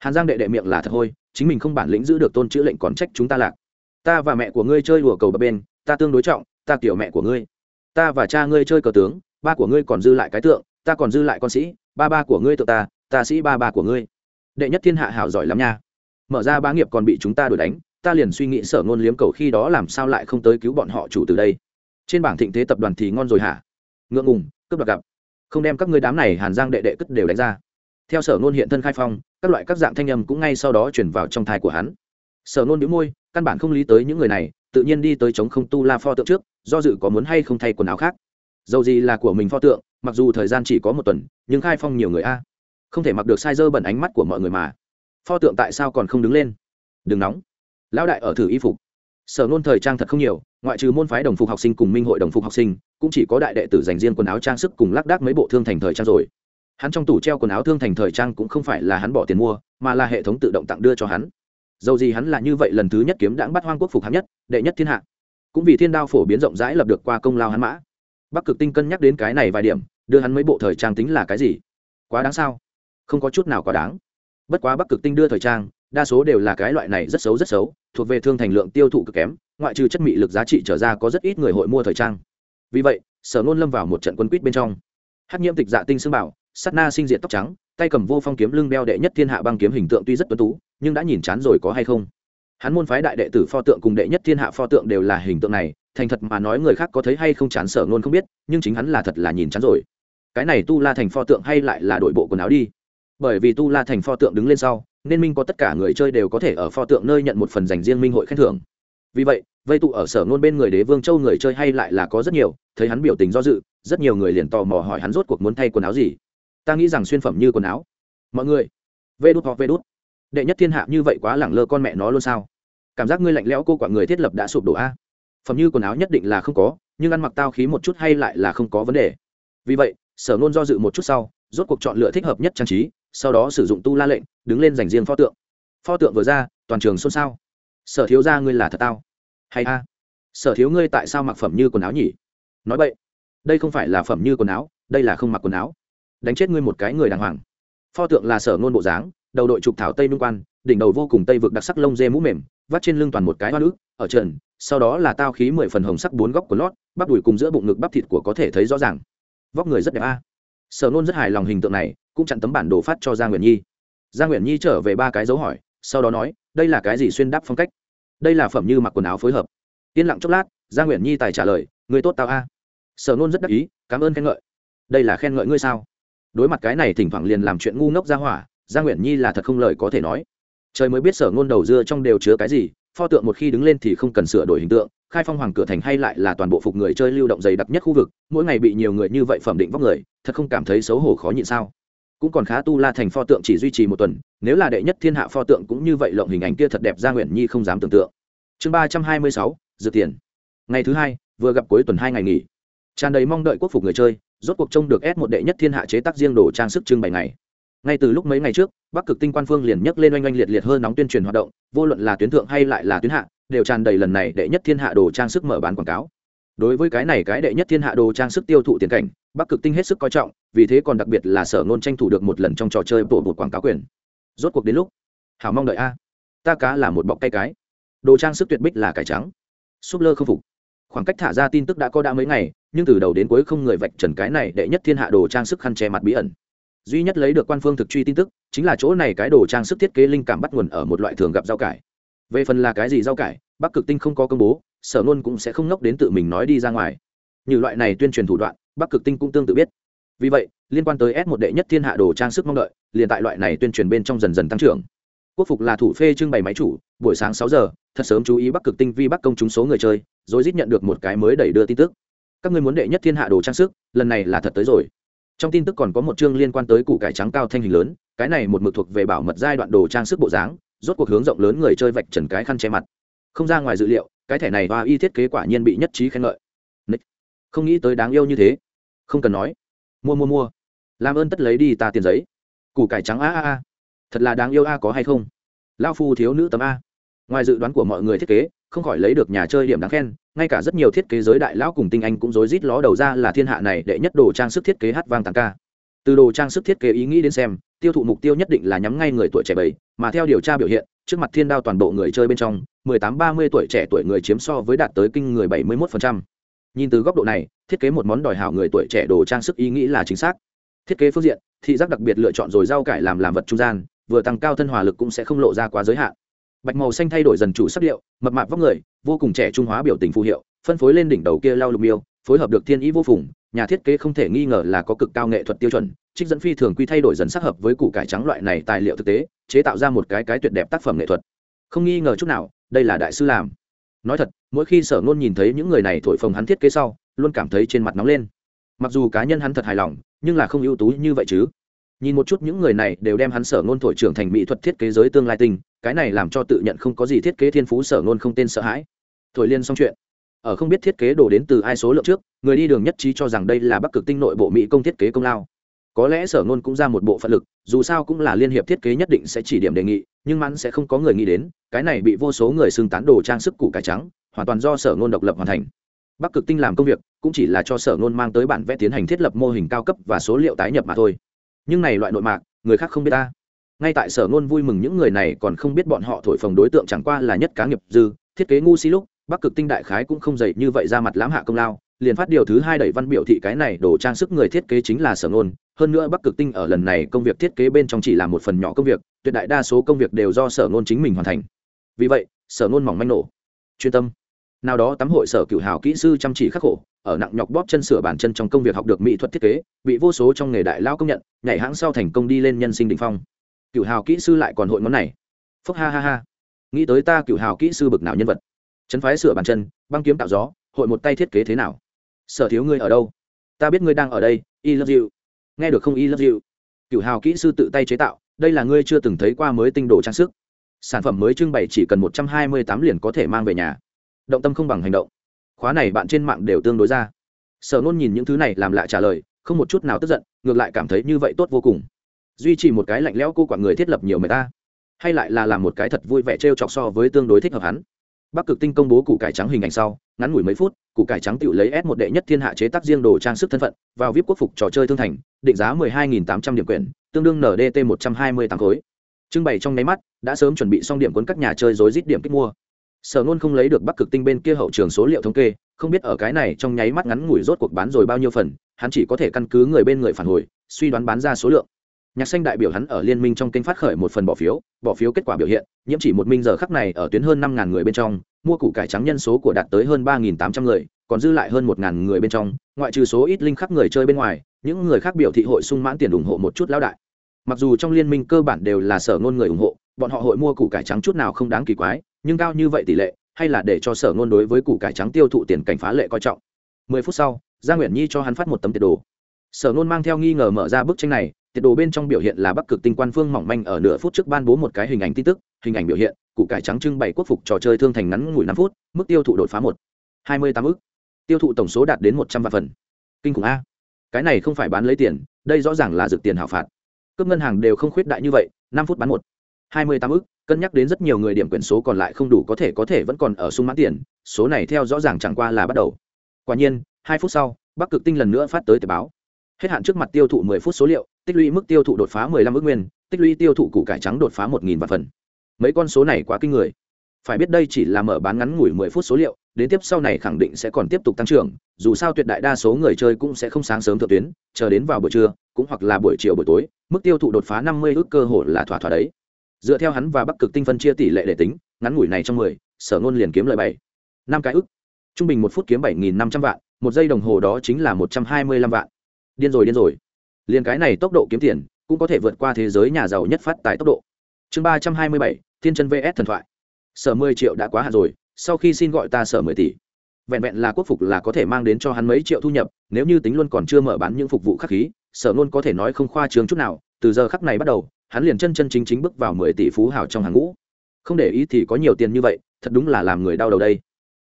hàn giang đệ đệ miệng là thật thôi chính mình không bản lĩnh giữ được tôn chữ lệnh còn trách chúng ta lạc. Ta và mẹ của ngươi chơi đùa cầu bập bên, ta tương đối trọng, ta kiểu mẹ của ngươi. Ta và cha ngươi chơi cờ tướng, ba của ngươi còn dư lại cái tượng, ta còn dư lại con sĩ, ba ba của ngươi tự ta ta sĩ ba ba của ngươi. Đệ nhất thiên hạ hảo giỏi lắm nha. Mở ra bá nghiệp còn bị chúng ta đuổi đánh, ta liền suy nghĩ sở ngôn liếm cầu khi đó làm sao lại không tới cứu bọn họ chủ từ đây. Trên bảng thịnh thế tập đoàn thì ngon rồi hả? Ngượng ngùng, cướp đoạt gặp. Không đem các ngươi đám này hàn giang đệ đệ cất đều đánh ra theo sở nôn hiện thân khai phong, các loại các dạng thanh âm cũng ngay sau đó chuyển vào trong thai của hắn. Sở nôn đĩu môi, căn bản không lý tới những người này, tự nhiên đi tới chống không tu la pho tượng trước, do dự có muốn hay không thay quần áo khác. Dầu gì là của mình pho tượng, mặc dù thời gian chỉ có một tuần, nhưng khai phong nhiều người a. Không thể mặc được sai dơ bẩn ánh mắt của mọi người mà. Pho tượng tại sao còn không đứng lên? Đừng nóng. Lão đại ở thử y phục. Sở nôn thời trang thật không nhiều, ngoại trừ môn phái đồng phục học sinh cùng minh hội đồng phục học sinh, cũng chỉ có đại đệ tử dành riêng quần áo trang sức cùng lác đác mấy bộ thương thành thời trang rồi hắn trong tủ treo quần áo thương thành thời trang cũng không phải là hắn bỏ tiền mua, mà là hệ thống tự động tặng đưa cho hắn. Dầu gì hắn là như vậy lần thứ nhất kiếm đãng bắt hoang quốc phục hắn nhất, đệ nhất thiên hạ. Cũng vì thiên đao phổ biến rộng rãi lập được qua công lao hắn mã. Bắc cực tinh cân nhắc đến cái này vài điểm, đưa hắn mấy bộ thời trang tính là cái gì? Quá đáng sao? Không có chút nào quá đáng. Bất quá bắc cực tinh đưa thời trang, đa số đều là cái loại này rất xấu rất xấu, thuộc về thương thành lượng tiêu thụ cực kém, ngoại trừ chất mị lực giá trị trở ra có rất ít người hội mua thời trang. Vì vậy, sở nôn lâm vào một trận quân quýt bên trong. Hát nhiễm tịch dạ tinh xương bảo Sát na sinh diện tóc trắng, tay cầm vô phong kiếm lưng đeo đệ nhất thiên hạ băng kiếm hình tượng tuy rất tuấn tú, nhưng đã nhìn chán rồi có hay không? Hắn môn phái đại đệ tử pho tượng cùng đệ nhất thiên hạ pho tượng đều là hình tượng này, thành thật mà nói người khác có thấy hay không chán sở luôn không biết, nhưng chính hắn là thật là nhìn chán rồi. Cái này tu la thành pho tượng hay lại là đội bộ quần áo đi? Bởi vì tu la thành pho tượng đứng lên sau, nên minh có tất cả người chơi đều có thể ở pho tượng nơi nhận một phần dành riêng minh hội khen thưởng. Vì vậy, vây tụ ở sở ngôn bên người đế vương châu người chơi hay lại là có rất nhiều, thấy hắn biểu tình do dự, rất nhiều người liền tò mò hỏi hắn rốt cuộc muốn thay quần áo gì ta nghĩ rằng xuyên phẩm như quần áo. Mọi người, vê đút hoặc vê đút. Đệ nhất thiên hạ như vậy quá lẳng lơ con mẹ nó luôn sao? Cảm giác ngươi lạnh lẽo cô quả người thiết lập đã sụp đổ a. Phẩm như quần áo nhất định là không có, nhưng ăn mặc tao khí một chút hay lại là không có vấn đề. Vì vậy, sở nôn do dự một chút sau, rốt cuộc chọn lựa thích hợp nhất trang trí, sau đó sử dụng tu la lệnh, đứng lên dành riêng pho tượng. Pho tượng vừa ra, toàn trường xôn xao. Sở thiếu ra ngươi là thật tao. Hay a. Sở thiếu ngươi tại sao mặc phẩm như quần áo nhỉ? Nói vậy đây không phải là phẩm như quần áo, đây là không mặc quần áo đánh chết ngươi một cái người đàng hoàng. Pho tượng là sở ngôn bộ dáng, đầu đội trục thảo tây nung quan, đỉnh đầu vô cùng tây vực đặc sắc lông dê mũ mềm, vắt trên lưng toàn một cái hoa nữ ở trần, sau đó là tao khí mười phần hồng sắc bốn góc của lót, bắp đùi cùng giữa bụng ngực bắp thịt của có thể thấy rõ ràng. Vóc người rất đẹp a. À. Sở nôn rất hài lòng hình tượng này, cũng chặn tấm bản đồ phát cho gia nguyễn nhi. Gia nguyễn nhi trở về ba cái dấu hỏi, sau đó nói, đây là cái gì xuyên đáp phong cách? Đây là phẩm như mặc quần áo phối hợp. Yên lặng chốc lát, gia nguyễn nhi tài trả lời, người tốt tao a. Sở nôn rất đắc ý, cảm ơn khen ngợi. Đây là khen ngợi ngươi sao? Đối mặt cái này thỉnh thoảng liền làm chuyện ngu ngốc ra hỏa gia nguyễn nhi là thật không lời có thể nói. Trời mới biết sở ngôn đầu dưa trong đều chứa cái gì, pho tượng một khi đứng lên thì không cần sửa đổi hình tượng, khai phong hoàng cửa thành hay lại là toàn bộ phục người chơi lưu động dày đặc nhất khu vực, mỗi ngày bị nhiều người như vậy phẩm định vóc người, thật không cảm thấy xấu hổ khó nhịn sao. Cũng còn khá tu la thành pho tượng chỉ duy trì một tuần, nếu là đệ nhất thiên hạ pho tượng cũng như vậy lộng hình ảnh kia thật đẹp gia nguyện nhi không dám tưởng tượng. Chương ba trăm hai mươi sáu, dự tiền. Ngày thứ hai, vừa gặp cuối tuần hai ngày nghỉ. Tràn đầy mong đợi quốc phục người chơi rốt cuộc trông được ép một đệ nhất thiên hạ chế tác riêng đồ trang sức trưng bày ngày. Ngay từ lúc mấy ngày trước, bắc cực tinh quan phương liền nhấc lên oanh oanh liệt liệt hơn nóng tuyên truyền hoạt động, vô luận là tuyến thượng hay lại là tuyến hạ, đều tràn đầy lần này đệ nhất thiên hạ đồ trang sức mở bán quảng cáo. Đối với cái này cái đệ nhất thiên hạ đồ trang sức tiêu thụ tiền cảnh, bắc cực tinh hết sức coi trọng, vì thế còn đặc biệt là sở ngôn tranh thủ được một lần trong trò chơi bộ một quảng cáo quyền. Rốt cuộc đến lúc, hảo mong đợi a. Ta cá là một bọc tay cái. Đồ trang sức tuyệt bích là cải trắng. Súp lơ không phục khoảng cách thả ra tin tức đã có đã mấy ngày, nhưng từ đầu đến cuối không người vạch trần cái này đệ nhất thiên hạ đồ trang sức khăn che mặt bí ẩn. Duy nhất lấy được quan phương thực truy tin tức, chính là chỗ này cái đồ trang sức thiết kế linh cảm bắt nguồn ở một loại thường gặp rau cải. Về phần là cái gì rau cải, bắc cực tinh không có công bố, sở nôn cũng sẽ không ngốc đến tự mình nói đi ra ngoài. Như loại này tuyên truyền thủ đoạn, bắc cực tinh cũng tương tự biết. Vì vậy, liên quan tới s một đệ nhất thiên hạ đồ trang sức mong đợi, liền tại loại này tuyên truyền bên trong dần dần tăng trưởng. Quốc phục là thủ phê trưng bày máy chủ, buổi sáng sáu giờ, thật sớm chú ý bắc cực tinh vi bắc công chúng số người chơi rồi rít nhận được một cái mới đẩy đưa tin tức. Các ngươi muốn đệ nhất thiên hạ đồ trang sức, lần này là thật tới rồi. Trong tin tức còn có một chương liên quan tới củ cải trắng cao thanh hình lớn, cái này một mực thuộc về bảo mật giai đoạn đồ trang sức bộ dáng, rốt cuộc hướng rộng lớn người chơi vạch trần cái khăn che mặt. Không ra ngoài dự liệu, cái thẻ này và y thiết kế quả nhiên bị nhất trí khen ngợi. Không nghĩ tới đáng yêu như thế. Không cần nói. Mua mua mua. Làm ơn tất lấy đi ta tiền giấy. Củ cải trắng a a a. Thật là đáng yêu a, có hay không? Lao phu thiếu nữ tấm a. Ngoài dự đoán của mọi người thiết kế không khỏi lấy được nhà chơi điểm đáng khen, ngay cả rất nhiều thiết kế giới đại lão cùng tinh anh cũng rối rít ló đầu ra là thiên hạ này đệ nhất đồ trang sức thiết kế hát vang tàng ca. Từ đồ trang sức thiết kế ý nghĩ đến xem, tiêu thụ mục tiêu nhất định là nhắm ngay người tuổi trẻ bảy, mà theo điều tra biểu hiện, trước mặt thiên đao toàn bộ người chơi bên trong 18-30 tuổi trẻ tuổi người chiếm so với đạt tới kinh người 71%. nhìn từ góc độ này, thiết kế một món đòi hảo người tuổi trẻ đồ trang sức ý nghĩ là chính xác. Thiết kế phương diện, thị giác đặc biệt lựa chọn rồi rau cải làm làm vật trung gian, vừa tăng cao thân hòa lực cũng sẽ không lộ ra quá giới hạn bạch màu xanh thay đổi dần chủ sắc điệu, mập mạp vóc người, vô cùng trẻ trung hóa biểu tình phù hiệu, phân phối lên đỉnh đầu kia lao lục miêu, phối hợp được thiên ý vô phùng, nhà thiết kế không thể nghi ngờ là có cực cao nghệ thuật tiêu chuẩn, trích dẫn phi thường quy thay đổi dần sắc hợp với củ cải trắng loại này tài liệu thực tế, chế tạo ra một cái cái tuyệt đẹp tác phẩm nghệ thuật. Không nghi ngờ chút nào, đây là đại sư làm. Nói thật, mỗi khi sở ngôn nhìn thấy những người này thổi phồng hắn thiết kế sau, luôn cảm thấy trên mặt nóng lên. Mặc dù cá nhân hắn thật hài lòng, nhưng là không ưu tú như vậy chứ nhìn một chút những người này đều đem hắn sở ngôn thổi trưởng thành mỹ thuật thiết kế giới tương lai tinh, cái này làm cho tự nhận không có gì thiết kế thiên phú sở ngôn không tên sợ hãi. Thổi liên xong chuyện. Ở không biết thiết kế đồ đến từ ai số lượng trước, người đi đường nhất trí cho rằng đây là bắc cực tinh nội bộ mỹ công thiết kế công lao. Có lẽ sở ngôn cũng ra một bộ phận lực, dù sao cũng là liên hiệp thiết kế nhất định sẽ chỉ điểm đề nghị, nhưng mắn sẽ không có người nghĩ đến, cái này bị vô số người xưng tán đồ trang sức củ cải trắng, hoàn toàn do sở ngôn độc lập hoàn thành. Bắc cực tinh làm công việc, cũng chỉ là cho sở ngôn mang tới bản vẽ tiến hành thiết lập mô hình cao cấp và số liệu tái nhập mà thôi nhưng này loại nội mạc, người khác không biết ta. Ngay tại sở ngôn vui mừng những người này còn không biết bọn họ thổi phồng đối tượng chẳng qua là nhất cá nghiệp dư, thiết kế ngu si lúc, bắc cực tinh đại khái cũng không dậy như vậy ra mặt lãm hạ công lao, liền phát điều thứ hai đẩy văn biểu thị cái này đổ trang sức người thiết kế chính là sở ngôn. Hơn nữa bắc cực tinh ở lần này công việc thiết kế bên trong chỉ là một phần nhỏ công việc, tuyệt đại đa số công việc đều do sở ngôn chính mình hoàn thành. Vì vậy, sở ngôn mỏng manh nổ. Chuyên tâm nào đó tắm hội sở cựu hào kỹ sư chăm chỉ khắc khổ, ở nặng nhọc bóp chân sửa bản chân trong công việc học được mỹ thuật thiết kế, bị vô số trong nghề đại lao công nhận, nhảy hãng sau thành công đi lên nhân sinh đ ỉ n h phong. Cựu hào kỹ sư lại còn hội món này. Phúc ha ha ha. Nghĩ tới ta cựu hào kỹ sư bực nào nhân vật. Chấn phái sửa bàn chân, băng kiếm tạo gió, hội một tay thiết kế thế nào? Sở thiếu ngươi ở đâu? Ta biết ngươi đang ở đây, y love you nghe được không y love you cựu hào kỹ sư tự tay chế tạo, đây là ngươi chưa từng thấy qua mới tinh đồ trang sức. Sản phẩm mới trưng bày chỉ cần một trăm hai mươi tám liền có thể mang về nhà động tâm không bằng hành động. Khóa này bạn trên mạng đều tương đối ra. Sở nôn nhìn những thứ này làm lại trả lời, không một chút nào tức giận, ngược lại cảm thấy như vậy tốt vô cùng. Duy trì một cái lạnh lẽo cô quản người thiết lập nhiều người ta. Hay lại là làm một cái thật vui vẻ t r e o chọc so với tương đối thích hợp hắn. Bắc cực tinh công bố củ cải trắng hình ảnh sau, ngắn ngủi mấy phút, củ cải trắng tự lấy s một đệ nhất thiên hạ chế tác riêng đồ trang sức thân phận, vào vip quốc phục trò chơi thương thành, định giá mười hai nghìn tám trăm điểm quyền tương đương ndt một trăm hai mươi tám khối. Trưng bày trong nháy mắt, đã sớm chuẩn bị xong điểm cuốn các nhà chơi rối rít điểm kích mua sở nôn không lấy được bắc cực tinh bên kia hậu trường số liệu thống kê, không biết ở cái này trong nháy mắt ngắn ngủi rốt cuộc bán rồi bao nhiêu phần, hắn chỉ có thể căn cứ người bên người phản hồi, suy đoán bán ra số lượng. Nhạc xanh đại biểu hắn ở liên minh trong kênh phát khởi một phần bỏ phiếu bỏ phiếu kết quả biểu hiện, nhiễm chỉ một minh giờ khắc này ở tuyến hơn năm ngàn người bên trong, mua củ cải trắng nhân số của đạt tới hơn ba nghìn tám trăm người, còn dư lại hơn một ngàn người bên trong, ngoại trừ số ít linh khắc người chơi bên ngoài, những người khác biểu thị hội sung mãn tiền ủng hộ một chút lão đại. Mặc dù trong liên minh cơ bản đều là sở ngôn người ủng hộ, bọn họ hội mua củ cải trắng chút nào không đáng kỳ quái nhưng cao như vậy tỷ lệ, hay là để cho sở ngôn đối với củ cải trắng tiêu thụ tiền cảnh phá lệ coi trọng. Mười phút sau gia nguyễn nhi cho hắn phát một tấm tiệt đồ. Sở ngôn mang theo nghi ngờ mở ra bức tranh này tiệt đồ bên trong biểu hiện là bắc cực tinh quan phương mỏng manh ở nửa phút trước ban bố một cái hình ảnh tin tức, hình ảnh biểu hiện, củ cải trắng trưng bày quốc phục trò chơi thương thành ngắn ngủi năm phút, mức tiêu thụ đột phá một, hai mươi tám ức. Tiêu thụ tổng số đạt đến một trăm vạn phần. Kinh khủng a. Cái này không phải bán lấy tiền, đây rõ ràng là dược tiền hảo phạt. Cướp ngân hàng đều không khuyết đại như vậy, năm phút bán một, hai mươi tám ức cân nhắc đến rất nhiều người điểm quyển số còn lại không đủ có thể có thể vẫn còn ở sung mãn tiền, số này theo rõ ràng chẳng qua là bắt đầu. Quả nhiên, hai phút sau, bắc cực tinh lần nữa phát tới tờ báo. Hết hạn trước mặt tiêu thụ 10 phút số liệu, tích lũy mức tiêu thụ đột phá 15 ước nguyên, tích lũy tiêu thụ củ cải trắng đột phá 1.000 vạn phần. Mấy con số này quá kinh người. Phải biết đây chỉ là mở bán ngắn ngủi 10 phút số liệu, đến tiếp sau này khẳng định sẽ còn tiếp tục tăng trưởng, dù sao tuyệt đại đa số người chơi cũng sẽ không sáng sớm thượng tuyến, chờ đến vào buổi trưa, cũng hoặc là buổi chiều buổi tối, mức tiêu thụ đột phá 50 ước cơ hội là thỏa thỏa đấy dựa theo hắn và bắc cực tinh phân chia tỷ lệ để tính, ngắn ngủi này trong mười, sở ngôn liền kiếm lợi bảy. Năm cái ức. Trung bình một phút kiếm bảy nghìn năm trăm vạn, một giây đồng hồ đó chính là một trăm hai mươi lăm vạn. Điên rồi điên rồi. Liền cái này tốc độ kiếm tiền, cũng có thể vượt qua thế giới nhà giàu nhất phát tại tốc độ. Chương ba trăm hai mươi bảy, thiên chân vs thần thoại. Sở mười triệu đã quá hạn rồi, sau khi xin gọi ta sở mười tỷ. Vẹn vẹn là quốc phục là có thể mang đến cho hắn mấy triệu thu nhập, nếu như tính luôn còn chưa mở bán những phục vụ khắc khí, sở luôn có thể nói không khoa trương chút nào, từ giờ khắc này bắt đầu hắn liền chân chân chính chính bước vào mười tỷ phú hào trong hàng ngũ. Không để ý thì có nhiều tiền như vậy, thật đúng là làm người đau đầu đây.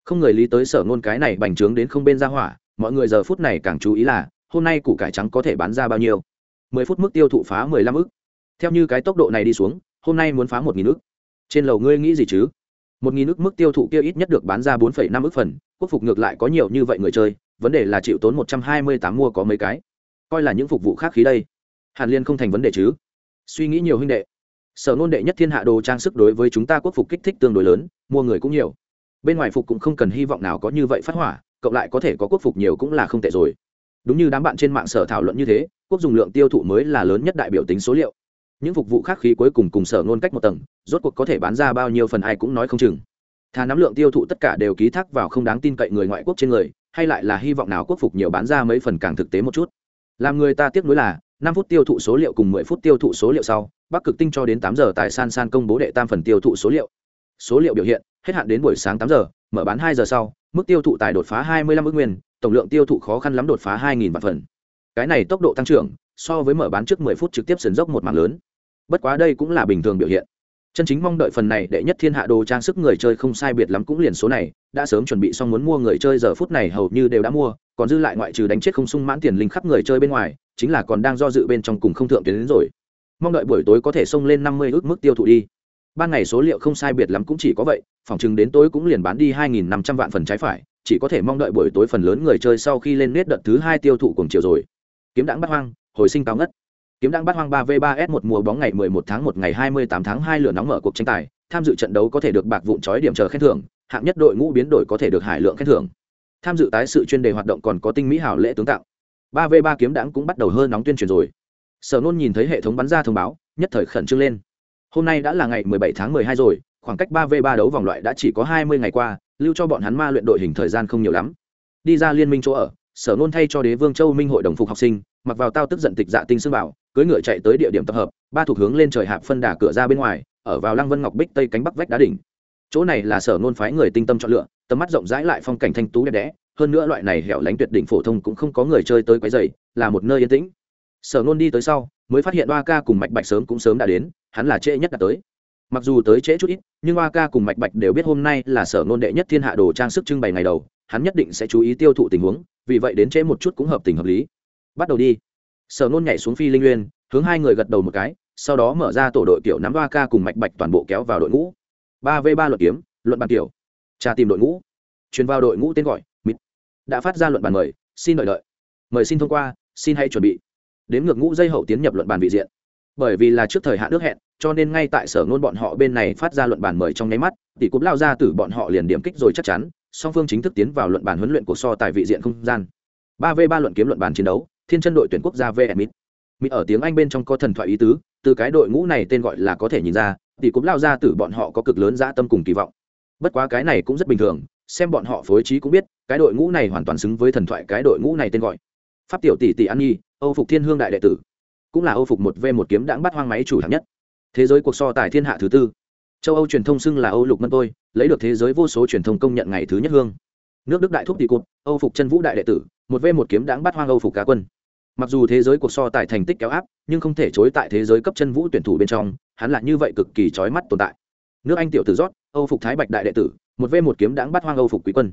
Không người lý tới sở ngôn cái này bành trướng đến không bên ra hỏa, mọi người giờ phút này càng chú ý là, hôm nay củ cải trắng có thể bán ra bao nhiêu? Mười phút mức tiêu thụ phá mười lăm ức. Theo như cái tốc độ này đi xuống, hôm nay muốn phá một nghìn ức. Trên lầu ngươi nghĩ gì chứ? Một nghìn ức mức tiêu thụ kia ít nhất được bán ra bốn phẩy năm ức phần, quốc phục ngược lại có nhiều như vậy người chơi, vấn đề là chịu tốn một trăm hai mươi tám mua có mấy cái. Coi là những phục vụ khác khí đây. Hàn liên không thành vấn đề chứ suy nghĩ nhiều huynh đệ. Sở nôn đệ nhất thiên hạ đồ trang sức đối với chúng ta quốc phục kích thích tương đối lớn, mua người cũng nhiều. Bên ngoài phục cũng không cần hy vọng nào có như vậy phát hỏa, cộng lại có thể có quốc phục nhiều cũng là không tệ rồi. Đúng như đám bạn trên mạng sở thảo luận như thế, quốc dùng lượng tiêu thụ mới là lớn nhất đại biểu tính số liệu. Những phục vụ khác khí cuối cùng cùng sở nôn cách một tầng, rốt cuộc có thể bán ra bao nhiêu phần ai cũng nói không chừng. Thà nắm lượng tiêu thụ tất cả đều ký thác vào không đáng tin cậy người ngoại quốc trên người, hay lại là hy vọng nào quốc phục nhiều bán ra mấy phần càng thực tế một chút. Làm người ta tiếc nuối là năm phút tiêu thụ số liệu cùng mười phút tiêu thụ số liệu sau, bắc cực tinh cho đến tám giờ tại san san công bố đệ tam phần tiêu thụ số liệu. Số liệu biểu hiện, hết hạn đến buổi sáng tám giờ, mở bán hai giờ sau, mức tiêu thụ tài đột phá hai mươi lăm ước nguyên, tổng lượng tiêu thụ khó khăn lắm đột phá hai nghìn vạn phần. Cái này tốc độ tăng trưởng, so với mở bán trước mười phút trực tiếp sườn dốc một mảng lớn. Bất quá đây cũng là bình thường biểu hiện. Chân chính mong đợi phần này đệ nhất thiên hạ đồ trang sức người chơi không sai biệt lắm cũng liền số này, đã sớm chuẩn bị xong muốn mua người chơi giờ phút này hầu như đều đã mua, còn dư lại ngoại trừ đánh chết không sung mãn tiền linh khắp người chơi bên ngoài chính là còn đang do dự bên trong cùng không thượng tiến đến rồi. Mong đợi buổi tối có thể xông lên năm mươi ước mức tiêu thụ đi. Ban ngày số liệu không sai biệt lắm cũng chỉ có vậy, phòng chừng đến tối cũng liền bán đi hai nghìn năm trăm vạn phần trái phải, chỉ có thể mong đợi buổi tối phần lớn người chơi sau khi lên nét đợt thứ hai tiêu thụ cùng chiều rồi. Kiếm đãng bắt hoang, hồi sinh cao ngất. Kiếm đãng bắt hoang ba v ba s một mùa bóng ngày mười một tháng một, ngày hai mươi tám tháng hai lửa nóng mở cuộc tranh tài, tham dự trận đấu có thể được bạc vụn trói điểm chờ khen thưởng, hạng nhất đội ngũ biến đổi có thể được hải lượng khen thưởng. Tham dự tái sự chuyên đề hoạt động còn có tinh mỹ hảo lễ tướng tạo ba v ba kiếm đãng cũng bắt đầu hơn nóng tuyên truyền rồi. Sở nôn nhìn thấy hệ thống bắn ra thông báo, nhất thời khẩn trương lên. Hôm nay đã là ngày 17 tháng 12 rồi, khoảng cách Ba v Ba đấu vòng loại đã chỉ có 20 ngày qua, lưu cho bọn hắn ma luyện đội hình thời gian không nhiều lắm. Đi ra liên minh chỗ ở, sở nôn thay cho đế vương châu minh hội đồng phục học sinh, mặc vào tao tức giận tịch dạ tinh xương bảo, cưỡi ngựa chạy tới địa điểm tập hợp, ba thuộc hướng lên trời hạp phân đà cửa ra bên ngoài, ở vào lăng vân ngọc bích tây cánh bắc vách đá đỉnh. Chỗ này là sở nôn phái người tinh tâm chọn lựa, tầm mắt rộng rãi lại phong cảnh thanh tú đẹp đẽ hơn nữa loại này hẻo lánh tuyệt đỉnh phổ thông cũng không có người chơi tới quấy rầy, là một nơi yên tĩnh. Sở nôn đi tới sau, mới phát hiện ba ca cùng mạch bạch sớm cũng sớm đã đến, hắn là trễ nhất đã tới. Mặc dù tới trễ chút ít, nhưng ba ca cùng mạch bạch đều biết hôm nay là sở nôn đệ nhất thiên hạ đồ trang sức trưng bày ngày đầu, hắn nhất định sẽ chú ý tiêu thụ tình huống, vì vậy đến trễ một chút cũng hợp tình hợp lý. Bắt đầu đi. Sở nôn nhảy xuống phi linh uyên hướng hai người gật đầu một cái, sau đó mở ra tổ đội kiểu nắm ba ca cùng mạch bạch toàn bộ kéo vào đội ngũ. Ba v ba luận kiếm, luận bàn kiểu. Tra tìm đội ngũ. Truyền vào đội ngũ tên gọi đã phát ra luận bàn mời, xin đợi đợi. Mời xin thông qua, xin hãy chuẩn bị. Đến ngược ngũ dây hậu tiến nhập luận bàn vị diện. Bởi vì là trước thời hạn nước hẹn, cho nên ngay tại sở ngôn bọn họ bên này phát ra luận bàn mời trong nháy mắt, tỷ cúp lao ra từ bọn họ liền điểm kích rồi chắc chắn, song phương chính thức tiến vào luận bàn huấn luyện của so tại vị diện không gian. Ba v ba luận kiếm luận bàn chiến đấu, thiên chân đội tuyển quốc gia vm mít ở tiếng anh bên trong có thần thoại ý tứ, từ cái đội ngũ này tên gọi là có thể nhìn ra, tỷ cúp lao ra từ bọn họ có cực lớn dã tâm cùng kỳ vọng. Bất quá cái này cũng rất bình thường xem bọn họ phối trí cũng biết, cái đội ngũ này hoàn toàn xứng với thần thoại cái đội ngũ này tên gọi. Pháp tiểu tỷ tỷ an nhi, âu phục thiên hương đại đệ tử, cũng là âu phục một v một kiếm đãng bắt hoang máy chủ hạng nhất. Thế giới cuộc so tài thiên hạ thứ tư. Châu âu truyền thông xưng là âu lục mân tôi, lấy được thế giới vô số truyền thông công nhận ngày thứ nhất hương. Nước đức đại thúc tỷ cụt, âu phục chân vũ đại đệ tử, một v một kiếm đãng bắt hoang âu phục cá quân. Mặc dù thế giới cuộc so tài thành tích kéo áp, nhưng không thể chối tại thế giới cấp chân vũ tuyển thủ bên trong, hắn là như vậy cực kỳ trói mắt tồn tại. Nước anh tiểu tử rót, âu phục thái bạch đại đệ tử một v một kiếm đãng bắt hoang âu phục quý quân.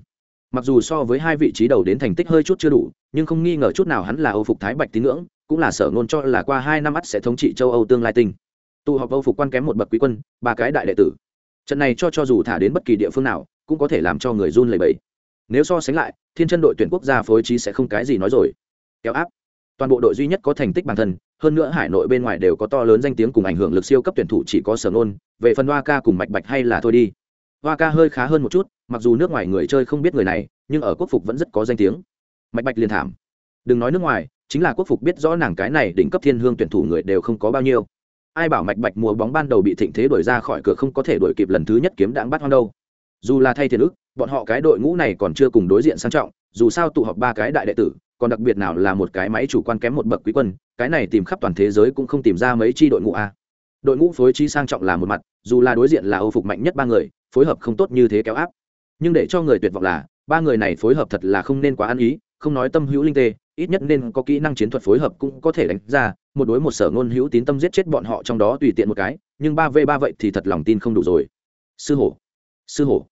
Mặc dù so với hai vị trí đầu đến thành tích hơi chút chưa đủ, nhưng không nghi ngờ chút nào hắn là âu phục thái bạch tín ngưỡng, cũng là sở ngôn cho là qua hai năm mắt sẽ thống trị châu âu tương lai tinh. Tụ họp âu phục quan kém một bậc quý quân, ba cái đại đệ tử. Trận này cho cho dù thả đến bất kỳ địa phương nào, cũng có thể làm cho người run lẩy bẩy. Nếu so sánh lại, thiên chân đội tuyển quốc gia phối trí sẽ không cái gì nói rồi. Kéo áp. Toàn bộ đội duy nhất có thành tích bản thân, hơn nữa hải nội bên ngoài đều có to lớn danh tiếng cùng ảnh hưởng lực siêu cấp tuyển thủ chỉ có sở ngôn, về phần hoa ca cùng mạch bạch hay là thôi đi hoa ca hơi khá hơn một chút, mặc dù nước ngoài người chơi không biết người này, nhưng ở quốc phục vẫn rất có danh tiếng. Mạch bạch liền thảm. Đừng nói nước ngoài, chính là quốc phục biết rõ nàng cái này đỉnh cấp thiên hương tuyển thủ người đều không có bao nhiêu. Ai bảo mạch bạch mùa bóng ban đầu bị thịnh thế đuổi ra khỏi cửa không có thể đuổi kịp lần thứ nhất kiếm đạn bắt hoang đâu. Dù là thay thiên ức, bọn họ cái đội ngũ này còn chưa cùng đối diện sang trọng, dù sao tụ họp ba cái đại đệ tử, còn đặc biệt nào là một cái máy chủ quan kém một bậc quý quân, cái này tìm khắp toàn thế giới cũng không tìm ra mấy chi đội ngũ a. Đội ngũ phối trí sang trọng là một mặt, dù là đối diện là âu phục mạnh nhất ba người phối hợp không tốt như thế kéo áp. Nhưng để cho người tuyệt vọng là, ba người này phối hợp thật là không nên quá ăn ý, không nói tâm hữu linh tê, ít nhất nên có kỹ năng chiến thuật phối hợp cũng có thể đánh ra, một đối một sở ngôn hữu tín tâm giết chết bọn họ trong đó tùy tiện một cái, nhưng ba v ba vậy thì thật lòng tin không đủ rồi. Sư hổ sư hổ,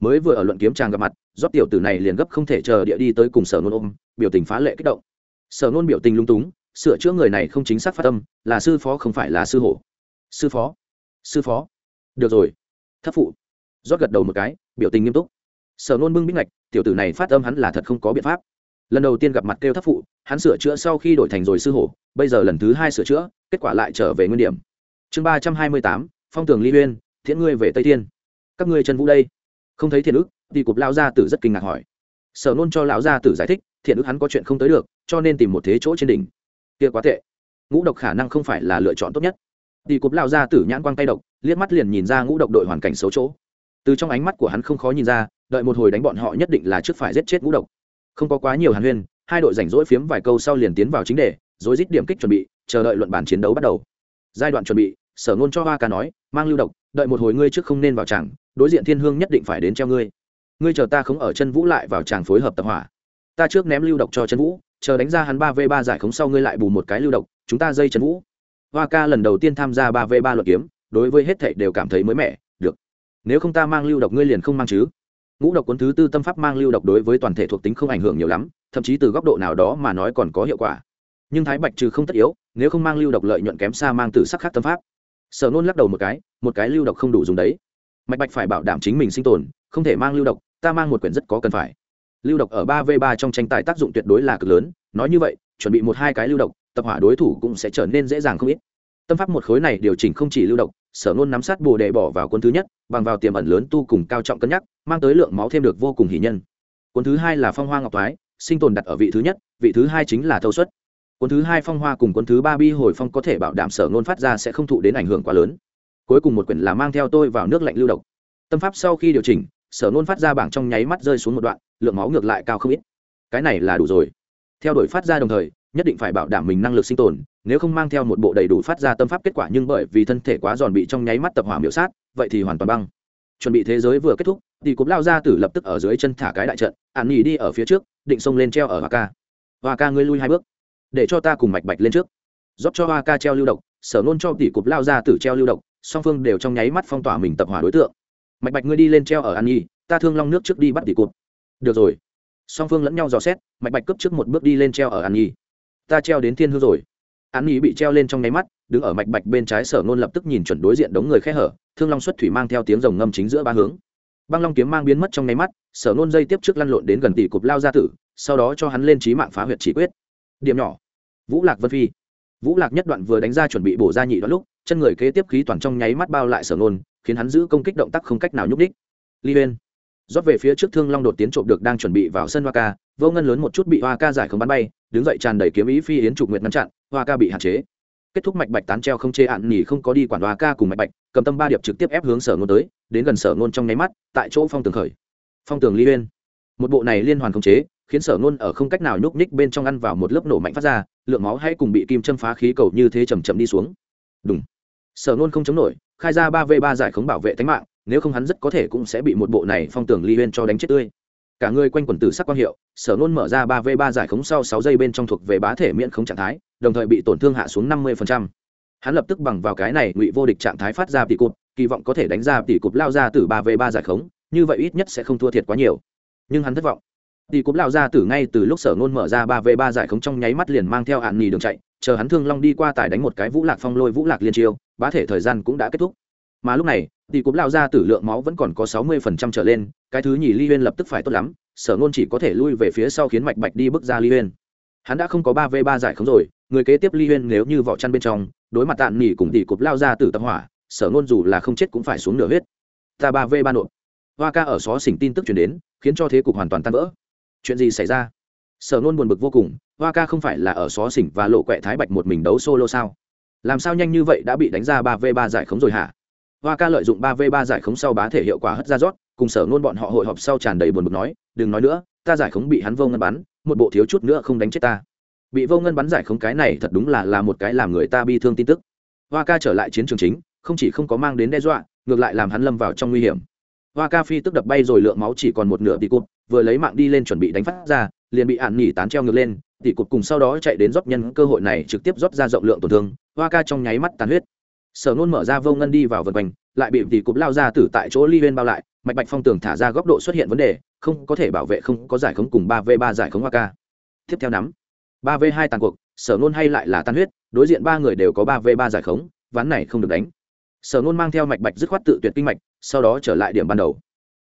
mới vừa ở luận kiếm tràng gặp mặt rót tiểu tử này liền gấp không thể chờ địa đi tới cùng sở ngôn ôm, biểu tình phá lệ kích động. Sở ngôn biểu tình lung túng, sửa chữa người này không chính xác phát tâm là sư phó không phải là sư hổ. Sư phó sư phó. Được rồi, thất phụ rót gật đầu một cái, biểu tình nghiêm túc. Sở nôn bưng bích ngạch, tiểu tử này phát âm hắn là thật không có biện pháp. Lần đầu tiên gặp mặt kêu Thất phụ, hắn sửa chữa sau khi đổi thành rồi sư hổ, bây giờ lần thứ hai sửa chữa, kết quả lại trở về nguyên điểm. Chương ba trăm hai mươi tám, phong tường ly uyên, thiện ngươi về tây thiên. Các ngươi chân vũ đây. Không thấy thiện ức, thì cục lao gia tử rất kinh ngạc hỏi. Sở nôn cho lão gia tử giải thích, thiện ức hắn có chuyện không tới được, cho nên tìm một thế chỗ trên đỉnh. Kia quá tệ. Ngũ độc khả năng không phải là lựa chọn tốt nhất. Thì cục lao gia tử nhãn quang tay độc, liếc mắt liền nhìn ra ngũ độc đội hoàn cảnh xấu chỗ từ trong ánh mắt của hắn không khó nhìn ra, đợi một hồi đánh bọn họ nhất định là trước phải giết chết ngũ độc. Không có quá nhiều hàn huyên, hai đội rảnh rỗi phiếm vài câu sau liền tiến vào chính đề, rồi dít điểm kích chuẩn bị, chờ đợi luận bàn chiến đấu bắt đầu. Giai đoạn chuẩn bị, sở ngôn cho hoa ca nói, mang lưu độc, đợi một hồi ngươi trước không nên vào tràng. đối diện thiên hương nhất định phải đến treo ngươi. Ngươi chờ ta không ở chân vũ lại vào tràng phối hợp tập hỏa. Ta trước ném lưu độc cho chân vũ, chờ đánh ra hắn ba v ba giải khống sau ngươi lại bù một cái lưu độc, chúng ta dây chân vũ. Hoa ca lần đầu tiên tham gia ba v ba luật kiếm, đối với hết thảy đều cảm thấy mới mẻ nếu không ta mang lưu độc ngươi liền không mang chứ. Ngũ độc cuốn thứ tư tâm pháp mang lưu độc đối với toàn thể thuộc tính không ảnh hưởng nhiều lắm, thậm chí từ góc độ nào đó mà nói còn có hiệu quả. Nhưng thái bạch trừ không tất yếu, nếu không mang lưu độc lợi nhuận kém xa mang từ sắc khác tâm pháp. Sở nôn lắc đầu một cái một cái lưu độc không đủ dùng đấy. Mạch bạch phải bảo đảm chính mình sinh tồn, không thể mang lưu độc, ta mang một quyển rất có cần phải. Lưu độc ở ba v ba trong tranh tài tác dụng tuyệt đối là cực lớn, nói như vậy, chuẩn bị một hai cái lưu độc, tập hỏa đối thủ cũng sẽ trở nên dễ dàng không ít tâm pháp một khối này điều chỉnh không chỉ lưu động, sở nôn nắm sát bồ đề bỏ vào quân thứ nhất bằng vào tiềm ẩn lớn tu cùng cao trọng cân nhắc mang tới lượng máu thêm được vô cùng hỷ nhân. Quân thứ hai là phong hoa ngọc thoái sinh tồn đặt ở vị thứ nhất vị thứ hai chính là thâu suất quân thứ hai phong hoa cùng quân thứ ba bi hồi phong có thể bảo đảm sở nôn phát ra sẽ không thụ đến ảnh hưởng quá lớn. Cuối cùng một quyển là mang theo tôi vào nước lạnh lưu độc. Tâm pháp sau khi điều chỉnh sở nôn phát ra bảng trong nháy mắt rơi xuống một đoạn lượng máu ngược lại cao không ít. Cái này là đủ rồi. Theo đuổi phát ra đồng thời nhất định phải bảo đảm mình năng lực sinh tồn nếu không mang theo một bộ đầy đủ phát ra tâm pháp kết quả nhưng bởi vì thân thể quá giòn bị trong nháy mắt tập hỏa miểu sát, vậy thì hoàn toàn băng. Chuẩn bị thế giới vừa kết thúc, thì cục lao ra tử lập tức ở dưới chân thả cái đại trận ạn nghỉ đi ở phía trước, định xông lên treo ở hoa ca. Hoa ca ngươi lui hai bước, để cho ta cùng mạch bạch lên trước. Rót cho hoa ca treo lưu độc, sở nôn cho tỷ cục lao ra tử treo lưu độc, song phương đều trong nháy mắt phong tỏa mình tập hỏa đối tượng. Mạch bạch ngươi đi lên treo ở an nhi, ta thương long nước trước đi bắt tỷ cục. Được rồi. Song phương lẫn nhau dò xét, mạch bạch cấp trước một bước đi lên treo ở an nhi. Ta treo đến thiên hư rồi an ý bị treo lên trong nháy mắt, đứng ở mạch bạch bên trái sở nôn lập tức nhìn chuẩn đối diện đống người khe hở, thương long xuất thủy mang theo tiếng rồng ngâm chính giữa ba hướng. Băng long kiếm mang biến mất trong nháy mắt, sở nôn dây tiếp trước lăn lộn đến gần tỷ cục lao ra tử, sau đó cho hắn lên trí mạng phá huyệt chỉ quyết. Điểm nhỏ. Vũ lạc vân phi. Vũ lạc nhất đoạn vừa đánh ra chuẩn bị bổ ra nhị đoạn lúc, chân người kế tiếp khí toàn trong nháy mắt bao lại sở nôn khiến hắn giữ công kích động tác không cách nào nhúc đích li bên rót về phía trước thương long đột tiến trộm được đang chuẩn bị vào sân hoa ca, vô ngân lớn một chút bị hoa ca giải không bắn bay, đứng dậy tràn đầy kiếm ý phi yến trục nguyệt ngăn chặn hoa ca bị hạn chế. Kết thúc mạch bạch tán treo không chê ạn nhỉ, không có đi quản hoa ca cùng mạch bạch, cầm tâm ba điệp trực tiếp ép hướng sở ngôn tới, đến gần sở ngôn trong nháy mắt, tại chỗ phong tường khởi. Phong tường ly uyên. Một bộ này liên hoàn không chế, khiến sở ngôn ở không cách nào nhúc nhích bên trong ăn vào một lớp nổ mạnh phát ra, lượng máu hay cùng bị kim châm phá khí cầu như thế chầm chậm đi xuống. Đúng sở ngôn không chống nổi, khai ra ba v ba giải khống bảo vệ tính mạng, nếu không hắn rất có thể cũng sẽ bị một bộ này phong tường ly uyên cho đánh chết tươi. Cả người quanh quần tử sắc quang hiệu, sở nôn mở ra ba v ba giải khống sau sáu giây bên trong thuộc về bá thể miễn khống trạng thái đồng thời bị tổn thương hạ xuống năm mươi hắn lập tức bằng vào cái này ngụy vô địch trạng thái phát ra tỷ cụt kỳ vọng có thể đánh ra tỷ cụt lao ra từ ba v ba giải khống, như vậy ít nhất sẽ không thua thiệt quá nhiều. Nhưng hắn thất vọng. Tỷ cụt lao ra từ ngay từ lúc sở nôn mở ra ba v ba giải khống trong nháy mắt liền mang theo hạn nghỉ đường chạy, chờ hắn thương long đi qua tài đánh một cái vũ lạc phong lôi vũ lạc liên chiêu, bá thể thời gian cũng đã kết thúc. Mà lúc này, tỷ cúm lao ra tử lượng máu vẫn còn có sáu mươi phần trăm trở lên, cái thứ nhì ly huyên lập tức phải tốt lắm, sở ngôn chỉ có thể lui về phía sau khiến mạch bạch đi bước ra ly huyên. Hắn đã không có ba v ba giải khống rồi người kế tiếp ly huyên nếu như vỏ chăn bên trong, đối mặt tạm nỉ cùng tỷ cục lao ra tử tập hỏa, sở ngôn dù là không chết cũng phải xuống nửa huyết. Ta ba v ba nộp. Hoa ca ở xó xỉnh tin tức chuyển đến, khiến cho thế cục hoàn toàn tan vỡ. Chuyện gì xảy ra? Sở ngôn buồn bực vô cùng, hoa ca không phải là ở xó xỉnh và lộ quẹ thái bạch một mình đấu solo sao? Làm sao nhanh như vậy đã bị đánh ra ba v ba giải khống rồi hả? Hoa ca lợi dụng ba v ba giải khống sau bá thể hiệu quả hất ra rót, cùng sở ngôn bọn họ hội họp sau tràn đầy buồn bực nói, đừng nói nữa, ta giải khống bị hắn vô ngân bắn, một bộ thiếu chút nữa không đánh chết ta bị vô ngân bắn giải khống cái này thật đúng là là một cái làm người ta bi thương tin tức. Hoa ca trở lại chiến trường chính, không chỉ không có mang đến đe dọa, ngược lại làm hắn lâm vào trong nguy hiểm. Hoa ca phi tức đập bay rồi lượng máu chỉ còn một nửa tỷ cụt vừa lấy mạng đi lên chuẩn bị đánh phát ra, liền bị ạn nỉ tán treo ngược lên, tỷ cụt cùng sau đó chạy đến rót nhân cơ hội này trực tiếp rót ra rộng lượng tổn thương, hoa ca trong nháy mắt tàn huyết. Sở nôn mở ra vô ngân đi vào vân quanh, lại bị tỷ cục lao ra tử tại chỗ ly bên bao lại, mạch bạch phong tường thả ra góc độ xuất hiện vấn đề, không có thể bảo vệ không có giải khống cùng ba v ba giải khống hoa ca. Tiếp theo nắm ba v hai tàn cuộc, sở nôn hay lại là tan huyết, đối diện ba người đều có ba v ba giải khống, ván này không được đánh. Sở nôn mang theo mạch bạch dứt khoát tự tuyệt kinh mạch, sau đó trở lại điểm ban đầu.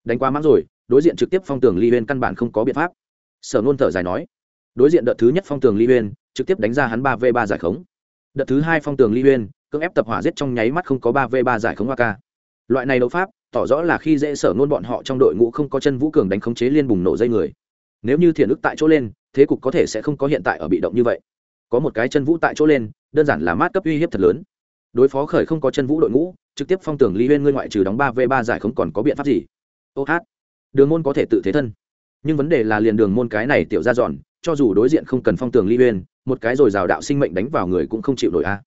Đánh qua mắng rồi, đối diện trực tiếp phong tường ly huyên căn bản không có biện pháp. Sở nôn thở dài nói, đối diện đợt thứ nhất phong tường ly huyên, trực tiếp đánh ra hắn ba v ba giải khống. Đợt thứ hai phong tường ly huyên, cưỡng ép tập hỏa giết trong nháy mắt không có ba v ba giải khống hoa ca. Loại này đấu pháp, tỏ rõ là khi dễ sở nôn bọn họ trong đội ngũ không có chân vũ cường đánh khống chế liên bùng nổ dây người. Nếu như thiền ức tại chỗ lên thế cục có thể sẽ không có hiện tại ở bị động như vậy. Có một cái chân vũ tại chỗ lên, đơn giản là mát cấp uy hiếp thật lớn. Đối phó khởi không có chân vũ đội ngũ, trực tiếp phong tưởng ly huyên ngươi ngoại trừ đóng ba v ba giải không còn có biện pháp gì. Ô hát, đường môn có thể tự thế thân. Nhưng vấn đề là liền đường môn cái này tiểu ra dọn, cho dù đối diện không cần phong tường ly huyên, một cái rồi rào đạo sinh mệnh đánh vào người cũng không chịu nổi a.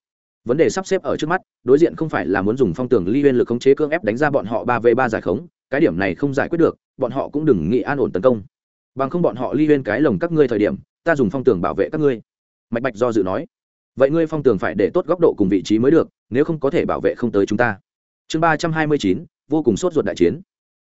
Vấn đề sắp xếp ở trước mắt, đối diện không phải là muốn dùng phong tường ly huyên lực khống chế cưỡng ép đánh ra bọn họ ba v ba giải khống, cái điểm này không giải quyết được, bọn họ cũng đừng nghĩ an ổn tấn công bằng không bọn họ ly lên cái lồng các ngươi thời điểm, ta dùng phong tường bảo vệ các ngươi. Mạch bạch do dự nói. Vậy ngươi phong tường phải để tốt góc độ cùng vị trí mới được, nếu không có thể bảo vệ không tới chúng ta. Chương ba trăm hai mươi chín, vô cùng sốt ruột đại chiến.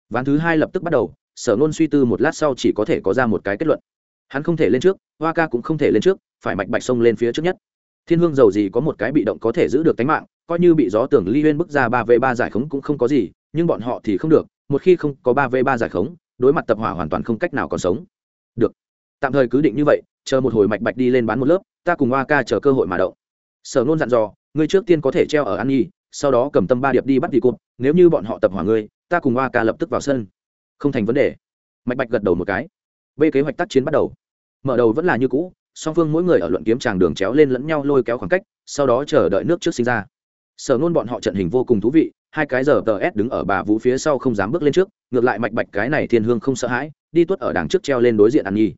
Ván thứ hai lập tức bắt đầu, sở nôn suy tư một lát sau chỉ có thể có ra một cái kết luận. Hắn không thể lên trước, hoa ca cũng không thể lên trước, phải mạch bạch xông lên phía trước nhất. Thiên hương giàu gì có một cái bị động có thể giữ được tính mạng, coi như bị gió tưởng ly huyên bước ra ba v ba giải khống cũng không có gì, nhưng bọn họ thì không được, một khi không có ba v ba giải khống đối mặt tập hỏa hoàn toàn không cách nào còn sống. Được. Tạm thời cứ định như vậy, chờ một hồi mạch bạch đi lên bán một lớp, ta cùng hoa ca chờ cơ hội mà động. Sở nôn dặn dò, ngươi trước tiên có thể treo ở an nhi sau đó cầm tâm ba điệp đi bắt đi cụt, nếu như bọn họ tập hỏa ngươi, ta cùng hoa ca lập tức vào sân. Không thành vấn đề. Mạch bạch gật đầu một cái. B kế hoạch tác chiến bắt đầu. Mở đầu vẫn là như cũ, song phương mỗi người ở luận kiếm tràng đường chéo lên lẫn nhau lôi kéo khoảng cách, sau đó chờ đợi nước trước sinh ra. Sở nôn bọn họ trận hình vô cùng thú vị, hai cái giờ tờ s đứng ở bà vũ phía sau không dám bước lên trước ngược lại mạch bạch cái này thiên hương không sợ hãi, đi tuất ở đằng trước treo lên đối diện an nhi.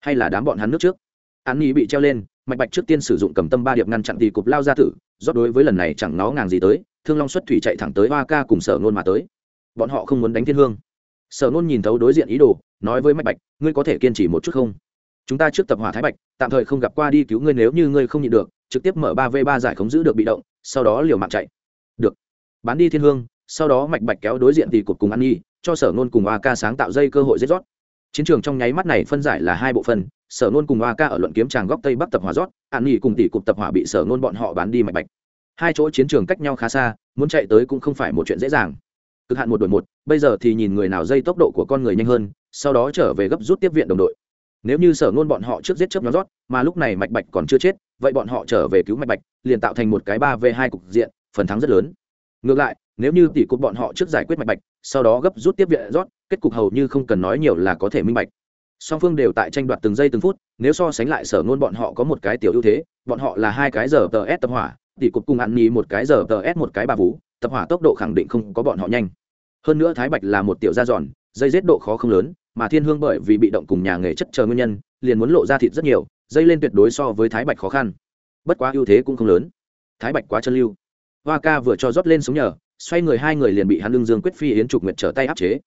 Hay là đám bọn hắn nước trước. An nhi bị treo lên, mạch bạch trước tiên sử dụng cầm tâm ba điệp ngăn chặn thì cục lao ra tử do đối với lần này chẳng nó ngàng gì tới, thương long xuất thủy chạy thẳng tới hoa ca cùng sở nôn mà tới. Bọn họ không muốn đánh thiên hương. Sở nôn nhìn thấu đối diện ý đồ, nói với mạch bạch, ngươi có thể kiên trì một chút không? Chúng ta trước tập hỏa thái bạch, tạm thời không gặp qua đi cứu ngươi nếu như ngươi không nhịn được, trực tiếp mở ba v ba giải khống giữ được bị động, sau đó liều mạng chạy. Được. Bán đi thiên hương. Sau đó mạch bạch kéo đối diện thì cục cùng ăn nhi cho sở nôn cùng a ca sáng tạo dây cơ hội dễ rót chiến trường trong nháy mắt này phân giải là hai bộ phân sở nôn cùng a ca ở luận kiếm tràng góc tây bắc tập hỏa rót, an nghỉ cùng tỷ cục tập hỏa bị sở nôn bọn họ bán đi mạch bạch. Hai chỗ chiến trường cách nhau khá xa, muốn chạy tới cũng không phải một chuyện dễ dàng. Cực hạn một đội một, bây giờ thì nhìn người nào dây tốc độ của con người nhanh hơn, sau đó trở về gấp rút tiếp viện đồng đội. Nếu như sở ngôn bọn họ trước giết chớp nhóm rót, mà lúc này mạch bạch còn chưa chết, vậy bọn họ trở về cứu mạch bạch, liền tạo thành một cái ba v hai cục diện, phần thắng rất lớn. Ngược lại nếu như tỷ cục bọn họ trước giải quyết mạch bạch, sau đó gấp rút tiếp viện rót, kết cục hầu như không cần nói nhiều là có thể minh bạch. Song phương đều tại tranh đoạt từng giây từng phút, nếu so sánh lại sở ngôn bọn họ có một cái tiểu ưu thế, bọn họ là hai cái giờ tờ s tập hỏa, tỷ cục cùng ăn nhì một cái giờ tờ s một cái ba vú, tập hỏa tốc độ khẳng định không có bọn họ nhanh. Hơn nữa thái bạch là một tiểu gia giòn, dây giết độ khó không lớn, mà thiên hương bởi vì bị động cùng nhà nghề chất chờ nguyên nhân, liền muốn lộ ra thịt rất nhiều, dây lên tuyệt đối so với thái bạch khó khăn. Bất quá ưu thế cũng không lớn. Thái bạch quá chân lưu. Hoa ca vừa cho rót lên sống nhờ xoay người hai người liền bị hắn lưng dương quyết phi yến trục nguyệt trở tay áp chế.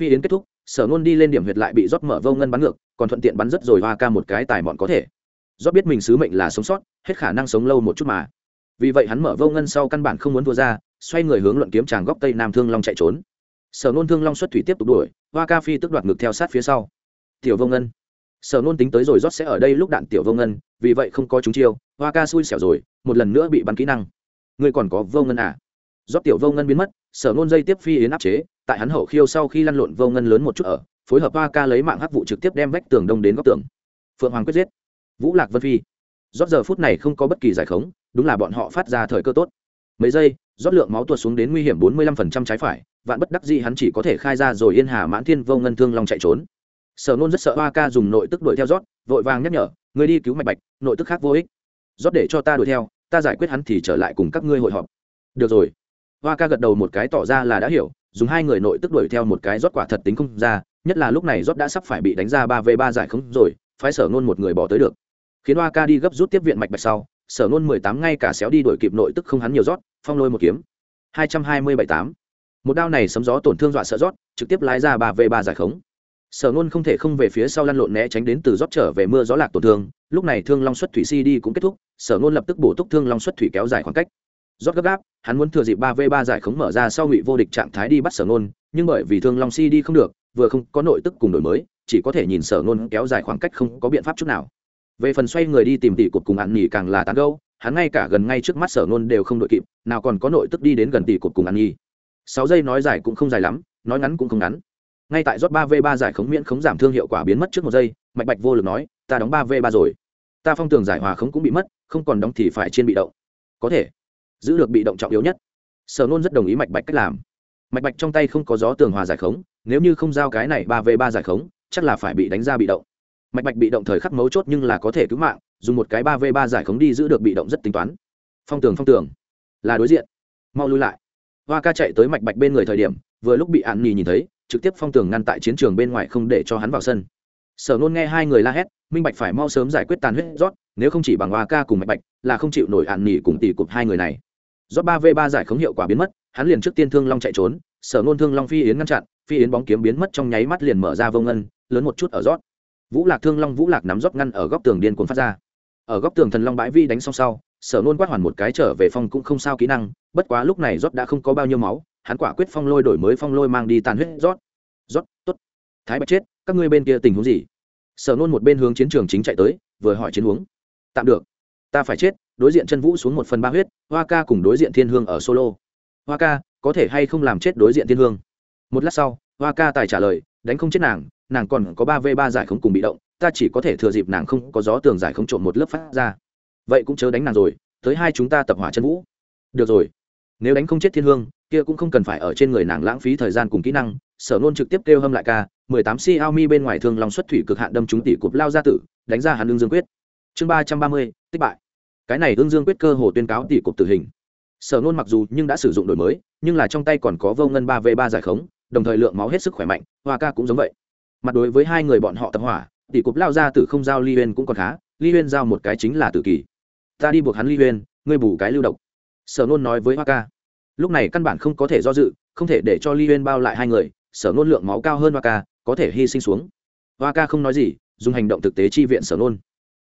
Phi yến kết thúc, sở ngôn đi lên điểm huyệt lại bị rót mở vô ngân bắn ngược, còn thuận tiện bắn rất rồi hoa ca một cái tài bọn có thể. Rót biết mình sứ mệnh là sống sót, hết khả năng sống lâu một chút mà. Vì vậy hắn mở vô ngân sau căn bản không muốn thua ra, xoay người hướng luận kiếm tràng góc tây nam thương long chạy trốn. Sở nôn thương long xuất thủy tiếp tục đuổi, hoa ca phi tức đoạt ngược theo sát phía sau. Tiểu vô ngân. Sở nôn tính tới rồi rót sẽ ở đây lúc đạn tiểu vô ngân, vì vậy không có chúng chiêu, hoa ca xui xẻo rồi, một lần nữa bị bắn kỹ năng. Ngươi còn có vô ngân à? Rót tiểu vô ngân biến mất, sở nôn dây tiếp phi yến áp chế, tại hắn hậu khiêu sau khi lăn lộn vô ngân lớn một chút ở, phối hợp ba ca lấy mạng hắc vụ trực tiếp đem vách tường đông đến góc tường. Phượng hoàng quyết giết. Vũ lạc vân phi. Rót giờ phút này không có bất kỳ giải khống, đúng là bọn họ phát ra thời cơ tốt. Mấy giây, rót lượng máu tuột xuống đến nguy hiểm bốn mươi lăm phần trăm trái phải, vạn bất đắc gì hắn chỉ có thể khai ra rồi yên hà mãn thiên vô ngân thương long chạy trốn. Sở nôn rất sợ ba ca dùng nội tức đuổi theo rót, vội vàng nhắc nhở người đi cứu mạch bạch, nội tức khác vô ích. Rót để cho ta đuổi theo, ta giải quyết hắn thì trở lại cùng các ngươi hội họp. Được rồi hoa ca gật đầu một cái tỏ ra là đã hiểu, dùng hai người nội tức đuổi theo một cái rót quả thật tính không ra, nhất là lúc này rót đã sắp phải bị đánh ra ba v ba giải không rồi, phái sở nôn một người bỏ tới được. Khiến hoa ca đi gấp rút tiếp viện mạch bạch sau, sở nôn mười tám ngay cả xéo đi đuổi kịp nội tức không hắn nhiều rót, phong lôi một kiếm. Hai trăm hai mươi bảy tám. Một đao này sấm gió tổn thương dọa sợ rót, trực tiếp lái ra ba v ba giải khống sở nôn không thể không về phía sau lăn lộn né tránh đến từ rót trở về mưa gió lạc tổn thương, lúc này thương long xuất thủy si đi cũng kết thúc, sở nôn lập tức bổ túc thương long xuất thủy kéo dài khoảng cách rót gấp gáp, hắn muốn thừa dịp ba v ba giải khống mở ra sau ngụy vô địch trạng thái đi bắt sở nôn nhưng bởi vì thương long si đi không được, vừa không có nội tức cùng đổi mới, chỉ có thể nhìn sở nôn kéo dài khoảng cách không có biện pháp chút nào. Về phần xoay người đi tìm tỷ cột cùng ăn nghỉ càng là tán gâu hắn ngay cả gần ngay trước mắt sở nôn đều không đội kịp, nào còn có nội tức đi đến gần tỷ cột cùng ăn nghỉ sáu giây nói dài cũng không dài lắm, nói ngắn cũng không ngắn. Ngay tại rót ba v ba giải khống miễn khống giảm thương hiệu quả biến mất trước một giây, mạch bạch vô lực nói, ta đóng ba v ba rồi. Ta phong tường giải hòa khống cũng bị mất, không còn đóng thì phải trên bị động. Có thể giữ được bị động trọng yếu nhất. Sở nôn rất đồng ý mạch bạch cách làm. Mạch bạch trong tay không có gió tường hòa giải khống, nếu như không giao cái này ba v ba giải khống, chắc là phải bị đánh ra bị động. Mạch bạch bị động thời khắc mấu chốt nhưng là có thể cứu mạng, dùng một cái ba v ba giải khống đi giữ được bị động rất tính toán. Phong tường phong tường. Là đối diện. Mau lui lại. Hoa ca chạy tới mạch bạch bên người thời điểm, vừa lúc bị ạn nhì nhìn thấy, trực tiếp phong tường ngăn tại chiến trường bên ngoài không để cho hắn vào sân. Sở nôn nghe hai người la hét, minh bạch phải mau sớm giải quyết tàn huyết rót nếu không chỉ bằng hoa ca cùng mạch bạch, là không chịu nổi ạn nhì cùng tỷ cụp hai người này do ba v ba giải khống hiệu quả biến mất, hắn liền trước tiên thương long chạy trốn, sở nôn thương long phi yến ngăn chặn, phi yến bóng kiếm biến mất trong nháy mắt liền mở ra vô ngân, lớn một chút ở rót. Vũ lạc thương long, vũ lạc nắm rót ngăn ở góc tường điên cuốn phát ra. Ở góc tường thần long bãi vi đánh xong sau, sở nôn quát hoàn một cái trở về phong cũng không sao kỹ năng, bất quá lúc này rót đã không có bao nhiêu máu, hắn quả quyết phong lôi đổi mới phong lôi mang đi tàn huyết rót. Rót t ố t thái bạch chết, các ngươi bên kia tình huống gì? Sở nôn một bên hướng chiến trường chính chạy tới, vừa hỏi chiến huống. Tạm được ta phải chết, đối diện chân vũ xuống một phần ba huyết, hoa ca cùng đối diện thiên hương ở solo. Hoa ca, có thể hay không làm chết đối diện thiên hương? Một lát sau, hoa ca tài trả lời, đánh không chết nàng nàng còn có ba v ba giải không cùng bị động, ta chỉ có thể thừa dịp nàng không có gió tường giải không trộm một lớp phát ra. Vậy cũng chớ đánh nàng rồi, tới hai chúng ta tập hỏa chân vũ. Được rồi. Nếu đánh không chết thiên hương, kia cũng không cần phải ở trên người nàng lãng phí thời gian cùng kỹ năng, sở nôn trực tiếp kêu hâm lại ca, mười tám si ao mi bên ngoài thương lòng xuất thủy cực hạn đâm chúng tỷ cục lao ra tử, đánh ra hàn lương dương quyết. Chương ba trăm ba mươi, tích bại cái này ương dương quyết cơ hồ tuyên cáo tỷ cục tử hình. Sở nôn mặc dù nhưng đã sử dụng đổi mới, nhưng là trong tay còn có vô ngân ba v ba giải khống, đồng thời lượng máu hết sức khỏe mạnh, hoa ca cũng giống vậy. Mặt đối với hai người bọn họ tập hỏa, tỷ cục lao ra tử không giao ly huyên cũng còn khá, ly huyên giao một cái chính là tử kỳ. Ta đi buộc hắn ly huyên, ngươi bù cái lưu độc. Sở nôn nói với hoa ca. Lúc này căn bản không có thể do dự, không thể để cho ly huyên bao lại hai người, sở nôn lượng máu cao hơn hoa ca, có thể hy sinh xuống. Hoa ca không nói gì, dùng hành động thực tế chi viện sở nôn.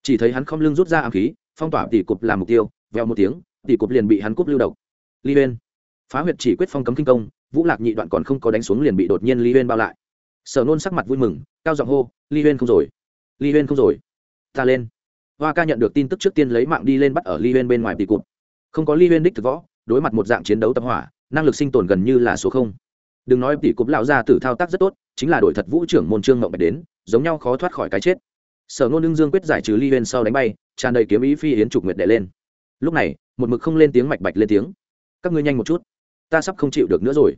Chỉ thấy hắn không lưng rút ra ám khí phong tỏa tỷ cục làm mục tiêu veo một tiếng, tỷ cục liền bị hắn cúp lưu độc. Ly huyên. Phá huyệt chỉ quyết phong cấm kinh công, vũ lạc nhị đoạn còn không có đánh xuống liền bị đột nhiên ly huyên bao lại. Sở nôn sắc mặt vui mừng, cao giọng hô, ly huyên không rồi. Ly huyên không rồi. Ta lên. Hoa ca nhận được tin tức trước tiên lấy mạng đi lên bắt ở ly huyên bên ngoài tỷ cục không có ly huyên đích thực võ, đối mặt một dạng chiến đấu tập hỏa, năng lực sinh tồn gần như là số không. Đừng nói tỷ cục lão gia tử thao tác rất tốt, chính là đội thật vũ trưởng môn trương mộng bạch đến, giống nhau khó thoát khỏi cái chết sở ngôn lương dương quyết giải trừ ly huyên sau đánh bay, tràn đầy kiếm ý phi yến trục nguyệt đệ lên. Lúc này, một mực không lên tiếng mạch bạch lên tiếng. Các ngươi nhanh một chút, ta sắp không chịu được nữa rồi.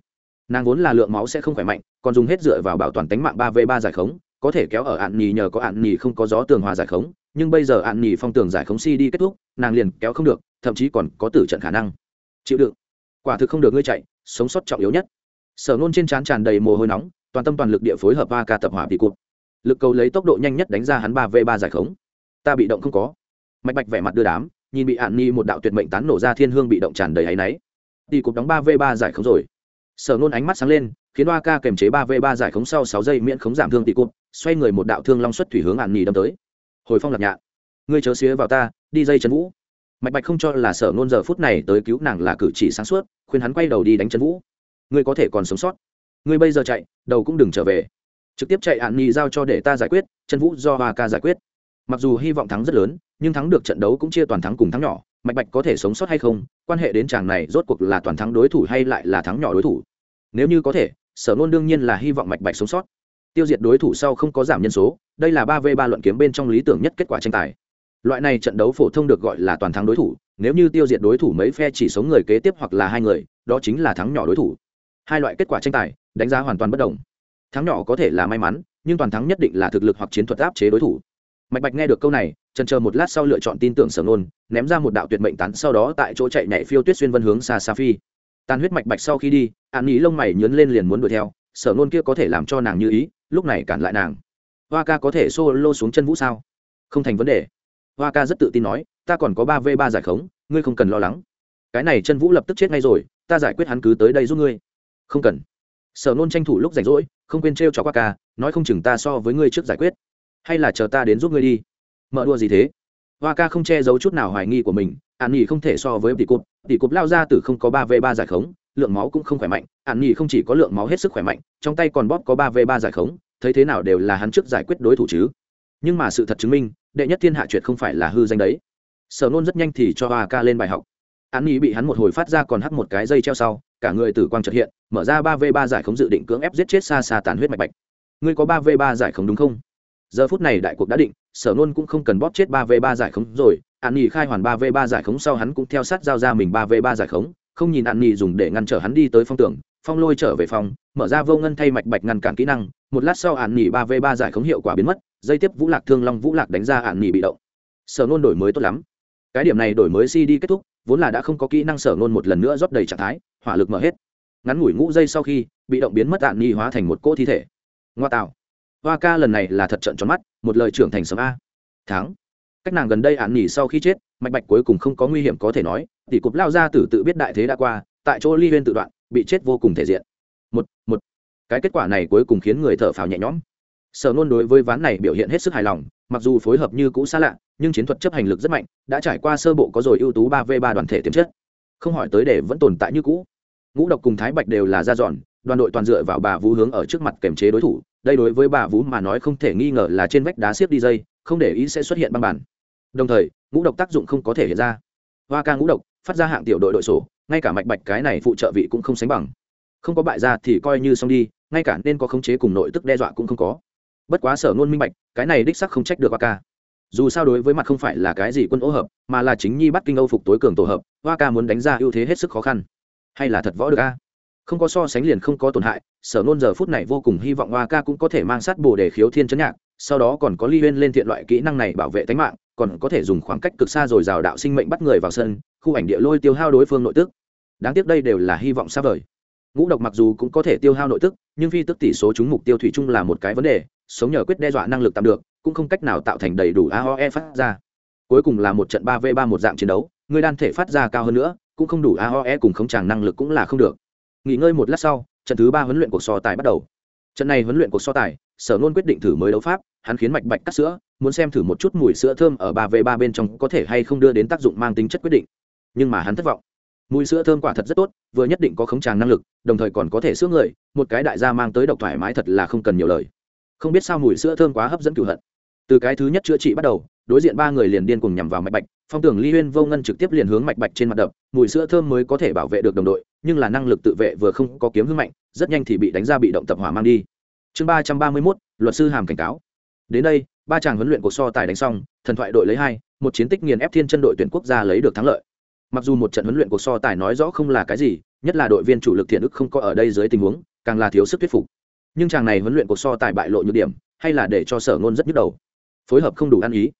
Nàng vốn là lượng máu sẽ không khỏe mạnh, còn dùng hết dựa vào bảo toàn tính mạng ba v ba giải khống, có thể kéo ở ạn nhì nhờ có ạn nhì không có gió tường hòa giải khống, nhưng bây giờ ạn nhì phong tường giải khống si đi kết thúc, nàng liền kéo không được, thậm chí còn có tử trận khả năng. Chịu đựng. Quả thực không được ngươi chạy, sống sót trọng yếu nhất. Sở nôn trên trán tràn đầy mồ hôi nóng, toàn tâm toàn lực địa phối hợp ba ca tập hỏa bị cụt lực cầu lấy tốc độ nhanh nhất đánh ra hắn ba v ba giải khống. Ta bị động không có. Mạch bạch vẻ mặt đưa đám, nhìn bị hạn ni một đạo tuyệt mệnh tán nổ ra thiên hương bị động tràn đầy áy náy. Đi cục đóng ba v ba giải khống rồi. Sở nôn ánh mắt sáng lên, khiến oa ca kềm chế ba v ba giải khống sau sáu giây miễn khống giảm thương tỷ cụt xoay người một đạo thương long xuất thủy hướng hạn ni đâm tới. Hồi phong lạc nhạn. Ngươi chớ xía vào ta, đi dây chân vũ. Mạch bạch không cho là sở nôn giờ phút này tới cứu nàng là cử chỉ sáng suốt, khuyên hắn quay đầu đi đánh chân vũ. Ngươi có thể còn sống sót. Ngươi bây giờ chạy, đầu cũng đừng trở về trực tiếp chạy ạn nhi giao cho để ta giải quyết chân vũ do hoa ca giải quyết. Mặc dù hy vọng thắng rất lớn, nhưng thắng được trận đấu cũng chia toàn thắng cùng thắng nhỏ, mạch bạch có thể sống sót hay không, quan hệ đến chàng này rốt cuộc là toàn thắng đối thủ hay lại là thắng nhỏ đối thủ? Nếu như có thể, sở nôn đương nhiên là hy vọng mạch bạch sống sót. Tiêu diệt đối thủ sau không có giảm nhân số, đây là ba v ba luận kiếm bên trong lý tưởng nhất kết quả tranh tài. Loại này trận đấu phổ thông được gọi là toàn thắng đối thủ, nếu như tiêu diệt đối thủ mấy phe chỉ sống người kế tiếp hoặc là hai người, đó chính là thắng nhỏ đối thủ. Hai loại kết quả tranh tài, đánh giá hoàn toàn bất đồng thắng nhỏ có thể là may mắn, nhưng toàn thắng nhất định là thực lực hoặc chiến thuật áp chế đối thủ. Mạch bạch nghe được câu này trần chờ một lát sau lựa chọn tin tưởng sở nôn, ném ra một đạo tuyệt mệnh tán, sau đó tại chỗ chạy nhảy phiêu tuyết xuyên vân hướng xa xa phi. Tàn huyết mạch bạch sau khi đi, an ý lông mày nhớn lên liền muốn đuổi theo, sở nôn kia có thể làm cho nàng như ý, lúc này cản lại nàng. Hoa ca có thể xô lô xuống chân vũ sao? Không thành vấn đề. Hoa ca rất tự tin nói, ta còn có ba v ba giải khống, ngươi không cần lo lắng. Cái này chân vũ lập tức chết ngay rồi, ta giải quyết hắn cứ tới đây giúp ngươi. Không cần sở nôn tranh thủ lúc rảnh rỗi, không quên t r e o cho qua ca, nói không chừng ta so với ngươi trước giải quyết. Hay là chờ ta đến giúp ngươi đi. Mở đua gì thế? Hoa ca không che giấu chút nào hoài nghi của mình ạn nghỉ không thể so với tỷ cụp. Tỷ cụp lao ra từ không có ba v ba giải khống, lượng máu cũng không khỏe mạnh. Ạn nghỉ không chỉ có lượng máu hết sức khỏe mạnh, trong tay còn bóp có ba v ba giải khống, thấy thế nào đều là hắn trước giải quyết đối thủ chứ. Nhưng mà sự thật chứng minh, đệ nhất thiên hạ tuyệt không phải là hư danh đấy. Sở nôn rất nhanh thì cho hoa ca lên bài học án nhì bị hắn một hồi phát ra còn hắt một cái dây treo sau, cả người tử quang trật hiện, mở ra ba v ba giải khống dự định cưỡng ép giết chết xa xa tàn huyết mạch bạch. Ngươi có ba v ba giải khống đúng không? Giờ phút này đại cuộc đã định, sở nôn cũng không cần bóp chết ba v ba giải khống rồi an nhi khai hoàn ba v ba giải khống sau hắn cũng theo sát giao ra mình ba v ba giải khống, không nhìn an nhi dùng để ngăn trở hắn đi tới phong tưởng phong lôi trở về phòng, mở ra vô ngân thay mạch bạch ngăn cản kỹ năng, một lát sau an nhi ba v ba giải khống hiệu quả biến mất, dây tiếp vũ lạc thương long vũ lạc đánh ra an nhi bị động. Sở nôn đổi mới tốt lắm. Cái điểm này đổi mới cd kết thúc vốn là đã không có kỹ năng sở nôn một lần nữa rót đầy trạng thái, hỏa lực mở hết. Ngắn ngủi ngũ giây sau khi, bị động biến mất an ni hóa thành một cỗ thi thể. Ngoa tạo. Hoa ca lần này là thật trận tròn mắt, một lời trưởng thành sớm a. Tháng cách nàng gần đây ạn nghỉ sau khi chết, mạch bạch cuối cùng không có nguy hiểm có thể nói, tỷ cục lao ra tử tự biết đại thế đã qua, tại chỗ ly huyên tự đoạn, bị chết vô cùng thể diện. Một một. Cái kết quả này cuối cùng khiến người thở phào nhẹ nhõm. Sở nôn đối với ván này biểu hiện hết sức hài lòng, mặc dù phối hợp như cũ xa lạ nhưng chiến thuật chấp hành lực rất mạnh, đã trải qua sơ bộ có rồi ưu tú ba v ba đoàn thể tiềm chất. Không hỏi tới để vẫn tồn tại như cũ. Ngũ độc cùng thái bạch đều là ra dọn, đoàn đội toàn dựa vào bà vũ hướng ở trước mặt kềm chế đối thủ, đây đối với bà vũ mà nói không thể nghi ngờ là trên vách đá xiếp đi dây, không để ý sẽ xuất hiện băng bản. Đồng thời, ngũ độc tác dụng không có thể hiện ra. Hoa ca ngũ độc, phát ra hạng tiểu đội đội sổ, ngay cả mạch bạch cái này phụ trợ vị cũng không sánh bằng. Không có bại ra thì coi như xong đi, ngay cả nên có khống chế cùng nội tức đe dọa cũng không có. Bất quá sở ngôn minh bạch, cái này đích sắc không trách được hoa ca dù sao đối với mặt không phải là cái gì quân ô hợp, mà là chính nhi bắt kinh âu phục tối cường tổ hợp, hoa ca muốn đánh ra ưu thế hết sức khó khăn. Hay là thật võ được a? Không có so sánh liền không có tổn hại, sở nôn giờ phút này vô cùng hy vọng hoa ca cũng có thể mang sát bồ để khiếu thiên chấn nhạc, sau đó còn có ly huyên lên thiện loại kỹ năng này bảo vệ tính mạng, còn có thể dùng khoảng cách cực xa rồi rào đạo sinh mệnh bắt người vào sân, khu ảnh địa lôi tiêu hao đối phương nội tức. Đáng tiếc đây đều là hy vọng xa vời. Ngũ độc mặc dù cũng có thể tiêu hao nội tức, nhưng phi tức tỷ số chúng mục tiêu thủy chung là một cái vấn đề, sống nhờ quyết đe dọa năng lực tạm được cũng không cách nào tạo thành đầy đủ aoe phát ra. Cuối cùng là một trận ba v ba một dạng chiến đấu, người đan thể phát ra cao hơn nữa, cũng không đủ aoe cùng khống tràng năng lực cũng là không được. Nghỉ ngơi một lát sau, trận thứ ba huấn luyện cuộc so tài bắt đầu. Trận này huấn luyện cuộc so tài, sở nôn quyết định thử mới đấu pháp, hắn khiến mạch bạch cắt sữa, muốn xem thử một chút mùi sữa thơm ở ba v ba bên trong có thể hay không đưa đến tác dụng mang tính chất quyết định. Nhưng mà hắn thất vọng. Mùi sữa thơm quả thật rất tốt, vừa nhất định có khống tràng năng lực, đồng thời còn có thể sữa người, một cái đại gia mang tới độc thoải mái thật là không cần nhiều lời. Không biết sao mùi sữa thơm quá hấp dẫn cửu hận từ cái thứ nhất chữa trị bắt đầu, đối diện ba người liền điên cùng nhằm vào mạch bạch, phong tưởng ly huyên vô ngân trực tiếp liền hướng mạch bạch trên mặt đập, mùi sữa thơm mới có thể bảo vệ được đồng đội, nhưng là năng lực tự vệ vừa không có kiếm hưng mạnh, rất nhanh thì bị đánh ra bị động tập hỏa mang đi. Chương ba trăm ba mươi mốt, luật sư hàm cảnh cáo. Đến đây, ba chàng huấn luyện cuộc so tài đánh xong, thần thoại đội lấy hai, một chiến tích nghiền ép thiên chân đội tuyển quốc gia lấy được thắng lợi. Mặc dù một trận huấn luyện cuộc so tài nói rõ không là cái gì, nhất là đội viên chủ lực thiện ức không có ở đây dưới tình huống, càng là thiếu sức thuyết phục. Nhưng chàng này huấn luyện cuộc so tài bại lộ nhược điểm, hay là để cho sở ngôn rất nhức đầu phối hợp không đủ ăn ý.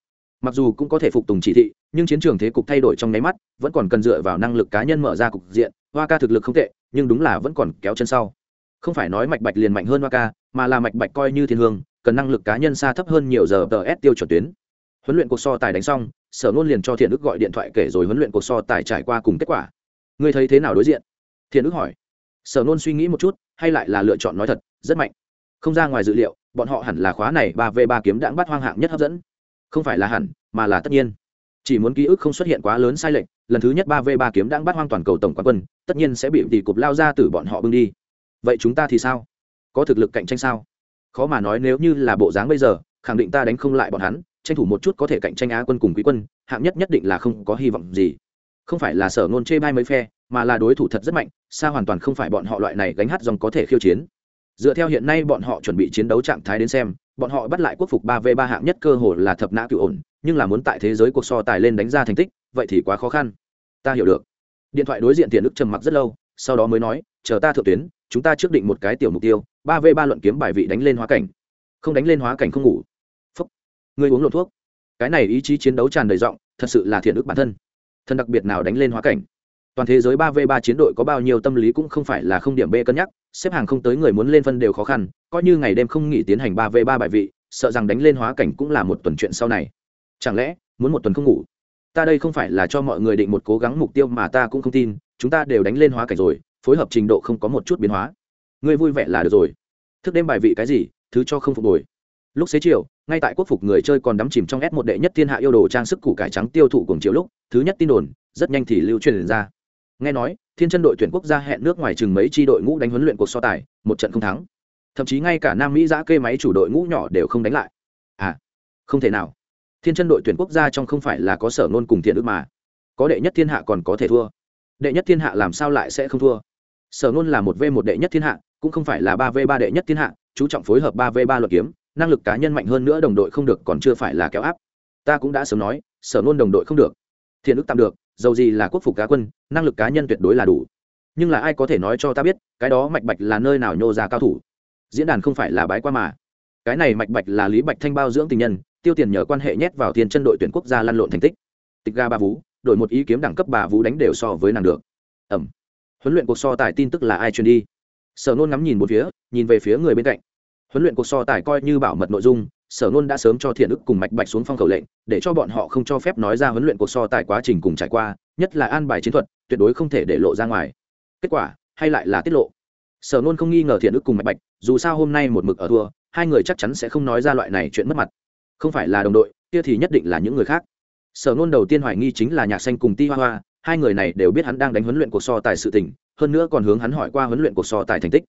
Mặc dù cũng có thể phục tùng chỉ thị, nhưng chiến trường thế cục thay đổi trong nháy mắt, vẫn còn cần dựa vào năng lực cá nhân mở ra cục diện, hoa ca thực lực không tệ, nhưng đúng là vẫn còn kéo chân sau. Không phải nói mạch bạch liền mạnh hơn hoa ca, mà là mạch bạch coi như thiên hương, cần năng lực cá nhân xa thấp hơn nhiều giờ tờ s tiêu chuẩn tuyến. Huấn luyện cuộc so tài đánh xong, sở ngôn liền cho thiện ức gọi điện thoại kể rồi huấn luyện cuộc so tài trải qua cùng kết quả. Ngươi thấy thế nào đối diện? Thiện ức hỏi. Sở ngôn suy nghĩ một chút, hay lại là lựa chọn nói thật, rất mạnh. Không ra ngoài dự liệu bọn họ hẳn là khóa này ba v ba kiếm đãng bắt hoang hạng nhất hấp dẫn. Không phải là hẳn, mà là tất nhiên. Chỉ muốn ký ức không xuất hiện quá lớn sai lệch, lần thứ nhất ba v ba kiếm đang bắt hoang toàn cầu tổng quán quân, tất nhiên sẽ bị tỷ cục lao ra từ bọn họ bưng đi. Vậy chúng ta thì sao? Có thực lực cạnh tranh sao? Khó mà nói nếu như là bộ dáng bây giờ, khẳng định ta đánh không lại bọn hắn, tranh thủ một chút có thể cạnh tranh á quân cùng quý quân, hạng nhất nhất định là không có hy vọng gì. Không phải là sở ngôn chê bai mấy phe, mà là đối thủ thật rất mạnh, xa hoàn toàn không phải bọn họ loại này gánh hát dòng có thể khiêu chiến dựa theo hiện nay bọn họ chuẩn bị chiến đấu trạng thái đến xem, bọn họ bắt lại quốc phục ba v ba hạng nhất cơ hồ là thập nã cựu ổn, nhưng là muốn tại thế giới cuộc so tài lên đánh ra thành tích, vậy thì quá khó khăn. Ta hiểu được. Điện thoại đối diện tiền đức trầm mặc rất lâu, sau đó mới nói, chờ ta thượng tuyến, chúng ta trước định một cái tiểu mục tiêu, ba v ba luận kiếm bài vị đánh lên hóa cảnh. Không đánh lên hóa cảnh không ngủ. Phúc người uống lộn thuốc. Cái này ý chí chiến đấu tràn đầy giọng, thật sự là thiện ức bản thân. Thân đặc biệt nào đánh lên hóa cảnh? Toàn thế giới ba v ba chiến đội có bao nhiêu tâm lý cũng không phải là không điểm b cân nhắc xếp hàng không tới người muốn lên phân đều khó khăn, coi như ngày đêm không nghỉ tiến hành ba v ba bài vị, sợ rằng đánh lên hóa cảnh cũng là một tuần chuyện sau này. Chẳng lẽ, muốn một tuần không ngủ? Ta đây không phải là cho mọi người định một cố gắng mục tiêu mà ta cũng không tin, chúng ta đều đánh lên hóa cảnh rồi, phối hợp trình độ không có một chút biến hóa. Ngươi vui vẻ là được rồi. Thức đêm bài vị cái gì, thứ cho không phục hồi lúc xế chiều, ngay tại quốc phục người chơi còn đắm chìm trong s một đệ nhất thiên hạ yêu đồ trang sức củ cải trắng tiêu thụ cùng chiều lúc, thứ nhất tin đồn, rất nhanh thì lưu truyền ra. Nghe nói thiên chân đội tuyển quốc gia hẹn nước ngoài chừng mấy chi đội ngũ đánh huấn luyện cuộc so tài, một trận không thắng. Thậm chí ngay cả nam mỹ giã kê máy chủ đội ngũ nhỏ đều không đánh lại. À không thể nào. Thiên chân đội tuyển quốc gia trong không phải là có sở ngôn cùng thiện ước mà. Có đệ nhất thiên hạ còn có thể thua. Đệ nhất thiên hạ làm sao lại sẽ không thua? Sở ngôn là một v một đệ nhất thiên hạ, cũng không phải là ba v ba đệ nhất thiên hạ, chú trọng phối hợp ba v ba luật kiếm, năng lực cá nhân mạnh hơn nữa đồng đội không được còn chưa phải là kéo áp. Ta cũng đã sớm nói, sở ngôn đồng đội không được. Thiện Ước tạm được, dầu gì là quốc phục cá quân năng lực cá nhân tuyệt đối là đủ. Nhưng là ai có thể nói cho ta biết, cái đó mạch bạch là nơi nào nhô ra cao thủ? Diễn đàn không phải là bái qua mà. Cái này mạch bạch là lý bạch thanh bao dưỡng tình nhân, tiêu tiền nhờ quan hệ nhét vào tiền chân đội tuyển quốc gia lăn lộn thành tích. Tịch ga ba vú đội một ý kiếm đẳng cấp bà vú đánh đều so với nàng được. Ẩm. Huấn luyện cuộc so tài tin tức là ai truyền đi? Sở nôn ngắm nhìn một phía, nhìn về phía người bên cạnh. Huấn luyện cuộc so tài coi như bảo mật nội dung, sở nôn đã sớm cho thiện ức cùng mạch bạch xuống phong khẩu lệnh, để cho bọn họ không cho phép nói ra huấn luyện cuộc so tài quá trình cùng trải qua nhất là an bài chiến thuật, tuyệt đối không thể để lộ ra ngoài. Kết quả, hay lại là tiết lộ. Sở nôn không nghi ngờ thiện ức cùng mạch bạch, dù sao hôm nay một mực ở thua, hai người chắc chắn sẽ không nói ra loại này chuyện mất mặt. Không phải là đồng đội, kia thì nhất định là những người khác. Sở nôn đầu tiên hoài nghi chính là nhạc xanh cùng ti hoa hoa, hai người này đều biết hắn đang đánh huấn luyện cuộc so tài sự tình, hơn nữa còn hướng hắn hỏi qua huấn luyện cuộc so tài thành tích.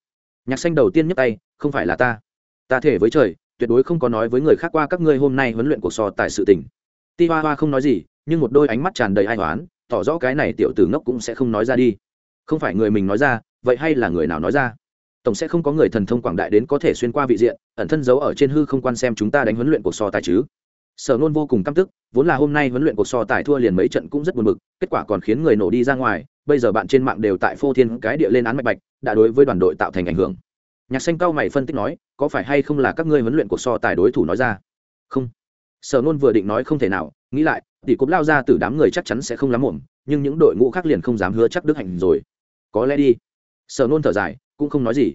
Nhạc xanh đầu tiên nhấc tay, không phải là ta. Ta thể với trời, tuyệt đối không có nói với người khác qua các ngươi hôm nay huấn luyện cuộc so tài sự tình. Ti hoa hoa không nói gì, nhưng một đôi ánh mắt tràn đầy ai toán tỏ rõ cái này tiểu tử ngốc cũng sẽ không nói ra đi. Không phải người mình nói ra, vậy hay là người nào nói ra? Tổng sẽ không có người thần thông quảng đại đến có thể xuyên qua vị diện, ẩn thân giấu ở trên hư không quan xem chúng ta đánh huấn luyện cuộc so tài chứ. Sở nôn vô cùng căm tức, vốn là hôm nay huấn luyện cuộc so tài thua liền mấy trận cũng rất buồn bực, kết quả còn khiến người nổ đi ra ngoài, bây giờ bạn trên mạng đều tại phô thiên cái địa lên án mạch bạch, đã đối với đoàn đội tạo thành ảnh hưởng. Nhạc xanh cao mày phân tích nói, có phải hay không là các ngươi huấn luyện cuộc so tài đối thủ nói ra? Không. Sở nôn vừa định nói không thể nào, nghĩ lại tỷ cúp lao ra từ đám người chắc chắn sẽ không lắm muộn, nhưng những đội ngũ khác liền không dám hứa chắc đức hạnh rồi. Có lẽ đi. Sở nôn thở dài, cũng không nói gì.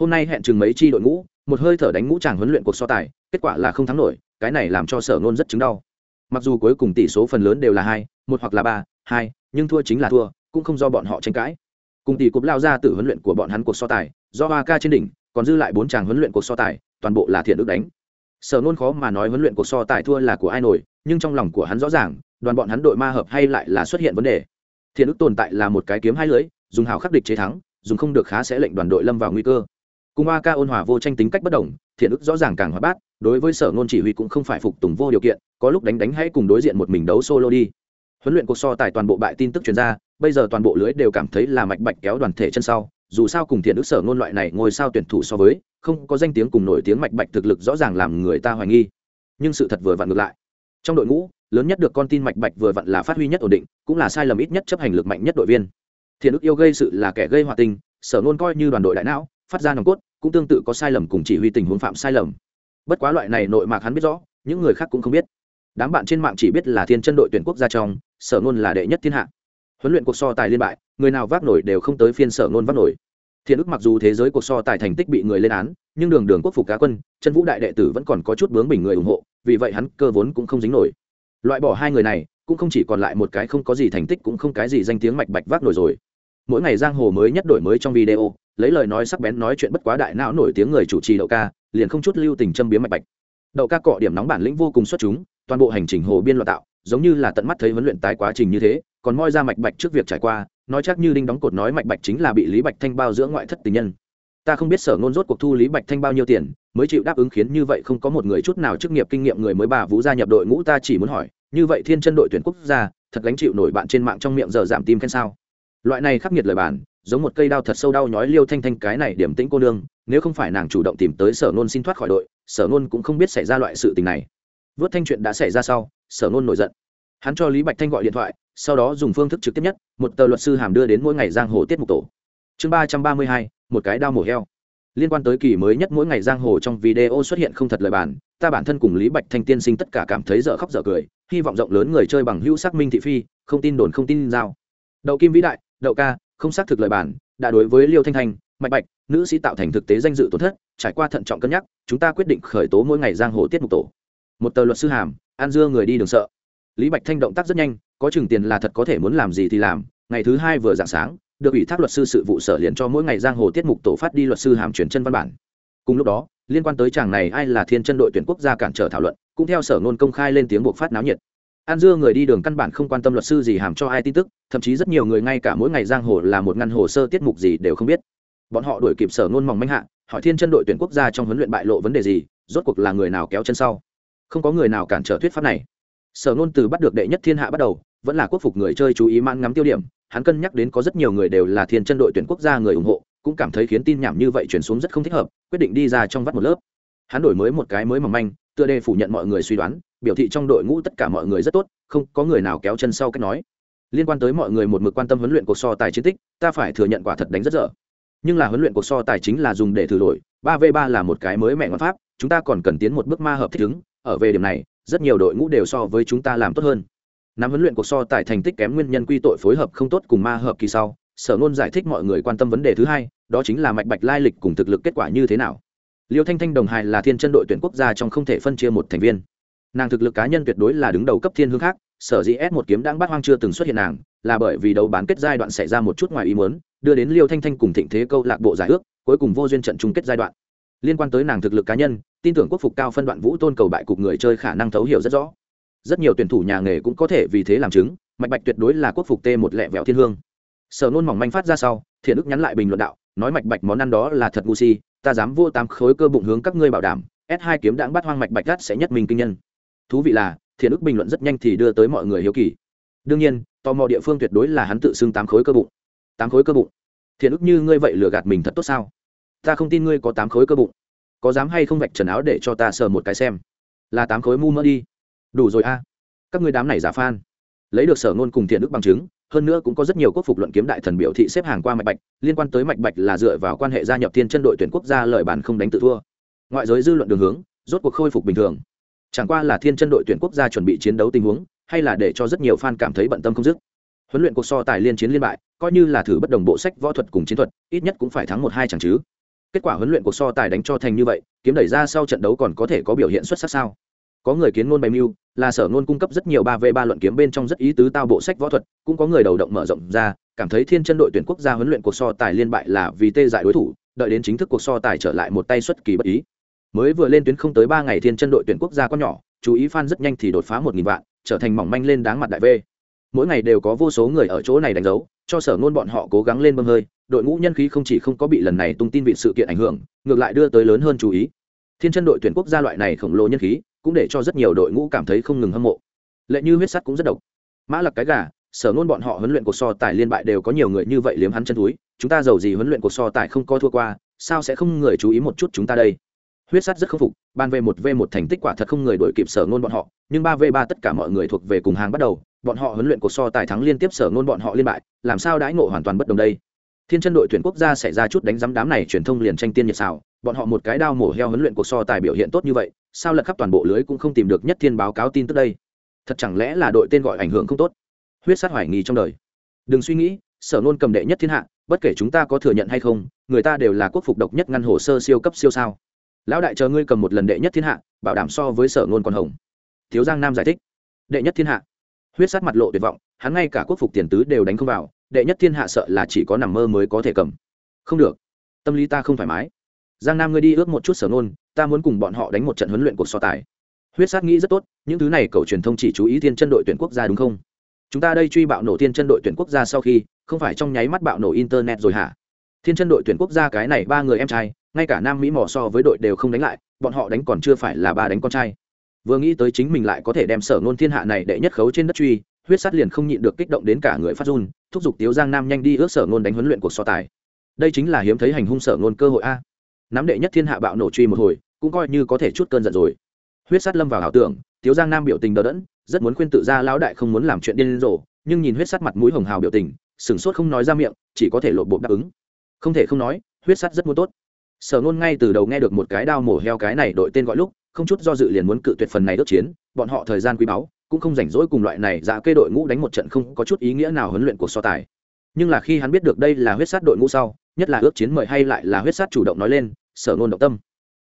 Hôm nay hẹn chừng mấy chi đội ngũ, một hơi thở đánh ngũ tràng huấn luyện cuộc so tài, kết quả là không thắng nổi, cái này làm cho sở nôn rất chứng đau. Mặc dù cuối cùng tỷ số phần lớn đều là hai, một hoặc là ba, hai, nhưng thua chính là thua, cũng không do bọn họ tranh cãi. Cùng tỷ cúp lao ra từ huấn luyện của bọn hắn cuộc so tài, do hoa ca trên đỉnh, còn dư lại bốn chàng huấn luyện cuộc so tài, toàn bộ là thiện đức đánh sở nôn khó mà nói huấn luyện cuộc so tài thua là của ai nổi, nhưng trong lòng của hắn rõ ràng, đoàn bọn hắn đội ma hợp hay lại là xuất hiện vấn đề. Thiện Ức tồn tại là một cái kiếm hai lưới, dùng hào khắc địch chế thắng, dùng không được khá sẽ lệnh đoàn đội lâm vào nguy cơ. Cùng a ca ôn hòa vô tranh tính cách bất đồng, thiện ức rõ ràng càng hóa bát, đối với sở ngôn chỉ huy cũng không phải phục tùng vô điều kiện, có lúc đánh đánh hãy cùng đối diện một mình đấu solo đi. Huấn luyện cuộc so tài toàn bộ bại tin tức chuyên gia bây giờ toàn bộ lưới đều cảm thấy là mạch bạch kéo đoàn thể chân sau, dù sao cùng thiện ức sở ngôn loại này ngôi sao tuyển thủ so với không có danh tiếng cùng nổi tiếng mạch bạch thực lực rõ ràng làm người ta hoài nghi. Nhưng sự thật vừa vặn ngược lại. Trong đội ngũ, lớn nhất được con tin mạch bạch vừa vặn là phát huy nhất ổn định, cũng là sai lầm ít nhất chấp hành lực mạnh nhất đội viên. Thiện ức yêu gây sự là kẻ gây hòa tình, sở ngôn coi như đoàn đội đại não, phát ra nòng cốt, cũng tương tự có sai lầm cùng chỉ huy tình huống phạm sai lầm. Bất quá loại này nội mạc hắn biết rõ, những người khác cũng không biết. Đám bạn trên mạng chỉ biết là thiên chân đội tuyển quốc gia trong, sở ngôn là đệ nhất thiên hạ. Huấn luyện cuộc so tài liên bại, người nào vác nổi đều không tới phiên sở ngôn vác nổi thiện ức mặc dù thế giới cuộc so tài thành tích bị người lên án, nhưng đường đường quốc phục cá quân, chân vũ đại đệ tử vẫn còn có chút bướng bình người ủng hộ, vì vậy hắn cơ vốn cũng không dính nổi. Loại bỏ hai người này, cũng không chỉ còn lại một cái không có gì thành tích cũng không cái gì danh tiếng mạch bạch vác nổi rồi. Mỗi ngày giang hồ mới nhất đổi mới trong video, lấy lời nói sắc bén nói chuyện bất quá đại não nổi tiếng người chủ trì đậu ca, liền không chút lưu tình châm biếm mạch bạch. Đậu ca cọ điểm nóng bản lĩnh vô cùng xuất chúng, toàn bộ hành trình hồ biên loạn tạo, giống như là tận mắt thấy huấn luyện tái quá trình như thế, còn moi ra mạch bạch trước việc trải qua nói chắc như đinh đóng cột nói mạch bạch chính là bị lý bạch thanh bao giữa ngoại thất tình nhân. Ta không biết sở ngôn rốt cuộc thu lý bạch thanh bao nhiêu tiền, mới chịu đáp ứng khiến như vậy không có một người chút nào chức nghiệp kinh nghiệm người mới bà vũ gia nhập đội ngũ ta chỉ muốn hỏi, như vậy thiên chân đội tuyển quốc gia, thật gánh chịu nổi bạn trên mạng trong miệng giờ giảm tim khen sao? Loại này khắc nghiệt lời bản, giống một cây đao thật sâu đau nhói liêu thanh thanh cái này điểm tĩnh cô nương, nếu không phải nàng chủ động tìm tới sở nôn xin thoát khỏi đội, sở nôn cũng không biết xảy ra loại sự tình này. Vớt thanh chuyện đã xảy ra sau, sở nôn nổi giận. Hắn cho lý bạch thanh gọi điện thoại sau đó dùng phương thức trực tiếp nhất, một tờ luật sư hàm đưa đến mỗi ngày giang hồ tiết mục tổ. Chương ba trăm ba mươi hai, một cái đao mổ heo. Liên quan tới kỳ mới nhất mỗi ngày giang hồ trong video xuất hiện không thật lời bàn ta bản thân cùng lý bạch thanh tiên sinh tất cả cảm thấy dở khóc dở cười, hy vọng rộng lớn người chơi bằng hữu xác minh thị phi, không tin đồn không tin giao. Đậu kim vĩ đại, đậu ca, không xác thực lời bản, đã đối với liêu thanh thanh mạch bạch, nữ sĩ tạo thành thực tế danh dự tổn thất, trải qua thận trọng cân nhắc, chúng ta quyết định khởi tố mỗi ngày giang hồ tiết mục tổ. Một tờ luật sư hàm an dưa người đi đường sợ. Lý bạch thanh động tác rất nhanh có chừng tiền là thật có thể muốn làm gì thì làm, ngày thứ hai vừa dạng sáng, được ủy thác luật sư sự vụ sở liền cho mỗi ngày giang hồ tiết mục tổ phát đi luật sư hàm chuyển chân văn bản. Cùng lúc đó, liên quan tới chàng này ai là thiên chân đội tuyển quốc gia cản trở thảo luận, cũng theo sở ngôn công khai lên tiếng buộc phát náo nhiệt. An dưa người đi đường căn bản không quan tâm luật sư gì hàm cho ai tin tức, thậm chí rất nhiều người ngay cả mỗi ngày giang hồ là một ngăn hồ sơ tiết mục gì đều không biết. Bọn họ đuổi kịp sở ngôn mỏng manh hạ, hỏi thiên chân đội tuyển quốc gia trong huấn luyện bại lộ vấn đề gì, rốt cuộc là người nào kéo chân sau? Không có người nào cản trở thuyết pháp này. Sở ngôn từ bắt được đệ nhất thiên hạ bắt đầu vẫn là quốc phục người chơi chú ý mang ngắm tiêu điểm, hắn cân nhắc đến có rất nhiều người đều là thiên chân đội tuyển quốc gia người ủng hộ, cũng cảm thấy khiến tin nhảm như vậy chuyển xuống rất không thích hợp, quyết định đi ra trong vắt một lớp. Hắn đổi mới một cái mới mỏng manh, tựa đề phủ nhận mọi người suy đoán, biểu thị trong đội ngũ tất cả mọi người rất tốt, không có người nào kéo chân sau cách nói. Liên quan tới mọi người một mực quan tâm huấn luyện cuộc so tài chiến tích, ta phải thừa nhận quả thật đánh rất dở. Nhưng là huấn luyện cuộc so tài chính là dùng để thử đổi, ba v ba là một cái mới mẹ ngoại pháp, chúng ta còn cần tiến một bước ma hợp thích ứng, ở về điểm này, rất nhiều đội ngũ đều so với chúng ta làm tốt hơn nắm huấn luyện cuộc so tài thành tích kém nguyên nhân quy tội phối hợp không tốt cùng ma hợp kỳ sau, sở nôn giải thích mọi người quan tâm vấn đề thứ hai, đó chính là mạch bạch lai lịch cùng thực lực kết quả như thế nào. Liêu thanh thanh đồng hài là thiên chân đội tuyển quốc gia trong không thể phân chia một thành viên. Nàng thực lực cá nhân tuyệt đối là đứng đầu cấp thiên hương khác, sở dĩ s một kiếm đang bắt hoang chưa từng xuất hiện nàng, là bởi vì đấu bán kết giai đoạn xảy ra một chút ngoài ý muốn, đưa đến liêu thanh thanh cùng thịnh thế câu lạc bộ giải ước, cuối cùng vô duyên trận chung kết giai đoạn. Liên quan tới nàng thực lực cá nhân, tin tưởng quốc phục cao phân đoạn vũ tôn cầu bại cục người chơi khả năng thấu hiểu rất rõ rất nhiều tuyển thủ nhà nghề cũng có thể vì thế làm chứng, mạch bạch tuyệt đối là quốc phục t một lẹ vẹo thiên hương. Sở nôn mỏng manh phát ra sau, thiện ức nhắn lại bình luận đạo, nói mạch bạch món ăn đó là thật ngu si, ta dám vô tám khối cơ bụng hướng các ngươi bảo đảm, s hai kiếm đãng bắt hoang mạch bạch gắt sẽ nhất mình kinh nhân. Thú vị là, thiện ức bình luận rất nhanh thì đưa tới mọi người hiếu kỳ. Đương nhiên, tò mò địa phương tuyệt đối là hắn tự xưng tám khối cơ bụng. Tám khối cơ bụng? Thiện ức như ngươi vậy lừa gạt mình thật tốt sao? Ta không tin ngươi có tám khối cơ bụng. Có dám hay không vạch trần áo để cho ta sờ một cái xem? Là tám khối mu mỡ đi đủ rồi a. Các ngươi đám này giả phan lấy được sở ngôn cùng thiện đức bằng chứng, hơn nữa cũng có rất nhiều quốc phục luận kiếm đại thần biểu thị xếp hàng qua mạch bạch, liên quan tới mạch bạch là dựa vào quan hệ gia nhập thiên chân đội tuyển quốc gia lời bàn không đánh tự thua. Ngoại giới dư luận đường hướng, rốt cuộc khôi phục bình thường. Chẳng qua là thiên chân đội tuyển quốc gia chuẩn bị chiến đấu tình huống, hay là để cho rất nhiều fan cảm thấy bận tâm không dứt. Huấn luyện cuộc so tài liên chiến liên bại, coi như là thử bất đồng bộ sách võ thuật cùng chiến thuật, ít nhất cũng phải thắng một hai chẳng chứ. Kết quả huấn luyện cuộc so tài đánh cho thành như vậy, kiếm đẩy ra sau trận đấu còn có thể có biểu hiện xuất sắc sao? Có người kiến ngôn bày mưu, là sở ngôn cung cấp rất nhiều ba v ba luận kiếm bên trong rất ý tứ tao bộ sách võ thuật, cũng có người đầu động mở rộng ra, cảm thấy thiên chân đội tuyển quốc gia huấn luyện cuộc so tài liên bại là vì tê dại đối thủ, đợi đến chính thức cuộc so tài trở lại một tay xuất kỳ bất ý. Mới vừa lên tuyến không tới ba ngày thiên chân đội tuyển quốc gia có nhỏ, chú ý fan rất nhanh thì đột phá một nghìn vạn, trở thành mỏng manh lên đáng mặt đại v mỗi ngày đều có vô số người ở chỗ này đánh dấu, cho sở ngôn bọn họ cố gắng lên bơm hơi, đội ngũ nhân khí không chỉ không có bị lần này tung tin vị sự kiện ảnh hưởng, ngược lại đưa tới lớn hơn chú ý. Thiên chân đội tuyển quốc gia loại này khổng lồ nhân khí cũng để cho rất nhiều đội ngũ cảm thấy không ngừng hâm mộ. Lệ như huyết sắt cũng rất độc. Mã lặc cái gà, sở ngôn bọn họ huấn luyện cuộc so tài liên bại đều có nhiều người như vậy liếm hắn chân túi, chúng ta giàu gì huấn luyện cuộc so tài không co thua qua, sao sẽ không người chú ý một chút chúng ta đây? Huyết sắt rất khâm phục, ban v một v một thành tích quả thật không người đổi kịp sở ngôn bọn họ, nhưng ba v ba tất cả mọi người thuộc về cùng hàng bắt đầu, bọn họ huấn luyện cuộc so tài thắng liên tiếp sở ngôn bọn họ liên bại, làm sao đãi ngộ hoàn toàn bất đồng đây? Thiên chân đội tuyển quốc gia xảy ra chút đánh giám đám này truyền thông liền tranh tiên nhiệt xào bọn họ một cái đao mổ heo huấn luyện cuộc so tài biểu hiện tốt như vậy, sao lật khắp toàn bộ lưới cũng không tìm được nhất thiên báo cáo tin tức đây? Thật chẳng lẽ là đội tên gọi ảnh hưởng không tốt? Huyết sát hoài nghi trong đời. Đừng suy nghĩ, sở nôn cầm đệ nhất thiên hạ, bất kể chúng ta có thừa nhận hay không, người ta đều là quốc phục độc nhất ngăn hồ sơ siêu cấp siêu sao. Lão đại chờ ngươi cầm một lần đệ nhất thiên hạ, bảo đảm so với sở nôn còn hồng. Thiếu giang nam giải thích. Đệ nhất thiên hạ. Huyết sát mặt lộ tuyệt vọng, hắn ngay cả quốc phục tiền tứ đều đánh không vào, đệ nhất thiên hạ sợ là chỉ có nằm mơ mới có thể cầm. Không được. Tâm lý ta không thoải mái giang nam ngươi đi ước một chút sở nôn ta muốn cùng bọn họ đánh một trận huấn luyện cuộc so tài. Huyết sát nghĩ rất tốt, những thứ này cầu truyền thông chỉ chú ý thiên chân đội tuyển quốc gia đúng không? Chúng ta đây truy bạo nổ thiên chân đội tuyển quốc gia sau khi, không phải trong nháy mắt bạo nổ internet rồi hả? Thiên chân đội tuyển quốc gia cái này ba người em trai, ngay cả nam mỹ mò so với đội đều không đánh lại, bọn họ đánh còn chưa phải là ba đánh con trai. Vừa nghĩ tới chính mình lại có thể đem sở ngôn thiên hạ này đệ nhất khấu trên đất truy, huyết sát liền không nhịn được kích động đến cả người phát run, thúc giục tiếu giang nam nhanh đi ước sở ngôn đánh huấn luyện cuộc so tài. Đây chính là hiếm thấy hành hung sở ngôn cơ hội a nắm đệ nhất thiên hạ bạo nổ truy một hồi, cũng coi như có thể chút cơn giận rồi. Huyết sát lâm vào ảo tưởng, tiếu giang nam biểu tình đờ đẫn, rất muốn khuyên tự ra lão đại không muốn làm chuyện điên rồ, nhưng nhìn huyết sát mặt mũi hồng hào biểu tình, sửng sốt không nói ra miệng, chỉ có thể lộ bộ đáp ứng. Không thể không nói, huyết sát rất muốn tốt. Sở ngôn ngay từ đầu nghe được một cái đao mổ heo cái này đội tên gọi lúc, không chút do dự liền muốn cự tuyệt phần này đốt chiến, bọn họ thời gian quý báu, cũng không rảnh rỗi cùng loại này dạ kê đội ngũ đánh một trận không có chút ý nghĩa nào huấn luyện cuộc so tài. Nhưng là khi hắn biết được đây là huyết sát đội ngũ sau, nhất là ước chiến mời hay lại là huyết sát chủ động nói lên sở nôn động tâm.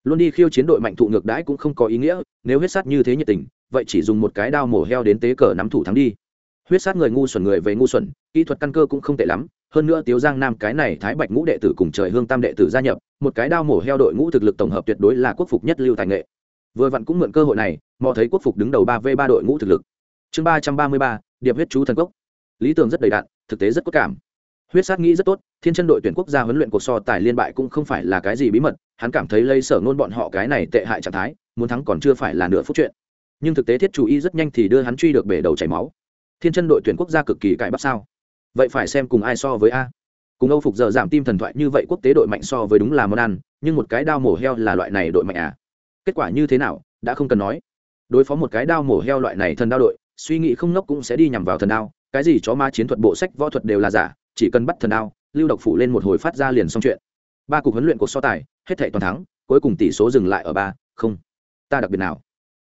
Luôn đi khiêu chiến đội mạnh thụ ngược đãi cũng không có ý nghĩa, nếu huyết sát như thế nhiệt tình, vậy chỉ dùng một cái đao mổ heo đến tế cờ nắm thủ thắng đi. Huyết sát người ngu xuẩn người về ngu xuẩn, kỹ thuật căn cơ cũng không tệ lắm, hơn nữa tiếu giang nam cái này thái bạch ngũ đệ tử cùng trời hương tam đệ tử gia nhập, một cái đao mổ heo đội ngũ thực lực tổng hợp tuyệt đối là quốc phục nhất lưu tài nghệ. Vừa vặn cũng mượn cơ hội này, mò thấy quốc phục đứng đầu ba v ba đội ngũ thực lực. Chương ba trăm ba mươi ba, điệp huyết chú thần cốc. Lý tưởng rất đầy đạn thực tế rất cốt cảm huyết sát nghĩ rất tốt, thiên chân đội tuyển quốc gia huấn luyện cuộc so tài liên bại cũng không phải là cái gì bí mật, hắn cảm thấy lây sở nôn bọn họ cái này tệ hại trạng thái, muốn thắng còn chưa phải là nửa phút chuyện. Nhưng thực tế thiết chủ y rất nhanh thì đưa hắn truy được bể đầu chảy máu. Thiên chân đội tuyển quốc gia cực kỳ cãi bắp sao? Vậy phải xem cùng ai so với a. Cùng âu phục giờ giảm tim thần thoại như vậy quốc tế đội mạnh so với đúng là món ăn, nhưng một cái đao mổ heo là loại này đội mạnh à? Kết quả như thế nào, đã không cần nói. Đối phó một cái đao mổ heo loại này thần đao đội, suy nghĩ không nốc cũng sẽ đi nhằm vào thần đao, cái gì chó ma chiến thuật bộ sách võ thuật đều là giả chỉ cần bắt thần đao, lưu độc phủ lên một hồi phát ra liền xong chuyện. Ba cuộc huấn luyện cuộc so tài, hết thệ toàn thắng, cuối cùng tỷ số dừng lại ở ba, không. Ta đặc biệt nào?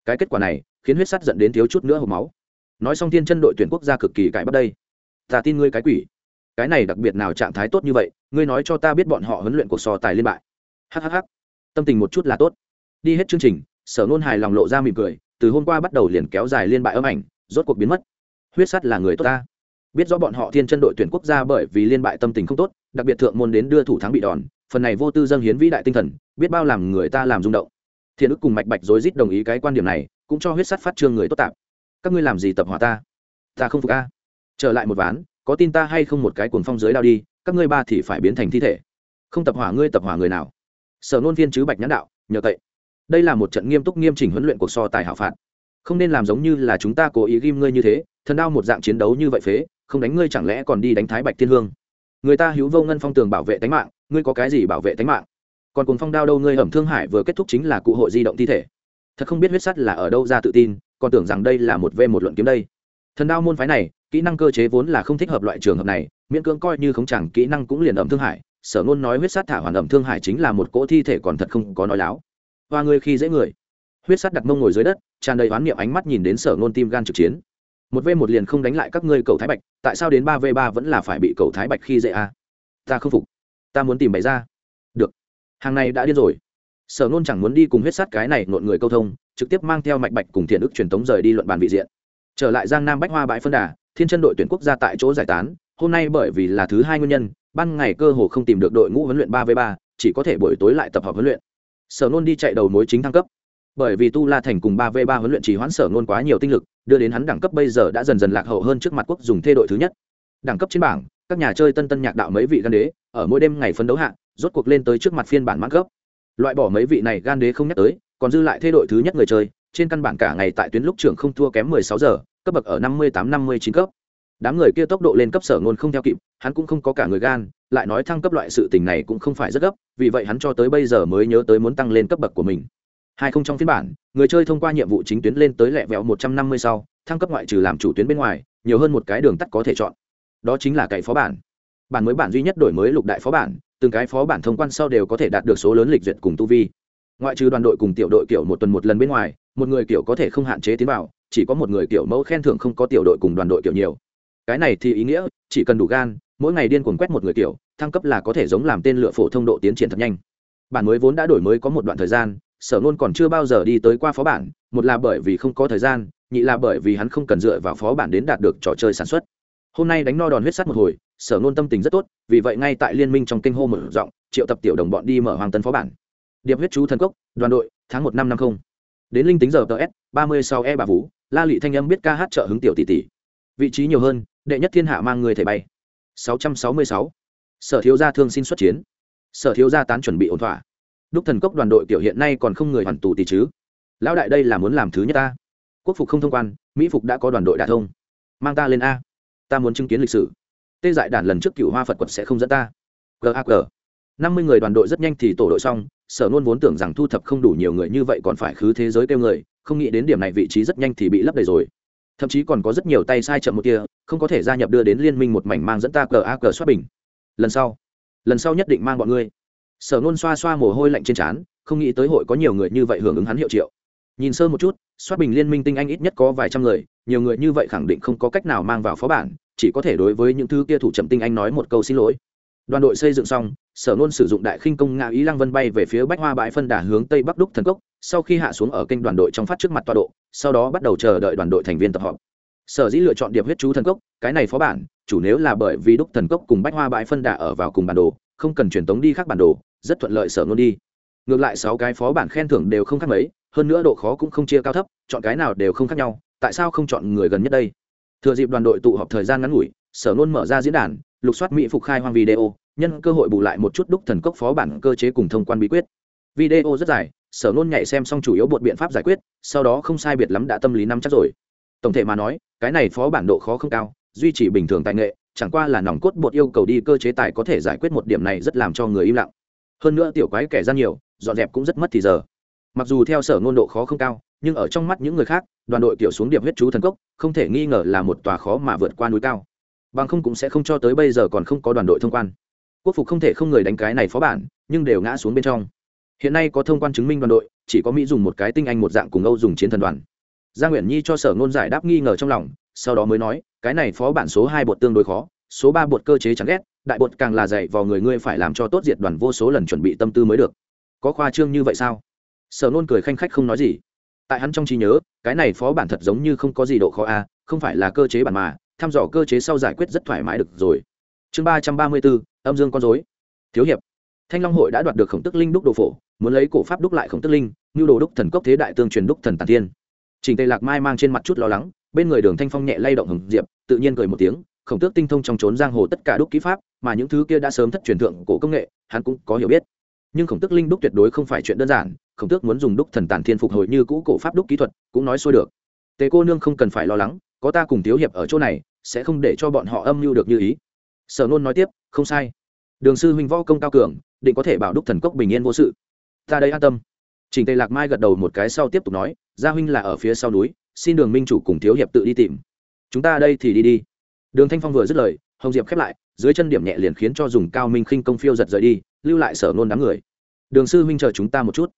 Cái kết quả này, khiến huyết sắt dẫn đến thiếu chút nữa hộp máu. Nói xong thiên chân đội tuyển quốc gia cực kỳ cãi bắt đây. Ta tin ngươi cái quỷ. Cái này đặc biệt nào trạng thái tốt như vậy, ngươi nói cho ta biết bọn họ huấn luyện cuộc so tài liên bại. Hhh tâm tình một chút là tốt. Đi hết chương trình, sở nôn hài lòng lộ ra mỉm cười, từ hôm qua bắt đầu liền kéo dài liên bại âm ảnh, rốt cuộc biến mất. Huyết sắt là người tốt ta biết rõ bọn họ thiên chân đội tuyển quốc gia bởi vì liên bại tâm tình không tốt, đặc biệt thượng môn đến đưa thủ thắng bị đòn, phần này vô tư dâng hiến vĩ đại tinh thần, biết bao làm người ta làm rung động. Thiên ức cùng mạch bạch rối rít đồng ý cái quan điểm này, cũng cho huyết sắt phát trương người tốt tạp. Các ngươi làm gì tập hỏa ta? Ta không phục a. Trở lại một ván, có tin ta hay không một cái cuồng phong dưới đao đi, các ngươi ba thì phải biến thành thi thể. Không tập hỏa ngươi tập hỏa người nào? Sở nôn viên chứ bạch nhãn đạo, nhờ cậy. Đây là một trận nghiêm túc nghiêm chỉnh huấn luyện cuộc so tài hảo phạt. Không nên làm giống như là chúng ta cố ý ghim ngươi như thế, thần đao một dạng chiến đấu như vậy phế không đánh ngươi chẳng lẽ còn đi đánh thái bạch thiên hương? Người ta hữu vô ngân phong tường bảo vệ tính mạng, ngươi có cái gì bảo vệ tính mạng? Còn cùng phong đao đâu ngươi ẩm thương hải vừa kết thúc chính là cụ hội di động thi thể. Thật không biết huyết sắt là ở đâu ra tự tin, còn tưởng rằng đây là một v một luận kiếm đây. Thần đao môn phái này, kỹ năng cơ chế vốn là không thích hợp loại trường hợp này, miễn cưỡng coi như không chẳng, kỹ năng cũng liền ẩm thương hải. Sở ngôn nói huyết sát thả hoàn ẩm thương hải chính là một cỗ thi thể còn thật không có nói láo. Và người khi dễ người. Huyết sát đặt mông ngồi dưới đất, tràn đầy oán niệm ánh mắt nhìn đến sở ngôn tim gan trực chiến một v một liền không đánh lại các ngươi cầu thái bạch, tại sao đến ba v ba vẫn là phải bị cầu thái bạch khi dễ a ta không phục. Ta muốn tìm bày ra. Được. Hàng này đã điên rồi. Sở nôn chẳng muốn đi cùng huyết sát cái này nộn người câu thông, trực tiếp mang theo mạch bạch cùng thiện ức truyền tống rời đi luận bàn vị diện. Trở lại giang nam bách hoa bãi phân đà, thiên chân đội tuyển quốc gia tại chỗ giải tán, hôm nay bởi vì là thứ hai nguyên nhân, ban ngày cơ hồ không tìm được đội ngũ huấn luyện ba v ba, chỉ có thể buổi tối lại tập hợp huấn luyện. Sở nôn đi chạy đầu mối chính thăng cấp bởi vì tu la thành cùng ba v ba huấn luyện chỉ hoãn sở nôn quá nhiều tinh lực, đưa đến hắn đẳng cấp bây giờ đã dần dần lạc hậu hơn trước mặt quốc dùng thê đội thứ nhất. Đẳng cấp trên bảng, các nhà chơi tân tân nhạc đạo mấy vị gan đế, ở mỗi đêm ngày phấn đấu hạ, rốt cuộc lên tới trước mặt phiên bản mãn cấp. Loại bỏ mấy vị này gan đế không nhắc tới, còn dư lại thê đội thứ nhất người chơi, trên căn bản cả ngày tại tuyến lúc trưởng không thua kém 16 giờ, cấp bậc ở 58-59 cấp. Đám người kia tốc độ lên cấp sở ngôn không theo kịp, hắn cũng không có cả người gan, lại nói thăng cấp loại sự tình này cũng không phải rất gấp, vì vậy hắn cho tới bây giờ mới nhớ tới muốn tăng lên cấp bậc của mình hai không trong phiên bản, người chơi thông qua nhiệm vụ chính tuyến lên tới lẹ vẹo 150 sau, thăng cấp ngoại trừ làm chủ tuyến bên ngoài, nhiều hơn một cái đường tắt có thể chọn. Đó chính là cậy phó bản. Bản mới bản duy nhất đổi mới lục đại phó bản, từng cái phó bản thông quan sau đều có thể đạt được số lớn lịch duyệt cùng tu vi. Ngoại trừ đoàn đội cùng tiểu đội kiểu một tuần một lần bên ngoài, một người kiểu có thể không hạn chế tiến vào, chỉ có một người kiểu mẫu khen thưởng không có tiểu đội cùng đoàn đội kiểu nhiều. Cái này thì ý nghĩa, chỉ cần đủ gan, mỗi ngày điên cuồng quét một người kiểu, thăng cấp là có thể giống làm tên lựa phổ thông độ tiến triển thật nhanh. Bản mới vốn đã đổi mới có một đoạn thời gian sở nôn còn chưa bao giờ đi tới qua phó bản, một là bởi vì không có thời gian, nhị là bởi vì hắn không cần dựa vào phó bản đến đạt được trò chơi sản xuất. Hôm nay đánh no đòn huyết sắt một hồi, sở nôn tâm tình rất tốt, vì vậy ngay tại liên minh trong kênh hô mở rộng triệu tập tiểu đồng bọn đi mở hoàng tân phó bản. Điệp huyết chú thần cốc, đoàn đội, tháng một năm năm không. Đến linh tính giờ ts ba mươi sau e bà vũ, la lị thanh âm biết ca hát trợ hứng tiểu tỷ tỷ. Vị trí nhiều hơn, đệ nhất thiên hạ mang người thể bay. Sáu trăm sáu mươi sáu. Sở thiếu gia thương xin xuất chiến. Sở thiếu gia tán chuẩn bị ổn thỏa đúc thần cốc đoàn đội kiểu hiện nay còn không người hoàn tù tỷ chứ? Lão đại đây là muốn làm thứ nhất ta. Quốc phục không thông quan, mỹ phục đã có đoàn đội đả thông. Mang ta lên a. Ta muốn chứng kiến lịch sử. Tê dại đàn lần trước cựu hoa phật quật sẽ không dẫn ta. Gag năm mươi người đoàn đội rất nhanh thì tổ đội xong, sở nôn vốn tưởng rằng thu thập không đủ nhiều người như vậy còn phải khứ thế giới kêu người, không nghĩ đến điểm này vị trí rất nhanh thì bị lấp đầy rồi. Thậm chí còn có rất nhiều tay sai chậm một kia, không có thể gia nhập đưa đến liên minh một mảnh mang dẫn ta cờ a cờ xuất bình. Lần sau lần sau nhất định mang bọn ngươi sở nôn xoa xoa mồ hôi lạnh trên trán, không nghĩ tới hội có nhiều người như vậy hưởng ứng hắn hiệu triệu. Nhìn sơ một chút xoát bình liên minh tinh anh ít nhất có vài trăm người, nhiều người như vậy khẳng định không có cách nào mang vào phó bản, chỉ có thể đối với những thứ kia thủ chậm tinh anh nói một câu xin lỗi. Đoàn đội xây dựng xong, sở nôn sử dụng đại khinh công ngã ý lăng vân bay về phía bách hoa bãi phân đà hướng tây bắc đúc thần cốc, sau khi hạ xuống ở kênh đoàn đội trong phát trước mặt tọa độ, sau đó bắt đầu chờ đợi đoàn đội thành viên tập họp. Sở dĩ lựa chọn điệp huyết chú thần cốc, cái này phó bản, chủ nếu là bởi vì đúc thần cốc cùng bách hoa bãi phân đà ở vào cùng bản đồ, không cần truyền tống đi khác bản đồ rất thuận lợi sở ngôn đi. Ngược lại sáu cái phó bản khen thưởng đều không khác mấy, hơn nữa độ khó cũng không chia cao thấp, chọn cái nào đều không khác nhau, tại sao không chọn người gần nhất đây? Thừa dịp đoàn đội tụ họp thời gian ngắn ngủi, sở ngôn mở ra diễn đàn, lục soát mỹ phục khai hoang video, nhân cơ hội bù lại một chút đúc thần cốc phó bản cơ chế cùng thông quan bí quyết. Video rất dài, sở nôn nhảy xem xong chủ yếu bột biện pháp giải quyết, sau đó không sai biệt lắm đã tâm lý năm chắc rồi. Tổng thể mà nói, cái này phó bản độ khó không cao, duy trì bình thường tài nghệ, chẳng qua là nòng cốt bột yêu cầu đi cơ chế tài có thể giải quyết một điểm này rất làm cho người im lặng hơn nữa tiểu quái kẻ gian nhiều, dọn dẹp cũng rất mất thì giờ. Mặc dù theo sở ngôn độ khó không cao, nhưng ở trong mắt những người khác, đoàn đội tiểu xuống điệp huyết chú thần cốc, không thể nghi ngờ là một tòa khó mà vượt qua núi cao. Bằng không cũng sẽ không cho tới bây giờ còn không có đoàn đội thông quan. Quốc phục không thể không người đánh cái này phó bản, nhưng đều ngã xuống bên trong. Hiện nay có thông quan chứng minh đoàn đội, chỉ có mỹ dùng một cái tinh anh một dạng cùng âu dùng chiến thần đoàn. Gia nguyễn nhi cho sở ngôn giải đáp nghi ngờ trong lòng, sau đó mới nói, cái này phó bản số hai bột tương đối khó, số ba bột cơ chế chẳng ghét đại bột càng là dạy vào người ngươi phải làm cho tốt diệt đoàn vô số lần chuẩn bị tâm tư mới được. Có khoa trương như vậy sao? Sở nôn cười khanh khách không nói gì. Tại hắn trong trí nhớ, cái này phó bản thật giống như không có gì độ khó a, không phải là cơ chế bản mà thăm dò cơ chế sau giải quyết rất thoải mái được rồi. Chương ba trăm ba mươi bốn, âm dương con dối thiếu hiệp. Thanh long hội đã đoạt được khổng tức linh đúc đồ phổ, muốn lấy cổ pháp đúc lại khổng tức linh như đồ đúc thần cốc thế đại tương truyền đúc thần tàn thiên. Trình tây lạc mai mang trên mặt chút lo lắng, bên người đường thanh phong nhẹ lay động hồng diệp, tự nhiên cười một tiếng khổng tước tinh thông trong trốn giang hồ tất cả đúc kỹ pháp, mà những thứ kia đã sớm thất truyền thượng cổ công nghệ, hắn cũng có hiểu biết. Nhưng khổng tước linh đúc tuyệt đối không phải chuyện đơn giản, khổng tước muốn dùng đúc thần tàn thiên phục hồi như cũ cổ pháp đúc kỹ thuật, cũng nói xuôi được. Tề cô nương không cần phải lo lắng, có ta cùng thiếu hiệp ở chỗ này, sẽ không để cho bọn họ âm mưu được như ý. Sở nôn nói tiếp, không sai. Đường sư huynh võ công cao cường, định có thể bảo đúc thần cốc bình yên vô sự. Ta đây an tâm. Trình tề lạc mai gật đầu một cái sau tiếp tục nói, gia huynh là ở phía sau núi, xin đường minh chủ cùng thiếu hiệp tự đi tìm. Chúng ta đây thì đi đi đường thanh phong vừa dứt lời, hồng diệp khép lại, dưới chân điểm nhẹ liền khiến cho dùng cao minh khinh công phiêu giật rời đi, lưu lại sở nôn đám người. Đường sư huynh chờ chúng ta một chút.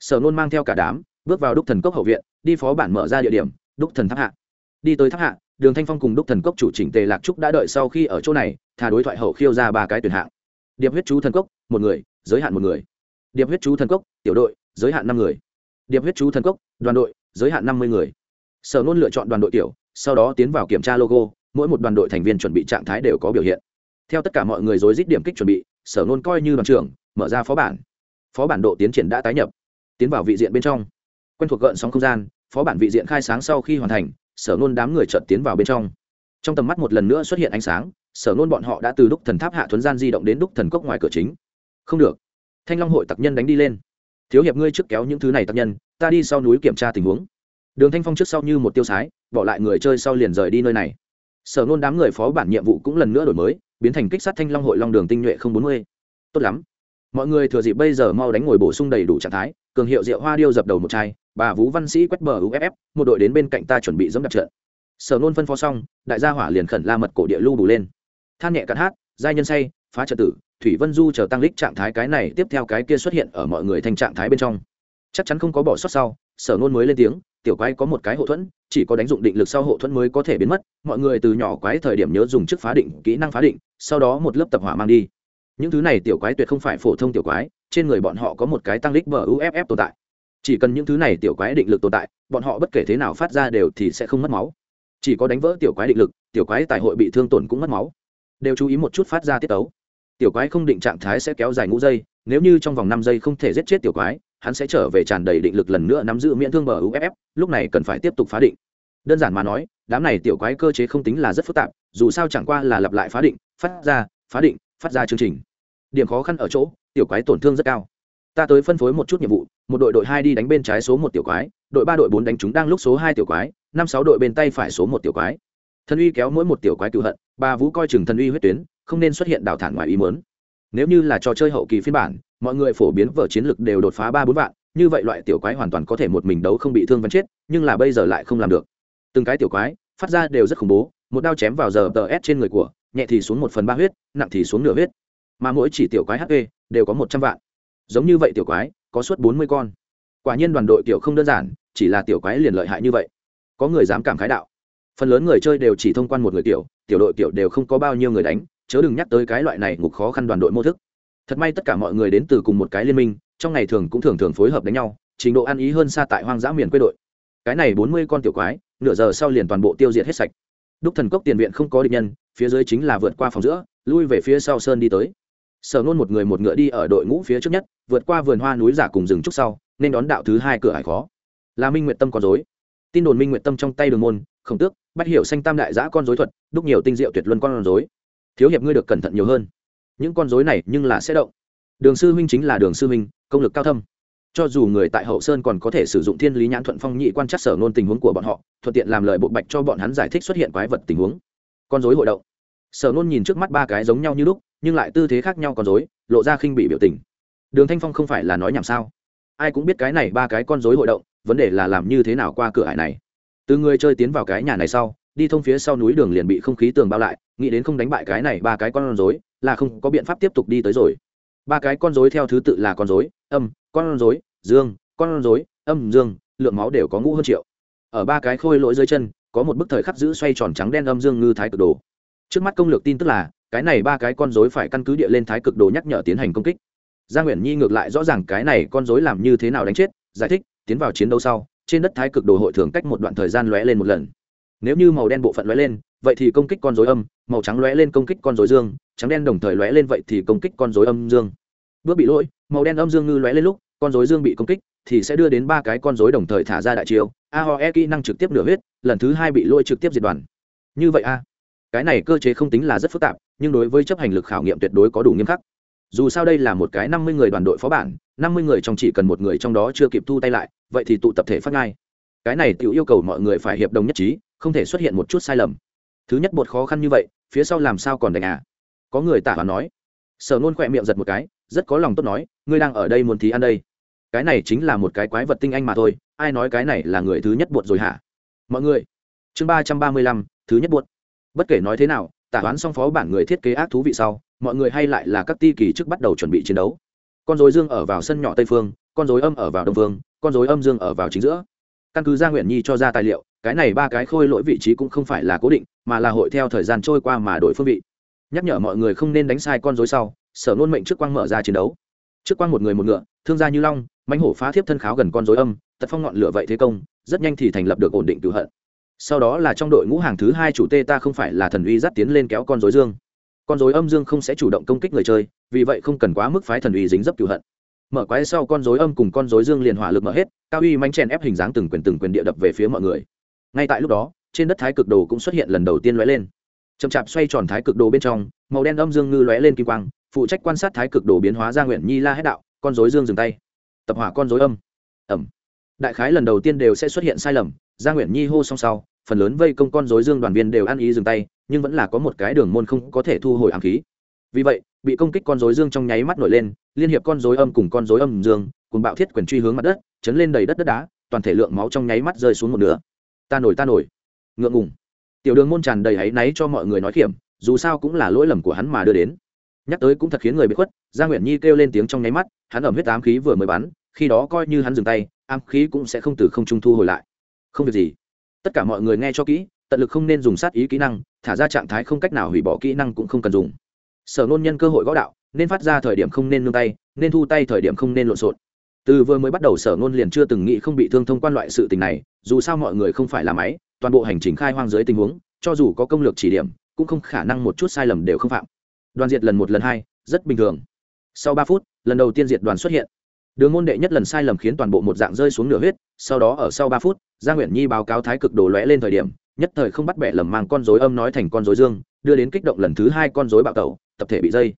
Sở nôn mang theo cả đám, bước vào đúc thần cốc hậu viện, đi phó bản mở ra địa điểm, đúc thần tháp hạ. Đi tới tháp hạ, đường thanh phong cùng đúc thần cốc chủ chỉnh tề lạc trúc đã đợi sau khi ở chỗ này, thà đối thoại hậu khiêu ra ba cái tuyển hạng. Điệp huyết chú thần cốc, một người, giới hạn một người. Điệp huyết chú thần cốc, tiểu đội, giới hạn năm người. Điệp huyết chú thần cốc, đoàn đội, giới hạn năm mươi người. Sở nôn lựa chọn đoàn đội tiểu, sau đó tiến vào kiểm tra logo mỗi một đoàn đội thành viên chuẩn bị trạng thái đều có biểu hiện. Theo tất cả mọi người dối dít điểm kích chuẩn bị, sở nôn coi như đoàn trưởng, mở ra phó bản. Phó bản độ tiến triển đã tái nhập, tiến vào vị diện bên trong. Quen thuộc gợn sóng không gian, phó bản vị diện khai sáng sau khi hoàn thành, sở nôn đám người chợt tiến vào bên trong. Trong tầm mắt một lần nữa xuất hiện ánh sáng, sở nôn bọn họ đã từ đúc thần tháp hạ thuấn gian di động đến đúc thần cốc ngoài cửa chính. Không được. Thanh long hội tặc nhân đánh đi lên. Thiếu hiệp ngươi trước kéo những thứ này tặc nhân, ta đi sau núi kiểm tra tình huống. Đường thanh phong trước sau như một tiêu sái, bỏ lại người chơi sau liền rời đi nơi này sở nôn đám người phó bản nhiệm vụ cũng lần nữa đổi mới, biến thành kích sát thanh long hội long đường tinh nhuệ không bốn mươi. Tốt lắm. Mọi người thừa dịp bây giờ mau đánh ngồi bổ sung đầy đủ trạng thái, cường hiệu rượu hoa điêu dập đầu một chai, bà vũ văn sĩ quét bờ uff một đội đến bên cạnh ta chuẩn bị dẫm đặt trận. Sở nôn phân phó xong, đại gia hỏa liền khẩn la mật cổ địa lưu bù lên. Than nhẹ cạn hát, giai nhân say, phá trợ tử, thủy vân du chờ tăng lích trạng thái cái này, tiếp theo cái kia xuất hiện ở mọi người thành trạng thái bên trong. Chắc chắn không có bỏ sót sau, sở nôn mới lên tiếng tiểu quái có một cái hộ thuẫn, chỉ có đánh dụng định lực sau hộ thuẫn mới có thể biến mất, mọi người từ nhỏ quái thời điểm nhớ dùng chức phá định, kỹ năng phá định, sau đó một lớp tập hỏa mang đi. Những thứ này tiểu quái tuyệt không phải phổ thông tiểu quái, trên người bọn họ có một cái tăng lích bờ uff tồn tại. Chỉ cần những thứ này tiểu quái định lực tồn tại, bọn họ bất kể thế nào phát ra đều thì sẽ không mất máu. Chỉ có đánh vỡ tiểu quái định lực, tiểu quái tại hội bị thương tổn cũng mất máu. Đều chú ý một chút phát ra tiết tấu. Tiểu quái không định trạng thái sẽ kéo dài ngũ giây, nếu như trong vòng năm giây không thể giết chết tiểu quái hắn sẽ trở về tràn đầy định lực lần nữa nắm giữ miễn thương bờ uff lúc này cần phải tiếp tục phá định. Đơn giản mà nói, đám này tiểu quái cơ chế không tính là rất phức tạp, dù sao chẳng qua là lặp lại phá định, phát ra, phá định, phát ra chương trình. Điểm khó khăn ở chỗ, tiểu quái tổn thương rất cao. Ta tới phân phối một chút nhiệm vụ, một đội đội hai đi đánh bên trái số một tiểu quái, đội ba đội bốn đánh chúng đang lúc số hai tiểu quái, năm sáu đội bên tay phải số một tiểu quái. Thần uy kéo mỗi một tiểu quái cựu hận bà vũ coi chừng thần uy huyết tuyến, không nên xuất hiện đào thản ngoài ý mớn nếu như là trò chơi hậu kỳ phiên bản, mọi người phổ biến vở chiến lược đều đột phá ba bốn vạn, như vậy loại tiểu quái hoàn toàn có thể một mình đấu không bị thương vẫn chết, nhưng là bây giờ lại không làm được. Từng cái tiểu quái, phát ra đều rất khủng bố, một đao chém vào giờ tờ s trên người của, nhẹ thì xuống một phần ba huyết, nặng thì xuống nửa huyết. Mà mỗi chỉ tiểu quái hp đều có một trăm vạn. Giống như vậy tiểu quái, có suốt bốn mươi con. Quả nhiên đoàn đội tiểu không đơn giản, chỉ là tiểu quái liền lợi hại như vậy. Có người dám cảm khái đạo. Phần lớn người chơi đều chỉ thông quan một người tiểu tiểu đội tiểu đều không có bao nhiêu người đánh chớ đừng nhắc tới cái loại này ngục khó khăn đoàn đội mô thức. Thật may tất cả mọi người đến từ cùng một cái liên minh, trong ngày thường cũng thường thường phối hợp đánh nhau, trình độ ăn ý hơn xa tại hoang dã miền quê đội. Cái này bốn mươi con tiểu quái, nửa giờ sau liền toàn bộ tiêu diệt hết sạch. Đúc thần cốc tiền viện không có địch nhân, phía dưới chính là vượt qua phòng giữa, lui về phía sau sơn đi tới. Sở nôn một người một ngựa đi ở đội ngũ phía trước nhất, vượt qua vườn hoa núi giả cùng rừng trúc sau, nên đón đạo thứ hai cửa hải khó. Là minh nguyện tâm con dối tin đồn minh nguyện tâm trong tay đường môn, khổng tước bắt hiểu xanh tam đại giã con dối thuật, đúc nhiều tinh diệu tuyệt luân con dối thiếu hiệp ngươi được cẩn thận nhiều hơn. Những con dối này nhưng là sẽ động. Đường sư huynh chính là đường sư huynh, công lực cao thâm. Cho dù người tại hậu sơn còn có thể sử dụng thiên lý nhãn thuận phong nhị quan trắc sở ngôn tình huống của bọn họ, thuận tiện làm lời bộ bạch cho bọn hắn giải thích xuất hiện quái vật tình huống. Con dối hội động. Sở ngôn nhìn trước mắt ba cái giống nhau như lúc, nhưng lại tư thế khác nhau con dối lộ ra khinh bị biểu tình. Đường thanh phong không phải là nói nhảm sao? Ai cũng biết cái này ba cái con rối hội động, vấn đề là làm như thế nào qua cửa hải này. Từ người chơi tiến vào cái nhà này sau, đi thông phía sau núi đường liền bị không khí tường bao lại nghĩ đến không đánh bại cái này ba cái con rối, là không có biện pháp tiếp tục đi tới rồi. Ba cái con rối theo thứ tự là con rối, âm, con rối, dương, con rối, âm, dương, lượng máu đều có ngũ hơn triệu. Ở ba cái khôi lỗi dưới chân, có một bức thời khắc giữ xoay tròn trắng đen âm dương ngư thái cực đồ. Trước mắt công lược tin tức là, cái này ba cái con rối phải căn cứ địa lên thái cực đồ nhắc nhở tiến hành công kích. Gia nguyễn nhi ngược lại rõ ràng cái này con rối làm như thế nào đánh chết, giải thích, tiến vào chiến đấu sau, trên đất thái cực đồ hội thường cách một đoạn thời gian lóe lên một lần. Nếu như màu đen bộ phận lóe lên vậy thì công kích con rối âm, màu trắng lóe lên công kích con rối dương, trắng đen đồng thời lóe lên vậy thì công kích con rối âm dương. Bước bị lỗi, màu đen âm dương ngư lóe lên lúc, con rối dương bị công kích, thì sẽ đưa đến ba cái con rối đồng thời thả ra đại chiêu, a ho e kỹ năng trực tiếp nửa huyết, lần thứ hai bị lỗi trực tiếp diệt đoàn. Như vậy a. Cái này cơ chế không tính là rất phức tạp, nhưng đối với chấp hành lực khảo nghiệm tuyệt đối có đủ nghiêm khắc. Dù sao đây là một cái năm mươi người đoàn đội phó bản, năm mươi người trong chỉ cần một người trong đó chưa kịp thu tay lại, vậy thì tụ tập thể phát ngay. Cái này tự yêu cầu mọi người phải hiệp đồng nhất trí, không thể xuất hiện một chút sai lầm thứ nhất bột khó khăn như vậy, phía sau làm sao còn đánh à? Có người tả và nói. Sở nôn khỏe miệng giật một cái, rất có lòng tốt nói, ngươi đang ở đây muốn thí ăn đây. Cái này chính là một cái quái vật tinh anh mà thôi, ai nói cái này là người thứ nhất bột rồi hả? Mọi người, chương ba trăm ba mươi lăm, thứ nhất bột. Bất kể nói thế nào, tả toán xong phó bản người thiết kế ác thú vị sau, mọi người hay lại là các ti kỳ trước bắt đầu chuẩn bị chiến đấu. Con dối dương ở vào sân nhỏ tây phương, con dối âm ở vào đông phương, con dối âm dương ở vào chính giữa. Căn cứ gia nguyện nhi cho ra tài liệu cái này ba cái khôi lỗi vị trí cũng không phải là cố định, mà là hội theo thời gian trôi qua mà đổi phương vị. Nhắc nhở mọi người không nên đánh sai con dối sau, sở nôn mệnh trước quang mở ra chiến đấu. Trước quang một người một ngựa, thương gia như long, mãnh hổ phá thiếp thân kháo gần con dối âm, tật phong ngọn lửa vậy thế công, rất nhanh thì thành lập được ổn định cựu hận. Sau đó là trong đội ngũ hàng thứ hai chủ tê ta không phải là thần uy dắt tiến lên kéo con dối dương. Con dối âm dương không sẽ chủ động công kích người chơi, vì vậy không cần quá mức phái thần uy dính dấp cựu hận. Mở quái sau con dối âm cùng con dối dương liền hỏa lực mở hết, cao uy manh chèn ép hình dáng từng quyền từng quyền địa đập về phía mọi người ngay tại lúc đó, trên đất thái cực đồ cũng xuất hiện lần đầu tiên lóe lên. Chậm chạp xoay tròn thái cực đồ bên trong, màu đen âm dương ngư lóe lên kim quang, phụ trách quan sát thái cực đồ biến hóa ra nguyện nhi la hết đạo, con dối dương dừng tay. Tập hỏa con dối âm. Ẩm. Đại khái lần đầu tiên đều sẽ xuất hiện sai lầm gia nguyễn nhi hô song sau, phần lớn vây công con dối dương đoàn viên đều ăn ý dừng tay, nhưng vẫn là có một cái đường môn không có thể thu hồi ám khí. Vì vậy, bị công kích con dối dương trong nháy mắt nổi lên, liên hiệp con dối âm cùng con dối âm dương, cùng bạo thiết quyền truy hướng mặt đất, chấn lên đầy đất đất đá, toàn thể lượng máu trong nháy mắt rơi xuống một nửa ta nổi ta nổi. Ngượng ngùng. Tiểu đường môn tràn đầy áy náy cho mọi người nói kiểm dù sao cũng là lỗi lầm của hắn mà đưa đến. Nhắc tới cũng thật khiến người bị khuất gia nguyễn nhi kêu lên tiếng trong nháy mắt, hắn ẩm huyết ám khí vừa mới bắn, khi đó coi như hắn dừng tay, ám khí cũng sẽ không từ không trung thu hồi lại. Không việc gì. Tất cả mọi người nghe cho kỹ, tận lực không nên dùng sát ý kỹ năng, thả ra trạng thái không cách nào hủy bỏ kỹ năng cũng không cần dùng. Sở nôn nhân cơ hội gõ đạo, nên phát ra thời điểm không nên nương tay, nên thu tay thời điểm không nên lộn xộn từ vừa mới bắt đầu sở ngôn liền chưa từng nghĩ không bị thương thông quan loại sự tình này, dù sao mọi người không phải là máy, toàn bộ hành trình khai hoang dưới tình huống, cho dù có công lược chỉ điểm, cũng không khả năng một chút sai lầm đều không phạm. Đoàn diệt lần một lần hai, rất bình thường. Sau ba phút, lần đầu tiên diệt đoàn xuất hiện. Đường môn đệ nhất lần sai lầm khiến toàn bộ một dạng rơi xuống nửa huyết, sau đó ở sau ba phút gia nguyễn nhi báo cáo thái cực đồ lóe lên thời điểm, nhất thời không bắt bẻ lầm mang con dối âm nói thành con dối dương, đưa đến kích động lần thứ hai con dối bạo tẩu, tập thể bị dây.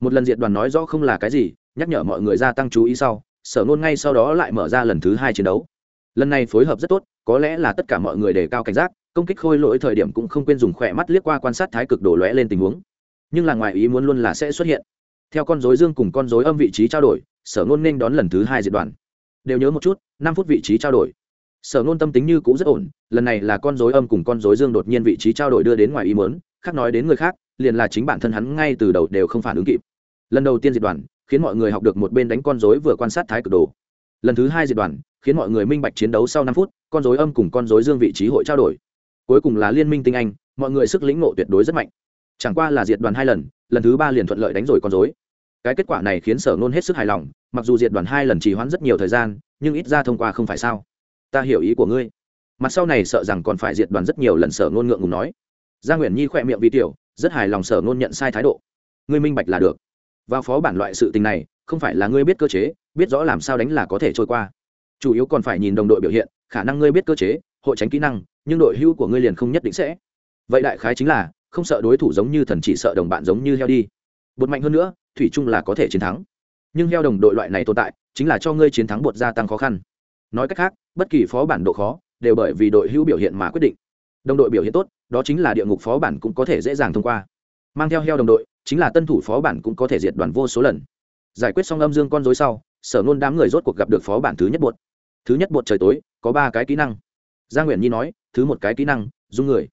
Một lần diệt đoàn nói rõ không là cái gì, nhắc nhở mọi người gia tăng chú ý sau sở nôn ngay sau đó lại mở ra lần thứ hai chiến đấu. Lần này phối hợp rất tốt, có lẽ là tất cả mọi người đề cao cảnh giác, công kích khôi lỗi thời điểm cũng không quên dùng khỏe mắt liếc qua quan sát thái cực đổ lóe lên tình huống. Nhưng là ngoài ý muốn luôn là sẽ xuất hiện. Theo con dối dương cùng con dối âm vị trí trao đổi, sở nôn nên đón lần thứ hai diệt đoàn. Đều nhớ một chút, năm phút vị trí trao đổi. Sở nôn tâm tính như cũng rất ổn, lần này là con dối âm cùng con dối dương đột nhiên vị trí trao đổi đưa đến ngoài ý muốn, khác nói đến người khác, liền là chính bản thân hắn ngay từ đầu đều không phản ứng kịp. Lần đầu tiên diệt đoàn khiến mọi người học được một bên đánh con rối vừa quan sát thái cực đồ. Lần thứ hai diệt đoàn, khiến mọi người minh bạch chiến đấu sau năm phút, con rối âm cùng con rối dương vị trí hội trao đổi. Cuối cùng là liên minh tinh anh, mọi người sức lĩnh ngộ tuyệt đối rất mạnh. Chẳng qua là diệt đoàn hai lần lần thứ ba liền thuận lợi đánh rồi con rối. cái kết quả này khiến sở nôn hết sức hài lòng, mặc dù diệt đoàn hai lần trì hoãn rất nhiều thời gian, nhưng ít ra thông qua không phải sao? Ta hiểu ý của ngươi. Mặt sau này sợ rằng còn phải diệt đoàn rất nhiều lần sở nôn ngượng ngùng nói. Gia nguyễn nhi khỏe miệng vi tiểu, rất hài lòng sở nôn nhận sai thái độ. Ngươi minh bạch là được vào phó bản loại sự tình này, không phải là ngươi biết cơ chế, biết rõ làm sao đánh là có thể trôi qua. Chủ yếu còn phải nhìn đồng đội biểu hiện, khả năng ngươi biết cơ chế, hội tránh kỹ năng, nhưng đội hưu của ngươi liền không nhất định sẽ. Vậy đại khái chính là, không sợ đối thủ giống như thần chỉ sợ đồng bạn giống như heo đi. Bột mạnh hơn nữa, thủy chung là có thể chiến thắng. Nhưng heo đồng đội loại này tồn tại, chính là cho ngươi chiến thắng bột gia tăng khó khăn. Nói cách khác, bất kỳ phó bản độ khó, đều bởi vì đội hữu biểu hiện mà quyết định. Đồng đội biểu hiện tốt, đó chính là địa ngục phó bản cũng có thể dễ dàng thông qua. Mang theo heo đồng đội chính là tân thủ phó bản cũng có thể diệt đoàn vô số lần. Giải quyết xong âm dương con dối sau, sở nôn đám người rốt cuộc gặp được phó bản thứ nhất bột. Thứ nhất bột trời tối, có ba cái kỹ năng. Gia nguyễn nhi nói, thứ một cái kỹ năng dung người.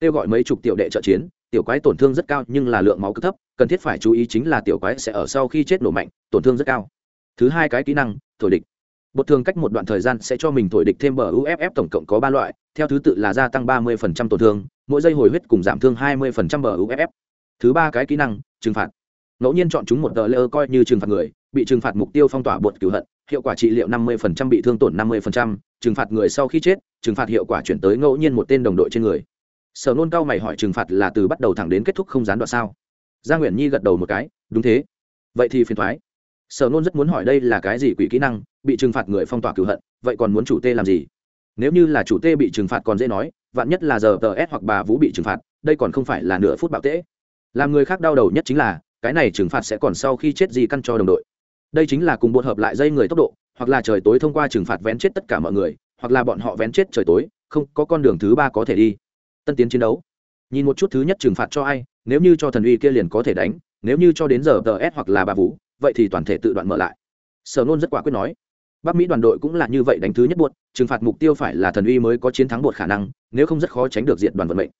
Kêu gọi mấy chục tiểu đệ trợ chiến, tiểu quái tổn thương rất cao nhưng là lượng máu cực thấp, cần thiết phải chú ý chính là tiểu quái sẽ ở sau khi chết nổ mạnh, tổn thương rất cao. Thứ hai cái kỹ năng, thổi địch. Bột thường cách một đoạn thời gian sẽ cho mình thổi địch thêm bờ uff tổng cộng có ba loại, theo thứ tự là gia tăng ba mươi tổn thương, mỗi giây hồi huyết cùng giảm thương hai mươi bờ uff thứ ba cái kỹ năng, trừng phạt. Ngẫu nhiên chọn chúng một tờ lơ coi như trừng phạt người, bị trừng phạt mục tiêu phong tỏa bột cửu hận, hiệu quả trị liệu năm mươi bị thương tổn năm mươi trừng phạt người sau khi chết, trừng phạt hiệu quả chuyển tới ngẫu nhiên một tên đồng đội trên người. Sở nôn cao mày hỏi trừng phạt là từ bắt đầu thẳng đến kết thúc không gián đoạn sao? Gia nguyễn nhi gật đầu một cái, đúng thế. Vậy thì phiền thoái. Sở nôn rất muốn hỏi đây là cái gì quỷ kỹ năng, bị trừng phạt người phong tỏa cửu hận, vậy còn muốn chủ tê làm gì? Nếu như là chủ tê bị trừng phạt còn dễ nói, vạn nhất là giờ tờ s hoặc bà vũ bị trừng phạt, đây còn không phải là nửa phút bạo tễ làm người khác đau đầu nhất chính là, cái này trừng phạt sẽ còn sau khi chết gì căn cho đồng đội. Đây chính là cùng bột hợp lại dây người tốc độ, hoặc là trời tối thông qua trừng phạt vén chết tất cả mọi người, hoặc là bọn họ vén chết trời tối, không, có con đường thứ ba có thể đi. Tân tiến chiến đấu. Nhìn một chút thứ nhất trừng phạt cho ai, nếu như cho thần uy kia liền có thể đánh, nếu như cho đến giờ tờ s hoặc là bà vũ, vậy thì toàn thể tự đoạn mở lại. Sở nôn rất quả quyết nói. Bắc mỹ đoàn đội cũng là như vậy đánh thứ nhất buột trừng phạt mục tiêu phải là thần uy mới có chiến thắng bột khả năng, nếu không rất khó tránh được diện đoàn vận mệnh.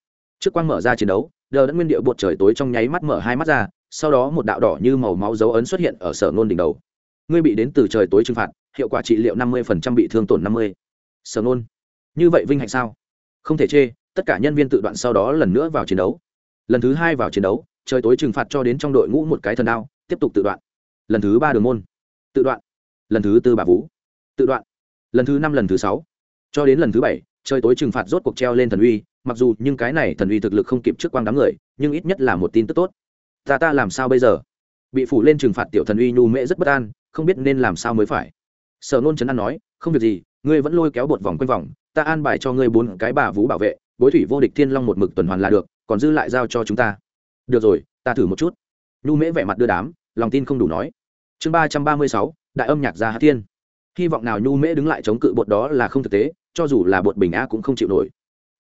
Trước quang mở ra chiến đấu đờ đã nguyên địa bột trời tối trong nháy mắt mở hai mắt ra, sau đó một đạo đỏ như màu máu dấu ấn xuất hiện ở sở nôn đỉnh đầu. Ngươi bị đến từ trời tối trừng phạt, hiệu quả trị liệu năm mươi bị thương tổn năm mươi. Sở nôn như vậy vinh hạnh sao? Không thể chê, tất cả nhân viên tự đoạn sau đó lần nữa vào chiến đấu. Lần thứ hai vào chiến đấu, trời tối trừng phạt cho đến trong đội ngũ một cái thần đao, tiếp tục tự đoạn. Lần thứ ba đường môn. Tự đoạn. Lần thứ tư bà vũ. Tự đoạn. Lần thứ năm, lần thứ sáu. Cho đến lần thứ bảy, trời tối trừng phạt rốt cuộc treo lên thần uy mặc dù nhưng cái này thần uy thực lực không kịp trước quang đám người, nhưng ít nhất là một tin tức tốt. Ta ta làm sao bây giờ? Bị phủ lên trừng phạt tiểu thần uy nhu mễ rất bất an, không biết nên làm sao mới phải. Sở nôn trấn an nói, không việc gì, ngươi vẫn lôi kéo bột vòng quanh vòng, ta an bài cho ngươi bốn cái bà vũ bảo vệ, bối thủy vô địch thiên long một mực tuần hoàn là được, còn dư lại giao cho chúng ta. Được rồi, ta thử một chút. Nhu mễ vẻ mặt đưa đám, lòng tin không đủ nói. Chương ba trăm ba mươi sáu, đại âm nhạc gia hát thiên. Hy vọng nào nhu mễ đứng lại chống cự bột đó là không thực tế, cho dù là bột bình a cũng không chịu nổi.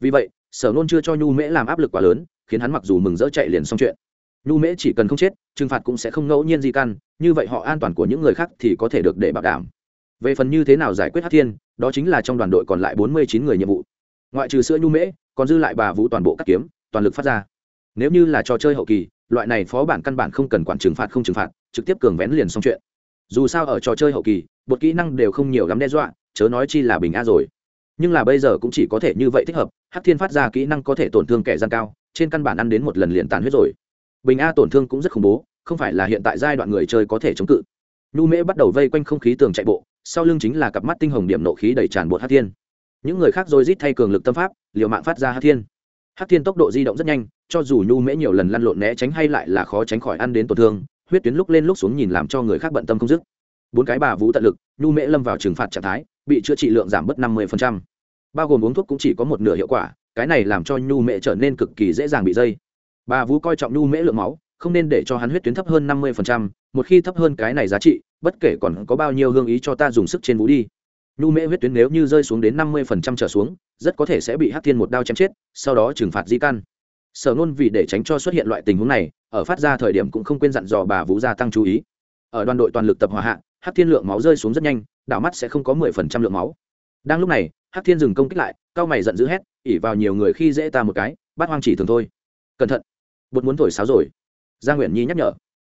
Vì vậy sở nôn chưa cho nhu mễ làm áp lực quá lớn, khiến hắn mặc dù mừng rỡ chạy liền xong chuyện. Nhu mễ chỉ cần không chết, trừng phạt cũng sẽ không ngẫu nhiên gì căn, như vậy họ an toàn của những người khác thì có thể được để bảo đảm. Về phần như thế nào giải quyết hát thiên, đó chính là trong đoàn đội còn lại bốn mươi chín người nhiệm vụ. Ngoại trừ sữa nhu mễ, còn dư lại bà vũ toàn bộ cắt kiếm, toàn lực phát ra. Nếu như là trò chơi hậu kỳ, loại này phó bản căn bản không cần quản trừng phạt không trừng phạt, trực tiếp cường vén liền xong chuyện. Dù sao ở trò chơi hậu kỳ bột kỹ năng đều không nhiều lắm đe dọa, chớ nói chi là bình a rồi nhưng là bây giờ cũng chỉ có thể như vậy thích hợp, hắc thiên phát ra kỹ năng có thể tổn thương kẻ gian cao, trên căn bản ăn đến một lần liền tàn huyết rồi. Bình a tổn thương cũng rất khủng bố, không phải là hiện tại giai đoạn người chơi có thể chống cự. Nhu mễ bắt đầu vây quanh không khí tường chạy bộ, sau lưng chính là cặp mắt tinh hồng điểm nộ khí đầy tràn bột hắc thiên. Những người khác rồi rít thay cường lực tâm pháp, liều mạng phát ra hắc thiên. Hắc thiên tốc độ di động rất nhanh, cho dù nhu mễ nhiều lần lăn lộn né tránh hay lại là khó tránh khỏi ăn đến tổn thương, huyết tuyến lúc lên lúc xuống nhìn làm cho người khác bận tâm không dứt. Bốn cái bà vũ tận lực, nhu mễ lâm vào trừng phạt trạng thái bị chữa trị lượng giảm bớt năm mươi bao gồm uống thuốc cũng chỉ có một nửa hiệu quả, cái này làm cho nhu mễ trở nên cực kỳ dễ dàng bị dây. Bà vũ coi trọng nhu mễ lượng máu, không nên để cho hắn huyết tuyến thấp hơn năm mươi một khi thấp hơn cái này giá trị, bất kể còn có bao nhiêu hương ý cho ta dùng sức trên vũ đi. Nhu mễ huyết tuyến nếu như rơi xuống đến năm mươi trở xuống, rất có thể sẽ bị hắc thiên một đao chém chết, sau đó trừng phạt di căn. Sở nôn vì để tránh cho xuất hiện loại tình huống này, ở phát ra thời điểm cũng không quên dặn dò bà vũ gia tăng chú ý. Ở đoàn đội toàn lực tập hòa hạ hắc thiên lượng máu rơi xuống rất nhanh, đảo mắt sẽ không có mười phần trăm lượng máu. Đang lúc này, hắc thiên dừng công kích lại, cao mày giận dữ hét, ỉ vào nhiều người khi dễ ta một cái, bắt hoang chỉ thường thôi. Cẩn thận, bột muốn thổi sáo rồi. Gia nguyễn nhi nhắc nhở.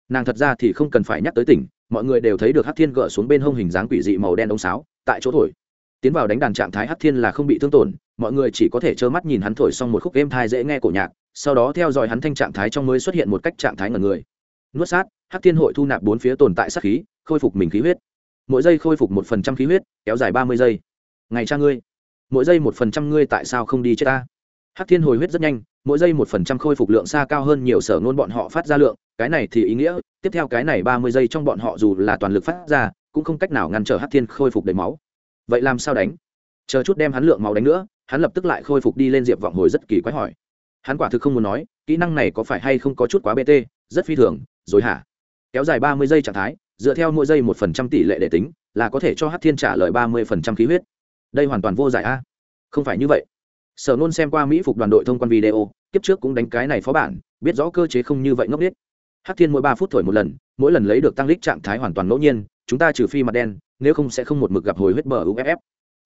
Nàng thật ra thì không cần phải nhắc tới tỉnh, mọi người đều thấy được hắc thiên gỡ xuống bên hông hình dáng quỷ dị màu đen ống sáo, tại chỗ thổi. Tiến vào đánh đàn trạng thái hắc thiên là không bị thương tổn, mọi người chỉ có thể trơ mắt nhìn hắn thổi xong một khúc êm thai dễ nghe cổ nhạc, sau đó theo dõi hắn thanh trạng thái trong mới xuất hiện một cách trạng thái ngần người. Nuốt sát, hắc thiên hội thu nạp bốn phía tồn tại sát khí khôi phục mình khí huyết. Mỗi giây khôi phục một phần trăm khí huyết, kéo dài ba mươi giây. Ngày cha ngươi, mỗi giây một phần trăm ngươi tại sao không đi chết ta? Hắc thiên hồi huyết rất nhanh, mỗi giây một phần trăm khôi phục lượng xa cao hơn nhiều sở ngôn bọn họ phát ra lượng, cái này thì ý nghĩa, tiếp theo cái này ba mươi giây trong bọn họ dù là toàn lực phát ra, cũng không cách nào ngăn trở hắc thiên khôi phục đầy máu. Vậy làm sao đánh? Chờ chút đem hắn lượng máu đánh nữa, hắn lập tức lại khôi phục đi lên diệp vọng hồi rất kỳ quái hỏi. Hắn quả thực không muốn nói, kỹ năng này có phải hay không có chút quá bt rất phi thường, rồi hả? Kéo dài ba mươi giây trạng thái dựa theo mỗi giây một phần trăm tỷ lệ để tính, là có thể cho hát thiên trả lời ba mươi phần trăm khí huyết. Đây hoàn toàn vô giải a. Không phải như vậy. Sở nôn xem qua mỹ phục đoàn đội thông quan video, kiếp trước cũng đánh cái này phó bản, biết rõ cơ chế không như vậy ngốc biết hát thiên mỗi ba phút thổi một lần, mỗi lần lấy được tăng lít trạng thái hoàn toàn ngẫu nhiên, chúng ta trừ phi mặt đen, nếu không sẽ không một mực gặp hồi huyết bờ uff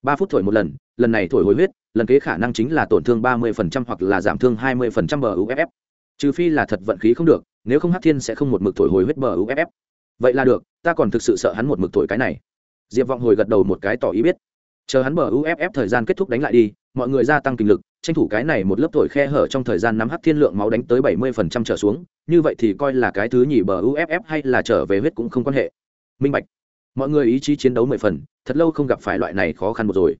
ba phút thổi một lần lần này thổi hồi huyết, lần kế khả năng chính là tổn thương ba mươi phần trăm hoặc là giảm thương hai mươi phần trăm bờ uff trừ phi là thật vận khí không được, nếu không hát thiên sẽ không một mực thổi hồi huyết bờ uff vậy là được, ta còn thực sự sợ hắn một mực thổi cái này. Diệp vọng hồi gật đầu một cái tỏ ý biết. Chờ hắn bờ uff thời gian kết thúc đánh lại đi, mọi người gia tăng kinh lực, tranh thủ cái này một lớp thổi khe hở trong thời gian nắm hắc thiên lượng máu đánh tới bảy mươi phần trăm trở xuống, như vậy thì coi là cái thứ nhì bờ uff hay là trở về huyết cũng không quan hệ. Minh bạch. Mọi người ý chí chiến đấu mười phần, thật lâu không gặp phải loại này khó khăn một rồi.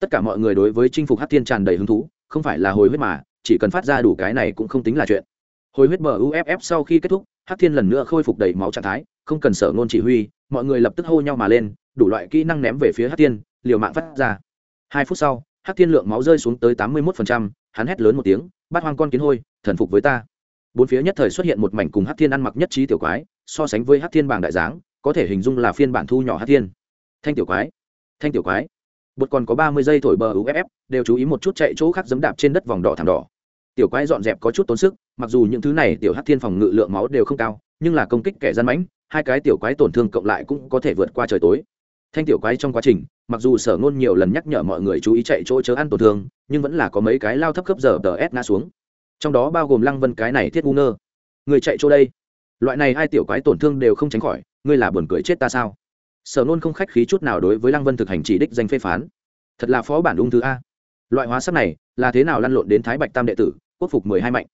Tất cả mọi người đối với chinh phục hắc thiên tràn đầy hứng thú, không phải là hồi huyết mà, chỉ cần phát ra đủ cái này cũng không tính là chuyện. Hồi huyết bờ uff sau khi kết thúc hắc thiên lần nữa khôi phục đầy máu trạng thái, không cần sở ngôn chỉ huy, mọi người lập tức hô nhau mà lên, đủ loại kỹ năng ném về phía hắc thiên, liều mạng phát ra. Hai phút sau, hắc thiên lượng máu rơi xuống tới tám mươi một hắn hét lớn một tiếng, bắt hoang con kiến hôi, thần phục với ta. Bốn phía nhất thời xuất hiện một mảnh cùng hắc thiên ăn mặc nhất trí tiểu quái, so sánh với hắc thiên bảng đại dáng có thể hình dung là phiên bản thu nhỏ hắc thiên. Thanh tiểu quái, thanh tiểu quái. Bột còn có ba mươi giây thổi bờ uff đều chú ý một chút chạy chỗ khác dẫm đạp trên đất vòng đỏ thảm đỏ tiểu quái dọn dẹp có chút tốn sức, mặc dù những thứ này tiểu hắc thiên phòng ngự lượng máu đều không cao, nhưng là công kích kẻ gian mãnh, hai cái tiểu quái tổn thương cộng lại cũng có thể vượt qua trời tối. Thanh tiểu quái trong quá trình, mặc dù sở ngôn nhiều lần nhắc nhở mọi người chú ý chạy chỗ chớ ăn tổn thương, nhưng vẫn là có mấy cái lao thấp khớp giờ tờ s ngã xuống. Trong đó bao gồm lăng vân cái này thiết u nơ người chạy chỗ đây. Loại này hai tiểu quái tổn thương đều không tránh khỏi, ngươi là buồn cười chết ta sao? Sở nôn không khách khí chút nào đối với lăng vân thực hành chỉ đích danh phê phán. Thật là phó bản ung thư a. Loại hóa sắc này, là thế nào lăn lộn đến thái bạch tam đệ tử quốc phục mười hai mạnh.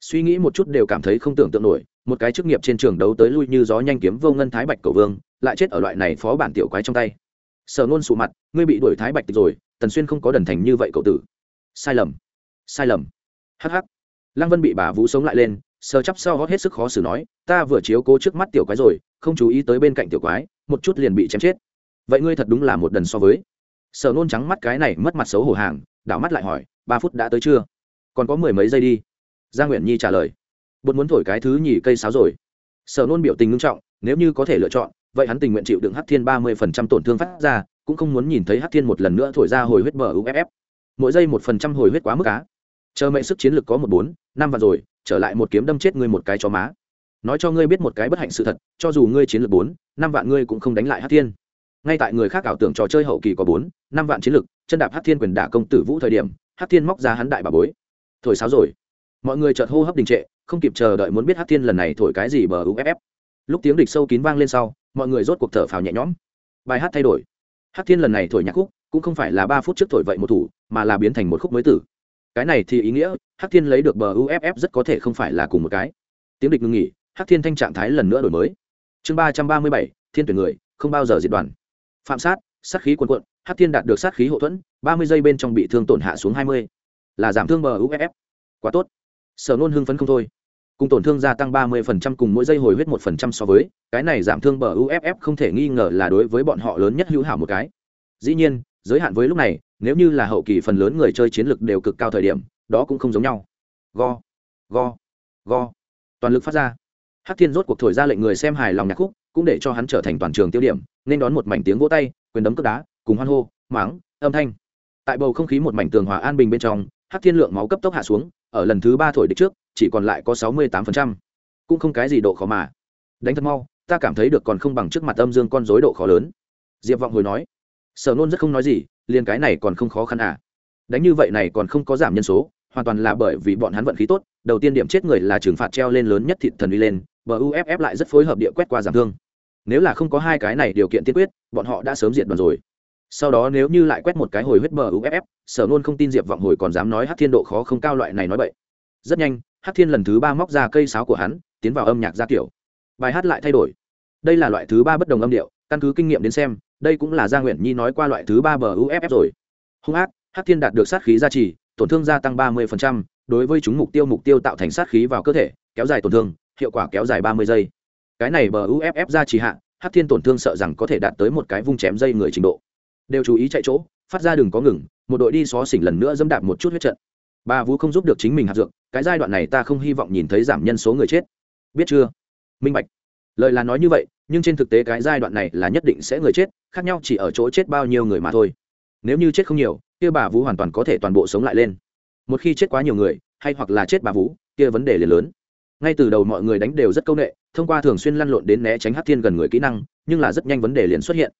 Suy nghĩ một chút đều cảm thấy không tưởng tượng nổi, một cái chức nghiệp trên trường đấu tới lui như gió nhanh kiếm vô ngân thái bạch cầu vương, lại chết ở loại này phó bản tiểu quái trong tay. Sở nôn sụ mặt, ngươi bị đuổi thái bạch tịch rồi, tần xuyên không có đần thành như vậy cậu tử. Sai lầm sai lầm. Hh lăng vân bị bà vũ sống lại lên, sờ chắp sau hót hết sức khó xử nói, ta vừa chiếu cố trước mắt tiểu quái rồi, không chú ý tới bên cạnh tiểu quái, một chút liền bị chém chết. Vậy ngươi thật đúng là một đần so với. Sở nôn trắng mắt cái này mất mặt xấu hổ hàng, đảo mắt lại hỏi, ba phút đã tới chưa? Còn có mười mấy giây đi. Gia nguyễn nhi trả lời. Bột muốn thổi cái thứ nhì cây sáo rồi. Sở nôn biểu tình ngưng trọng, nếu như có thể lựa chọn, vậy hắn tình nguyện chịu đựng hát thiên ba mươi phần trăm tổn thương phát ra, cũng không muốn nhìn thấy hát thiên một lần nữa thổi ra hồi huyết bờ uff mỗi giây một phần trăm hồi huyết quá mức cá chờ mẹ sức chiến lược có một bốn, năm và rồi, trở lại một kiếm đâm chết ngươi một cái cho má. Nói cho ngươi biết một cái bất hạnh sự thật, cho dù ngươi chiến lược bốn, năm vạn ngươi cũng không đánh lại hát thiên. Ngay tại người khác ảo tưởng trò chơi hậu kỳ có bốn, năm vạn chiến lược, chân đạp hát thiên quyền đả công tử vũ thời điểm hát thiên móc ra hắn đại bà bối thổi sáo rồi. Mọi người chợt hô hấp đình trệ, không kịp chờ đợi muốn biết hát thiên lần này thổi cái gì bờ uff lúc tiếng địch sâu kín vang lên sau, mọi người rốt cuộc thở phào nhẹ nhõm. Bài hát thay đổi. Hát thiên lần này thổi nhạc khúc, cũng không phải là ba phút trước thổi vậy một thủ, mà là biến thành một khúc mới tử. Cái này thì ý nghĩa hát thiên lấy được bờ uff rất có thể không phải là cùng một cái. Tiếng địch ngừng nghỉ hát thiên thanh trạng thái lần nữa đổi mới. Chương ba trăm ba mươi bảy, thiên tuyển người, không bao giờ diệt đoàn. Phạm sát sát khí quần quận hát thiên đạt được sát khí hậu thuẫn, ba mươi giây bên trong bị thương tổn hạ xuống hai mươi là giảm thương bờ uff quá tốt. Sở nôn hưng phấn không thôi. Cùng tổn thương gia tăng ba mươi phần trăm cùng mỗi giây hồi huyết một phần trăm so với, cái này giảm thương bờ uff không thể nghi ngờ là đối với bọn họ lớn nhất hữu hảo một cái. Dĩ nhiên, giới hạn với lúc này, nếu như là hậu kỳ phần lớn người chơi chiến lược đều cực cao thời điểm, đó cũng không giống nhau. Go go go. Toàn lực phát ra. Hắc thiên rốt cuộc thổi ra lệnh người xem hài lòng nhạc khúc, cũng để cho hắn trở thành toàn trường tiêu điểm, nên đón một mảnh tiếng vỗ tay, quyền đấm cướp đá, cùng hoan hô, máng, âm thanh. Tại bầu không khí một mảnh tường hòa an bình bên trong hắc thiên lượng máu cấp tốc hạ xuống, ở lần thứ ba thổi địch trước, chỉ còn lại có sáu mươi tám cũng không cái gì độ khó mà. Đánh thật mau, ta cảm thấy được còn không bằng trước mặt âm dương con dối độ khó lớn. Diệp vọng hồi nói, sở nôn rất không nói gì, liền cái này còn không khó khăn à? Đánh như vậy này còn không có giảm nhân số, hoàn toàn là bởi vì bọn hắn vận khí tốt, đầu tiên điểm chết người là trừng phạt treo lên lớn nhất thịt thần uy lên, bờ uff lại rất phối hợp địa quét qua giảm thương. Nếu là không có hai cái này điều kiện tiên quyết, bọn họ đã sớm diệt đoàn rồi sau đó nếu như lại quét một cái hồi huyết bờ uff sở nôn không tin diệp vọng hồi còn dám nói hát thiên độ khó không cao loại này nói vậy rất nhanh hát thiên lần thứ ba móc ra cây sáo của hắn, tiến vào âm nhạc ra kiểu bài hát lại thay đổi. Đây là loại thứ ba bất đồng âm điệu, căn cứ kinh nghiệm đến xem, đây cũng là gia nguyện nhi nói qua loại thứ ba bờ uff rồi. Hung ác hát thiên đạt được sát khí gia trì, tổn thương gia tăng ba mươi đối với chúng mục tiêu mục tiêu tạo thành sát khí vào cơ thể, kéo dài tổn thương, hiệu quả kéo dài ba mươi giây. Cái này bờ uff gia trì hạ hát thiên tổn thương sợ rằng có thể đạt tới một cái vung chém dây người trình độ đều chú ý chạy chỗ, phát ra đừng có ngừng, một đội đi xó xỉnh lần nữa dẫm đạp một chút huyết trận. Bà vũ không giúp được chính mình hạt dược, cái giai đoạn này ta không hy vọng nhìn thấy giảm nhân số người chết. Biết chưa? Minh bạch. Lời là nói như vậy, nhưng trên thực tế cái giai đoạn này là nhất định sẽ người chết, khác nhau chỉ ở chỗ chết bao nhiêu người mà thôi. Nếu như chết không nhiều, kia bà vũ hoàn toàn có thể toàn bộ sống lại lên. Một khi chết quá nhiều người, hay hoặc là chết bà vũ, kia vấn đề liền lớn. Ngay từ đầu mọi người đánh đều rất c â u n ệ thông qua thường xuyên lăn lộn đến né tránh hát thiên gần người kỹ năng, nhưng là rất nhanh vấn đề liền xuất hiện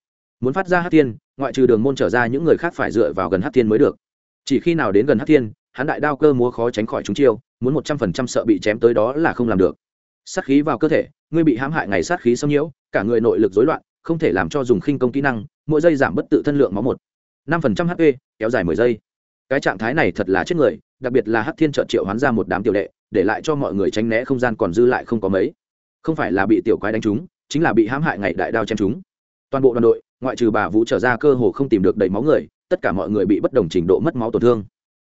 muốn phát ra hát thiên, ngoại trừ đường môn trở ra những người khác phải dựa vào gần hát thiên mới được. Chỉ khi nào đến gần hát thiên, hắn đại đao cơ múa khó tránh khỏi chúng chiêu, muốn một trăm phần trăm sợ bị chém tới đó là không làm được. Sát khí vào cơ thể, ngươi bị hãm hại ngày sát khí xâm nhiễu, cả người nội lực dối loạn, không thể làm cho dùng khinh công kỹ năng, mỗi giây giảm bất tự thân lượng máu một. Năm phần trăm hp kéo dài mười giây. Cái trạng thái này thật là chết người, đặc biệt là hắc thiên trợ triệu hoán ra một đám tiểu đệ, để lại cho mọi người tránh né không gian còn dư lại không có mấy. Không phải là bị tiểu quái đánh trúng, chính là bị hãm hại ngày đại đao chém trúng. Toàn bộ đoàn đội ngoại trừ bà vũ trở ra cơ hồ không tìm được đầy máu người, tất cả mọi người bị bất đồng trình độ mất máu tổn thương.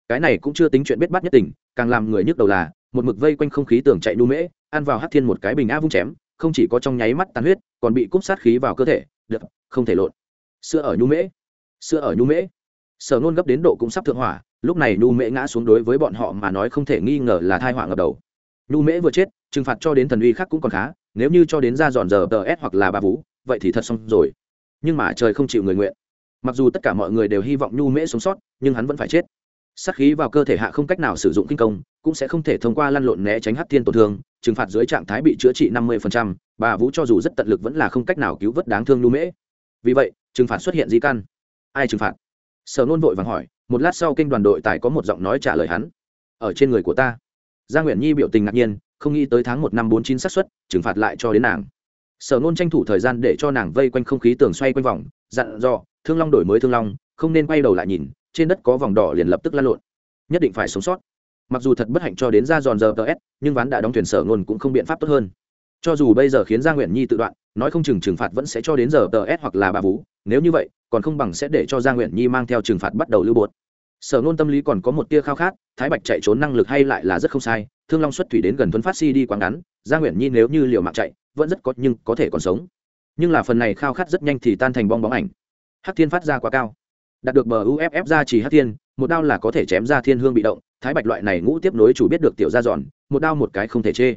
Cái này cũng chưa tính chuyện biết bắt nhất tình, càng làm người nhức đầu là, một mực vây quanh không khí tường chạy nu mễ, ăn vào hát thiên một cái bình a vung chém, không chỉ có trong nháy mắt tàn huyết, còn bị cúp sát khí vào cơ thể, được, không thể lộn. Sữa ở nhu mễ, sữa ở nhu mễ. Sở nôn gấp đến độ cũng sắp thượng hỏa, lúc này nhu mễ ngã xuống đối với bọn họ mà nói không thể nghi ngờ là thai họa ngập đầu. Nhu mễ vừa chết, trừng phạt cho đến thần uy khác cũng còn khá, nếu như cho đến ra dọn giờ tờ s hoặc là ba vú vậy thì thật xong rồi nhưng mà trời không chịu người nguyện. Mặc dù tất cả mọi người đều hy vọng nhu mễ sống sót, nhưng hắn vẫn phải chết. Sát khí vào cơ thể hạ không cách nào sử dụng kinh công, cũng sẽ không thể thông qua lăn lộn né tránh hát thiên tổn thương, trừng phạt dưới trạng thái bị chữa trị năm mươi bà vũ cho dù rất tận lực vẫn là không cách nào cứu vớt đáng thương nhu mễ. Vì vậy, trừng phạt xuất hiện di căn. Ai trừng phạt? Sở nôn vội vàng hỏi, một lát sau kinh đoàn đội tài có một giọng nói trả lời hắn. Ở trên người của ta. Gia nguyễn nhi biểu tình ngạc nhiên, không nghĩ tới tháng một năm bốn chín xác suất, trừng phạt lại cho đến nàng sở nôn tranh thủ thời gian để cho nàng vây quanh không khí tường xoay quanh vòng, dặn dò, thương long đổi mới thương long, không nên quay đầu lại nhìn, trên đất có vòng đỏ liền lập tức lăn lộn, nhất định phải sống sót. Mặc dù thật bất hạnh cho đến ra giòn giờ ts nhưng ván đã đóng thuyền sở nôn cũng không biện pháp tốt hơn. Cho dù bây giờ khiến gia nguyện nhi tự đoạn, nói không chừng trừng phạt vẫn sẽ cho đến giờ ts hoặc là bà vú nếu như vậy, còn không bằng sẽ để cho gia nguyện nhi mang theo trừng phạt bắt đầu lưu bột. Sở nôn tâm lý còn có một tia khao khát, thái bạch chạy trốn năng lực hay lại là rất không sai, thương long xuất thủy đến gần thuấn phát si đi quán ngắn, gia nguyện nhi nếu như liều mạng chạy vẫn rất có nhưng có thể còn sống. Nhưng là phần này khao khát rất nhanh thì tan thành bong bóng ảnh. Hắc thiên phát ra quá cao. Đạt được bờ uff ra chỉ hắc thiên, một đao là có thể chém ra thiên hương bị động, thái bạch loại này ngũ tiếp nối chủ biết được tiểu ra giòn, một đao một cái không thể chê.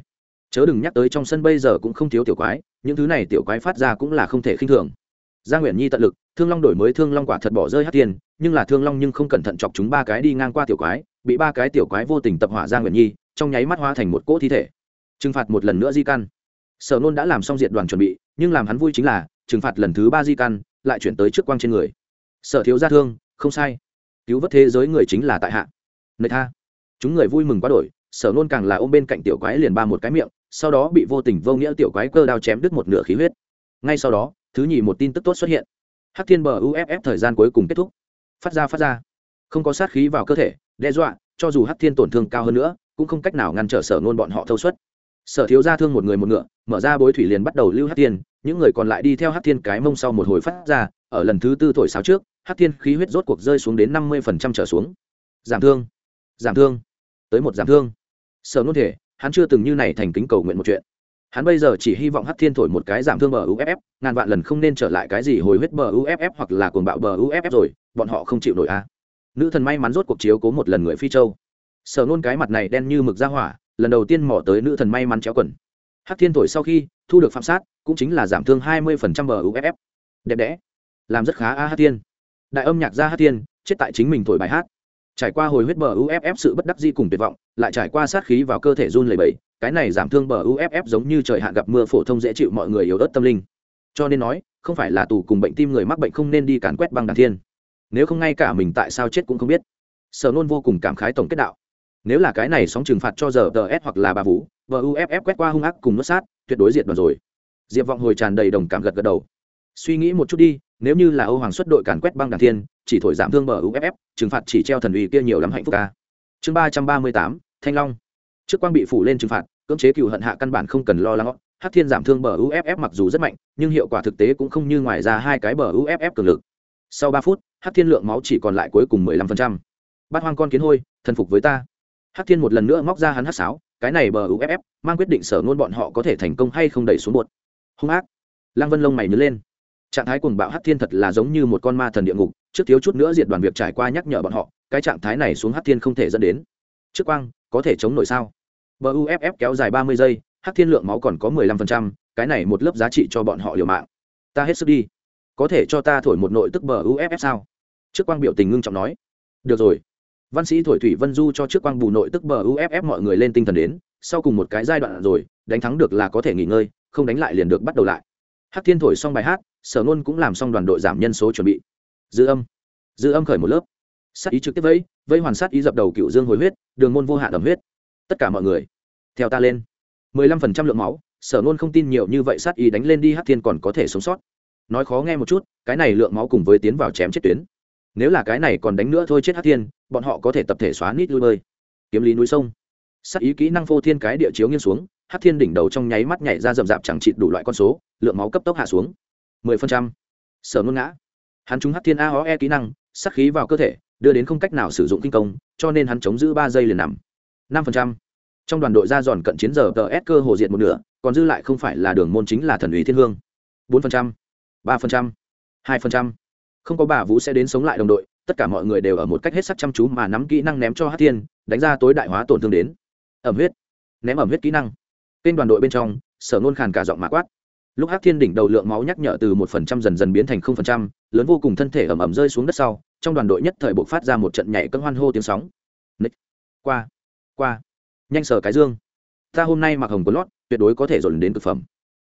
Chớ đừng nhắc tới trong sân bây giờ cũng không thiếu tiểu quái, những thứ này tiểu quái phát ra cũng là không thể khinh thường. Gia nguyễn nhi tận lực, thương long đổi mới thương long quả thật bỏ rơi hát tiền nhưng là thương long nhưng không cẩn thận chọc chúng ba cái đi ngang qua tiểu quái, bị ba cái tiểu quái vô tình tập hỏa gia nguyễn nhi, trong nháy mắt hóa thành một cỗ thi thể. Trừng phạt một lần nữa di căn sở nôn đã làm xong diệt đoàn chuẩn bị, nhưng làm hắn vui chính là, trừng phạt lần thứ ba di căn, lại chuyển tới trước quang trên người. Sở thiếu gia thương, không sai. Cứu vớt thế giới người chính là tại hạ. Nơi tha. Chúng người vui mừng quá đổi, sở nôn càng là ôm bên cạnh tiểu quái liền ba một cái miệng, sau đó bị vô tình vô nghĩa tiểu quái cơ đao chém đứt một nửa khí huyết. Ngay sau đó, thứ nhì một tin tức tốt xuất hiện. Hắc thiên bờ uff thời gian cuối cùng kết thúc. Phát ra phát ra. Không có sát khí vào cơ thể, đe dọa, cho dù hắc thiên tổn thương cao hơn nữa, cũng không cách nào ngăn trở sở nôn bọn họ thâu suất sở thiếu gia thương một người một ngựa, mở ra bối thủy liền bắt đầu lưu hắc thiên, những người còn lại đi theo hắc thiên cái mông sau một hồi phát ra, ở lần thứ tư thổi sáo trước, hắc thiên khí huyết rốt cuộc rơi xuống đến năm mươi phần trăm trở xuống. Giảm thương giảm thương, tới một giảm thương. Sở nôn thể, hắn chưa từng như này thành kính cầu nguyện một chuyện. Hắn bây giờ chỉ hy vọng hắc thiên thổi một cái giảm thương bờ uff ngàn vạn lần không nên trở lại cái gì hồi huyết bờ uff hoặc là cuồng bạo bờ uff rồi, bọn họ không chịu nổi a. À. nữ thần may mắn rốt cuộc chiếu cố một lần người phi châu. Sở nôn cái mặt này đen như mực ra hỏa lần đầu tiên mỏ tới nữ thần may mắn chéo quần. Hắc thiên thổi sau khi thu được phạm sát, cũng chính là giảm thương hai mươi bờ uff đẹp đẽ. Làm rất khá a hát thiên. Đại âm nhạc gia hát thiên, chết tại chính mình thổi bài hát. Trải qua hồi huyết bờ uff sự bất đắc di cùng tuyệt vọng, lại trải qua sát khí vào cơ thể run lầy bẫy cái này giảm thương bờ uff giống như trời hạn gặp mưa phổ thông dễ chịu mọi người yếu ớt tâm linh. Cho nên nói, không phải là tù cùng bệnh tim người mắc bệnh không nên đi càn quét băng đàn thiên. Nếu không ngay cả mình tại sao chết cũng không biết. Sở nôn vô cùng cảm khái tổng kết đạo nếu là cái này sóng trừng phạt cho giờ tờ s hoặc là bà vũ vợ uff quét qua hung ác cùng nuốt sát tuyệt đối diệt đoàn rồi diệp vọng hồi tràn đầy đồng cảm gật gật đầu suy nghĩ một chút đi nếu như là Âu Hoàng xuất đội càn quét băng đàn thiên, chỉ thổi giảm thương bờ UFF, trừng phạt chỉ treo thần uy kia nhiều lắm hạnh phúc ca. Chương ba trăm ba mươi tám Thanh Long. Trước quang bị phủ lên trừng phạt, cưỡng chế cừu hận hạ căn bản không cần lo lắng. Hắc Thiên giảm thương bờ UFF mặc dù rất mạnh, nhưng hiệu quả thực tế cũng không như ngoài ra hai cái bờ UFF cường lực. Sau ba phút, Hắc Thiên lượng máu chỉ còn lại cuối cùng mười lăm phần trăm. Bát hoang con kiến hôi, thần phục với ta. Hắc Thiên một lần nữa móc ra hắn hắc sáo, cái này bờ UFF, mang quyết định sở ngôn bọn họ có thể thành công hay không đẩy xuống bột. Hung ác. Lăng Vân lông mày nhớ lên. Trạng thái cuồng bạo hắc thiên thật là giống như một con ma thần địa ngục trước thiếu chút nữa diệt đoàn việc trải qua nhắc nhở bọn họ cái trạng thái này xuống hắc thiên không thể dẫn đến. Trước quang có thể chống nổi sao? Bờ uff kéo dài ba mươi giây hắc thiên lượng máu còn có mười lăm phần trăm cái này một lớp giá trị cho bọn họ liều mạng. Ta hết sức đi. Có thể cho ta thổi một nội tức bờ uff sao? Trước quang biểu tình ngưng trọng nói. Được rồi văn sĩ thổi thủy vân du cho trước quang bù nội tức bờ uff mọi người lên tinh thần đến, sau cùng một cái giai đoạn rồi, đánh thắng được là có thể nghỉ ngơi, không đánh lại liền được bắt đầu lại. Hát thiên thổi xong bài hát, sở nôn cũng làm xong đoàn đội giảm nhân số chuẩn bị. Dư âm. Dư âm khởi một lớp. Sát ý trực tiếp vẫy vây hoàn sát ý dập đầu cựu dương hồi huyết, đường môn vô hạn ẩm huyết. Tất cả mọi người, theo ta lên. mười lăm phần trăm lượng máu, sở nôn không tin nhiều như vậy sát ý đánh lên đi Hát thiên còn có thể sống sót. Nói khó nghe một chút, cái này lượng máu cùng với tiến vào chém chết tuyến nếu là cái này còn đánh nữa thôi chết hắc thiên, bọn họ có thể tập thể xóa nít lui bơi. Kiếm lý núi sông. Sát ý kỹ năng phô thiên cái địa chiếu nghiêng xuống, hắc thiên đỉnh đầu trong nháy mắt nhảy ra rậm rạp chẳng chịt đủ loại con số, lượng máu cấp tốc hạ xuống. Mười phần trăm. Sở ngôn ngã. Hắn trúng hắc thiên a ho e kỹ năng, sát khí vào cơ thể, đưa đến không cách nào sử dụng kinh công, cho nên hắn chống giữ ba giây liền nằm. Năm phần trăm. Trong đoàn đội ra giòn cận chiến giờ tờ s cơ hồ diện một nửa, còn dư lại không phải là đường môn chính là thần ủy thiên hương. Bốn phần trăm. Ba phần trăm. Hai phần trăm không có bà vũ sẽ đến sống lại đồng đội, tất cả mọi người đều ở một cách hết sắc chăm chú mà nắm kỹ năng ném cho hát thiên, đánh ra tối đại hóa tổn thương đến. Ẩm huyết. Ném ẩm huyết kỹ năng. Kênh đoàn đội bên trong, sở nôn khàn cả giọng mạ quát. Lúc hát thiên đỉnh đầu lượng máu nhắc nhở từ một phần trăm dần dần biến thành không phần trăm, lớn vô cùng thân thể ẩm ẩm rơi xuống đất sau, trong đoàn đội nhất thời buộc phát ra một trận nhảy cân hoan hô tiếng sóng. Nịch. qua. Qua. Nhanh sở cái dương. Ta hôm nay mặc hồng có lót, tuyệt đối có thể dồn đến cực phẩm.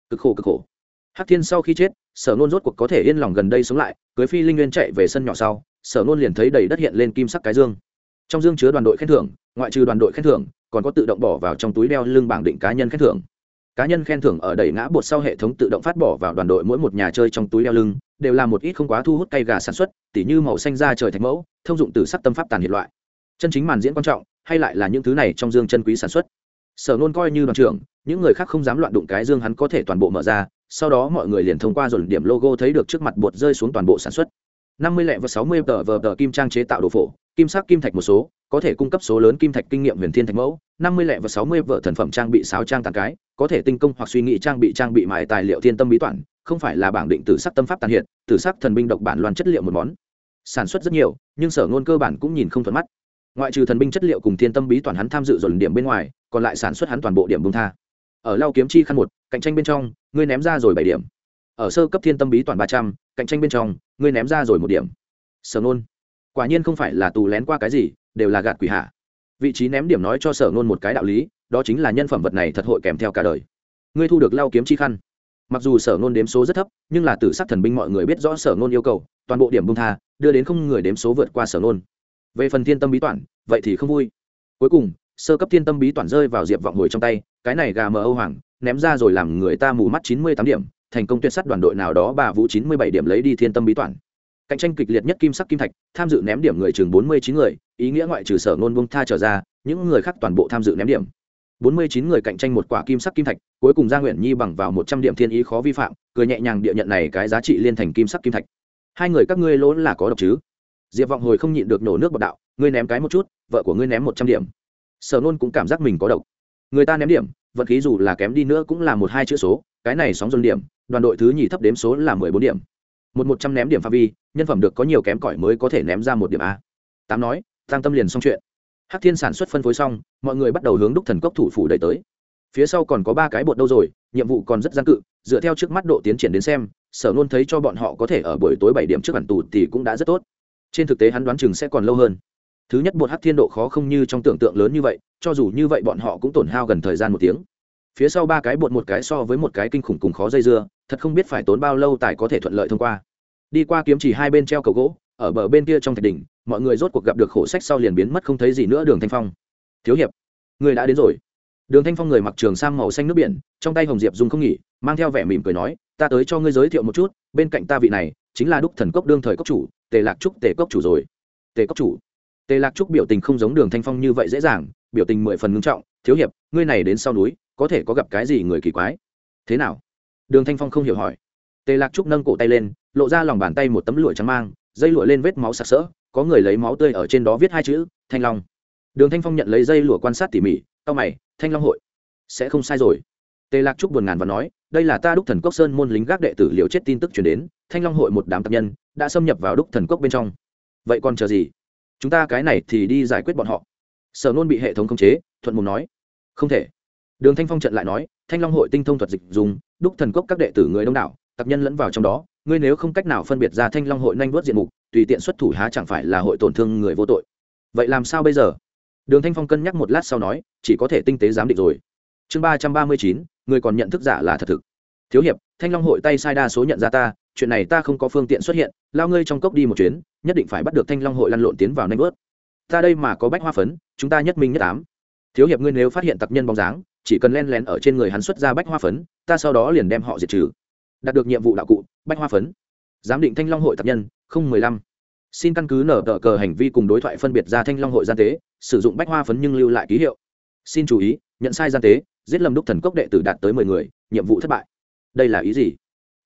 Cực khổ cực khổ hắc thiên sau khi chết, sở nôn rốt cuộc có thể yên lòng gần đây sống lại, cưới phi linh nguyên chạy về sân nhỏ sau, sở nôn liền thấy đầy đất hiện lên kim sắc cái dương. Trong dương chứa đoàn đội khen thưởng, ngoại trừ đoàn đội khen thưởng, còn có tự động bỏ vào trong túi đeo lưng bảng định cá nhân khen thưởng. Cá nhân khen thưởng ở đẩy ngã bột sau hệ thống tự động phát bỏ vào đoàn đội mỗi một nhà chơi trong túi đeo lưng, đều là một ít không quá thu hút cây gà sản xuất, tỉ như màu xanh da trời thạch mẫu, thông dụng từ sắc tâm pháp tàn hiện loại. Chân chính màn diễn quan trọng, hay lại là những thứ này trong dương chân quý sản xuất. Sở nôn coi như đoàn trưởng, những người khác không dám loạn đụng cái dương hắn có thể toàn bộ mở ra sau đó mọi người liền thông qua dồn điểm logo thấy được trước mặt bột rơi xuống toàn bộ sản xuất. năm mươi lẻ và sáu mươi tờ vờ tờ kim trang chế tạo đồ phổ, kim sắc, kim thạch một số, có thể cung cấp số lớn kim thạch kinh nghiệm huyền thiên thạch mẫu. năm mươi lẻ và sáu mươi vợ thần phẩm trang bị sáo trang tàn cái, có thể tinh công hoặc suy nghĩ trang bị trang bị mài tài liệu thiên tâm bí toản, không phải là bảng định tử sắc tâm pháp tàn hiện, tử sắc thần binh độc bản loan chất liệu một món. Sản xuất rất nhiều, nhưng sở ngôn cơ bản cũng nhìn không thuận mắt. Ngoại trừ thần binh chất liệu cùng thiên tâm bí toàn hắn tham dự dồn điểm bên ngoài, còn lại sản xuất hắn toàn bộ điểm bung tha. Ở lao kiếm chi khăn một, cạnh tranh bên trong ngươi ném ra rồi bảy điểm. Ở sơ cấp thiên tâm bí toàn ba trăm, cạnh tranh bên trong, ngươi ném ra rồi một điểm. Sở nôn. Quả nhiên không phải là tù lén qua cái gì, đều là gạt quỷ hạ. Vị trí ném điểm nói cho sở nôn một cái đạo lý, đó chính là nhân phẩm vật này thật hội kèm theo cả đời. Ngươi thu được lao kiếm chi khăn. Mặc dù sở nôn đếm số rất thấp, nhưng là tử sắc thần binh mọi người biết rõ sở nôn yêu cầu, toàn bộ điểm bung tha, đưa đến không người đếm số vượt qua sở nôn. Về phần thiên tâm bí toàn, vậy thì không vui. Cuối cùng, sơ cấp thiên tâm bí toàn rơi vào diệp vọng hồi trong tay, cái này gà mờ âu hoàng ném ra rồi làm người ta mù mắt chín mươi tám điểm, thành công tuyệt sắt đoàn đội nào đó bà vũ chín mươi bảy điểm lấy đi thiên tâm bí toàn. Cạnh tranh kịch liệt nhất kim sắc kim thạch, tham dự ném điểm người chừng bốn mươi chín người, ý nghĩa ngoại trừ sở ngôn bông tha trở ra, những người khác toàn bộ tham dự ném điểm. bốn mươi chín người cạnh tranh một quả kim sắc kim thạch, cuối cùng gia nguyện nhi bằng vào một trăm điểm thiên ý khó vi phạm, cười nhẹ nhàng địa nhận này cái giá trị liên thành kim sắc kim thạch. Hai người các ngươi lỗ là có độc chứ? Diệp vọng hồi không nhịn được nổ nước bọt đạo, ngươi ném cái một chút, vợ của ngươi ném một trăm điểm. Sở nôn cũng cảm giác mình có độc. Người ta ném điểm vận khí dù là kém đi nữa cũng là một hai chữ số, cái này sóng dồn điểm, đoàn đội thứ nhì thấp đếm số là mười bốn điểm. Một một trăm ném điểm phạm vi, nhân phẩm được có nhiều kém cỏi mới có thể ném ra một điểm a. Tám nói tăng tâm liền xong chuyện. Hắc thiên sản xuất phân phối xong, mọi người bắt đầu hướng đúc thần cốc thủ phủ đẩy tới. Phía sau còn có ba cái bột đâu rồi, nhiệm vụ còn rất gian cự, dựa theo trước mắt độ tiến triển đến xem, sở nôn thấy cho bọn họ có thể ở buổi tối bảy điểm trước bản tù thì cũng đã rất tốt. Trên thực tế hắn đoán chừng sẽ còn lâu hơn thứ nhất bột hát thiên độ khó không như trong tưởng tượng lớn như vậy, cho dù như vậy bọn họ cũng tổn hao gần thời gian một tiếng. Phía sau ba cái bột một cái so với một cái kinh khủng cùng khó dây dưa, thật không biết phải tốn bao lâu tài có thể thuận lợi thông qua. Đi qua kiếm chỉ hai bên treo cầu gỗ, ở bờ bên kia trong thạch đỉnh, mọi người rốt cuộc gặp được khổ sách sau liền biến mất không thấy gì nữa đường thanh phong. Thiếu hiệp, người đã đến rồi. Đường thanh phong người mặc trường sang màu xanh nước biển, trong tay hồng diệp dùng không nghỉ, mang theo vẻ mỉm cười nói, ta tới cho ngươi giới thiệu một chút, bên cạnh ta vị này, chính là đúc thần cốc đương thời cốc chủ, tề lạc trúc tề cốc chủ rồi. Tề cốc chủ? Tề lạc trúc biểu tình không giống đường thanh phong như vậy dễ dàng, biểu tình mười phần ngưng trọng, thiếu hiệp, ngươi này đến sau núi, có thể có gặp cái gì người kỳ quái? Thế nào? Đường thanh phong không hiểu hỏi. Tề lạc trúc nâng cổ tay lên, lộ ra lòng bàn tay một tấm lụa trắng mang, dây lụa lên vết máu sặc sỡ, có người lấy máu tươi ở trên đó viết hai chữ, thanh long. Đường thanh phong nhận lấy dây lụa quan sát tỉ mỉ tao mày, thanh long hội, sẽ không sai rồi. Tề lạc trúc buồn ngàn và nói, đây là ta đúc thần cốc sơn môn lính gác đệ tử liều chết tin tức chuyển đến, thanh long hội một đám tập nhân, đã xâm nhập vào đúc thần cốc bên trong. Vậy còn chờ gì? Chúng ta cái này thì đi giải quyết bọn họ. Sở nôn bị hệ thống khống chế, thuận mùng nói, không thể. Đường thanh phong trận lại nói, thanh long hội tinh thông thuật dịch dùng, đúc thần cốc các đệ tử người đông đảo tập nhân lẫn vào trong đó, ngươi nếu không cách nào phân biệt ra thanh long hội nhanh vớt diện mục, tùy tiện xuất thủ há chẳng phải là hội tổn thương người vô tội. Vậy làm sao bây giờ? Đường thanh phong cân nhắc một lát sau nói, chỉ có thể tinh tế giám định rồi. Chương ba trăm ba mươi chín, người còn nhận thức giả là thật thực. Thiếu hiệp, thanh long hội tay sai đa số nhận ra ta chuyện này ta không có phương tiện xuất hiện, lao ngươi trong cốc đi một chuyến, nhất định phải bắt được thanh long hội lăn lộn tiến vào nanh vớt. Ta đây mà có bách hoa phấn, chúng ta nhất minh nhất ám. Thiếu hiệp ngươi nếu phát hiện tặc nhân bóng dáng, chỉ cần len lén ở trên người hắn xuất ra bách hoa phấn, ta sau đó liền đem họ diệt trừ. Đạt được nhiệm vụ đạo cụ, bách hoa phấn. Giám định thanh long hội tặc nhân, không mười lăm. Xin căn cứ nở tờ cờ hành vi cùng đối thoại phân biệt ra thanh long hội gian tế, sử dụng bách hoa phấn nhưng lưu lại ký hiệu. Xin chú ý, nhận sai gian tế, giết lầm đúc thần cốc đệ tử đạt tới mười người, nhiệm vụ thất bại. Đây là ý gì?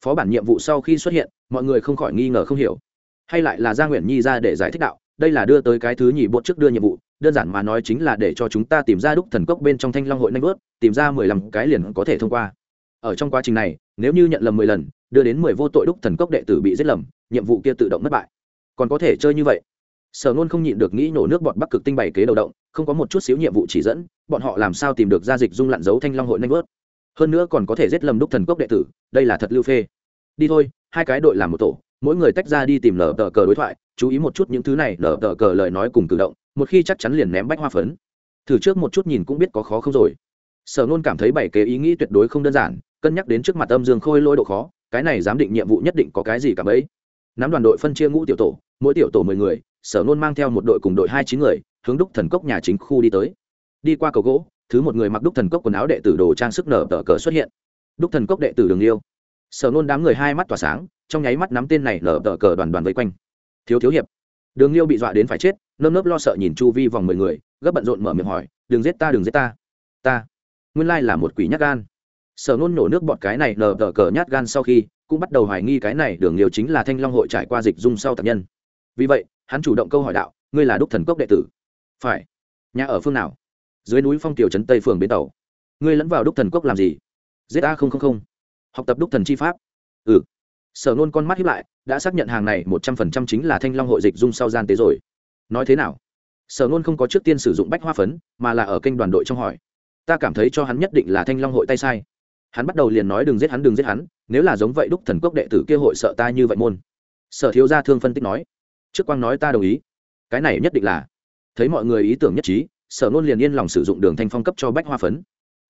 Phó bản nhiệm vụ sau khi xuất hiện, mọi người không khỏi nghi ngờ không hiểu. Hay lại là gia nguyện nhi ra để giải thích đạo, đây là đưa tới cái thứ nhì bột trước đưa nhiệm vụ, đơn giản mà nói chính là để cho chúng ta tìm ra đúc thần cốc bên trong thanh long hội nanh vớt, tìm ra mười lăm cái liền có thể thông qua. Ở trong quá trình này, nếu như nhận lầm mười lần, đưa đến mười vô tội đúc thần cốc đệ tử bị giết lầm, nhiệm vụ kia tự động mất bại. Còn có thể chơi như vậy. Sở nôn không nhịn được nghĩ nổ nước bọn bắc cực tinh bày kế đầu động, không có một chút xíu nhiệm vụ chỉ dẫn, bọn họ làm sao tìm được gia dịch dung lặn dấu thanh long hội nanh vớt. Hơn nữa còn có thể giết lầm đúc thần cốc đệ tử đây là thật lưu phê. Đi thôi, hai cái đội làm một tổ, mỗi người tách ra đi tìm nở tờ cờ đối thoại, chú ý một chút những thứ này, nở tờ cờ lời nói cùng cử động, một khi chắc chắn liền ném bách hoa phấn. Thử trước một chút nhìn cũng biết có khó không rồi. Sở nôn cảm thấy bảy kế ý nghĩ tuyệt đối không đơn giản, cân nhắc đến trước mặt âm dương khôi lôi độ khó, cái này giám định nhiệm vụ nhất định có cái gì cả bấy. Nắm đoàn đội phân chia ngũ tiểu tổ, mỗi tiểu tổ mười người, sở nôn mang theo một đội cùng đội hai chín người, hướng đúc thần cốc nhà chính khu đi tới. Đi qua cầu gỗ, thứ một người mặc đúc thần cốc quần áo đệ tử đồ trang sức nở tờ cờ xuất hiện đúc thần cốc đệ tử đường yêu sở nôn đám người hai mắt tỏa sáng, trong nháy mắt nắm tên này lở tờ cờ đoàn đoàn vây quanh. Thiếu thiếu hiệp, đường liêu bị dọa đến phải chết, nơm nớp lo sợ nhìn chu vi vòng mười người, gấp bận rộn mở miệng hỏi, đừng giết ta, đừng giết ta. Ta? Nguyên lai là một quỷ nhát gan. Sở nôn nổ nước bọt cái này lờ tờ cờ nhát gan sau khi, cũng bắt đầu hoài nghi cái này đường liêu chính là thanh long hội trải qua dịch dung sau tập nhân. Vì vậy, hắn chủ động câu hỏi đạo, ngươi là đúc thần cốc đệ tử? Phải. Nhà ở phương nào? Dưới núi phong tiểu trấn tây phường bến tàu. Ngươi lẫn vào đúc thần cốc làm gì? Giết a không không không. Học tập đúc thần chi pháp. Ừ. Sở nôn con mắt hiếp lại, đã xác nhận hàng này một trăm phần trăm chính là thanh long hội dịch dung sau gian tế rồi. Nói thế nào? Sở nôn không có trước tiên sử dụng bách hoa phấn, mà là ở kênh đoàn đội trong hỏi. Ta cảm thấy cho hắn nhất định là thanh long hội tay sai. Hắn bắt đầu liền nói đừng giết hắn, đừng giết hắn, nếu là giống vậy đúc thần cốc đệ tử kia hội sợ ta như vậy môn. Sở thiếu gia thương phân tích nói. Trước quang nói ta đồng ý. Cái này nhất định là. Thấy mọi người ý tưởng nhất trí, sở nôn liền yên lòng sử dụng đường thanh phong cấp cho bách hoa phấn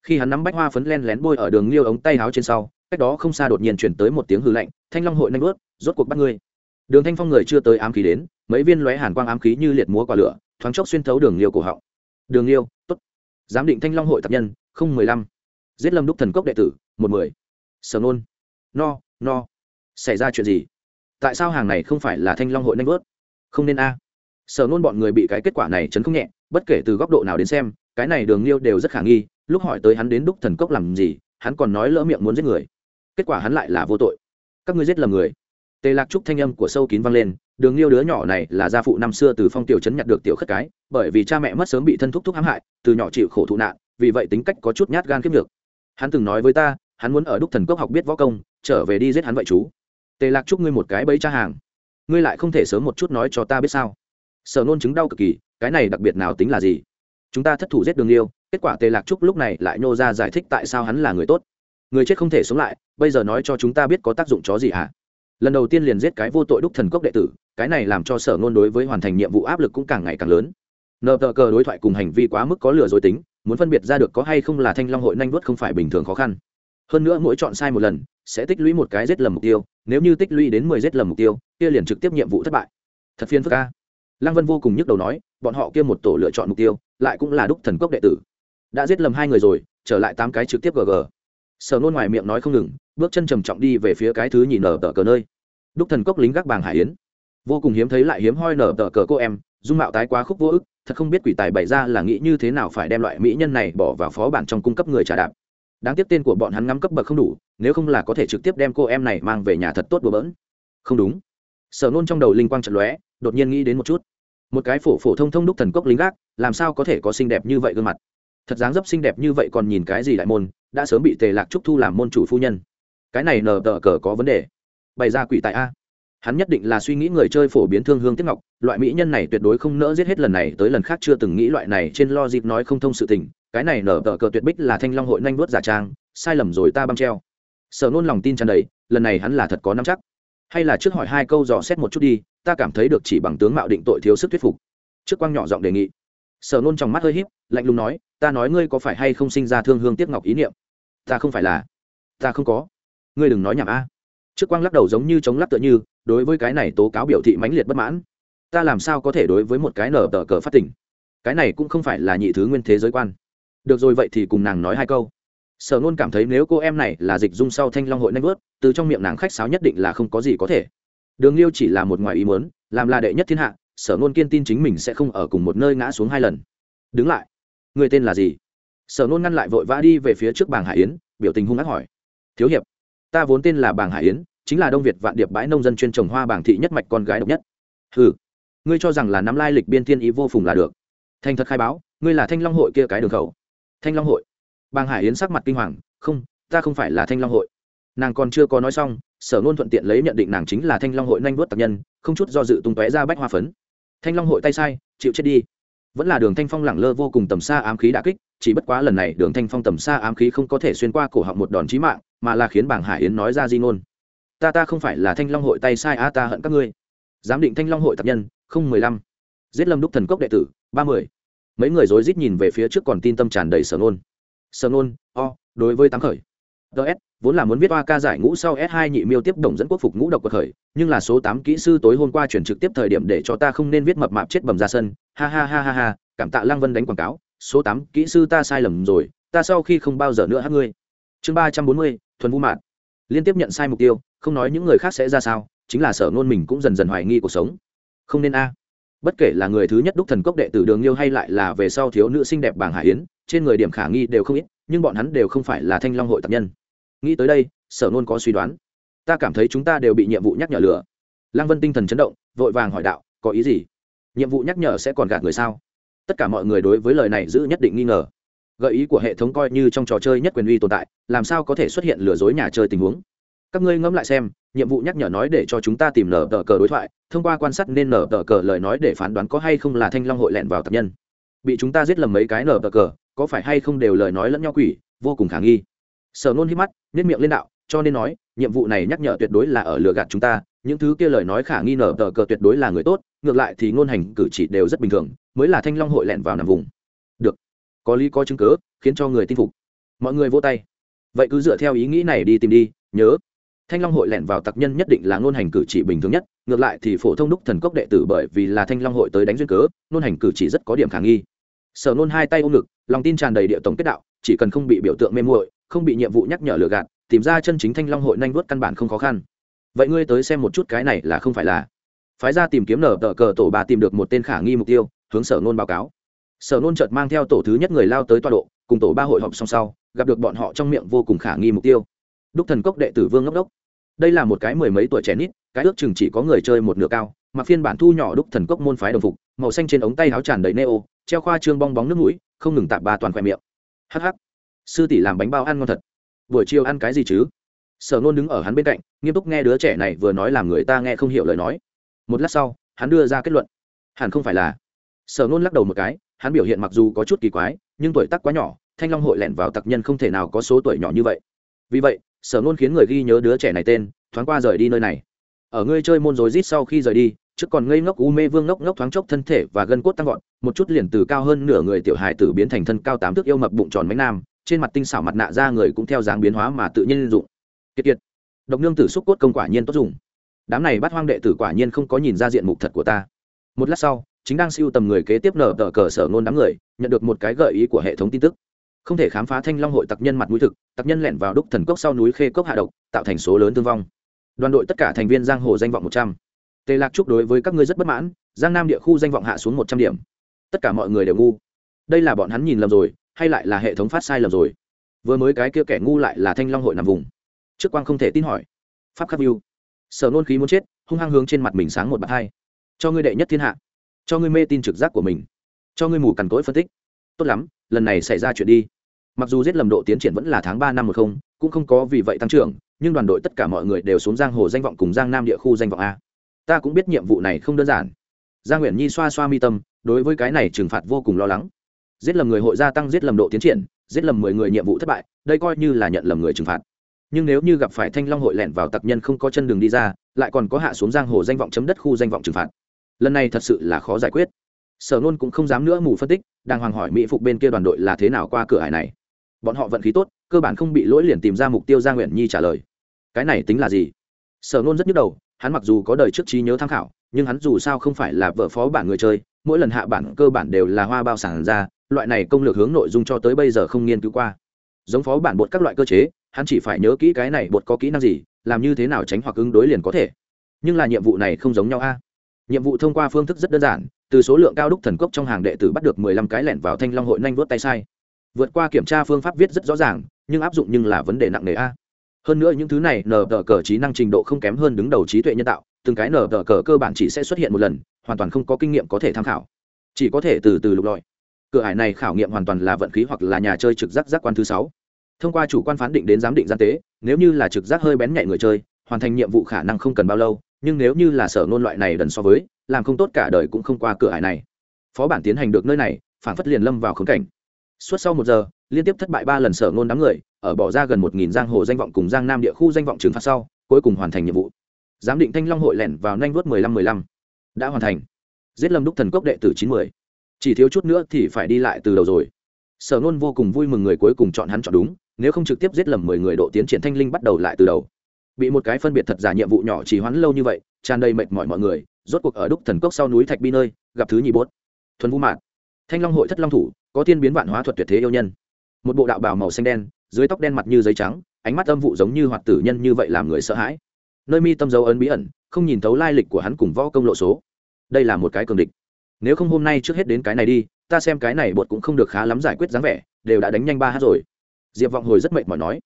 khi hắn nắm bách hoa phấn len lén bôi ở đường liêu ống tay áo trên sau, cách đó không xa đột nhiên chuyển tới một tiếng hư lạnh, thanh long hội nanh vớt rốt cuộc bắt ngươi. Đường thanh phong người chưa tới ám khí đến, mấy viên lóe hàn quang ám khí như liệt múa quả lửa, thoáng chốc xuyên thấu đường liêu cổ họng. Đường liêu t ố t giám định thanh long hội tập nhân, không mười lăm. Giết lâm đúc thần cốc đệ tử, một mười. Sở nôn. No no. Xảy ra chuyện gì? Tại sao hàng này không phải là thanh long hội nanh vớt không nên a. Sở nôn bọn người bị cái kết quả này chấn không nhẹ, bất kể từ góc độ nào đến xem, cái này đường liêu đều rất khả nghi lúc hỏi tới hắn đến đúc thần cốc làm gì, hắn còn nói lỡ miệng muốn giết người. Kết quả hắn lại là vô tội. Các ngươi giết lầm người. Tề lạc trúc thanh âm của sâu kín vang lên, đường liêu đứa nhỏ này là gia phụ năm xưa từ phong tiểu trấn nhặt được tiểu khất cái, bởi vì cha mẹ mất sớm bị thân thúc thúc hãm hại, từ nhỏ chịu khổ thụ nạn, vì vậy tính cách có chút nhát gan kiếp được hắn từng nói với ta, hắn muốn ở đúc thần cốc học biết võ công, trở về đi giết hắn vậy chú. Tề lạc trúc ngươi một cái bẫy cha hàng. Ngươi lại không thể sớm một chút nói cho ta biết sao? Sở nôn chứng đau cực kỳ, cái này đặc biệt nào tính là gì? Chúng ta thất thủ giết đường liêu kết quả tề lạc trúc lúc này lại nô ra giải thích tại sao hắn là người tốt. Người chết không thể sống lại, bây giờ nói cho chúng ta biết có tác dụng chó gì hả? Lần đầu tiên liền giết cái vô tội đúc thần cốc đệ tử, cái này làm cho sở ngôn đối với hoàn thành nhiệm vụ áp lực cũng càng ngày càng lớn. Nợ tờ cờ đối thoại cùng hành vi quá mức có lừa dối tính, muốn phân biệt ra được có hay không là thanh long hội nanh vuốt không phải bình thường khó khăn. Hơn nữa mỗi chọn sai một lần, sẽ tích lũy một cái giết lầm mục tiêu, nếu như tích lũy đến mười giết lầm mục tiêu, kia liền trực tiếp nhiệm vụ thất bại. Thật phiên phức ca lăng vân vô cùng nhức đầu nói, bọn họ kia một tổ lựa chọn mục tiêu, lại cũng là đúc thần cốc đệ tử đã giết lầm hai người rồi, trở lại tám cái trực tiếp gg sở nôn ngoài miệng nói không ngừng, bước chân trầm trọng đi về phía cái thứ nhìn nở tờ cờ nơi. Đúc thần cốc lính gác bàng hải yến. Vô cùng hiếm thấy lại hiếm hoi nở tờ cờ cô em, dung mạo tái quá khúc vô ức, thật không biết quỷ tài bày ra là nghĩ như thế nào phải đem loại mỹ nhân này bỏ vào phó bản trong cung cấp người trả đạp. Đáng tiếc tên của bọn hắn ngắm cấp bậc không đủ, nếu không là có thể trực tiếp đem cô em này mang về nhà thật tốt bừa bỡn. Không đúng. Sở nôn trong đầu linh quang trận lóe, đột nhiên nghĩ đến một chút. Một cái phổ phổ thông thông đúc thần cốc lính gác, làm sao có thể có xinh đẹp như vậy gương mặt? Thật dáng dấp xinh đẹp như vậy còn nhìn cái gì đại môn, đã sớm bị tề lạc trúc thu làm môn chủ phu nhân. Cái này nờ tờ cờ có vấn đề. Bày ra quỷ tại a. Hắn nhất định là suy nghĩ người chơi phổ biến thương hương tiếp ngọc, loại mỹ nhân này tuyệt đối không nỡ giết hết lần này tới lần khác chưa từng nghĩ loại này trên lo dịp nói không thông sự tình. Cái này nở tờ cờ tuyệt bích là thanh long hội nhanh vớt giả trang, sai lầm rồi ta băm treo. Sở nôn lòng tin tràn đầy, lần này hắn là thật có nắm chắc. Hay là trước hỏi hai câu dò xét một chút đi, ta cảm thấy được chỉ bằng tướng mạo định tội thiếu sức thuyết phục. Trước quang nhỏ giọng đề nghị. Sở nôn trong mắt hơi híp, lạnh lùng nói ta nói ngươi có phải hay không sinh ra thương hương tiếc ngọc ý niệm? Ta không phải là. Ta không có. Ngươi đừng nói nhảm a. Trước quang lắc đầu giống như chống lắc tựa như, đối với cái này tố cáo biểu thị mãnh liệt bất mãn. Ta làm sao có thể đối với một cái nở tờ cờ phát tỉnh cái này cũng không phải là nhị thứ nguyên thế giới quan. Được rồi vậy thì cùng nàng nói hai câu. Sở nôn cảm thấy nếu cô em này là dịch dung sau thanh long hội nanh vớt, từ trong miệng nàng khách sáo nhất định là không có gì có thể. Đường liêu chỉ là một ngoài ý muốn, làm là đệ nhất thiên hạ, sở nôn kiên tin chính mình sẽ không ở cùng một nơi ngã xuống hai lần. Đứng lại người tên là gì? Sở nôn ngăn lại vội vã đi về phía trước bàng hải yến, biểu tình hung ác hỏi. Thiếu hiệp, ta vốn tên là bàng hải yến, chính là đông việt vạn điệp bãi nông dân chuyên trồng hoa bảng thị nhất mạch con gái độc nhất. Ừ ngươi cho rằng là nắm lai lịch biên thiên ý vô phùng là được. Thành thật khai báo, ngươi là thanh long hội kia cái đường khẩu. Thanh long hội. Bàng hải yến sắc mặt kinh hoàng, không, ta không phải là thanh long hội. Nàng còn chưa có nói xong, sở nôn thuận tiện lấy nhận định nàng chính là thanh long hội nanh vuốt tập nhân, không chút do dự tung tóe ra bách hoa phấn. Thanh long hội tay sai, chịu chết đi vẫn là đường thanh phong lẳng lơ vô cùng tầm xa ám khí đã kích, chỉ bất quá lần này đường thanh phong tầm xa ám khí không có thể xuyên qua cổ họng một đòn chí mạng, mà là khiến bảng hải yến nói ra di ngôn. Ta ta không phải là thanh long hội tay sai a ta hận các ngươi. Giám định thanh long hội tập nhân, không mười lăm. Giết lâm đúc thần cốc đệ tử, ba mươi mấy người rối rít nhìn về phía trước còn tin tâm tràn đầy sở nôn sở nôn o, đối với tám khởi. Ts vốn là muốn viết oa ca giải ngũ sau s 2 nhị miêu tiếp đồng dẫn quốc phục ngũ độc cuộc khởi nhưng là số tám kỹ sư tối hôm qua chuyển trực tiếp thời điểm để cho ta không nên viết mập mạp chết bầm ra sân. Ha ha ha ha ha, cảm tạ lăng vân đánh quảng cáo. Số tám kỹ sư ta sai lầm rồi, ta sau khi không bao giờ nữa hát ngươi. Chương ba trăm bốn mươi, thuần vũ mạn. Liên tiếp nhận sai mục tiêu, không nói những người khác sẽ ra sao, chính là sở ngôn mình cũng dần dần hoài nghi cuộc sống. Không nên a. Bất kể là người thứ nhất đúc thần cốc đệ tử đường liêu hay lại là về sau thiếu nữ xinh đẹp bảng hải yến, trên người điểm khả nghi đều không ít, nhưng bọn hắn đều không phải là thanh long hội tập nhân nghĩ tới đây, sở nôn có suy đoán. Ta cảm thấy chúng ta đều bị nhiệm vụ nhắc nhở lừa. Lăng vân tinh thần chấn động, vội vàng hỏi đạo, có ý gì? Nhiệm vụ nhắc nhở sẽ còn gạt người sao? Tất cả mọi người đối với lời này giữ nhất định nghi ngờ. Gợi ý của hệ thống coi như trong trò chơi nhất quyền uy tồn tại, làm sao có thể xuất hiện lừa dối nhà chơi tình huống? Các ngươi ngẫm lại xem, nhiệm vụ nhắc nhở nói để cho chúng ta tìm nở tờ cờ đối thoại, thông qua quan sát nên nở tờ cờ lời nói để phán đoán có hay không là thanh long hội lẹn vào tập nhân. Bị chúng ta giết lầm mấy cái nở tờ cờ, có phải hay không đều lời nói lẫn nhau quỷ, vô cùng khả nghi sở nôn hít mắt nhất miệng lên đạo, cho nên nói, nhiệm vụ này nhắc nhở tuyệt đối là ở lừa gạt chúng ta, những thứ kia lời nói khả nghi nở tờ cờ tuyệt đối là người tốt, ngược lại thì ngôn hành cử chỉ đều rất bình thường, mới là thanh long hội lẹn vào nằm vùng. Được. Có lý có chứng cớ khiến cho người tin phục. Mọi người vô tay. Vậy cứ dựa theo ý nghĩ này đi tìm đi, nhớ. Thanh long hội lẻn vào tặc nhân nhất định là ngôn hành cử chỉ bình thường nhất, ngược lại thì phổ thông đúc thần cốc đệ tử bởi vì là thanh long hội tới đánh duyên cớ, ngôn hành cử chỉ rất có điểm khả nghi. Sở nôn hai tay ôm ngực, lòng tin tràn đầy địa tổng kết đạo, chỉ cần không bị biểu tượng mê muội không bị nhiệm vụ nhắc nhở lừa gạt, tìm ra chân chính thanh long hội nhanh vuốt căn bản không khó khăn. Vậy ngươi tới xem một chút cái này là không phải là. Phái ra tìm kiếm nở tờ cờ tổ bà tìm được một tên khả nghi mục tiêu, hướng sở nôn báo cáo. Sở nôn chợt mang theo tổ thứ nhất người lao tới toa độ, cùng tổ ba hội họp song sau, gặp được bọn họ trong miệng vô cùng khả nghi mục tiêu. Đúc thần cốc đệ tử vương ngốc đốc. Đây là một cái mười mấy tuổi trẻ nít, cái ước chừng chỉ có người chơi một nửa cao mặc phiên bản thu nhỏ đúc thần cốc môn phái đồng phục, màu xanh trên ống tay áo tràn đầy neo, treo khoa trương bong bóng nước mũi, không ngừng tạp ba toàn khoe miệng. Hh sư tỷ làm bánh bao ăn ngon thật. Buổi chiều ăn cái gì chứ? Sở nôn đứng ở hắn bên cạnh, nghiêm túc nghe đứa trẻ này vừa nói làm người ta nghe không hiểu lời nói. Một lát sau, hắn đưa ra kết luận. Hẳn không phải là. Sở nôn lắc đầu một cái, hắn biểu hiện mặc dù có chút kỳ quái, nhưng tuổi tác quá nhỏ, thanh long hội lẻn vào tặc nhân không thể nào có số tuổi nhỏ như vậy. Vì vậy, sở nôn khiến người ghi nhớ đứa trẻ này tên, thoáng qua rời đi nơi này. Ở ngươi chơi môn rồi rít sau khi rời đi, trước còn ngây ngốc u mê vương ngốc ngốc thoáng chốc thân thể và gân cốt tăng vọt, một chút liền từ cao hơn nửa người tiểu hài tử biến thành thân cao tám thước yêu mập bụng tròn mấy nam trên mặt tinh xảo mặt nạ ra người cũng theo dáng biến hóa mà tự nhiên dụng. Kiệt kiệt. Độc nương tử xúc cốt công quả nhiên tốt dùng. Đám này bắt hoang đệ tử quả nhiên không có nhìn ra diện mục thật của ta. Một lát sau, chính đang siêu tầm người kế tiếp nở tờ cờ sở ngôn đám người, nhận được một cái gợi ý của hệ thống tin tức. Không thể khám phá thanh long hội tặc nhân mặt mũi thực, tặc nhân lẻn vào đúc thần cốc sau núi khê cốc hạ độc, tạo thành số lớn thương vong. Đoàn đội tất cả thành viên giang hồ danh vọng một trăm. Tề lạc trúc đối với các ngươi rất bất mãn, giang nam địa khu danh vọng hạ xuống một trăm điểm. Tất cả mọi người đều ngu. Đây là bọn hắn nhìn lầm rồi hay lại là hệ thống phát sai lầm rồi? Vừa mới cái kia kẻ ngu lại là thanh long hội nằm vùng. Trước quang không thể tin hỏi. Pháp khắc view. Sở nôn khí muốn chết, hung hăng hướng trên mặt mình sáng một bạt hai. Cho ngươi đệ nhất thiên hạ. Cho ngươi mê tin trực giác của mình. Cho ngươi mù cằn cỗi phân tích. Tốt lắm, lần này xảy ra chuyện đi. Mặc dù giết lầm độ tiến triển vẫn là tháng ba năm một không, cũng không có vì vậy tăng trưởng, nhưng đoàn đội tất cả mọi người đều xuống giang hồ danh vọng cùng giang nam địa khu danh vọng a. Ta cũng biết nhiệm vụ này không đơn giản. Giang nguyễn nhi xoa xoa mi tâm, đối với cái này trừng phạt vô cùng lo lắng giết lầm người hội gia tăng giết lầm độ tiến triển, giết lầm mười người nhiệm vụ thất bại, đây coi như là nhận lầm người trừng phạt. Nhưng nếu như gặp phải thanh long hội lẻn vào tặc nhân không có chân đường đi ra, lại còn có hạ xuống giang hồ danh vọng chấm đất khu danh vọng trừng phạt. Lần này thật sự là khó giải quyết. Sở nôn cũng không dám nữa mù phân tích, đang hoàng hỏi mỹ phục bên kia đoàn đội là thế nào qua cửa hải này. Bọn họ vận khí tốt, cơ bản không bị lỗi liền tìm ra mục tiêu gia nguyện nhi trả lời. Cái này tính là gì? Sở nôn rất nhức đầu, hắn mặc dù có đời trước trí nhớ tham khảo, nhưng hắn dù sao không phải là vợ phó bản người chơi, mỗi lần hạ bản cơ bản đều là hoa bao sản ra loại này công lược hướng nội dung cho tới bây giờ không nghiên cứu qua. Giống phó bản bột các loại cơ chế, hắn chỉ phải nhớ kỹ cái này bột có kỹ năng gì, làm như thế nào tránh hoặc ứng đối liền có thể. Nhưng là nhiệm vụ này không giống nhau a. Nhiệm vụ thông qua phương thức rất đơn giản, từ số lượng cao đúc thần cốc trong hàng đệ tử bắt được mười lăm cái lẻn vào thanh long hội nhanh vớt tay sai. Vượt qua kiểm tra phương pháp viết rất rõ ràng, nhưng áp dụng nhưng là vấn đề nặng nề a. Hơn nữa những thứ này nở tờ cờ trí năng trình độ không kém hơn đứng đầu trí tuệ nhân tạo, từng cái nở tờ cờ cơ bản chỉ sẽ xuất hiện một lần, hoàn toàn không có kinh nghiệm có thể tham khảo. Chỉ có thể từ từ lục lọi cửa hải này khảo nghiệm hoàn toàn là vận khí hoặc là nhà chơi trực giác giác quan thứ sáu. Thông qua chủ quan phán định đến giám định gian tế, nếu như là trực giác hơi bén nhạy người chơi, hoàn thành nhiệm vụ khả năng không cần bao lâu, nhưng nếu như là sở ngôn loại này đần so với, làm không tốt cả đời cũng không qua cửa hải này. Phó bản tiến hành được nơi này phản phất liền lâm vào khống cảnh. Suốt sau một giờ, liên tiếp thất bại ba lần sở ngôn đám người, ở bỏ ra gần một nghìn giang hồ danh vọng cùng giang nam địa khu danh vọng trừng phạt sau, cuối cùng hoàn thành nhiệm vụ. Giám định thanh long hội lẻn vào nhanh vớt mười lăm mười lăm. Đã hoàn thành. Giết lâm đúc thần cốc đệ tử chín mươi chỉ thiếu chút nữa thì phải đi lại từ đầu rồi. Sở nôn vô cùng vui mừng người cuối cùng chọn hắn chọn đúng, nếu không trực tiếp giết lầm mười người độ tiến triển thanh linh bắt đầu lại từ đầu. Bị một cái phân biệt thật giả nhiệm vụ nhỏ chỉ hoãn lâu như vậy, tràn đầy mệt mỏi mọi người, rốt cuộc ở đúc thần cốc sau núi thạch bi nơi, gặp thứ nhị bốt. Thuần vũ mạn thanh long hội thất long thủ, có tiên biến vạn hóa thuật tuyệt thế yêu nhân. Một bộ đạo bào màu xanh đen, dưới tóc đen mặt như giấy trắng, ánh mắt âm vụ giống như hoạt tử nhân như vậy làm người sợ hãi. Nơi mi tâm dấu ấn bí ẩn, không nhìn thấu lai lịch của hắn cùng võ công lộ số. Đây là một cái cường địch nếu không hôm nay trước hết đến cái này đi, ta xem cái này bột cũng không được khá lắm giải quyết dáng vẻ, đều đã đánh nhanh ba hát rồi. Diệp vọng hồi rất mệt mỏi nói.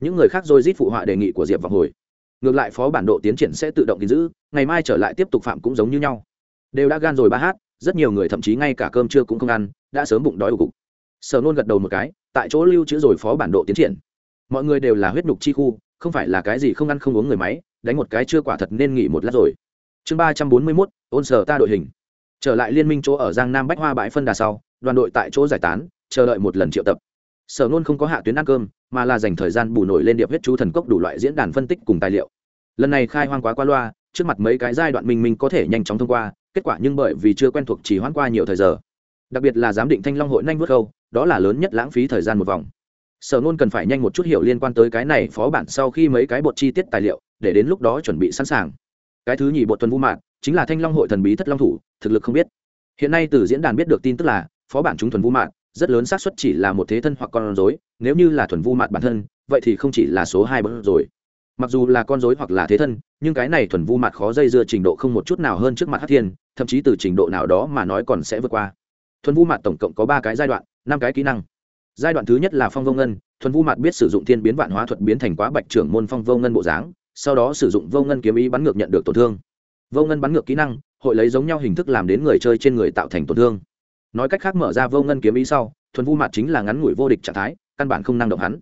Những người khác rồi rít phụ họa đề nghị của diệp vọng hồi. Ngược lại phó bản độ tiến triển sẽ tự động gìn giữ, ngày mai trở lại tiếp tục phạm cũng giống như nhau. Đều đã gan rồi ba hát, rất nhiều người thậm chí ngay cả cơm trưa cũng không ăn, đã sớm bụng đói ủ cục. Sở nôn gật đầu một cái, tại chỗ lưu trữ rồi phó bản độ tiến triển. Mọi người đều là huyết nhục chi khu, không phải là cái gì không ăn không uống người máy, đánh một cái chưa quả thật nên nghỉ một lát rồi. Chương ba trăm bốn mươi mốt, ôn sở ta đội hình trở lại liên minh chỗ ở giang nam bách hoa bãi phân đà sau, đoàn đội tại chỗ giải tán, chờ đợi một lần triệu tập. Sở nôn không có hạ tuyến ăn cơm, mà là dành thời gian bù nổi lên điệp huyết chú thần cốc đủ loại diễn đàn phân tích cùng tài liệu. Lần này khai hoang quá qua loa, trước mặt mấy cái giai đoạn minh minh có thể nhanh chóng thông qua, kết quả nhưng bởi vì chưa quen thuộc chỉ hoãn qua nhiều thời giờ. Đặc biệt là giám định thanh long hội nhanh vớt khâu, đó là lớn nhất lãng phí thời gian một vòng. Sở nôn cần phải nhanh một chút hiểu liên quan tới cái này phó bản sau khi mấy cái bột chi tiết tài liệu, để đến lúc đó chuẩn bị sẵn sàng. Cái thứ nhì bột tuần vũ mạng chính là thanh long hội thần bí thất long thủ thực lực không biết. Hiện nay từ diễn đàn biết được tin tức là, phó bản chúng thuần Vu Mạn rất lớn xác suất chỉ là một thế thân hoặc con rối, nếu như là thuần vu mạt bản thân, vậy thì không chỉ là số hai bớt rồi. Mặc dù là con rối hoặc là thế thân, nhưng cái này thuần vu mạt khó dây dưa trình độ không một chút nào hơn trước mặt hát thiên, thậm chí từ trình độ nào đó mà nói còn sẽ vượt qua. Thuần vu mạt tổng cộng có ba cái giai đoạn, năm cái kỹ năng. Giai đoạn thứ nhất là phong vô ngân, thuần vu mạt biết sử dụng thiên biến vạn hóa thuật biến thành quá bạch trưởng môn phong vô ngân bộ dáng, sau đó sử dụng vô ngân kiếm ý bắn ngược nhận được tổn thương. Vô ngân bắn ngược kỹ năng hội lấy giống nhau hình thức làm đến người chơi trên người tạo thành tổn thương. Nói cách khác mở ra vô ngân kiếm ý sau, thuần vu mặt chính là ngắn ngủi vô địch trạng thái, căn bản không năng động hắn.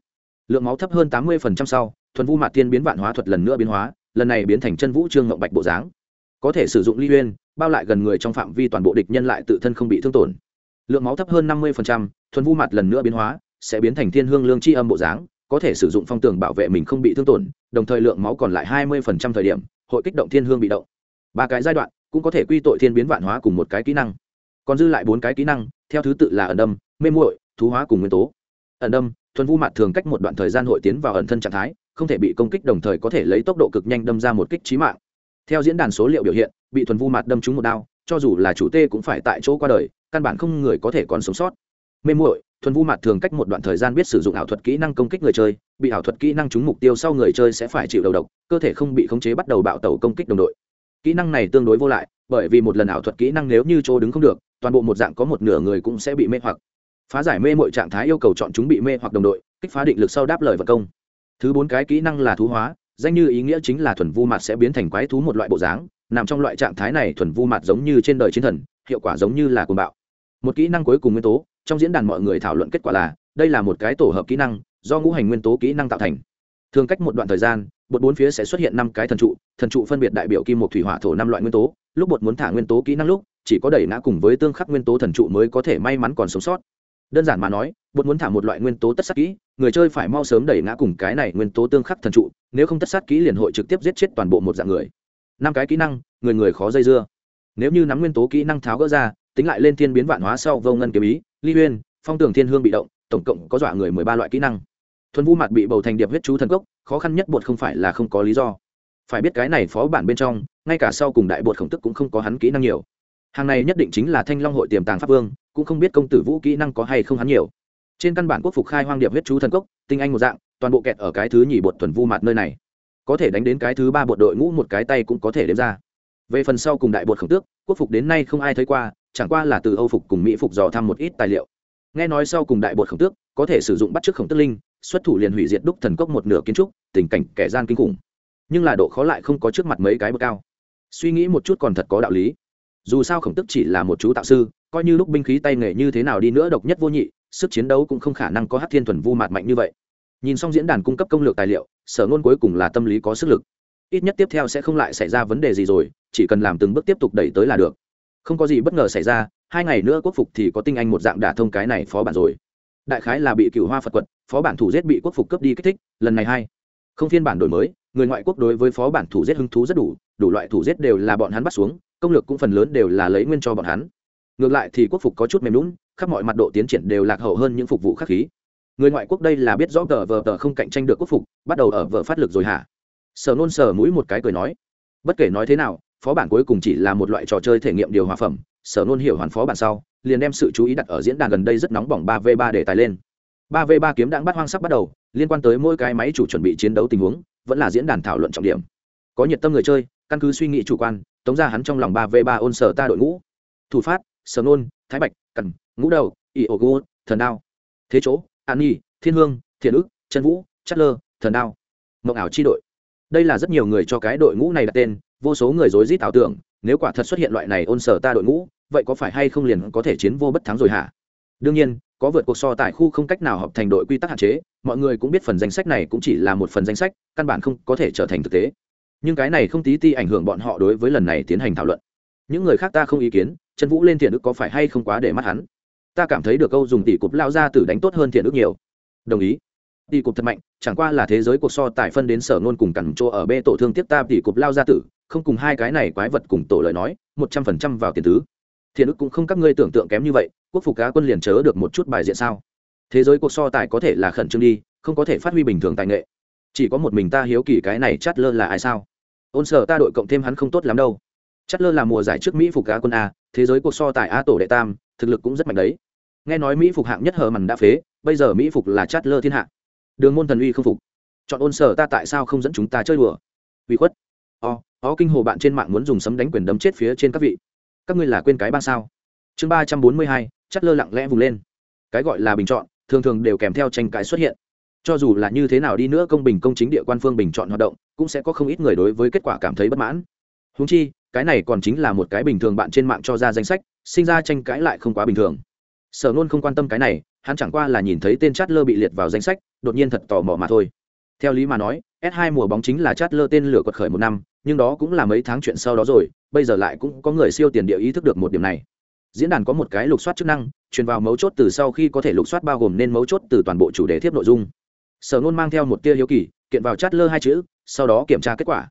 Lượng máu thấp hơn tám mươi sau, thuần vu mặt tiên biến vạn hóa thuật lần nữa biến hóa, lần này biến thành chân vũ trương ngộng bạch bộ dáng. Có thể sử dụng ly uyên, bao lại gần người trong phạm vi toàn bộ địch nhân lại tự thân không bị thương tổn. Lượng máu thấp hơn năm mươi thuần vu mặt lần nữa biến hóa, sẽ biến thành thiên hương lương chi âm bộ dáng, có thể sử dụng phong tường bảo vệ mình không bị thương tổn, đồng thời lượng máu còn lại hai mươi thời điểm, hội kích động thiên hương bị động. Ba cái giai đoạn cũng có thể quy tội thiên biến vạn hóa cùng một cái kỹ năng. Còn dư lại bốn cái kỹ năng, theo thứ tự là ẩn đâm mê muội, thú hóa cùng nguyên tố. Ẩn đâm thuần vu mặt thường cách một đoạn thời gian hội tiến vào ẩn thân trạng thái, không thể bị công kích đồng thời có thể lấy tốc độ cực nhanh đâm ra một kích trí mạng. Theo diễn đàn số liệu biểu hiện, bị thuần vu mặt đâm trúng một đao, cho dù là chủ tê cũng phải tại chỗ qua đời, căn bản không người có thể còn sống sót. Mê muội, thuần vu mặt thường cách một đoạn thời gian biết sử dụng ảo thuật kỹ năng công kích người chơi, bị ảo thuật kỹ năng trúng mục tiêu sau người chơi sẽ phải chịu đầu độc, cơ thể không bị khống chế bắt đầu bạo tẩu công kích đồng đội kỹ năng này tương đối vô lại, bởi vì một lần ảo thuật kỹ năng nếu như chỗ đứng không được, toàn bộ một dạng có một nửa người cũng sẽ bị mê hoặc. Phá giải mê mọi trạng thái yêu cầu chọn chúng bị mê hoặc đồng đội, kích phá định lực sau đáp lời vật công. Thứ bốn cái kỹ năng là thú hóa, danh như ý nghĩa chính là thuần vu mặt sẽ biến thành quái thú một loại bộ dáng, nằm trong loại trạng thái này thuần vu mặt giống như trên đời chiến thần, hiệu quả giống như là cuồng bạo. Một kỹ năng cuối cùng nguyên tố, trong diễn đàn mọi người thảo luận kết quả là, đây là một cái tổ hợp kỹ năng, do ngũ hành nguyên tố kỹ năng tạo thành. Thường cách một đoạn thời gian bột bốn phía sẽ xuất hiện năm cái thần trụ thần trụ phân biệt đại biểu kim một thủy hỏa thổ năm loại nguyên tố, lúc bột muốn thả nguyên tố kỹ năng lúc, chỉ có đẩy ngã cùng với tương khắc nguyên tố thần trụ mới có thể may mắn còn sống sót. Đơn giản mà nói, bột muốn thả một loại nguyên tố tất sát kỹ, người chơi phải mau sớm đẩy ngã cùng cái này nguyên tố tương khắc thần trụ, nếu không tất sát kỹ liền hội trực tiếp giết chết toàn bộ một dạng người. Năm cái kỹ năng, người người khó dây dưa. Nếu như nắm nguyên tố kỹ năng tháo gỡ ra, tính lại lên thiên biến vạn hóa sau vô ngân kiếm ý, ly uyên, phong Tưởng thiên hương bị động, tổng cộng có dọa người mười ba loại kỹ năng thuần vu mặt bị bầu thành điệp huyết chú thần cốc, khó khăn nhất bột không phải là không có lý do. Phải biết cái này phó bản bên trong, ngay cả sau cùng đại bột khổng tức cũng không có hắn kỹ năng nhiều. Hàng này nhất định chính là thanh long hội tiềm tàng pháp vương, cũng không biết công tử vũ kỹ năng có hay không hắn nhiều. Trên căn bản quốc phục khai hoang điệp huyết chú thần cốc, tinh anh một dạng, toàn bộ kẹt ở cái thứ nhì bột thuần vu mặt nơi này. Có thể đánh đến cái thứ ba bột đội ngũ một cái tay cũng có thể đếm ra. Về phần sau cùng đại bột khổng tước, quốc phục đến nay không ai thấy qua, chẳng qua là từ âu phục cùng mỹ phục dò thăm một ít tài liệu. Nghe nói sau cùng đại bột khổng tước có thể sử dụng bắt chước khổng tước linh xuất thủ liền hủy diệt đúc thần cốc một nửa kiến trúc, tình cảnh kẻ gian kinh khủng. Nhưng là độ khó lại không có trước mặt mấy cái bậc cao. Suy nghĩ một chút còn thật có đạo lý. Dù sao khổng tức chỉ là một chú tạo sư, coi như lúc binh khí tay nghề như thế nào đi nữa độc nhất vô nhị, sức chiến đấu cũng không khả năng có hát thiên thuần vu mạt mạnh như vậy. Nhìn xong diễn đàn cung cấp công lược tài liệu, sở ngôn cuối cùng là tâm lý có sức lực. Ít nhất tiếp theo sẽ không lại xảy ra vấn đề gì rồi, chỉ cần làm từng bước tiếp tục đẩy tới là được. Không có gì bất ngờ xảy ra, hai ngày nữa quốc phục thì có tinh anh một dạng đả thông cái này phó bản rồi. Đại khái là bị cựu hoa phật quật phó bản thủ giết bị quốc phục cướp đi kích thích, lần này hai. Không phiên bản đổi mới, người ngoại quốc đối với phó bản thủ giết hứng thú rất đủ đủ loại thủ giết đều là bọn hắn bắt xuống, công lược cũng phần lớn đều là lấy nguyên cho bọn hắn. Ngược lại thì quốc phục có chút mềm lún khắp mọi mặt độ tiến triển đều lạc hậu hơn những phục vụ khắc khí. Người ngoại quốc đây là biết rõ tờ vờ tờ không cạnh tranh được quốc phục, bắt đầu ở vợ phát lực rồi hả? Sở nôn sờ mũi một cái cười nói. Bất kể nói thế nào, phó bản cuối cùng chỉ là một loại trò chơi thể nghiệm điều hòa phẩm, sở nôn hiểu hoàn phó bản sau, liền đem sự chú ý đặt ở diễn đàn gần đây rất nóng bỏng ba v ba để tài lên ba v ba kiếm đang bắt hoang sắp bắt đầu, liên quan tới mỗi cái máy chủ chuẩn bị chiến đấu tình huống, vẫn là diễn đàn thảo luận trọng điểm. Có nhiệt tâm người chơi, căn cứ suy nghĩ chủ quan, tống ra hắn trong lòng ba v ba ôn sở ta đội ngũ. Thủ phát, sở nôn thái bạch, cẩn, ngũ đầu, ỷ ổ gô, thần đao. Thế chỗ, an nhi, thiên hương, thiện ức trần vũ, chất lơ, thần đao. Mộng ảo chi đội. Đây là rất nhiều người cho cái đội ngũ này đặt tên, vô số người rối rít ảo tưởng, nếu quả thật xuất hiện loại này ôn sở ta đội ngũ, vậy có phải hay không liền có thể chiến vô bất thắng rồi hả? Đương nhiên có vượt cuộc so tài khu không cách nào hợp thành đội quy tắc hạn chế, mọi người cũng biết phần danh sách này cũng chỉ là một phần danh sách, căn bản không có thể trở thành thực tế. Nhưng cái này không tí ti ảnh hưởng bọn họ đối với lần này tiến hành thảo luận. Những người khác ta không ý kiến, trần vũ lên thiện ức có phải hay không quá để mắt hắn? Ta cảm thấy được câu dùng tỷ cục lao ra tử đánh tốt hơn thiện ức nhiều. Đồng ý. Tỷ cục thật mạnh, chẳng qua là thế giới cuộc so tài phân đến sở ngôn cùng cằn chỗ ở bê tổ thương tiếp ta, tỷ cục lao ra tử, không cùng hai cái này quái vật cùng tổ lời nói, một trăm phần trăm vào tiền tứ thiện ức cũng không các ngươi tưởng tượng kém như vậy, quốc phục cá quân liền chớ được một chút bài diện sao? Thế giới cuộc so tài có thể là khẩn trương đi, không có thể phát huy bình thường tài nghệ. Chỉ có một mình ta hiếu kỳ cái này chát lơ là ai sao? Ôn sở ta đội cộng thêm hắn không tốt lắm đâu. Chát lơ là mùa giải trước mỹ phục cá quân a, thế giới cuộc so tài a tổ đệ tam, thực lực cũng rất mạnh đấy. Nghe nói mỹ phục hạng nhất hờ mằn đã phế, bây giờ mỹ phục là chát lơ thiên hạ. Đường môn thần uy không phục. Chọn ôn sở ta tại sao không dẫn chúng ta chơi đùa? Vì khuất. O ó kinh hồ bạn trên mạng muốn dùng sấm đánh quyền đấm chết phía trên các vị các ngươi là quên cái ba sao? Chương ba trăm bốn mươi hai chát lơ lặng lẽ vùng lên. Cái gọi là bình chọn, thường thường đều kèm theo tranh cãi xuất hiện. Cho dù là như thế nào đi nữa công bình công chính địa quan phương bình chọn hoạt động, cũng sẽ có không ít người đối với kết quả cảm thấy bất mãn. Húng chi, cái này còn chính là một cái bình thường bạn trên mạng cho ra danh sách, sinh ra tranh cãi lại không quá bình thường. Sở nôn không quan tâm cái này, hắn chẳng qua là nhìn thấy tên chát lơ bị liệt vào danh sách, đột nhiên thật tò mò mà thôi. Theo lý mà nói, s 2 mùa bóng chính là chát lơ tên lửa quật khởi một năm nhưng đó cũng là mấy tháng chuyện sau đó rồi, bây giờ lại cũng có người siêu tiền địa ý thức được một điểm này. Diễn đàn có một cái lục soát chức năng, truyền vào mấu chốt từ sau khi có thể lục soát bao gồm nên mấu chốt từ toàn bộ chủ đề thiếp nội dung. Sở nôn mang theo một tia hiếu kỳ, kiện vào chát lơ hai chữ, sau đó kiểm tra kết quả.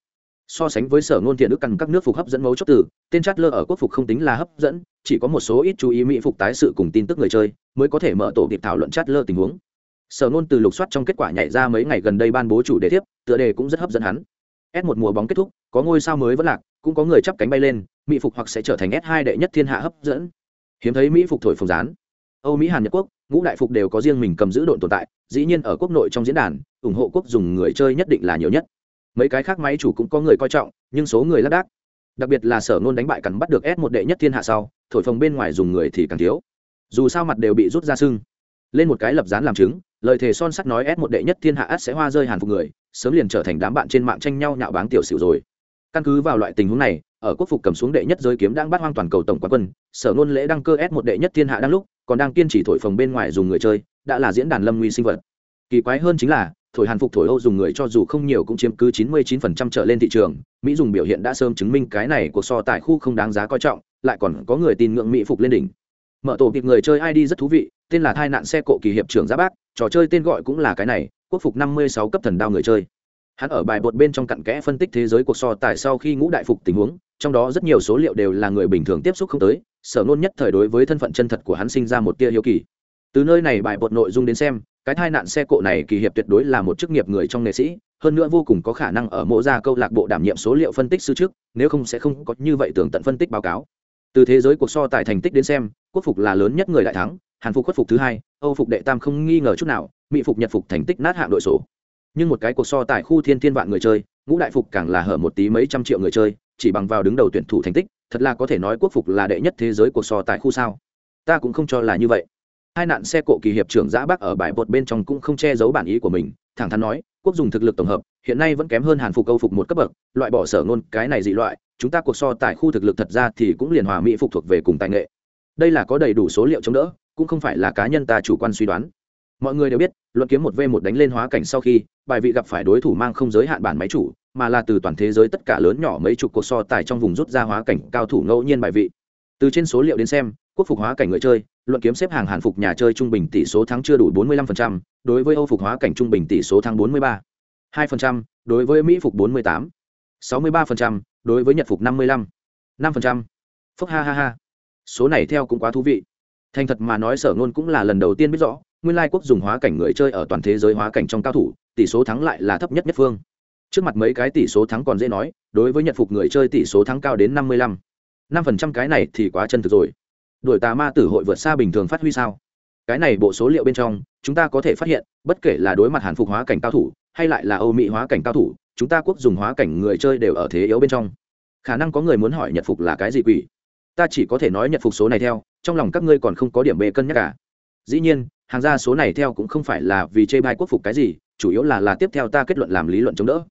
So sánh với sở ngôn thiện đức căn các nước phục hấp dẫn mấu chốt từ, tên chát lơ ở quốc phục không tính là hấp dẫn, chỉ có một số ít chú ý mỹ phục tái sự cùng tin tức người chơi, mới có thể mở tổ kịp thảo luận chát lơ tình huống. Sở ngôn từ lục soát trong kết quả nhảy ra mấy ngày gần đây ban bố chủ đề thiếp, tựa đề cũng rất hấp dẫn hắn s một mùa bóng kết thúc, có ngôi sao mới vẫn lạc, cũng có người chắp cánh bay lên, mỹ phục hoặc sẽ trở thành s hai đệ nhất thiên hạ hấp dẫn. Hiếm thấy mỹ phục thổi phồng rán âu mỹ, hàn nhật quốc, ngũ đại phục đều có riêng mình cầm giữ độn tồn tại, dĩ nhiên ở quốc nội trong diễn đàn, ủng hộ quốc dùng người chơi nhất định là nhiều nhất. Mấy cái khác máy chủ cũng có người coi trọng, nhưng số người lác đác. Đặc biệt là sở luôn đánh bại cắn bắt được s một đệ nhất thiên hạ sau, thổi phồng bên ngoài dùng người thì càng thiếu. Dù sao mặt đều bị rút ra sưng lên một cái lập dán làm chứng, lời thề son sắt nói ép một đệ nhất thiên hạ át sẽ hoa rơi hàn phục người, sớm liền trở thành đám bạn trên mạng tranh nhau nhạo báng tiểu xỉu rồi. Căn cứ vào loại tình huống này, ở quốc phục cầm xuống đệ nhất giới kiếm đang bắt hoang toàn cầu tổng quán quân, sở nôn lễ đăng cơ ép một đệ nhất thiên hạ đang lúc, còn đang kiên trì thổi phồng bên ngoài dùng người chơi, đã là diễn đàn lâm nguy sinh vật. Kỳ quái hơn chính là, thổi hàn phục thổi âu dùng người cho dù không nhiều cũng chiếm cứ 99% trở lên thị trường, mỹ dùng biểu hiện đã sớm chứng minh cái này cuộc so tại khu không đáng giá coi trọng, lại còn có người tin ngưỡng mỹ phục lên đỉnh mở tổ kịp người chơi id rất thú vị, tên là thai nạn xe cộ kỳ hiệp trưởng giáp bác. Trò chơi tên gọi cũng là cái này, quốc phục 56 cấp thần đao người chơi. Hắn ở bài bột bên trong cặn kẽ phân tích thế giới cuộc so tài sau khi ngũ đại phục tình huống, trong đó rất nhiều số liệu đều là người bình thường tiếp xúc không tới, sở nôn nhất thời đối với thân phận chân thật của hắn sinh ra một tia hiếu kỳ. Từ nơi này bài bột nội dung đến xem, cái tai nạn xe cộ này kỳ hiệp tuyệt đối là một chức nghiệp người trong nghệ sĩ, hơn nữa vô cùng có khả năng ở mộ gia câu lạc bộ đảm nhiệm số liệu phân tích sư trước, nếu không sẽ không có như vậy tường tận phân tích báo cáo từ thế giới cuộc so tài thành tích đến xem, quốc phục là lớn nhất người đại thắng, hàn phục khuất phục thứ hai, âu phục đệ tam không nghi ngờ chút nào, mỹ phục nhật phục thành tích nát hạng đội sổ nhưng một cái cuộc so tài khu thiên thiên vạn người chơi, ngũ đại phục càng là hở một tí mấy trăm triệu người chơi, chỉ bằng vào đứng đầu tuyển thủ thành tích, thật là có thể nói quốc phục là đệ nhất thế giới cuộc so tài khu sao? Ta cũng không cho là như vậy. Hai nạn xe cộ kỳ hiệp trưởng giã bắc ở bãi bột bên trong cũng không che giấu bản ý của mình, thẳng thắn nói, quốc dùng thực lực tổng hợp, hiện nay vẫn kém hơn hàn phục câu phục một cấp bậc, loại bỏ sở ngôn, cái này dị loại chúng ta cuộc so tại khu thực lực thật ra thì cũng liền hòa mỹ phục thuộc về cùng tài nghệ đây là có đầy đủ số liệu chống đỡ cũng không phải là cá nhân ta chủ quan suy đoán mọi người đều biết luận kiếm một v một đánh lên hóa cảnh sau khi bài vị gặp phải đối thủ mang không giới hạn bản máy chủ mà là từ toàn thế giới tất cả lớn nhỏ mấy chục cuộc so tài trong vùng rút ra hóa cảnh cao thủ ngẫu nhiên bài vị từ trên số liệu đến xem quốc phục hóa cảnh người chơi luận kiếm xếp hàng hàn phục nhà chơi trung bình tỷ số thắng chưa đủ 45%, đối với âu phục hóa cảnh trung bình tỷ số thắng 43. 2%, đối với mỹ phục 48. 63%, đối với nhật phục 55. 5%. phúc ha ha ha số này theo cũng quá thú vị thành thật mà nói sở ngôn cũng là lần đầu tiên biết rõ, nguyên lai quốc dùng hóa cảnh người chơi ở toàn thế giới hóa cảnh trong cao thủ, tỷ số thắng lại là thấp nhất nhất phương trước mặt mấy cái tỷ số thắng còn dễ nói, đối với nhật phục người chơi tỷ số thắng cao đến 55. 5% cái này thì quá chân thực rồi đuổi tà ma tử hội vượt xa bình thường phát huy sao cái này bộ số liệu bên trong, chúng ta có thể phát hiện, bất kể là đối mặt hàn phục hóa cảnh cao thủ, hay lại là âu mỹ hóa cảnh cao thủ chúng ta quốc dùng hóa cảnh người chơi đều ở thế yếu bên trong. Khả năng có người muốn hỏi nhật phục là cái gì quỷ? Ta chỉ có thể nói nhật phục số này theo, trong lòng các ngươi còn không có điểm bê cân nhắc cả. Dĩ nhiên, hàng ra số này theo cũng không phải là vì chê bai quốc phục cái gì, chủ yếu là là tiếp theo ta kết luận làm lý luận chống đỡ.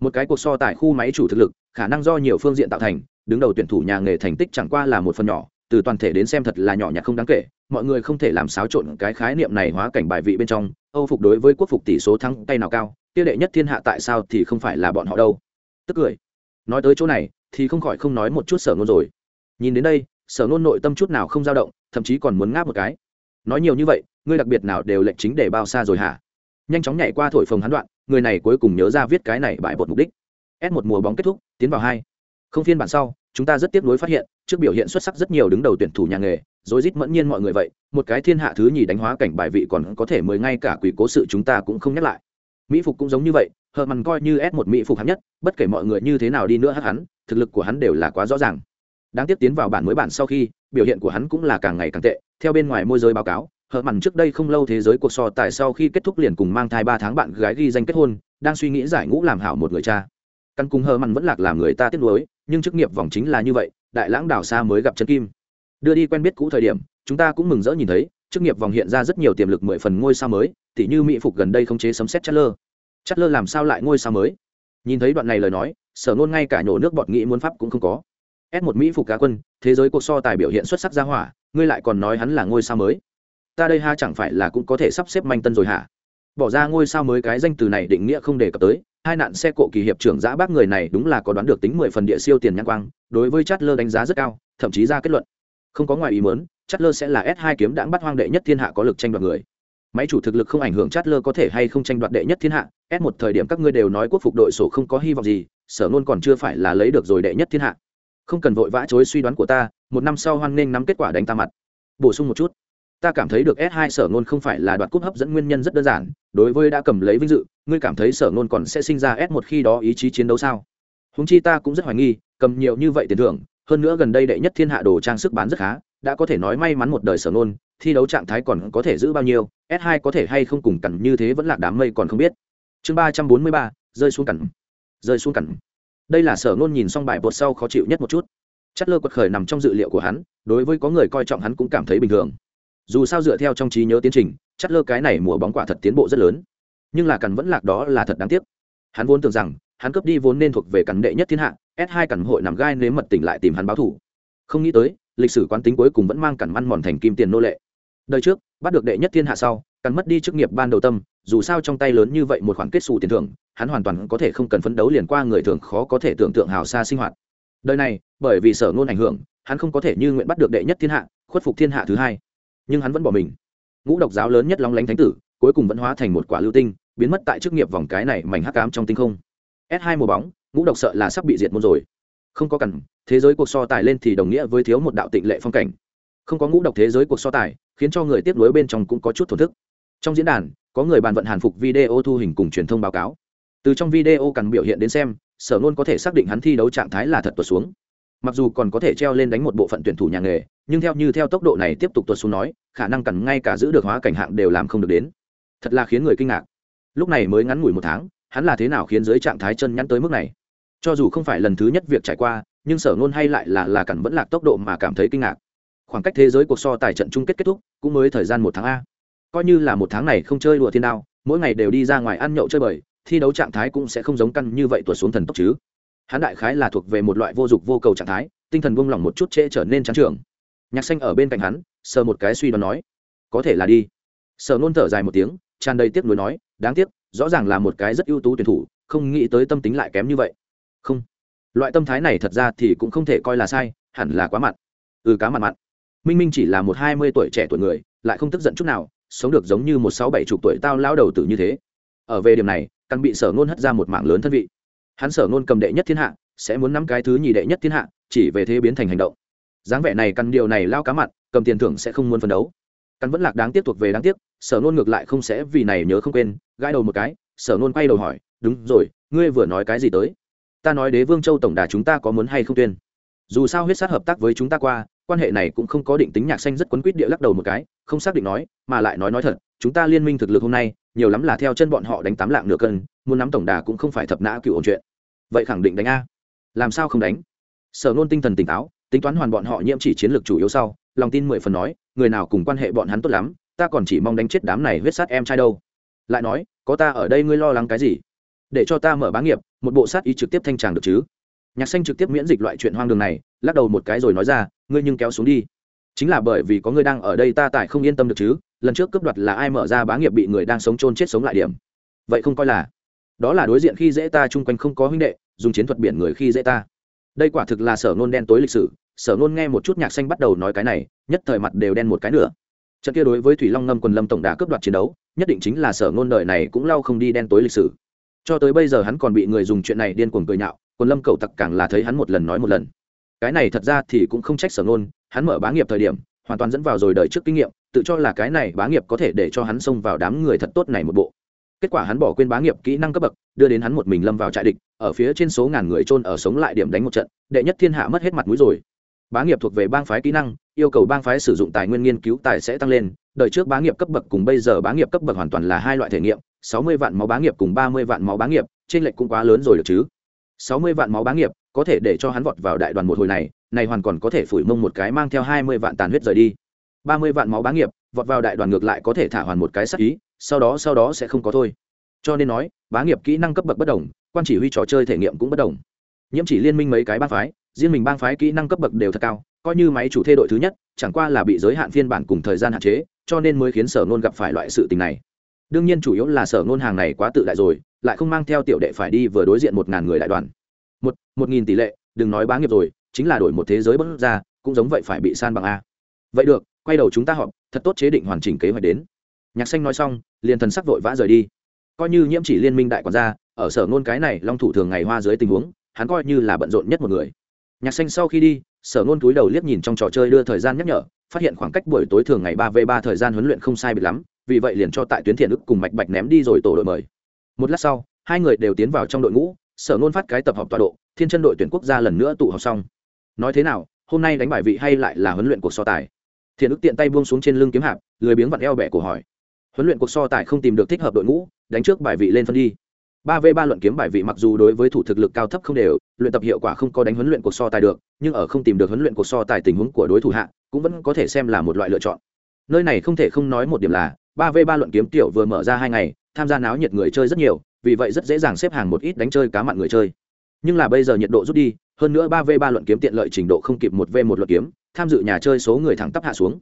Một cái cuộc so tại khu máy chủ thực lực, khả năng do nhiều phương diện tạo thành, đứng đầu tuyển thủ nhà nghề thành tích chẳng qua là một phần nhỏ, từ toàn thể đến xem thật là nhỏ nhặt không đáng kể, mọi người không thể làm xáo trộn cái khái niệm này hóa cảnh bài vị bên trong, âu phục đối với quốc phục tỷ số thắng tay nào cao tiêu đệ nhất thiên hạ tại sao thì không phải là bọn họ đâu? Tức cười. Nói tới chỗ này, thì không khỏi không nói một chút sở ngôn rồi. Nhìn đến đây, sở ngôn nội tâm chút nào không dao động, thậm chí còn muốn ngáp một cái. Nói nhiều như vậy, ngươi đặc biệt nào đều lệnh chính để bao xa rồi hả? Nhanh chóng nhảy qua thổi phồng hắn đoạn, người này cuối cùng nhớ ra viết cái này bại bột mục đích. S một mùa bóng kết thúc, tiến vào hai. Không phiên bản sau, chúng ta rất tiếc nuối phát hiện, trước biểu hiện xuất sắc rất nhiều đứng đầu tuyển thủ nhà nghề, rối rít mẫn nhiên mọi người vậy, một cái thiên hạ thứ nhì đánh hóa cảnh bài vị còn có thể mời ngay cả quỷ cố sự chúng ta cũng không nhắc lại mỹ phục cũng giống như vậy, hờ mằn coi như s một mỹ phục hắn nhất, bất kể mọi người như thế nào đi nữa hắc hắn, thực lực của hắn đều là quá rõ ràng. Đáng tiếp tiến vào bản mới bản sau khi, biểu hiện của hắn cũng là càng ngày càng tệ, theo bên ngoài môi giới báo cáo, hờ mằn trước đây không lâu thế giới cuộc so tài sau khi kết thúc liền cùng mang thai ba tháng bạn gái ghi danh kết hôn, đang suy nghĩ giải ngũ làm hảo một người cha. Căn cùng hờ mằn vẫn lạc làm người ta tiếc nuối, nhưng chức nghiệp vòng chính là như vậy, đại lãng đảo xa mới gặp chân kim. Đưa đi quen biết cũ thời điểm, chúng ta cũng mừng rỡ nhìn thấy, chức nghiệp vòng hiện ra rất nhiều tiềm lực mười phần ngôi sao mới tỉ như mỹ phục gần đây không chế sấm xét chất lơ. Chất lơ làm sao lại ngôi sao mới? Nhìn thấy đoạn này lời nói, sở nôn ngay cả nhổ nước bọt nghĩ muốn pháp cũng không có. S một mỹ phục cá quân, thế giới cuộc so tài biểu hiện xuất sắc ra hỏa, ngươi lại còn nói hắn là ngôi sao mới. Ta đây ha chẳng phải là cũng có thể sắp xếp manh tân rồi hả? Bỏ ra ngôi sao mới cái danh từ này định nghĩa không đề cập tới, hai nạn xe cộ kỳ hiệp trưởng giã bác người này đúng là có đoán được tính mười phần địa siêu tiền nhãn quang, đối với chát lơ đánh giá rất cao, thậm chí ra kết luận. Không có ngoài ý mớn chát lơ sẽ là s hai kiếm đãng bắt hoang đệ nhất thiên hạ có lực tranh đoạt người máy chủ thực lực không ảnh hưởng chát lơ có thể hay không tranh đoạt đệ nhất thiên hạ. S một thời điểm các ngươi đều nói quốc phục đội sổ không có hy vọng gì, sở nôn còn chưa phải là lấy được rồi đệ nhất thiên hạ. Không cần vội vã chối suy đoán của ta, một năm sau hoan nghênh nắm kết quả đánh ta mặt. Bổ sung một chút. Ta cảm thấy được s 2 sở Nôn không phải là đoạt cúp hấp dẫn nguyên nhân rất đơn giản, đối với đã cầm lấy vinh dự, ngươi cảm thấy sở Nôn còn sẽ sinh ra s 1 khi đó ý chí chiến đấu sao? Húng chi ta cũng rất hoài nghi, cầm nhiều như vậy tiền thưởng, hơn nữa gần đây đệ nhất thiên hạ đồ trang sức bán rất khá, đã có thể nói may mắn một đời sở Nôn thi đấu trạng thái còn có thể giữ bao nhiêu, s 2 có thể hay không cùng cẩn như thế vẫn là đám mây còn không biết. Chương ba trăm bốn mươi ba, rơi xuống cẩn rơi xuống cẩn đây là sở ngôn nhìn xong bài bột sau khó chịu nhất một chút. Chất lơ quật khởi nằm trong dự liệu của hắn, đối với có người coi trọng hắn cũng cảm thấy bình thường. Dù sao dựa theo trong trí nhớ tiến trình, chất lơ cái này mùa bóng quả thật tiến bộ rất lớn. Nhưng là cằn vẫn lạc đó là thật đáng tiếc. Hắn vốn tưởng rằng, hắn cướp đi vốn nên thuộc về cằn đệ nhất thiên hạ S2 cằn hội nằm gai nếm mật tỉnh lại tìm hắn báo thủ không nghĩ tới, lịch sử quán tính cuối cùng vẫn mang cằn măn mòn thành kim tiền nô lệ đời trước, bắt được đệ nhất thiên hạ sau, cắn mất đi chức nghiệp ban đầu tâm, dù sao trong tay lớn như vậy một khoản kết xù tiền thưởng, hắn hoàn toàn có thể không cần phấn đấu liền qua người thường khó có thể tưởng tượng hào xa sinh hoạt. Đời này, bởi vì sở ngôn ảnh hưởng, hắn không có thể như nguyện bắt được đệ nhất thiên hạ, khuất phục thiên hạ thứ hai. Nhưng hắn vẫn bỏ mình. Ngũ độc giáo lớn nhất long lánh thánh tử, cuối cùng vẫn hóa thành một quả lưu tinh, biến mất tại chức nghiệp vòng cái này mảnh hắc ám trong tinh không. S hai mùa bóng, ngũ độc sợ là sắp bị diệt môn rồi. Không có cằn, thế giới cuộc so tài lên thì đồng nghĩa với thiếu một đạo tịnh lệ phong cảnh. Không có ngũ độc thế giới cuộc so tài khiến cho người tiếp nối bên trong cũng có chút thổn thức. Trong diễn đàn, có người bàn vận hàn phục video thu hình cùng truyền thông báo cáo. Từ trong video cần biểu hiện đến xem, sở nôn có thể xác định hắn thi đấu trạng thái là thật tuột xuống. Mặc dù còn có thể treo lên đánh một bộ phận tuyển thủ nhà nghề, nhưng theo như theo tốc độ này tiếp tục tuột xuống nói, khả năng cần ngay cả giữ được hóa cảnh hạng đều làm không được đến. Thật là khiến người kinh ngạc. Lúc này mới ngắn ngủi một tháng, hắn là thế nào khiến giới trạng thái chân nhắn tới mức này? Cho dù không phải lần thứ nhất việc trải qua, nhưng sở nôn hay lại là là cần vẫn lạc tốc độ mà cảm thấy kinh ngạc khoảng cách thế giới cuộc so tài trận chung kết kết thúc cũng mới thời gian một tháng a. Coi như là một tháng này không chơi đùa thiên đao, mỗi ngày đều đi ra ngoài ăn nhậu chơi bời, thi đấu trạng thái cũng sẽ không giống căn như vậy tuột xuống thần tốc chứ. Hắn đại khái là thuộc về một loại vô dụng vô cầu trạng thái, tinh thần buông lỏng một chút trễ trở nên trắng trường nhạc xanh ở bên cạnh hắn, sờ một cái suy đoán nói, có thể là đi. Sở nôn thở dài một tiếng, tràn đầy tiếc nuối nói, đáng tiếc, rõ ràng là một cái rất ưu tú tuyển thủ, không nghĩ tới tâm tính lại kém như vậy. Không. Loại tâm thái này thật ra thì cũng không thể coi là sai, hẳn là quá mặn. Ừ cá mặn mặn minh minh chỉ là một hai mươi tuổi trẻ tuổi người, lại không tức giận chút nào, sống được giống như một sáu bảy chục tuổi tao lao đầu tử như thế. Ở về điểm này, căn bị sở ngôn hất ra một mạng lớn thân vị. Hắn sở ngôn cầm đệ nhất thiên hạ, sẽ muốn nắm cái thứ nhì đệ nhất thiên hạ, chỉ về thế biến thành hành động. Dáng vẻ này căn điều này lao cá mặn cầm tiền thưởng sẽ không muốn phấn đấu. Căn vẫn lạc đáng tiếc thuộc về đáng tiếc, sở ngôn ngược lại không sẽ vì này nhớ không quên, gãi đầu một cái, sở ngôn quay đầu hỏi, đúng rồi, ngươi vừa nói cái gì tới? Ta nói đế vương châu tổng đà chúng ta có muốn hay không tuyên? Dù sao huyết sát hợp tác với chúng ta qua, quan hệ này cũng không có định tính nhạc xanh rất quấn quýt địa lắc đầu một cái, không xác định nói, mà lại nói nói thật, chúng ta liên minh thực lực hôm nay, nhiều lắm là theo chân bọn họ đánh tám lạng nửa cân, muốn nắm tổng đà cũng không phải thập nã cựu ổn chuyện. Vậy khẳng định đánh a. Làm sao không đánh? Sở nôn tinh thần tỉnh táo, tính toán hoàn bọn họ nhiễm chỉ chiến lược chủ yếu sau, lòng tin mười phần nói, người nào cùng quan hệ bọn hắn tốt lắm, ta còn chỉ mong đánh chết đám này huyết sát em trai đâu. Lại nói, có ta ở đây ngươi lo lắng cái gì? Để cho ta mở bá nghiệp, một bộ sát ý trực tiếp thanh tràng được chứ? Nhạc xanh trực tiếp miễn dịch loại chuyện hoang đường này, lắc đầu một cái rồi nói ra, ngươi nhưng kéo xuống đi. Chính là bởi vì có ngươi đang ở đây ta tại không yên tâm được chứ, lần trước cướp đoạt là ai mở ra bá nghiệp bị người đang sống chôn chết sống lại điểm. Vậy không coi là, đó là đối diện khi dễ ta chung quanh không có huynh đệ, dùng chiến thuật biển người khi dễ ta. Đây quả thực là sở nôn đen tối lịch sử. Sở nôn nghe một chút nhạc xanh bắt đầu nói cái này, nhất thời mặt đều đen một cái nữa. Trận kia đối với thủy long ngâm quần lâm tổng đà cướp đoạt chiến đấu, nhất định chính là sở nôn đời này cũng lau không đi đen tối lịch sử. Cho tới bây giờ hắn còn bị người dùng chuyện này điên cuồng cười nhạo quần lâm cầu tặc càng là thấy hắn một lần nói một lần. Cái này thật ra thì cũng không trách sở nôn hắn mở bá nghiệp thời điểm, hoàn toàn dẫn vào rồi đời trước kinh nghiệm, tự cho là cái này bá nghiệp có thể để cho hắn xông vào đám người thật tốt này một bộ. Kết quả hắn bỏ quên bá nghiệp kỹ năng cấp bậc, đưa đến hắn một mình lâm vào trại địch, ở phía trên số ngàn người trôn ở sống lại điểm đánh một trận, đệ nhất thiên hạ mất hết mặt mũi rồi. Bá nghiệp thuộc về bang phái kỹ năng, yêu cầu bang phái sử dụng tài nguyên nghiên cứu tài sẽ tăng lên, đời trước bá nghiệp cấp bậc cùng bây giờ bá nghiệp cấp bậc hoàn toàn là hai loại thể nghiệm, sáu mươi vạn máu bá nghiệp cùng ba mươi vạn máu bá nghiệp trên lệch cũng quá lớn rồi được chứ sáu mươi vạn máu bá nghiệp, có thể để cho hắn vọt vào đại đoàn một hồi này này hoàn còn có thể phủi mông một cái mang theo hai mươi vạn tàn huyết rời đi. Ba mươi vạn máu bá nghiệp, vọt vào đại đoàn ngược lại có thể thả hoàn một cái sắc ý, sau đó sau đó sẽ không có thôi. Cho nên nói, bá nghiệp kỹ năng cấp bậc bất đồng, quan chỉ huy trò chơi thể nghiệm cũng bất đồng. Nhiễm chỉ liên minh mấy cái bang phái, riêng mình bang phái kỹ năng cấp bậc đều thật cao, coi như máy chủ thê đội thứ nhất, chẳng qua là bị giới hạn phiên bản cùng thời gian hạn chế, cho nên mới khiến sở nôn gặp phải loại sự tình này. Đương nhiên chủ yếu là sở nôn hàng này quá tự đại rồi lại không mang theo tiểu đệ phải đi vừa đối diện một ngàn người đại đoàn. Một một nghìn tỷ lệ, đừng nói bá nghiệp rồi, chính là đổi một thế giới bất ra, cũng giống vậy phải bị san bằng a. Vậy được, quay đầu chúng ta họp, thật tốt chế định hoàn chỉnh kế hoạch đến. Nhạc xanh nói xong, liền thần sắc vội vã rời đi. Coi như nhiễm chỉ liên minh đại quản gia, ở sở ngôn cái này long thủ thường ngày hoa dưới tình huống, hắn coi như là bận rộn nhất một người. Nhạc xanh sau khi đi, sở ngôn túi đầu liếc nhìn trong trò chơi đưa thời gian nhắc nhở, phát hiện khoảng cách buổi tối thường ngày ba v ba thời gian huấn luyện không sai biệt lắm, vì vậy liền cho tại tuyến thiện ức cùng mạch bạch ném đi rồi tổ đội mời một lát sau, hai người đều tiến vào trong đội ngũ, sở ngôn phát cái tập hợp tọa độ, thiên chân đội tuyển quốc gia lần nữa tụ họp xong. Nói thế nào, hôm nay đánh bài vị hay lại là huấn luyện cuộc so tài? Thiện ức tiện tay buông xuống trên lưng kiếm hạp, lười biếng vặn eo bẻ cổ hỏi. Huấn luyện cuộc so tài không tìm được thích hợp đội ngũ, đánh trước bài vị lên phân đi. Ba v ba luận kiếm bài vị mặc dù đối với thủ thực lực cao thấp không đều, luyện tập hiệu quả không có đánh huấn luyện cuộc so tài được, nhưng ở không tìm được huấn luyện cuộc so tài tình huống của đối thủ hạ, cũng vẫn có thể xem là một loại lựa chọn. Nơi này không thể không nói một điểm là ba v ba luận kiếm tiểu vừa mở ra hai ngày, tham gia náo nhiệt người chơi rất nhiều, vì vậy rất dễ dàng xếp hàng một ít đánh chơi cá mặn người chơi. Nhưng là bây giờ nhiệt độ rút đi, hơn nữa ba v ba luận kiếm tiện lợi trình độ không kịp một v một luận kiếm, tham dự nhà chơi số người thẳng tắp hạ xuống.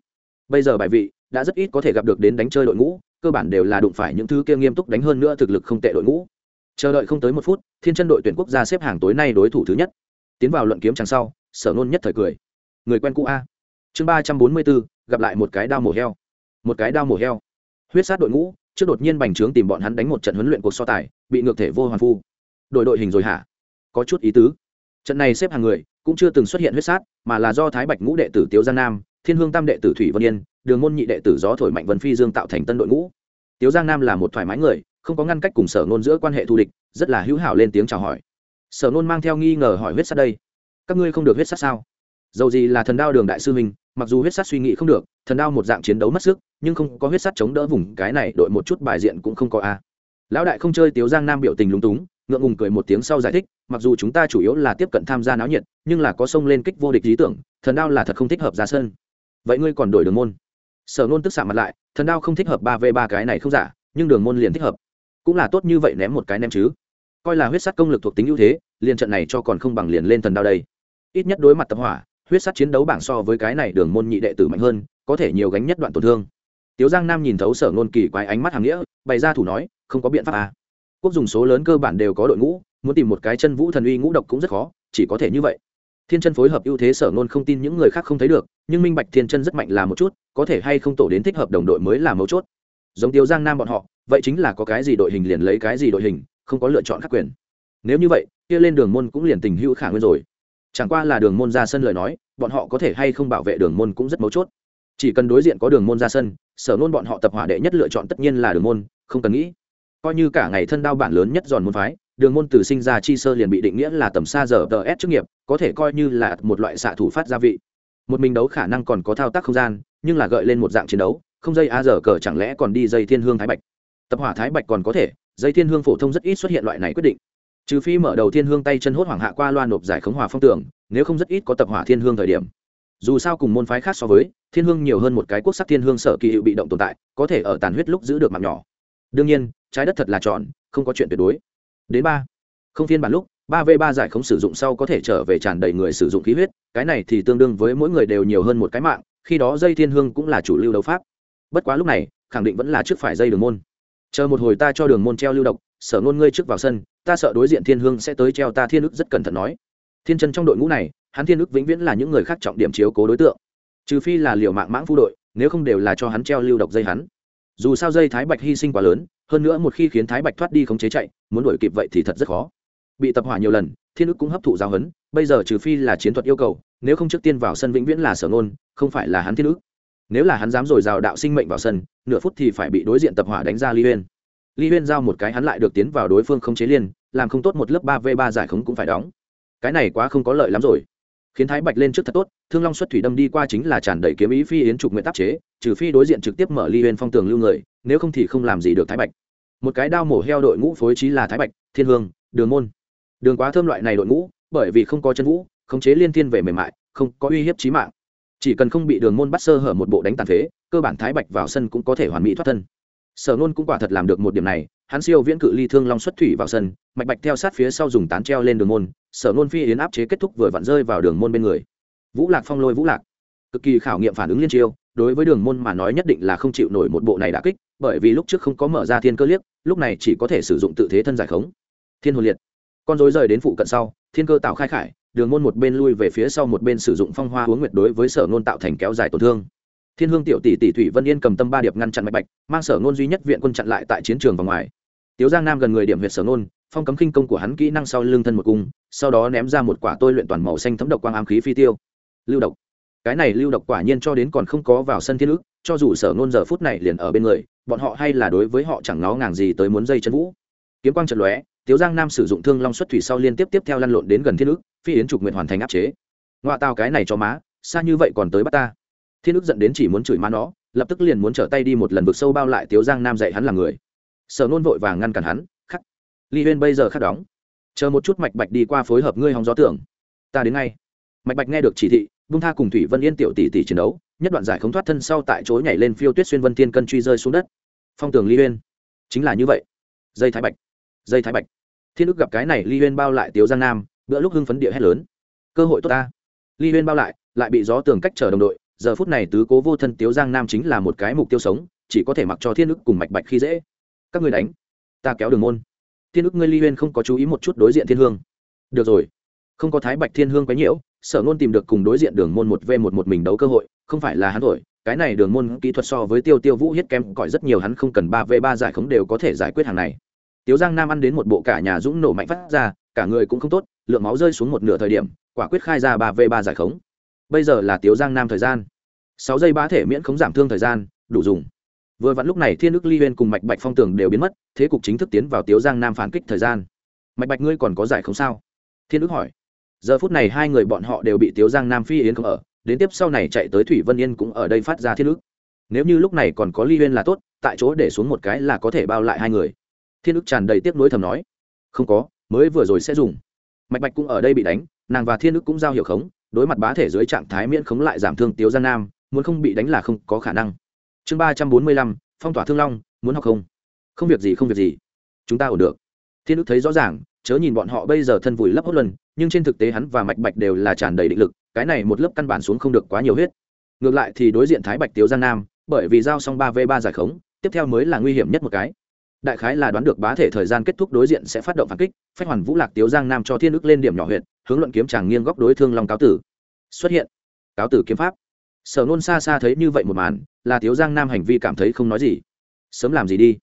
Bây giờ bài vị đã rất ít có thể gặp được đến đánh chơi đội ngũ, cơ bản đều là đụng phải những thứ kia nghiêm túc đánh hơn nữa thực lực không tệ đội ngũ. Chờ đợi không tới một phút, thiên chân đội tuyển quốc gia xếp hàng tối nay đối thủ thứ nhất. Tiến vào luận kiếm chẳng sau, sở nôn nhất thời cười. Người quen cũ a. Chương ba trăm bốn mươi bốn, gặp lại một cái đao mổ heo. Một cái đao mổ heo huyết sát đội ngũ, trước đột nhiên bành trướng tìm bọn hắn đánh một trận huấn luyện cuộc so tài, bị ngược thể vô hoàn phu. Đội đội hình rồi hả? Có chút ý tứ. Trận này xếp hàng người, cũng chưa từng xuất hiện huyết sát, mà là do thái bạch ngũ đệ tử tiếu giang nam, thiên hương tam đệ tử thủy vân yên, đường môn nhị đệ tử gió thổi mạnh vân phi dương tạo thành tân đội ngũ. Tiếu giang nam là một thoải mái người, không có ngăn cách cùng sở nôn giữa quan hệ thù địch, rất là hữu hảo lên tiếng chào hỏi. Sở nôn mang theo nghi ngờ hỏi huyết sát đây. Các ngươi không được huyết sát sao? Dầu gì là thần đao đường đại sư minh mặc dù huyết sát suy nghĩ không được, thần đao một dạng chiến đấu mất sức, nhưng không có huyết sát chống đỡ vùng cái này đội một chút bài diện cũng không có a. Lão đại không chơi tiếu giang nam biểu tình lúng túng, ngượng ngùng cười một tiếng sau giải thích, mặc dù chúng ta chủ yếu là tiếp cận tham gia náo nhiệt, nhưng là có sông lên kích vô địch lý tưởng, thần đao là thật không thích hợp ra sân. Vậy ngươi còn đổi đường môn? Sở nôn tức xạ mặt lại, thần đao không thích hợp ba v ba cái này không giả, nhưng đường môn liền thích hợp. Cũng là tốt như vậy ném một cái ném chứ. Coi là huyết sắt công lực thuộc tính ưu thế, liền trận này cho còn không bằng liền lên thần đao đây. Ít nhất đối mặt tập hỏa huyết sắt chiến đấu bảng so với cái này đường môn nhị đệ tử mạnh hơn, có thể nhiều gánh nhất đoạn tổn thương. Tiếu giang nam nhìn thấu sở nôn kỳ quái ánh mắt hàng nghĩa, bày ra thủ nói, không có biện pháp à. quốc dùng số lớn cơ bản đều có đội ngũ, muốn tìm một cái chân vũ thần uy ngũ độc cũng rất khó, chỉ có thể như vậy. Thiên chân phối hợp ưu thế sở nôn không tin những người khác không thấy được, nhưng minh bạch thiên chân rất mạnh là một chút, có thể hay không tổ đến thích hợp đồng đội mới là mấu chốt. Giống tiêu giang nam bọn họ, vậy chính là có cái gì đội hình liền lấy cái gì đội hình, không có lựa chọn các quyền. Nếu như vậy, kia lên đường môn cũng liền tình hữu khả nguyên rồi chẳng qua là đường môn ra sân lời nói, bọn họ có thể hay không bảo vệ đường môn cũng rất mấu chốt. Chỉ cần đối diện có đường môn ra sân, sở nôn bọn họ tập hỏa đệ nhất lựa chọn tất nhiên là đường môn, không cần nghĩ. Coi như cả ngày thân đao bản lớn nhất giòn môn phái, đường môn từ sinh ra chi sơ liền bị định nghĩa là tầm xa giờ tờ s chức nghiệp, có thể coi như là một loại xạ thủ phát gia vị. Một mình đấu khả năng còn có thao tác không gian, nhưng là gợi lên một dạng chiến đấu, không dây a giờ cờ chẳng lẽ còn đi dây thiên hương thái bạch. Tập hỏa thái bạch còn có thể, dây thiên hương phổ thông rất ít xuất hiện loại này quyết định trừ phi mở đầu thiên hương tay chân hốt hoảng hạ qua loa nộp giải khống hòa phong tưởng nếu không rất ít có tập hỏa thiên hương thời điểm. Dù sao cùng môn phái khác so với, thiên hương nhiều hơn một cái quốc sắc thiên hương sở kỳ hiệu bị động tồn tại, có thể ở tàn huyết lúc giữ được mạng nhỏ. Đương nhiên, trái đất thật là tròn, không có chuyện tuyệt đối. Đến ba. Không phiên bản lúc, ba v ba giải không sử dụng sau có thể trở về tràn đầy người sử dụng khí huyết, cái này thì tương đương với mỗi người đều nhiều hơn một cái mạng, khi đó dây thiên hương cũng là chủ lưu đấu pháp. Bất quá lúc này, khẳng định vẫn là trước phải dây đường môn. Chờ một hồi ta cho đường môn treo lưu độc sở ngôn ngươi trước vào sân, ta sợ đối diện thiên hương sẽ tới treo ta thiên ức rất cẩn thận nói. Thiên chân trong đội ngũ này, hắn thiên ức vĩnh viễn là những người khác trọng điểm chiếu cố đối tượng. Trừ phi là liều mạng mãng phu đội, nếu không đều là cho hắn treo lưu độc dây hắn. Dù sao dây thái bạch hy sinh quá lớn, hơn nữa một khi khiến thái bạch thoát đi không chế chạy, muốn đuổi kịp vậy thì thật rất khó. Bị tập hỏa nhiều lần, thiên ức cũng hấp thụ giáo huấn, bây giờ trừ phi là chiến thuật yêu cầu, nếu không trước tiên vào sân vĩnh viễn là sở ngôn, không phải là hắn thiên ức. Nếu là hắn dám rồi rào đạo sinh mệnh vào sân, nửa phút thì phải bị đối diện tập hỏa đánh ra ly huyên ly huyên giao một cái hắn lại được tiến vào đối phương không chế liên, làm không tốt một lớp ba v ba giải khống cũng phải đóng. Cái này quá không có lợi lắm rồi. Khiến thái bạch lên trước thật tốt, thương long xuất thủy đâm đi qua chính là tràn đầy kiếm ý phi yến trục nguyện tác chế, trừ phi đối diện trực tiếp mở ly huyên phong tường lưu người, nếu không thì không làm gì được thái bạch. Một cái đao mổ heo đội ngũ phối trí là thái bạch, thiên hương, đường môn. Đường quá thơm loại này đội ngũ, bởi vì không có chân vũ, khống chế liên thiên về mềm mại, không có uy hiếp trí mạng. Chỉ cần không bị đường môn bắt sơ hở một bộ đánh tàn phế, cơ bản thái bạch vào sân cũng có thể hoàn mỹ thoát thân sở nôn cũng quả thật làm được một điểm này, hắn siêu viễn cự ly thương long xuất thủy vào sân, mạch bạch theo sát phía sau dùng tán treo lên đường môn, sở nôn phi yến áp chế kết thúc vừa vặn rơi vào đường môn bên người. Vũ lạc phong lôi vũ lạc. Cực kỳ khảo nghiệm phản ứng liên chiêu, đối với đường môn mà nói nhất định là không chịu nổi một bộ này đã kích, bởi vì lúc trước không có mở ra thiên cơ liếc, lúc này chỉ có thể sử dụng tự thế thân giải khống. Thiên hồn liệt. Con dối rời đến phụ cận sau, thiên cơ tạo khai khải, đường môn một bên lui về phía sau một bên sử dụng phong hoa huống nguyệt đối với sở nôn tạo thành kéo dài tổn thương thiên hương tiểu tỷ tỷ thủy vân yên cầm tâm ba điệp ngăn chặn mạch bạch, mang sở nôn duy nhất viện quân chặn lại tại chiến trường và ngoài. Tiếu giang nam gần người điểm huyệt sở nôn phong cấm khinh công của hắn kỹ năng sau lưng thân một cung, sau đó ném ra một quả tôi luyện toàn màu xanh thấm độc quang ám khí phi tiêu. Lưu độc. Cái này lưu độc quả nhiên cho đến còn không có vào sân thiên ước cho dù sở nôn giờ phút này liền ở bên người, bọn họ hay là đối với họ chẳng nó ngàng gì tới muốn dây chân vũ. Kiếm quang trận lóe, tiếu giang nam sử dụng thương long xuất thủy sau liên tiếp tiếp theo lăn lộn đến gần thiên ước phi yến trục nguyện hoàn thành áp chế. Ngoại tao cái này cho má, xa như vậy còn tới bắt ta thiên ước dẫn đến chỉ muốn chửi má nó, lập tức liền muốn trở tay đi một lần vực sâu bao lại tiếu giang nam dạy hắn là người. Sở nôn vội vàng ngăn cản hắn, khắc. Ly huyên bây giờ khắc đóng. Chờ một chút mạch bạch đi qua phối hợp ngươi hòng gió tưởng. Ta đến ngay. Mạch bạch nghe được chỉ thị vung tha cùng thủy vân yên tiểu tỷ tỷ chiến đấu, nhất đoạn giải không thoát thân sau tại chối nhảy lên phiêu tuyết xuyên vân thiên cân truy rơi xuống đất. Phong tường ly huyên. Chính là như vậy. Dây thái bạch. Dây thái bạch. Thiên ức gặp cái này ly huyên bao lại tiếu giang nam, bữa lúc hưng phấn địa hét lớn. Cơ hội tốt ta. Ly huyên bao lại lại bị gió tường cách trở đồng đội giờ phút này tứ cố vô thân tiếu giang nam chính là một cái mục tiêu sống, chỉ có thể mặc cho thiên ức cùng mạch bạch khi dễ. Các người đánh. Ta kéo đường môn. Thiên ức ngươi ly huyên không có chú ý một chút đối diện thiên hương. Được rồi. Không có thái bạch thiên hương quấy nhiễu, sở ngôn tìm được cùng đối diện đường môn một v một một mình đấu cơ hội, không phải là hắn thổi cái này đường môn kỹ thuật so với tiêu tiêu vũ hiết kém, cỏi rất nhiều, hắn không cần ba v ba giải khống đều có thể giải quyết hàng này. Tiếu giang nam ăn đến một bộ cả nhà dũng nổ mạnh phát ra, cả người cũng không tốt, lượng máu rơi xuống một nửa thời điểm, quả quyết khai ra ba v ba giải khống bây giờ là tiếu giang nam thời gian. Sáu giây bá thể miễn khống giảm thương thời gian, đủ dùng. Vừa vặn lúc này thiên đức ly huyên cùng mạch bạch phong tường đều biến mất, thế cục chính thức tiến vào tiếu giang nam phản kích thời gian. Mạch bạch ngươi còn có giải không sao? Thiên đức hỏi. Giờ phút này hai người bọn họ đều bị tiếu giang nam phi yến không ở, đến tiếp sau này chạy tới thủy vân yên cũng ở đây phát ra thiên đức. Nếu như lúc này còn có ly huyên là tốt, tại chỗ để xuống một cái là có thể bao lại hai người. Thiên đức tràn đầy tiếc nuối thầm nói. Không có, mới vừa rồi sẽ dùng. Mạch bạch cũng ở đây bị đánh, nàng và thiên đức cũng giao hiểu khống đối mặt bá thể dưới trạng thái miễn khống lại giảm thương tiếu giang nam, muốn không bị đánh là không có khả năng. Chương ba trăm bốn mươi lăm, phong tỏa thương long, muốn học không? Không việc gì, không việc gì. Chúng ta ổn được. Thiên đức thấy rõ ràng, chớ nhìn bọn họ bây giờ thân vùi lấp hốt luân, nhưng trên thực tế hắn và mạch bạch đều là tràn đầy định lực, cái này một lớp căn bản xuống không được quá nhiều huyết. Ngược lại thì đối diện thái bạch tiếu giang nam, bởi vì giao xong ba v ba giải khống, tiếp theo mới là nguy hiểm nhất một cái. Đại khái là đoán được bá thể thời gian kết thúc đối diện sẽ phát động phản kích, phách hoàn vũ lạc tiếu giang nam cho thiên ức lên điểm nhỏ huyện hướng luận kiếm chàng nghiêng góc đối thương long cáo tử. Xuất hiện. Cáo tử kiếm pháp. Sở nôn xa xa thấy như vậy một màn, là thiếu giang nam hành vi cảm thấy không nói gì. Sớm làm gì đi?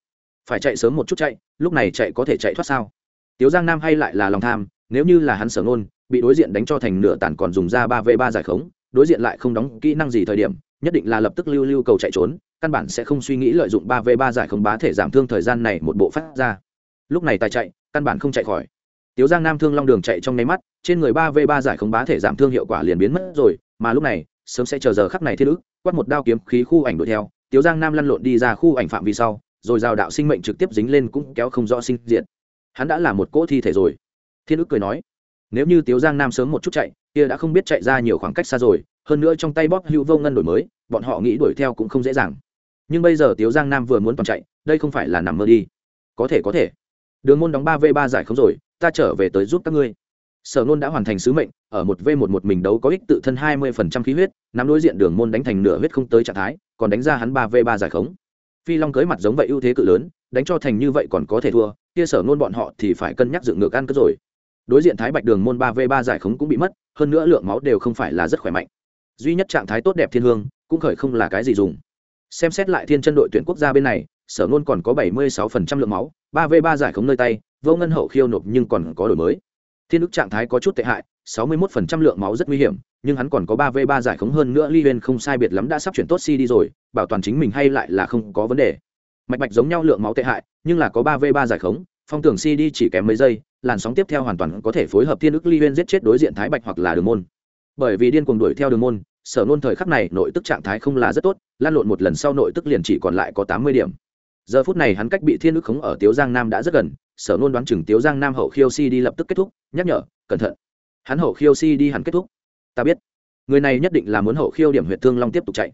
Phải chạy sớm một chút chạy, lúc này chạy có thể chạy thoát sao? Tiếu giang nam hay lại là lòng tham, nếu như là hắn sở nôn, bị đối diện đánh cho thành nửa tàn còn dùng ra ba v ba giải khống, đối diện lại không đóng kỹ năng gì thời điểm, nhất định là lập tức lưu lưu cầu chạy trốn, căn bản sẽ không suy nghĩ lợi dụng ba v ba giải khống bá thể giảm thương thời gian này một bộ phát ra. Lúc này tài chạy, căn bản không chạy khỏi tiếu giang nam thương long đường chạy trong nháy mắt, trên người ba v ba giải khống bá thể giảm thương hiệu quả liền biến mất rồi, mà lúc này, sớm sẽ chờ giờ khắc này thiên ức, quát một đao kiếm khí khu ảnh đuổi theo, tiếu giang nam lăn lộn đi ra khu ảnh phạm vi sau, rồi giao đạo sinh mệnh trực tiếp dính lên cũng kéo không rõ sinh diện hắn đã là một cỗ thi thể rồi. Thiên ức cười nói, nếu như tiếu giang nam sớm một chút chạy, kia đã không biết chạy ra nhiều khoảng cách xa rồi, hơn nữa trong tay bóp hữu vô ngân đổi mới, bọn họ nghĩ đuổi theo cũng không dễ dàng. Nhưng bây giờ tiếu giang nam vừa muốn toàn chạy, đây không phải là nằm mơ đi. Có thể có thể. Đường môn đóng ba v ba giải không rồi ta trở về tới giúp các ngươi. Sở nôn đã hoàn thành sứ mệnh, ở một v một một mình đấu có ích tự thân hai mươi phần trăm khí huyết, nắm đối diện đường môn đánh thành nửa huyết không tới trạng thái, còn đánh ra hắn ba v ba giải khống. Phi long cưới mặt giống vậy ưu thế cự lớn, đánh cho thành như vậy còn có thể thua, kia sở nôn bọn họ thì phải cân nhắc dựng ngược ăn cất rồi. Đối diện thái bạch đường môn ba v ba giải khống cũng bị mất, hơn nữa lượng máu đều không phải là rất khỏe mạnh. Duy nhất trạng thái tốt đẹp thiên hương, cũng khởi không là cái gì dùng. Xem xét lại thiên chân đội tuyển quốc gia bên này, sở nôn còn có bảy mươi sáu phần trăm lượng máu, ba v ba giải khống nơi tay vô ngân hậu khiêu nộp nhưng còn có đổi mới. Thiên đức trạng thái có chút tệ hại, sáu mươi một phần trăm lượng máu rất nguy hiểm, nhưng hắn còn có ba v ba giải khống hơn nữa, ly bên không sai biệt lắm đã sắp chuyển tốt si đi rồi, bảo toàn chính mình hay lại là không có vấn đề. Mạch mạch giống nhau lượng máu tệ hại, nhưng là có ba v ba giải khống, phong tưởng si đi chỉ kém mấy giây, làn sóng tiếp theo hoàn toàn có thể phối hợp thiên Đức ly bên giết chết đối diện thái bạch hoặc là đường môn. Bởi vì điên cuồng đuổi theo đường môn, sở nôn thời khắc này nội tức trạng thái không là rất tốt, lan lộn một lần sau nội tức liền chỉ còn lại có tám mươi điểm giờ phút này hắn cách bị thiên ức khống ở tiếu giang nam đã rất gần, sở nôn đoán chừng tiếu giang nam hậu khiêu si đi lập tức kết thúc, nhắc nhở, cẩn thận, hắn hậu khiêu si đi hẳn kết thúc. Ta biết, người này nhất định là muốn hậu khiêu điểm huyện thương long tiếp tục chạy.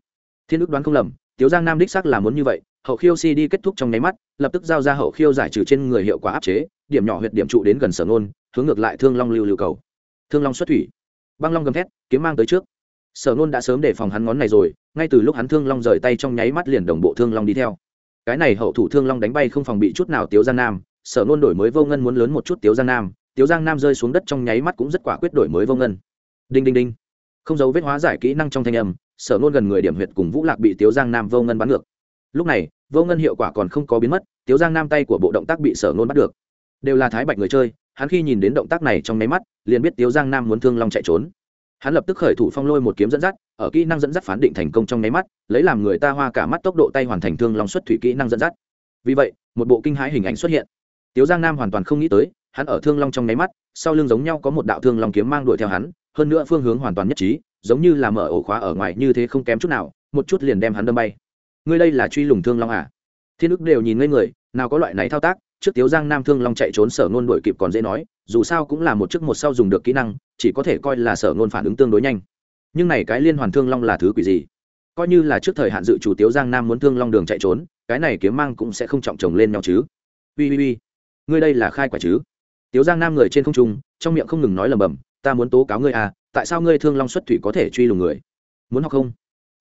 Thiên ức đoán không lầm, tiếu giang nam đích xác là muốn như vậy, hậu khiêu si đi kết thúc trong nháy mắt, lập tức giao ra hậu khiêu giải trừ trên người hiệu quả áp chế, điểm nhỏ huyện điểm trụ đến gần sở nôn hướng ngược lại thương long lưu lưu cầu. Thương long xuất thủy, băng long gầm thét, kiếm mang tới trước. Sở nôn đã sớm để phòng hắn ngón này rồi, ngay từ lúc hắn thương long rời tay trong nháy mắt liền đồng bộ thương long đi theo cái này hậu thủ thương long đánh bay không phòng bị chút nào tiếu giang nam sở nôn đổi mới vô ngân muốn lớn một chút tiếu giang nam tiếu giang nam rơi xuống đất trong nháy mắt cũng rất quả quyết đổi mới vô ngân đinh đinh đinh không dấu vết hóa giải kỹ năng trong thanh âm sở nôn gần người điểm huyệt cùng vũ lạc bị tiếu giang nam vô ngân bắn ngược lúc này vô ngân hiệu quả còn không có biến mất tiếu giang nam tay của bộ động tác bị sở nôn bắt được đều là thái bạch người chơi hắn khi nhìn đến động tác này trong nháy mắt liền biết tiếu giang nam muốn thương long chạy trốn hắn lập tức khởi thủ phong lôi một kiếm dẫn dắt, ở kỹ năng dẫn dắt phán định thành công trong nháy mắt, lấy làm người ta hoa cả mắt tốc độ tay hoàn thành thương long xuất thủy kỹ năng dẫn dắt. Vì vậy, một bộ kinh hãi hình ảnh xuất hiện. Tiếu giang nam hoàn toàn không nghĩ tới, hắn ở thương long trong nháy mắt, sau lưng giống nhau có một đạo thương long kiếm mang đuổi theo hắn, hơn nữa phương hướng hoàn toàn nhất trí, giống như là mở ổ khóa ở ngoài như thế không kém chút nào, một chút liền đem hắn đâm bay. Ngươi đây là truy lùng thương long à? Thiên ức đều nhìn ngây người, nào có loại này thao tác trước tiếu giang nam thương long chạy trốn sở nôn đuổi kịp còn dễ nói, dù sao cũng là một chiếc một sau dùng được kỹ năng, chỉ có thể coi là sở nôn phản ứng tương đối nhanh. Nhưng này cái liên hoàn thương long là thứ quỷ gì? Coi như là trước thời hạn dự chủ tiếu giang nam muốn thương long đường chạy trốn, cái này kiếm mang cũng sẽ không trọng chồng lên nhau chứ. Ui ui ui ngươi đây là khai quả chứ? Tiếu giang nam người trên không trung, trong miệng không ngừng nói lầm bầm ta muốn tố cáo ngươi à tại sao ngươi thương long xuất thủy có thể truy lùng người? Muốn học không?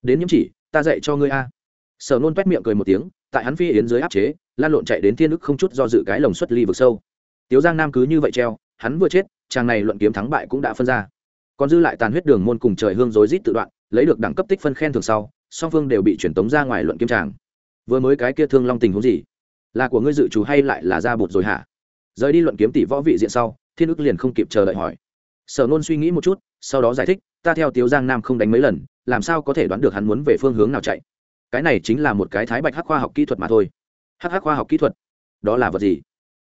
Đến nhiễm chỉ, ta dạy cho ngươi a sở nôn quét miệng cười một tiếng, tại hắn phi yến dưới áp chế lan lộn chạy đến thiên ức không chút do dự cái lồng xuất ly vực sâu. Tiếu giang nam cứ như vậy treo, hắn vừa chết, chàng này luận kiếm thắng bại cũng đã phân ra. Còn dư lại tàn huyết đường môn cùng trời hương rối rít tự đoạn, lấy được đẳng cấp tích phân khen thường sau, song phương đều bị chuyển tống ra ngoài luận kiếm tràng. Vừa mới cái kia thương long tình huống gì? Là của ngươi dự trù hay lại là ra bụt rồi hả? Rời đi luận kiếm tỷ võ vị diện sau, thiên ức liền không kịp chờ đợi hỏi. Sở nôn suy nghĩ một chút, sau đó giải thích, ta theo tiếu giang nam không đánh mấy lần, làm sao có thể đoán được hắn muốn về phương hướng nào chạy? Cái này chính là một cái thái bạch hắc khoa học kỹ thuật mà thôi hắc hắc khoa học kỹ thuật. Đó là vật gì?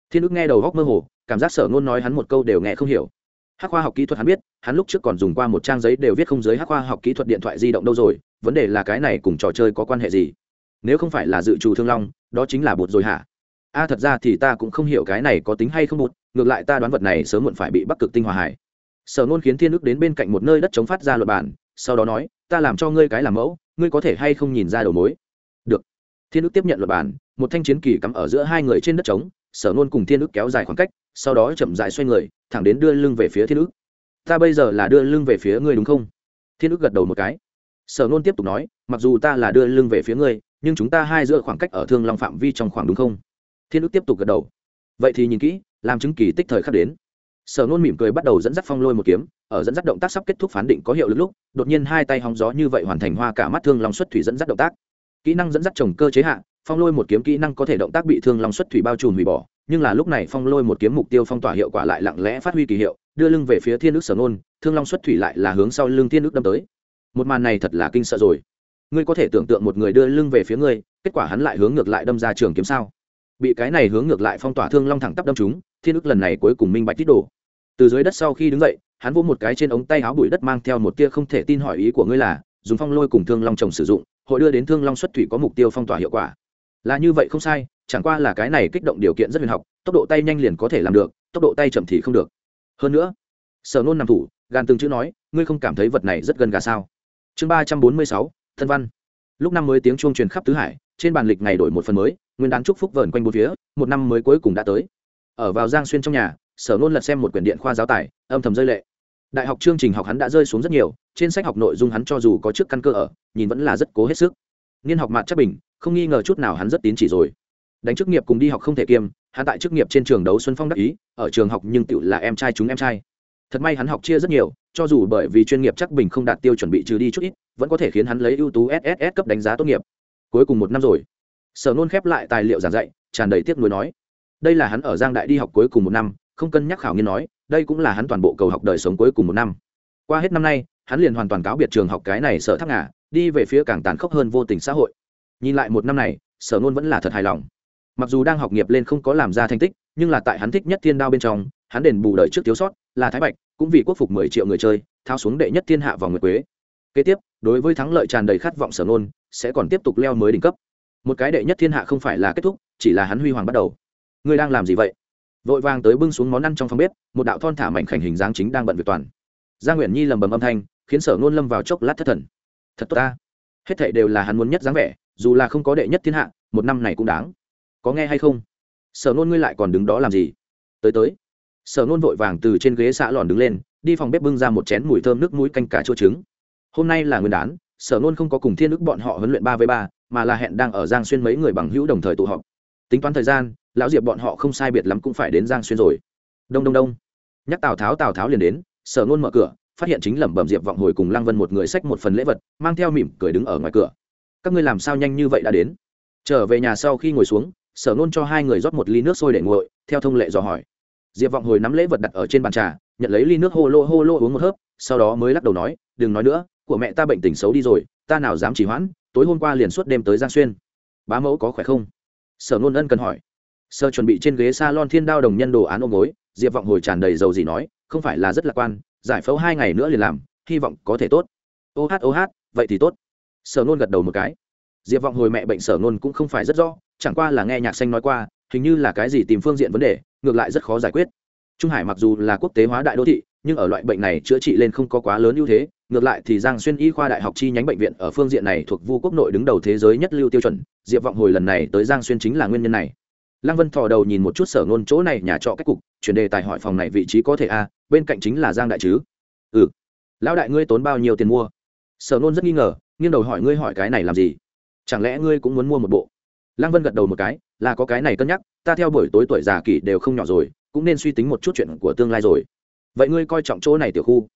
Thiên ức nghe đầu góc mơ hồ, cảm giác sở nôn nói hắn một câu đều nghe không hiểu. Hắc khoa học kỹ thuật hắn biết, hắn lúc trước còn dùng qua một trang giấy đều viết không giới hắc khoa học kỹ thuật điện thoại di động đâu rồi, vấn đề là cái này cùng trò chơi có quan hệ gì? Nếu không phải là dự trù thương long, đó chính là bột rồi hả? A, thật ra thì ta cũng không hiểu cái này có tính hay không bột ngược lại ta đoán vật này sớm muộn phải bị bắc cực tinh hòa hải sở nôn khiến thiên ức đến bên cạnh một nơi đất chống phát ra luật bản, sau đó nói, ta làm cho ngươi cái làm mẫu, ngươi có thể hay không nhìn ra đầu mối? Thiên ức tiếp nhận luật bản, một thanh chiến kỳ cắm ở giữa hai người trên đất trống, sở nôn cùng thiên ức kéo dài khoảng cách, sau đó chậm dài xoay người, thẳng đến đưa lưng về phía thiên ức ta bây giờ là đưa lưng về phía ngươi đúng không? Thiên ức gật đầu một cái. Sở nôn tiếp tục nói, mặc dù ta là đưa lưng về phía ngươi, nhưng chúng ta hai giữa khoảng cách ở thương long phạm vi trong khoảng đúng không? Thiên ức tiếp tục gật đầu. Vậy thì nhìn kỹ, làm chứng kỳ tích thời khắc đến. Sở nôn mỉm cười bắt đầu dẫn dắt phong lôi một kiếm, ở dẫn dắt động tác sắp kết thúc phán định có hiệu lực lúc, đột nhiên hai tay hóng gió như vậy hoàn thành hoa cả mắt thương long xuất thủy dẫn dắt động tác kỹ năng dẫn dắt trồng cơ chế hạ, phong lôi một kiếm kỹ năng có thể động tác bị thương long xuất thủy bao trùm hủy bỏ, nhưng là lúc này phong lôi một kiếm mục tiêu phong tỏa hiệu quả lại lặng lẽ phát huy kỳ hiệu, đưa lưng về phía thiên ước sở nôn thương long xuất thủy lại là hướng sau lưng thiên ước đâm tới. Một màn này thật là kinh sợ rồi. Ngươi có thể tưởng tượng một người đưa lưng về phía ngươi, kết quả hắn lại hướng ngược lại đâm ra trường kiếm sao? Bị cái này hướng ngược lại phong tỏa thương long thẳng tắp đâm chúng thiên ước lần này cuối cùng minh bạch tiết đồ. Từ dưới đất sau khi đứng dậy, hắn vỗ một cái trên ống tay áo bụi đất mang theo một tia không thể tin hỏi ý của ngươi là, dùng phong lôi cùng thương long trồng sử dụng hội đưa đến thương long xuất thủy có mục tiêu phong tỏa hiệu quả. Là như vậy không sai, chẳng qua là cái này kích động điều kiện rất huyền học, tốc độ tay nhanh liền có thể làm được, tốc độ tay chậm thì không được. Hơn nữa, sở nôn nằm thủ, gan từng chữ nói, ngươi không cảm thấy vật này rất gần gà sao? Chương ba trăm bốn mươi sáu, thân văn. Lúc năm mới tiếng chuông truyền khắp tứ hải, trên bàn lịch ngày đổi một phần mới, nguyên đán chúc phúc vờn quanh bốn phía, một năm mới cuối cùng đã tới. Ở vào giang xuyên trong nhà, sở nôn lật xem một quyển điện khoa giáo tài, âm thầm rơi lệ. Đại học chương trình học hắn đã rơi xuống rất nhiều trên sách học nội dung hắn cho dù có trước căn cơ ở, nhìn vẫn là rất cố hết sức. Niên học mạn chắc bình, không nghi ngờ chút nào hắn rất tín chỉ rồi. Đánh chức nghiệp cùng đi học không thể kiêm, hắn tại chức nghiệp trên trường đấu xuân phong đắc ý, ở trường học nhưng tự là em trai chúng em trai. Thật may hắn học chia rất nhiều, cho dù bởi vì chuyên nghiệp chắc bình không đạt tiêu chuẩn bị trừ đi chút ít, vẫn có thể khiến hắn lấy ưu tú sss cấp đánh giá tốt nghiệp. Cuối cùng một năm rồi, sở nôn khép lại tài liệu giảng dạy, tràn đầy tiếc nuối nói. Đây là hắn ở giang đại đi học cuối cùng một năm, không cân nhắc khảo nghiên nói, đây cũng là hắn toàn bộ cầu học đời sống cuối cùng một năm. Qua hết năm nay hắn liền hoàn toàn cáo biệt trường học cái này sở thắc ngà, đi về phía càng tàn khốc hơn vô tình xã hội. Nhìn lại một năm này, sở nôn vẫn là thật hài lòng. Mặc dù đang học nghiệp lên không có làm ra thành tích, nhưng là tại hắn thích nhất thiên đao bên trong, hắn đền bù đợi trước thiếu sót, là thái bạch, cũng vì quốc phục mười triệu người chơi, thao xuống đệ nhất thiên hạ vào nguyệt quế. Kế tiếp, đối với thắng lợi tràn đầy khát vọng sở nôn sẽ còn tiếp tục leo mới đỉnh cấp. Một cái đệ nhất thiên hạ không phải là kết thúc, chỉ là hắn huy hoàng bắt đầu. Ngươi đang làm gì vậy? Vội vàng tới bưng xuống món ăn trong phòng bếp, một đạo thon thả mảnh khảnh hình dáng chính đang bận việc toàn. Gia nguyễn nhi lầm bầm âm thanh khiến sở nôn lâm vào chốc lát thất thần. Thật tốt ta. Hết thệ đều là hắn muốn nhất dáng vẻ, dù là không có đệ nhất thiên hạ, một năm này cũng đáng. Có nghe hay không? Sở nôn ngươi lại còn đứng đó làm gì? Tới tới. Sở nôn vội vàng từ trên ghế xã lòn đứng lên, đi phòng bếp bưng ra một chén mùi thơm nước mũi canh cá chua trứng. Hôm nay là nguyên đán, sở nôn không có cùng thiên ức bọn họ huấn luyện ba với ba, mà là hẹn đang ở giang xuyên mấy người bằng hữu đồng thời tụ họp. Tính toán thời gian, lão diệp bọn họ không sai biệt lắm cũng phải đến giang xuyên rồi. Đông đông đông. Nhắc tào tháo tào tháo liền đến, sở nôn mở cửa phát hiện chính lẩm bẩm diệp vọng hồi cùng lăng vân một người xách một phần lễ vật, mang theo mỉm cười đứng ở ngoài cửa. Các ngươi làm sao nhanh như vậy đã đến? Trở về nhà sau khi ngồi xuống, sở nôn cho hai người rót một ly nước sôi để nguội, theo thông lệ dò hỏi. Diệp vọng hồi nắm lễ vật đặt ở trên bàn trà, nhận lấy ly nước hô lô hô lô uống một hớp, sau đó mới lắc đầu nói, đừng nói nữa, của mẹ ta bệnh tình xấu đi rồi, ta nào dám chỉ hoãn, tối hôm qua liền suốt đêm tới giang xuyên. Bá mẫu có khỏe không? Sở nôn ân cần hỏi. Sơ chuẩn bị trên ghế s a lon thiên đao đồng nhân đồ án ôm gối, diệp vọng hồi tràn đầy dầu gì nói, không phải là rất lạc quan giải phẫu hai ngày nữa liền làm, hy vọng có thể tốt. Ô hát ô hát, vậy thì tốt. Sở nôn gật đầu một cái. Diệp vọng hồi mẹ bệnh sở nôn cũng không phải rất rõ, chẳng qua là nghe nhạc xanh nói qua, hình như là cái gì tìm phương diện vấn đề, ngược lại rất khó giải quyết. Trung hải mặc dù là quốc tế hóa đại đô thị, nhưng ở loại bệnh này chữa trị lên không có quá lớn ưu thế, ngược lại thì giang xuyên y khoa đại học chi nhánh bệnh viện ở phương diện này thuộc vu quốc nội đứng đầu thế giới nhất lưu tiêu chuẩn. Diệp vọng hồi lần này tới giang xuyên chính là nguyên nhân này lăng vân thò đầu nhìn một chút sở ngôn chỗ này nhà trọ cách cục, chuyển đề tài hỏi phòng này vị trí có thể a, bên cạnh chính là giang đại chứ. Ừ. Lão đại ngươi tốn bao nhiêu tiền mua? Sở ngôn rất nghi ngờ, nghiêng đầu hỏi ngươi hỏi cái này làm gì? Chẳng lẽ ngươi cũng muốn mua một bộ? Lăng vân gật đầu một cái, là có cái này cân nhắc, ta theo buổi tối tuổi già kỷ đều không nhỏ rồi, cũng nên suy tính một chút chuyện của tương lai rồi. Vậy ngươi coi trọng chỗ này tiểu khu?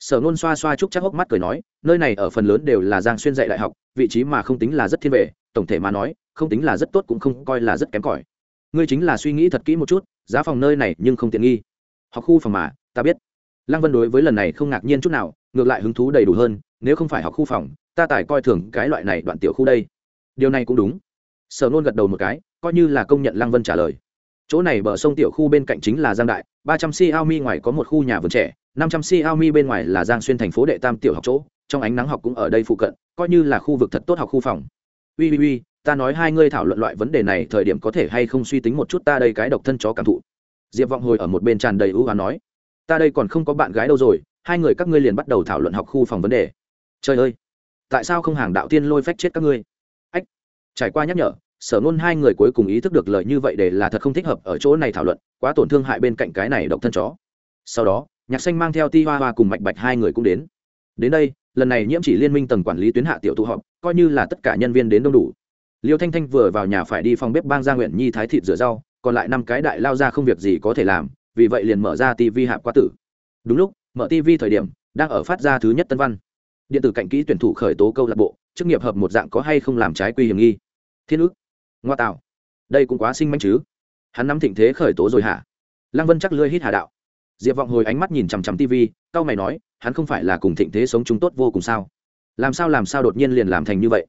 Sở nôn xoa xoa chúc chắc hốc mắt cười nói, nơi này ở phần lớn đều là giang xuyên dạy đại học, vị trí mà không tính là rất thiên vệ tổng thể mà nói, không tính là rất tốt cũng không coi là rất kém cỏi ngươi chính là suy nghĩ thật kỹ một chút, giá phòng nơi này nhưng không tiện nghi. Học khu phòng mà, ta biết. Lăng vân đối với lần này không ngạc nhiên chút nào, ngược lại hứng thú đầy đủ hơn, nếu không phải học khu phòng, ta tài coi thường cái loại này đoạn tiểu khu đây. Điều này cũng đúng. Sở nôn gật đầu một cái, coi như là công nhận lăng vân trả lời. Chỗ này bờ sông tiểu khu bên cạnh chính là giang đại, ba trăm xiaomi ngoài có một khu nhà vườn trẻ, năm trăm xiaomi bên ngoài là giang xuyên thành phố đệ tam tiểu học chỗ, trong ánh nắng học cũng ở đây phụ cận, coi như là khu vực thật tốt học khu phòng. Ui ui ui ta nói hai ngươi thảo luận loại vấn đề này thời điểm có thể hay không suy tính một chút ta đây cái độc thân chó cảm thụ. Diệp vọng hồi ở một bên tràn đầy ưu hoán nói, ta đây còn không có bạn gái đâu rồi, hai người các ngươi liền bắt đầu thảo luận học khu phòng vấn đề. Trời ơi, tại sao không hàng đạo tiên lôi phách chết các ngươi? Ách, trải qua nhắc nhở, sở nôn hai người cuối cùng ý thức được lời như vậy để là thật không thích hợp ở chỗ này thảo luận, quá tổn thương hại bên cạnh cái này độc thân chó. Sau đó, nhạc xanh mang theo ti hoa hoa cùng mạch bạch hai người cũng đến. Đến đây, lần này nhiễm chỉ liên minh tầng quản lý tuyến hạ tiểu tụ họp, coi như là tất cả nhân viên đến đông đủ liêu thanh thanh vừa vào nhà phải đi phòng bếp bang gia nguyện nhi thái thịt rửa rau, còn lại năm cái đại lao ra không việc gì có thể làm, vì vậy liền mở ra tv hạp qua tử. Đúng lúc, mở tv thời điểm, đang ở phát ra thứ nhất tân văn. Điện tử cạnh kỹ tuyển thủ khởi tố câu lạc bộ, chức nghiệp hợp một dạng có hay không làm trái quy hiểm nghi. Thiên ước. Ngoa tạo. Đây cũng quá sinh manh chứ. Hắn nắm thịnh thế khởi tố rồi hả? Lăng vân chắc lưới hít hà đạo. Diệp vọng hồi ánh mắt nhìn chằm chằm tv cao mày nói, hắn không phải là cùng thịnh thế sống chúng tốt vô cùng sao? Làm sao làm sao đột nhiên liền làm thành như vậy?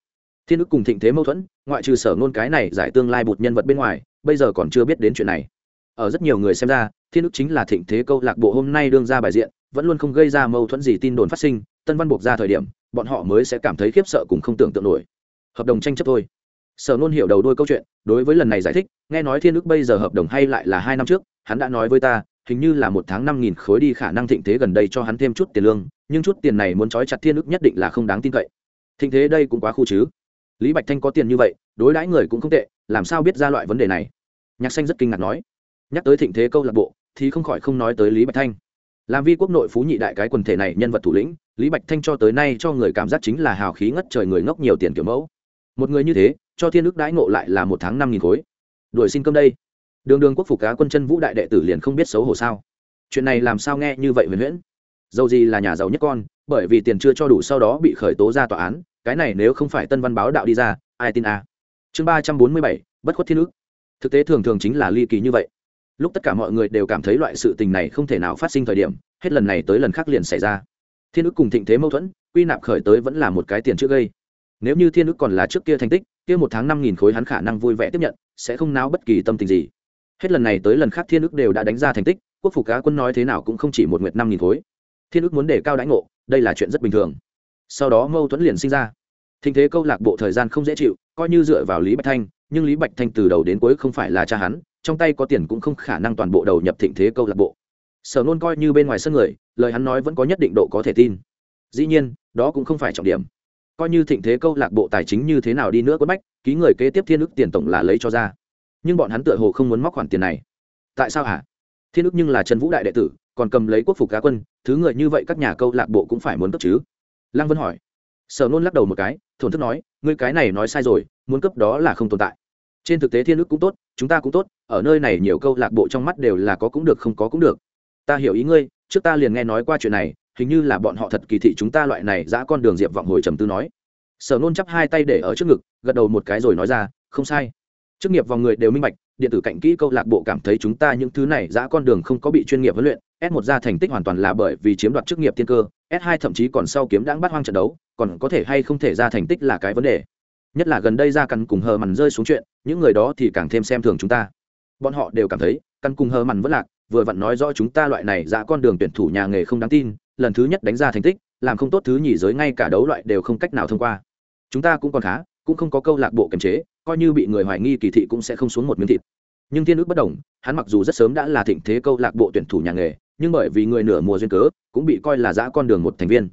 Thiên ức cùng thịnh thế mâu thuẫn, ngoại trừ sở ngôn cái này giải tương lai bụt nhân vật bên ngoài, bây giờ còn chưa biết đến chuyện này. Ở rất nhiều người xem ra, thiên ức chính là thịnh thế câu lạc bộ hôm nay đương ra bài diện, vẫn luôn không gây ra mâu thuẫn gì tin đồn phát sinh, tân văn buộc ra thời điểm, bọn họ mới sẽ cảm thấy khiếp sợ cùng không tưởng tượng nổi. Hợp đồng tranh chấp thôi. Sở nôn hiểu đầu đôi câu chuyện, đối với lần này giải thích, nghe nói thiên ức bây giờ hợp đồng hay lại là hai năm trước, hắn đã nói với ta, hình như là một tháng năm nghìn khối đi khả năng thịnh thế gần đây cho hắn thêm chút tiền lương, nhưng chút tiền này muốn trói chặt thiên ức nhất định là không đáng tin cậy. Thịnh thế đây cũng quá khu chứ lý bạch thanh có tiền như vậy, đối đãi người cũng không tệ, làm sao biết ra loại vấn đề này? Nhạc xanh rất kinh ngạc nói. Nhắc tới thịnh thế câu lạc bộ, thì không khỏi không nói tới lý bạch thanh. Làm vi quốc nội phú nhị đại cái quần thể này nhân vật thủ lĩnh, lý bạch thanh cho tới nay cho người cảm giác chính là hào khí ngất trời người ngốc nhiều tiền kiểu mẫu. Một người như thế, cho thiên ước đãi ngộ lại là một tháng năm nghìn khối. Đuổi xin cơm đây. Đường đường quốc phục cá quân chân vũ đại đệ tử liền không biết xấu hổ sao. Chuyện này làm sao nghe như vậy huyền huyễn? Dầu gì là nhà giàu nhất con, bởi vì tiền chưa cho đủ sau đó bị khởi tố ra tòa án cái này nếu không phải tân văn báo đạo đi ra, ai tin à. chương ba trăm bốn mươi bảy, bất khuất thiên ước. Thực tế thường thường chính là ly kỳ như vậy. Lúc tất cả mọi người đều cảm thấy loại sự tình này không thể nào phát sinh thời điểm, hết lần này tới lần khác liền xảy ra. Thiên ước cùng thịnh thế mâu thuẫn, quy nạp khởi tới vẫn là một cái tiền trước gây. Nếu như thiên ước còn là trước kia thành tích, kia một tháng năm nghìn khối hắn khả năng vui vẻ tiếp nhận, sẽ không náo bất kỳ tâm tình gì. Hết lần này tới lần khác thiên ước đều đã đánh ra thành tích, quốc phục cá quân nói thế nào cũng không chỉ một nguyệt năm nghìn khối. Thiên ước muốn để cao đãi ngộ, đây là chuyện rất bình thường sau đó mâu thuẫn liền sinh ra. Thịnh thế câu lạc bộ thời gian không dễ chịu, coi như dựa vào lý bạch thanh, nhưng lý bạch thanh từ đầu đến cuối không phải là cha hắn, trong tay có tiền cũng không khả năng toàn bộ đầu nhập thịnh thế câu lạc bộ. Sở nôn coi như bên ngoài sân người, lời hắn nói vẫn có nhất định độ có thể tin. Dĩ nhiên, đó cũng không phải trọng điểm. Coi như thịnh thế câu lạc bộ tài chính như thế nào đi nữa quất bách, ký người kế tiếp thiên ức tiền tổng là lấy cho ra. Nhưng bọn hắn tựa hồ không muốn móc khoản tiền này. Tại sao hả? Thiên ức nhưng là trần vũ đại đệ tử, còn cầm lấy quốc phục cá quân, thứ người như vậy các nhà câu lạc bộ cũng phải muốn cấp chứ lăng vân hỏi. Sở nôn lắc đầu một cái, thổn thức nói, ngươi cái này nói sai rồi, muốn cấp đó là không tồn tại. Trên thực tế thiên ước cũng tốt, chúng ta cũng tốt, ở nơi này nhiều câu lạc bộ trong mắt đều là có cũng được, không có cũng được. Ta hiểu ý ngươi, trước ta liền nghe nói qua chuyện này, hình như là bọn họ thật kỳ thị chúng ta loại này giã con đường diệp vọng hồi trầm tư nói. Sở nôn chắp hai tay để ở trước ngực, gật đầu một cái rồi nói ra, không sai. Chức nghiệp vòng người đều minh bạch, điện tử cạnh kỹ câu lạc bộ cảm thấy chúng ta những thứ này giã con đường không có bị chuyên nghiệp huấn luyện. S1 ra thành tích hoàn toàn là bởi vì chiếm đoạt chức nghiệp tiên cơ S2 thậm chí còn sau kiếm đáng bắt hoang trận đấu, còn có thể hay không thể ra thành tích là cái vấn đề. Nhất là gần đây ra căn cùng hờ mằn rơi xuống chuyện, những người đó thì càng thêm xem thường chúng ta. Bọn họ đều cảm thấy căn cùng hờ mằn vẫn lạc, vừa vặn nói rõ chúng ta loại này ra con đường tuyển thủ nhà nghề không đáng tin, lần thứ nhất đánh ra thành tích, làm không tốt thứ nhì giới ngay cả đấu loại đều không cách nào thông qua. Chúng ta cũng còn khá, cũng không có câu lạc bộ kiềm chế, coi như bị người hoài nghi kỳ thị cũng sẽ không xuống một miếng thịt. Nhưng thiên ước bất đồng, hắn mặc dù rất sớm đã là thịnh thế câu lạc bộ tuyển thủ nhà nghề nhưng bởi vì người nửa mùa duyên cớ, cũng bị coi là giã con đường một thành viên.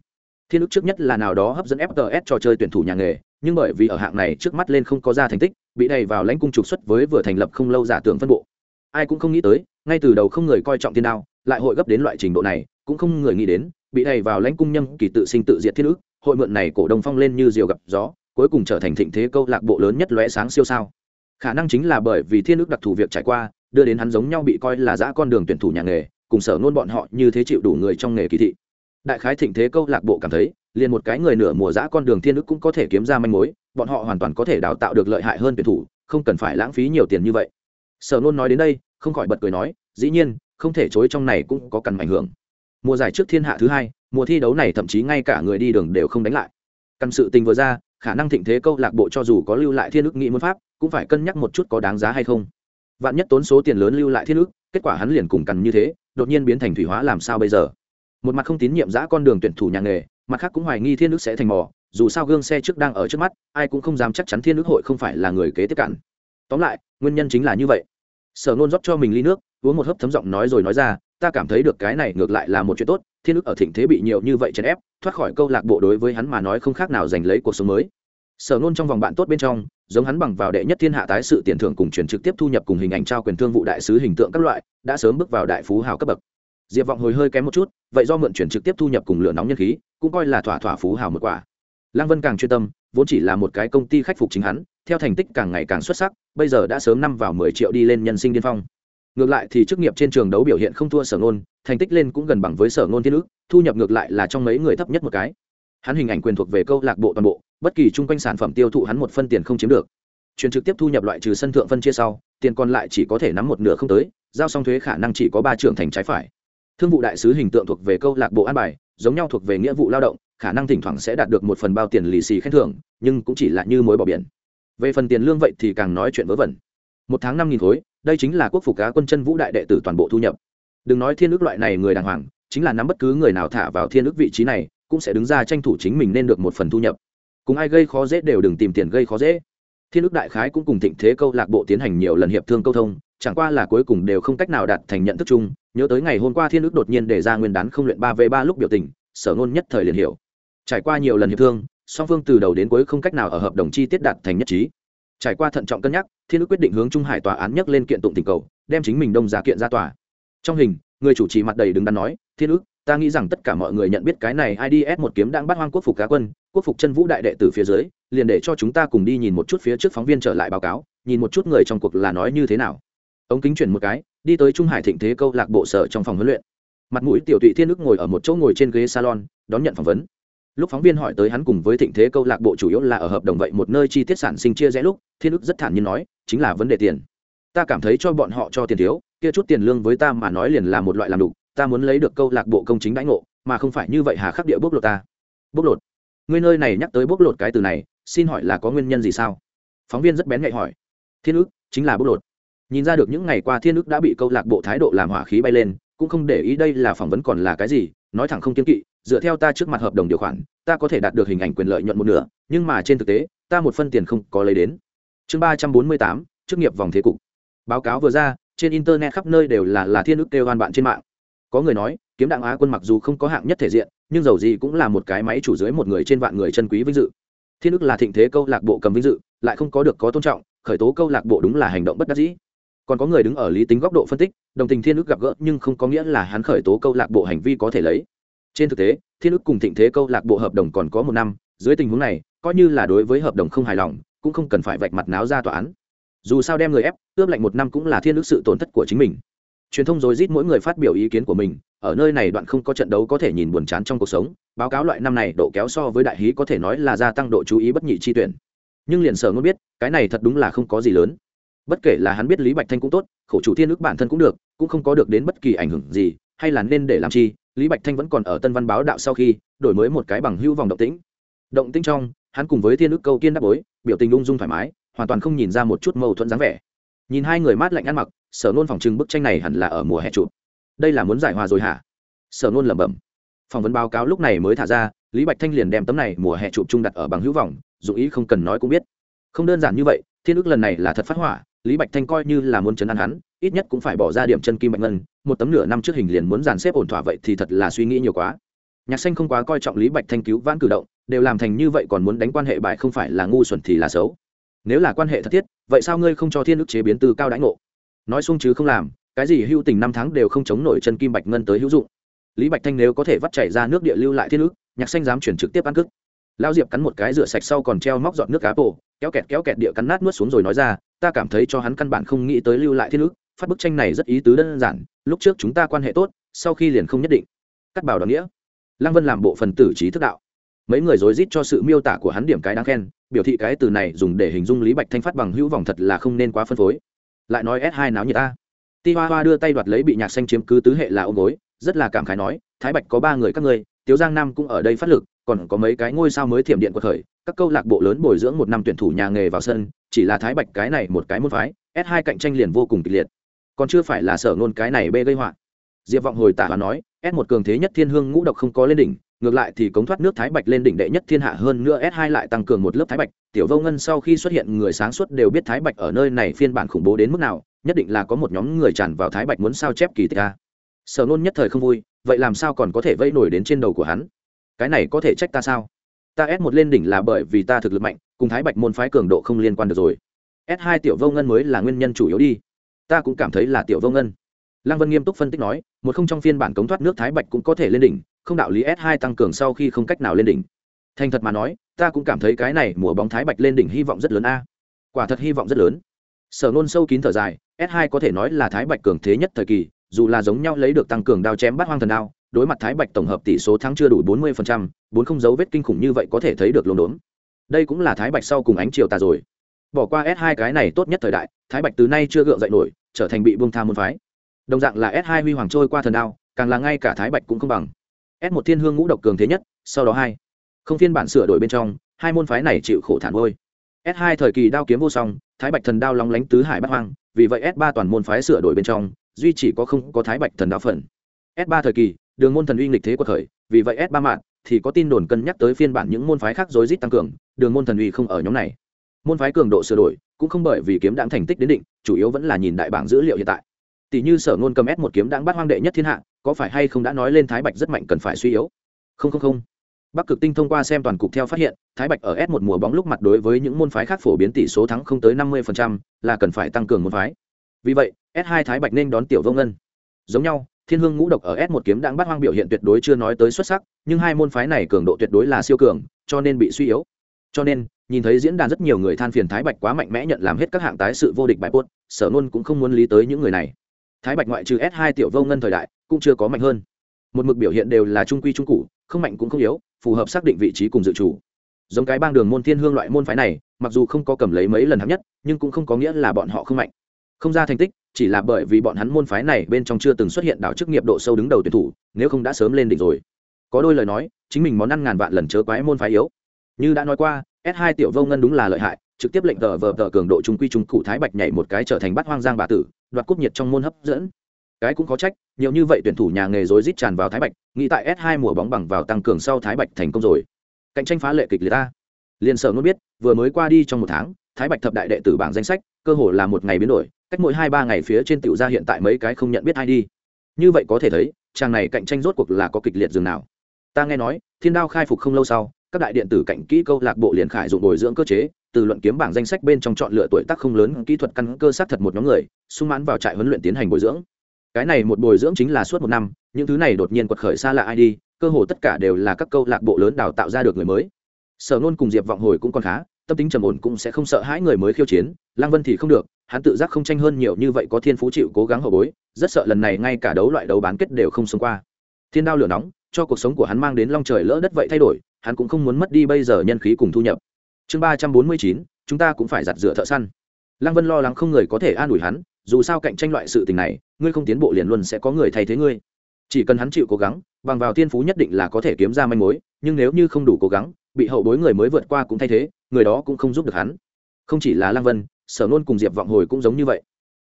Thiên ức trước nhất là nào đó hấp dẫn fts trò chơi tuyển thủ nhà nghề, nhưng bởi vì ở hạng này trước mắt lên không có ra thành tích, bị đầy vào lãnh cung trục xuất với vừa thành lập không lâu giả tưởng phân bộ. Ai cũng không nghĩ tới, ngay từ đầu không người coi trọng thiên đao, lại hội gấp đến loại trình độ này, cũng không người nghĩ đến, bị đầy vào lãnh cung nhâm kỳ tự sinh tự diệt thiên ức, hội mượn này cổ đông phong lên như diều gặp gió, cuối cùng trở thành thịnh thế câu lạc bộ lớn nhất lóe sáng siêu sao. Khả năng chính là bởi vì thiên ức đặc thù việc trải qua, đưa đến hắn giống nhau bị coi là giã con đường tuyển thủ nhà nghề cùng sở nôn bọn họ như thế chịu đủ người trong nghề kỳ thị. Đại khái thịnh thế câu lạc bộ cảm thấy, liền một cái người nửa mùa giã con đường thiên đức cũng có thể kiếm ra manh mối, bọn họ hoàn toàn có thể đào tạo được lợi hại hơn tuyển thủ, không cần phải lãng phí nhiều tiền như vậy. Sở nôn nói đến đây, không khỏi bật cười nói, dĩ nhiên, không thể chối trong này cũng có cần ảnh hưởng. Mùa giải trước thiên hạ thứ hai, mùa thi đấu này thậm chí ngay cả người đi đường đều không đánh lại. Căn sự tình vừa ra, khả năng thịnh thế câu lạc bộ cho dù có lưu lại thiên đức nghĩ muốn pháp, cũng phải cân nhắc một chút có đáng giá hay không. Vạn nhất tốn số tiền lớn lưu lại thiên đức, kết quả hắn liền cùng cần như thế đột nhiên biến thành thủy hóa làm sao bây giờ? Một mặt không tín nhiệm giã con đường tuyển thủ nhà nghề, mặt khác cũng hoài nghi thiên Nước sẽ thành mỏ dù sao gương xe trước đang ở trước mắt, ai cũng không dám chắc chắn thiên Nước hội không phải là người kế tiếp cản. Tóm lại, nguyên nhân chính là như vậy. Sở nôn rót cho mình ly nước, uống một hớp thấm giọng nói rồi nói ra, ta cảm thấy được cái này ngược lại là một chuyện tốt, thiên Nước ở thịnh thế bị nhiều như vậy chèn ép, thoát khỏi câu lạc bộ đối với hắn mà nói không khác nào giành lấy cuộc sống mới. Sở nôn trong vòng bạn tốt bên trong giống hắn bằng vào đệ nhất thiên hạ tái sự tiền thưởng cùng truyền trực tiếp thu nhập cùng hình ảnh trao quyền thương vụ đại sứ hình tượng các loại, đã sớm bước vào đại phú hào cấp bậc. Diệp vọng hồi hơi kém một chút, vậy do mượn chuyển trực tiếp thu nhập cùng lửa nóng nhân khí, cũng coi là thỏa thỏa phú hào một quả. Lăng vân càng chuyên tâm, vốn chỉ là một cái công ty khắc phục chính hắn, theo thành tích càng ngày càng xuất sắc, bây giờ đã sớm năm vào mười triệu đi lên nhân sinh điên phong. Ngược lại thì chức nghiệp trên trường đấu biểu hiện không thua sở ngôn, thành tích lên cũng gần bằng với sở ngôn thiên ước, thu nhập ngược lại là trong mấy người thấp nhất một cái. Hắn hình ảnh quyền thuộc về câu lạc bộ toàn bộ bất kỳ chung quanh sản phẩm tiêu thụ hắn một phân tiền không chiếm được. Chuyển trực tiếp thu nhập loại trừ sân thượng phân chia sau, tiền còn lại chỉ có thể nắm một nửa không tới, giao xong thuế khả năng chỉ có ba trưởng thành trái phải. Thương vụ đại sứ hình tượng thuộc về câu lạc bộ an bài, giống nhau thuộc về nghĩa vụ lao động, khả năng thỉnh thoảng sẽ đạt được một phần bao tiền lì xì khen thưởng, nhưng cũng chỉ là như mối bỏ biển. Về phần tiền lương vậy thì càng nói chuyện vớ vẩn. Một tháng năm nghìn khối, đây chính là quốc phục cá quân chân vũ đại đệ tử toàn bộ thu nhập. Đừng nói thiên ước loại này người đàng hoàng, chính là nắm bất cứ người nào thả vào thiên ước vị trí này, cũng sẽ đứng ra tranh thủ chính mình nên được một phần thu nhập cùng ai gây khó dễ đều đừng tìm tiền gây khó dễ. Thiên ước đại khái cũng cùng thịnh thế câu lạc bộ tiến hành nhiều lần hiệp thương câu thông, chẳng qua là cuối cùng đều không cách nào đạt thành nhận thức chung. Nhớ tới ngày hôm qua thiên ước đột nhiên để ra nguyên đán không luyện ba v ba lúc biểu tình, sở ngôn nhất thời liền hiểu. Trải qua nhiều lần hiệp thương, song phương từ đầu đến cuối không cách nào ở hợp đồng chi tiết đạt thành nhất trí. Trải qua thận trọng cân nhắc, thiên ước quyết định hướng trung hải tòa án nhắc lên kiện tụng tình cầu, đem chính mình đông giá kiện ra tòa. Trong hình, người chủ trì mặt đầy đứng đắn nói, thiên ước ta nghĩ rằng tất cả mọi người nhận biết cái này ids một kiếm đang bắt hoang quốc phục cá quân, quốc phục chân vũ đại đệ từ phía dưới, liền để cho chúng ta cùng đi nhìn một chút phía trước phóng viên trở lại báo cáo, nhìn một chút người trong cuộc là nói như thế nào. Ống kính chuyển một cái, đi tới trung hải thịnh thế câu lạc bộ sở trong phòng huấn luyện. Mặt mũi tiểu tụy thiên ức ngồi ở một chỗ ngồi trên ghế salon, đón nhận phỏng vấn. Lúc phóng viên hỏi tới hắn cùng với thịnh thế câu lạc bộ chủ yếu là ở hợp đồng vậy một nơi chi tiết sản sinh chia rẽ lúc, thiên ức rất thản nhiên nói, chính là vấn đề tiền. Ta cảm thấy cho bọn họ cho tiền thiếu, kia chút tiền lương với ta mà nói liền là một loại làm đủ ta muốn lấy được câu lạc bộ công chính đãi ngộ, mà không phải như vậy hà khắc địa bốc lột ta. Bốc lột? Ngươi nơi này nhắc tới bốc lột cái từ này, xin hỏi là có nguyên nhân gì sao? Phóng viên rất bén nhạy hỏi. Thiên ức, chính là bốc lột. Nhìn ra được những ngày qua thiên ức đã bị câu lạc bộ thái độ làm hỏa khí bay lên, cũng không để ý đây là phỏng vấn còn là cái gì, nói thẳng không kiên kỵ, dựa theo ta trước mặt hợp đồng điều khoản, ta có thể đạt được hình ảnh quyền lợi nhuận một nửa, nhưng mà trên thực tế, ta một phân tiền không có lấy đến. Chương ba trăm bốn mươi tám, chức nghiệp vòng thế cục. Báo cáo vừa ra, trên internet khắp nơi đều là là thiên ức kêu hoan bạn trên mạng có người nói, kiếm đặng á quân mặc dù không có hạng nhất thể diện, nhưng dầu gì cũng là một cái máy chủ dưới một người trên vạn người chân quý vinh dự. Thiên đức là thịnh thế câu lạc bộ cầm vinh dự, lại không có được có tôn trọng, khởi tố câu lạc bộ đúng là hành động bất đắc dĩ. Còn có người đứng ở lý tính góc độ phân tích, đồng tình thiên đức gặp gỡ, nhưng không có nghĩa là hắn khởi tố câu lạc bộ hành vi có thể lấy. Trên thực tế, thiên đức cùng thịnh thế câu lạc bộ hợp đồng còn có một năm, dưới tình huống này, coi như là đối với hợp đồng không hài lòng, cũng không cần phải vạch mặt náo ra tòa án. Dù sao đem người ép ướp lạnh một năm cũng là thiên đức sự tổn thất của chính mình truyền thông rồi rít mỗi người phát biểu ý kiến của mình, ở nơi này đoạn không có trận đấu có thể nhìn buồn chán trong cuộc sống, báo cáo loại năm này độ kéo so với đại hí có thể nói là gia tăng độ chú ý bất nhị chi tuyển. Nhưng liền sở ngôn biết, cái này thật đúng là không có gì lớn. Bất kể là hắn biết lý bạch thanh cũng tốt, khổ chủ thiên ước bản thân cũng được, cũng không có được đến bất kỳ ảnh hưởng gì, hay là nên để làm chi, lý bạch thanh vẫn còn ở tân văn báo đạo sau khi, đổi mới một cái bằng hữu vòng động tĩnh. Động tĩnh trong, hắn cùng với thiên ước câu kiên đáp bối, biểu tình ung dung thoải mái, hoàn toàn không nhìn ra một chút mâu thuẫn dáng vẻ. Nhìn hai người mát lạnh ăn mặc sở nôn phòng trưng bức tranh này hẳn là ở mùa hè chụp. Đây là muốn giải hòa rồi hả? Sở nôn lẩm bẩm. Phỏng vấn báo cáo lúc này mới thả ra, lý bạch thanh liền đem tấm này mùa hè chụp chung đặt ở bằng hữu vòng dù ý không cần nói cũng biết. Không đơn giản như vậy, thiên ước lần này là thật phát hỏa, lý bạch thanh coi như là muốn chấn an hắn, ít nhất cũng phải bỏ ra điểm chân kim bạch ngân, một tấm nửa năm trước hình liền muốn dàn xếp ổn thỏa vậy thì thật là suy nghĩ nhiều quá. Nhạc xanh không quá coi trọng lý bạch thanh cứu vãn cử động, đều làm thành như vậy còn muốn đánh quan hệ bài không phải là ngu xuẩn thì là xấu. Nếu là quan hệ thật thiết, vậy sao ngươi không cho thiên ước chế biến từ cao đánh ngộ? Nói xung chứ không làm, cái gì hưu tình năm tháng đều không chống nổi chân kim bạch ngân tới hữu dụng. Lý bạch thanh nếu có thể vắt chảy ra nước địa lưu lại thiên ước nhạc xanh dám chuyển trực tiếp ăn cức. Lao diệp cắn một cái rửa sạch sau còn treo móc giọt nước cá bổ kéo kẹt kéo kẹt địa cắn nát nuốt xuống rồi nói ra, ta cảm thấy cho hắn căn bản không nghĩ tới lưu lại thiên ước phát bức tranh này rất ý tứ đơn giản, lúc trước chúng ta quan hệ tốt, sau khi liền không nhất định. Cắt bảo đoàn nghĩa. Lăng vân làm bộ phần tử trí thức đạo. Mấy người rối rít cho sự miêu tả của hắn điểm cái đáng khen, biểu thị cái từ này dùng để hình dung lý bạch thanh phát bằng hữu vòng thật là không nên quá phân phối lại nói s hai náo như ta. Ti hoa hoa đưa tay đoạt lấy bị nhạc xanh chiếm cứ tứ hệ là ôm gối, rất là cảm khái nói, thái bạch có ba người các ngươi, tiếu giang nam cũng ở đây phát lực, còn có mấy cái ngôi sao mới thiểm điện của khởi các câu lạc bộ lớn bồi dưỡng một năm tuyển thủ nhà nghề vào sân, chỉ là thái bạch cái này một cái môn phái s 2 cạnh tranh liền vô cùng kịch liệt. Còn chưa phải là sở ngôn cái này bê gây họa. Diệp vọng hồi tả và nói s một cường thế nhất thiên hương ngũ độc không có lên đỉnh ngược lại thì cống thoát nước thái bạch lên đỉnh đệ nhất thiên hạ hơn nữa s 2 lại tăng cường một lớp thái bạch. Tiểu vô ngân sau khi xuất hiện, người sáng suốt đều biết thái bạch ở nơi này phiên bản khủng bố đến mức nào, nhất định là có một nhóm người tràn vào thái bạch muốn sao chép kỳ tích a. Sở nôn nhất thời không vui, vậy làm sao còn có thể vây nổi đến trên đầu của hắn? Cái này có thể trách ta sao? Ta s một lên đỉnh là bởi vì ta thực lực mạnh, cùng thái bạch môn phái cường độ không liên quan được rồi. S 2 tiểu vô ngân mới là nguyên nhân chủ yếu đi. Ta cũng cảm thấy là tiểu vô ngân. Lăng vân nghiêm túc phân tích nói, một không trong phiên bản cống thoát nước thái bạch cũng có thể lên đỉnh không đạo lý s 2 tăng cường sau khi không cách nào lên đỉnh. Thành thật mà nói ta cũng cảm thấy cái này mùa bóng thái bạch lên đỉnh hy vọng rất lớn a. Quả thật hy vọng rất lớn. Sở nôn sâu kín thở dài s 2 có thể nói là thái bạch cường thế nhất thời kỳ dù là giống nhau lấy được tăng cường đao chém bắt hoang thần đao đối mặt thái bạch tổng hợp tỷ số thắng chưa đủ 40%, bốn không dấu vết kinh khủng như vậy có thể thấy được lồn đốn. Đây cũng là thái bạch sau cùng ánh chiều tà rồi. Bỏ qua s 2 cái này tốt nhất thời đại thái bạch từ nay chưa gượng dậy nổi trở thành bị buông tha môn phái. Đồng dạng là s 2 huy hoàng trôi qua thần đao càng là ngay cả thái bạch cũng không bằng s 1 thiên hương ngũ độc cường thế nhất, sau đó hai. Không phiên bản sửa đổi bên trong, hai môn phái này chịu khổ thản vôi s 2 thời kỳ đao kiếm vô song, thái bạch thần đao long lánh tứ hải bắt hoang, vì vậy s 3 toàn môn phái sửa đổi bên trong, duy chỉ có không có thái bạch thần đao phần. S 3 thời kỳ, đường môn thần uy nghịch thế của thời vì vậy s 3 mạng thì có tin đồn cân nhắc tới phiên bản những môn phái khác rối rít tăng cường, đường môn thần uy không ở nhóm này. Môn phái cường độ sửa đổi cũng không bởi vì kiếm đáng thành tích đến định, chủ yếu vẫn là nhìn đại bảng dữ liệu hiện tại tỷ như sở ngôn cầm s một kiếm đáng bắt hoang đệ nhất thiên hạ, có phải hay không đã nói lên thái bạch rất mạnh cần phải suy yếu? Không không không. Bắc cực tinh thông qua xem toàn cục theo phát hiện, thái bạch ở s một mùa bóng lúc mặt đối với những môn phái khác phổ biến tỷ số thắng không tới năm mươi là cần phải tăng cường môn phái. Vì vậy, s hai thái bạch nên đón tiểu vô ngân. Giống nhau, thiên hương ngũ độc ở s một kiếm đang bắt hoang biểu hiện tuyệt đối chưa nói tới xuất sắc, nhưng hai môn phái này cường độ tuyệt đối là siêu cường, cho nên bị suy yếu. Cho nên, nhìn thấy diễn đàn rất nhiều người than phiền thái bạch quá mạnh mẽ nhận làm hết các hạng tái sự vô địch bài bốt sở nôn cũng không muốn lý tới những người này thái bạch ngoại trừ s hai tiểu vô ngân thời đại, cũng chưa có mạnh hơn. Một mực biểu hiện đều là trung quy trung cụ không mạnh cũng không yếu, phù hợp xác định vị trí cùng dự chủ. Giống cái bang đường môn thiên hương loại môn phái này, mặc dù không có cầm lấy mấy lần hạng nhất, nhưng cũng không có nghĩa là bọn họ không mạnh. Không ra thành tích, chỉ là bởi vì bọn hắn môn phái này bên trong chưa từng xuất hiện đảo chức nghiệp độ sâu đứng đầu tuyển thủ, nếu không đã sớm lên đỉnh rồi. Có đôi lời nói, chính mình món ăn ngàn vạn lần chớ quái môn phái yếu. Như đã nói qua, s 2 tiểu vô ngân đúng là lợi hại trực tiếp lệnh tờ vờ tờ cường độ trung quy trung cụ thái bạch nhảy một cái trở thành bắt hoang giang bà tử, đoạt cúp nhiệt trong môn hấp dẫn. Cái cũng có trách, nhiều như vậy tuyển thủ nhà nghề rối rít tràn vào thái bạch, nghĩ tại s 2 mùa bóng bằng vào tăng cường sau thái bạch thành công rồi. Cạnh tranh phá lệ kịch liệt ta liền sở ngôn biết, vừa mới qua đi trong một tháng, thái bạch thập đại đệ tử bảng danh sách, cơ hồ là một ngày biến đổi, cách mỗi hai ba ngày phía trên tiểu gia hiện tại mấy cái không nhận biết ai đi. Như vậy có thể thấy, chàng này cạnh tranh rốt cuộc là có kịch liệt dường nào. Ta nghe nói, thiên đao khai phục không lâu sau, các đại điện tử cạnh kỹ câu lạc bộ liền khải dụng bồi dưỡng cơ chế từ luận kiếm bảng danh sách bên trong chọn lựa tuổi tác không lớn, kỹ thuật căn cơ sát thật một nhóm người, sung mãn vào trại huấn luyện tiến hành bồi dưỡng. Cái này một bồi dưỡng chính là suốt một năm, những thứ này đột nhiên quật khởi xa lạ ai đi, cơ hồ tất cả đều là các câu lạc bộ lớn đào tạo ra được người mới. Sở nôn cùng diệp vọng hồi cũng còn khá, tâm tính trầm ổn cũng sẽ không sợ hãi người mới khiêu chiến, lăng vân thì không được, hắn tự giác không tranh hơn nhiều như vậy có thiên phú chịu cố gắng hậu bối, rất sợ lần này ngay cả đấu loại đấu bán kết đều không xông qua. Thiên đao lửa nóng, cho cuộc sống của hắn mang đến long trời lỡ đất vậy thay đổi, hắn cũng không muốn mất đi bây giờ nhân khí cùng thu nhập chương ba trăm bốn mươi chín, chúng ta cũng phải giặt rửa thợ săn. Lăng vân lo lắng không người có thể an ủi hắn, dù sao cạnh tranh loại sự tình này, ngươi không tiến bộ liền luôn sẽ có người thay thế ngươi. Chỉ cần hắn chịu cố gắng, bằng vào thiên phú nhất định là có thể kiếm ra manh mối, nhưng nếu như không đủ cố gắng, bị hậu bối người mới vượt qua cũng thay thế, người đó cũng không giúp được hắn. Không chỉ là lăng vân, sở nôn cùng diệp vọng hồi cũng giống như vậy.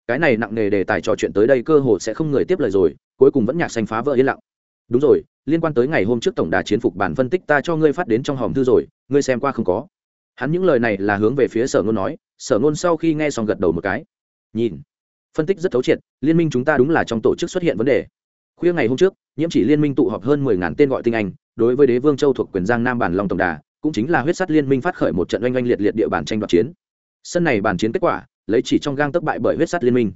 Cái này nặng nề đề tài trò chuyện tới đây cơ hồ sẽ không người tiếp lời rồi, cuối cùng vẫn nhạc xanh phá vỡ yên lặng. Đúng rồi, liên quan tới ngày hôm trước tổng đà chiến phục bản phân tích ta cho ngươi phát đến trong hòm thư rồi, ngươi xem qua không có? Hắn những lời này là hướng về phía sở ngôn nói, sở ngôn sau khi nghe xong gật đầu một cái. Nhìn, phân tích rất thấu triệt, liên minh chúng ta đúng là trong tổ chức xuất hiện vấn đề. Khuya ngày hôm trước, nhiễm chỉ liên minh tụ họp hơn mười ngàn tên gọi tinh anh, đối với đế vương châu thuộc quyền giang nam bản long tổng đà, cũng chính là huyết sắt liên minh phát khởi một trận oanh oanh liệt liệt địa bàn tranh đoạt chiến. Sân này bàn chiến kết quả, lấy chỉ trong gang tấc bại bởi huyết sắt liên minh.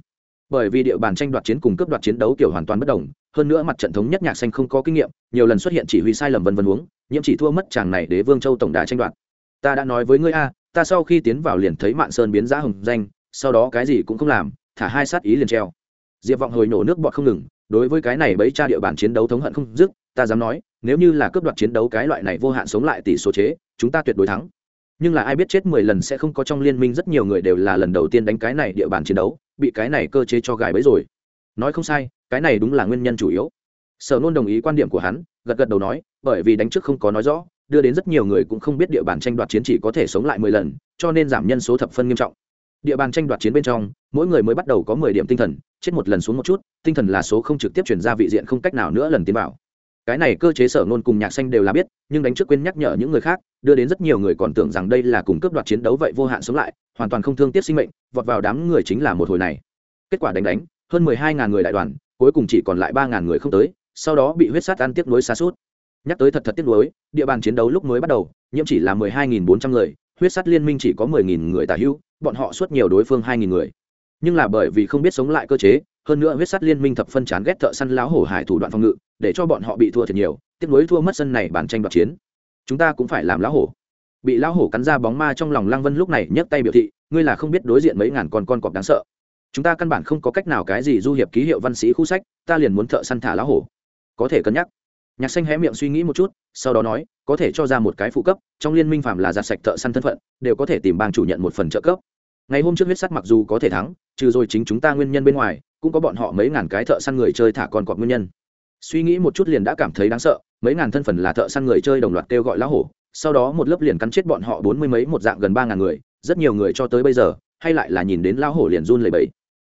Bởi vì địa bàn tranh đoạt chiến cùng cấp đoạt chiến đấu kiểu hoàn toàn bất đồng, hơn nữa mặt trận thống nhất nhạc xanh không có kinh nghiệm, nhiều lần xuất hiện chỉ huy sai lầm vân vân uống nhiễm chỉ thua mất chàng này đế vương châu tổng đà tranh đoạt ta đã nói với ngươi a, ta sau khi tiến vào liền thấy mạn sơn biến giá hồng danh, sau đó cái gì cũng không làm, thả hai sát ý liền treo. Diệp vọng hồi nổ nước bọt không ngừng, đối với cái này bấy cha địa bàn chiến đấu thống hận không dứt, ta dám nói, nếu như là cướp đoạt chiến đấu cái loại này vô hạn sống lại tỷ số chế, chúng ta tuyệt đối thắng. Nhưng là ai biết chết mười lần sẽ không có trong liên minh rất nhiều người đều là lần đầu tiên đánh cái này địa bàn chiến đấu, bị cái này cơ chế cho gài bấy rồi. Nói không sai, cái này đúng là nguyên nhân chủ yếu. Sở nôn đồng ý quan điểm của hắn, gật gật đầu nói, bởi vì đánh trước không có nói rõ đưa đến rất nhiều người cũng không biết địa bàn tranh đoạt chiến chỉ có thể sống lại mười lần, cho nên giảm nhân số thập phân nghiêm trọng. Địa bàn tranh đoạt chiến bên trong, mỗi người mới bắt đầu có mười điểm tinh thần, chết một lần xuống một chút, tinh thần là số không trực tiếp chuyển ra vị diện không cách nào nữa lần tiến vào. Cái này cơ chế sở nôn cùng nhạc xanh đều là biết, nhưng đánh trước quên nhắc nhở những người khác, đưa đến rất nhiều người còn tưởng rằng đây là cùng cướp đoạt chiến đấu vậy vô hạn sống lại, hoàn toàn không thương tiếc sinh mệnh, vọt vào đám người chính là một hồi này. Kết quả đánh đánh, hơn mười hai ngàn người đại đoàn, cuối cùng chỉ còn lại ba ngàn người không tới, sau đó bị huyết sát ăn tiếp nối xa suốt nhắc tới thật thật tiếc nuối, địa bàn chiến đấu lúc mới bắt đầu, nhiễm chỉ là mười hai nghìn bốn trăm người, huyết sắt liên minh chỉ có mười nghìn người tả hữu, bọn họ suốt nhiều đối phương hai nghìn người. Nhưng là bởi vì không biết sống lại cơ chế, hơn nữa huyết sắt liên minh thập phân chán ghét thợ săn láo hổ hải thủ đoạn phòng ngự, để cho bọn họ bị thua thật nhiều tiếp nối thua mất sân này bàn tranh đoạt chiến. Chúng ta cũng phải làm lão hổ. Bị lão hổ cắn ra bóng ma trong lòng lăng vân lúc này nhấc tay biểu thị, ngươi là không biết đối diện mấy ngàn con con cọp đáng sợ. Chúng ta căn bản không có cách nào cái gì du hiệp ký hiệu văn sĩ khu sách, ta liền muốn thợ săn thả lão hổ. Có thể cân nhắc nhạc xanh hé miệng suy nghĩ một chút, sau đó nói, có thể cho ra một cái phụ cấp, trong liên minh phạm là giặt sạch thợ săn thân phận, đều có thể tìm bang chủ nhận một phần trợ cấp. Ngày hôm trước huyết sắt mặc dù có thể thắng, trừ rồi chính chúng ta nguyên nhân bên ngoài, cũng có bọn họ mấy ngàn cái thợ săn người chơi thả con cọp nguyên nhân. Suy nghĩ một chút liền đã cảm thấy đáng sợ, mấy ngàn thân phần là thợ săn người chơi đồng loạt kêu gọi lá hổ, sau đó một lớp liền cắn chết bọn họ bốn mươi mấy một dạng gần ba ngàn người, rất nhiều người cho tới bây giờ, hay lại là nhìn đến lão hổ liền run lầy bẫy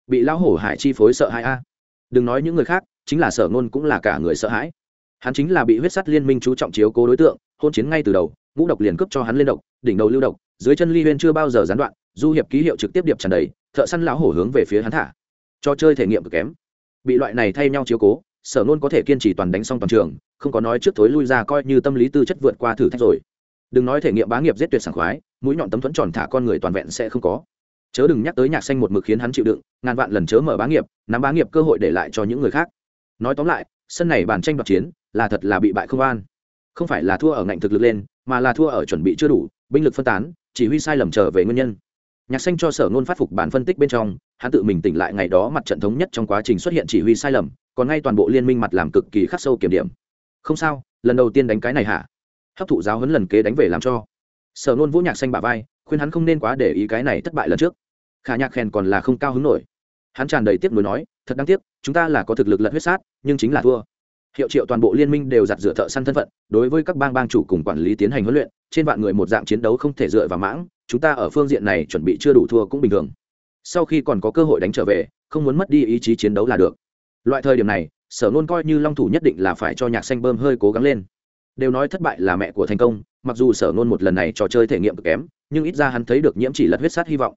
bị lão hổ hải chi phối sợ hãi a. Đừng nói những người khác, chính là sở ngôn cũng là cả người sợ hãi hắn chính là bị huyết sắt liên minh chú trọng chiếu cố đối tượng, hôn chiến ngay từ đầu, ngũ độc liền cướp cho hắn lên độc, đỉnh đầu lưu độc, dưới chân ly huyên chưa bao giờ gián đoạn, du hiệp ký hiệu trực tiếp điệp tràn đầy, thợ săn lão hổ hướng về phía hắn thả. Cho chơi thể nghiệm cực kém. Bị loại này thay nhau chiếu cố, sở nôn có thể kiên trì toàn đánh xong toàn trường, không có nói trước thối lui ra coi như tâm lý tư chất vượt qua thử thách rồi. Đừng nói thể nghiệm bá nghiệp giết tuyệt sảng khoái, mũi nhọn tấm thuẫn tròn thả con người toàn vẹn sẽ không có. Chớ đừng nhắc tới nhạc xanh một mực khiến hắn chịu đựng, ngàn vạn lần chớ mở bá nghiệp, nắm bá nghiệp cơ hội để lại cho những người khác. Nói tóm lại, sân này bàn tranh đoạt chiến là thật là bị bại không an. Không phải là thua ở ngạnh thực lực lên, mà là thua ở chuẩn bị chưa đủ, binh lực phân tán, chỉ huy sai lầm trở về nguyên nhân. Nhạc xanh cho sở ngôn phát phục bản phân tích bên trong, hắn tự mình tỉnh lại ngày đó mặt trận thống nhất trong quá trình xuất hiện chỉ huy sai lầm, còn ngay toàn bộ liên minh mặt làm cực kỳ khắc sâu kiểm điểm. Không sao, lần đầu tiên đánh cái này hả? Hấp thụ giáo huấn lần kế đánh về làm cho. Sở ngôn vũ nhạc xanh bà vai, khuyên hắn không nên quá để ý cái này thất bại lần trước. Khả nhạc khen còn là không cao hứng nổi. Hắn tràn đầy tiếc nuối nói, thật đáng tiếc, chúng ta là có thực lực lẫn huyết sát, nhưng chính là thua hiệu triệu toàn bộ liên minh đều giặt dựa thợ săn thân phận, đối với các bang bang chủ cùng quản lý tiến hành huấn luyện, trên vạn người một dạng chiến đấu không thể dựa vào mãng, chúng ta ở phương diện này chuẩn bị chưa đủ thua cũng bình thường. Sau khi còn có cơ hội đánh trở về, không muốn mất đi ý chí chiến đấu là được. Loại thời điểm này, sở nôn coi như long thủ nhất định là phải cho nhạc xanh bơm hơi cố gắng lên. Đều nói thất bại là mẹ của thành công, mặc dù sở nôn một lần này trò chơi thể nghiệm cực kém, nhưng ít ra hắn thấy được nhiễm chỉ lật huyết sát hy vọng.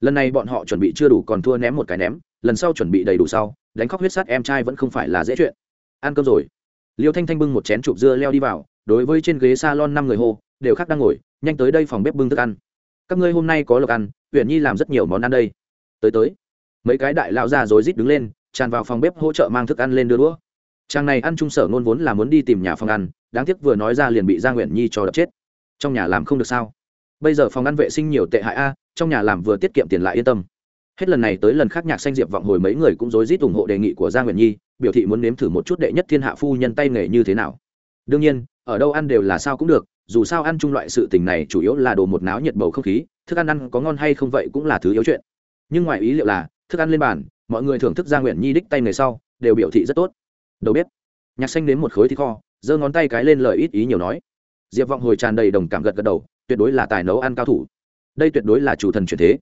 Lần này bọn họ chuẩn bị chưa đủ còn thua ném một cái ném, lần sau chuẩn bị đầy đủ sau, đánh khóc huyết sát em trai vẫn không phải là dễ chuyện ăn cơm rồi. Liêu thanh thanh bưng một chén chụp dưa leo đi vào, đối với trên ghế s a lon năm người hô, đều khác đang ngồi, nhanh tới đây phòng bếp bưng thức ăn. Các ngươi hôm nay có lộc ăn huyện nhi làm rất nhiều món ăn đây. Tới tới. Mấy cái đại lão già rồi rít đứng lên, tràn vào phòng bếp hỗ trợ mang thức ăn lên đưa đũa. Chàng này ăn trung sở ngôn vốn là muốn đi tìm nhà phòng ăn, đáng tiếc vừa nói ra liền bị gia nguyện nhi cho đập chết. Trong nhà làm không được sao? Bây giờ phòng ăn vệ sinh nhiều tệ hại a, trong nhà làm vừa tiết kiệm tiền lại yên tâm. Hết lần này tới lần khác nhạc xanh diệp vọng hồi mấy người cũng rối rít ủng hộ đề nghị của gia nguyện nhi biểu thị muốn nếm thử một chút đệ nhất thiên hạ phu nhân tay nghề như thế nào. Đương nhiên, ở đâu ăn đều là sao cũng được, dù sao ăn chung loại sự tình này chủ yếu là đồ một náo nhiệt bầu không khí, thức ăn ăn có ngon hay không vậy cũng là thứ yếu chuyện. Nhưng ngoài ý liệu là, thức ăn lên bàn, mọi người thưởng thức gia nguyện nhi đích tay người sau, đều biểu thị rất tốt. Đầu bếp, nhạc xanh đến một khối thịt kho, giơ ngón tay cái lên lời ít ý nhiều nói. Diệp vọng hồi tràn đầy đồng cảm gật gật đầu, tuyệt đối là tài nấu ăn cao thủ. Đây tuyệt đối là chủ thần truyền thế.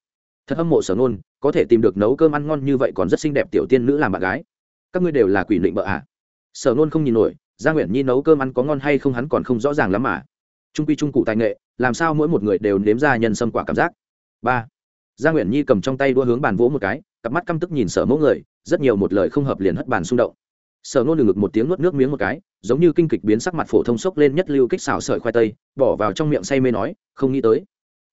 Thật hâm mộ sở nôn có thể tìm được nấu cơm ăn ngon như vậy còn rất xinh đẹp tiểu tiên nữ làm bạn gái các ngươi đều là quỷ định bợ ạ à. sở nôn không nhìn nổi gia nguyện nhi nấu cơm ăn có ngon hay không hắn còn không rõ ràng lắm mà. Trung quy trung cụ tài nghệ, làm sao mỗi một người đều nếm ra nhân sâm quả cảm giác. Ba. Gia nguyện nhi cầm trong tay đua hướng bàn vỗ một cái, cặp mắt căm tức nhìn sở mẫu người, rất nhiều một lời không hợp liền hất bàn xung động. Sở nôn ngực một tiếng nuốt nước miếng một cái, giống như kinh kịch biến sắc mặt phổ thông sốc lên nhất lưu kích xào sợi khoai tây, bỏ vào trong miệng say mê nói, không nghĩ tới.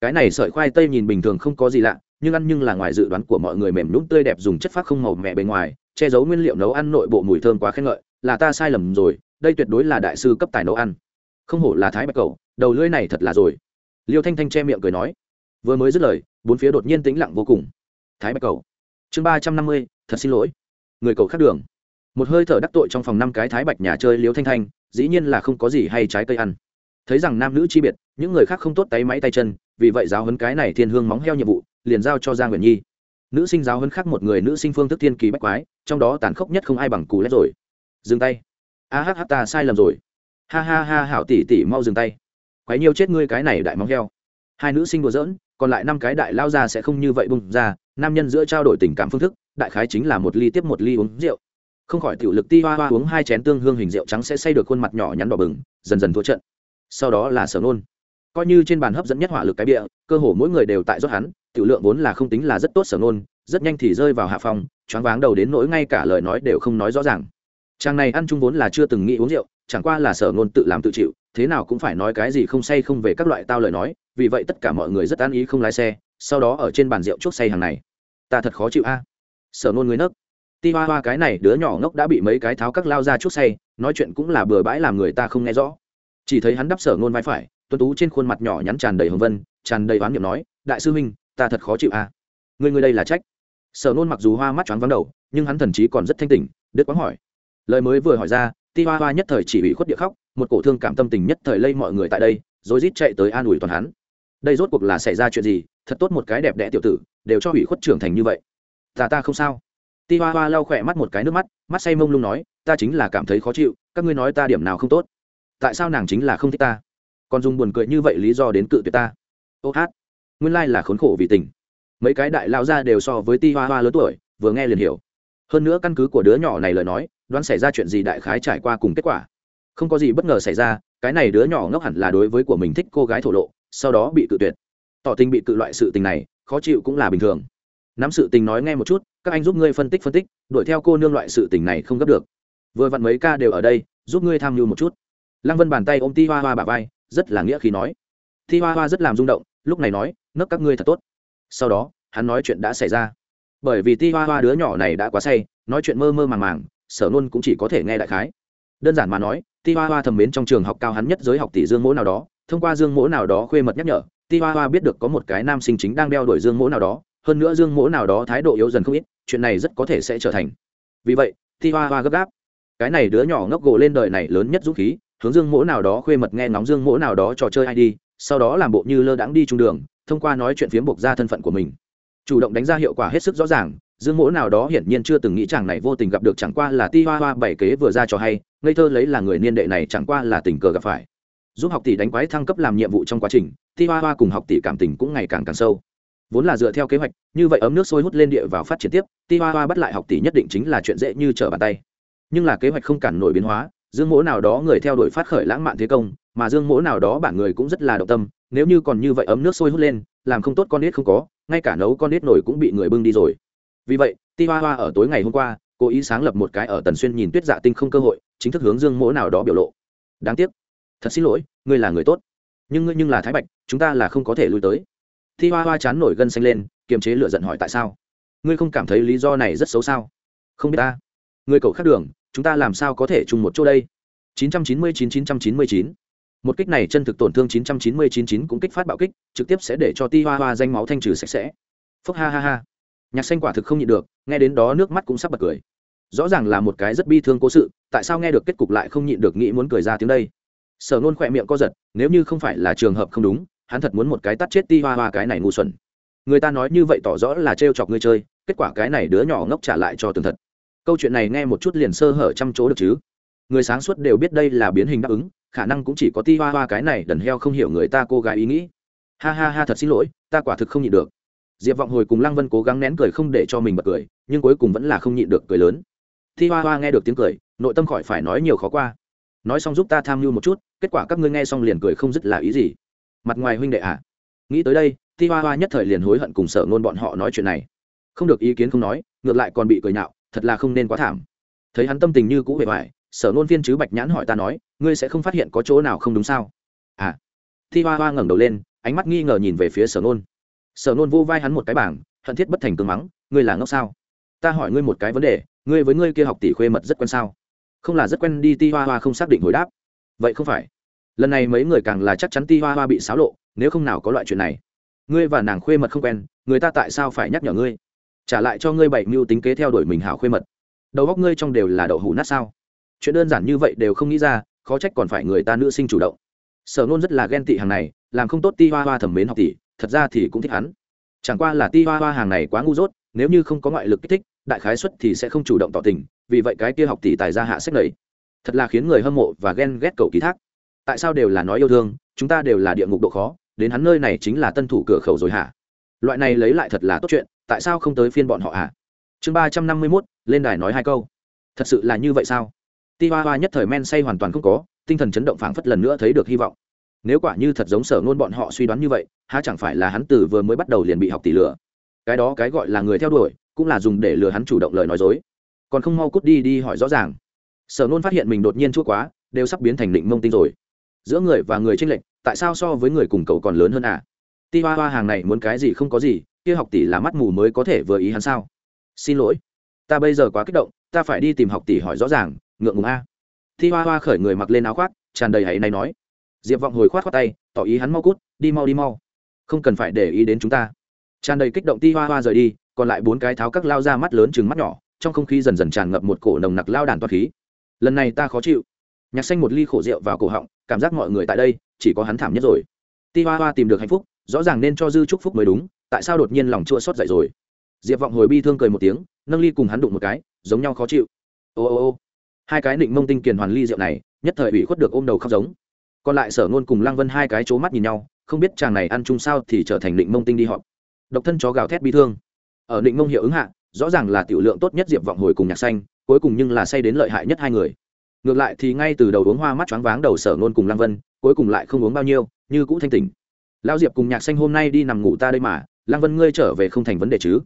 Cái này sợi khoai tây nhìn bình thường không có gì lạ, nhưng ăn nhưng là ngoài dự đoán của mọi người mềm nhún tươi đẹp dùng chất phát không màu mẹ bề ngoài che giấu nguyên liệu nấu ăn nội bộ mùi thơm quá khen ngợi, là ta sai lầm rồi, đây tuyệt đối là đại sư cấp tài nấu ăn. Không hổ là thái bạch cầu đầu lưỡi này thật là rồi. Liêu thanh thanh che miệng cười nói. Vừa mới dứt lời, bốn phía đột nhiên tĩnh lặng vô cùng. Thái bạch cầu chương ba trăm năm mươi, thật xin lỗi. Người cầu khác đường. Một hơi thở đắc tội trong phòng năm cái thái bạch nhà chơi liêu thanh thanh, dĩ nhiên là không có gì hay trái cây ăn. Thấy rằng nam nữ chi biệt, những người khác không tốt tay máy tay chân, vì vậy giáo hấn cái này thiên hương móng heo nhiệm vụ, liền giao cho giang nguyện nhi nữ sinh giáo hơn khác một người nữ sinh phương thức thiên kỳ bách quái, trong đó tàn khốc nhất không ai bằng cù lét rồi. Dừng tay. A h h ta sai lầm rồi. Ha ha ha, hảo tỷ tỷ, mau dừng tay. Quái nhiều chết ngươi cái này đại móng heo. Hai nữ sinh đùa giỡn, còn lại năm cái đại lao ra sẽ không như vậy bung ra, nam nhân giữa trao đổi tình cảm phương thức, đại khái chính là một ly tiếp một ly uống rượu. Không khỏi tiểu lực ti hoa hoa uống hai chén tương hương hình rượu trắng sẽ xây được khuôn mặt nhỏ nhắn đỏ bừng, dần dần thua trận. Sau đó là sở nôn. Coi như trên bàn hấp dẫn nhất hỏa lực cái bịa, cơ hồ mỗi người đều tại rót hắn tiểu lượng vốn là không tính là rất tốt sở nôn rất nhanh thì rơi vào hạ phòng choáng váng đầu đến nỗi ngay cả lời nói đều không nói rõ ràng. Chàng này ăn chung vốn là chưa từng nghĩ uống rượu, chẳng qua là sở nôn tự làm tự chịu, thế nào cũng phải nói cái gì không say không về các loại tao lời nói, vì vậy tất cả mọi người rất an ý không lái xe, sau đó ở trên bàn rượu chuốc say hàng này. Ta thật khó chịu a. Sở nôn người nấc. Ti hoa hoa cái này đứa nhỏ ngốc đã bị mấy cái tháo các lao ra chuốc say, nói chuyện cũng là bừa bãi làm người ta không nghe rõ. Chỉ thấy hắn đắp sở nôn vai phải tuân tú trên khuôn mặt nhỏ nhắn tràn đầy hồng vân, tràn đầy oán niệm nói, đại sư huynh ta thật khó chịu à. a người người đây là trách. Sở nôn mặc dù hoa mắt choáng vắng đầu, nhưng hắn thần chí còn rất thanh tỉnh, đứt quáng hỏi. Lời mới vừa hỏi ra, ti hoa hoa nhất thời chỉ ủy khuất địa khóc, một cổ thương cảm tâm tình nhất thời lây mọi người tại đây, rồi rít chạy tới an ủi toàn hắn. Đây rốt cuộc là xảy ra chuyện gì? Thật tốt một cái đẹp đẽ tiểu tử, đều cho ủy khuất trưởng thành như vậy. Ta ta không sao. Ti hoa hoa lau khỏe mắt một cái nước mắt mắt say mông lung nói, ta chính là cảm thấy khó chịu, các ngươi nói ta điểm nào không tốt? Tại sao nàng chính là không thích ta? Còn dùng buồn cười như vậy lý do đến cự tuyệt ta? Ô hát nguyên lai là khốn khổ vì tình. Mấy cái đại lao ra đều so với ti hoa hoa lớn tuổi, vừa nghe liền hiểu. Hơn nữa căn cứ của đứa nhỏ này lời nói, đoán xảy ra chuyện gì đại khái trải qua cùng kết quả. Không có gì bất ngờ xảy ra, cái này đứa nhỏ ngốc hẳn là đối với của mình thích cô gái thổ lộ, sau đó bị cự tuyệt. Tỏ tình bị cự loại sự tình này, khó chịu cũng là bình thường. Nắm sự tình nói nghe một chút, các anh giúp ngươi phân tích phân tích, đuổi theo cô nương loại sự tình này không gấp được. Vừa vặn mấy ca đều ở đây, giúp ngươi tham mưu một chút. Lăng vân bàn tay ôm ti hoa hoa bà vai, rất là nghĩa khi nói. Ti hoa hoa rất làm rung động lúc này nói nấc các ngươi thật tốt. Sau đó, hắn nói chuyện đã xảy ra. Bởi vì ti hoa hoa đứa nhỏ này đã quá say, nói chuyện mơ mơ màng màng, sở nôn cũng chỉ có thể nghe đại khái. Đơn giản mà nói, ti hoa hoa thầm mến trong trường học cao hắn nhất giới học tỷ dương mỗ nào đó, thông qua dương mỗ nào đó khuê mật nhắc nhở, ti hoa hoa biết được có một cái nam sinh chính đang đeo đuổi dương mỗ nào đó, hơn nữa dương mỗ nào đó thái độ yếu dần không ít, chuyện này rất có thể sẽ trở thành. Vì vậy, ti hoa hoa gấp gáp. Cái này đứa nhỏ ngốc gồ lên đời này lớn nhất dũng khí, hướng dương mỗ nào đó khuê mật nghe ngóng dương mỗ nào đó trò chơi ai đi sau đó làm bộ như lơ đãng đi trung đường, thông qua nói chuyện phiếm buộc ra thân phận của mình. Chủ động đánh ra hiệu quả hết sức rõ ràng, dương mỗ nào đó hiển nhiên chưa từng nghĩ chàng này vô tình gặp được chẳng qua là ti hoa hoa bảy kế vừa ra cho hay, ngây thơ lấy là người niên đệ này chẳng qua là tình cờ gặp phải. Giúp học tỷ đánh quái thăng cấp làm nhiệm vụ trong quá trình, ti hoa hoa cùng học tỷ cảm tình cũng ngày càng càng sâu. Vốn là dựa theo kế hoạch, như vậy ấm nước sôi hút lên địa vào phát triển tiếp, ti hoa hoa bắt lại học tỷ nhất định chính là chuyện dễ như trở bàn tay. Nhưng là kế hoạch không cản nổi biến hóa dương mỗ nào đó người theo đuổi phát khởi lãng mạn thế công, mà dương mỗ nào đó bản người cũng rất là động tâm, nếu như còn như vậy ấm nước sôi hút lên, làm không tốt con nết không có, ngay cả nấu con nết nổi cũng bị người bưng đi rồi. Vì vậy, ti hoa hoa ở tối ngày hôm qua, cố ý sáng lập một cái ở tần xuyên nhìn tuyết dạ tinh không cơ hội, chính thức hướng dương mỗ nào đó biểu lộ. Đáng tiếc. Thật xin lỗi, ngươi là người tốt. Nhưng ngươi nhưng là thái bạch, chúng ta là không có thể lui tới. Thi hoa hoa chán nổi gân xanh lên, kiềm chế lựa giận hỏi tại sao? Ngươi không cảm thấy lý do này rất xấu sao? Không biết ta. Người cậu khác đường chúng ta làm sao có thể chung một chỗ đây? 999-999 một kích này chân thực tổn thương 999 cũng kích phát bạo kích, trực tiếp sẽ để cho ti hoa hoa danh máu thanh trừ sạch sẽ. Phúc ha ha ha. Nhạc xanh quả thực không nhịn được, nghe đến đó nước mắt cũng sắp bật cười. Rõ ràng là một cái rất bi thương cố sự, tại sao nghe được kết cục lại không nhịn được nghĩ muốn cười ra tiếng đây? Sở nôn khỏe miệng co giật, nếu như không phải là trường hợp không đúng, hắn thật muốn một cái tắt chết ti hoa hoa cái này ngu xuẩn. Người ta nói như vậy tỏ rõ là trêu chọc ngươi chơi, kết quả cái này đứa nhỏ ngốc trả lại cho tường thật câu chuyện này nghe một chút liền sơ hở trăm chỗ được chứ. Người sáng suốt đều biết đây là biến hình đáp ứng, khả năng cũng chỉ có ti hoa hoa cái này đần heo không hiểu người ta cô gái ý nghĩ. Ha ha ha thật xin lỗi, ta quả thực không nhịn được. Diệp vọng hồi cùng lăng vân cố gắng nén cười không để cho mình bật cười, nhưng cuối cùng vẫn là không nhịn được cười lớn. Thi hoa hoa nghe được tiếng cười, nội tâm khỏi phải nói nhiều khó qua. Nói xong giúp ta tham mưu một chút, kết quả các ngươi nghe xong liền cười không dứt là ý gì? Mặt ngoài huynh đệ à? Nghĩ tới đây thi hoa hoa nhất thời liền hối hận cùng sở ngôn bọn họ nói chuyện này. Không được ý kiến không nói, ngược lại còn bị cười nhạo thật là không nên quá thảm. Thấy hắn tâm tình như cũ vẻ vải sở Nôn viên chứ bạch nhãn hỏi ta nói, ngươi sẽ không phát hiện có chỗ nào không đúng sao? À. Thi hoa hoa ngẩng đầu lên, ánh mắt nghi ngờ nhìn về phía sở Nôn. sở Nôn vô vai hắn một cái bảng, hận thiết bất thành cương mắng, ngươi là ngốc sao? Ta hỏi ngươi một cái vấn đề, ngươi với ngươi kia học tỷ khuê mật rất quen sao? Không là rất quen đi, ti hoa hoa không xác định hồi đáp. Vậy không phải. Lần này mấy người càng là chắc chắn ti hoa hoa bị xáo lộ, nếu không nào có loại chuyện này. Ngươi và nàng khuê mật không quen, người ta tại sao phải nhắc nhở ngươi? Trả lại cho ngươi bảy mưu tính kế theo đuổi mình hảo khuê mật. Đầu góc ngươi trong đều là đậu hủ nát sao? Chuyện đơn giản như vậy đều không nghĩ ra, khó trách còn phải người ta nữ sinh chủ động. Sở nôn rất là ghen tị hàng này, làm không tốt ti hoa hoa thẩm mến học tỷ, thật ra thì cũng thích hắn. Chẳng qua là ti hoa hoa hàng này quá ngu dốt, nếu như không có ngoại lực kích thích, đại khái xuất thì sẽ không chủ động tỏ tình, vì vậy cái kia học tỷ tài ra hạ sách lầy thật là khiến người hâm mộ và ghen ghét cầu ký thác. Tại sao đều là nói yêu thương, chúng ta đều là địa ngục độ khó, đến hắn nơi này chính là tân thủ cửa khẩu rồi hả? Loại này lấy lại thật là tốt chuyện, tại sao không tới phiên bọn họ à? chương ba trăm năm mươi mốt, lên đài nói hai câu. Thật sự là như vậy sao? Ti hoa hoa nhất thời men say hoàn toàn không có, tinh thần chấn động phảng phất lần nữa thấy được hy vọng. Nếu quả như thật giống sở ngôn bọn họ suy đoán như vậy, há chẳng phải là hắn từ vừa mới bắt đầu liền bị học tỷ lừa? Cái đó cái gọi là người theo đuổi, cũng là dùng để lừa hắn chủ động lời nói dối. Còn không mau cút đi đi hỏi rõ ràng. Sở nôn phát hiện mình đột nhiên chua quá, đều sắp biến thành định mông tinh rồi. Giữa người và người tranh lệch, tại sao so với người cùng cậu còn lớn hơn à? Ti hoa hoa hàng này muốn cái gì không có gì, kia học tỷ là mắt mù mới có thể vừa ý hắn sao? Xin lỗi. Ta bây giờ quá kích động, ta phải đi tìm học tỷ hỏi rõ ràng, ngượng ngùng a. Ti hoa hoa khởi người mặc lên áo khoác, tràn đầy hãy này nói. Diệp vọng hồi khoát khoát tay, tỏ ý hắn mau cút, đi mau đi mau. Không cần phải để ý đến chúng ta. Tràn đầy kích động ti hoa hoa rời đi, còn lại bốn cái tháo các lao ra mắt lớn chừng mắt nhỏ, trong không khí dần dần tràn ngập một cổ nồng nặc lao đàn toa khí. Lần này ta khó chịu. Nhạc xanh một ly khổ rượu vào cổ họng, cảm giác mọi người tại đây, chỉ có hắn thảm nhất rồi. Ti hoa hoa tìm được hạnh phúc rõ ràng nên cho dư chúc phúc mới đúng, tại sao đột nhiên lòng chua xót dậy rồi? Diệp vọng hồi bi thương cười một tiếng, nâng ly cùng hắn đụng một cái, giống nhau khó chịu. Ô ô ô, hai cái định mông tinh kiền hoàn ly rượu này, nhất thời ủy khuất được ôm đầu khóc giống. Còn lại sở ngôn cùng lăng vân hai cái c mắt nhìn nhau, không biết chàng này ăn chung sao thì trở thành định mông tinh đi họp. Độc thân chó gào thét bi thương. Ở định mông hiệu ứng hạ, rõ ràng là tiểu lượng tốt nhất diệp vọng hồi cùng nhạc xanh, cuối cùng nhưng là say đến lợi hại nhất hai người. Ngược lại thì ngay từ đầu uống hoa mắt choáng váng đầu sở ngôn cùng lăng vân, cuối cùng lại không uống bao nhiêu, như cũ thanh tỉnh lão diệp cùng nhạc xanh hôm nay đi nằm ngủ ta đây mà, lăng vân ngươi trở về không thành vấn đề chứ?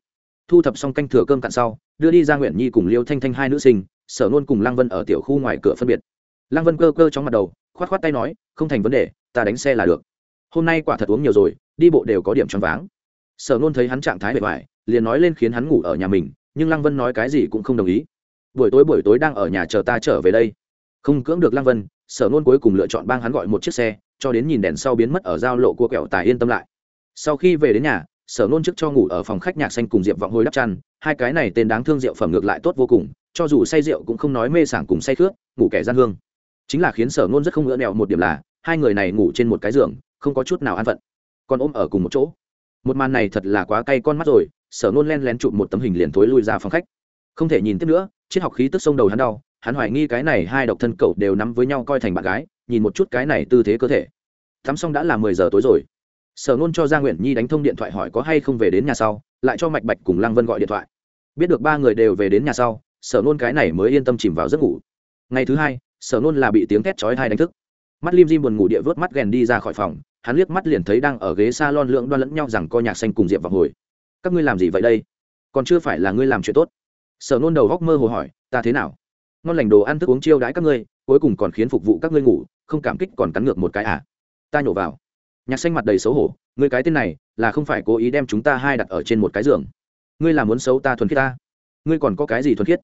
Thu thập xong canh thừa cơm cạn sau, đưa đi ra nguyện nhi cùng liêu thanh thanh hai nữ sinh, sở nôn cùng lăng vân ở tiểu khu ngoài cửa phân biệt. Lăng vân cơ cơ trong mặt đầu, khoát khoát tay nói, không thành vấn đề, ta đánh xe là được. Hôm nay quả thật uống nhiều rồi, đi bộ đều có điểm choáng váng. Sở nôn thấy hắn trạng thái bề bài liền nói lên khiến hắn ngủ ở nhà mình, nhưng lăng vân nói cái gì cũng không đồng ý. Buổi tối buổi tối đang ở nhà chờ ta trở về đây. Không cưỡng được lăng vân sở nôn cuối cùng lựa chọn bang hắn gọi một chiếc xe, cho đến nhìn đèn sau biến mất ở giao lộ cua kẹo tài yên tâm lại. Sau khi về đến nhà, sở nôn trước cho ngủ ở phòng khách nhạc xanh cùng diệp vọng hôi đắp chăn, hai cái này tên đáng thương rượu phẩm ngược lại tốt vô cùng, cho dù say rượu cũng không nói mê sảng cùng say khước ngủ kẻ gian hương. Chính là khiến sở nôn rất không ngỡ nẹo một điểm là, hai người này ngủ trên một cái giường, không có chút nào an phận. Còn ôm ở cùng một chỗ. Một màn này thật là quá cay con mắt rồi, sở nôn len lén chụp một tấm hình liền thối lui ra phòng khách. Không thể nhìn tiếp nữa, triết học khí tức sông đầu hắn đau hắn hoài nghi cái này hai độc thân cậu đều nắm với nhau coi thành bạn gái, nhìn một chút cái này tư thế cơ thể. Tắm xong đã là mười giờ tối rồi. Sở nôn cho gia nguyện nhi đánh thông điện thoại hỏi có hay không về đến nhà sau, lại cho mạch bạch cùng lăng vân gọi điện thoại. Biết được ba người đều về đến nhà sau, sở nôn cái này mới yên tâm chìm vào giấc ngủ. Ngày thứ hai, sở nôn là bị tiếng thét chói hai đánh thức. Mắt lim dim buồn ngủ địa vớt mắt ghèn đi ra khỏi phòng, hắn liếc mắt liền thấy đang ở ghế s a lon lượng đoan lẫn nhau rằng co nhạc xanh cùng diệp vào hồi. Các ngươi làm gì vậy đây? Còn chưa phải là ngươi làm chuyện tốt. Sở nôn đầu góc mơ hồ hỏi, ta thế nào? Ngon lành đồ ăn thức uống chiêu đãi các ngươi, cuối cùng còn khiến phục vụ các ngươi ngủ, không cảm kích còn cắn ngược một cái à? Ta nhổ vào. Nhạc xanh mặt đầy xấu hổ, ngươi cái tên này là không phải cố ý đem chúng ta hai đặt ở trên một cái giường. Ngươi là muốn xấu ta thuần khiết ta? Ngươi còn có cái gì thuần khiết?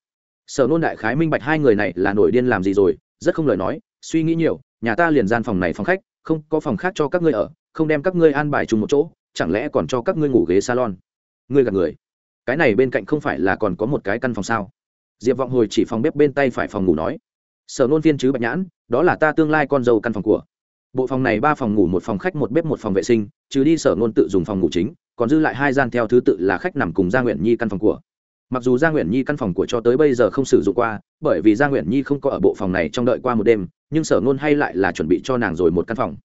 Sở nôn đại khái minh bạch hai người này là nổi điên làm gì rồi, rất không lời nói, suy nghĩ nhiều, nhà ta liền gian phòng này phòng khách, không có phòng khác cho các ngươi ở, không đem các ngươi an bài chung một chỗ, chẳng lẽ còn cho các ngươi ngủ ghế salon? Ngươi gạt người. Cái này bên cạnh không phải là còn có một cái căn phòng sao? Diệp vọng hồi chỉ phòng bếp bên tay phải phòng ngủ nói, sở nôn viên chứ bạch nhãn, đó là ta tương lai con dâu căn phòng của. Bộ phòng này ba phòng ngủ, một phòng khách, một bếp, một phòng vệ sinh, trừ đi sở nôn tự dùng phòng ngủ chính, còn dư lại hai gian theo thứ tự là khách nằm cùng gia nguyện nhi căn phòng của. Mặc dù gia nguyện nhi căn phòng của cho tới bây giờ không sử dụng qua, bởi vì gia nguyện nhi không có ở bộ phòng này trong đợi qua một đêm, nhưng sở nôn hay lại là chuẩn bị cho nàng rồi một căn phòng.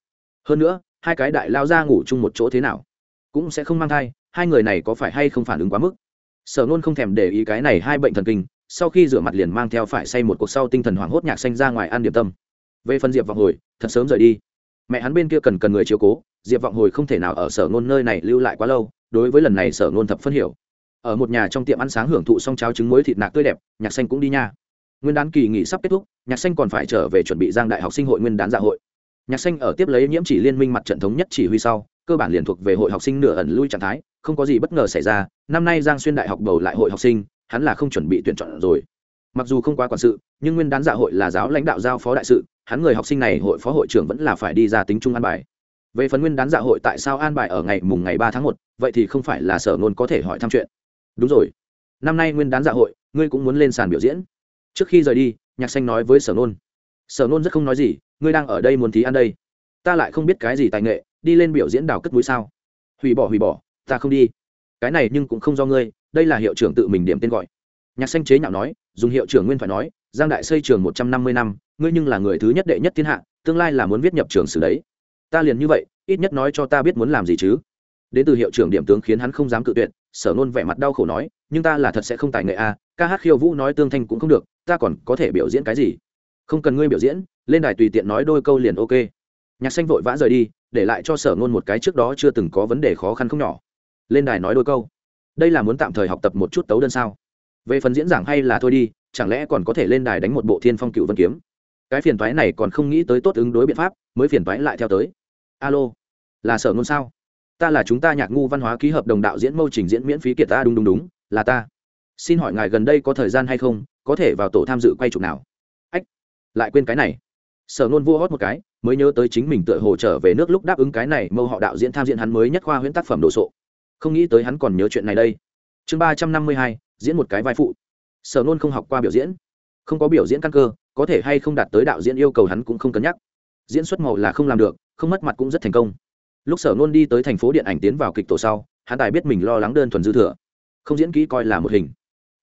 Hơn nữa, hai cái đại lao ra ngủ chung một chỗ thế nào, cũng sẽ không mang thai, hai người này có phải hay không phản ứng quá mức? Sở nôn không thèm để ý cái này hai bệnh thần kinh sau khi rửa mặt liền mang theo phải say một cuộc sau tinh thần hoảng hốt nhạc xanh ra ngoài ăn điểm tâm. Về phần diệp vọng hồi, thật sớm rời đi. Mẹ hắn bên kia cần cần người chiếu cố, diệp vọng hồi không thể nào ở sở ngôn nơi này lưu lại quá lâu, đối với lần này sở ngôn thập phân hiểu. Ở một nhà trong tiệm ăn sáng hưởng thụ xong cháo trứng muối thịt nạc tươi đẹp, nhạc xanh cũng đi nha. Nguyên đán kỳ nghỉ sắp kết thúc, nhạc xanh còn phải trở về chuẩn bị giang đại học sinh hội nguyên đán dạ hội. Nhạc xanh ở tiếp lấy nhiễm chỉ liên minh mặt trận thống nhất chỉ huy sau, cơ bản liền thuộc về hội học sinh nửa ẩn lui trạng thái, không có gì bất ngờ xảy ra. Năm nay giang xuyên đại học bầu lại hội học sinh hắn là không chuẩn bị tuyển chọn rồi. Mặc dù không quá quản sự, nhưng nguyên đán dạ hội là giáo lãnh đạo giao phó đại sự, hắn người học sinh này hội phó hội trưởng vẫn là phải đi ra tính chung an bài. Về phần nguyên đán dạ hội tại sao an bài ở ngày mùng ngày ba tháng một, vậy thì không phải là sở ngôn có thể hỏi thăm chuyện. Đúng rồi. Năm nay nguyên đán dạ hội, ngươi cũng muốn lên sàn biểu diễn. Trước khi rời đi, nhạc xanh nói với sở ngôn. Sở ngôn rất không nói gì, ngươi đang ở đây muốn thí ăn đây. Ta lại không biết cái gì tài nghệ, đi lên biểu diễn đào cất mũi sao. Hủy bỏ hủy bỏ, ta không đi. Cái này nhưng cũng không do ngươi đây là hiệu trưởng tự mình điểm tên gọi. Nhạc xanh chế nhạo nói dùng hiệu trưởng nguyên thoại nói giang đại xây trường một trăm năm mươi năm ngươi nhưng là người thứ nhất đệ nhất thiên hạ tương lai là muốn viết nhập trường sử đấy. Ta liền như vậy ít nhất nói cho ta biết muốn làm gì chứ. Đến từ hiệu trưởng điểm tướng khiến hắn không dám cự tuyệt sở nôn vẻ mặt đau khổ nói nhưng ta là thật sẽ không tài nghệ a à, ca hát khiêu vũ nói tương thanh cũng không được ta còn có thể biểu diễn cái gì? Không cần ngươi biểu diễn lên đài tùy tiện nói đôi câu liền ok. Nhạc xanh vội vã rời đi để lại cho sở nôn một cái trước đó chưa từng có vấn đề khó khăn không nhỏ. Lên đài nói đôi câu đây là muốn tạm thời học tập một chút tấu đơn sao? Về phần diễn giảng hay là thôi đi, chẳng lẽ còn có thể lên đài đánh một bộ thiên phong cựu vân kiếm? Cái phiền toái này còn không nghĩ tới tốt ứng đối biện pháp, mới phiền toái lại theo tới. Alo, là sở ngôn sao? Ta là chúng ta nhạc ngu văn hóa ký hợp đồng đạo diễn mâu trình diễn miễn phí kiệt ta, đúng đúng đúng, là ta. Xin hỏi ngài gần đây có thời gian hay không, có thể vào tổ tham dự quay chụp nào? Ách, lại quên cái này. Sở ngôn vua hót một cái, mới nhớ tới chính mình tựa hồ trở về nước lúc đáp ứng cái này, mâu họ đạo diễn tham diễn hắn mới nhất khoa huyễn tác phẩm đồ sộ không nghĩ tới hắn còn nhớ chuyện này đây. Chương ba trăm năm mươi hai, diễn một cái vai phụ. Sở nôn không học qua biểu diễn. Không có biểu diễn căn cơ, có thể hay không đạt tới đạo diễn yêu cầu hắn cũng không cân nhắc. Diễn xuất màu là không làm được, không mất mặt cũng rất thành công. Lúc sở nôn đi tới thành phố điện ảnh tiến vào kịch tổ sau, hắn tài biết mình lo lắng đơn thuần dư thừa. Không diễn kỹ coi là một hình.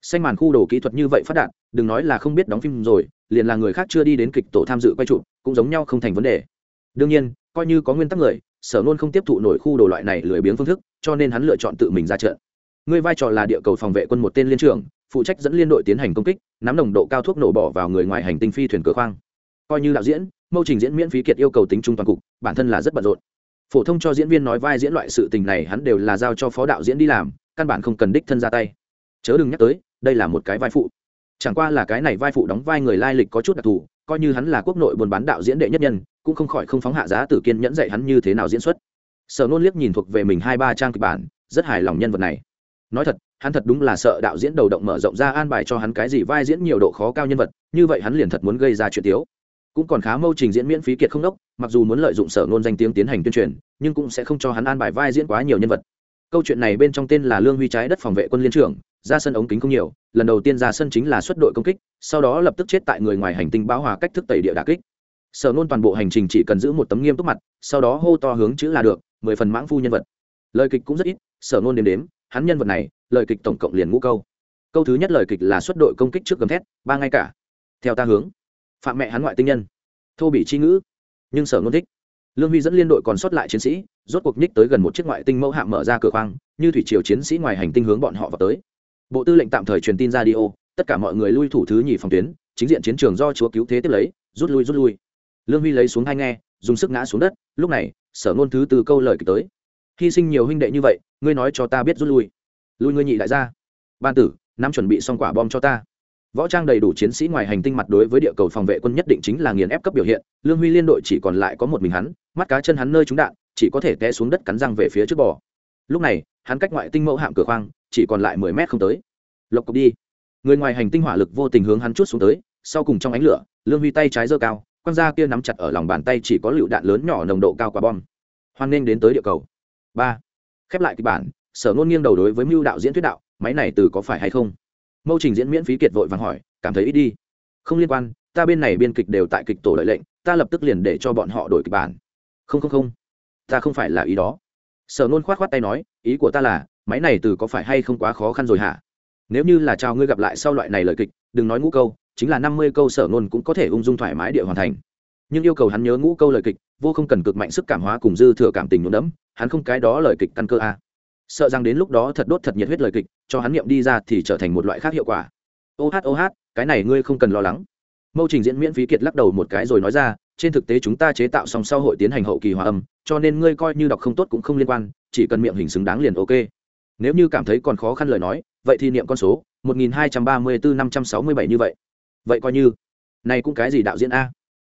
Xanh màn khu đồ kỹ thuật như vậy phát đạt, đừng nói là không biết đóng phim rồi, liền là người khác chưa đi đến kịch tổ tham dự quay trụ cũng giống nhau không thành vấn đề. Đương nhiên coi như có nguyên tắc người, sở nôn không tiếp thụ nổi khu đồ loại này lười biếng phương thức, cho nên hắn lựa chọn tự mình ra trận. Ngươi vai trò là địa cầu phòng vệ quân một tên liên trưởng, phụ trách dẫn liên đội tiến hành công kích, nắm nồng độ cao thuốc nổ bỏ vào người ngoài hành tinh phi thuyền cửa khoang. Coi như đạo diễn, mâu trình diễn miễn phí kiệt yêu cầu tính trung toàn cục, bản thân là rất bận rộn. Phổ thông cho diễn viên nói vai diễn loại sự tình này hắn đều là giao cho phó đạo diễn đi làm, căn bản không cần đích thân ra tay. Chớ đừng nhắc tới, đây là một cái vai phụ. Chẳng qua là cái này vai phụ đóng vai người lai lịch có chút đặc thù, coi như hắn là quốc nội buôn bán đạo diễn đệ nhất nhân cũng không khỏi không phóng hạ giá tử kiên nhẫn dạy hắn như thế nào diễn xuất. Sở nôn liếc nhìn thuộc về mình hai ba trang kịch bản, rất hài lòng nhân vật này. Nói thật, hắn thật đúng là sợ đạo diễn đầu động mở rộng ra an bài cho hắn cái gì vai diễn nhiều độ khó cao nhân vật, như vậy hắn liền thật muốn gây ra chuyện tiếu. Cũng còn khá mâu trình diễn miễn phí kiệt không đốc, mặc dù muốn lợi dụng sở nôn danh tiếng tiến hành tuyên truyền, nhưng cũng sẽ không cho hắn an bài vai diễn quá nhiều nhân vật. Câu chuyện này bên trong tên là lương huy trái đất phòng vệ quân liên trưởng, ra sân ống kính không nhiều, lần đầu tiên ra sân chính là xuất đội công kích, sau đó lập tức chết tại người ngoài hành tinh báo hòa cách thức tẩy địa đà kích sở nôn toàn bộ hành trình chỉ cần giữ một tấm nghiêm túc mặt, sau đó hô to hướng chữ là được, mười phần mãng phu nhân vật. Lời kịch cũng rất ít, sở nôn đếm đếm, hắn nhân vật này, lời kịch tổng cộng liền ngũ câu. Câu thứ nhất lời kịch là xuất đội công kích trước gầm thét, ba ngay cả. Theo ta hướng, phạm mẹ hắn ngoại tinh nhân. Thô bị chi ngữ. Nhưng sở nôn thích. Lương huy dẫn liên đội còn sót lại chiến sĩ, rốt cuộc nhích tới gần một chiếc ngoại tinh mẫu hạm mở ra cửa khoang, như thủy triều chiến sĩ ngoài hành tinh hướng bọn họ vào tới. Bộ tư lệnh tạm thời truyền tin ra đi ô, tất cả mọi người lui thủ thứ nhì phòng tuyến, chính diện chiến trường do chúa cứu thế tiếp lấy, rút lui rút lui lương huy lấy xuống hai nghe, dùng sức ngã xuống đất, lúc này, sở ngôn thứ từ câu lời kịch tới. Hy sinh nhiều huynh đệ như vậy, ngươi nói cho ta biết rút lui. Lui ngươi nhị lại ra. ban tử, năm chuẩn bị xong quả bom cho ta. Võ trang đầy đủ chiến sĩ ngoài hành tinh mặt đối với địa cầu phòng vệ quân nhất định chính là nghiền ép cấp biểu hiện, lương huy liên đội chỉ còn lại có một mình hắn, mắt cá chân hắn nơi trúng đạn, chỉ có thể té xuống đất cắn răng về phía trước bò. Lúc này, hắn cách ngoại tinh mẫu hạm cửa khoang, chỉ còn lại mười mét không tới. Lộc cộc đi. Người ngoài hành tinh hỏa lực vô tình hướng hắn chút xuống tới, sau cùng trong ánh lửa, lương huy tay trái giơ cao quăng gia kia nắm chặt ở lòng bàn tay chỉ có lựu đạn lớn nhỏ nồng độ cao quả bom. Hoan nghênh đến tới địa cầu. Ba. Khép lại kịch bản, sở ngôn nghiêng đầu đối với mưu đạo diễn thuyết đạo, máy này từ có phải hay không? Mâu trình diễn miễn phí kiệt vội vàng hỏi, cảm thấy ít đi. Không liên quan, ta bên này biên kịch đều tại kịch tổ lợi lệnh, ta lập tức liền để cho bọn họ đổi kịch bản. Không không không. Ta không phải là ý đó. Sở nôn khoát khoát tay nói, ý của ta là, máy này từ có phải hay không quá khó khăn rồi hả? Nếu như là chào ngươi gặp lại sau loại này lời kịch, đừng nói ngũ câu chính là năm mươi câu sở ngôn cũng có thể ung dung thoải mái địa hoàn thành. Nhưng yêu cầu hắn nhớ ngũ câu lời kịch, vô không cần cực mạnh sức cảm hóa cùng dư thừa cảm tình nhuộm đẫm, hắn không cái đó lời kịch căn cơ a. Sợ rằng đến lúc đó thật đốt thật nhiệt huyết lời kịch, cho hắn nghiệm đi ra thì trở thành một loại khác hiệu quả. Ô hát ô hát, cái này ngươi không cần lo lắng. Mâu trình diễn miễn phí kiệt lắc đầu một cái rồi nói ra, trên thực tế chúng ta chế tạo xong sau hội tiến hành hậu kỳ hòa âm, cho nên ngươi coi như đọc không tốt cũng không liên quan, chỉ cần miệng hình xứng đáng liền ok. Nếu như cảm thấy còn khó khăn lời nói, vậy thì niệm con số, một nghìn hai trăm ba mươi bốn năm trăm sáu mươi bảy như vậy vậy coi như. Này cũng cái gì đạo diễn a?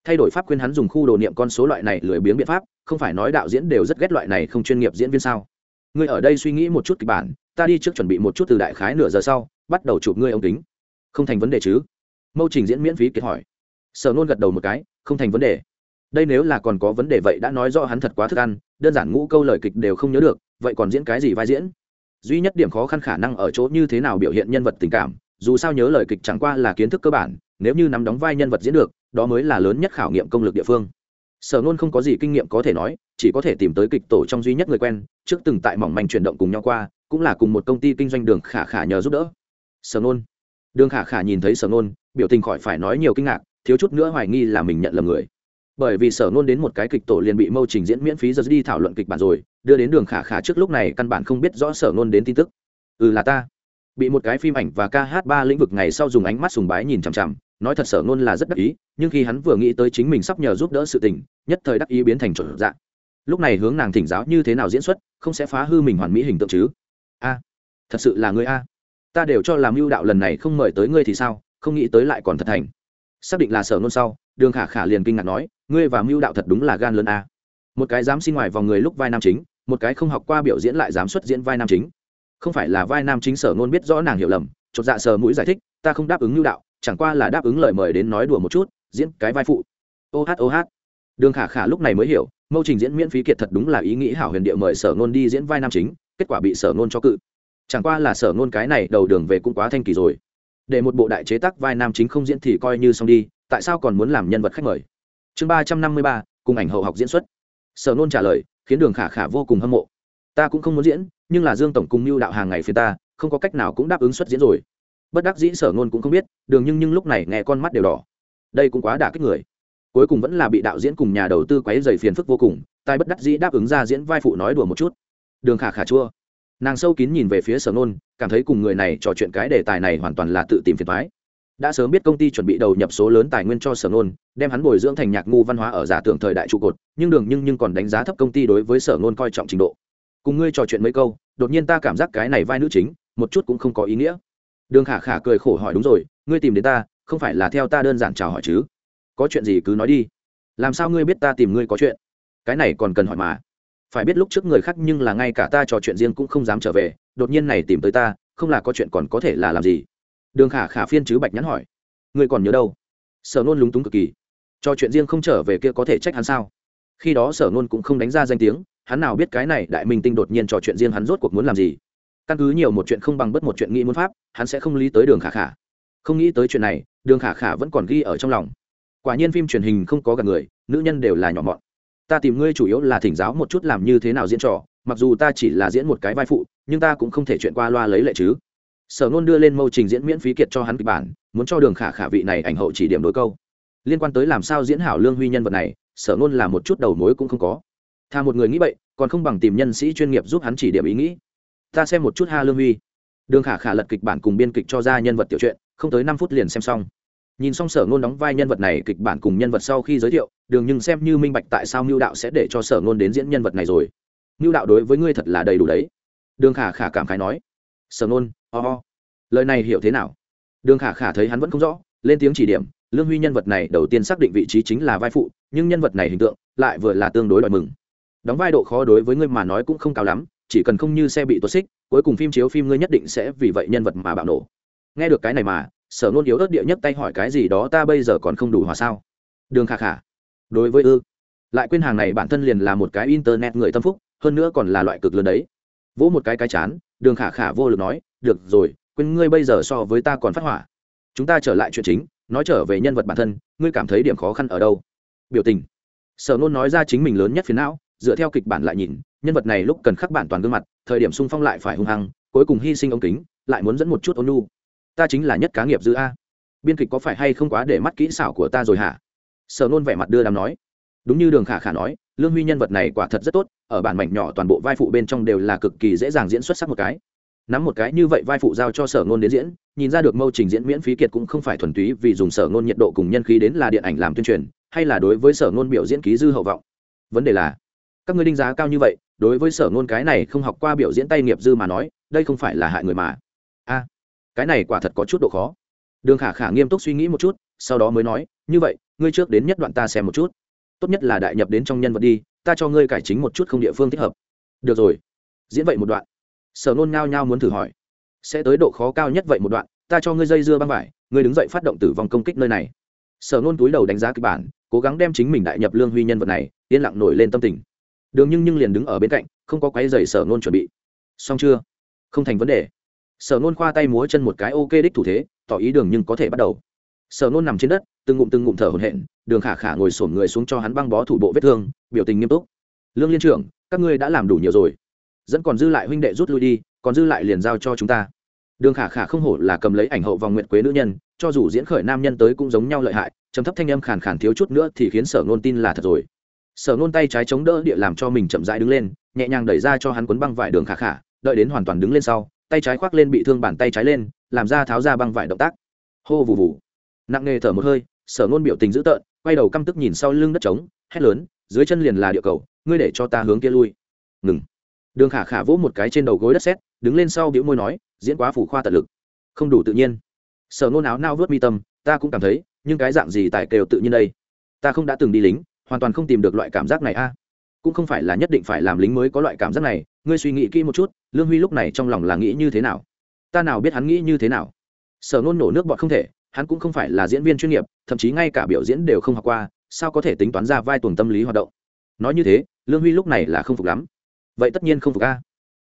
Thay đổi pháp khuyên hắn dùng khu đồ niệm con số loại này lười biếng biện pháp, không phải nói đạo diễn đều rất ghét loại này không chuyên nghiệp diễn viên sao? Ngươi ở đây suy nghĩ một chút kịch bản, ta đi trước chuẩn bị một chút từ đại khái nửa giờ sau, bắt đầu chụp ngươi ống kính. Không thành vấn đề chứ? Mâu trình diễn miễn phí kiệt hỏi. Sở nôn gật đầu một cái, không thành vấn đề. Đây nếu là còn có vấn đề vậy đã nói rõ hắn thật quá thức ăn, đơn giản ngũ câu lời kịch đều không nhớ được, vậy còn diễn cái gì vai diễn? Duy nhất điểm khó khăn khả năng ở chỗ như thế nào biểu hiện nhân vật tình cảm dù sao nhớ lời kịch chẳng qua là kiến thức cơ bản, nếu như nắm đóng vai nhân vật diễn được, đó mới là lớn nhất khảo nghiệm công lực địa phương. Sở nôn không có gì kinh nghiệm có thể nói, chỉ có thể tìm tới kịch tổ trong duy nhất người quen, trước từng tại mỏng manh chuyển động cùng nhau qua, cũng là cùng một công ty kinh doanh đường khả khả nhờ giúp đỡ. Sở nôn đường khả khả nhìn thấy sở nôn biểu tình khỏi phải nói nhiều kinh ngạc, thiếu chút nữa hoài nghi là mình nhận lầm người. Bởi vì sở nôn đến một cái kịch tổ liền bị mâu trình diễn miễn phí giờ đi thảo luận kịch bản rồi, đưa đến đường khả khả trước lúc này căn bản không biết rõ sở nôn đến tin tức. Ừ là ta bị một cái phim ảnh và ca hát ba lĩnh vực ngày sau dùng ánh mắt sùng bái nhìn chằm chằm, nói thật sở nôn là rất đắc ý, nhưng khi hắn vừa nghĩ tới chính mình sắp nhờ giúp đỡ sự tình, nhất thời đắc ý biến thành chuẩn dạng. Lúc này hướng nàng thỉnh giáo như thế nào diễn xuất, không sẽ phá hư mình hoàn mỹ hình tượng chứ? A, thật sự là ngươi a. Ta đều cho làm mưu đạo lần này không mời tới ngươi thì sao, không nghĩ tới lại còn thật thành. Xác định là sở nôn sau, đường khả khả liền kinh ngạc nói, ngươi và mưu đạo thật đúng là gan lớn a. Một cái dám xin ngoài vòng người lúc vai nam chính, một cái không học qua biểu diễn lại dám xuất diễn vai nam chính không phải là vai nam chính sở ngôn biết rõ nàng hiểu lầm, chột dạ sờ mũi giải thích, ta không đáp ứng nhu đạo, chẳng qua là đáp ứng lời mời đến nói đùa một chút, diễn cái vai phụ. Ô hát ô hát. Đường khả khả lúc này mới hiểu, mâu trình diễn miễn phí kiệt thật đúng là ý nghĩ hảo huyền địa mời sở ngôn đi diễn vai nam chính, kết quả bị sở ngôn cho cự. Chẳng qua là sở ngôn cái này đầu đường về cũng quá thanh kỳ rồi. Để một bộ đại chế tác vai nam chính không diễn thì coi như xong đi, tại sao còn muốn làm nhân vật khách mời? Chương ba trăm năm mươi ba, cùng ảnh hậu học diễn xuất. Sở ngôn trả lời, khiến đường khả khả vô cùng hâm mộ. Ta cũng không muốn diễn nhưng là dương tổng cùng mưu đạo hàng ngày phía ta, không có cách nào cũng đáp ứng xuất diễn rồi. Bất đắc dĩ sở ngôn cũng không biết, đường nhưng nhưng lúc này nghe con mắt đều đỏ. Đây cũng quá đả kích người. Cuối cùng vẫn là bị đạo diễn cùng nhà đầu tư quấy dày phiền phức vô cùng, tai bất đắc dĩ đáp ứng ra diễn vai phụ nói đùa một chút. Đường khả khả chua. Nàng sâu kín nhìn về phía sở nôn cảm thấy cùng người này trò chuyện cái đề tài này hoàn toàn là tự tìm phiền thoái đã sớm biết công ty chuẩn bị đầu nhập số lớn tài nguyên cho sở nôn đem hắn bồi dưỡng thành nhạc ngu văn hóa ở giả tưởng thời đại trụ cột, nhưng đường nhưng nhưng còn đánh giá thấp công ty đối với sở nôn coi trọng trình độ cùng ngươi trò chuyện mấy câu, đột nhiên ta cảm giác cái này vai nữ chính, một chút cũng không có ý nghĩa. Đường khả khả cười khổ hỏi, đúng rồi, ngươi tìm đến ta, không phải là theo ta đơn giản chào hỏi chứ? Có chuyện gì cứ nói đi. Làm sao ngươi biết ta tìm ngươi có chuyện? Cái này còn cần hỏi mà. Phải biết lúc trước người khác nhưng là ngay cả ta trò chuyện riêng cũng không dám trở về, đột nhiên này tìm tới ta, không là có chuyện còn có thể là làm gì? Đường khả khả phiên chứ bạch nhắn hỏi, ngươi còn nhớ đâu? Sở nôn lúng túng cực kỳ, trò chuyện riêng không trở về kia có thể trách hắn sao? Khi đó sở nôn cũng không đánh ra danh tiếng hắn nào biết cái này đại minh tinh đột nhiên trò chuyện riêng hắn rốt cuộc muốn làm gì? Căn cứ nhiều một chuyện không bằng bất một chuyện nghĩ muốn pháp, hắn sẽ không lý tới đường khả khả. Không nghĩ tới chuyện này, đường khả khả vẫn còn ghi ở trong lòng. Quả nhiên phim truyền hình không có gặp người, nữ nhân đều là nhỏ mọn. Ta tìm ngươi chủ yếu là thỉnh giáo một chút làm như thế nào diễn trò, mặc dù ta chỉ là diễn một cái vai phụ, nhưng ta cũng không thể chuyện qua loa lấy lệ chứ. Sở ngôn đưa lên mâu trình diễn miễn phí kiệt cho hắn kịch bản, muốn cho đường khả khả vị này ảnh hậu chỉ điểm đối câu. Liên quan tới làm sao diễn hảo lương huy nhân vật này, sở ngôn là một chút đầu mối cũng không có tha một người nghĩ vậy còn không bằng tìm nhân sĩ chuyên nghiệp giúp hắn chỉ điểm ý nghĩ. Ta xem một chút ha lương huy. Đường khả khả lật kịch bản cùng biên kịch cho ra nhân vật tiểu truyện, không tới năm phút liền xem xong. Nhìn xong sở ngôn đóng vai nhân vật này, kịch bản cùng nhân vật sau khi giới thiệu, đường nhưng xem như minh bạch tại sao mưu đạo sẽ để cho sở ngôn đến diễn nhân vật này rồi. Mưu đạo đối với ngươi thật là đầy đủ đấy. Đường khả khả cảm khái nói. Sở ngôn, ho、oh、ho、oh. lời này hiểu thế nào? Đường khả khả thấy hắn vẫn không rõ, lên tiếng chỉ điểm, lương huy nhân vật này đầu tiên xác định vị trí chính là vai phụ, nhưng nhân vật này hình tượng lại vừa là tương đối đòi mừng đóng vai độ khó đối với ngươi mà nói cũng không cao lắm, chỉ cần không như xe bị tuột xích, cuối cùng phim chiếu phim ngươi nhất định sẽ vì vậy nhân vật mà bạo nổ. Nghe được cái này mà, sở nôn yếu ớt địa nhất tay hỏi cái gì đó ta bây giờ còn không đủ hòa sao? Đường khả khả, đối với ư? Lại quên hàng này bản thân liền là một cái internet người tâm phúc, hơn nữa còn là loại cực lớn đấy. Vỗ một cái cái chán, đường khả khả vô lực nói, được rồi, quên ngươi bây giờ so với ta còn phát hỏa. Chúng ta trở lại chuyện chính, nói trở về nhân vật bản thân, ngươi cảm thấy điểm khó khăn ở đâu? Biểu tình. Sở nôn nói ra chính mình lớn nhất phiền não dựa theo kịch bản lại nhìn, nhân vật này lúc cần khắc bản toàn gương mặt, thời điểm sung phong lại phải hung hăng, cuối cùng hy sinh ống kính, lại muốn dẫn một chút ôn nu ta chính là nhất cá nghiệp dư a. Biên kịch có phải hay không quá để mắt kỹ xảo của ta rồi hả? Sở nôn vẻ mặt đưa đàm nói. Đúng như đường khả khả nói, lương huy nhân vật này quả thật rất tốt, ở bản mảnh nhỏ toàn bộ vai phụ bên trong đều là cực kỳ dễ dàng diễn xuất sắc một cái. Nắm một cái như vậy vai phụ giao cho sở ngôn đến diễn, nhìn ra được mâu trình diễn miễn phí kiệt cũng không phải thuần túy vì dùng sở ngôn nhiệt độ cùng nhân khí đến là điện ảnh làm tuyên truyền, hay là đối với sở ngôn biểu diễn ký dư hậu vọng. Vấn đề là các ngươi đánh giá cao như vậy, đối với sở ngôn cái này không học qua biểu diễn tay nghiệp dư mà nói, đây không phải là hại người mà. A, cái này quả thật có chút độ khó. Đường khả khả nghiêm túc suy nghĩ một chút, sau đó mới nói, như vậy, ngươi trước đến nhất đoạn ta xem một chút. Tốt nhất là đại nhập đến trong nhân vật đi, ta cho ngươi cải chính một chút không địa phương thích hợp. Được rồi. Diễn vậy một đoạn. Sở nôn ngao ngao muốn thử hỏi. Sẽ tới độ khó cao nhất vậy một đoạn, ta cho ngươi dây dưa băng vải, ngươi đứng dậy phát động tử vong công kích nơi này. Sở nôn túi đầu đánh giá kịch bản, cố gắng đem chính mình đại nhập lương huy nhân vật này, yên lặng nổi lên tâm tình đường nhưng nhưng liền đứng ở bên cạnh, không có quái dày sở nôn chuẩn bị. Xong chưa? Không thành vấn đề. Sở nôn khoa tay múa chân một cái ok đích thủ thế, tỏ ý đường nhưng có thể bắt đầu. Sở nôn nằm trên đất, từng ngụm từng ngụm thở hổn hển, đường khả khả ngồi sổm người xuống cho hắn băng bó thủ bộ vết thương, biểu tình nghiêm túc. Lương liên trưởng, các ngươi đã làm đủ nhiều rồi. Dẫn còn dư lại huynh đệ rút lui đi, còn dư lại liền giao cho chúng ta. Đường khả khả không hổ là cầm lấy ảnh hậu vòng nguyện quế nữ nhân, cho dù diễn khởi nam nhân tới cũng giống nhau lợi hại, trầm thấp thanh âm khàn khàn thiếu chút nữa thì khiến sở nôn tin là thật rồi sở nôn tay trái chống đỡ địa làm cho mình chậm rãi đứng lên, nhẹ nhàng đẩy ra cho hắn quấn băng vải đường khả khả, đợi đến hoàn toàn đứng lên sau, tay trái khoác lên bị thương bàn tay trái lên, làm ra tháo ra băng vải động tác. Hô vù vù. Nặng nề thở một hơi, sở nôn biểu tình dữ tợn, quay đầu căm tức nhìn sau lưng đất trống, hét lớn, dưới chân liền là địa cầu, ngươi để cho ta hướng kia lui. Ngừng. Đường khả khả vỗ một cái trên đầu gối đất xét đứng lên sau biểu môi nói, diễn quá phủ khoa tận lực. Không đủ tự nhiên. Sở nôn áo nao vớt mi tâm, ta cũng cảm thấy, nhưng cái dạng gì tại kêu tự nhiên đây? Ta không đã từng đi lính hoàn toàn không tìm được loại cảm giác này a. Cũng không phải là nhất định phải làm lính mới có loại cảm giác này. Ngươi suy nghĩ kỹ một chút, lương huy lúc này trong lòng là nghĩ như thế nào? Ta nào biết hắn nghĩ như thế nào? Sở nôn nổ nước bọn không thể, hắn cũng không phải là diễn viên chuyên nghiệp, thậm chí ngay cả biểu diễn đều không học qua, sao có thể tính toán ra vai tuồng tâm lý hoạt động? Nói như thế, lương huy lúc này là không phục lắm. Vậy tất nhiên không phục a.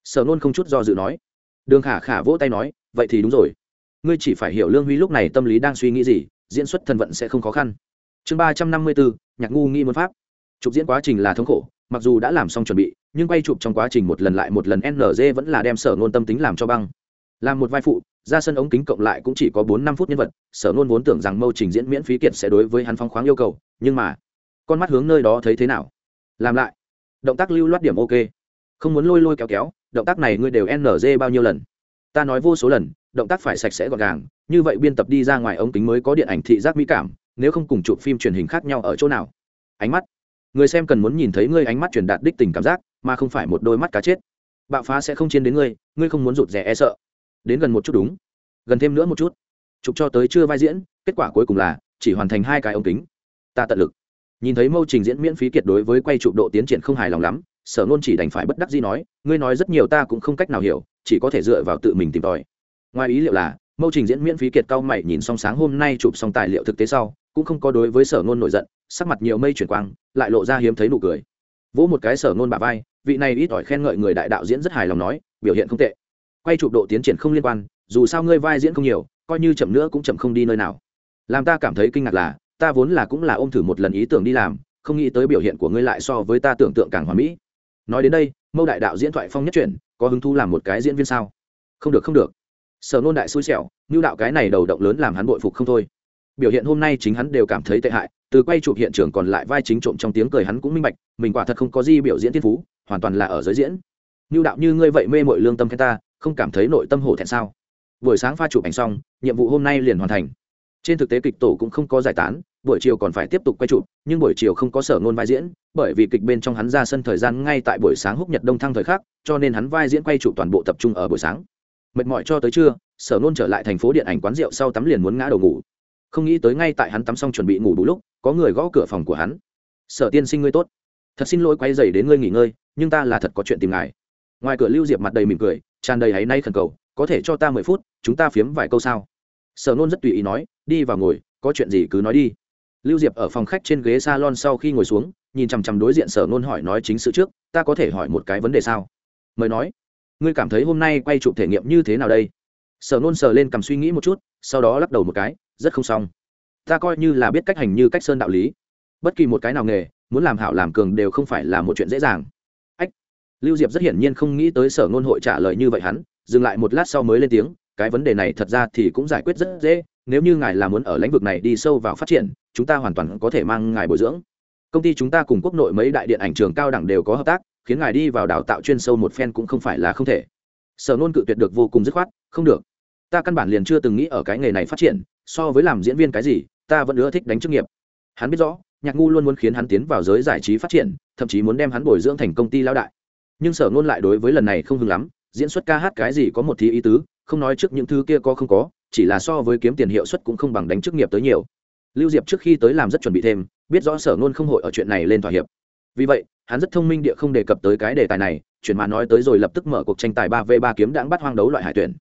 Sở nôn không chút do dự nói. Đường khả khả vỗ tay nói, vậy thì đúng rồi. Ngươi chỉ phải hiểu lương huy lúc này tâm lý đang suy nghĩ gì, diễn xuất thân vận sẽ không khó khăn chương ba trăm năm mươi bốn nhạc ngu nghi môn pháp. Chụp diễn quá trình là thống khổ, mặc dù đã làm xong chuẩn bị, nhưng quay chụp trong quá trình một lần lại một lần nz vẫn là đem sở ngôn tâm tính làm cho băng. Làm một vai phụ, ra sân ống kính cộng lại cũng chỉ có bốn năm phút nhân vật, sở ngôn vốn tưởng rằng mâu trình diễn miễn phí kiệt sẽ đối với hắn phong khoáng yêu cầu, nhưng mà, con mắt hướng nơi đó thấy thế nào? Làm lại. Động tác lưu loát điểm ok. Không muốn lôi lôi kéo kéo, động tác này ngươi đều nz bao nhiêu lần? Ta nói vô số lần, động tác phải sạch sẽ gọn gàng, như vậy biên tập đi ra ngoài ống kính mới có điện ảnh thị giác mỹ cảm nếu không cùng chụp phim truyền hình khác nhau ở chỗ nào? Ánh mắt. Người xem cần muốn nhìn thấy ngươi ánh mắt truyền đạt đích tình cảm giác, mà không phải một đôi mắt cá chết. Bạo phá sẽ không chiến đến ngươi ngươi không muốn rụt rè e sợ. Đến gần một chút đúng. Gần thêm nữa một chút. Chụp cho tới chưa vai diễn, kết quả cuối cùng là, chỉ hoàn thành hai cái ống kính. Ta tận lực. Nhìn thấy mâu trình diễn miễn phí kiệt đối với quay chụp độ tiến triển không hài lòng lắm, sở nôn chỉ đành phải bất đắc gì nói, ngươi nói rất nhiều ta cũng không cách nào hiểu, chỉ có thể dựa vào tự mình tìm tòi. Ngoài ý liệu là, mâu trình diễn miễn phí kiệt cao mày nhìn xong sáng hôm nay chụp xong tài liệu thực tế sau cũng không có đối với sở ngôn nổi giận, sắc mặt nhiều mây chuyển quang, lại lộ ra hiếm thấy nụ cười. Vỗ một cái sở ngôn bà vai, vị này ít ỏi khen ngợi người đại đạo diễn rất hài lòng nói, biểu hiện không tệ. Quay chụp độ tiến triển không liên quan, dù sao ngươi vai diễn không nhiều, coi như chậm nữa cũng chậm không đi nơi nào. Làm ta cảm thấy kinh ngạc là, ta vốn là cũng là ôm thử một lần ý tưởng đi làm, không nghĩ tới biểu hiện của ngươi lại so với ta tưởng tượng càng hoàn mỹ. Nói đến đây, mâu đại đạo diễn thoại phong nhất chuyển, có hứng thú làm một cái diễn viên sao? Không được không được. Sở nôn đại xui xẻo, như đạo cái này đầu động lớn làm hắn bội phục không thôi biểu hiện hôm nay chính hắn đều cảm thấy tệ hại, từ quay chụp hiện trường còn lại vai chính trộm trong tiếng cười hắn cũng minh bạch, mình quả thật không có gì biểu diễn thiên phú, hoàn toàn là ở giới diễn. Như đạo như ngươi vậy mê mội lương tâm khen ta, không cảm thấy nội tâm hổ thẹn sao? Buổi sáng pha chụp ảnh xong, nhiệm vụ hôm nay liền hoàn thành. Trên thực tế kịch tổ cũng không có giải tán, buổi chiều còn phải tiếp tục quay chụp, nhưng buổi chiều không có sở ngôn vai diễn, bởi vì kịch bên trong hắn ra sân thời gian ngay tại buổi sáng húc nhật đông thăng thời khắc, cho nên hắn vai diễn quay chụp toàn bộ tập trung ở buổi sáng. Mệt mỏi cho tới trưa, sở ngôn trở lại thành phố điện ảnh quán rượu sau tắm liền muốn ngã đầu ngủ không nghĩ tới ngay tại hắn tắm xong chuẩn bị ngủ đủ lúc, có người gõ cửa phòng của hắn. Sở tiên sinh ngươi tốt. Thật xin lỗi quay dày đến ngươi nghỉ ngơi, nhưng ta là thật có chuyện tìm ngài. Ngoài cửa lưu diệp mặt đầy mỉm cười, tràn đầy áy nay khẩn cầu, có thể cho ta mười phút, chúng ta phiếm vài câu sao? Sở nôn rất tùy ý nói, đi vào ngồi, có chuyện gì cứ nói đi. Lưu diệp ở phòng khách trên ghế s a lon sau khi ngồi xuống, nhìn chằm chằm đối diện sở nôn hỏi nói chính sự trước, ta có thể hỏi một cái vấn đề sao? Mời nói. Ngươi cảm thấy hôm nay quay chụp thể nghiệm như thế nào đây? Sở nôn sờ lên cầm suy nghĩ một chút, sau đó lắc đầu một cái rất không xong. Ta coi như là biết cách hành như cách sơn đạo lý. Bất kỳ một cái nào nghề, muốn làm hảo làm cường đều không phải là một chuyện dễ dàng. Ách, lưu diệp rất hiển nhiên không nghĩ tới sở ngôn hội trả lời như vậy hắn, dừng lại một lát sau mới lên tiếng, cái vấn đề này thật ra thì cũng giải quyết rất dễ, nếu như ngài là muốn ở lĩnh vực này đi sâu vào phát triển, chúng ta hoàn toàn có thể mang ngài bồi dưỡng. Công ty chúng ta cùng quốc nội mấy đại điện ảnh trường cao đẳng đều có hợp tác, khiến ngài đi vào đào tạo chuyên sâu một phen cũng không phải là không thể. Sở nôn cự tuyệt được vô cùng dứt khoát, không được. Ta căn bản liền chưa từng nghĩ ở cái nghề này phát triển so với làm diễn viên cái gì, ta vẫn ưa thích đánh chức nghiệp. Hắn biết rõ, nhạc ngu luôn muốn khiến hắn tiến vào giới giải trí phát triển, thậm chí muốn đem hắn bồi dưỡng thành công ty lao đại. Nhưng sở ngôn lại đối với lần này không hứng lắm, diễn xuất ca hát cái gì có một thi ý tứ, không nói trước những thứ kia có không có, chỉ là so với kiếm tiền hiệu suất cũng không bằng đánh chức nghiệp tới nhiều. Lưu diệp trước khi tới làm rất chuẩn bị thêm, biết rõ sở ngôn không hội ở chuyện này lên thỏa hiệp. Vì vậy, hắn rất thông minh địa không đề cập tới cái đề tài này, chuyển mà nói tới rồi lập tức mở cuộc tranh tài ba v ba kiếm đãng bắt hoang đấu loại hải tuyển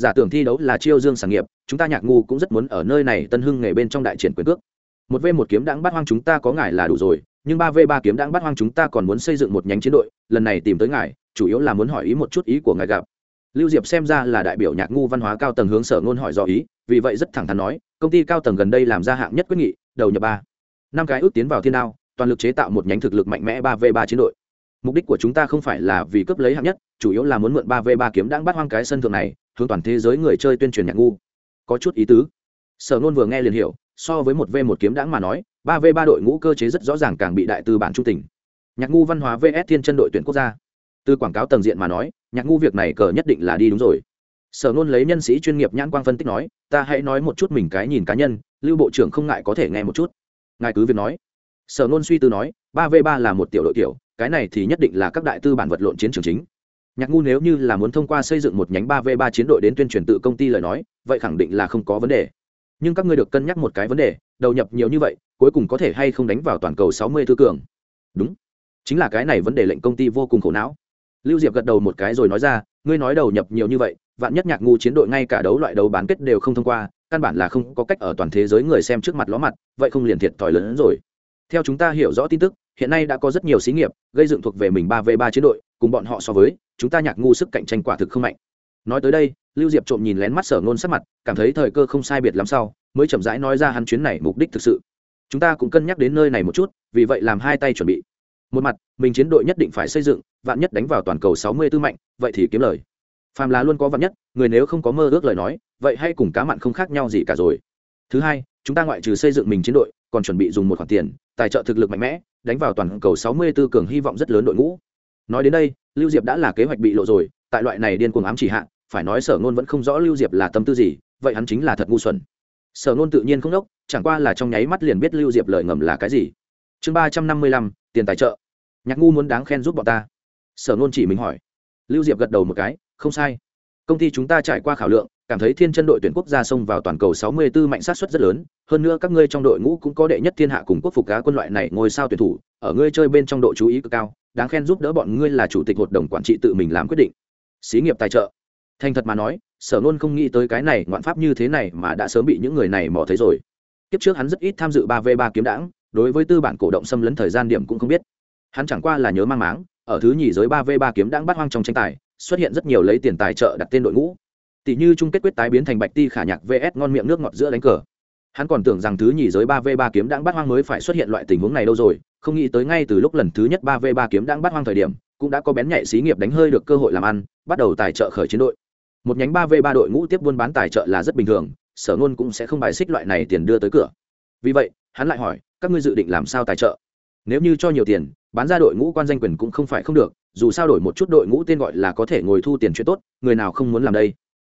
giả tưởng thi đấu là chiêu dương sản nghiệp, chúng ta nhạc ngu cũng rất muốn ở nơi này tân hưng nghề bên trong đại triển quyền cước. Một v một kiếm đãng bắt hoang chúng ta có ngài là đủ rồi, nhưng ba v ba kiếm đãng bắt hoang chúng ta còn muốn xây dựng một nhánh chiến đội, lần này tìm tới ngài, chủ yếu là muốn hỏi ý một chút ý của ngài gặp. Lưu diệp xem ra là đại biểu nhạc ngu văn hóa cao tầng hướng sở ngôn hỏi do ý, vì vậy rất thẳng thắn nói, công ty cao tầng gần đây làm ra hạng nhất quyết nghị, đầu nhập ba. Năm cái ước tiến vào thiên đao, toàn lực chế tạo một nhánh thực lực mạnh mẽ ba v ba chiến đội. Mục đích của chúng ta không phải là vì cướp lấy hạng nhất, chủ yếu là muốn mượn ba v ba kiếm đang bắt hoang cái sân thượng này hướng toàn thế giới người chơi tuyên truyền nhạc ngu. Có chút ý tứ. Sở nôn vừa nghe liền hiểu, so với một v một kiếm đãng mà nói, ba v ba đội ngũ cơ chế rất rõ ràng càng bị đại tư bản trung tình. Nhạc ngu văn hóa vs thiên chân đội tuyển quốc gia. Từ quảng cáo tầng diện mà nói, nhạc ngu việc này cờ nhất định là đi đúng rồi. Sở nôn lấy nhân sĩ chuyên nghiệp nhãn quang phân tích nói, ta hãy nói một chút mình cái nhìn cá nhân, lưu bộ trưởng không ngại có thể nghe một chút. Ngài cứ việc nói. Sở nôn suy tư nói, ba v ba là một tiểu đội tiểu cái này thì nhất định là các đại tư bản vật lộn chiến trường chính nhạc ngu nếu như là muốn thông qua xây dựng một nhánh ba v ba chiến đội đến tuyên truyền tự công ty lời nói, vậy khẳng định là không có vấn đề. Nhưng các ngươi được cân nhắc một cái vấn đề, đầu nhập nhiều như vậy, cuối cùng có thể hay không đánh vào toàn cầu sáu mươi thư cường? Đúng. Chính là cái này vấn đề lệnh công ty vô cùng khổ não. Lưu diệp gật đầu một cái rồi nói ra, ngươi nói đầu nhập nhiều như vậy, vạn nhất nhạc ngu chiến đội ngay cả đấu loại đấu bán kết đều không thông qua, căn bản là không có cách ở toàn thế giới người xem trước mặt ló mặt, vậy không liền thiệt thòi lớn hơn rồi. Theo chúng ta hiểu rõ tin tức, hiện nay đã có rất nhiều xí nghiệp gây dựng thuộc về mình ba v ba chiến đội cùng bọn họ so với, chúng ta nhạc ngu sức cạnh tranh quả thực không mạnh. Nói tới đây, lưu diệp trộm nhìn lén mắt sở ngôn sắc mặt, cảm thấy thời cơ không sai biệt lắm sau, mới chậm rãi nói ra hắn chuyến này mục đích thực sự. Chúng ta cũng cân nhắc đến nơi này một chút, vì vậy làm hai tay chuẩn bị. Một mặt, mình chiến đội nhất định phải xây dựng, vạn nhất đánh vào toàn cầu sáu mươi tư mạnh, vậy thì kiếm lời. Phàm là luôn có vạn nhất, người nếu không có mơ ước lời nói, vậy hay cùng cá mặn không khác nhau gì cả rồi. Thứ hai, chúng ta ngoại trừ xây dựng mình chiến đội, còn chuẩn bị dùng một khoản tiền, tài trợ thực lực mạnh mẽ, đánh vào toàn cầu sáu mươi tư cường hy vọng rất lớn đội ngũ nói đến đây lưu diệp đã là kế hoạch bị lộ rồi tại loại này điên cuồng ám chỉ hạ phải nói sở ngôn vẫn không rõ lưu diệp là tâm tư gì vậy hắn chính là thật ngu xuẩn. Sở ngôn tự nhiên không đốc chẳng qua là trong nháy mắt liền biết lưu diệp lời ngầm là cái gì. Chương ba trăm năm mươi lăm tiền tài trợ. Nhạc ngu muốn đáng khen giúp bọn ta. Sở ngôn chỉ mình hỏi. Lưu diệp gật đầu một cái không sai. Công ty chúng ta trải qua khảo lượng cảm thấy thiên chân đội tuyển quốc gia xông vào toàn cầu 64 mạnh sát suất rất lớn, hơn nữa các ngươi trong đội ngũ cũng có đệ nhất thiên hạ cùng quốc phục cá quân loại này ngôi sao tuyển thủ, ở ngươi chơi bên trong độ chú ý cực cao, đáng khen giúp đỡ bọn ngươi là chủ tịch hội đồng quản trị tự mình làm quyết định. Xí nghiệp tài trợ. Thành thật mà nói, Sở luôn không nghĩ tới cái này ngoạn pháp như thế này mà đã sớm bị những người này mò thấy rồi. Kiếp trước hắn rất ít tham dự ba v ba kiếm đảng, đối với tư bản cổ động xâm lấn thời gian điểm cũng không biết. Hắn chẳng qua là nhớ mang máng, ở thứ nhì giới ba v ba kiếm đảng bắt hoang trong tranh tài, xuất hiện rất nhiều lấy tiền tài trợ đặt tên đội ngũ tỷ như chung kết quyết tái biến thành bạch ti khả nhạc vs ngon miệng nước ngọt giữa đánh cờ hắn còn tưởng rằng thứ nhì giới ba v ba kiếm đang bắt hoang mới phải xuất hiện loại tình huống này đâu rồi, không nghĩ tới ngay từ lúc lần thứ nhất ba v ba kiếm đang bắt hoang thời điểm, cũng đã có bén nhạy xí nghiệp đánh hơi được cơ hội làm ăn, bắt đầu tài trợ khởi chiến đội. Một nhánh ba v ba đội ngũ tiếp buôn bán tài trợ là rất bình thường, sở ngôn cũng sẽ không bài xích loại này tiền đưa tới cửa. Vì vậy, hắn lại hỏi, các ngươi dự định làm sao tài trợ? Nếu như cho nhiều tiền, bán ra đội ngũ quan danh quyền cũng không phải không được, dù sao đổi một chút đội ngũ tên gọi là có thể ngồi thu tiền chuyện tốt, người nào không muốn làm đây?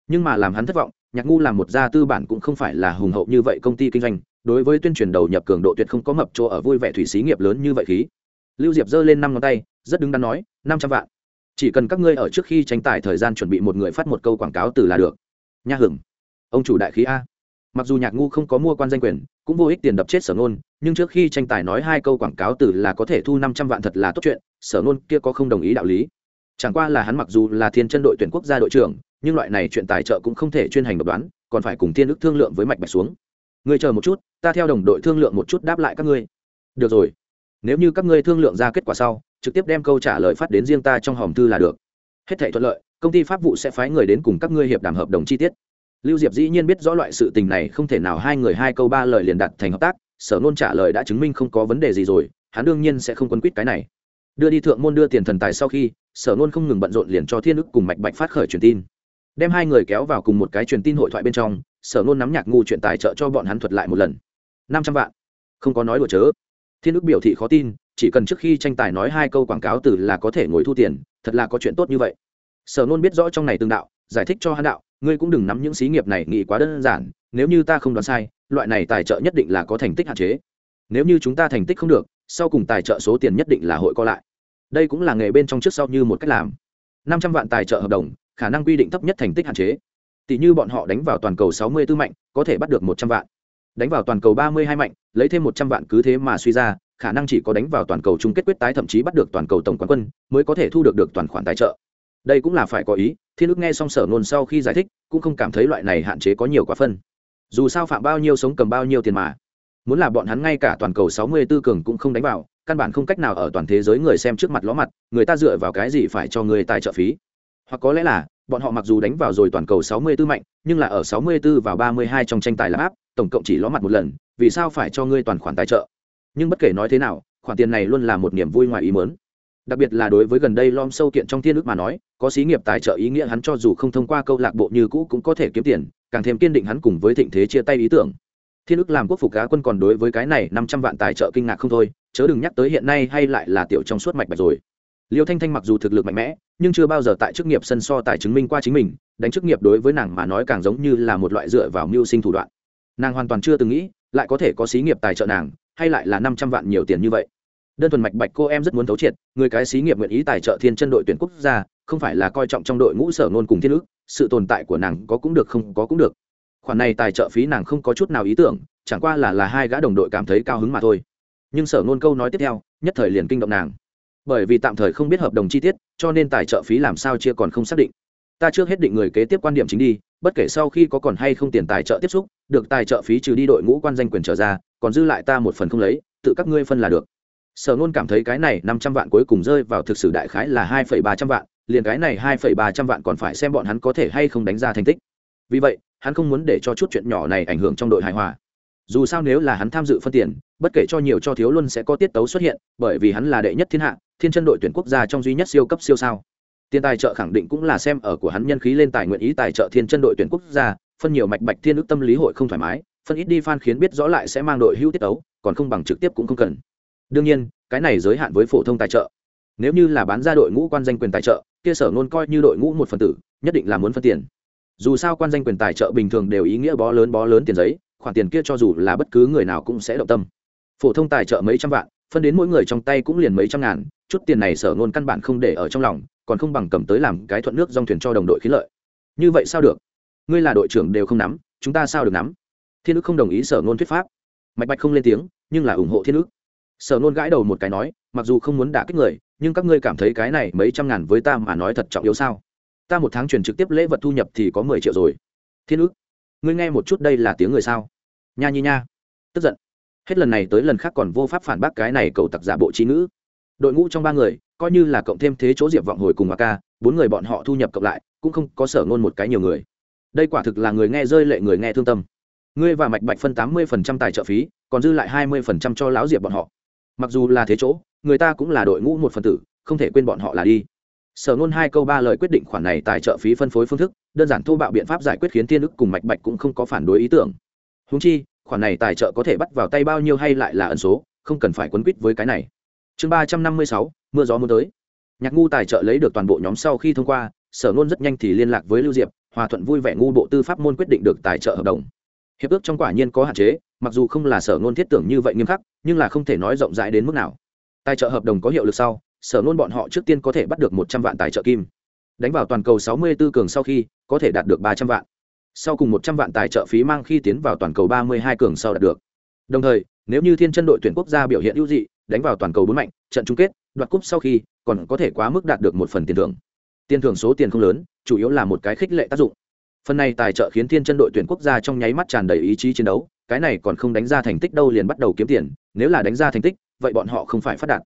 Nhưng mà làm hắn thất vọng, nhạc ngu làm một gia tư bản cũng không phải là hùng hậu như vậy công ty kinh doanh, đối với tuyên truyền đầu nhập cường độ tuyệt không có mập chỗ ở vui vẻ thủy xí nghiệp lớn như vậy khí. Lưu diệp giơ lên năm ngón tay, rất đứng đắn nói, năm trăm vạn. Chỉ cần các ngươi ở trước khi tranh tài thời gian chuẩn bị một người phát một câu quảng cáo từ là được. Nha hưởng ông chủ đại khí a. Mặc dù nhạc ngu không có mua quan danh quyền, cũng vô ích tiền đập chết sở nôn nhưng trước khi tranh tài nói hai câu quảng cáo từ là có thể thu năm trăm vạn thật là tốt chuyện, sở nôn kia có không đồng ý đạo lý. Chẳng qua là hắn mặc dù là thiên chân đội tuyển quốc gia đội trưởng nhưng loại này chuyện tài trợ cũng không thể chuyên hành độc đoán, còn phải cùng thiên ức thương lượng với mạch bạch xuống. Ngươi chờ một chút, ta theo đồng đội thương lượng một chút đáp lại các ngươi. Được rồi. Nếu như các ngươi thương lượng ra kết quả sau, trực tiếp đem câu trả lời phát đến riêng ta trong hòm thư là được. Hết thể thuận lợi, công ty pháp vụ sẽ phái người đến cùng các ngươi hiệp đàm hợp đồng chi tiết. Lưu diệp dĩ nhiên biết rõ loại sự tình này, không thể nào hai người hai câu ba lời liền đặt thành hợp tác, sở nôn trả lời đã chứng minh không có vấn đề gì rồi, hắn đương nhiên sẽ không quấn quýt cái này. Đưa đi thượng môn đưa tiền thần tài sau khi, sở nôn không ngừng bận rộn liền cho thiên ức cùng mạch bạch phát khởi truyền tin đem hai người kéo vào cùng một cái truyền tin hội thoại bên trong, sở nôn nắm nhạc ngu chuyện tài trợ cho bọn hắn thuật lại một lần. Năm trăm vạn. Không có nói đùa chớ. Thiên đức biểu thị khó tin, chỉ cần trước khi tranh tài nói hai câu quảng cáo từ là có thể ngồi thu tiền, thật là có chuyện tốt như vậy. Sở nôn biết rõ trong này tương đạo, giải thích cho hắn đạo, ngươi cũng đừng nắm những xí nghiệp này nghĩ quá đơn giản, nếu như ta không đoán sai, loại này tài trợ nhất định là có thành tích hạn chế. Nếu như chúng ta thành tích không được, sau cùng tài trợ số tiền nhất định là hội co lại. Đây cũng là nghề bên trong trước sau như một cách làm. Năm trăm vạn tài trợ hợp đồng khả năng quy định thấp nhất thành tích hạn chế. Tỷ như bọn họ đánh vào toàn cầu sáu mươi 64 mạnh, có thể bắt được một trăm vạn. Đánh vào toàn cầu ba mươi hai mạnh, lấy thêm một trăm vạn cứ thế mà suy ra, khả năng chỉ có đánh vào toàn cầu chung kết quyết tái thậm chí bắt được toàn cầu tổng quán quân, mới có thể thu được được toàn khoản tài trợ. Đây cũng là phải có ý, thiên ước nghe xong sở nôn sau khi giải thích, cũng không cảm thấy loại này hạn chế có nhiều quá phân. Dù sao phạm bao nhiêu sống cầm bao nhiêu tiền mà. Muốn là bọn hắn ngay cả toàn cầu sáu mươi 64 cường cũng không đánh vào, căn bản không cách nào ở toàn thế giới người xem trước mặt ló mặt, người ta dựa vào cái gì phải cho người tài trợ phí? Hoặc có lẽ là, bọn họ mặc dù đánh vào rồi toàn cầu 64 mạnh, nhưng là ở 64 vào 32 trong tranh tài là áp, tổng cộng chỉ ló mặt một lần, vì sao phải cho ngươi toàn khoản tài trợ? Nhưng bất kể nói thế nào, khoản tiền này luôn là một niềm vui ngoài ý muốn. đặc biệt là đối với gần đây lom sâu kiện trong thiên ước mà nói, có xí nghiệp tài trợ ý nghĩa hắn cho dù không thông qua câu lạc bộ như cũ cũng có thể kiếm tiền, càng thêm kiên định hắn cùng với thịnh thế chia tay ý tưởng. Thiên ước làm quốc phục cá quân còn đối với cái này năm trăm vạn tài trợ kinh ngạc không thôi, chớ đừng nhắc tới hiện nay hay lại là tiểu trong suốt mạch bạch rồi liêu thanh thanh mặc dù thực lực mạnh mẽ, nhưng chưa bao giờ tại chức nghiệp sân so tài chứng minh qua chính mình, đánh chức nghiệp đối với nàng mà nói càng giống như là một loại dựa vào mưu sinh thủ đoạn. Nàng hoàn toàn chưa từng nghĩ, lại có thể có xí nghiệp tài trợ nàng, hay lại là năm trăm vạn nhiều tiền như vậy. Đơn thuần mạch bạch cô em rất muốn thấu triệt, người cái xí nghiệp nguyện ý tài trợ thiên chân đội tuyển quốc gia, không phải là coi trọng trong đội ngũ sở ngôn cùng thiên ước, sự tồn tại của nàng có cũng được không có cũng được. Khoản này tài trợ phí nàng không có chút nào ý tưởng, chẳng qua là là hai gã đồng đội cảm thấy cao hứng mà thôi. Nhưng sở ngôn câu nói tiếp theo, nhất thời liền kinh động nàng bởi vì tạm thời không biết hợp đồng chi tiết, cho nên tài trợ phí làm sao chia còn không xác định. Ta chưa hết định người kế tiếp quan điểm chính đi, bất kể sau khi có còn hay không tiền tài trợ tiếp xúc, được tài trợ phí trừ đi đội ngũ quan danh quyền trở ra, còn dư lại ta một phần không lấy, tự các ngươi phân là được. Sở nôn cảm thấy cái này năm trăm vạn cuối cùng rơi vào thực sự đại khái là hai phẩy ba trăm vạn, liền cái này hai phẩy ba trăm vạn còn phải xem bọn hắn có thể hay không đánh ra thành tích. Vì vậy, hắn không muốn để cho chút chuyện nhỏ này ảnh hưởng trong đội hài hòa. Dù sao nếu là hắn tham dự phân tiền bất kể cho nhiều cho thiếu luôn sẽ có tiết tấu xuất hiện, bởi vì hắn là đệ nhất thiên hạ, thiên chân đội tuyển quốc gia trong duy nhất siêu cấp siêu sao. Tiền tài trợ khẳng định cũng là xem ở của hắn nhân khí lên tài nguyện ý tài trợ thiên chân đội tuyển quốc gia, phân nhiều mạch bạch thiên ước tâm lý hội không thoải mái, phân ít đi fan khiến biết rõ lại sẽ mang đội hưu tiết tấu, còn không bằng trực tiếp cũng không cần. Đương nhiên, cái này giới hạn với phổ thông tài trợ. Nếu như là bán ra đội ngũ quan danh quyền tài trợ, kia sở ngôn coi như đội ngũ một phần tử, nhất định là muốn phân tiền. Dù sao quan danh quyền tài trợ bình thường đều ý nghĩa bó lớn bó lớn tiền giấy, khoản tiền kia cho dù là bất cứ người nào cũng sẽ động tâm phổ thông tài trợ mấy trăm vạn, phân đến mỗi người trong tay cũng liền mấy trăm ngàn, chút tiền này sở ngôn căn bản không để ở trong lòng, còn không bằng cầm tới làm cái thuận nước dòng thuyền cho đồng đội khí lợi. Như vậy sao được? Ngươi là đội trưởng đều không nắm, chúng ta sao được nắm? Thiên ước không đồng ý sở ngôn thuyết pháp. Mạch bạch không lên tiếng, nhưng là ủng hộ thiên ước sở ngôn gãi đầu một cái nói, mặc dù không muốn đả kích người, nhưng các ngươi cảm thấy cái này mấy trăm ngàn với ta mà nói thật trọng yếu sao? Ta một tháng chuyển trực tiếp lễ vật thu nhập thì có mười triệu rồi. Thiên ước ngươi nghe một chút đây là tiếng người sao? Nha nhi nha. Tức giận hết lần này tới lần khác còn vô pháp phản bác cái này cầu tặc giả bộ trí ngữ. Đội ngũ trong ba người, coi như là cộng thêm thế chỗ diệp vọng hồi cùng ca, bốn người bọn họ thu nhập cộng lại, cũng không có sở ngôn một cái nhiều người. Đây quả thực là người nghe rơi lệ người nghe thương tâm. Ngươi và mạch bạch phân tám mươi phần trăm tài trợ phí, còn dư lại hai mươi phần trăm cho lão diệp bọn họ. Mặc dù là thế chỗ, người ta cũng là đội ngũ một phần tử, không thể quên bọn họ là đi. Sở ngôn hai câu ba lời quyết định khoản này tài trợ phí phân phối phương thức, đơn giản thô bạo biện pháp giải quyết khiến thiên ức cùng mạch bạch cũng không có phản đối ý tưởng. Húng chi khoản này tài trợ có thể bắt vào tay bao nhiêu hay lại là ẩn số, không cần phải quấn quýt với cái này. Chương ba trăm năm mươi sáu, mưa gió muốn tới. Nhạc ngu tài trợ lấy được toàn bộ nhóm sau khi thông qua, sở ngôn rất nhanh thì liên lạc với lưu diệp, hòa thuận vui vẻ ngu bộ tư pháp môn quyết định được tài trợ hợp đồng. Hiệp ước trong quả nhiên có hạn chế, mặc dù không là sở ngôn thiết tưởng như vậy nghiêm khắc, nhưng là không thể nói rộng rãi đến mức nào. Tài trợ hợp đồng có hiệu lực sau, sở ngôn bọn họ trước tiên có thể bắt được một trăm vạn tài trợ kim. Đánh vào toàn cầu sáu mươi 64 cường sau khi, có thể đạt được ba trăm vạn sau cùng một trăm vạn tài trợ phí mang khi tiến vào toàn cầu ba mươi hai cường sau đạt được. Đồng thời, nếu như thiên chân đội tuyển quốc gia biểu hiện ưu dị, đánh vào toàn cầu bốn mạnh, trận chung kết, đoạt cúp sau khi, còn có thể quá mức đạt được một phần tiền thưởng. Tiền thưởng số tiền không lớn, chủ yếu là một cái khích lệ tác dụng. Phần này tài trợ khiến thiên chân đội tuyển quốc gia trong nháy mắt tràn đầy ý chí chiến đấu, cái này còn không đánh ra thành tích đâu liền bắt đầu kiếm tiền, nếu là đánh ra thành tích, vậy bọn họ không phải phát đạt.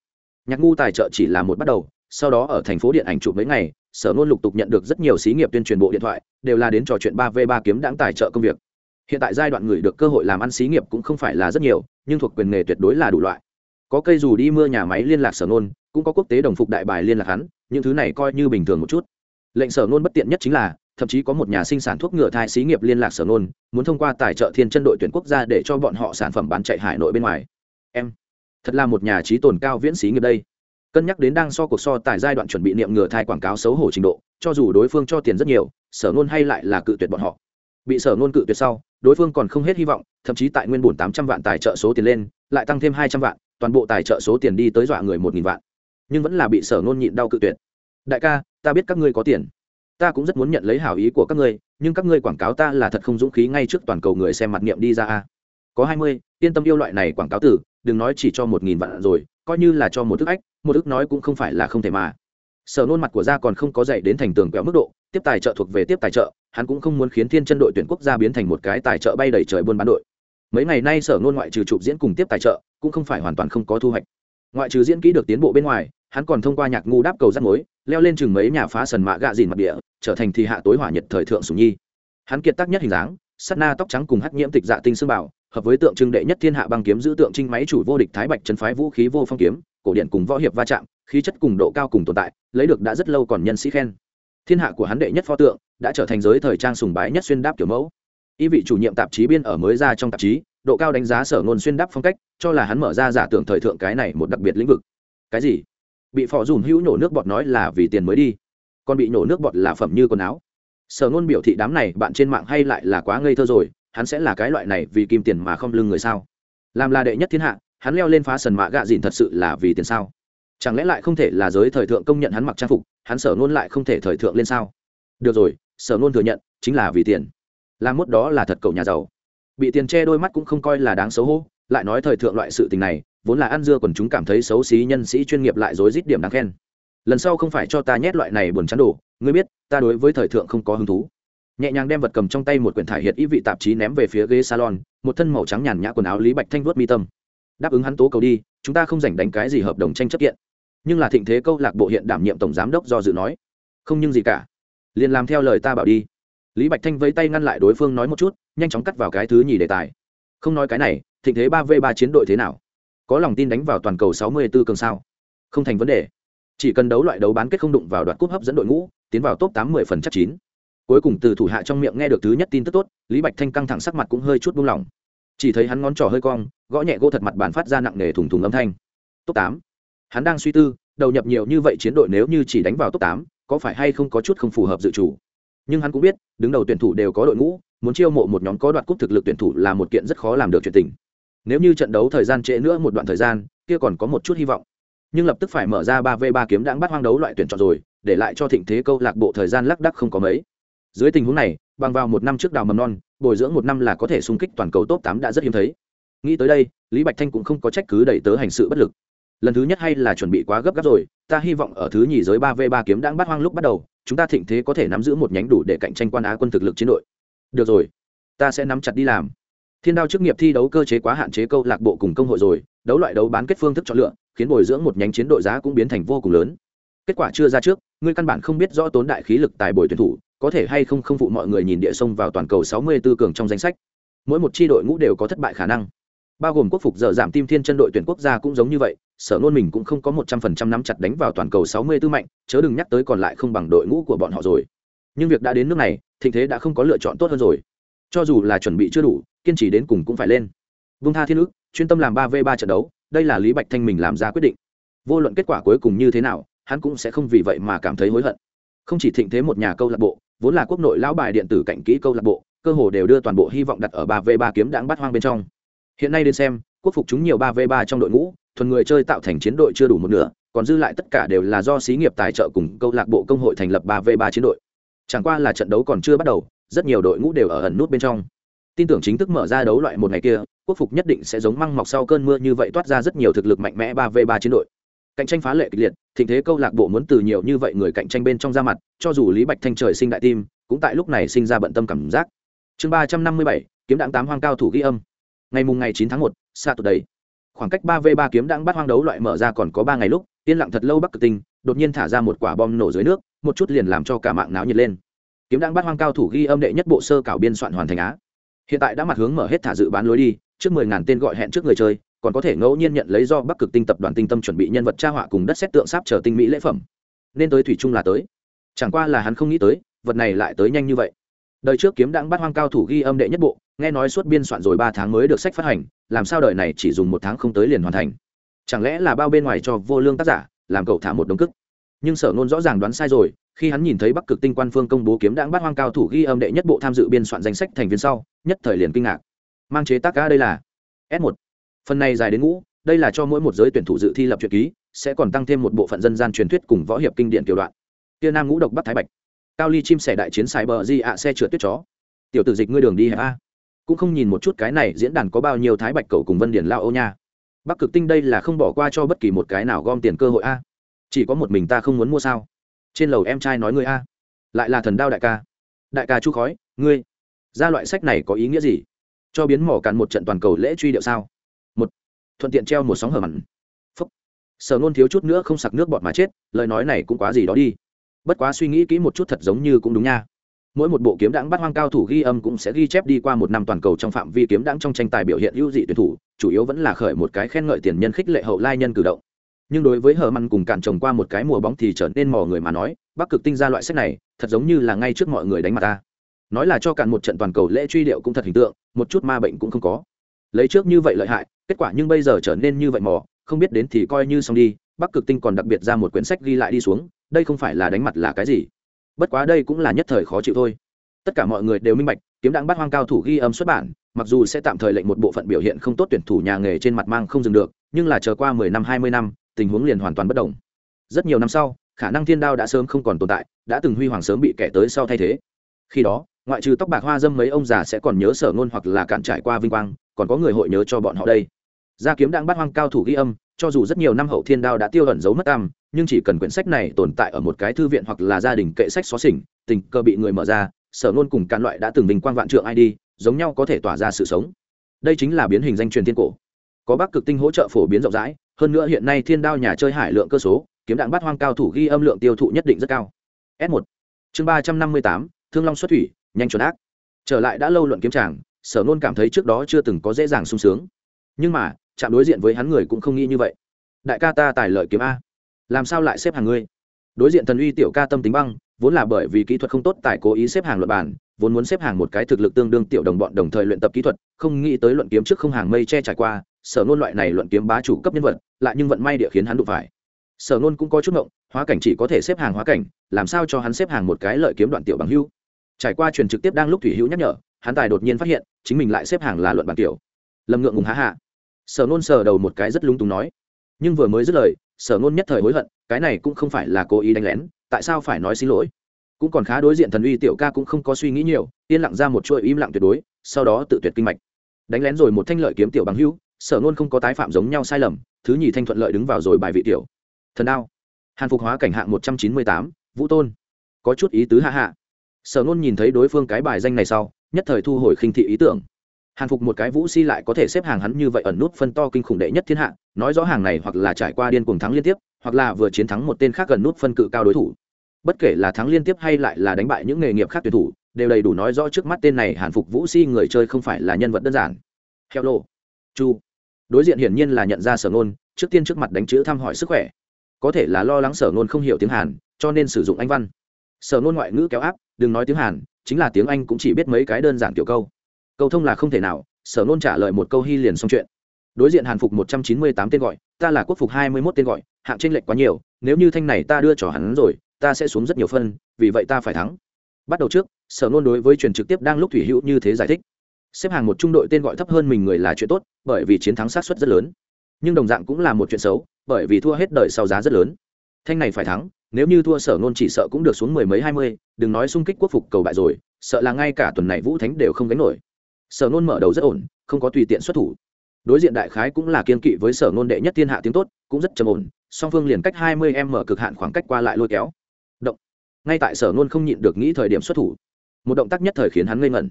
Nhạc ngu tài trợ chỉ là một bắt đầu sau đó ở thành phố điện ảnh chụp mấy ngày sở ngôn lục tục nhận được rất nhiều xí nghiệp tuyên truyền bộ điện thoại đều là đến trò chuyện ba v ba kiếm đáng tài trợ công việc. Hiện tại giai đoạn người được cơ hội làm ăn xí nghiệp cũng không phải là rất nhiều nhưng thuộc quyền nghề tuyệt đối là đủ loại. Có cây dù đi mưa nhà máy liên lạc sở ngôn cũng có quốc tế đồng phục đại bài liên lạc hắn những thứ này coi như bình thường một chút. Lệnh sở ngôn bất tiện nhất chính là thậm chí có một nhà sinh sản thuốc ngừa thai xí nghiệp liên lạc sở nôn, muốn thông qua tài trợ thiên chân đội tuyển quốc gia để cho bọn họ sản phẩm bán chạy hải nội bên ngoài. Em thật là một nhà trí tồn cao viễn xí nghiệp đây cân nhắc đến đang so cuộc so tại giai đoạn chuẩn bị niệm ngừa thai quảng cáo xấu hổ trình độ, cho dù đối phương cho tiền rất nhiều, sở ngôn hay lại là cự tuyệt bọn họ. Bị sở ngôn cự tuyệt sau, đối phương còn không hết hy vọng, thậm chí tại nguyên bổn tám trăm vạn tài trợ số tiền lên, lại tăng thêm hai trăm vạn, toàn bộ tài trợ số tiền đi tới dọa người một nghìn vạn. Nhưng vẫn là bị sở ngôn nhịn đau cự tuyệt. Đại ca, ta biết các ngươi có tiền. Ta cũng rất muốn nhận lấy hảo ý của các ngươi, nhưng các ngươi quảng cáo ta là thật không dũng khí ngay trước toàn cầu người xem mặt niệm đi ra a. Có hai mươi, yên tâm yêu loại này quảng cáo tử, đừng nói chỉ cho một nghìn vạn rồi coi như là cho một thức ách, một ức nói cũng không phải là không thể mà. Sở nôn mặt của gia còn không có dạy đến thành tường quẹo mức độ, tiếp tài trợ thuộc về tiếp tài trợ, hắn cũng không muốn khiến thiên chân đội tuyển quốc gia biến thành một cái tài trợ bay đầy trời buôn bán đội. Mấy ngày nay sở nôn ngoại trừ chụp diễn cùng tiếp tài trợ, cũng không phải hoàn toàn không có thu hoạch. Ngoại trừ diễn kỹ được tiến bộ bên ngoài, hắn còn thông qua nhạc ngu đáp cầu rắt mối, leo lên chừng mấy nhà phá sần mạ gạ dìn mặt địa, trở thành thì hạ tối hỏa nhật thời thượng sùng nhi. Hắn kiệt tác nhất hình dáng sắt na tóc trắng cùng hắc nhiễm tịch dạ tinh xương bảo hợp với tượng trưng đệ nhất thiên hạ băng kiếm giữ tượng trinh máy chủ vô địch thái bạch chân phái vũ khí vô phong kiếm, cổ điện cùng võ hiệp va chạm, khí chất cùng độ cao cùng tồn tại, lấy được đã rất lâu còn nhân sĩ khen. Thiên hạ của hắn đệ nhất pho tượng đã trở thành giới thời trang sùng bái nhất xuyên đáp kiểu mẫu. Y vị chủ nhiệm tạp chí biên ở mới ra trong tạp chí, độ cao đánh giá sở ngôn xuyên đáp phong cách, cho là hắn mở ra giả tưởng thời thượng cái này một đặc biệt lĩnh vực. Cái gì? Bị phò dùn hữu nổ nước bọt nói là vì tiền mới đi. Còn bị nổ nước bọt là phẩm như quần áo. Sở ngôn biểu thị đám này bạn trên mạng hay lại là quá ngây thơ rồi hắn sẽ là cái loại này vì kim tiền mà không lưng người sao? Làm là đệ nhất thiên hạ, hắn leo lên phá sần mạ gạ dìn thật sự là vì tiền sao? Chẳng lẽ lại không thể là giới thời thượng công nhận hắn mặc trang phục, hắn sở nôn lại không thể thời thượng lên sao? Được rồi, sở nôn thừa nhận, chính là vì tiền. Làm mốt đó là thật cầu nhà giàu. Bị tiền che đôi mắt cũng không coi là đáng xấu hổ, lại nói thời thượng loại sự tình này, vốn là ăn dưa còn chúng cảm thấy xấu xí nhân sĩ chuyên nghiệp lại dối dít điểm đáng khen. Lần sau không phải cho ta nhét loại này buồn chán đồ, ngươi biết, ta đối với thời thượng không có hứng thú nhẹ nhàng đem vật cầm trong tay một quyển thải hiệt ý vị tạp chí ném về phía ghế salon, một thân màu trắng nhàn nhã quần áo lý bạch thanh vớt mi tâm. Đáp ứng hắn tố cầu đi, chúng ta không dành đánh cái gì hợp đồng tranh chấp kiện. Nhưng là thịnh thế câu lạc bộ hiện đảm nhiệm tổng giám đốc do dự nói, không nhưng gì cả, liền làm theo lời ta bảo đi. Lý bạch thanh vẫy tay ngăn lại đối phương nói một chút, nhanh chóng cắt vào cái thứ nhì đề tài. Không nói cái này, thịnh thế ba v ba chiến đội thế nào? Có lòng tin đánh vào toàn cầu sáu mươi 64 cường sao? Không thành vấn đề. Chỉ cần đấu loại đấu bán kết không đụng vào đoạt cúp hấp dẫn đội ngũ, tiến vào top tám mươi phần chắc chín cuối cùng từ thủ hạ trong miệng nghe được thứ nhất tin tức tốt, lý bạch thanh căng thẳng sắc mặt cũng hơi chút buông lỏng. Chỉ thấy hắn ngón trỏ hơi cong, gõ nhẹ gỗ thật mặt bàn phát ra nặng nề thùng thùng âm thanh. Top tám. Hắn đang suy tư, đầu nhập nhiều như vậy chiến đội nếu như chỉ đánh vào top tám, có phải hay không có chút không phù hợp dự chủ? Nhưng hắn cũng biết, đứng đầu tuyển thủ đều có đội ngũ, muốn chiêu mộ một nhóm có đoạt cúp thực lực tuyển thủ là một kiện rất khó làm được chuyện tình. Nếu như trận đấu thời gian trễ nữa một đoạn thời gian, kia còn có một chút hy vọng. Nhưng lập tức phải mở ra ba v ba kiếm đãng bắt hoang đấu loại tuyển chọn rồi, để lại cho thịnh thế câu lạc bộ thời gian lắc đắc không có mấy dưới tình huống này, bằng vào một năm trước đào mầm non, bồi dưỡng một năm là có thể xung kích toàn cầu top tám đã rất hiếm thấy. Nghĩ tới đây, lý bạch thanh cũng không có trách cứ đẩy tớ hành sự bất lực. Lần thứ nhất hay là chuẩn bị quá gấp gáp rồi, ta hy vọng ở thứ nhì giới ba v ba kiếm đang bắt hoang lúc bắt đầu, chúng ta thịnh thế có thể nắm giữ một nhánh đủ để cạnh tranh quan á quân thực lực chiến đội. Được rồi, ta sẽ nắm chặt đi làm. Thiên đao chức nghiệp thi đấu cơ chế quá hạn chế câu lạc bộ cùng công hội rồi, đấu loại đấu bán kết phương thức chọn lựa, khiến bồi dưỡng một nhánh chiến đội giá cũng biến thành vô cùng lớn. Kết quả chưa ra trước, ngươi căn bản không biết rõ tốn đại khí lực tài bồi tuyển thủ có thể hay không không phụ mọi người nhìn địa sông vào toàn cầu 64 cường trong danh sách. Mỗi một chi đội ngũ đều có thất bại khả năng. Bao gồm quốc phục giờ giảm tim thiên chân đội tuyển quốc gia cũng giống như vậy, sở nôn mình cũng không có một trăm phần trăm nắm chặt đánh vào toàn cầu 64 mạnh, chớ đừng nhắc tới còn lại không bằng đội ngũ của bọn họ rồi. Nhưng việc đã đến nước này, thịnh thế đã không có lựa chọn tốt hơn rồi. Cho dù là chuẩn bị chưa đủ, kiên trì đến cùng cũng phải lên. Vung tha thiên ước, chuyên tâm làm ba v ba trận đấu, đây là lý bạch thanh mình làm ra quyết định. Vô luận kết quả cuối cùng như thế nào, hắn cũng sẽ không vì vậy mà cảm thấy hối hận. Không chỉ thịnh thế một nhà câu lạc bộ vốn là quốc nội lão bài điện tử cạnh kỹ câu lạc bộ, cơ hồ đều đưa toàn bộ hy vọng đặt ở ba v ba kiếm đãng bắt hoang bên trong. Hiện nay đến xem, quốc phục chúng nhiều ba v ba trong đội ngũ, thuần người chơi tạo thành chiến đội chưa đủ một nửa, còn dư lại tất cả đều là do xí nghiệp tài trợ cùng câu lạc bộ công hội thành lập ba v ba chiến đội. Chẳng qua là trận đấu còn chưa bắt đầu, rất nhiều đội ngũ đều ở ẩn nút bên trong. Tin tưởng chính thức mở ra đấu loại một ngày kia, quốc phục nhất định sẽ giống măng mọc sau cơn mưa như vậy toát ra rất nhiều thực lực mạnh mẽ ba v ba chiến đội cạnh tranh phá lệ kịch liệt, thịnh thế câu lạc bộ muốn từ nhiều như vậy người cạnh tranh bên trong ra mặt, cho dù lý bạch thanh trời sinh đại tim, cũng tại lúc này sinh ra bận tâm cảm giác. Chương ba trăm năm mươi bảy, kiếm đảng tám hoang cao thủ ghi âm. Ngày mùng ngày chín tháng một xa tụt đầy khoảng cách ba v ba kiếm đảng bắt hoang đấu loại mở ra còn có ba ngày lúc, yên lặng thật lâu bắc cực tinh, đột nhiên thả ra một quả bom nổ dưới nước, một chút liền làm cho cả mạng náo nhiệt lên. Kiếm đảng bắt hoang cao thủ ghi âm đệ nhất bộ sơ cảo biên soạn hoàn thành á. Hiện tại đã mặt hướng mở hết thả dự bán lối đi, trước mười ngàn tên gọi hẹn trước người chơi còn có thể ngẫu nhiên nhận lấy do bắc cực tinh tập đoàn tinh tâm chuẩn bị nhân vật tra họa cùng đất xét tượng sáp chờ tinh mỹ lễ phẩm. Nên tới thủy trung là tới. Chẳng qua là hắn không nghĩ tới, vật này lại tới nhanh như vậy. Đời trước kiếm đãng bắt hoang cao thủ ghi âm đệ nhất bộ, nghe nói suốt biên soạn rồi ba tháng mới được sách phát hành, làm sao đời này chỉ dùng một tháng không tới liền hoàn thành? Chẳng lẽ là bao bên ngoài cho vô lương tác giả, làm cậu thả một đống cức? Nhưng sở nôn rõ ràng đoán sai rồi, khi hắn nhìn thấy bắc cực tinh quan phương công bố kiếm đãng bắt hoang cao thủ ghi âm đệ nhất bộ tham dự biên soạn danh sách thành viên sau, nhất thời liền kinh ngạc. Mang chế tác ca đây là s 1 phần này dài đến ngũ, đây là cho mỗi một giới tuyển thủ dự thi lập truyện ký, sẽ còn tăng thêm một bộ phận dân gian truyền thuyết cùng võ hiệp kinh điển kiểu đoạn. Kia nam ngũ độc bắc thái bạch. Cao ly chim sẻ đại chiến sài bờ di ạ, xe trượt tuyết chó. Tiểu tử dịch ngươi đường đi hẹp a cũng không nhìn một chút cái này diễn đàn có bao nhiêu thái bạch cầu cùng vân điển lao âu nha. Bắc cực tinh đây là không bỏ qua cho bất kỳ một cái nào gom tiền cơ hội a. Chỉ có một mình ta không muốn mua sao? Trên lầu em trai nói ngươi a. Lại là thần đao đại ca. Đại ca chu khói, ngươi. Ra loại sách này có ý nghĩa gì? Cho biến mỏ cạn một trận toàn cầu lễ truy điệu sao? Thuận tiện treo một sóng hở mặn. Phúc. Sở nôn thiếu chút nữa không sặc nước bọt mà chết, lời nói này cũng quá gì đó đi. Bất quá suy nghĩ kỹ một chút thật giống như cũng đúng nha. Mỗi một bộ kiếm đãng bắt hoang cao thủ ghi âm cũng sẽ ghi chép đi qua một năm toàn cầu trong phạm vi kiếm đãng trong tranh tài biểu hiện ưu dị tuyển thủ, chủ yếu vẫn là khởi một cái khen ngợi tiền nhân khích lệ hậu lai nhân cử động. Nhưng đối với hờ măn cùng cạn trồng qua một cái mùa bóng thì trở nên mò người mà nói, bắc cực tinh ra loại sách này, thật giống như là ngay trước mọi người đánh mặt ta. Nói là cho cạn một trận toàn cầu lễ truy điệu cũng thật hình tượng, một chút ma bệnh cũng không có. Lấy trước như vậy lợi hại kết quả nhưng bây giờ trở nên như vậy mò, không biết đến thì coi như xong đi, bắc cực tinh còn đặc biệt ra một quyển sách ghi lại đi xuống, đây không phải là đánh mặt là cái gì. Bất quá đây cũng là nhất thời khó chịu thôi. Tất cả mọi người đều minh bạch, kiếm đặng bắt hoang cao thủ ghi âm xuất bản, mặc dù sẽ tạm thời lệnh một bộ phận biểu hiện không tốt tuyển thủ nhà nghề trên mặt mang không dừng được, nhưng là chờ qua mười năm, hai mươi năm, tình huống liền hoàn toàn bất đồng. Rất nhiều năm sau, khả năng thiên đao đã sớm không còn tồn tại, đã từng huy hoàng sớm bị kẻ tới sau thay thế. Khi đó ngoại trừ tóc bạc hoa dâm mấy ông già sẽ còn nhớ sở ngôn hoặc là cản trải qua vinh quang, còn có người hội nhớ cho bọn họ đây. Gia kiếm đang bắt hoang cao thủ ghi âm, cho dù rất nhiều năm hậu thiên đao đã tiêu ẩn giấu mất tam nhưng chỉ cần quyển sách này tồn tại ở một cái thư viện hoặc là gia đình kệ sách xóa xỉnh, tình cơ bị người mở ra, sở ngôn cùng cản loại đã từng vinh quang vạn trượng đi, giống nhau có thể tỏa ra sự sống. Đây chính là biến hình danh truyền thiên cổ. Có bắc cực tinh hỗ trợ phổ biến rộng rãi, hơn nữa hiện nay thiên đao nhà chơi hải lượng cơ số, kiếm đạn bắt hoang cao thủ ghi âm lượng tiêu thụ nhất định rất cao. S 1 chương ba trăm năm mươi tám, thương long xuất thủy nhanh chuẩn ác. Trở lại đã lâu luận kiếm tràng sở nôn cảm thấy trước đó chưa từng có dễ dàng sung sướng. Nhưng mà, chạm đối diện với hắn người cũng không nghĩ như vậy. Đại ca ta tài lợi kiếm a. Làm sao lại xếp hàng ngươi? Đối diện thần uy tiểu ca tâm tính băng, vốn là bởi vì kỹ thuật không tốt tại cố ý xếp hàng luật bản vốn muốn xếp hàng một cái thực lực tương đương tiểu đồng bọn đồng thời luyện tập kỹ thuật, không nghĩ tới luận kiếm trước không hàng mây che trải qua, sở nôn loại này luận kiếm bá chủ cấp nhân vật, lại nhưng vận may địa khiến hắn đụng phải. Sở nôn cũng có chút mộng hóa cảnh chỉ có thể xếp hàng hóa cảnh, làm sao cho hắn xếp hàng một cái lợi kiếm đoạn tiểu bằng hưu? Trải qua truyền trực tiếp đang lúc thủy hữu nhắc nhở hắn tài đột nhiên phát hiện chính mình lại xếp hàng là luận bản tiểu. Lâm ngượng ngùng há hạ. Sở nôn sờ đầu một cái rất lung túng nói nhưng vừa mới dứt lời sở nôn nhất thời hối hận cái này cũng không phải là cố ý đánh lén tại sao phải nói xin lỗi? Cũng còn khá đối diện thần uy tiểu ca cũng không có suy nghĩ nhiều yên lặng ra một chuỗi im lặng tuyệt đối sau đó tự tuyệt kinh mạch. Đánh lén rồi một thanh lợi kiếm tiểu bằng hữu, sở nôn không có tái phạm giống nhau sai lầm thứ nhì thanh thuận lợi đứng vào rồi bài vị tiểu. Thần đao. Hàn phục hóa cảnh hạng một trăm chín mươi tám vũ tôn. Có chút ý tứ hạ hạ sở ngôn nhìn thấy đối phương cái bài danh này sau, nhất thời thu hồi khinh thị ý tưởng. Hàn phục một cái vũ si lại có thể xếp hàng hắn như vậy ẩn nút phân to kinh khủng đệ nhất thiên hạ, nói rõ hàng này hoặc là trải qua điên cuồng thắng liên tiếp, hoặc là vừa chiến thắng một tên khác gần nút phân cự cao đối thủ. Bất kể là thắng liên tiếp hay lại là đánh bại những nghề nghiệp khác tuyển thủ, đều đầy đủ nói rõ trước mắt tên này hàn phục vũ si người chơi không phải là nhân vật đơn giản. Heo lô. Chu. Đối diện hiển nhiên là nhận ra sở ngôn, trước tiên trước mặt đánh chữ thăm hỏi sức khỏe. Có thể là lo lắng sở ngôn không hiểu tiếng hàn, cho nên sử dụng anh văn. Sở ngôn ngoại ngữ kéo áp đừng nói tiếng hàn, chính là tiếng anh cũng chỉ biết mấy cái đơn giản kiểu câu. Câu thông là không thể nào, sở nôn trả lời một câu hy liền xong chuyện. Đối diện hàn phục một trăm chín mươi tám tên gọi, ta là quốc phục hai mươi mốt tên gọi, hạng tranh lệch quá nhiều, nếu như thanh này ta đưa cho hắn rồi, ta sẽ xuống rất nhiều phân, vì vậy ta phải thắng. Bắt đầu trước, sở nôn đối với truyền trực tiếp đang lúc thủy hữu như thế giải thích. Xếp hàng một trung đội tên gọi thấp hơn mình người là chuyện tốt, bởi vì chiến thắng sát xuất rất lớn. Nhưng đồng dạng cũng là một chuyện xấu, bởi vì thua hết đời sau giá rất lớn. Thanh này phải thắng nếu như thua sở ngôn chỉ sợ cũng được xuống mười mấy hai mươi, đừng nói xung kích quốc phục cầu bại rồi, sợ là ngay cả tuần này vũ thánh đều không gánh nổi. Sở ngôn mở đầu rất ổn, không có tùy tiện xuất thủ. Đối diện đại khái cũng là kiên kỵ với sở ngôn đệ nhất thiên hạ tiếng tốt, cũng rất trầm ổn, song phương liền cách hai mươi em mở cực hạn khoảng cách qua lại lôi kéo. Động. Ngay tại sở ngôn không nhịn được nghĩ thời điểm xuất thủ. Một động tác nhất thời khiến hắn ngây ngẩn.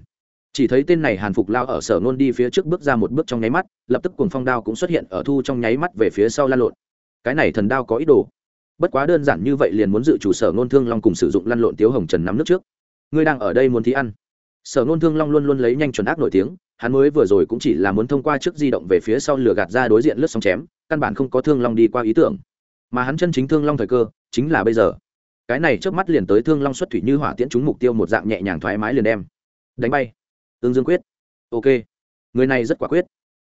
Chỉ thấy tên này hàn phục lao ở sở nôn đi phía trước bước ra một bước trong nháy mắt, lập tức cuồng phong đao cũng xuất hiện ở thu trong nháy mắt về phía sau lan lộn. Cái này thần đao có ý đồ bất quá đơn giản như vậy liền muốn dự chủ sở nôn thương long cùng sử dụng lăn lộn tiếu hồng trần nắm nước trước. Ngươi đang ở đây muốn thí ăn. Sở nôn thương long luôn luôn lấy nhanh chuẩn ác nổi tiếng, hắn mới vừa rồi cũng chỉ là muốn thông qua trước di động về phía sau lửa gạt ra đối diện lướt sóng chém, căn bản không có thương long đi qua ý tưởng. Mà hắn chân chính thương long thời cơ, chính là bây giờ. Cái này trước mắt liền tới thương long xuất thủy như hỏa tiễn trúng mục tiêu một dạng nhẹ nhàng thoải mái liền đem. Đánh bay. Tương dương quyết. Ok. Người này rất quả quyết.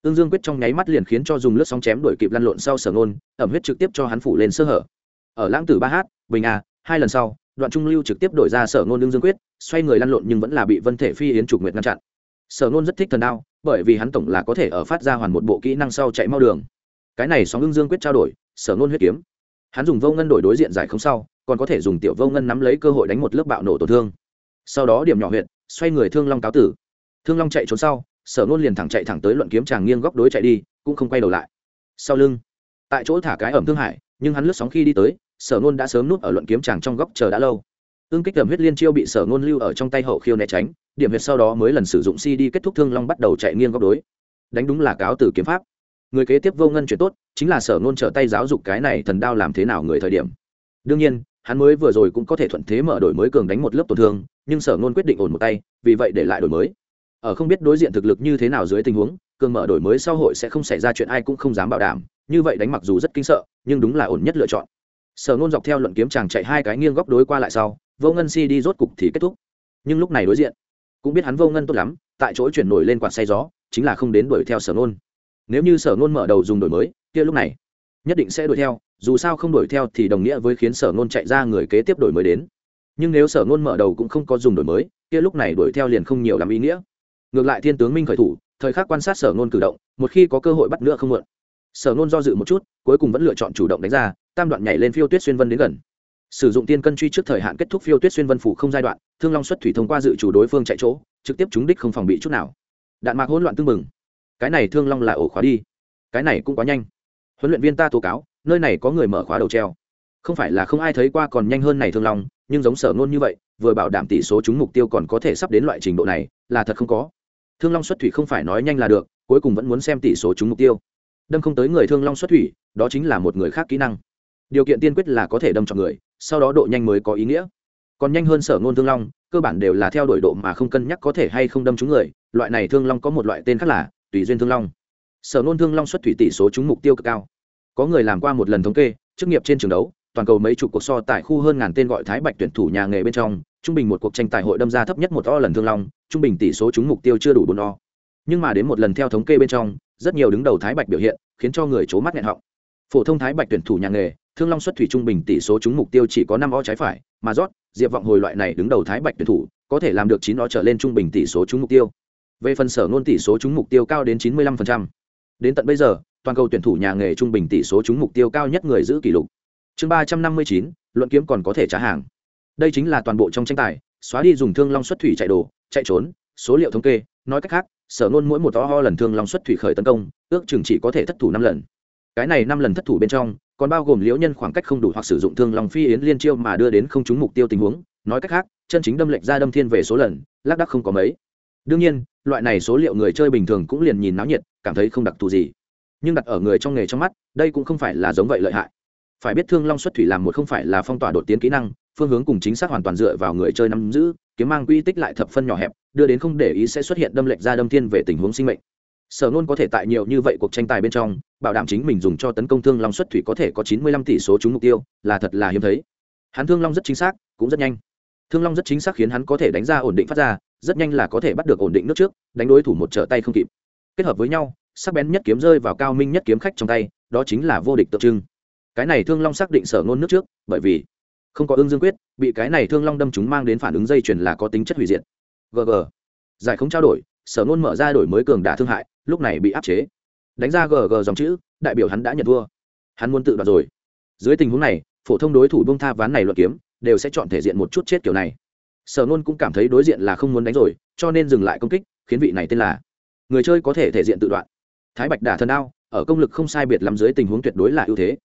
Tương dương quyết trong nháy mắt liền khiến cho dùng lướt sóng chém đổi kịp lăn lộn sau sở ngôn, ẩm huyết trực tiếp cho hắn phủ lên sơ hở ở lãng tử ba hát, bình a, hai lần sau, đoạn trung lưu trực tiếp đổi ra sở ngôn lương dương quyết, xoay người lăn lộn nhưng vẫn là bị vân thể phi yến trục nguyệt ngăn chặn. Sở ngôn rất thích thần đao, bởi vì hắn tổng là có thể ở phát ra hoàn một bộ kỹ năng sau chạy mau đường. Cái này sóng lương dương quyết trao đổi, sở ngôn huyết kiếm. Hắn dùng vô ngân đổi đối diện giải không sau, còn có thể dùng tiểu vô ngân nắm lấy cơ hội đánh một lớp bạo nổ tổn thương. Sau đó điểm nhỏ huyện xoay người thương long cáo tử. Thương long chạy trốn sau, sở ngôn liền thẳng chạy thẳng tới luận kiếm chàng nghiêng góc đối chạy đi, cũng không quay đầu lại. Sau lưng, tại chỗ thả cái ẩm thương hải, nhưng hắn lướt sóng khi đi tới sở nôn đã sớm núp ở luận kiếm chàng trong góc chờ đã lâu. Ương kích cầm huyết liên chiêu bị sở nôn lưu ở trong tay hậu khiêu né tránh, điểm huyệt sau đó mới lần sử dụng si đi kết thúc thương long bắt đầu chạy nghiêng góc đối. Đánh đúng là cáo từ kiếm pháp. Người kế tiếp vô ngân chuyển tốt, chính là sở nôn trở tay giáo dục cái này thần đao làm thế nào người thời điểm. Đương nhiên, hắn mới vừa rồi cũng có thể thuận thế mở đổi mới cường đánh một lớp tổn thương, nhưng sở nôn quyết định ổn một tay, vì vậy để lại đổi mới. Ở không biết đối diện thực lực như thế nào dưới tình huống, cường mở đổi mới sau hội sẽ không xảy ra chuyện ai cũng không dám bảo đảm, như vậy đánh mặc dù rất kinh sợ, nhưng đúng là ổn nhất lựa chọn sở nôn dọc theo luận kiếm chàng chạy hai cái nghiêng góc đối qua lại sau, vô ngân si đi rốt cục thì kết thúc. Nhưng lúc này đối diện, cũng biết hắn vô ngân tốt lắm, tại chỗ chuyển nổi lên quạt say gió, chính là không đến đuổi theo sở nôn nếu như sở nôn mở đầu dùng đổi mới, kia lúc này, nhất định sẽ đuổi theo, dù sao không đuổi theo thì đồng nghĩa với khiến sở nôn chạy ra người kế tiếp đổi mới đến. Nhưng nếu sở nôn mở đầu cũng không có dùng đổi mới, kia lúc này đuổi theo liền không nhiều làm ý nghĩa. Ngược lại thiên tướng minh khởi thủ, thời khắc quan sát sở nôn cử động, một khi có cơ hội bắt nữa không mượn sở nôn do dự một chút, cuối cùng vẫn lựa chọn chủ động đánh ra tam đoạn nhảy lên phiêu tuyết xuyên vân đến gần. Sử dụng tiên cân truy trước thời hạn kết thúc phiêu tuyết xuyên vân phủ không giai đoạn, thương long xuất thủy thông qua dự chủ đối phương chạy chỗ, trực tiếp trúng đích không phòng bị chút nào. Đạn mạc hỗn loạn tưng bừng. Cái này thương long là ổ khóa đi. Cái này cũng quá nhanh. Huấn luyện viên ta tố cáo, nơi này có người mở khóa đầu treo. Không phải là không ai thấy qua còn nhanh hơn này thương long, nhưng giống sở nôn như vậy, vừa bảo đảm tỷ số trúng mục tiêu còn có thể sắp đến loại trình độ này, là thật không có. Thương long xuất thủy không phải nói nhanh là được, cuối cùng vẫn muốn xem tỷ số trúng mục tiêu. Đâm không tới người thương long xuất thủy, đó chính là một người khác kỹ năng điều kiện tiên quyết là có thể đâm chọn người, sau đó độ nhanh mới có ý nghĩa. Còn nhanh hơn sở ngôn thương long, cơ bản đều là theo đuổi độ mà không cân nhắc có thể hay không đâm trúng người, loại này thương long có một loại tên khác là tùy duyên thương long. Sở ngôn thương long xuất thủy tỷ số trúng mục tiêu cực cao. Có người làm qua một lần thống kê, chức nghiệp trên trường đấu, toàn cầu mấy chục cuộc so tại khu hơn ngàn tên gọi thái bạch tuyển thủ nhà nghề bên trong, trung bình một cuộc tranh tài hội đâm ra thấp nhất một o lần thương long, trung bình tỷ số trúng mục tiêu chưa đủ bốn o. Nhưng mà đến một lần theo thống kê bên trong, rất nhiều đứng đầu thái bạch biểu hiện, khiến cho người c mắt nghẹn họng. Phổ thông thái bạch tuyển thủ nhà nghề thương long xuất thủy trung bình tỷ số trúng mục tiêu chỉ có năm o trái phải, mà rót, diệp vọng hồi loại này đứng đầu thái bạch tuyển thủ, có thể làm được chín o trở lên trung bình tỷ số trúng mục tiêu. Về phần sở ngôn tỷ số trúng mục tiêu cao đến chín mươi lăm đến tận bây giờ, toàn cầu tuyển thủ nhà nghề trung bình tỷ số trúng mục tiêu cao nhất người giữ kỷ lục. Chương ba trăm năm mươi chín, luận kiếm còn có thể trả hàng. Đây chính là toàn bộ trong tranh tài, xóa đi dùng thương long xuất thủy chạy đồ, chạy trốn, số liệu thống kê, nói cách khác, sở nôn mỗi một to ho lần thương long xuất thủy khởi tấn công, ước chừng chỉ có thể thất thủ năm lần. Cái này năm lần thất thủ bên trong còn bao gồm liễu nhân khoảng cách không đủ hoặc sử dụng thương long phi yến liên chiêu mà đưa đến không trúng mục tiêu tình huống. Nói cách khác, chân chính đâm lệnh ra đâm thiên về số lần, lác đắc không có mấy. Đương nhiên, loại này số liệu người chơi bình thường cũng liền nhìn náo nhiệt, cảm thấy không đặc thù gì. Nhưng đặt ở người trong nghề trong mắt, đây cũng không phải là giống vậy lợi hại. Phải biết thương long xuất thủy làm một không phải là phong tỏa đột tiến kỹ năng, phương hướng cùng chính xác hoàn toàn dựa vào người chơi nắm giữ, kiếm mang quy tích lại thập phân nhỏ hẹp, đưa đến không để ý sẽ xuất hiện đâm lệch ra đâm thiên về tình huống sinh mệnh sở nôn có thể tại nhiều như vậy cuộc tranh tài bên trong, bảo đảm chính mình dùng cho tấn công thương long xuất thủy có thể có chín mươi lăm tỷ số trúng mục tiêu, là thật là hiếm thấy. Hắn thương long rất chính xác, cũng rất nhanh. Thương long rất chính xác khiến hắn có thể đánh ra ổn định phát ra, rất nhanh là có thể bắt được ổn định nước trước, đánh đối thủ một trở tay không kịp. Kết hợp với nhau, sắc bén nhất kiếm rơi vào cao minh nhất kiếm khách trong tay, đó chính là vô địch tượng trưng. Cái này thương long xác định sở ngôn nước trước, bởi vì không có ương dương quyết, bị cái này thương long đâm chúng mang đến phản ứng dây chuyền là có tính chất hủy diệt. Gg giải không trao đổi, sở ngôn mở ra đổi mới cường đả thương hại lúc này bị áp chế. Đánh ra gg dòng chữ, đại biểu hắn đã nhận thua hắn muốn tự đoạt rồi. Dưới tình huống này, phổ thông đối thủ bông tha ván này luận kiếm, đều sẽ chọn thể diện một chút chết kiểu này. Sở nôn cũng cảm thấy đối diện là không muốn đánh rồi, cho nên dừng lại công kích, khiến vị này tên là người chơi có thể thể diện tự đoạn. Thái bạch đả thần ao ở công lực không sai biệt lắm dưới tình huống tuyệt đối là ưu thế.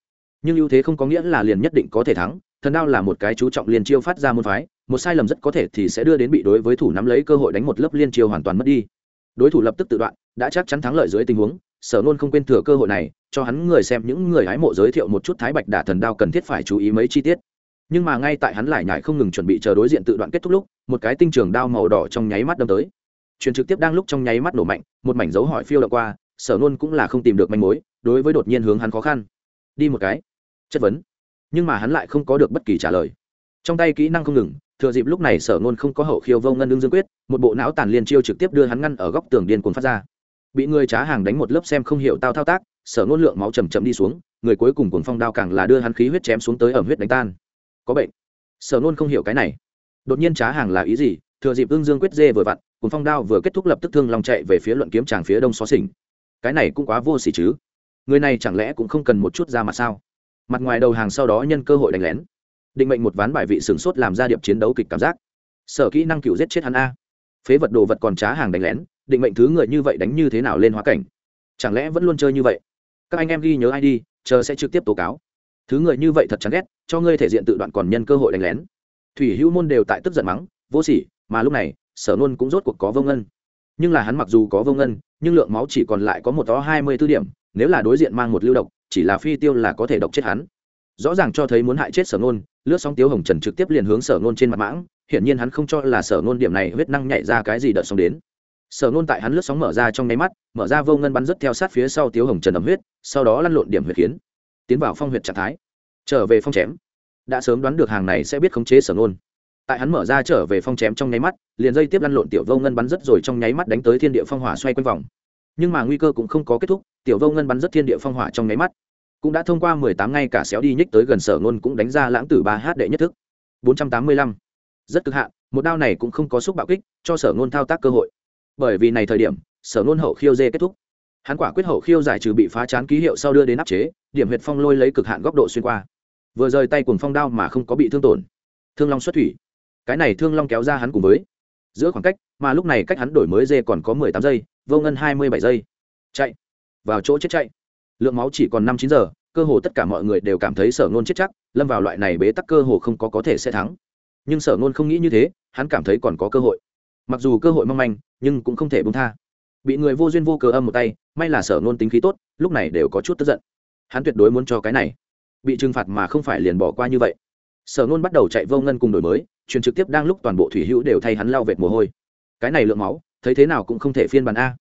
Nhưng ưu thế không có nghĩa là liền nhất định có thể thắng, thần đao là một cái chú trọng liên chiêu phát ra môn phái, một sai lầm rất có thể thì sẽ đưa đến bị đối với thủ nắm lấy cơ hội đánh một lớp liên chiêu hoàn toàn mất đi đối thủ lập tức tự đoạn, đã chắc chắn thắng lợi dưới tình huống, sở nôn không quên thừa cơ hội này, cho hắn người xem những người hái mộ giới thiệu một chút thái bạch đả thần đao cần thiết phải chú ý mấy chi tiết. Nhưng mà ngay tại hắn lại nhải không ngừng chuẩn bị chờ đối diện tự đoạn kết thúc lúc, một cái tinh trường đao màu đỏ trong nháy mắt đâm tới. Truyền trực tiếp đang lúc trong nháy mắt nổ mạnh, một mảnh dấu hỏi phiêu đ qua, sở nôn cũng là không tìm được manh mối, đối với đột nhiên hướng hắn khó khăn. Đi một cái. Chất vấn. Nhưng mà hắn lại không có được bất kỳ trả lời. Trong tay kỹ năng không ngừng thừa dịp lúc này sở nôn không có hậu khiêu vô ngân đương dương quyết, một bộ não tàn liên chiêu trực tiếp đưa hắn ngăn ở góc tường điên cuồng phát ra. Bị người trá hàng đánh một lớp xem không hiểu tao thao tác, sở nôn lượng máu chầm chậm đi xuống, người cuối cùng cuồng phong đao càng là đưa hắn khí huyết chém xuống tới ẩm huyết đánh tan. Có bệnh. Sở nôn không hiểu cái này. Đột nhiên trá hàng là ý gì? Thừa dịp ương dương quyết dê vừa vặn, cuồng phong đao vừa kết thúc lập tức thương lòng chạy về phía luận kiếm tràng phía đông xó xỉnh. Cái này cũng quá vô xỉ chứ. Người này chẳng lẽ cũng không cần một chút ra mặt sao? Mặt ngoài đầu hàng sau đó nhân cơ hội đánh lén định mệnh một ván bài vị sửng sốt làm ra điệp chiến đấu kịch cảm giác. Sở kỹ năng cựu giết chết hắn a. Phế vật đồ vật còn trá hàng đánh lén, định mệnh thứ người như vậy đánh như thế nào lên hóa cảnh? Chẳng lẽ vẫn luôn chơi như vậy? Các anh em ghi nhớ ai đi, chờ sẽ trực tiếp tố cáo. Thứ người như vậy thật chán ghét, cho ngươi thể diện tự đoạn còn nhân cơ hội đánh lén. Thủy hữu môn đều tại tức giận mắng, vô sỉ, mà lúc này, sở nôn cũng rốt cuộc có vô ngân. Nhưng là hắn mặc dù có vô ngân, nhưng lượng máu chỉ còn lại có một tó hai mươi b ố điểm, nếu là đối diện mang một lưu độc, chỉ là phi tiêu là có thể độc chết hắn. Rõ ràng cho thấy muốn hại chết sở nôn lướt sóng tiếu hồng trần trực tiếp liền hướng sở nôn trên mặt mãng, hiển nhiên hắn không cho là sở nôn điểm này huyết năng nhảy ra cái gì đợt sóng đến. Sở nôn tại hắn lướt sóng mở ra trong nháy mắt, mở ra vô ngân bắn rất theo sát phía sau tiếu hồng trần ẩm huyết, sau đó lăn lộn điểm huyệt khiến, tiến vào phong huyệt trạng thái. Trở về phong chém. Đã sớm đoán được hàng này sẽ biết khống chế sở nôn. Tại hắn mở ra trở về phong chém trong nháy mắt, liền dây tiếp lăn lộn tiểu vô ngân bắn rất rồi trong nháy mắt đánh tới thiên địa phong hỏa xoay quanh vòng. Nhưng mà nguy cơ cũng không có kết thúc, tiểu vô ngân bắn rất thiên địa phong hỏa trong nháy mắt cũng đã thông qua mười tám ngay cả xéo đi nhích tới gần sở ngôn cũng đánh ra lãng tử ba h đệ nhất thức. bốn trăm tám mươi lăm. Rất cực hạn, một đao này cũng không có xúc bạo kích, cho sở ngôn thao tác cơ hội. Bởi vì này thời điểm, sở ngôn hậu khiêu dê kết thúc. Hắn quả quyết hậu khiêu giải trừ bị phá chán ký hiệu sau đưa đến áp chế, điểm huyệt phong lôi lấy cực hạn góc độ xuyên qua. Vừa rời tay cùng phong đao mà không có bị thương tổn. Thương long xuất thủy. Cái này thương long kéo ra hắn cùng với. Giữa khoảng cách, mà lúc này cách hắn đổi mới dê còn có mười tám giây, vô ngân hai mươi bảy giây. Chạy. Vào chỗ chết chạy lượng máu chỉ còn năm chín giờ, cơ hồ tất cả mọi người đều cảm thấy sở nôn chết chắc, lâm vào loại này bế tắc cơ hồ không có có thể sẽ thắng. Nhưng sở nôn không nghĩ như thế, hắn cảm thấy còn có cơ hội. Mặc dù cơ hội mong manh, nhưng cũng không thể bung tha. Bị người vô duyên vô cớ âm một tay, may là sở nôn tính khí tốt, lúc này đều có chút tức giận. Hắn tuyệt đối muốn cho cái này. Bị trừng phạt mà không phải liền bỏ qua như vậy. Sở nôn bắt đầu chạy vô ngân cùng đổi mới, truyền trực tiếp đang lúc toàn bộ thủy hữu đều thay hắn lao vệt mồ hôi. Cái này lượng máu, thấy thế nào cũng không thể phiên bản a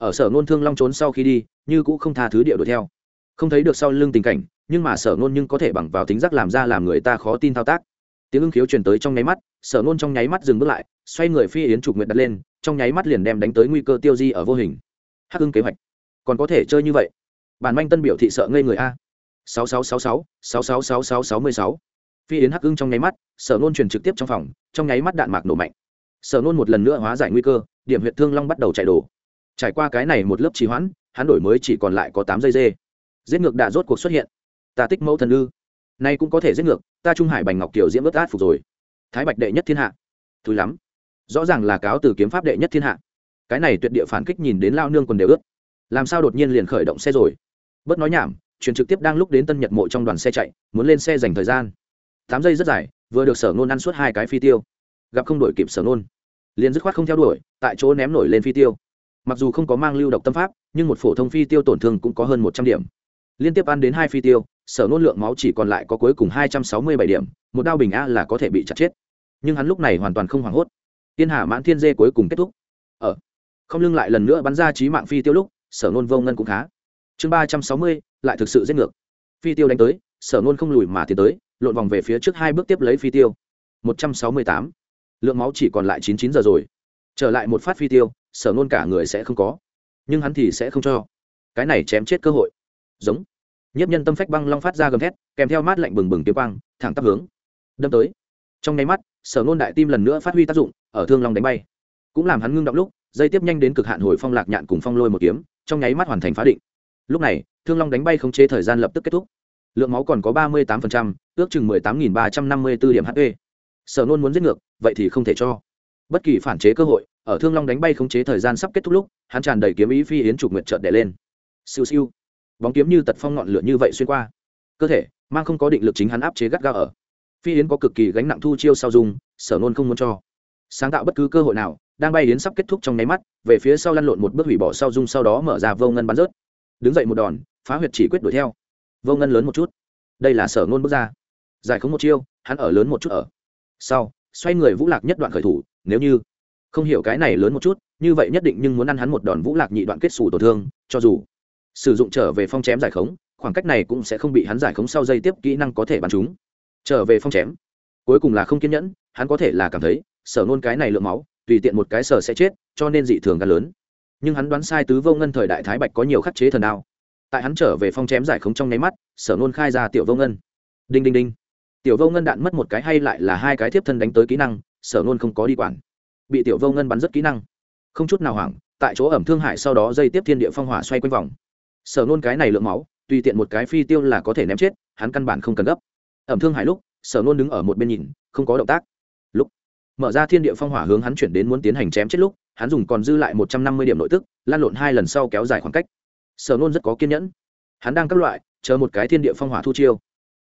ở sở nôn thương long trốn sau khi đi, như cũng không tha thứ địa đuổi theo. Không thấy được sau lưng tình cảnh, nhưng mà sở nôn nhưng có thể bằng vào tính giác làm ra làm người ta khó tin thao tác. Tiếng ưng khiếu truyền tới trong nháy mắt, sở nôn trong nháy mắt dừng bước lại, xoay người phi yến trục nguyện đặt lên, trong nháy mắt liền đem đánh tới nguy cơ tiêu di ở vô hình. Hắc ưng kế hoạch. Còn có thể chơi như vậy? Bản manh tân biểu thị sợ ngây người a. Sáu sáu sáu sáu sáu sáu sáu sáu sáu mươi sáu. Phi yến hắc ưng trong nháy mắt, sở nôn truyền trực tiếp trong phòng, trong nháy mắt đạn mạc nổ mạnh. Sở nôn một lần nữa hóa giải nguy cơ, điểm huyện thương long bắt đầu chạy đổ trải qua cái này một lớp trì hoãn, hắn đổi mới chỉ còn lại có tám giây dê. Giết ngược đã rốt cuộc xuất hiện. Ta tích mẫu thần ư. Nay cũng có thể giết ngược, ta trung hải bành ngọc kiều diễm ướt át phục rồi. Thái bạch đệ nhất thiên hạ. Thứ lắm. Rõ ràng là cáo từ kiếm pháp đệ nhất thiên hạ. Cái này tuyệt địa phản kích nhìn đến lao nương còn đều ướt. Làm sao đột nhiên liền khởi động xe rồi? Bớt nói nhảm, truyền trực tiếp đang lúc đến tân nhật mộ trong đoàn xe chạy, muốn lên xe dành thời gian. Tám giây rất dài, vừa được sở nôn ăn suốt hai cái phi tiêu. Gặp không đổi kịp sở nôn liền dứt khoát không theo đuổi, tại chỗ ném nổi lên phi tiêu mặc dù không có mang lưu độc tâm pháp, nhưng một phổ thông phi tiêu tổn thương cũng có hơn một trăm điểm. Liên tiếp ăn đến hai phi tiêu, sở nôn lượng máu chỉ còn lại có cuối cùng hai trăm sáu mươi bảy điểm, một đao bình a là có thể bị chặt chết. Nhưng hắn lúc này hoàn toàn không hoảng hốt. Tiên hà mãn thiên dê cuối cùng kết thúc. Ở không lưng lại lần nữa bắn ra trí mạng phi tiêu lúc, sở nôn vô ngân cũng khá. Chương ba trăm sáu mươi, lại thực sự giết ngược. Phi tiêu đánh tới, sở nôn không lùi mà tiến tới, lộn vòng về phía trước hai bước tiếp lấy phi tiêu. Một trăm sáu mươi tám. Lượng máu chỉ còn lại chín chín giờ rồi trở lại một phát phi tiêu, sở nôn cả người sẽ không có. Nhưng hắn thì sẽ không cho. Cái này chém chết cơ hội. Giống. Nhiếp nhân tâm phách băng long phát ra gầm thét, kèm theo mát lạnh bừng bừng tiêu quang, thẳng tắp hướng. Đâm tới. Trong nháy mắt, sở nôn đại tim lần nữa phát huy tác dụng, ở thương long đánh bay. Cũng làm hắn ngưng động lúc, dây tiếp nhanh đến cực hạn hồi phong lạc nhạn cùng phong lôi một kiếm, trong nháy mắt hoàn thành phá định. Lúc này, thương long đánh bay không chế thời gian lập tức kết thúc. Lượng máu còn có ba mươi tám ước chừng mười tám nghìn ba trăm năm mươi b ố điểm hp sở nôn muốn giết ngược, vậy thì không thể cho. Bất kỳ phản chế cơ hội ở thương long đánh bay khống chế thời gian sắp kết thúc lúc, hắn tràn đầy kiếm ý phi yến trục nguyện trợt đẻ lên. Siêu siêu. Bóng kiếm như tật phong ngọn lửa như vậy xuyên qua. Cơ thể, mang không có định lực chính hắn áp chế gắt gao ở. Phi yến có cực kỳ gánh nặng thu chiêu sau dùng sở nôn không muốn cho. Sáng tạo bất cứ cơ hội nào, đang bay yến sắp kết thúc trong nháy mắt, về phía sau lăn lộn một bước hủy bỏ sau dung, sau đó mở ra vô ngân bắn rớt. Đứng dậy một đòn, phá huyệt chỉ quyết đuổi theo. Vô ngân lớn một chút. Đây là sở nôn bước ra. Giải không một chiêu, hắn ở lớn một chút ở. Sau, xoay người vũ lạc nhất đoạn khởi thủ, nếu như không hiểu cái này lớn một chút, như vậy nhất định nhưng muốn ăn hắn một đòn vũ lạc nhị đoạn kết xù tổn thương, cho dù sử dụng trở về phong chém giải khống, khoảng cách này cũng sẽ không bị hắn giải khống sau dây tiếp kỹ năng có thể bắn chúng. Trở về phong chém. Cuối cùng là không kiên nhẫn, hắn có thể là cảm thấy, sở nôn cái này lượng máu, tùy tiện một cái sở sẽ chết, cho nên dị thường gan lớn. Nhưng hắn đoán sai tứ vô ngân thời đại thái bạch có nhiều khắc chế thần đao. Tại hắn trở về phong chém giải khống trong nháy mắt, sở nôn khai ra tiểu vô ngân. Đinh đinh đinh. Tiểu vô ngân đạn mất một cái hay lại là hai cái tiếp thân đánh tới kỹ năng, sở nôn không có đi quản bị tiểu vô ngân bắn rất kỹ năng. Không chút nào hoảng, tại chỗ ẩm thương hại sau đó dây tiếp thiên địa phong hỏa xoay quanh vòng. Sở nôn cái này lượng máu, tùy tiện một cái phi tiêu là có thể ném chết, hắn căn bản không cần gấp. Ẩm thương hại lúc, sở nôn đứng ở một bên nhìn, không có động tác. Lúc mở ra thiên địa phong hỏa hướng hắn chuyển đến muốn tiến hành chém chết lúc, hắn dùng còn dư lại một trăm năm mươi điểm nội tức, lan lộn hai lần sau kéo dài khoảng cách. Sở nôn rất có kiên nhẫn. Hắn đang các loại, chờ một cái thiên địa phong hỏa thu chiêu.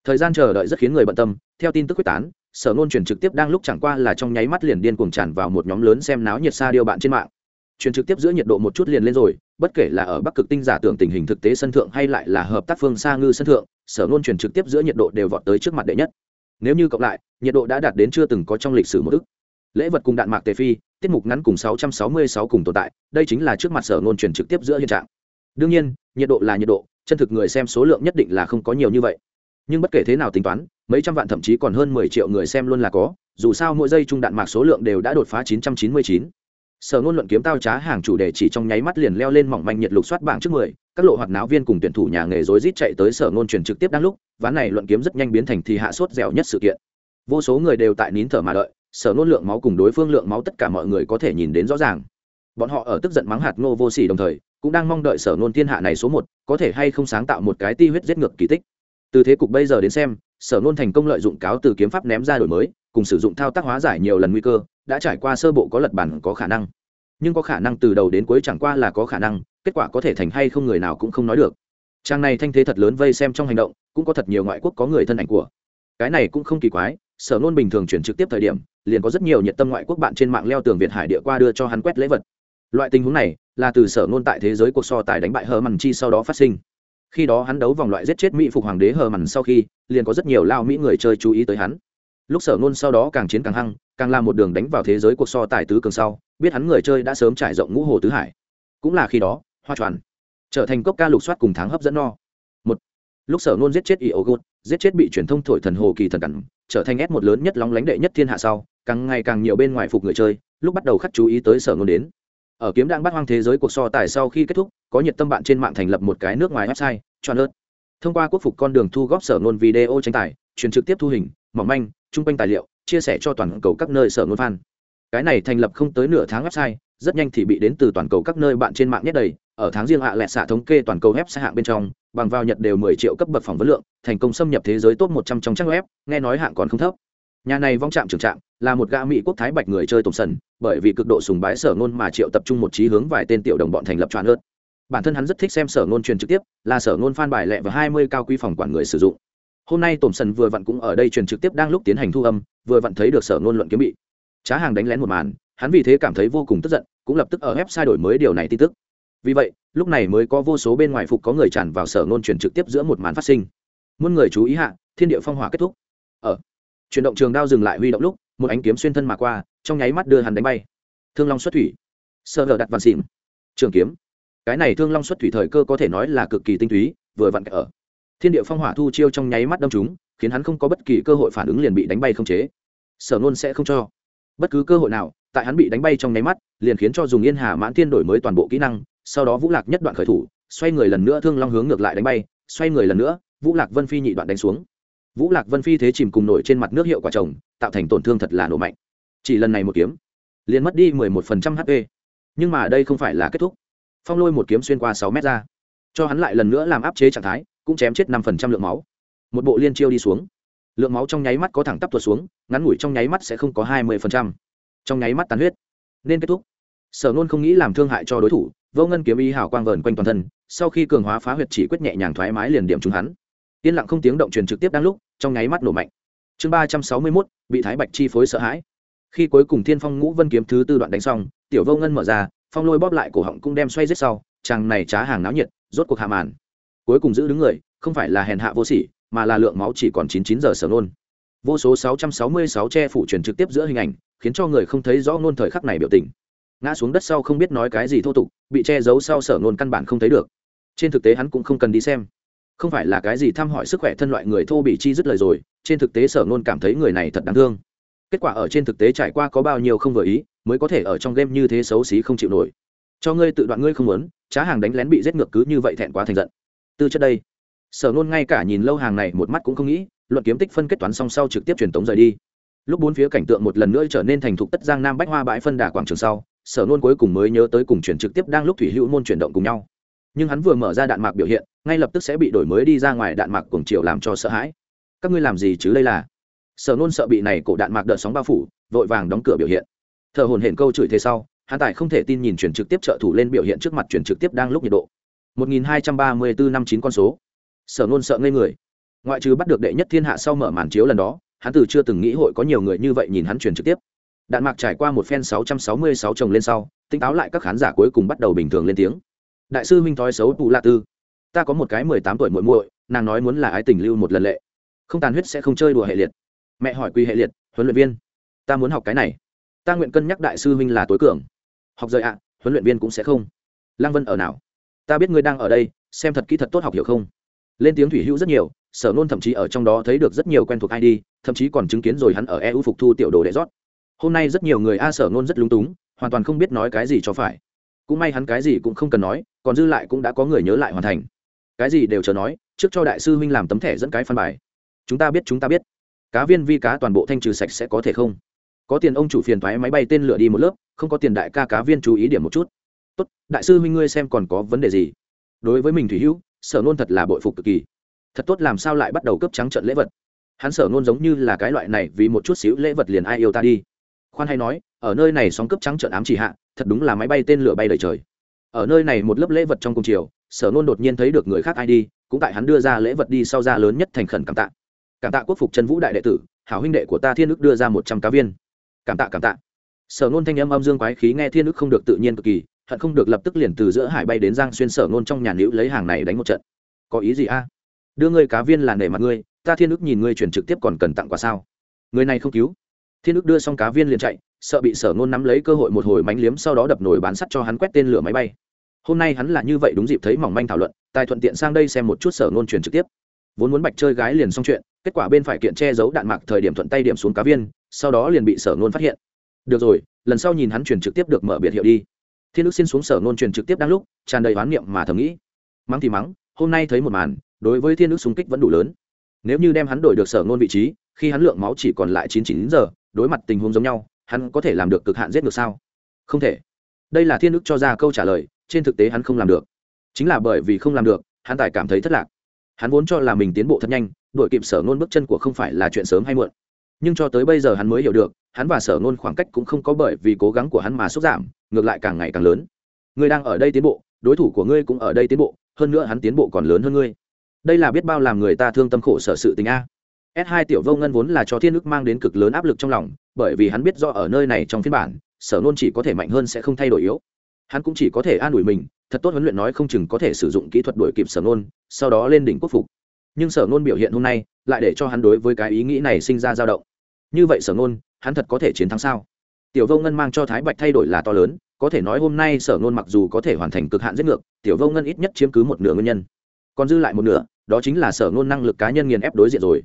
Thời gian chờ đợi rất khiến người bận tâm, theo tin tức quyết tán sở ngôn truyền trực tiếp đang lúc chẳng qua là trong nháy mắt liền điên cuồng tràn vào một nhóm lớn xem náo nhiệt xa điêu bạn trên mạng. Truyền trực tiếp giữa nhiệt độ một chút liền lên rồi, bất kể là ở bắc cực tinh giả tưởng tình hình thực tế sân thượng hay lại là hợp tác phương xa ngư sân thượng, sở ngôn truyền trực tiếp giữa nhiệt độ đều vọt tới trước mặt đệ nhất. Nếu như cộng lại, nhiệt độ đã đạt đến chưa từng có trong lịch sử một ức. Lễ vật cùng đạn mạc tề phi, tiết mục ngắn cùng 666 cùng tồn tại, đây chính là trước mặt sở ngôn truyền trực tiếp giữa hiện trạng. Đương nhiên, nhiệt độ là nhiệt độ, chân thực người xem số lượng nhất định là không có nhiều như vậy nhưng bất kể thế nào tính toán, mấy trăm vạn thậm chí còn hơn 10 triệu người xem luôn là có, dù sao mỗi giây trung đạn mạc số lượng đều đã đột phá 999 sở ngôn luận kiếm tao trá hàng chủ đề chỉ trong nháy mắt liền leo lên mỏng manh nhiệt lục soát bảng trước mười, các lộ hoạt náo viên cùng tuyển thủ nhà nghề rối rít chạy tới sở ngôn truyền trực tiếp đang lúc, ván này luận kiếm rất nhanh biến thành thì hạ sốt dẻo nhất sự kiện. Vô số người đều tại nín thở mà đợi, sở ngôn lượng máu cùng đối phương lượng máu tất cả mọi người có thể nhìn đến rõ ràng. Bọn họ ở tức giận mắng hạt ngô vô sỉ đồng thời, cũng đang mong đợi sở ngôn thiên hạ này số một, có thể hay không sáng tạo một cái ti huyết giết ngược kỳ tích từ thế cục bây giờ đến xem, sở nôn thành công lợi dụng cáo từ kiếm pháp ném ra đổi mới, cùng sử dụng thao tác hóa giải nhiều lần nguy cơ, đã trải qua sơ bộ có lật bản, có khả năng. Nhưng có khả năng từ đầu đến cuối chẳng qua là có khả năng, kết quả có thể thành hay không người nào cũng không nói được. Trang này thanh thế thật lớn vây xem trong hành động, cũng có thật nhiều ngoại quốc có người thân ảnh của. Cái này cũng không kỳ quái, sở nôn bình thường chuyển trực tiếp thời điểm, liền có rất nhiều nhiệt tâm ngoại quốc bạn trên mạng leo tường việt hải địa qua đưa cho hắn quét lễ vật. Loại tình huống này, là từ sở nôn tại thế giới cuộc so tài đánh bại hờ mằn chi sau đó phát sinh khi đó hắn đấu vòng loại giết chết mỹ phục hoàng đế hờ mằn sau khi, liền có rất nhiều lao mỹ người chơi chú ý tới hắn. Lúc sở nôn sau đó càng chiến càng hăng, càng làm một đường đánh vào thế giới cuộc so tài tứ cường sau, biết hắn người chơi đã sớm trải rộng ngũ hồ tứ hải. Cũng là khi đó, hoa tròn trở thành cốc ca lục soát cùng tháng hấp dẫn no. Một, lúc sở nôn giết chết y ô giết chết bị truyền thông thổi thần hồ kỳ thần cẩn trở thành ép một lớn nhất lóng lánh đệ nhất thiên hạ sau, càng ngày càng nhiều bên ngoài phục người chơi, lúc bắt đầu khắc chú ý tới sở nôn đến ở kiếm đang bắt hoang thế giới cuộc so tài sau khi kết thúc, có nhiệt tâm bạn trên mạng thành lập một cái nước ngoài website tròn ớt thông qua quốc phục con đường thu góp sở ngôn video tranh tài, truyền trực tiếp thu hình, mỏng manh, trung quanh tài liệu, chia sẻ cho toàn cầu các nơi sở ngôn fan. Cái này thành lập không tới nửa tháng website, rất nhanh thì bị đến từ toàn cầu các nơi bạn trên mạng nhất đầy. Ở tháng riêng hạ lẹ xạ thống kê toàn cầu website hạng bên trong, bằng vào nhật đều 10 triệu cấp bậc phỏng vấn lượng, thành công xâm nhập thế giới top 100 trong trang web, nghe nói hạng còn không thấp nhà này vong trạm trưởng trạm, là một gã mỹ quốc thái bạch người chơi tổng sần, bởi vì cực độ sùng bái sở ngôn mà triệu tập trung một trí hướng vài tên tiểu đồng bọn thành lập tràn ớt bản thân hắn rất thích xem sở ngôn truyền trực tiếp, là sở ngôn phan bài lẹ và 20 cao quý phòng quản người sử dụng. Hôm nay tổng sần vừa vặn cũng ở đây truyền trực tiếp đang lúc tiến hành thu âm, vừa vặn thấy được sở ngôn luận kiếm bị. Trá hàng đánh lén một màn, hắn vì thế cảm thấy vô cùng tức giận, cũng lập tức ở website đổi mới điều này tin tức. Vì vậy, lúc này mới có vô số bên ngoài phục có người tràn vào sở ngôn truyền trực tiếp giữa một màn phát sinh. Muôn người chú ý hạ, thiên địa phong hỏa kết thúc. Ở chuyển động trường đao dừng lại huy động lúc, một ánh kiếm xuyên thân mà qua, trong nháy mắt đưa hắn đánh bay. Thương long xuất thủy. Sơ hở đặt vạn xịn trường kiếm. Cái này thương long xuất thủy thời cơ có thể nói là cực kỳ tinh túy, vừa vặn ở. Thiên địa phong hỏa thu chiêu trong nháy mắt đâm chúng khiến hắn không có bất kỳ cơ hội phản ứng liền bị đánh bay không chế. Sở nôn sẽ không cho. Bất cứ cơ hội nào, tại hắn bị đánh bay trong nháy mắt, liền khiến cho dùng yên hà mãn thiên đổi mới toàn bộ kỹ năng, sau đó vũ lạc nhất đoạn khởi thủ, xoay người lần nữa thương long hướng ngược lại đánh bay, xoay người lần nữa, vũ lạc vân phi nhị đoạn đánh xuống vũ lạc vân phi thế chìm cùng nổi trên mặt nước hiệu quả trồng tạo thành tổn thương thật là nổ mạnh. Chỉ lần này một kiếm, liền mất đi mười một phần trăm hp nhưng mà đây không phải là kết thúc. Phong lôi một kiếm xuyên qua sáu mét ra. Cho hắn lại lần nữa làm áp chế trạng thái, cũng chém chết năm phần trăm lượng máu. Một bộ liên chiêu đi xuống. Lượng máu trong nháy mắt có thẳng tắp tuột xuống, ngắn ngủi trong nháy mắt sẽ không có hai mươi phần trăm. Trong nháy mắt tàn huyết. Nên kết thúc. Sở nôn không nghĩ làm thương hại cho đối thủ, vô ngân kiếm y hào quang vờn quanh toàn thân, sau khi cường hóa phá huyệt chỉ quyết nhẹ nhàng thoải mái liền điểm trúng hắn. Yên lặng không tiếng động truyền trực tiếp đang lúc trong nháy mắt nổ mạnh. Chương ba trăm sáu mươi mốt, bị thái bạch chi phối sợ hãi. Khi cuối cùng thiên phong ngũ vân kiếm thứ tư đoạn đánh xong, tiểu vô ngân mở ra, phong lôi bóp lại cổ họng cũng đem xoay giết sau, chàng này trá hàng náo nhiệt, rốt cuộc hạ màn. Cuối cùng giữ đứng người, không phải là hèn hạ vô sỉ, mà là lượng máu chỉ còn chín chín giờ sở nôn. Vô số sáu trăm sáu mươi sáu che phủ truyền trực tiếp giữa hình ảnh, khiến cho người không thấy rõ nôn thời khắc này biểu tình. Ngã xuống đất sau không biết nói cái gì thô tục, bị che giấu sau sở nôn căn bản không thấy được. Trên thực tế hắn cũng không cần đi xem không phải là cái gì thăm hỏi sức khỏe thân loại người thô bị chi dứt lời rồi, trên thực tế sở nôn cảm thấy người này thật đáng thương. Kết quả ở trên thực tế trải qua có bao nhiêu không vừa ý, mới có thể ở trong game như thế xấu xí không chịu nổi. Cho ngươi tự đoạn ngươi không muốn, trá hàng đánh lén bị giết ngược cứ như vậy thẹn quá thành giận. Từ trước đây, sở nôn ngay cả nhìn lâu hàng này một mắt cũng không nghĩ, luận kiếm tích phân kết toán xong sau trực tiếp truyền tống rời đi. Lúc bốn phía cảnh tượng một lần nữa trở nên thành thục tất giang nam bách hoa bãi phân đà quảng trường sau, sở nôn cuối cùng mới nhớ tới cùng chuyển trực tiếp đang lúc thủy hữu môn chuyển động cùng nhau. Nhưng hắn vừa mở ra đạn mạc biểu hiện ngay lập tức sẽ bị đổi mới đi ra ngoài đạn mạc cuồng chiều làm cho sợ hãi. Các ngươi làm gì chứ đây là sở nôn sợ bị này cổ đạn mạc đợt sóng bao phủ, vội vàng đóng cửa biểu hiện. Thợ hồn hển câu chửi thế sau, hắn tài không thể tin nhìn chuyển trực tiếp trợ thủ lên biểu hiện trước mặt chuyển trực tiếp đang lúc nhiệt độ. 1234 năm chín con số. Sở nôn sợ ngây người. Ngoại trừ bắt được đệ nhất thiên hạ sau mở màn chiếu lần đó, hắn từ chưa từng nghĩ hội có nhiều người như vậy nhìn hắn truyền trực tiếp. Đạn mạc trải qua một phen 666 chồng lên sau tinh táo lại các khán giả cuối cùng bắt đầu bình thường lên tiếng. Đại sư minh thói xấu tù lạ tư ta có một cái mười tám tuổi muội muội, nàng nói muốn là ái tình lưu một lần lệ. Không tàn huyết sẽ không chơi đùa hệ liệt. Mẹ hỏi quy hệ liệt, huấn luyện viên. Ta muốn học cái này. Ta nguyện cân nhắc đại sư huynh là tối cường. Học rời ạ, huấn luyện viên cũng sẽ không. Lăng vân ở nào? Ta biết ngươi đang ở đây, xem thật kỹ thật tốt học hiểu không? Lên tiếng thủy hữu rất nhiều, sở nôn thậm chí ở trong đó thấy được rất nhiều quen thuộc id thậm chí còn chứng kiến rồi hắn ở eu phục thu tiểu đồ đệ rót. Hôm nay rất nhiều người a sở nôn rất lung túng, hoàn toàn không biết nói cái gì cho phải. Cũng may hắn cái gì cũng không cần nói, còn dư lại cũng đã có người nhớ lại hoàn thành cái gì đều chờ nói, trước cho đại sư huynh làm tấm thẻ dẫn cái phân bài. Chúng ta biết, chúng ta biết. Cá viên vi cá toàn bộ thanh trừ sạch sẽ có thể không? Có tiền ông chủ phiền thoái máy bay tên lửa đi một lớp, không có tiền đại ca cá viên chú ý điểm một chút. Tốt, đại sư huynh ngươi xem còn có vấn đề gì? Đối với mình thủy hữu, sở nôn thật là bội phục cực kỳ. Thật tốt, làm sao lại bắt đầu cấp trắng trận lễ vật? Hắn sở nôn giống như là cái loại này, vì một chút xíu lễ vật liền ai yêu ta đi. Khoan hay nói, ở nơi này sóng cấp trắng trận ám chỉ hạ, thật đúng là máy bay tên lửa bay đầy trời. Ở nơi này một lớp lễ vật trong cùng chiều sở nôn đột nhiên thấy được người khác ai đi, cũng tại hắn đưa ra lễ vật đi sau ra lớn nhất thành khẩn cảm tạ. Cảm tạ quốc phục trần vũ đại đệ tử, hảo huynh đệ của ta thiên ức đưa ra một trăm cá viên. Cảm tạ cảm tạ. Sở nôn thanh âm âm dương quái khí nghe thiên ức không được tự nhiên cực kỳ, hận không được lập tức liền từ giữa hải bay đến giang xuyên sở nôn trong nhà nữ lấy hàng này đánh một trận. Có ý gì a? Đưa ngươi cá viên là nể mặt ngươi, ta thiên ức nhìn ngươi chuyển trực tiếp còn cần tặng quà sao? Người này không cứu. Thiên ức đưa xong cá viên liền chạy, sợ bị sở nôn nắm lấy cơ hội một hồi mánh liếm sau đó đập nổi bán sắt cho hắn quét tên lửa máy bay hôm nay hắn là như vậy đúng dịp thấy mỏng manh thảo luận, tài thuận tiện sang đây xem một chút sở ngôn truyền trực tiếp. Vốn muốn bạch chơi gái liền xong chuyện, kết quả bên phải kiện che giấu đạn mạc thời điểm thuận tay điểm xuống cá viên, sau đó liền bị sở ngôn phát hiện. Được rồi, lần sau nhìn hắn truyền trực tiếp được mở biệt hiệu đi. Thiên đức xin xuống sở ngôn truyền trực tiếp đang lúc, tràn đầy oán niệm mà thầm nghĩ. Mắng thì mắng, hôm nay thấy một màn, đối với thiên đức xung kích vẫn đủ lớn. Nếu như đem hắn đổi được sở ngôn vị trí, khi hắn lượng máu chỉ còn lại chín chín giờ, đối mặt tình huống giống nhau, hắn có thể làm được cực hạn giết ngược sao? Không thể. Đây là thiên đức cho ra câu trả lời trên thực tế hắn không làm được. Chính là bởi vì không làm được, hắn tài cảm thấy thất lạc. Hắn vốn cho là mình tiến bộ thật nhanh, đuổi kịp sở nôn bước chân của không phải là chuyện sớm hay muộn. Nhưng cho tới bây giờ hắn mới hiểu được, hắn và sở nôn khoảng cách cũng không có bởi vì cố gắng của hắn mà sút giảm, ngược lại càng ngày càng lớn. Ngươi đang ở đây tiến bộ, đối thủ của ngươi cũng ở đây tiến bộ, hơn nữa hắn tiến bộ còn lớn hơn ngươi. Đây là biết bao làm người ta thương tâm khổ sở sự tình a. S 2 tiểu vô ngân vốn là cho thiên ức mang đến cực lớn áp lực trong lòng, bởi vì hắn biết do ở nơi này trong phiên bản, sở nôn chỉ có thể mạnh hơn sẽ không thay đổi yếu hắn cũng chỉ có thể an ủi mình, thật tốt huấn luyện nói không chừng có thể sử dụng kỹ thuật đổi kịp sở nôn, sau đó lên đỉnh quốc phục. Nhưng sở nôn biểu hiện hôm nay lại để cho hắn đối với cái ý nghĩ này sinh ra dao động. Như vậy sở nôn, hắn thật có thể chiến thắng sao? Tiểu vô ngân mang cho thái bạch thay đổi là to lớn, có thể nói hôm nay sở nôn mặc dù có thể hoàn thành cực hạn giết ngược, tiểu vô ngân ít nhất chiếm cứ một nửa nguyên nhân. Còn dư lại một nửa, đó chính là sở nôn năng lực cá nhân nghiền ép đối diện rồi.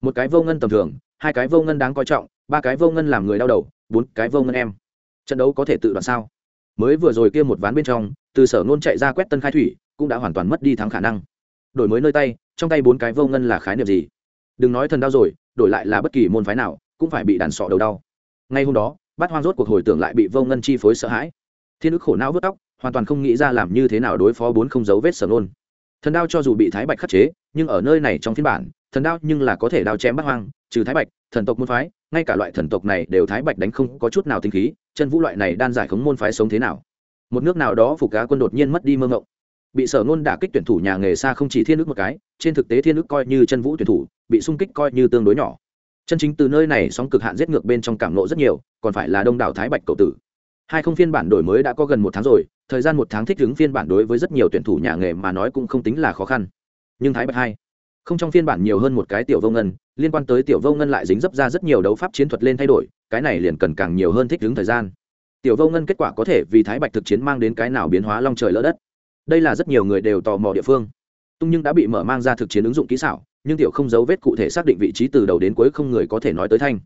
Một cái vô ngân tầm thường, hai cái vô ngân đáng coi trọng, ba cái vô ngân làm người đau đầu, bốn cái vô ngân em. Trận đấu có thể tự đoạn sao? Mới vừa rồi kia một ván bên trong, từ sở nôn chạy ra quét tân khai thủy, cũng đã hoàn toàn mất đi thắng khả năng. Đổi mới nơi tay, trong tay bốn cái vô ngân là khái niệm gì? Đừng nói thần đau rồi, đổi lại là bất kỳ môn phái nào, cũng phải bị đàn sọ đầu đau. Ngay hôm đó, bát hoang rốt cuộc hồi tưởng lại bị vô ngân chi phối sợ hãi. Thiên ức khổ não vớt tóc, hoàn toàn không nghĩ ra làm như thế nào đối phó bốn không dấu vết sở nôn thần đao cho dù bị thái bạch khắc chế, nhưng ở nơi này trong phiên bản, thần đao nhưng là có thể đao chém bát hoang, trừ thái bạch, thần tộc môn phái ngay cả loại thần tộc này đều thái bạch đánh không có chút nào tinh khí, chân vũ loại này đan giải khống môn phái sống thế nào? Một nước nào đó phục cá quân đột nhiên mất đi mơ ngộng. Bị sở ngôn đả kích tuyển thủ nhà nghề xa không chỉ thiên ước một cái, trên thực tế thiên ước coi như chân vũ tuyển thủ, bị sung kích coi như tương đối nhỏ. Chân chính từ nơi này sóng cực hạn giết ngược bên trong cảm nộ rất nhiều, còn phải là đông đảo thái bạch cầu tử. Hai không phiên bản đổi mới đã có gần một tháng rồi, thời gian một tháng thích ứng phiên bản đối với rất nhiều tuyển thủ nhà nghề mà nói cũng không tính là khó khăn. Nhưng thái bạch hai không trong phiên bản nhiều hơn một cái tiểu vô ngân, liên quan tới tiểu vô ngân lại dính dấp ra rất nhiều đấu pháp chiến thuật lên thay đổi, cái này liền cần càng nhiều hơn thích ứng thời gian. Tiểu vô ngân kết quả có thể vì thái bạch thực chiến mang đến cái nào biến hóa long trời lỡ đất. Đây là rất nhiều người đều tò mò địa phương. Tung nhưng đã bị mở mang ra thực chiến ứng dụng kỹ xảo, nhưng tiểu không dấu vết cụ thể xác định vị trí từ đầu đến cuối không người có thể nói tới thanh.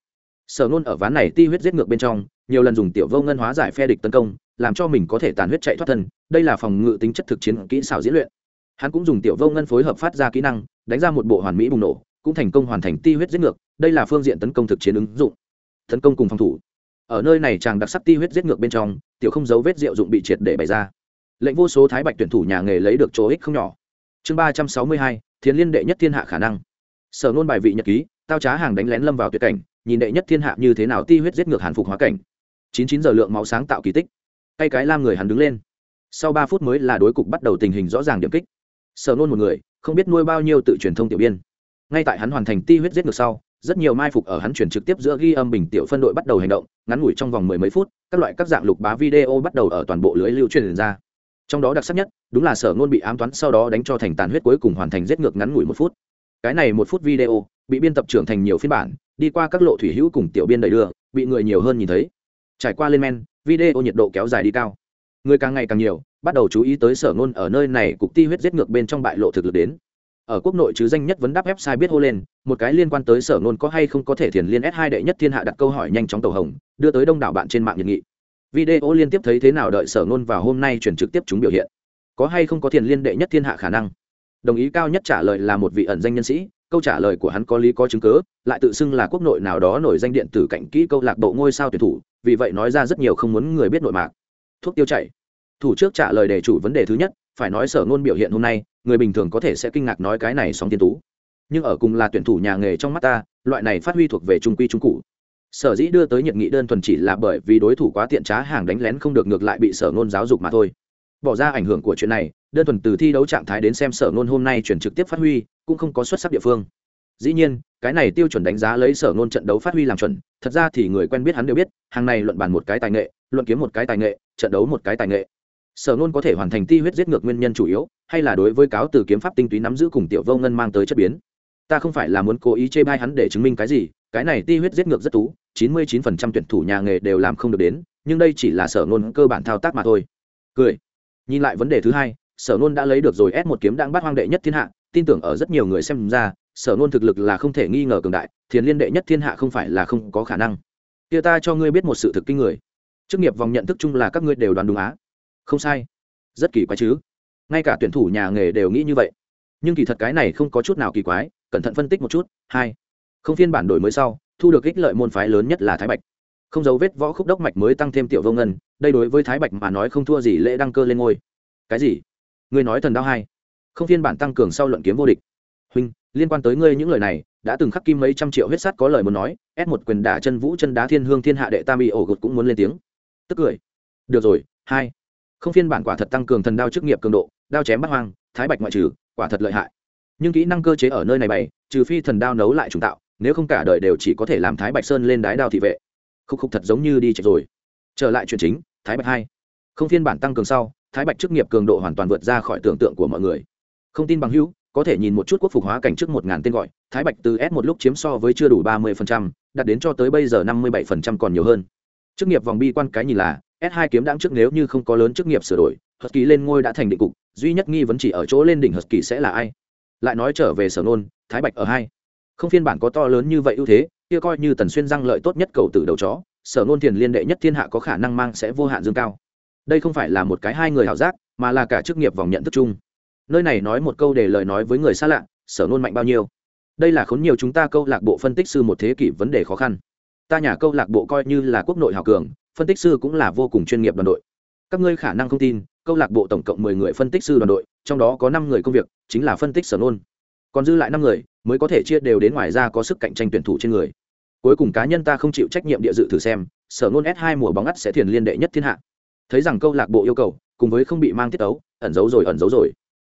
Sở nôn ở ván này ti huyết giết ngược bên trong, nhiều lần dùng tiểu vô ngân hóa giải phe địch tấn công, làm cho mình có thể tàn huyết chạy thoát thân, đây là phòng ngự tính chất thực chiến kỹ xảo diễn luyện. Hắn cũng dùng tiểu vô ngân phối hợp phát ra kỹ năng đánh ra một bộ hoàn mỹ bùng nổ, cũng thành công hoàn thành ti huyết giết ngược, đây là phương diện tấn công thực chiến ứng dụng. Tấn công cùng phòng thủ. Ở nơi này chàng đặc sắc ti huyết giết ngược bên trong, tiểu không dấu vết diệu dụng bị triệt để bày ra. Lệnh vô số thái bạch tuyển thủ nhà nghề lấy được chỗ ích không nhỏ. Chương ba trăm sáu mươi hai, thiền liên đệ nhất thiên hạ khả năng. Sở nôn bài vị nhật ký, tao trá hàng đánh lén lâm vào tuyệt cảnh, nhìn đệ nhất thiên hạ như thế nào ti huyết giết ngược hàn phục hóa cảnh. Chín chín giờ lượng máu sáng tạo kỳ tích. Tay cái lam người hắn đứng lên. Sau ba phút mới là đối cục bắt đầu tình hình rõ ràng điểm kích. Sở nôn một người không biết nuôi bao nhiêu tự truyền thông tiểu biên. Ngay tại hắn hoàn thành ti huyết giết ngược sau, rất nhiều mai phục ở hắn chuyển trực tiếp giữa ghi âm bình tiểu phân đội bắt đầu hành động, ngắn ngủi trong vòng mười mấy phút, các loại các dạng lục bá video bắt đầu ở toàn bộ lưới lưu truyền ra. Trong đó đặc sắc nhất, đúng là sở ngôn bị ám toán sau đó đánh cho thành tàn huyết cuối cùng hoàn thành giết ngược ngắn ngủi một phút. Cái này một phút video, bị biên tập trưởng thành nhiều phiên bản, đi qua các lộ thủy hữu cùng tiểu biên đẩy đưa, bị người nhiều hơn nhìn thấy. Trải qua lên men, video nhiệt độ kéo dài đi cao. Người càng ngày càng nhiều bắt đầu chú ý tới sở ngôn ở nơi này cục ti huyết giết ngược bên trong bại lộ thực lực đến. Ở quốc nội chứ danh nhất vấn đáp website biết hô lên, một cái liên quan tới sở ngôn có hay không có thể thiền liên s 2 đệ nhất thiên hạ đặt câu hỏi nhanh chóng tàu hồng, đưa tới đông đảo bạn trên mạng nhiệt nghị. Video liên tiếp thấy thế nào đợi sở ngôn vào hôm nay chuyển trực tiếp chúng biểu hiện. Có hay không có thiền liên đệ nhất thiên hạ khả năng? Đồng ý cao nhất trả lời là một vị ẩn danh nhân sĩ, câu trả lời của hắn có lý có chứng cớ lại tự xưng là quốc nội nào đó nổi danh điện tử cạnh kỹ câu lạc bộ ngôi sao tuyển thủ, vì vậy nói ra rất nhiều không muốn người biết nội mạc. Thuốc tiêu chảy thủ trước trả lời đề chủ vấn đề thứ nhất, phải nói sở ngôn biểu hiện hôm nay, người bình thường có thể sẽ kinh ngạc nói cái này sóng tiên tú. Nhưng ở cùng là tuyển thủ nhà nghề trong mắt ta, loại này phát huy thuộc về trung quy trung cụ. Sở dĩ đưa tới nhiệt nghị đơn thuần chỉ là bởi vì đối thủ quá tiện trá hàng đánh lén không được ngược lại bị sở ngôn giáo dục mà thôi. Bỏ ra ảnh hưởng của chuyện này, đơn thuần từ thi đấu trạng thái đến xem sở ngôn hôm nay chuyển trực tiếp phát huy, cũng không có xuất sắc địa phương. Dĩ nhiên, cái này tiêu chuẩn đánh giá lấy sở ngôn trận đấu phát huy làm chuẩn, thật ra thì người quen biết hắn đều biết, hàng này luận bàn một cái tài nghệ, luận kiếm một cái tài nghệ, trận đấu một cái tài nghệ sở nôn có thể hoàn thành ti huyết giết ngược nguyên nhân chủ yếu, hay là đối với cáo từ kiếm pháp tinh túy nắm giữ cùng tiểu vô ngân mang tới chất biến? Ta không phải là muốn cố ý chê bai hắn để chứng minh cái gì, cái này ti huyết giết ngược rất tú, chín mươi chín phần trăm tuyển thủ nhà nghề đều làm không được đến, nhưng đây chỉ là sở nôn cơ bản thao tác mà thôi. Cười. Nhìn lại vấn đề thứ hai, sở nôn đã lấy được rồi ép một kiếm đang bắt hoang đệ nhất thiên hạ, tin tưởng ở rất nhiều người xem ra, sở nôn thực lực là không thể nghi ngờ cường đại, thiền liên đệ nhất thiên hạ không phải là không có khả năng. Kia ta cho ngươi biết một sự thực kinh người. Chức nghiệp vòng nhận thức chung là các ngươi đều đoán đúng á không sai. Rất kỳ quái chứ. Ngay cả tuyển thủ nhà nghề đều nghĩ như vậy. Nhưng kỳ thật cái này không có chút nào kỳ quái, cẩn thận phân tích một chút. Hai, không phiên bản đổi mới sau, thu được ích lợi môn phái lớn nhất là thái bạch. Không dấu vết võ khúc đốc mạch mới tăng thêm tiểu vô ngân, đây đối với thái bạch mà nói không thua gì lễ đăng cơ lên ngôi. Cái gì? Ngươi nói thần đao hai. Không phiên bản tăng cường sau luận kiếm vô địch. Huynh, liên quan tới ngươi những lời này, đã từng khắc kim mấy trăm triệu huyết sắt có lời muốn nói ép một quyền đả chân vũ chân đá thiên hương thiên hạ đệ tam y ổ gột cũng muốn lên tiếng. Tức cười. Được rồi, hai không phiên bản quả thật tăng cường thần đao chức nghiệp cường độ, đao chém bắt hoang, thái bạch ngoại trừ, quả thật lợi hại. Nhưng kỹ năng cơ chế ở nơi này bày, trừ phi thần đao nấu lại trùng tạo, nếu không cả đời đều chỉ có thể làm thái bạch sơn lên đái đao thị vệ. Khúc khúc thật giống như đi chạy rồi. Trở lại chuyện chính, thái bạch hai. Không phiên bản tăng cường sau, thái bạch chức nghiệp cường độ hoàn toàn vượt ra khỏi tưởng tượng của mọi người. Không tin bằng hữu, có thể nhìn một chút quốc phục hóa cảnh trước một ngàn tên gọi, thái bạch từ s một lúc chiếm so với chưa đủ ba mươi đạt đến cho tới bây giờ năm mươi bảy còn nhiều hơn. Chức nghiệp vòng bi quan cái nhìn là s 2 kiếm đáng trước nếu như không có lớn chức nghiệp sửa đổi hật kỳ lên ngôi đã thành định cục, duy nhất nghi vấn chỉ ở chỗ lên đỉnh hật kỳ sẽ là ai? Lại nói trở về sở nôn, thái bạch ở hai. Không phiên bản có to lớn như vậy ưu thế, kia coi như tần xuyên răng lợi tốt nhất cầu tử đầu chó, sở nôn tiền liên đệ nhất thiên hạ có khả năng mang sẽ vô hạn dương cao. Đây không phải là một cái hai người hảo giác, mà là cả chức nghiệp vòng nhận thức chung. Nơi này nói một câu để lời nói với người xa lạ, sở nôn mạnh bao nhiêu? Đây là khốn nhiều chúng ta câu lạc bộ phân tích sư một thế kỷ vấn đề khó khăn. Ta nhà câu lạc bộ coi như là quốc nội hào cường phân tích sư cũng là vô cùng chuyên nghiệp đoàn đội. Các ngươi khả năng không tin, câu lạc bộ tổng cộng mười người phân tích sư đoàn đội, trong đó có năm người công việc, chính là phân tích sở nôn còn dư lại năm người, mới có thể chia đều đến ngoài ra có sức cạnh tranh tuyển thủ trên người. Cuối cùng cá nhân ta không chịu trách nhiệm địa dự thử xem, sở nôn s hai mùa bóng ngắt sẽ thiền liên đệ nhất thiên hạ. Thấy rằng câu lạc bộ yêu cầu, cùng với không bị mang tiết ấu, ẩn giấu rồi, ẩn giấu rồi.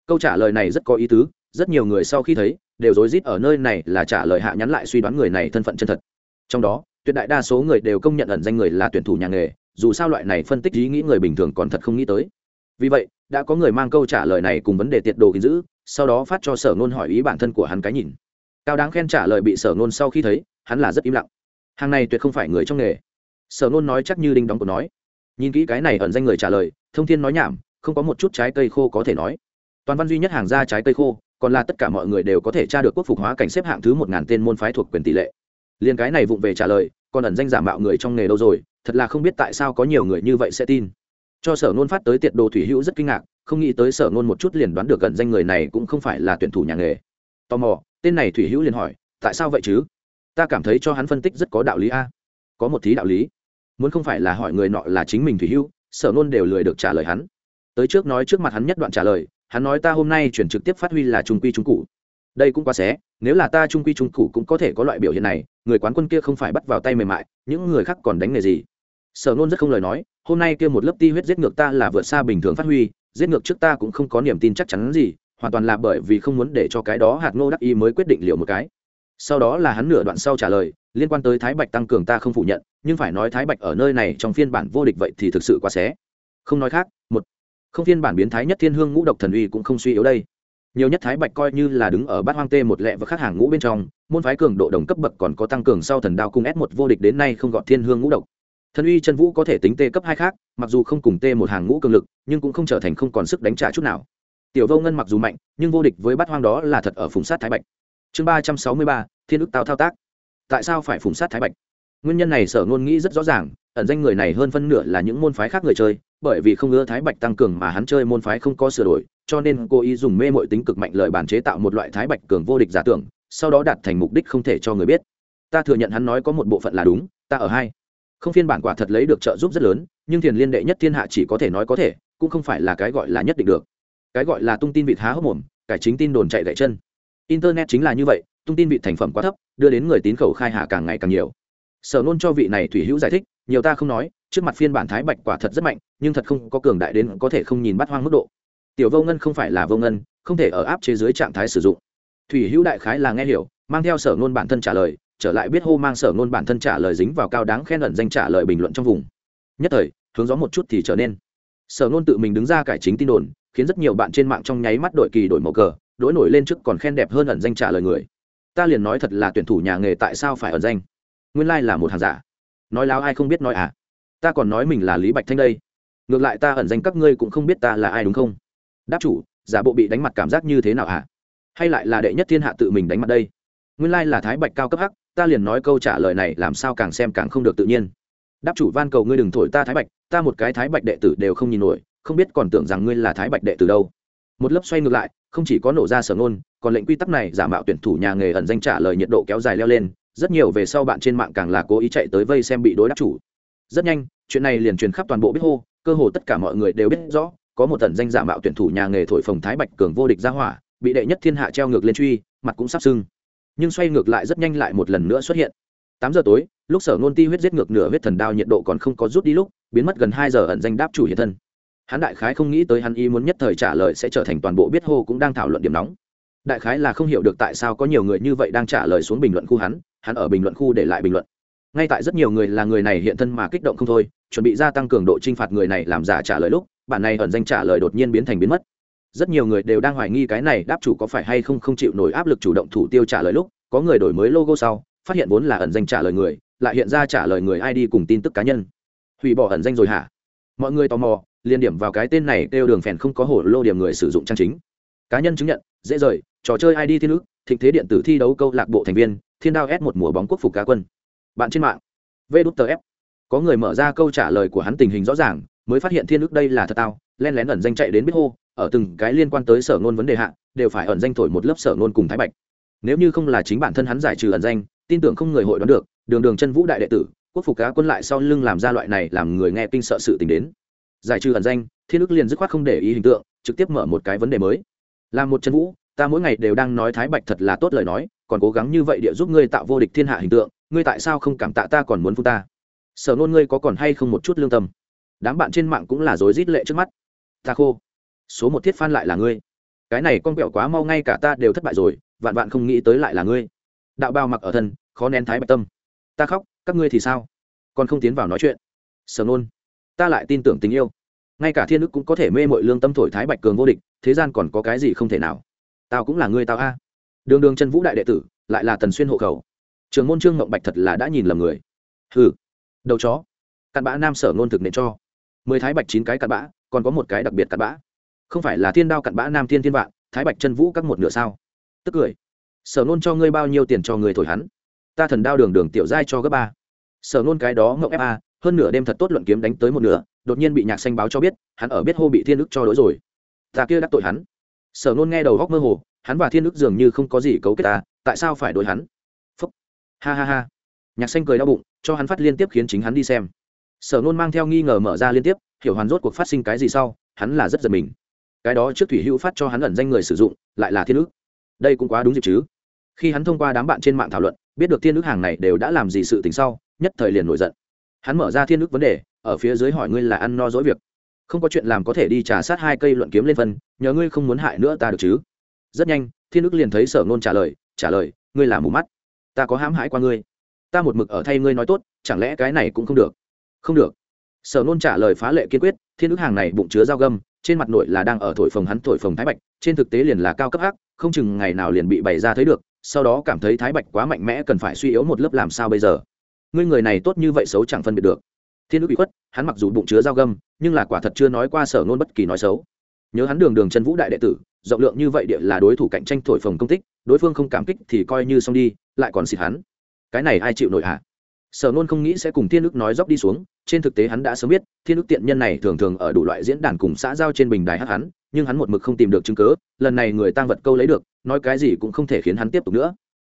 Câu trả lời này rất có ý tứ, rất nhiều người sau khi thấy, đều rối rít ở nơi này là trả lời hạ nhắn lại suy đoán người này thân phận chân thật. Trong đó tuyệt đại đa số người đều công nhận ẩn danh người là tuyển thủ nhà nghề, dù sao loại này phân tích ý nghĩ người bình thường còn thật không nghĩ tới. Vì vậy, đã có người mang câu trả lời này cùng vấn đề tiệt đồ gìn giữ, sau đó phát cho sở nôn hỏi ý bản thân của hắn cái nhìn. Cao đáng khen trả lời bị sở nôn sau khi thấy, hắn là rất im lặng. Hàng này tuyệt không phải người trong nghề. Sở nôn nói chắc như đinh đóng của nói. Nhìn kỹ cái này ẩn danh người trả lời, thông thiên nói nhảm, không có một chút trái cây khô có thể nói. Toàn văn duy nhất hàng ra trái cây khô, còn là tất cả mọi người đều có thể tra được quốc phục hóa cảnh xếp hạng thứ một ngàn tên môn phái thuộc quyền tỷ lệ liền cái này vụng về trả lời, còn ẩn danh giả mạo người trong nghề đâu rồi, thật là không biết tại sao có nhiều người như vậy sẽ tin. Cho sở nôn phát tới tiệt đồ thủy hữu rất kinh ngạc, không nghĩ tới sở nôn một chút liền đoán được gần danh người này cũng không phải là tuyển thủ nhà nghề. Tò mò, tên này thủy hữu liền hỏi, tại sao vậy chứ? Ta cảm thấy cho hắn phân tích rất có đạo lý a. Có một thí đạo lý. Muốn không phải là hỏi người nọ là chính mình thủy hữu, sở nôn đều lười được trả lời hắn. Tới trước nói trước mặt hắn nhất đoạn trả lời, hắn nói ta hôm nay chuyển trực tiếp phát huy là trung quy trung cụ. Đây cũng quá xé nếu là ta trung quy trung cụ cũng có thể có loại biểu hiện này, người quán quân kia không phải bắt vào tay mềm mại, những người khác còn đánh nghề gì? Sở nôn rất không lời nói, hôm nay kia một lớp ti huyết giết ngược ta là vượt xa bình thường phát huy, giết ngược trước ta cũng không có niềm tin chắc chắn gì, hoàn toàn là bởi vì không muốn để cho cái đó hạt ngô đắc y mới quyết định liệu một cái. Sau đó là hắn nửa đoạn sau trả lời, liên quan tới thái bạch tăng cường ta không phủ nhận, nhưng phải nói thái bạch ở nơi này trong phiên bản vô địch vậy thì thực sự quá xé. Không nói khác, một, không phiên bản biến thái nhất thiên hương ngũ độc thần uy cũng không suy yếu đây nhiều nhất thái bạch coi như là đứng ở bát hoang tê một lẹ và khác hàng ngũ bên trong, môn phái cường độ đồng cấp bậc còn có tăng cường sau thần đao cung s một vô địch đến nay không gọn thiên hương ngũ độc. Thần uy chân vũ có thể tính tê cấp hai khác, mặc dù không cùng tê một hàng ngũ cường lực, nhưng cũng không trở thành không còn sức đánh trả chút nào. Tiểu vô ngân mặc dù mạnh, nhưng vô địch với bát hoang đó là thật ở phùng sát thái bạch. Chương ba trăm sáu mươi ba, thiên ức tao thao tác. Tại sao phải phùng sát thái bạch? Nguyên nhân này sở ngôn nghĩ rất rõ ràng, ẩn danh người này hơn phân nửa là những môn phái khác người chơi, bởi vì không ưa thái bạch tăng cường mà hắn chơi môn phái không có sửa đổi cho nên cô ý dùng mê mội tính cực mạnh lời bản chế tạo một loại thái bạch cường vô địch giả tưởng, sau đó đạt thành mục đích không thể cho người biết. Ta thừa nhận hắn nói có một bộ phận là đúng, ta ở hai. Không phiên bản quả thật lấy được trợ giúp rất lớn, nhưng thiền liên đệ nhất thiên hạ chỉ có thể nói có thể, cũng không phải là cái gọi là nhất định được. Cái gọi là tung tin vịt há hốc mồm, cải chính tin đồn chạy gậy chân. Internet chính là như vậy, tung tin vị thành phẩm quá thấp, đưa đến người tín khẩu khai hạ càng ngày càng nhiều. Sở nôn cho vị này thủy hữu giải thích, nhiều ta không nói, trước mặt phiên bản thái bạch quả thật rất mạnh, nhưng thật không có cường đại đến có thể không nhìn bắt hoang mức độ tiểu vô ngân không phải là vô ngân, không thể ở áp chế dưới trạng thái sử dụng. Thủy hữu đại khái là nghe hiểu, mang theo sở ngôn bản thân trả lời, trở lại biết hô mang sở ngôn bản thân trả lời dính vào cao đáng khen ẩn danh trả lời bình luận trong vùng. Nhất thời, hướng gió một chút thì trở nên. Sở ngôn tự mình đứng ra cải chính tin đồn, khiến rất nhiều bạn trên mạng trong nháy mắt đội kỳ đổi màu cờ, đổi nổi lên trước còn khen đẹp hơn ẩn danh trả lời người. Ta liền nói thật là tuyển thủ nhà nghề tại sao phải ẩn danh? Nguyên lai là một hàng giả. Nói láo ai không biết nói à? Ta còn nói mình là lý bạch thanh đây. Ngược lại ta ẩn danh các ngươi cũng không biết ta là ai đúng không? Đáp chủ, giả bộ bị đánh mặt cảm giác như thế nào hả? Hay lại là đệ nhất thiên hạ tự mình đánh mặt đây? Nguyên lai là thái bạch cao cấp hắc, ta liền nói câu trả lời này làm sao càng xem càng không được tự nhiên. Đáp chủ van cầu ngươi đừng thổi ta thái bạch, ta một cái thái bạch đệ tử đều không nhìn nổi, không biết còn tưởng rằng ngươi là thái bạch đệ tử đâu. Một lớp xoay ngược lại, không chỉ có nổ ra sở ngôn, còn lệnh quy tắc này giả mạo tuyển thủ nhà nghề ẩn danh trả lời nhiệt độ kéo dài leo lên, rất nhiều về sau bạn trên mạng càng là cố ý chạy tới vây xem bị đối đáp chủ. Rất nhanh, chuyện này liền truyền khắp toàn bộ biết hô, cơ hồ tất cả mọi người đều biết rõ có một tần danh giả mạo tuyển thủ nhà nghề thổi phồng thái bạch cường vô địch ra hỏa, bị đệ nhất thiên hạ treo ngược lên truy, mặt cũng sắp sưng. Nhưng xoay ngược lại rất nhanh lại một lần nữa xuất hiện. Tám giờ tối, lúc sở ngôn ti huyết giết ngược nửa huyết thần đao nhiệt độ còn không có rút đi lúc, biến mất gần hai giờ ẩn danh đáp chủ hiện thân. Hắn đại khái không nghĩ tới hắn y muốn nhất thời trả lời sẽ trở thành toàn bộ biết hô cũng đang thảo luận điểm nóng. Đại khái là không hiểu được tại sao có nhiều người như vậy đang trả lời xuống bình luận khu hắn hắn ở bình luận khu để lại bình luận. Ngay tại rất nhiều người là người này hiện thân mà kích động không thôi, chuẩn bị gia tăng cường độ t r i n h phạt người này làm giả trả lời lúc bản này ẩn danh trả lời đột nhiên biến thành biến mất. Rất nhiều người đều đang hoài nghi cái này đáp chủ có phải hay không không chịu nổi áp lực chủ động thủ tiêu trả lời lúc, có người đổi mới logo sau, phát hiện vốn là ẩn danh trả lời người, lại hiện ra trả lời người id cùng tin tức cá nhân. Hủy bỏ ẩn danh rồi hả? Mọi người tò mò liên điểm vào cái tên này kêu đường phèn không có hổ lô điểm người sử dụng trang chính. Cá nhân chứng nhận, dễ rời, trò chơi id thiên ước, thịnh thế điện tử thi đấu câu lạc bộ thành viên, thiên đao s một mùa bóng quốc phục cá quân. Bạn trên mạng. Vđf có người mở ra câu trả lời của hắn tình hình rõ ràng mới phát hiện thiên ước đây là thật tao, len lén ẩn danh chạy đến biết hô, ở từng cái liên quan tới sở ngôn vấn đề hạ, đều phải ẩn danh thổi một lớp sở ngôn cùng thái bạch. Nếu như không là chính bản thân hắn giải trừ ẩn danh, tin tưởng không người hội đoán được, đường đường chân vũ đại đệ tử, quốc phục cá quân lại sau lưng làm ra loại này làm người nghe kinh sợ sự tình đến. Giải trừ ẩn danh, thiên ước liền dứt khoát không để ý hình tượng, trực tiếp mở một cái vấn đề mới. Làm một chân vũ, ta mỗi ngày đều đang nói thái bạch thật là tốt lời nói, còn cố gắng như vậy địa giúp ngươi tạo vô địch thiên hạ hình tượng, ngươi tại sao không cảm tạ ta còn muốn phu ta? Sở nôn ngươi có còn hay không một chút lương tâm? Đám bạn trên mạng cũng là rối rít lệ trước mắt. Ta khô. Số một thiết phan lại là ngươi. Cái này con quẹo quá mau ngay cả ta đều thất bại rồi, vạn vạn không nghĩ tới lại là ngươi. Đạo bao mặc ở thân, khó nén thái bạch tâm. Ta khóc, các ngươi thì sao? Còn không tiến vào nói chuyện. Sở nôn. Ta lại tin tưởng tình yêu. Ngay cả thiên đức cũng có thể mê mội lương tâm thổi thái bạch cường vô địch, thế gian còn có cái gì không thể nào. Tao cũng là ngươi tao a. Đường đường chân vũ đại đệ tử, lại là tần xuyên hộ khẩu. Trường môn trương mộng bạch thật là đã nhìn lầm người. Hừ. Đầu chó. Cặn bã nam sở ngôn thực nện cho mười thái bạch chín cái cặn bã, còn có một cái đặc biệt cặn bã. Không phải là thiên đao cặn bã nam thiên thiên vạn, thái bạch chân vũ các một nửa sao? Tức cười. Sở nôn cho ngươi bao nhiêu tiền cho người thổi hắn? Ta thần đao đường đường tiểu giai cho gấp ba. Sở nôn cái đó ngộng fa hơn nửa đêm thật tốt luận kiếm đánh tới một nửa, đột nhiên bị nhạc xanh báo cho biết, hắn ở biết hô bị thiên đức cho đỗi rồi. Ta kia đắc tội hắn. Sở nôn nghe đầu góc mơ hồ, hắn và thiên đức dường như không có gì cấu kết ta, tại sao phải đổi hắn? Phúc. Ha ha ha. Nhạc xanh cười đau bụng, cho hắn phát liên tiếp khiến chính hắn đi xem sở nôn mang theo nghi ngờ mở ra liên tiếp, hiểu hoàn rốt cuộc phát sinh cái gì sau, hắn là rất giật mình. Cái đó trước thủy hữu phát cho hắn ẩn danh người sử dụng, lại là thiên ước đây cũng quá đúng dịp chứ. Khi hắn thông qua đám bạn trên mạng thảo luận, biết được thiên ước hàng này đều đã làm gì sự tình sau, nhất thời liền nổi giận. Hắn mở ra thiên ước vấn đề, ở phía dưới hỏi ngươi là ăn no dỗi việc. Không có chuyện làm có thể đi trả sát hai cây luận kiếm lên phân, nhờ ngươi không muốn hại nữa ta được chứ. Rất nhanh, thiên ước liền thấy sở nôn trả lời trả lời, ngươi là mù mắt. Ta có hãm hãi qua ngươi. Ta một mực ở thay ngươi nói tốt, chẳng lẽ cái này cũng không được? Không được. Sở nôn trả lời phá lệ kiên quyết thiên ước hàng này bụng chứa dao găm trên mặt nội là đang ở thổi phồng hắn thổi phồng thái bạch trên thực tế liền là cao cấp ác, không chừng ngày nào liền bị bày ra thấy được sau đó cảm thấy thái bạch quá mạnh mẽ cần phải suy yếu một lớp làm sao bây giờ? Ngươi người này tốt như vậy xấu chẳng phân biệt được. Thiên ước bị khuất hắn mặc dù bụng chứa dao găm nhưng là quả thật chưa nói qua sở nôn bất kỳ nói xấu. Nhớ hắn đường đường chân vũ đại đệ tử rộng lượng như vậy địa là đối thủ cạnh tranh thổi phồng công tích đối phương không cảm kích thì coi như xong đi lại còn xịt hắn. Cái này ai chịu nổi hả? Sở nôn không nghĩ sẽ cùng thiên ước nói dốc đi xuống trên thực tế hắn đã sớm biết, thiên ước tiện nhân này thường thường ở đủ loại diễn đàn cùng xã giao trên bình đài hắc hắn, nhưng hắn một mực không tìm được chứng cớ, lần này người tăng vật câu lấy được, nói cái gì cũng không thể khiến hắn tiếp tục nữa.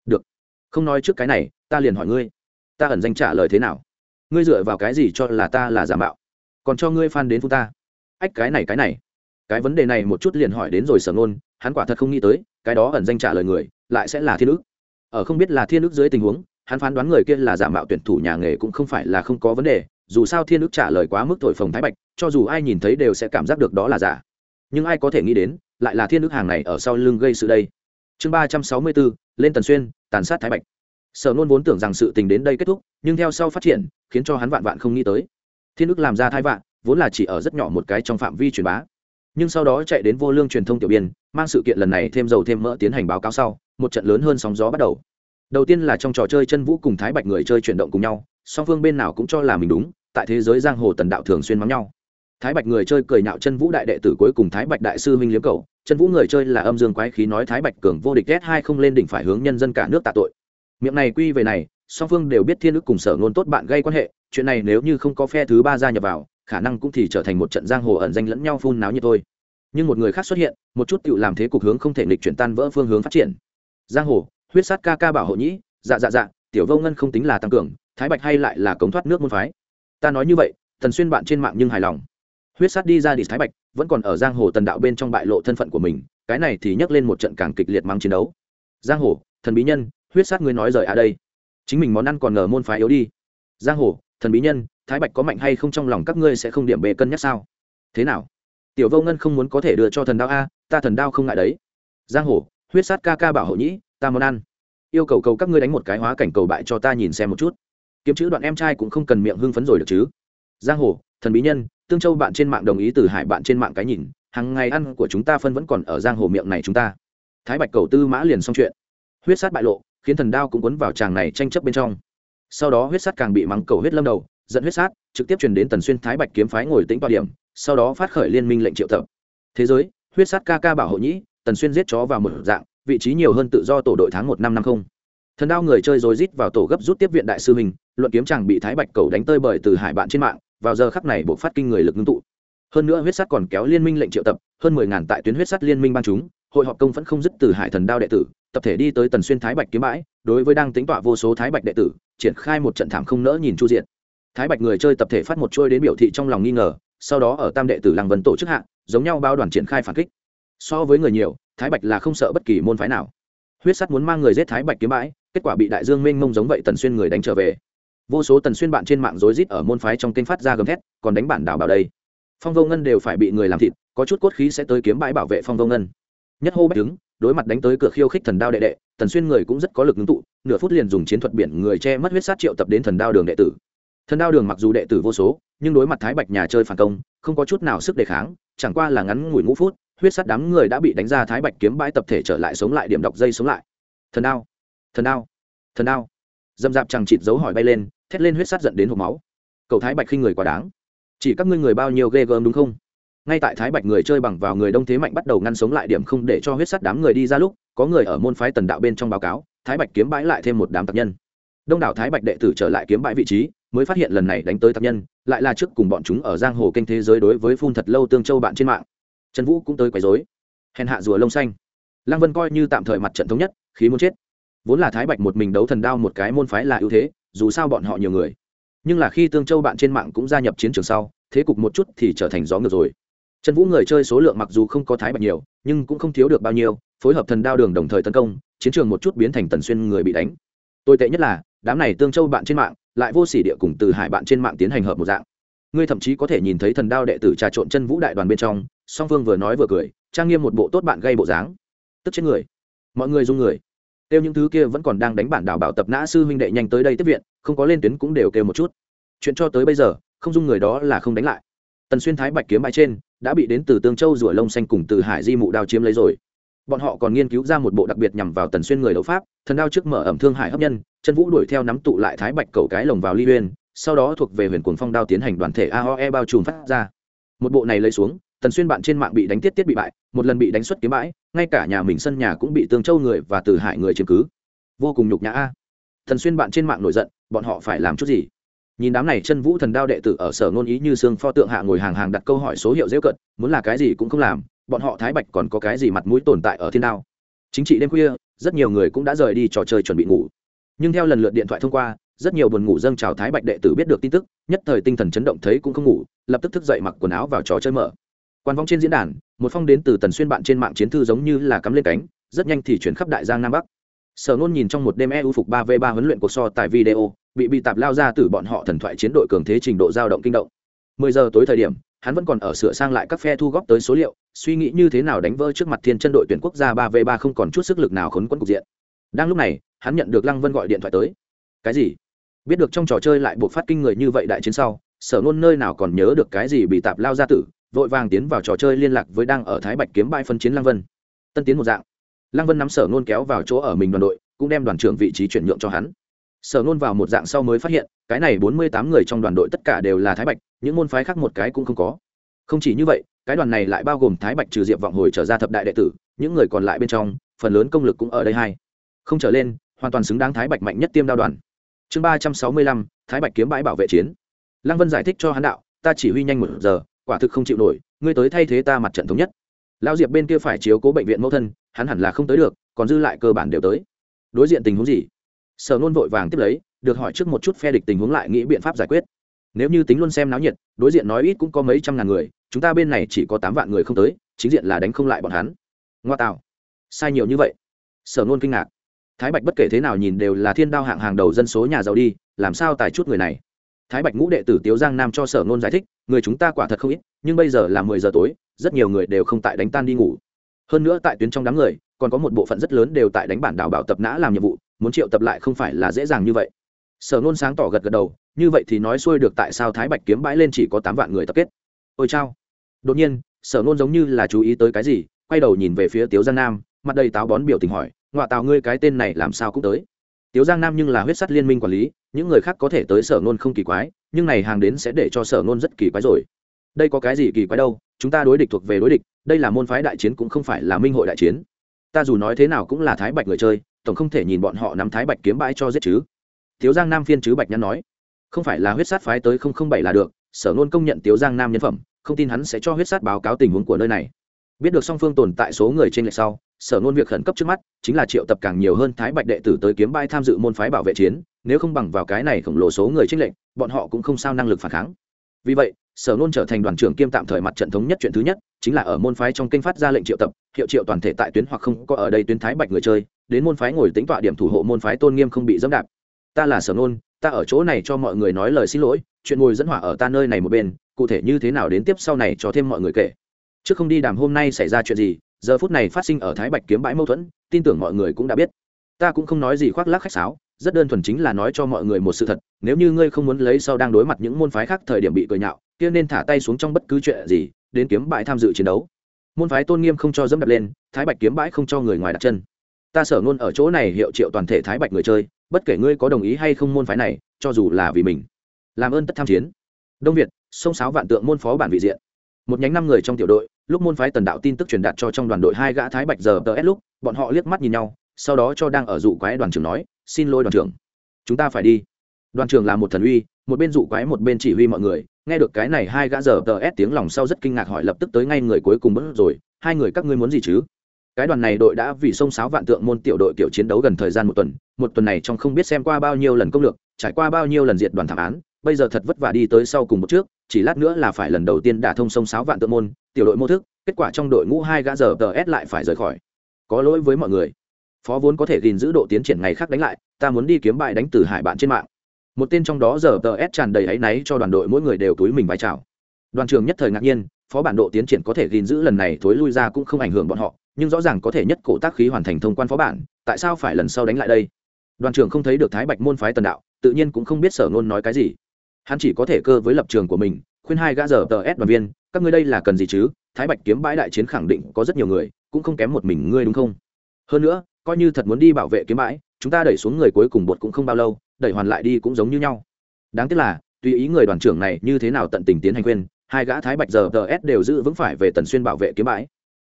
Được, không nói trước cái này, ta liền hỏi ngươi. Ta ẩn danh trả lời thế nào? Ngươi dựa vào cái gì cho là ta là giả mạo? Còn cho ngươi phan đến phu ta? Ách, cái này cái này. Cái vấn đề này một chút liền hỏi đến rồi sở ngôn, hắn quả thật không nghĩ tới, cái đó ẩn danh trả lời người, lại sẽ là thiên ước. Ở không biết là thiên ước dưới tình huống, hắn phán đoán người kia là giả mạo tuyển thủ nhà nghề cũng không phải là không có vấn đề dù sao thiên ước trả lời quá mức thổi phồng thái bạch, cho dù ai nhìn thấy đều sẽ cảm giác được đó là giả. Nhưng ai có thể nghĩ đến, lại là thiên ước hàng này ở sau lưng gây sự đây. Chương ba trăm sáu mươi bốn, lên tần xuyên, tàn sát thái bạch. Sở nôn vốn tưởng rằng sự tình đến đây kết thúc, nhưng theo sau phát triển, khiến cho hắn vạn vạn không nghĩ tới. Thiên ước làm ra thái vạn, vốn là chỉ ở rất nhỏ một cái trong phạm vi truyền bá. Nhưng sau đó chạy đến vô lương truyền thông tiểu biên, mang sự kiện lần này thêm dầu thêm mỡ tiến hành báo cáo sau, một trận lớn hơn sóng gió bắt đầu. Đầu tiên là trong trò chơi chân vũ cùng thái bạch người chơi chuyển động cùng nhau song phương bên nào cũng cho là mình đúng, tại thế giới giang hồ tần đạo thường xuyên mắng nhau. Thái bạch người chơi cười nhạo chân vũ đại đệ tử cuối cùng thái bạch đại sư minh liếm cầu chân vũ người chơi là âm dương quái khí nói thái bạch cường vô địch ghét hai không lên đỉnh phải hướng nhân dân cả nước tạ tội. Miệng này quy về này, song phương đều biết thiên ức cùng sở ngôn tốt bạn gây quan hệ, chuyện này nếu như không có phe thứ ba gia nhập vào, khả năng cũng thì trở thành một trận giang hồ ẩn danh lẫn nhau phun náo như thôi. Nhưng một người khác xuất hiện, một chút tự làm thế cục hướng không thể nghịch chuyển tan vỡ phương hướng phát triển. Giang hồ, huyết sát ca ca bảo hộ nhĩ dạ dạ dạ tiểu vô ngân không tính là tăng cường thái bạch hay lại là cống thoát nước môn phái? Ta nói như vậy, thần xuyên bạn trên mạng nhưng hài lòng. Huyết sát đi ra đi, thái bạch vẫn còn ở giang hồ tần đạo bên trong bại lộ thân phận của mình, cái này thì nhắc lên một trận càng kịch liệt mang chiến đấu. Giang hồ, thần bí nhân, huyết sát ngươi nói rời à đây. Chính mình món ăn còn ngờ môn phái yếu đi. Giang hồ, thần bí nhân, thái bạch có mạnh hay không trong lòng các ngươi sẽ không điểm bề cân nhắc sao? Thế nào? Tiểu vô ngân không muốn có thể đưa cho thần đao a, ta thần đao không ngại đấy. Giang hồ, huyết sát ca ca bảo hộ nhĩ, ta món ăn. Yêu cầu cầu các ngươi đánh một cái hóa cảnh cầu bại cho ta nhìn xem một chút kiếm chữ đoạn em trai cũng không cần miệng hưng phấn rồi được chứ. Giang hồ, thần bí nhân, tương châu bạn trên mạng đồng ý từ hải bạn trên mạng cái nhìn, hàng ngày ăn của chúng ta phân vẫn còn ở giang hồ miệng này chúng ta. Thái bạch cầu tư mã liền xong chuyện. Huyết sát bại lộ, khiến thần đao cũng cuốn vào chàng này tranh chấp bên trong. Sau đó huyết sát càng bị mắng cầu huyết lâm đầu dẫn huyết sát, trực tiếp truyền đến tần xuyên thái bạch kiếm phái ngồi tĩnh tọa điểm, sau đó phát khởi liên minh lệnh triệu tập. Thế giới, huyết sát ca ca bảo hộ nhĩ, tần xuyên giết chó vào một dạng, vị trí nhiều hơn tự do tổ đội tháng một năm năm không. Thần đao người chơi rồi rít vào tổ gấp rút tiếp viện đại sư mình luận kiếm chàng bị thái bạch cầu đánh tơi bời từ hải bạn trên mạng, vào giờ khắc này buộc phát kinh người lực ngưng tụ. Hơn nữa huyết sắt còn kéo liên minh lệnh triệu tập, hơn mười ngàn tại tuyến huyết sắt liên minh ban chúng, hội họp công vẫn không dứt từ hải thần đao đệ tử, tập thể đi tới tần xuyên thái bạch kiếm bãi, đối với đang tính tọa vô số thái bạch đệ tử, triển khai một trận thảm không nỡ nhìn chu diện. Thái bạch người chơi tập thể phát một trôi đến biểu thị trong lòng nghi ngờ, sau đó ở tam đệ tử làng vân tổ chức hạ, giống nhau bao đoàn triển khai phản kích. So với người nhiều, thái bạch là không sợ bất kỳ môn phái nào. Huyết sắt muốn mang người giết thái bạch kiếm bãi, kết quả bị đại dương mênh mông giống vậy tần xuyên người đánh trở về vô số tần xuyên bạn trên mạng rối rít ở môn phái trong kênh phát ra gầm thét, còn đánh bản đảo bảo đây. Phong vô ngân đều phải bị người làm thịt, có chút cốt khí sẽ tới kiếm bãi bảo vệ phong vô ngân. Nhất hô bách đứng, đối mặt đánh tới cửa khiêu khích thần đao đệ đệ, tần xuyên người cũng rất có lực ngưng tụ, nửa phút liền dùng chiến thuật biển người che mất huyết sát triệu tập đến thần đao đường đệ tử. Thần đao đường mặc dù đệ tử vô số, nhưng đối mặt thái bạch nhà chơi phản công, không có chút nào sức đề kháng, chẳng qua là ngắn ngủi ngũ phút, huyết sát đám người đã bị đánh ra thái bạch kiếm bãi tập thể trở lại sống lại điểm đọc dây sống lại. Thần đao thần đao thần đao. Dâm dạp chẳng chịt dấu hỏi bay lên thét lên huyết sát dẫn đến hộp máu. Cậu thái bạch khinh người quá đáng. Chỉ các ngươi người bao nhiêu ghê gớm đúng không? Ngay tại thái bạch người chơi bằng vào người đông thế mạnh bắt đầu ngăn sống lại điểm không để cho huyết sắt đám người đi ra lúc, có người ở môn phái tần đạo bên trong báo cáo, thái bạch kiếm bãi lại thêm một đám tập nhân. Đông đảo thái bạch đệ tử trở lại kiếm bãi vị trí, mới phát hiện lần này đánh tới tập nhân, lại là trước cùng bọn chúng ở giang hồ kênh thế giới đối với phun thật lâu tương châu bạn trên mạng. Trần vũ cũng tới quấy dối hèn hạ rùa lông xanh. Lăng vân coi như tạm thời mặt trận thống nhất, khí muốn chết. Vốn là thái bạch một mình đấu thần đao một cái môn phái là ưu thế dù sao bọn họ nhiều người. Nhưng là khi tương châu bạn trên mạng cũng gia nhập chiến trường sau, thế cục một chút thì trở thành gió ngược rồi. Trần vũ người chơi số lượng mặc dù không có thái bạch nhiều, nhưng cũng không thiếu được bao nhiêu, phối hợp thần đao đường đồng thời tấn công, chiến trường một chút biến thành tần xuyên người bị đánh. Tồi tệ nhất là, đám này tương châu bạn trên mạng lại vô sỉ địa cùng từ hải bạn trên mạng tiến hành hợp một dạng. Ngươi thậm chí có thể nhìn thấy thần đao đệ tử trà trộn chân vũ đại đoàn bên trong, song phương vừa nói vừa cười, trang nghiêm một bộ tốt bạn gây bộ dáng. Tức chết người. Mọi người dung người kêu những thứ kia vẫn còn đang đánh bản đảo bảo tập nã sư huynh đệ nhanh tới đây tiếp viện, không có lên tuyến cũng đều kêu một chút. Chuyện cho tới bây giờ, không dung người đó là không đánh lại. Tần xuyên thái bạch kiếm bãi trên, đã bị đến từ tương châu rùa lông xanh cùng từ hải di mụ đao chiếm lấy rồi. Bọn họ còn nghiên cứu ra một bộ đặc biệt nhằm vào tần xuyên người đấu pháp, thần đao trước mở ẩm thương hải hấp nhân, chân vũ đuổi theo nắm tụ lại thái bạch cầu cái lồng vào ly uyên, sau đó thuộc về huyền cuồng phong đao tiến hành đoàn thể aoe bao trùm phát ra. Một bộ này lấy xuống tần xuyên bạn trên mạng bị đánh tiết tiết bị bại, một lần bị đánh xuất kiếm bãi, ngay cả nhà mình sân nhà cũng bị tương châu người và từ hại người chiếm cứ. Vô cùng nhục nhã a. Thần xuyên bạn trên mạng nổi giận, bọn họ phải làm chút gì? Nhìn đám này chân vũ thần đao đệ tử ở sở ngôn ý như xương pho tượng hạ ngồi hàng hàng đặt câu hỏi số hiệu dễ cận, muốn là cái gì cũng không làm, bọn họ thái bạch còn có cái gì mặt mũi tồn tại ở thiên đao? Chính trị đêm khuya, rất nhiều người cũng đã rời đi trò chơi chuẩn bị ngủ. Nhưng theo lần lượt điện thoại thông qua, rất nhiều buồn ngủ dâng chào thái bạch đệ tử biết được tin tức, nhất thời tinh thần chấn động thấy cũng không ngủ, lập tức thức dậy mặc quần áo vào trò chơi mở quan vong trên diễn đàn, một phong đến từ tần xuyên bạn trên mạng chiến thư giống như là cắm lên cánh, rất nhanh thì chuyển khắp đại giang nam bắc. Sở nôn nhìn trong một đêm eu phục ba v ba huấn luyện cuộc so tại video, bị bị tạp lao ra từ bọn họ thần thoại chiến đội cường thế trình độ dao động kinh động. Mười giờ tối thời điểm, hắn vẫn còn ở sửa sang lại các phe thu góp tới số liệu, suy nghĩ như thế nào đánh vỡ trước mặt thiên chân đội tuyển quốc gia ba v ba không còn chút sức lực nào khốn quẫn cục diện. Đang lúc này, hắn nhận được lăng vân gọi điện thoại tới. Cái gì? Biết được trong trò chơi lại buộc phát kinh người như vậy đại chiến sau, sở nôn nơi nào còn nhớ được cái gì bị tạp lao ra tử vội vàng tiến vào trò chơi liên lạc với đang ở thái bạch kiếm bãi phân chiến lăng vân. Tân tiến một dạng. Lăng vân nắm sở nôn kéo vào chỗ ở mình đoàn đội, cũng đem đoàn trưởng vị trí chuyển nhượng cho hắn. Sở nôn vào một dạng sau mới phát hiện, cái này bốn mươi tám người trong đoàn đội tất cả đều là thái bạch, những môn phái khác một cái cũng không có. Không chỉ như vậy, cái đoàn này lại bao gồm thái bạch trừ diệp vọng hồi trở ra thập đại đệ tử, những người còn lại bên trong, phần lớn công lực cũng ở đây hai. Không trở lên, hoàn toàn xứng đáng thái bạch mạnh nhất tiêm đao đoàn. Chương ba trăm sáu mươi lăm, thái bạch kiếm bãi bảo vệ chiến. Lăng vân giải thích cho hắn đạo, ta chỉ huy nhanh một giờ quả thực không chịu nổi, ngươi tới thay thế ta mặt trận thống nhất. Lao diệp bên kia phải chiếu cố bệnh viện mẫu thân, hắn hẳn là không tới được, còn dư lại cơ bản đều tới. Đối diện tình huống gì? Sở nôn vội vàng tiếp lấy, được hỏi trước một chút phe địch tình huống lại nghĩ biện pháp giải quyết. Nếu như tính luôn xem náo nhiệt, đối diện nói ít cũng có mấy trăm ngàn người, chúng ta bên này chỉ có tám vạn người không tới, chính diện là đánh không lại bọn hắn. Ngoa tạo. Sai nhiều như vậy. Sở nôn kinh ngạc. Thái bạch bất kể thế nào nhìn đều là thiên đao hạng hàng đầu dân số nhà giàu đi, làm sao tài chút người này? Thái bạch ngũ đệ tử tiếu giang nam cho sở nôn giải thích, người chúng ta quả thật không ít, nhưng bây giờ là mười giờ tối, rất nhiều người đều không tại đánh tan đi ngủ. Hơn nữa tại tuyến trong đám người, còn có một bộ phận rất lớn đều tại đánh bản đảo bảo tập nã làm nhiệm vụ, muốn triệu tập lại không phải là dễ dàng như vậy. Sở nôn sáng tỏ gật gật đầu, như vậy thì nói xuôi được tại sao thái bạch kiếm bãi lên chỉ có tám vạn người tập kết. Ôi chao. Đột nhiên, sở nôn giống như là chú ý tới cái gì, quay đầu nhìn về phía tiếu giang nam, mặt đầy táo bón biểu tình hỏi ngoại tào ngươi cái tên này làm sao cũng tới? Tiếu giang nam nhưng là huyết sắt liên minh quản lý, những người khác có thể tới sở nôn không kỳ quái, nhưng này hàng đến sẽ để cho sở nôn rất kỳ quái rồi. Đây có cái gì kỳ quái đâu, chúng ta đối địch thuộc về đối địch, đây là môn phái đại chiến cũng không phải là minh hội đại chiến. Ta dù nói thế nào cũng là thái bạch người chơi, tổng không thể nhìn bọn họ nắm thái bạch kiếm bãi cho giết chứ. Tiếu giang nam phiên chứ bạch nhắn nói, không phải là huyết sát phái tới không không bảy là được, sở nôn công nhận tiếu giang nam nhân phẩm, không tin hắn sẽ cho huyết sát báo cáo tình huống của nơi này. Biết được song phương tồn tại số người trên lệch sau sở nôn việc khẩn cấp trước mắt chính là triệu tập càng nhiều hơn thái bạch đệ tử tới kiếm bãi tham dự môn phái bảo vệ chiến, nếu không bằng vào cái này khổng lồ số người trích lệnh bọn họ cũng không sao năng lực phản kháng. Vì vậy, sở nôn trở thành đoàn trưởng kiêm tạm thời mặt trận thống nhất chuyện thứ nhất, chính là ở môn phái trong kênh phát ra lệnh triệu tập, hiệu triệu toàn thể tại tuyến hoặc không có ở đây tuyến thái bạch người chơi, đến môn phái ngồi tính tọa điểm thủ hộ môn phái tôn nghiêm không bị dẫm đạp. Ta là sở nôn ta ở chỗ này cho mọi người nói lời xin lỗi, chuyện ngồi dẫn hỏa ở ta nơi này một bên, cụ thể như thế nào đến tiếp sau này cho thêm mọi người kể. Trước không đi đàm hôm nay xảy ra chuyện gì giờ phút này phát sinh ở thái bạch kiếm bãi mâu thuẫn, tin tưởng mọi người cũng đã biết. Ta cũng không nói gì khoác lác khách sáo, rất đơn thuần chính là nói cho mọi người một sự thật, nếu như ngươi không muốn lấy sau đang đối mặt những môn phái khác thời điểm bị cười nhạo, kia nên thả tay xuống trong bất cứ chuyện gì, đến kiếm bãi tham dự chiến đấu. Môn phái tôn nghiêm không cho dẫm đập lên, thái bạch kiếm bãi không cho người ngoài đặt chân. Ta sở ngôn ở chỗ này hiệu triệu toàn thể thái bạch người chơi, bất kể ngươi có đồng ý hay không môn phái này, cho dù là vì mình. Làm ơn tất tham chiến. Đông việt, sông sáo vạn tượng môn phó bản vị diện một nhánh năm người trong tiểu đội, lúc môn phái tần đạo tin tức truyền đạt cho trong đoàn đội hai gã thái bạch giờ tờ s lúc, bọn họ liếc mắt nhìn nhau, sau đó cho đang ở dụ quái đoàn trưởng nói, xin lỗi đoàn trưởng, chúng ta phải đi. Đoàn trưởng là một thần uy, một bên dụ quái một bên chỉ huy mọi người, nghe được cái này hai gã giờ tờ s tiếng lòng sau rất kinh ngạc hỏi lập tức tới ngay người cuối cùng bớt rồi, hai người các ngươi muốn gì chứ? Cái đoàn này đội đã vì sông sáo vạn tượng môn tiểu đội kiểu chiến đấu gần thời gian một tuần một tuần này trong không biết xem qua bao nhiêu lần công lược, trải qua bao nhiêu lần diệt đoàn thảm án, bây giờ thật vất vả đi tới sau cùng một trước chỉ lát nữa là phải lần đầu tiên đả thông sông sáu vạn tượng môn, tiểu đội mô thức, kết quả trong đội ngũ hai gã giờ tờ s lại phải rời khỏi. Có lỗi với mọi người. Phó vốn có thể gìn giữ độ tiến triển ngày khác đánh lại, ta muốn đi kiếm bài đánh từ hải bạn trên mạng. Một tên trong đó giờ tờ s tràn đầy áy náy cho đoàn đội mỗi người đều túi mình vai trào đoàn trường nhất thời ngạc nhiên, phó bản độ tiến triển có thể gìn giữ lần này thối lui ra cũng không ảnh hưởng bọn họ, nhưng rõ ràng có thể nhất cổ tác khí hoàn thành thông quan phó bản, tại sao phải lần sau đánh lại đây? Đoàn trưởng không thấy được thái bạch môn phái tần đạo, tự nhiên cũng không biết sở ngôn nói cái gì hắn chỉ có thể cơ với lập trường của mình, khuyên hai gã giờ tờ s đoàn viên, các ngươi đây là cần gì chứ? Thái bạch kiếm bãi đại chiến khẳng định có rất nhiều người, cũng không kém một mình ngươi đúng không? Hơn nữa, coi như thật muốn đi bảo vệ kiếm bãi, chúng ta đẩy xuống người cuối cùng bột cũng không bao lâu, đẩy hoàn lại đi cũng giống như nhau. Đáng tiếc là, tùy ý người đoàn trưởng này như thế nào tận tình tiến hành khuyên, hai gã thái bạch giờ ts đều giữ vững phải về tần xuyên bảo vệ kiếm bãi.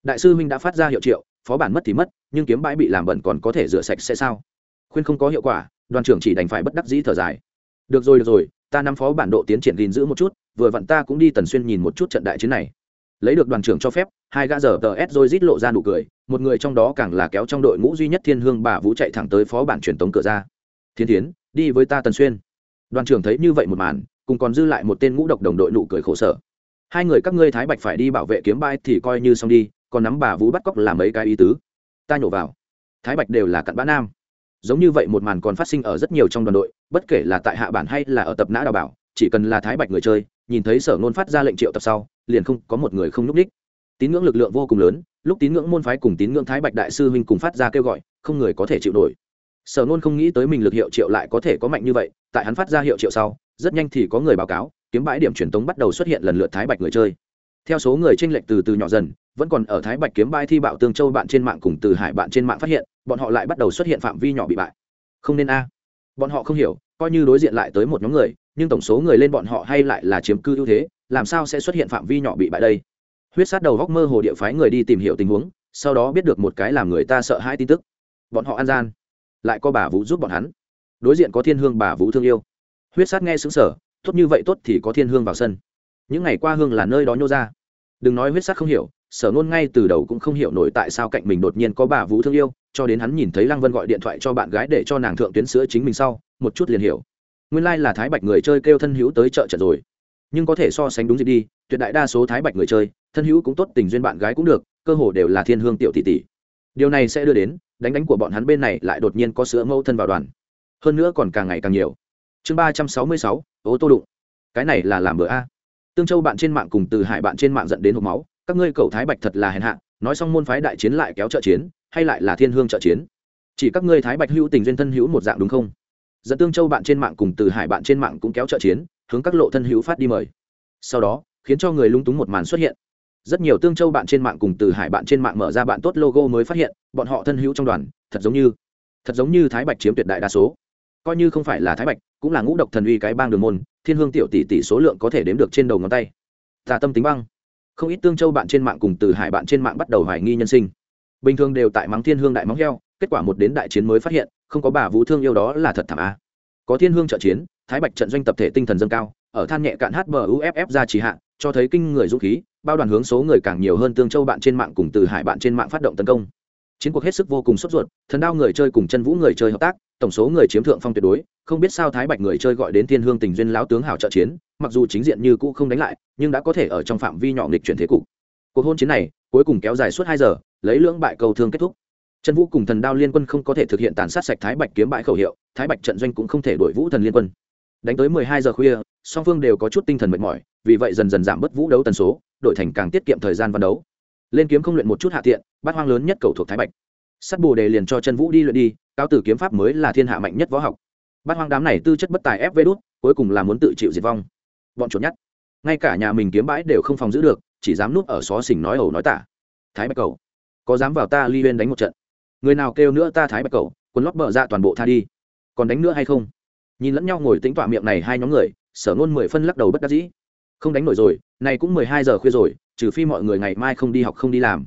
Đại sư minh đã phát ra hiệu triệu, phó bản mất thì mất, nhưng kiếm bãi bị làm bẩn còn có thể rửa sạch sẽ sao? Khuyên không có hiệu quả, đoàn trưởng chỉ đành phải bất đắc dĩ thở dài. Được rồi được rồi ta nắm phó bản độ tiến triển gìn giữ một chút, vừa vặn ta cũng đi tần xuyên nhìn một chút trận đại chiến này. Lấy được đoàn trưởng cho phép, hai gã giờ tờ s rồi rít lộ ra nụ cười, một người trong đó càng là kéo trong đội ngũ duy nhất thiên hương bà vũ chạy thẳng tới phó bản truyền tống cửa ra. Thiên tiến đi với ta tần xuyên. Đoàn trưởng thấy như vậy một màn, cùng còn dư lại một tên ngũ độc đồng đội nụ cười khổ sở. Hai người các ngươi thái bạch phải đi bảo vệ kiếm bãi thì coi như xong đi, còn nắm bà vũ bắt cóc làm mấy cái ý tứ. Ta nhổ vào. Thái bạch đều là cặn bã nam giống như vậy một màn còn phát sinh ở rất nhiều trong đoàn đội, bất kể là tại hạ bản hay là ở tập nã đào bảo, chỉ cần là thái bạch người chơi, nhìn thấy sở nôn phát ra lệnh triệu tập sau, liền không có một người không núp đích tín ngưỡng lực lượng vô cùng lớn, lúc tín ngưỡng môn phái cùng tín ngưỡng thái bạch đại sư huynh cùng phát ra kêu gọi, không người có thể chịu nổi. Sở nôn không nghĩ tới mình lực hiệu triệu lại có thể có mạnh như vậy, tại hắn phát ra hiệu triệu sau, rất nhanh thì có người báo cáo, kiếm bãi điểm truyền tống bắt đầu xuất hiện lần lượt thái bạch người chơi. Theo số người tranh lệch từ từ nhỏ dần, vẫn còn ở thái bạch kiếm bãi thi bạo tương châu bạn trên mạng cùng từ hải bạn trên mạng phát hiện bọn họ lại bắt đầu xuất hiện phạm vi nhỏ bị bại. Không nên a. Bọn họ không hiểu, coi như đối diện lại tới một nhóm người, nhưng tổng số người lên bọn họ hay lại là chiếm cư ưu thế, làm sao sẽ xuất hiện phạm vi nhỏ bị bại đây? Huyết sát đầu góc mơ hồ địa phái người đi tìm hiểu tình huống, sau đó biết được một cái làm người ta sợ hai tin tức. Bọn họ ăn gian. Lại có bà vũ giúp bọn hắn. Đối diện có thiên hương bà vũ thương yêu. Huyết sát nghe xứng sở tốt như vậy tốt thì có thiên hương vào sân. Những ngày qua hương là nơi đó nhô ra. Đừng nói huyết sát không hiểu, sở nôn ngay từ đầu cũng không hiểu nổi tại sao cạnh mình đột nhiên có bà vũ thương yêu cho đến hắn nhìn thấy lăng vân gọi điện thoại cho bạn gái để cho nàng thượng tuyến sữa chính mình sau, một chút liền hiểu. Nguyên lai、like、là thái bạch người chơi kêu thân hữu tới chợ trận rồi. Nhưng có thể so sánh đúng gì đi, tuyệt đại đa số thái bạch người chơi, thân hữu cũng tốt, tình duyên bạn gái cũng được, cơ hồ đều là thiên hương tiểu tỷ tỷ. Điều này sẽ đưa đến, đánh đánh của bọn hắn bên này lại đột nhiên có sữa mâu thân vào đoàn. Hơn nữa còn càng ngày càng nhiều. Chương ba trăm sáu mươi sáu, ô tô đụng. Cái này là làm bữa a. Tương châu bạn trên mạng cùng từ hải bạn trên mạng dẫn đến hộp máu. Các ngươi cầu thái bạch thật là hèn hạ, nói xong môn phái đại chiến lại kéo trợ chiến hay lại là thiên hương trợ chiến? Chỉ các ngươi thái bạch hữu tình duyên thân hữu một dạng đúng không? Dẫn tương châu bạn trên mạng cùng từ hải bạn trên mạng cũng kéo trợ chiến, hướng các lộ thân hữu phát đi mời. Sau đó, khiến cho người lung túng một màn xuất hiện. Rất nhiều tương châu bạn trên mạng cùng từ hải bạn trên mạng mở ra bạn tốt logo mới phát hiện, bọn họ thân hữu trong đoàn, thật giống như, thật giống như thái bạch chiếm tuyệt đại đa số. Coi như không phải là thái bạch, cũng là ngũ độc thần uy cái bang đường môn, thiên hương tiểu tỷ tỷ số lượng có thể đếm được trên đầu ngón tay. Tà tâm tính băng. Không ít tương châu bạn trên mạng cùng từ hải bạn trên mạng bắt đầu hoài nghi nhân sinh bình thường đều tại mắng thiên hương đại móng heo, kết quả một đến đại chiến mới phát hiện, không có bà vũ thương yêu đó là thật thảm á có thiên hương trợ chiến, thái bạch trận doanh tập thể tinh thần dâng cao, ở than nhẹ cạn hbuff ra trì hạ, cho thấy kinh người dũng khí, bao đoàn hướng số người càng nhiều hơn tương châu bạn trên mạng cùng từ hải bạn trên mạng phát động tấn công. Chiến cuộc hết sức vô cùng sốt ruột, thần đao người chơi cùng chân vũ người chơi hợp tác, tổng số người chiếm thượng phong tuyệt đối, không biết sao thái bạch người chơi gọi đến thiên hương tình duyên lão tướng hảo trợ chiến, mặc dù chính diện như cũ không đánh lại, nhưng đã có thể ở trong phạm vi nhỏ nghịch chuyển thế cục. Cuộc hôn chiến này, cuối cùng kéo dài suốt hai giờ lấy lưỡng bại cầu thương kết thúc. Trần vũ cùng thần đao liên quân không có thể thực hiện tàn sát sạch thái bạch kiếm bại khẩu hiệu, thái bạch trận doanh cũng không thể đổi vũ thần liên quân. Đánh tới mười hai giờ khuya, song phương đều có chút tinh thần mệt mỏi, vì vậy dần dần giảm bớt vũ đấu tần số đổi thành càng tiết kiệm thời gian văn đấu. Lên kiếm không luyện một chút hạ tiện bát hoang lớn nhất cầu thuộc thái bạch. Sắt bồ đề liền cho chân vũ đi luyện đi cao tử kiếm pháp mới là thiên hạ mạnh nhất võ học. Bát hoang đám này tư chất bất tài ép vê đốt cuối cùng là muốn tự chịu diệt vong. Bọn chuột nhắt. Ngay cả nhà mình kiếm bãi đều không phòng giữ được, chỉ dám núp ở xó xỉnh nói ẩu nói tả. Thái bạch cầu có dám vào ta ly bên đánh một trận? Người nào kêu nữa ta thái bạch cầu quân lót bờ ra toàn bộ tha đi. Còn đánh nữa hay không? Nhìn lẫn nhau ngồi tính tọa miệng này hai nhóm người, sở ngôn mười phân lắc đầu bất đắc dĩ. Không đánh nổi rồi này cũng mười hai giờ khuya rồi, trừ phi mọi người ngày mai không đi học không đi làm.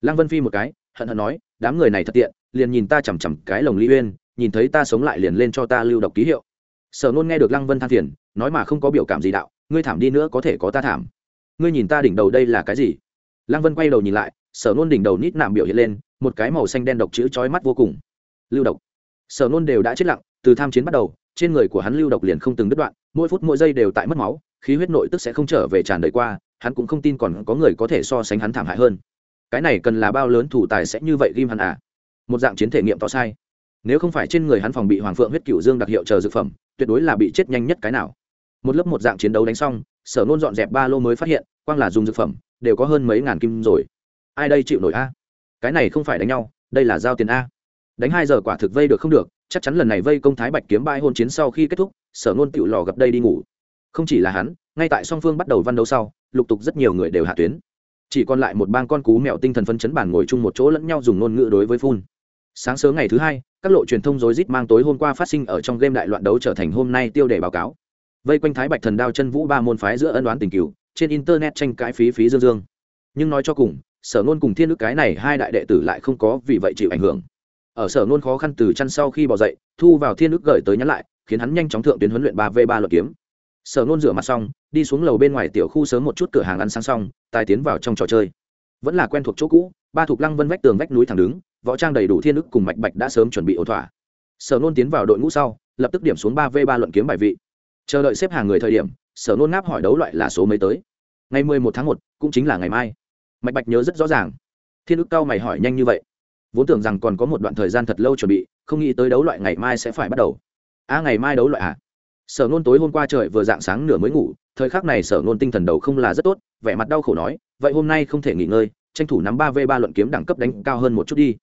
Lăng vân phi một cái, hận hận nói, đám người này thật tiện, liền nhìn ta chằm chằm cái lồng ly uyên nhìn thấy ta sống lại liền lên cho ta lưu độc ký hiệu. Sở nôn nghe được lăng vân than phiền, nói mà không có biểu cảm gì đạo, ngươi thảm đi nữa có thể có ta thảm. Ngươi nhìn ta đỉnh đầu đây là cái gì? Lăng vân quay đầu nhìn lại sở nôn đỉnh đầu nít nạm biểu hiện lên, một cái màu xanh đen độc chữ chói mắt vô cùng. Lưu độc. Sở nôn đều đã chết lặng, từ tham chiến bắt đầu, trên người của hắn lưu độc liền không từng đứt đoạn, mỗi phút mỗi giây đều tại mất máu, khí huyết nội tức sẽ không trở về tràn đầy qua, hắn cũng không tin còn có người có thể so sánh hắn thảm hại hơn. Cái này cần là bao lớn thủ tài sẽ như vậy ghim hắn à? Một dạng chiến thể nghiệm to sai. Nếu không phải trên người hắn phòng bị hoàng phượng huyết cựu dương đặc hiệu chờ dược phẩm, tuyệt đối là bị chết nhanh nhất cái nào. Một lớp một dạng chiến đấu đánh xong, sở nôn dọn dẹp ba lô mới phát hiện, quang là dùng dược phẩm, đều có hơn mấy ngàn kim rồi ai đây chịu nổi a? Cái này không phải đánh nhau, đây là giao tiền a. Đánh hai giờ quả thực vây được không được, chắc chắn lần này vây công thái bạch kiếm bãi hôn chiến sau khi kết thúc, sở nôn tựu lò gặp đây đi ngủ. Không chỉ là hắn, ngay tại song phương bắt đầu văn đấu sau, lục tục rất nhiều người đều hạ tuyến. Chỉ còn lại một bang con cú mèo tinh thần phấn chấn bản ngồi chung một chỗ lẫn nhau dùng ngôn ngữ đối với phun. Sáng sớm ngày thứ hai, các lộ truyền thông rối rít mang tối hôm qua phát sinh ở trong game đại loạn đấu trở thành hôm nay tiêu đề báo cáo. Vây quanh thái bạch thần đao chân vũ ba môn phái giữa ân đoán tình cựu trên internet tranh cãi phí phí dương dương. Nhưng nói cho cùng sở nôn cùng thiên ức cái này hai đại đệ tử lại không có vì vậy chịu ảnh hưởng. Ở sở nôn khó khăn từ chăn sau khi bỏ dậy, thu vào thiên ức gửi tới nhắn lại, khiến hắn nhanh chóng thượng tuyến huấn luyện ba v ba luật kiếm. Sở nôn rửa mặt xong, đi xuống lầu bên ngoài tiểu khu sớm một chút cửa hàng ăn sáng xong, tài tiến vào trong trò chơi. Vẫn là quen thuộc chỗ cũ, ba thuộc lăng vân vách tường vách núi thẳng đứng, võ trang đầy đủ thiên ức cùng mạch bạch đã sớm chuẩn bị ổn thỏa. Sở nôn tiến vào đội ngũ sau, lập tức điểm xuống ba v ba luận kiếm bài vị. Chờ đợi xếp hàng người thời điểm, sở nôn ngáp hỏi đấu loại là số mấy tới. Ngày mười một tháng một, cũng chính là ngày mai mạch bạch nhớ rất rõ ràng. Thiên ức cao mày hỏi nhanh như vậy. Vốn tưởng rằng còn có một đoạn thời gian thật lâu chuẩn bị, không nghĩ tới đấu loại ngày mai sẽ phải bắt đầu. À ngày mai đấu loại à? Sở nôn tối hôm qua trời vừa dạng sáng nửa mới ngủ, thời khắc này sở nôn tinh thần đầu không là rất tốt, vẻ mặt đau khổ nói, vậy hôm nay không thể nghỉ ngơi, tranh thủ nắm ba v ba luận kiếm đẳng cấp đánh cao hơn một chút đi.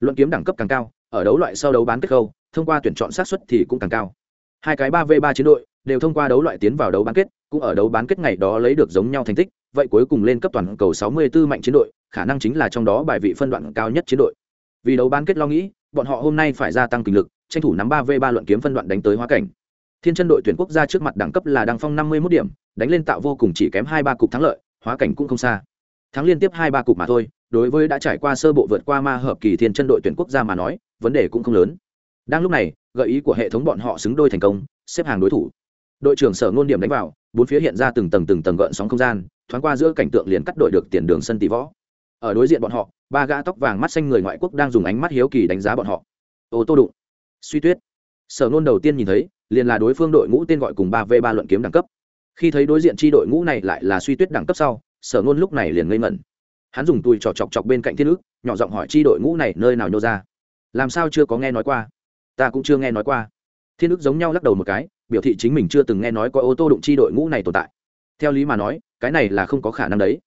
Luận kiếm đẳng cấp càng cao, ở đấu loại sau đấu bán kết khâu, thông qua tuyển chọn sát xuất thì cũng càng cao. Hai cái ba v ba chiến đội đều thông qua đấu loại tiến vào đấu bán kết, cũng ở đấu bán kết ngày đó lấy được giống nhau thành tích vậy cuối cùng lên cấp toàn cầu 64 mạnh chiến đội, khả năng chính là trong đó bài vị phân đoạn cao nhất chiến đội. Vì đấu bán kết lo nghĩ, bọn họ hôm nay phải gia tăng kinh lực, tranh thủ nắm ba v ba luận kiếm phân đoạn đánh tới hóa cảnh. Thiên chân đội tuyển quốc gia trước mặt đẳng cấp là đăng phong 51 điểm, đánh lên tạo vô cùng chỉ kém hai ba cục thắng lợi, hóa cảnh cũng không xa. Thắng liên tiếp hai ba cục mà thôi, đối với đã trải qua sơ bộ vượt qua ma hợp kỳ thiên chân đội tuyển quốc gia mà nói, vấn đề cũng không lớn. Đang lúc này, gợi ý của hệ thống bọn họ xứng đôi thành công, xếp hàng đối thủ đội trưởng sở ngôn điểm đánh vào, bốn phía hiện ra từng tầng từng tầng gợn sóng không gian, thoáng qua giữa cảnh tượng liền cắt đội được tiền đường sân tỷ võ. Ở đối diện bọn họ, ba gã tóc vàng mắt xanh người ngoại quốc đang dùng ánh mắt hiếu kỳ đánh giá bọn họ. Ô tô đụng. Suy tuyết. Sở ngôn đầu tiên nhìn thấy, liền là đối phương đội ngũ tên gọi cùng ba v ba luận kiếm đẳng cấp. Khi thấy đối diện tri đội ngũ này lại là suy tuyết đẳng cấp sau, sở ngôn lúc này liền ngây mẩn hắn dùng tùi trò chọc chọc bên cạnh thiên ước, nhỏ giọng hỏi tri đội ngũ này nơi nào nhô ra. Làm sao chưa có nghe nói qua? Ta cũng chưa nghe nói qua. Thiên ước giống nhau lắc đầu một cái biểu thị chính mình chưa từng nghe nói có ô tô đụng chi đội ngũ này tồn tại. Theo lý mà nói, cái này là không có khả năng đấy.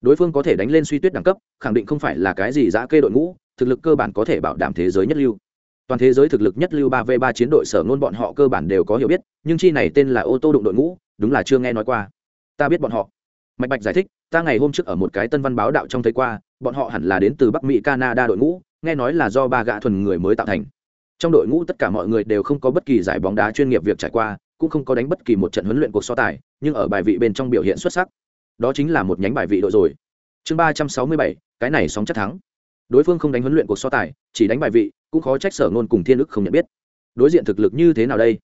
Đối phương có thể đánh lên suy tuyết đẳng cấp, khẳng định không phải là cái gì giã kê đội ngũ, thực lực cơ bản có thể bảo đảm thế giới nhất lưu. Toàn thế giới thực lực nhất lưu ba v ba chiến đội sở ngôn bọn họ cơ bản đều có hiểu biết, nhưng chi này tên là ô tô đụng đội ngũ, đúng là chưa nghe nói qua. Ta biết bọn họ. Mạch bạch giải thích, ta ngày hôm trước ở một cái tân văn báo đạo trong thấy qua, bọn họ hẳn là đến từ bắc mỹ, canada đội ngũ, nghe nói là do ba gã thuần người mới tạo thành trong đội ngũ tất cả mọi người đều không có bất kỳ giải bóng đá chuyên nghiệp việc trải qua, cũng không có đánh bất kỳ một trận huấn luyện cuộc so tài, nhưng ở bài vị bên trong biểu hiện xuất sắc. Đó chính là một nhánh bài vị đội rồi. Chương ba trăm sáu mươi bảy, cái này sóng chắc thắng. Đối phương không đánh huấn luyện cuộc so tài, chỉ đánh bài vị, cũng khó trách sở ngôn cùng thiên ức không nhận biết. Đối diện thực lực như thế nào đây?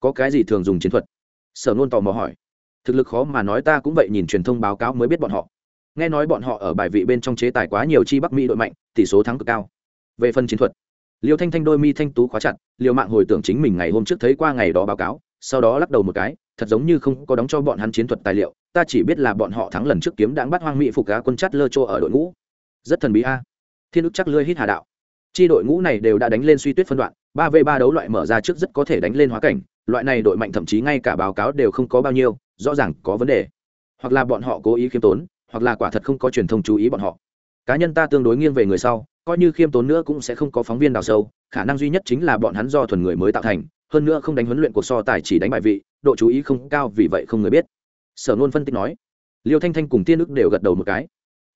Có cái gì thường dùng chiến thuật? Sở ngôn tò mò hỏi. Thực lực khó mà nói ta cũng vậy nhìn truyền thông báo cáo mới biết bọn họ. Nghe nói bọn họ ở bài vị bên trong chế tài quá nhiều chi bắc mỹ đội mạnh, tỷ số thắng cực cao. Về phần chiến thuật liêu thanh thanh đôi mi thanh tú khóa chặt, liêu mạng hồi tưởng chính mình ngày hôm trước thấy qua ngày đó báo cáo, sau đó lắc đầu một cái, thật giống như không có đóng cho bọn hắn chiến thuật tài liệu, ta chỉ biết là bọn họ thắng lần trước kiếm đáng bắt hoang mỹ phục cá quân chắt lơ chô ở đội ngũ. Rất thần bí a. Thiên ức chắc lươi hít hà đạo. Chi đội ngũ này đều đã đánh lên suy tuyết phân đoạn, ba v ba đấu loại mở ra trước rất có thể đánh lên hóa cảnh, loại này đội mạnh thậm chí ngay cả báo cáo đều không có bao nhiêu, rõ ràng có vấn đề. Hoặc là bọn họ cố ý khiêm tốn, hoặc là quả thật không có truyền thông chú ý bọn họ. Cá nhân ta tương đối nghiêng về người sau coi như khiêm tốn nữa cũng sẽ không có phóng viên đào sâu, khả năng duy nhất chính là bọn hắn do thuần người mới tạo thành, hơn nữa không đánh huấn luyện cuộc so tài chỉ đánh bại vị, độ chú ý không cao vì vậy không người biết. Sở nôn phân tích nói. Liêu thanh thanh cùng tiên ức đều gật đầu một cái.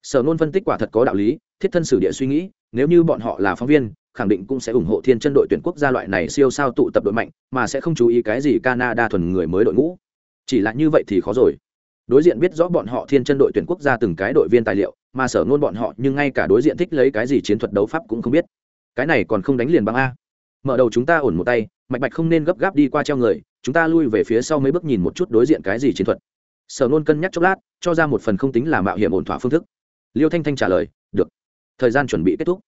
Sở nôn phân tích quả thật có đạo lý, thiết thân sử địa suy nghĩ, nếu như bọn họ là phóng viên, khẳng định cũng sẽ ủng hộ thiên chân đội tuyển quốc gia loại này siêu sao tụ tập đội mạnh, mà sẽ không chú ý cái gì canada thuần người mới đội ngũ. Chỉ là như vậy thì khó rồi đối diện biết rõ bọn họ thiên chân đội tuyển quốc gia từng cái đội viên tài liệu, mà sở ngôn bọn họ nhưng ngay cả đối diện thích lấy cái gì chiến thuật đấu pháp cũng không biết. Cái này còn không đánh liền băng a. Mở đầu chúng ta ổn một tay, mạch bạch không nên gấp gáp đi qua treo người, chúng ta lui về phía sau mấy bước nhìn một chút đối diện cái gì chiến thuật. Sở ngôn cân nhắc chốc lát, cho ra một phần không tính là mạo hiểm ổn thỏa phương thức. Liêu thanh thanh trả lời, được, thời gian chuẩn bị kết thúc.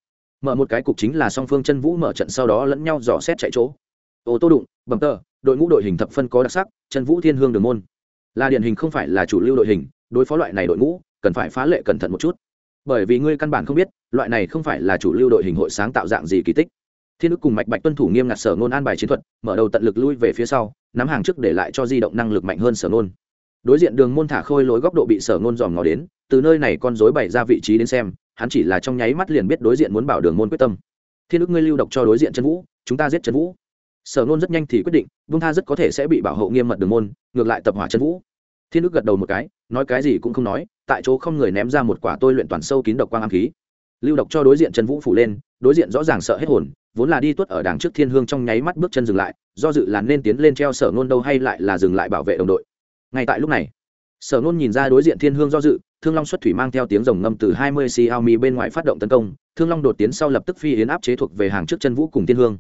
Mở một cái cục chính là song phương chân vũ mở trận sau đó lẫn nhau dò xét chạy chỗ. Ô, tô đụng bầm tờ, đội ngũ đội hình thập phân có đặc sắc, chân vũ thiên hương đường môn là điển hình không phải là chủ lưu đội hình, đối phó loại này đội ngũ, cần phải phá lệ cẩn thận một chút. Bởi vì ngươi căn bản không biết, loại này không phải là chủ lưu đội hình hội sáng tạo dạng gì kỳ tích. Thiên ức cùng mạch bạch tuân thủ nghiêm ngặt sở ngôn an bài chiến thuật, mở đầu tận lực lui về phía sau, nắm hàng trước để lại cho di động năng lực mạnh hơn sở ngôn. Đối diện đường môn thả khôi lối góc độ bị sở ngôn dòm ngó đến, từ nơi này con dối bày ra vị trí đến xem, hắn chỉ là trong nháy mắt liền biết đối diện muốn bảo đường môn quyết tâm. Thiên ức ngươi lưu độc cho đối diện trần vũ, chúng ta giết trần vũ. Sở ngôn rất nhanh thì quyết định vương tha rất có thể sẽ bị bảo hộ nghiêm mật đường môn, ngược lại tập hỏa trần vũ thiên đức gật đầu một cái, nói cái gì cũng không nói, tại chỗ không người ném ra một quả tôi luyện toàn sâu kín độc quang am khí. Lưu độc cho đối diện trần vũ phủ lên, đối diện rõ ràng sợ hết hồn, vốn là đi tuất ở đằng trước thiên hương trong nháy mắt bước chân dừng lại, do dự là nên tiến lên treo sở nôn đâu hay lại là dừng lại bảo vệ đồng đội. Ngay tại lúc này, sở nôn nhìn ra đối diện thiên hương do dự, thương long xuất thủy mang theo tiếng rồng ngâm từ hai mươi xiaomi bên ngoài phát động tấn công, thương long đột tiến sau lập tức phi yến áp chế thuộc về hàng trước chân vũ cùng thiên hương.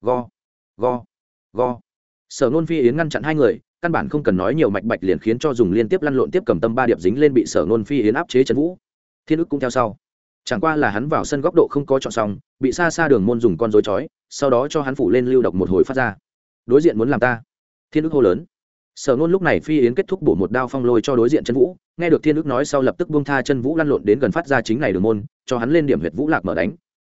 Go go go. Sở nôn phi yến ngăn chặn hai người căn bản không cần nói nhiều mạch bạch liền khiến cho dùng liên tiếp lăn lộn tiếp cầm tâm ba điệp dính lên bị sở nôn phi yến áp chế trần vũ. Thiên ức cũng theo sau. Chẳng qua là hắn vào sân góc độ không có chọn xong, bị xa xa đường môn dùng con dối chói sau đó cho hắn phủ lên lưu độc một hồi phát ra. Đối diện muốn làm ta. Thiên ức hô lớn. Sở nôn lúc này phi yến kết thúc bổ một đao phong lôi cho đối diện chân vũ, nghe được thiên ức nói sau lập tức buông tha chân vũ lăn lộn đến gần phát ra chính này đường môn, cho hắn lên điểm huyệt vũ lạc mở đánh.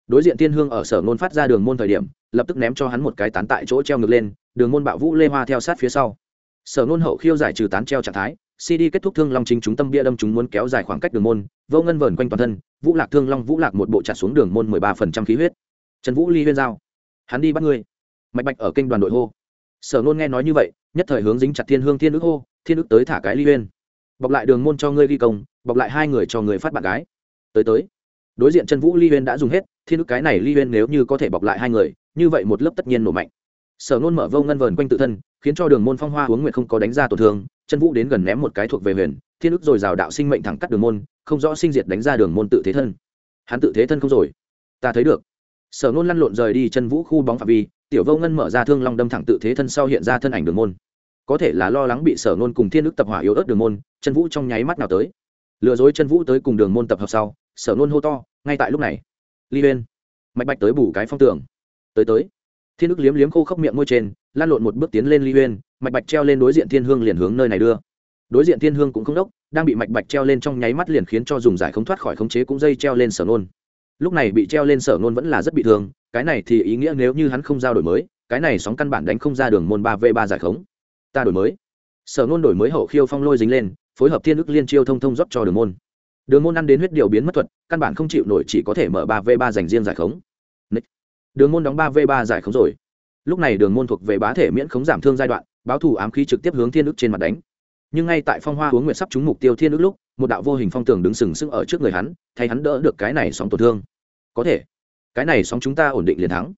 Đối diện thiên hương ở sở nôn phát ra đường môn thời điểm, lập tức ném cho hắn một cái tán tại chỗ treo ngược lên, đường môn bạo vũ lê hoa theo sát phía sau sở nôn hậu khiêu giải trừ tán treo trạng thái cd kết thúc thương long chính chúng tâm bia đâm chúng muốn kéo dài khoảng cách đường môn, vô ngân vờn quanh toàn thân, vũ lạc thương long vũ lạc một bộ chặt xuống đường môn mười ba phần trăm khí huyết. Trần vũ ly huyên giao. Hắn đi bắt ngươi. Mạch bạch ở kênh đoàn đội hô. Sở nôn nghe nói như vậy, nhất thời hướng dính chặt thiên hương thiên ước hô, thiên ước tới thả cái ly huyên. Bọc lại đường môn cho ngươi ghi công, bọc lại hai người cho người phát bạn gái. Tới tới. Đối diện Trần vũ ly huyên đã dùng hết, thiên ước cái này ly huyên nếu như có thể bọc lại hai người, như vậy một lớp tất nhiên nổ mạnh sở nôn mở vô ngân vờn quanh tự thân, khiến cho đường môn phong hoa huống nguyệt không có đánh ra tổn thương, chân vũ đến gần ném một cái thuộc về huyền, thiên ức rồi rào đạo sinh mệnh thẳng cắt đường môn, không rõ sinh diệt đánh ra đường môn tự thế thân. Hắn tự thế thân không rồi? Ta thấy được. Sở nôn lăn lộn rời đi chân vũ khu bóng phạm vi, tiểu vô ngân mở ra thương long đâm thẳng tự thế thân sau hiện ra thân ảnh đường môn. Có thể là lo lắng bị sở nôn cùng thiên ức tập hỏa yếu ớt đường môn, chân vũ trong nháy mắt nào tới. Lừa dối chân vũ tới cùng đường môn tập hợp sau, sở nôn hô to, ngay tại lúc này. Ly bên mạch bạch tới bù cái phong tường. Tới tới thiên ức liếm liếm khô khốc miệng môi trên, lan lộn một bước tiến lên ly uyên mạch bạch treo lên đối diện thiên hương liền hướng nơi này đưa. Đối diện thiên hương cũng không đốc, đang bị mạch bạch treo lên trong nháy mắt liền khiến cho dùng giải không thoát khỏi khống chế cũng dây treo lên sở nôn lúc này bị treo lên sở nôn vẫn là rất bị thương, cái này thì ý nghĩa nếu như hắn không giao đổi mới, cái này sóng căn bản đánh không ra đường môn ba v ba giải khống. Ta đổi mới. Sở nôn đổi mới hậu khiêu phong lôi dính lên, phối hợp thiên ức liên chiêu thông thông dốc cho đường môn. Đường môn ăn đến huyết điều biến mất thuật, căn bản không chịu nổi chỉ có thể mở ba v ba dành riêng giải khống đường môn đóng ba v ba giải khống rồi. Lúc này đường môn thuộc về bá thể miễn khống giảm thương giai đoạn, báo thủ ám khí trực tiếp hướng thiên ức trên mặt đánh. Nhưng ngay tại phong hoa hướng nguyệt sắp trúng mục tiêu thiên ức lúc, một đạo vô hình phong tường đứng sừng sững ở trước người hắn, thay hắn đỡ được cái này sóng tổn thương. Có thể, cái này sóng chúng ta ổn định liền thắng.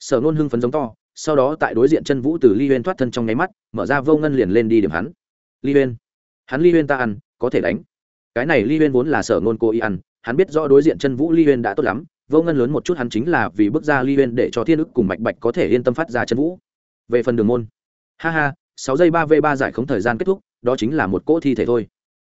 Sở nôn hưng phấn giống to, sau đó tại đối diện chân vũ từ ly huyên thoát thân trong nháy mắt, mở ra vô ngân liền lên đi điểm hắn. Ly huyên, hắn ly huyên ta ăn, có thể đánh. Cái này ly huyên vốn là sở nôn cô y ăn, hắn biết rõ đối diện chân vũ ly huyên đã tốt lắm vô ngân lớn một chút hắn chính là vì bước ra ly huyên để cho thiên ức cùng bạch bạch có thể yên tâm phát ra chân vũ. Về phần đường môn. Ha ha, sáu giây ba v ba giải không thời gian kết thúc, đó chính là một cỗ thi thể thôi.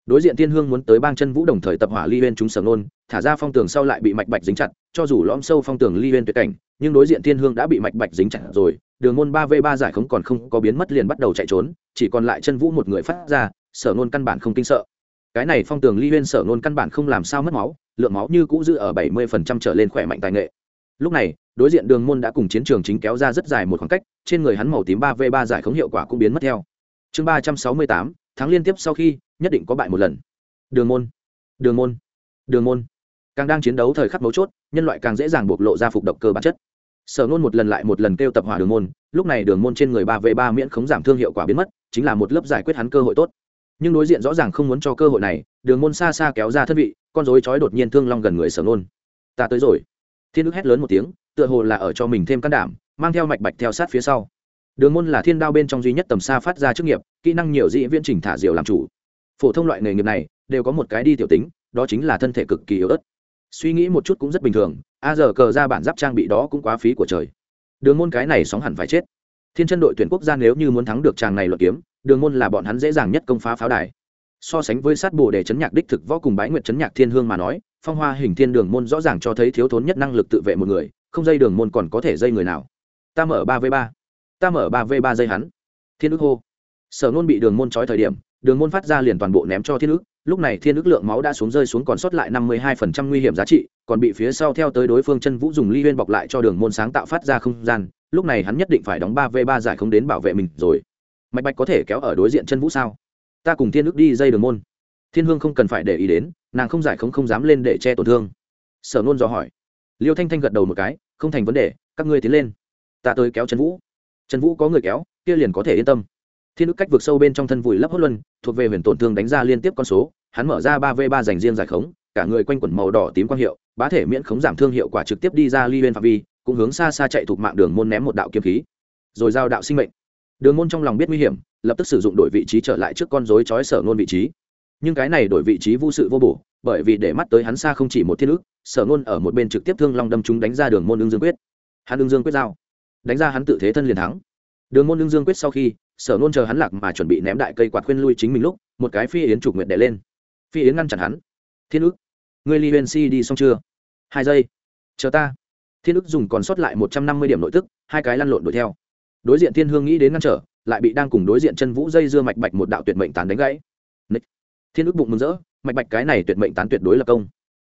Đối diện thiên hương muốn tới bang chân vũ đồng thời tập hỏa ly huyên chúng sở nôn, thả ra phong tường sau lại bị mạch bạch dính chặt, cho dù lõm sâu phong tường ly huyên tuyệt cảnh, nhưng đối diện thiên hương đã bị mạch bạch dính chặt rồi, đường môn ba v ba giải không còn không có biến mất liền bắt đầu chạy trốn, chỉ còn lại chân vũ một người phát ra sở nôn căn bản không kinh sợ. Cái này phong tường ly huyên sở nôn căn bản không làm sao mất máu lượng máu như cũ giữ ở bảy mươi phần trăm trở lên khỏe mạnh tài nghệ. Lúc này, đối diện đường môn đã cùng chiến trường chính kéo ra rất dài một khoảng cách, trên người hắn màu tím ba v ba giải khống hiệu quả cũng biến mất theo. Chương ba trăm sáu mươi tám, tháng liên tiếp sau khi, nhất định có bại một lần. Đường môn đường môn đường môn. Càng đang chiến đấu thời khắc mấu chốt, nhân loại càng dễ dàng bộc lộ ra phục độc cơ bản chất. Sở nôn một lần lại một lần kêu tập hỏa đường môn, lúc này đường môn trên người ba v ba miễn khống giảm thương hiệu quả biến mất, chính là một lớp giải quyết hắn cơ hội tốt nhưng đối diện rõ ràng không muốn cho cơ hội này, đường môn xa xa kéo ra thân vị, con dối chói đột nhiên thương long gần người sở nôn ta tới rồi. Thiên đức hét lớn một tiếng, tựa hồ là ở cho mình thêm can đảm, mang theo mạch bạch theo sát phía sau. Đường môn là thiên đao bên trong duy nhất tầm xa phát ra chức nghiệp, kỹ năng nhiều dĩ viễn trình thả diều làm chủ. Phổ thông loại nghề nghiệp này, đều có một cái đi tiểu tính, đó chính là thân thể cực kỳ yếu ớt. Suy nghĩ một chút cũng rất bình thường, a giờ cờ ra bản giáp trang bị đó cũng quá phí của trời. Đường môn cái này sóng hẳn phải chết thiên chân đội tuyển quốc gia nếu như muốn thắng được tràng này luận kiếm, đường môn là bọn hắn dễ dàng nhất công phá pháo đài. So sánh với sát bồ để chấn nhạc đích thực võ cùng bái nguyệt chấn nhạc thiên hương mà nói, phong hoa hình thiên đường môn rõ ràng cho thấy thiếu thốn nhất năng lực tự vệ một người, không dây đường môn còn có thể dây người nào. Ta mở ba v ba. Ta mở ba v ba dây hắn. Thiên ước hô. Sở nôn bị đường môn trói thời điểm, đường môn phát ra liền toàn bộ ném cho thiên ước lúc này thiên ước lượng máu đã xuống rơi xuống còn sót lại năm mươi hai phần trăm nguy hiểm giá trị, còn bị phía sau theo tới đối phương chân vũ dùng ly huyên bọc lại cho đường môn sáng tạo phát ra không gian, lúc này hắn nhất định phải đóng ba v ba giải không đến bảo vệ mình rồi. Mạch bạch có thể kéo ở đối diện chân vũ sao? Ta cùng thiên ước đi dây đường môn. Thiên hương không cần phải để ý đến, nàng không giải không không dám lên để che tổn thương. Sở nôn dò hỏi. Liêu thanh thanh gật đầu một cái, không thành vấn đề, các ngươi tiến lên. Ta tới kéo trần vũ. Trần vũ có người kéo, kia liền có thể yên tâm thiên ức cách vượt sâu bên trong thân vùi lấp hốt luân, thuộc về huyền tổn thương đánh ra liên tiếp con số, hắn mở ra ba v ba dành riêng giải khống, cả người quanh quẩn màu đỏ tím quang hiệu, bá thể miễn khống giảm thương hiệu quả trực tiếp đi ra ly bên phạm vi, cũng hướng xa xa chạy thuộc mạng đường môn ném một đạo kiếm khí. Rồi giao đạo sinh mệnh. Đường môn trong lòng biết nguy hiểm, lập tức sử dụng đổi vị trí trở lại trước con rối chói sở ngôn vị trí. Nhưng cái này đổi vị trí vô sự vô bổ, bởi vì để mắt tới hắn xa không chỉ một thiên ức, sở ngôn ở một bên trực tiếp thương long đâm chúng đánh ra đường môn ương dương quyết. Hắn ương dương quyết giao. Đánh ra hắn tự thế thân liền thắng. Đường môn ương dương quyết sau khi sở nôn chờ hắn lạc mà chuẩn bị ném đại cây quạt khuyên lui chính mình lúc, một cái phi yến trục nguyện đè lên. Phi yến ngăn chặn hắn. Thiên ức, ngươi li huyền si đi xong chưa? Hai giây. Chờ ta. Thiên ức dùng còn sót lại một trăm năm mươi điểm nội tức, hai cái lăn lộn đuổi theo. Đối diện thiên hương nghĩ đến ngăn trở, lại bị đang cùng đối diện chân vũ dây dưa mạch bạch một đạo tuyệt mệnh tán đánh gãy. Thiên ức bụng mừng rỡ, mạch bạch cái này tuyệt mệnh tán tuyệt đối là công.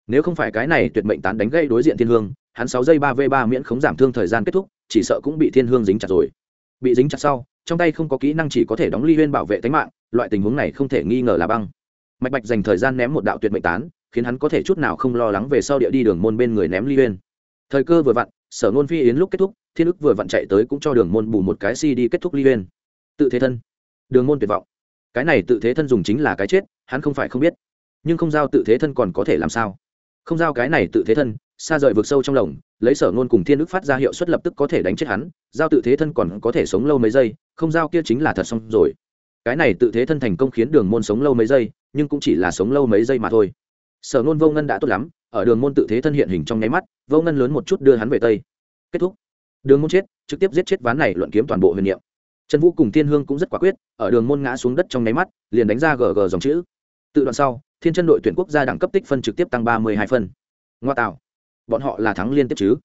Nếu không phải cái này tuyệt mệnh tán đánh gãy đối diện thiên hương, hắn sáu giây ba v ba miễn khống giảm thương thời gian kết thúc, chỉ sợ cũng bị thiên hương dính chặt rồi. Bị dính chặt sau trong tay không có kỹ năng chỉ có thể đóng ly huyên bảo vệ tính mạng, loại tình huống này không thể nghi ngờ là băng. Mạch bạch dành thời gian ném một đạo tuyệt mệnh tán, khiến hắn có thể chút nào không lo lắng về sau địa đi đường môn bên người ném ly huyên. Thời cơ vừa vặn, sở nôn phi yến lúc kết thúc, thiên ức vừa vặn chạy tới cũng cho đường môn bù một cái si đi kết thúc ly huyên. Tự thế thân. Đường môn tuyệt vọng. Cái này tự thế thân dùng chính là cái chết, hắn không phải không biết. Nhưng không giao tự thế thân còn có thể làm sao? Không giao cái này tự thế thân, xa rời vực sâu trong lồng lấy sở ngôn cùng thiên đức phát ra hiệu suất lập tức có thể đánh chết hắn, giao tự thế thân còn có thể sống lâu mấy giây, không giao kia chính là thật xong rồi. Cái này tự thế thân thành công khiến đường môn sống lâu mấy giây, nhưng cũng chỉ là sống lâu mấy giây mà thôi. Sở ngôn vô ngân đã tốt lắm, ở đường môn tự thế thân hiện hình trong nháy mắt, vô ngân lớn một chút đưa hắn về tây. Kết thúc. Đường môn chết, trực tiếp giết chết ván này luận kiếm toàn bộ huyền niệm. Trần vũ cùng thiên hương cũng rất quả quyết, ở đường môn ngã xuống đất trong nháy mắt, liền đánh ra gg dòng chữ. Tự đoạn sau, thiên chân đội tuyển quốc gia đẳng cấp tích phân trực tiếp tăng ba mươi hai phân. Ngoa tạo bọn họ là thắng liên tiếp chứ?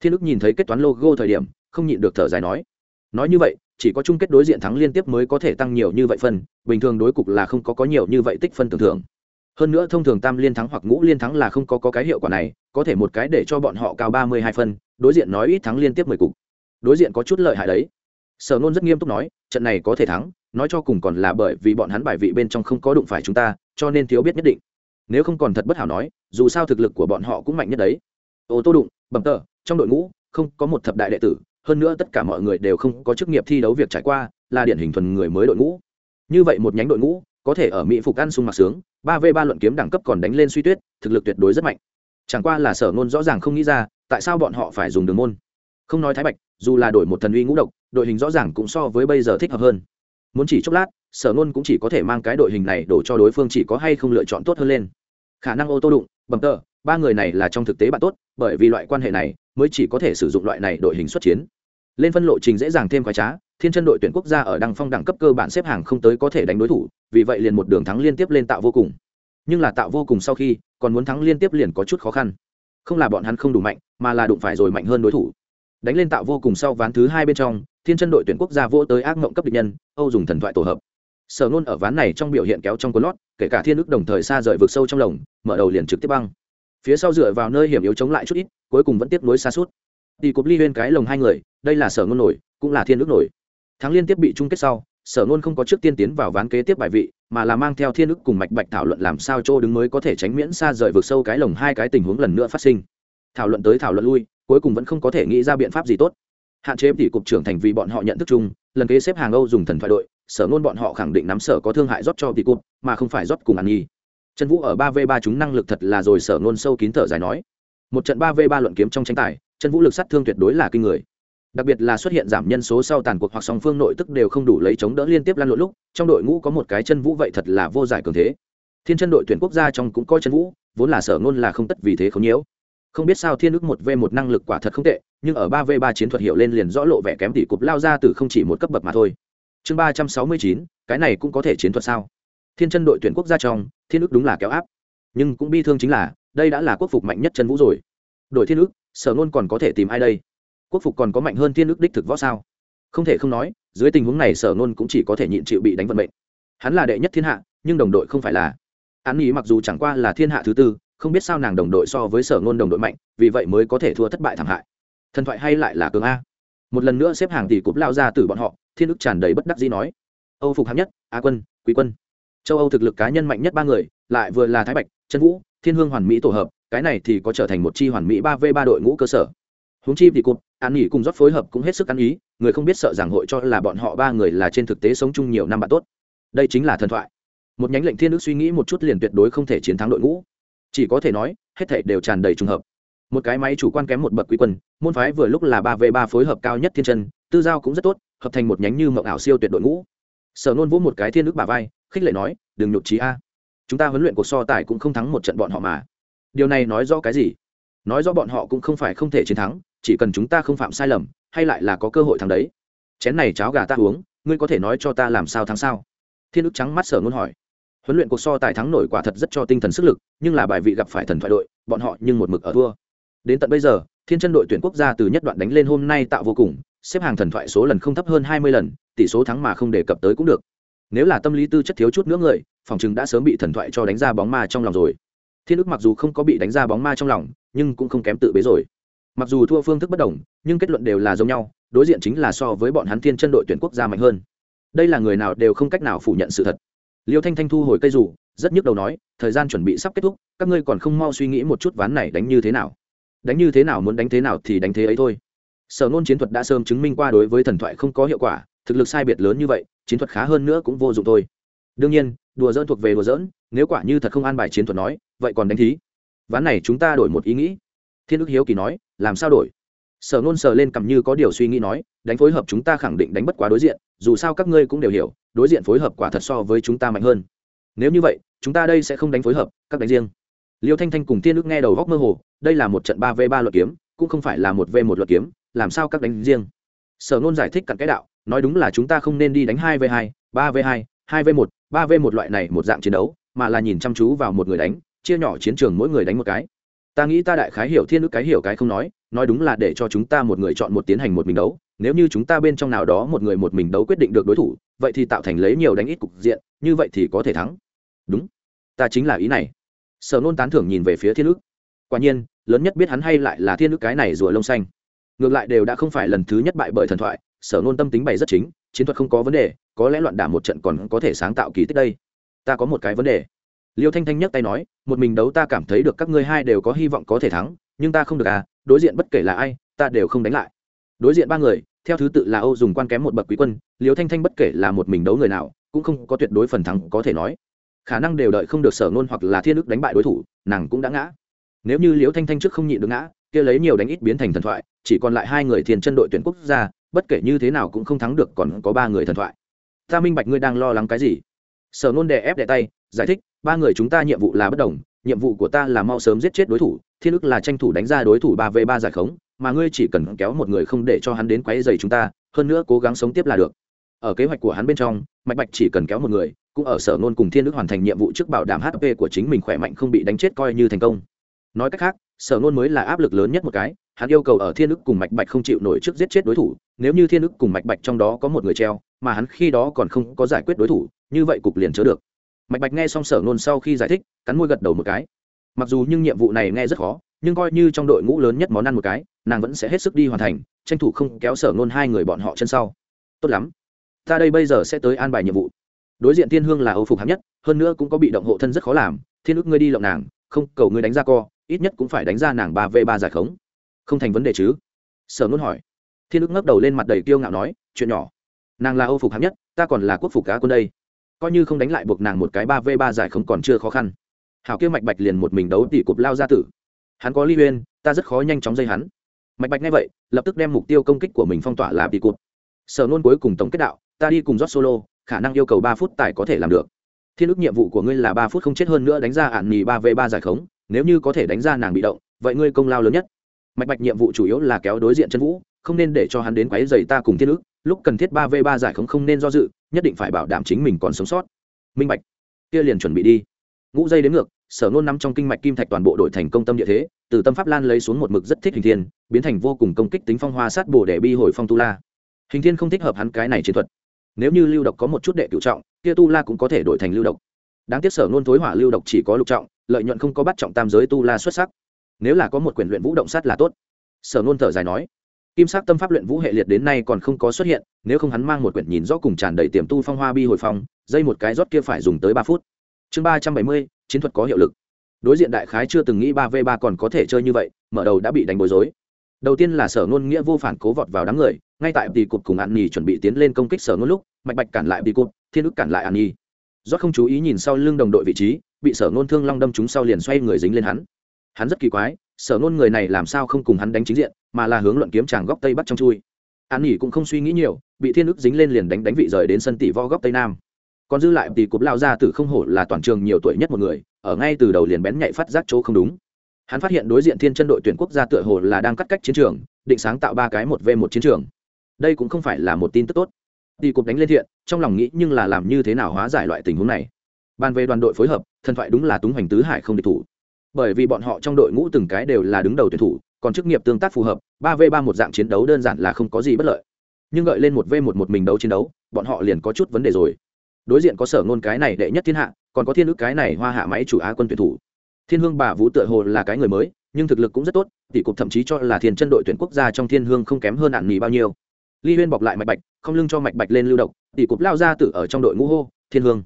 Thiên đức nhìn thấy kết toán logo thời điểm không nhịn được thở dài nói. Nói như vậy chỉ có chung kết đối diện thắng liên tiếp mới có thể tăng nhiều như vậy phân bình thường đối cục là không có có nhiều như vậy tích phân tưởng thưởng. Hơn nữa thông thường tam liên thắng hoặc ngũ liên thắng là không có, có cái hiệu quả này có thể một cái để cho bọn họ cao ba mươi hai phân đối diện nói ít thắng liên tiếp mười cục. Đối diện có chút lợi hại đấy. Sở nôn rất nghiêm túc nói trận này có thể thắng nói cho cùng còn là bởi vì bọn hắn bài vị bên trong không có đụng phải chúng ta cho nên thiếu biết nhất định. Nếu không còn thật bất hảo nói dù sao thực lực của bọn họ cũng mạnh nhất đấy ô tô đụng, bẩm tờ, trong đội ngũ, không có một thập đại đệ tử, hơn nữa tất cả mọi người đều không có chức nghiệp thi đấu việc trải qua, là điển hình thuần người mới đội ngũ. Như vậy một nhánh đội ngũ, có thể ở mỹ phục ăn sung mặc sướng, ba v ba luận kiếm đẳng cấp còn đánh lên suy tuyết, thực lực tuyệt đối rất mạnh. Chẳng qua là sở ngôn rõ ràng không nghĩ ra, tại sao bọn họ phải dùng đường môn. Không nói thái bạch, dù là đổi một thần uy ngũ độc, đội hình rõ ràng cũng so với bây giờ thích hợp hơn. Muốn chỉ chốc lát, sở ngôn cũng chỉ có thể mang cái đội hình này đổ cho đối phương chỉ có hay không lựa chọn tốt hơn lên. Khả năng ô tô đụng bầm tờ ba người này là trong thực tế bạn tốt, bởi vì loại quan hệ này mới chỉ có thể sử dụng loại này đội hình xuất chiến. Lên phân lộ trình dễ dàng thêm khoái trá, thiên chân đội tuyển quốc gia ở đăng phong đẳng cấp cơ bản xếp hàng không tới có thể đánh đối thủ, vì vậy liền một đường thắng liên tiếp lên tạo vô cùng. Nhưng là tạo vô cùng sau khi, còn muốn thắng liên tiếp liền có chút khó khăn. Không là bọn hắn không đủ mạnh, mà là đụng phải rồi mạnh hơn đối thủ. Đánh lên tạo vô cùng sau ván thứ hai bên trong, thiên chân đội tuyển quốc gia vô tới ác mộng cấp địch nhân, âu dùng thần thoại tổ hợp. Sở nôn ở ván này trong biểu hiện kéo trong cuốn lót, kể cả thiên ức đồng thời xa rời vực sâu trong lồng, mở đầu liền trực tiếp băng phía sau dựa vào nơi hiểm yếu chống lại chút ít, cuối cùng vẫn tiếp nối xa suốt. Đi cục ly huyên cái lồng hai người, đây là sở ngôn nổi, cũng là thiên nước nổi. Thắng liên tiếp bị chung kết sau, sở ngôn không có trước tiên tiến vào ván kế tiếp bài vị, mà là mang theo thiên ức cùng mạch bạch thảo luận làm sao chỗ đứng mới có thể tránh miễn xa rời vực sâu cái lồng hai cái tình huống lần nữa phát sinh. Thảo luận tới thảo luận lui, cuối cùng vẫn không có thể nghĩ ra biện pháp gì tốt. Hạn chế tỷ cục trưởng thành vì bọn họ nhận thức chung, lần kế xếp hàng âu dùng thần thoại đội, sở ngôn bọn họ khẳng định nắm sở có thương hại rót cho tỷ cục, mà không phải rót cùng ăn nhi trần vũ ở ba v ba chúng năng lực thật là rồi sở ngôn sâu kín thở dài nói. Một trận ba v ba luận kiếm trong tranh tài, trần vũ lực sát thương tuyệt đối là kinh người. Đặc biệt là xuất hiện giảm nhân số sau tàn cuộc hoặc song phương nội tức đều không đủ lấy chống đỡ liên tiếp lan lộn lúc, trong đội ngũ có một cái chân vũ vậy thật là vô giải cường thế. Thiên chân đội tuyển quốc gia trong cũng coi chân vũ, vốn là sở ngôn là không tất vì thế không nhiễu. Không biết sao thiên ước một v một năng lực quả thật không tệ, nhưng ở ba v ba chiến thuật hiệu lên liền rõ lộ vẻ kém tỷ cục lao ra từ không chỉ một cấp bậc mà thôi. Chương ba trăm sáu mươi chín, cái này cũng có thể chiến thuật sao? Thiên chân đội tuyển quốc gia trong, thiên ước đúng là kéo áp. Nhưng cũng bi thương chính là, đây đã là quốc phục mạnh nhất chân vũ rồi. Đội thiên ước, sở Nôn còn có thể tìm ai đây? Quốc phục còn có mạnh hơn thiên ước đích thực võ sao? Không thể không nói, dưới tình huống này sở Nôn cũng chỉ có thể nhịn chịu bị đánh vận mệnh. Hắn là đệ nhất thiên hạ, nhưng đồng đội không phải là. Án ý mặc dù chẳng qua là thiên hạ thứ tư, không biết sao nàng đồng đội so với sở ngôn đồng đội mạnh, vì vậy mới có thể thua thất bại thảm hại. Thần thoại hay lại là cường a. Một lần nữa xếp hàng tỷ cúp lao ra từ bọn họ, thiên ức tràn đầy bất đắc dĩ nói. Âu phục hạng nhất, a quân, quý quân châu âu thực lực cá nhân mạnh nhất ba người, lại vừa là thái bạch, trần vũ, thiên hương hoàn mỹ tổ hợp, cái này thì có trở thành một chi hoàn mỹ ba v ba đội ngũ cơ sở. Huống chi thì cụt, an nghỉ cùng rót phối hợp cũng hết sức ăn ý, người không biết sợ rằng hội cho là bọn họ ba người là trên thực tế sống chung nhiều năm bạn tốt. Đây chính là thần thoại. Một nhánh lệnh thiên Đức suy nghĩ một chút liền tuyệt đối không thể chiến thắng đội ngũ. Chỉ có thể nói, hết thảy đều tràn đầy trùng hợp. Một cái máy chủ quan kém một bậc quý quân, môn phái vừa lúc là ba v ba phối hợp cao nhất thiên chân, tư giao cũng rất tốt, hợp thành một nhánh như mộng ảo siêu tuyệt đội ngũ. Sở nôn vũ một cái thiên Đức bà vai khích lệ nói, đừng nhụt trí a. Chúng ta huấn luyện cuộc so tài cũng không thắng một trận bọn họ mà. Điều này nói rõ cái gì? Nói rõ bọn họ cũng không phải không thể chiến thắng, chỉ cần chúng ta không phạm sai lầm, hay lại là có cơ hội thắng đấy. Chén này cháo gà ta uống, ngươi có thể nói cho ta làm sao thắng sao? Thiên ức trắng mắt sở ngôn hỏi. Huấn luyện cuộc so tài thắng nổi quả thật rất cho tinh thần sức lực, nhưng là bài vị gặp phải thần thoại đội, bọn họ nhưng một mực ở thua. Đến tận bây giờ, thiên chân đội tuyển quốc gia từ nhất đoạn đánh lên hôm nay tạo vô cùng, xếp hàng thần thoại số lần không thấp hơn hai mươi lần, tỷ số thắng mà không đề cập tới cũng được nếu là tâm lý tư chất thiếu chút nữa người, phòng chừng đã sớm bị thần thoại cho đánh ra bóng ma trong lòng rồi. Thiên ức mặc dù không có bị đánh ra bóng ma trong lòng, nhưng cũng không kém tự bế rồi. Mặc dù thua phương thức bất đồng, nhưng kết luận đều là giống nhau, đối diện chính là so với bọn hắn thiên chân đội tuyển quốc gia mạnh hơn. Đây là người nào đều không cách nào phủ nhận sự thật. Liêu thanh thanh thu hồi cây rủ rất nhức đầu nói, thời gian chuẩn bị sắp kết thúc, các ngươi còn không mau suy nghĩ một chút ván này đánh như thế nào. Đánh như thế nào muốn đánh thế nào thì đánh thế ấy thôi. Sở nôn chiến thuật đã sớm chứng minh qua đối với thần thoại không có hiệu quả thực lực sai biệt lớn như vậy, chiến thuật khá hơn nữa cũng vô dụng thôi. Đương nhiên, đùa dỡn thuộc về đùa dỡn nếu quả như thật không an bài chiến thuật nói, vậy còn đánh thí. Ván này chúng ta đổi một ý nghĩ. Thiên Đức hiếu kỳ nói, làm sao đổi? Sở nôn sờ lên cầm như có điều suy nghĩ nói, đánh phối hợp chúng ta khẳng định đánh bất quá đối diện, dù sao các ngươi cũng đều hiểu, đối diện phối hợp quả thật so với chúng ta mạnh hơn. Nếu như vậy, chúng ta đây sẽ không đánh phối hợp, các đánh riêng. Liêu thanh thanh cùng thiên Đức nghe đầu góc mơ hồ, đây là một trận ba v ba luật kiếm, cũng không phải là một v một luật kiếm, làm sao các đánh riêng? Sở nôn giải thích cặn cái đạo, nói đúng là chúng ta không nên đi đánh hai v hai, ba v hai hai v một, ba v một loại này một dạng chiến đấu, mà là nhìn chăm chú vào một người đánh, chia nhỏ chiến trường mỗi người đánh một cái. Ta nghĩ ta đại khái hiểu thiên ước cái hiểu cái không nói nói đúng là để cho chúng ta một người chọn một tiến hành một mình đấu, nếu như chúng ta bên trong nào đó một người một mình đấu quyết định được đối thủ, vậy thì tạo thành lấy nhiều đánh ít cục diện, như vậy thì có thể thắng. Đúng. Ta chính là ý này. Sở nôn tán thưởng nhìn về phía thiên ước quả nhiên, lớn nhất biết hắn hay lại là thiên ước cái này rùa lông xanh ngược lại đều đã không phải lần thứ nhất bại bởi thần thoại, sở nôn tâm tính bày rất chính, chiến thuật không có vấn đề, có lẽ loạn đả một trận còn có thể sáng tạo kỳ tích đây. Ta có một cái vấn đề. Liêu thanh thanh nhấc tay nói, một mình đấu ta cảm thấy được các ngươi hai đều có hy vọng có thể thắng, nhưng ta không được à đối diện bất kể là ai, ta đều không đánh lại. Đối diện ba người, theo thứ tự là âu dùng quan kém một bậc quý quân, liêu thanh thanh bất kể là một mình đấu người nào, cũng không có tuyệt đối phần thắng có thể nói. Khả năng đều đợi không được sở ngôn hoặc là thiên ức đánh bại đối thủ, nàng cũng đã ngã. Nếu như liêu thanh thanh trước không nhịn được ngã, kia lấy nhiều đánh ít biến thành thần thoại chỉ còn lại hai người thiền chân đội tuyển quốc gia, bất kể như thế nào cũng không thắng được còn có ba người thần thoại. Ta minh bạch ngươi đang lo lắng cái gì. Sở nôn đè ép đè tay, giải thích, ba người chúng ta nhiệm vụ là bất đồng, nhiệm vụ của ta là mau sớm giết chết đối thủ, thiên ức là tranh thủ đánh ra đối thủ ba v ba giải khống, mà ngươi chỉ cần kéo một người không để cho hắn đến quấy dày chúng ta, hơn nữa cố gắng sống tiếp là được. Ở kế hoạch của hắn bên trong, mạch bạch chỉ cần kéo một người, cũng ở sở nôn cùng thiên ức hoàn thành nhiệm vụ trước bảo đảm hp của chính mình khỏe mạnh không bị đánh chết coi như thành công. Nói cách khác, sở nôn mới là áp lực lớn nhất một cái hắn yêu cầu ở thiên ức cùng mạch bạch không chịu nổi trước giết chết đối thủ, nếu như thiên ức cùng mạch bạch trong đó có một người treo, mà hắn khi đó còn không có giải quyết đối thủ, như vậy cục liền chớ được. Mạch bạch nghe xong sở nôn sau khi giải thích, cắn môi gật đầu một cái. Mặc dù nhưng nhiệm vụ này nghe rất khó, nhưng coi như trong đội ngũ lớn nhất món ăn một cái, nàng vẫn sẽ hết sức đi hoàn thành, tranh thủ không kéo sở nôn hai người bọn họ chân sau. Tốt lắm. Ta đây bây giờ sẽ tới an bài nhiệm vụ. Đối diện thiên hương là âu phục hạng nhất, hơn nữa cũng có bị động hộ thân rất khó làm, thiên ức ngươi đi lộng nàng, không cầu ngươi đánh ra co, ít nhất cũng phải đánh ra nàng ba v ba giải khống không thành vấn đề chứ? Sở nôn hỏi. Thiên đức ngấp đầu lên mặt đầy kiêu ngạo nói, chuyện nhỏ. Nàng là âu phục hạng nhất, ta còn là quốc phục cá quân đây. Coi như không đánh lại buộc nàng một cái ba v ba giải không còn chưa khó khăn. Hảo kia mạch bạch liền một mình đấu tỉ cục lao ra tử. Hắn có ly uyên ta rất khó nhanh chóng dây hắn. Mạch bạch nghe vậy, lập tức đem mục tiêu công kích của mình phong tỏa là tỉ cụt sở nôn cuối cùng tổng kết đạo, ta đi cùng rót solo, khả năng yêu cầu ba phút tài có thể làm được. Thiên ước nhiệm vụ của ngươi là ba phút không chết hơn nữa đánh ra ạn nhì ba v ba giải khống, nếu như có thể đánh ra nàng bị động, vậy ngươi công lao lớn nhất mạch bạch nhiệm vụ chủ yếu là kéo đối diện chân vũ, không nên để cho hắn đến quấy dày ta cùng thiên ước lúc cần thiết ba v ba giải không không nên do dự, nhất định phải bảo đảm chính mình còn sống sót. Minh bạch, kia liền chuẩn bị đi. Ngũ dây đến ngược, sở nôn nắm trong kinh mạch kim thạch toàn bộ đội thành công tâm địa thế, từ tâm pháp lan lấy xuống một mực rất thích hình thiên, biến thành vô cùng công kích tính phong hoa sát bồ để bi hồi phong tu la. Hình thiên không thích hợp hắn cái này chiến thuật. Nếu như lưu độc có một chút đệ cựu trọng, kia tu la cũng có thể đổi thành lưu độc. Đáng tiếc sở nôn thối hỏa lưu độc chỉ có lục trọng, lợi nhuận không có bắt trọng tam giới tu la xuất sắc nếu là có một quyển luyện vũ động sát là tốt. Sở nôn thở dài nói kim sắc tâm pháp luyện vũ hệ liệt đến nay còn không có xuất hiện nếu không hắn mang một quyển nhìn rõ cùng tràn đầy tiềm tu phong hoa bi hồi phong dây một cái rót kia phải dùng tới ba phút. Chương ba trăm bảy mươi chiến thuật có hiệu lực. Đối diện đại khái chưa từng nghĩ ba v ba còn có thể chơi như vậy mở đầu đã bị đánh bối rối. Đầu tiên là sở ngôn nghĩa vô phản cố vọt vào đám người ngay tại tỷ cụt cùng an nhi chuẩn bị tiến lên công kích sở ngôn lúc mạch bạch cản lại tỷ cụt, thiên ức cản lại an nhi do không chú ý nhìn sau lưng đồng đội vị trí bị sở ngôn thương long đâm chúng sau liền xoay người dính lên hắn hắn rất kỳ quái, sở nôn người này làm sao không cùng hắn đánh chính diện, mà là hướng luận kiếm tràng góc tây bắc trong chui. An nghỉ cũng không suy nghĩ nhiều, bị thiên ức dính lên liền đánh đánh vị rời đến sân tỷ vo góc tây nam. Còn dư lại tỷ cục lao ra từ không hổ là toàn trường nhiều tuổi nhất một người, ở ngay từ đầu liền bén nhạy phát giác chỗ không đúng. Hắn phát hiện đối diện thiên chân đội tuyển quốc gia tựa hồ là đang cắt cách chiến trường, định sáng tạo ba cái một v một chiến trường. Đây cũng không phải là một tin tức tốt. Tỷ cục đánh lên thiện, trong lòng nghĩ nhưng là làm như thế nào hóa giải loại tình huống này. Bàn về đoàn đội phối hợp, thần thoại đúng là túng hoành tứ hải không địch thủ bởi vì bọn họ trong đội ngũ từng cái đều là đứng đầu tuyển thủ, còn chức nghiệp tương tác phù hợp, ba v ba một dạng chiến đấu đơn giản là không có gì bất lợi. Nhưng gợi lên một v một một mình đấu chiến đấu, bọn họ liền có chút vấn đề rồi. Đối diện có sở ngôn cái này đệ nhất thiên hạ, còn có thiên ước cái này hoa hạ máy chủ á quân tuyển thủ. Thiên hương bà vũ tựa hồ là cái người mới, nhưng thực lực cũng rất tốt, tỷ cục thậm chí cho là thiên chân đội tuyển quốc gia trong thiên hương không kém hơn ạn nghỉ bao nhiêu. Ly huyên bọc lại mạch bạch, không lưng cho mạch bạch lên lưu độc, tỷ cục lao ra tự ở trong đội ngũ hô, thiên hương,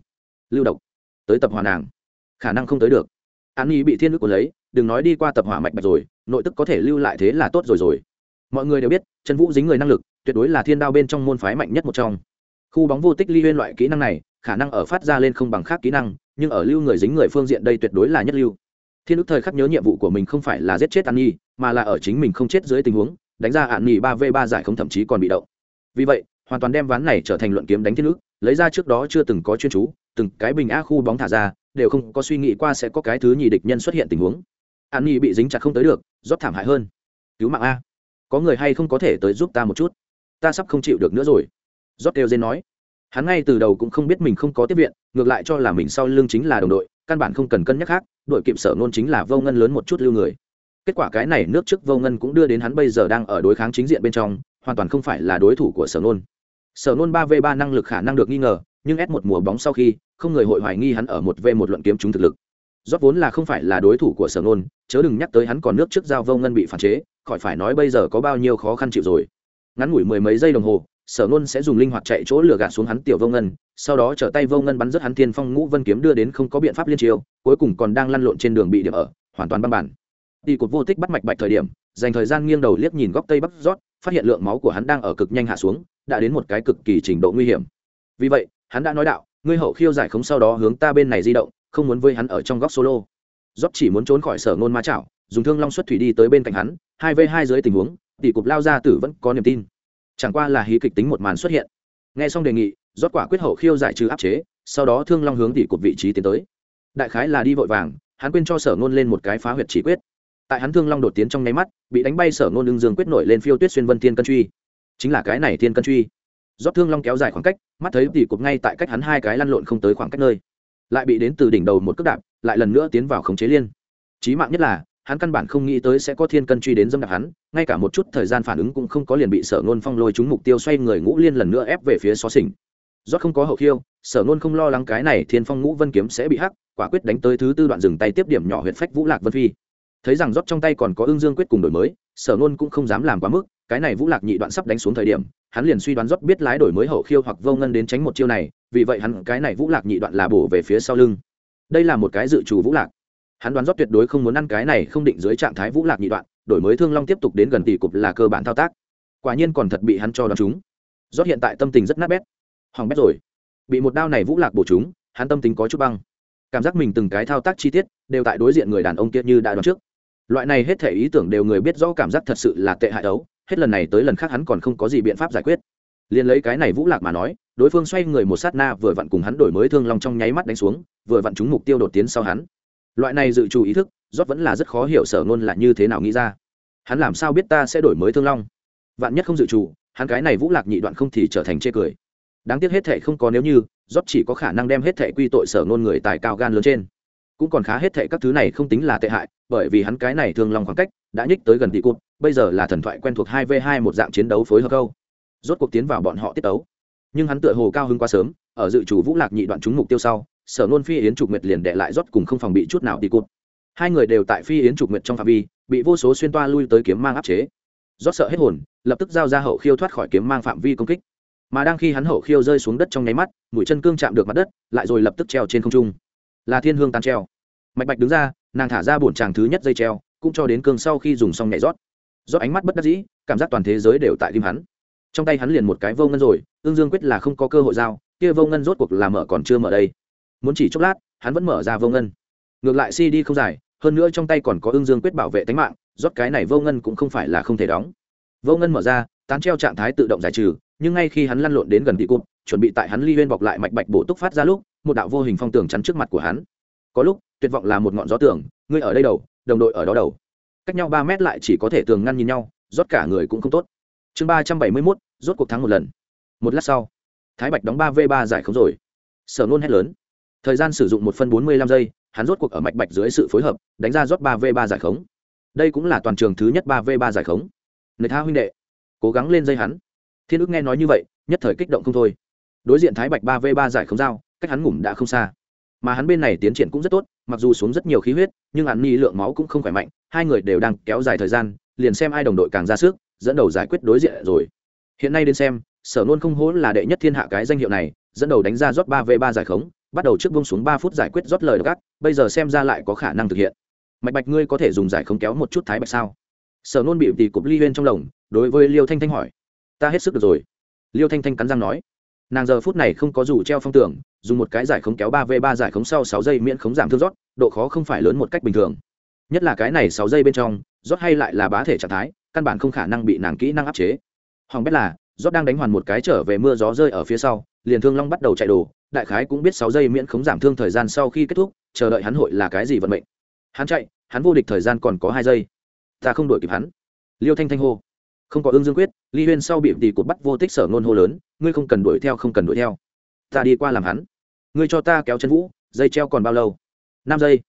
lưu độc, tới tập hòa nàng, khả năng không tới được an Nhi bị thiên ước của lấy, đừng nói đi qua tập hỏa mạch bạch rồi, nội tức có thể lưu lại thế là tốt rồi rồi. Mọi người đều biết, Trần vũ dính người năng lực, tuyệt đối là thiên đao bên trong môn phái mạnh nhất một trong. Khu bóng vô tích ly huyên loại kỹ năng này, khả năng ở phát ra lên không bằng khác kỹ năng, nhưng ở lưu người dính người phương diện đây tuyệt đối là nhất lưu. Thiên ức thời khắc nhớ nhiệm vụ của mình không phải là giết chết an nhi, mà là ở chính mình không chết dưới tình huống, đánh ra an nhi ba v ba giải không thậm chí còn bị động. Vì vậy, hoàn toàn đem ván này trở thành luận kiếm đánh thiên ức lấy ra trước đó chưa từng có chuyên chú, từng cái bình a khu bóng thả ra, đều không có suy nghĩ qua sẽ có cái thứ nhì địch nhân xuất hiện tình huống. An nhi bị dính chặt không tới được, rót thảm hại hơn. Cứu mạng a. Có người hay không có thể tới giúp ta một chút? Ta sắp không chịu được nữa rồi. Rót đều dên nói. Hắn ngay từ đầu cũng không biết mình không có tiếp viện, ngược lại cho là mình sau lưng chính là đồng đội, căn bản không cần cân nhắc khác, đội kịp sở nôn chính là vô ngân lớn một chút lưu người. Kết quả cái này nước trước vô ngân cũng đưa đến hắn bây giờ đang ở đối kháng chính diện bên trong, hoàn toàn không phải là đối thủ của sở nôn sở nôn ba v ba năng lực khả năng được nghi ngờ, nhưng ép một mùa bóng sau khi, không người hội hoài nghi hắn ở một v một luận kiếm chúng thực lực. Rót vốn là không phải là đối thủ của sở nôn chớ đừng nhắc tới hắn còn nước trước giao vô ngân bị phản chế, khỏi phải nói bây giờ có bao nhiêu khó khăn chịu rồi. Ngắn ngủi mười mấy giây đồng hồ, sở nôn sẽ dùng linh hoạt chạy chỗ lửa gạt xuống hắn tiểu vô ngân, sau đó trở tay vô ngân bắn rớt hắn thiên phong ngũ vân kiếm đưa đến không có biện pháp liên chiêu, cuối cùng còn đang lăn lộn trên đường bị điểm ở, hoàn toàn băng bản. Đi cột vô tích bắt mạch bạch thời điểm, dành thời gian nghiêng đầu liếc nhìn góc tây bắc rót, phát hiện lượng máu của hắn đang ở cực nhanh hạ xuống đã đến một cái cực kỳ trình độ nguy hiểm. Vì vậy, hắn đã nói đạo, ngươi hậu khiêu giải khống sau đó hướng ta bên này di động, không muốn với hắn ở trong góc solo. Rót chỉ muốn trốn khỏi sở ngôn ma chảo, dùng thương long xuất thủy đi tới bên cạnh hắn, hai v hai dưới tình huống, tỷ cục lao ra tử vẫn có niềm tin. Chẳng qua là hí kịch tính một màn xuất hiện. Nghe xong đề nghị rót quả quyết hậu khiêu giải trừ áp chế, sau đó thương long hướng tỷ cục vị trí tiến tới. Đại khái là đi vội vàng, hắn quên cho sở ngôn lên một cái phá huyệt chỉ quyết. Tại hắn thương long đột tiến trong nháy mắt, bị đánh bay sở ngôn lưng dương quyết nổi lên phiêu tuyết xuyên vân thiên cân truy chính là cái này thiên cân truy. Rót thương long kéo dài khoảng cách, mắt thấy tỷ cục ngay tại cách hắn hai cái lăn lộn không tới khoảng cách nơi. Lại bị đến từ đỉnh đầu một cước đạp, lại lần nữa tiến vào khống chế liên. Chí mạng nhất là, hắn căn bản không nghĩ tới sẽ có thiên cân truy đến dâm đạp hắn, ngay cả một chút thời gian phản ứng cũng không có liền bị sở nôn phong lôi trúng mục tiêu xoay người ngũ liên lần nữa ép về phía xó xỉnh. Rót không có hậu khiêu, sở nôn không lo lắng cái này thiên phong ngũ vân kiếm sẽ bị hắc, quả quyết đánh tới thứ tư đoạn dừng tay tiếp điểm nhỏ huyện phách vũ lạc vân phi. Thấy rằng rót trong tay còn có ương dương quyết cùng đổi mới, sở nôn cũng không dám làm quá mức cái này vũ lạc nhị đoạn sắp đánh xuống thời điểm, hắn liền suy đoán rót biết lái đổi mới hậu khiêu hoặc vô ngân đến tránh một chiêu này, vì vậy hắn cái này vũ lạc nhị đoạn là bổ về phía sau lưng. Đây là một cái dự trù vũ lạc. Hắn đoán rót tuyệt đối không muốn ăn cái này không định dưới trạng thái vũ lạc nhị đoạn, đổi mới thương long tiếp tục đến gần tỷ cục là cơ bản thao tác. Quả nhiên còn thật bị hắn cho đoán chúng rót hiện tại tâm tình rất nát bét. Hỏng bét rồi. Bị một đao này vũ lạc bổ chúng hắn tâm tình có chút băng. Cảm giác mình từng cái thao tác chi tiết, đều tại đối diện người đàn ông kia như đã đoán trước. Loại này hết thể ý tưởng đều người biết rõ cảm giác thật sự là tệ hại đấu hết lần này tới lần khác hắn còn không có gì biện pháp giải quyết. Liền lấy cái này vũ lạc mà nói, đối phương xoay người một sát na vừa vặn cùng hắn đổi mới thương long trong nháy mắt đánh xuống, vừa vặn trúng mục tiêu đột tiến sau hắn. Loại này dự trù ý thức rót vẫn là rất khó hiểu sở ngôn là như thế nào nghĩ ra. Hắn làm sao biết ta sẽ đổi mới thương long? Vạn nhất không dự trù, hắn cái này vũ lạc nhị đoạn không thì trở thành chê cười. Đáng tiếc hết thệ không có nếu như rót chỉ có khả năng đem hết thệ quy tội sở ngôn người tài cao gan lớn trên. Cũng còn khá hết thệ các thứ này không tính là tệ hại, bởi vì hắn cái này thương long khoảng cách, đã nhích tới gần tỷ cụt bây giờ là thần thoại quen thuộc hai v hai một dạng chiến đấu phối hợp câu. Rốt cuộc tiến vào bọn họ tiết tấu. Nhưng hắn tựa hồ cao hứng quá sớm, ở dự chủ vũ lạc nhị đoạn trúng mục tiêu sau, sở nôn phi yến trục nguyệt liền đè lại rốt cùng không phòng bị chút nào đi cột. hai người đều tại phi yến trục nguyệt trong phạm vi, bị vô số xuyên toa lui tới kiếm mang áp chế. Rốt sợ hết hồn, lập tức giao ra hậu khiêu thoát khỏi kiếm mang phạm vi công kích. Mà đang khi hắn hậu khiêu rơi xuống đất trong nháy mắt, mũi chân cương chạm được mặt đất, lại rồi lập tức treo trên không trung. Là thiên hương tan treo. Mạch bạch đứng ra, nàng thả ra bổn chàng thứ nhất dây treo, cũng cho đến cương sau khi dùng xong nhảy rót do ánh mắt bất đắc dĩ, cảm giác toàn thế giới đều tại tim hắn. Trong tay hắn liền một cái vô ngân rồi, ương dương quyết là không có cơ hội giao, kia vô ngân rốt cuộc là mở còn chưa mở đây. Muốn chỉ chốc lát, hắn vẫn mở ra vô ngân. Ngược lại cd không dài hơn nữa trong tay còn có ương dương quyết bảo vệ tính mạng, rót cái này vô ngân cũng không phải là không thể đóng. Vô ngân mở ra, tán treo trạng thái tự động giải trừ, nhưng ngay khi hắn lăn lộn đến gần thị cụm chuẩn bị tại hắn ly huyên bọc lại mạch bạch bổ túc phát ra lúc, một đạo vô hình phong tường chắn trước mặt của hắn. Có lúc, tuyệt vọng là một ngọn gió tường ngươi ở đây đầu, đồng đội ở đó đầu cách nhau ba mét lại chỉ có thể tường ngăn nhìn nhau, rót cả người cũng không tốt. Chương ba trăm bảy mươi mốt, rốt cuộc thắng một lần. Một lát sau, thái bạch đóng ba v ba giải không rồi. Sở nôn hét lớn. Thời gian sử dụng một phân bốn mươi lăm giây, hắn rốt cuộc ở mạch bạch dưới sự phối hợp, đánh ra rót ba v ba giải khống. Đây cũng là toàn trường thứ nhất ba v ba giải khống. Người tha huynh đệ, cố gắng lên dây hắn. Thiên ức nghe nói như vậy, nhất thời kích động không thôi. Đối diện thái bạch ba v ba giải khống dao cách hắn ngủm đã không xa mà hắn bên này tiến triển cũng rất tốt, mặc dù xuống rất nhiều khí huyết, nhưng hắn ni lượng máu cũng không khỏe mạnh, hai người đều đang kéo dài thời gian, liền xem ai đồng đội càng ra sức, dẫn đầu giải quyết đối diện rồi. Hiện nay đến xem, sở nôn không hố là đệ nhất thiên hạ cái danh hiệu này, dẫn đầu đánh ra rót ba v ba giải khống, bắt đầu trước vung xuống ba phút giải quyết rót lời gắt bây giờ xem ra lại có khả năng thực hiện. Mạch bạch ngươi có thể dùng giải khống kéo một chút thái bạch sao? Sở nôn bị tì cục ly huyên trong lồng, đối với liêu thanh thanh hỏi. Ta hết sức được rồi. Liêu thanh thanh cắn răng nói. Nàng giờ phút này không có dù treo phong tưởng dùng một cái giải khống kéo ba v ba giải khống sau sáu giây miễn khống giảm thương rót, độ khó không phải lớn một cách bình thường. Nhất là cái này sáu giây bên trong, rót hay lại là bá thể trạng thái, căn bản không khả năng bị nàng kỹ năng áp chế. Hoàng biết là, rót đang đánh hoàn một cái trở về mưa gió rơi ở phía sau, liền thương long bắt đầu chạy đồ, đại khái cũng biết sáu giây miễn khống giảm thương thời gian sau khi kết thúc, chờ đợi hắn hội là cái gì vận mệnh. Hắn chạy, hắn vô địch thời gian còn có hai giây. Ta không đuổi kịp hắn. Liêu thanh thanh hô. Không có ương dương quyết, ly huyên sau bị tỷ cột bắt vô tích sở ngôn hô lớn, ngươi không cần đuổi theo, không cần đuổi theo ta đi qua làm hắn. Ngươi cho ta kéo chân vũ, dây treo còn bao lâu? Năm giây.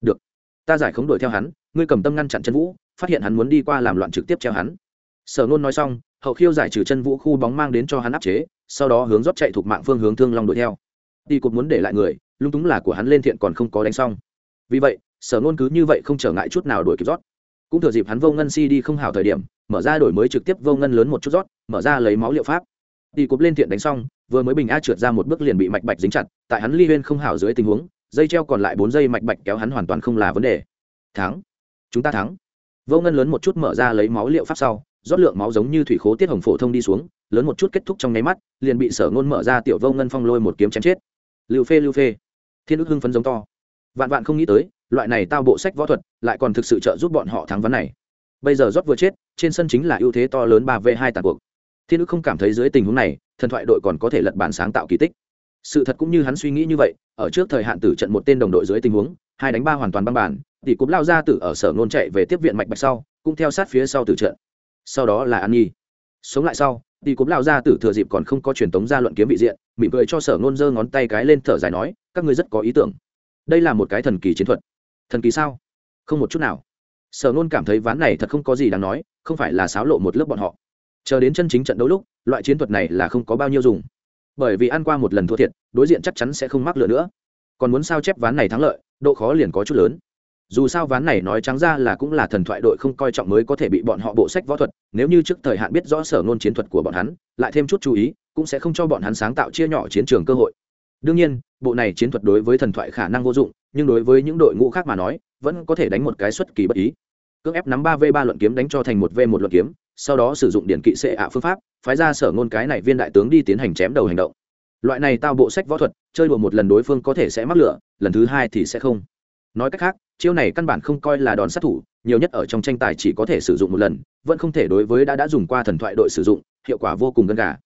Được. Ta giải khống đuổi theo hắn, ngươi cầm tâm ngăn chặn chân vũ, phát hiện hắn muốn đi qua làm loạn trực tiếp treo hắn. Sở nôn nói xong, hậu khiêu giải trừ chân vũ khu bóng mang đến cho hắn áp chế, sau đó hướng rót chạy thuộc mạng phương hướng thương long đuổi theo. Đi cột muốn để lại người, lung túng là của hắn lên thiện còn không có đánh xong. Vì vậy, sở nôn cứ như vậy không trở ngại chút nào đuổi kịp rót. Cũng thừa dịp hắn vô ngân si đi không hảo thời điểm, mở ra đổi mới trực tiếp vô ngân lớn một chút rót, mở ra lấy máu liệu pháp. Đi cột lên thiện đánh xong vừa mới bình a trượt ra một bước liền bị mạch bạch dính chặt, tại hắn ly huyên không hảo dưới tình huống, dây treo còn lại bốn dây mạch bạch kéo hắn hoàn toàn không là vấn đề. Thắng. Chúng ta thắng. Vô ngân lớn một chút mở ra lấy máu liệu pháp sau, rót lượng máu giống như thủy khố tiết hồng phổ thông đi xuống, lớn một chút kết thúc trong nháy mắt, liền bị sở ngôn mở ra tiểu vô ngân phong lôi một kiếm chém chết. Lưu phê lưu phê. Thiên ức hưng phấn giống to. Vạn vạn không nghĩ tới, loại này tao bộ sách võ thuật, lại còn thực sự trợ giúp bọn họ thắng ván này. Bây giờ rót vừa chết, trên sân chính là ưu thế to lớn ba v hai tàn cuộc thiên ức không cảm thấy dưới tình huống này, thần thoại đội còn có thể lật bản sáng tạo kỳ tích. Sự thật cũng như hắn suy nghĩ như vậy, ở trước thời hạn tử trận một tên đồng đội dưới tình huống, hai đánh ba hoàn toàn băng bản tỷ cúp lao ra tử ở sở nôn chạy về tiếp viện mạch bạch sau, cũng theo sát phía sau tử trận. Sau đó là an nhi. Sống lại sau tỷ cúp lao ra tử thừa dịp còn không có truyền tống ra luận kiếm vị diện, mỉm cười cho sở nôn giơ ngón tay cái lên thở dài nói, các ngươi rất có ý tưởng. Đây là một cái thần kỳ chiến thuật. Thần kỳ sao? Không một chút nào. Sở nôn cảm thấy ván này thật không có gì đáng nói, không phải là xáo lộ một lớp bọn họ chờ đến chân chính trận đấu lúc, loại chiến thuật này là không có bao nhiêu dùng. Bởi vì ăn qua một lần thua thiệt, đối diện chắc chắn sẽ không mắc lửa nữa. Còn muốn sao chép ván này thắng lợi, độ khó liền có chút lớn. Dù sao ván này nói trắng ra là cũng là thần thoại đội không coi trọng mới có thể bị bọn họ bộ sách võ thuật, nếu như trước thời hạn biết rõ sở ngôn chiến thuật của bọn hắn, lại thêm chút chú ý, cũng sẽ không cho bọn hắn sáng tạo chia nhỏ chiến trường cơ hội. Đương nhiên, bộ này chiến thuật đối với thần thoại khả năng vô dụng, nhưng đối với những đội ngũ khác mà nói, vẫn có thể đánh một cái xuất kỳ bất ý. Cưỡng ép nắm ba v ba luận kiếm đánh cho thành một v một luận kiếm sau đó sử dụng điển kỵ sệ ạ phương pháp, phái ra sở ngôn cái này viên đại tướng đi tiến hành chém đầu hành động. Loại này tao bộ sách võ thuật, chơi đùa một lần đối phương có thể sẽ mắc lửa, lần thứ hai thì sẽ không. Nói cách khác, chiêu này căn bản không coi là đòn sát thủ, nhiều nhất ở trong tranh tài chỉ có thể sử dụng một lần, vẫn không thể đối với đã đã dùng qua thần thoại đội sử dụng, hiệu quả vô cùng gần gà.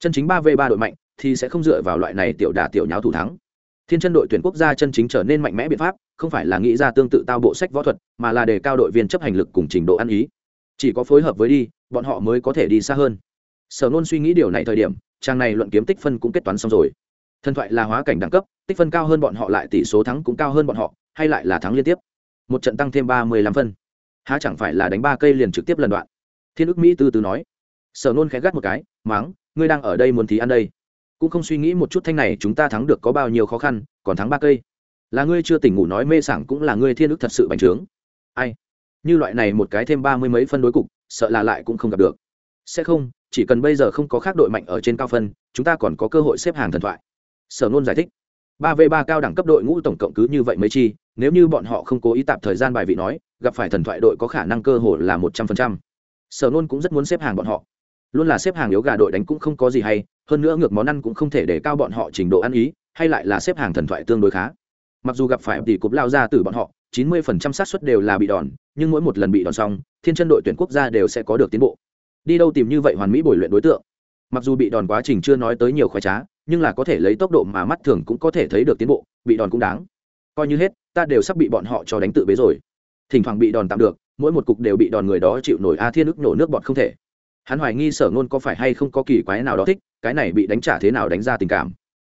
Chân chính ba v ba đội mạnh, thì sẽ không dựa vào loại này tiểu đà tiểu nháo thủ thắng. Thiên chân đội tuyển quốc gia chân chính trở nên mạnh mẽ biện pháp, không phải là nghĩ ra tương tự tao bộ sách võ thuật, mà là đề cao đội viên chấp hành lực cùng trình độ ăn ý chỉ có phối hợp với đi, bọn họ mới có thể đi xa hơn. Sở nôn suy nghĩ điều này thời điểm, trang này luận kiếm tích phân cũng kết toán xong rồi. Thần thoại là hóa cảnh đẳng cấp, tích phân cao hơn bọn họ lại tỷ số thắng cũng cao hơn bọn họ, hay lại là thắng liên tiếp. Một trận tăng thêm ba mươi lăm phân. Há chẳng phải là đánh ba cây liền trực tiếp lần đoạn? Thiên ước mỹ từ từ nói. Sở nôn khẽ gắt một cái, máng, ngươi đang ở đây muốn thì ăn đây. Cũng không suy nghĩ một chút thanh này chúng ta thắng được có bao nhiêu khó khăn, còn thắng ba cây. Là ngươi chưa tỉnh ngủ nói mê sảng cũng là ngươi thiên ước thật sự bành trướng. Ai? Như loại này một cái thêm ba mươi mấy phân đối cục, sợ là lại cũng không gặp được. Sẽ không, chỉ cần bây giờ không có khác đội mạnh ở trên cao phân, chúng ta còn có cơ hội xếp hàng thần thoại. Sở nôn giải thích. Ba v ba cao đẳng cấp đội ngũ tổng cộng cứ như vậy mấy chi, nếu như bọn họ không cố ý tạp thời gian bài vị nói, gặp phải thần thoại đội có khả năng cơ hội là một trăm phần trăm. Sở nôn cũng rất muốn xếp hàng bọn họ. Luôn là xếp hàng yếu gà đội đánh cũng không có gì hay, hơn nữa ngược món ăn cũng không thể để cao bọn họ trình độ ăn ý, hay lại là xếp hàng thần thoại tương đối khá. Mặc dù gặp phải tỷ cục lao ra từ bọn họ chín mươi phần trăm xác suất đều là bị đòn, nhưng mỗi một lần bị đòn xong, thiên chân đội tuyển quốc gia đều sẽ có được tiến bộ. Đi đâu tìm như vậy hoàn mỹ bồi luyện đối tượng? Mặc dù bị đòn quá trình chưa nói tới nhiều khoái trá, nhưng là có thể lấy tốc độ mà mắt thường cũng có thể thấy được tiến bộ, bị đòn cũng đáng. Coi như hết, ta đều sắp bị bọn họ cho đánh tự bế rồi. Thỉnh thoảng bị đòn tạm được, mỗi một cục đều bị đòn người đó chịu nổi a thiên ức nổ nước bọt không thể. Hắn hoài nghi sở ngôn có phải hay không có kỳ quái nào đó thích, cái này bị đánh trả thế nào đánh ra tình cảm.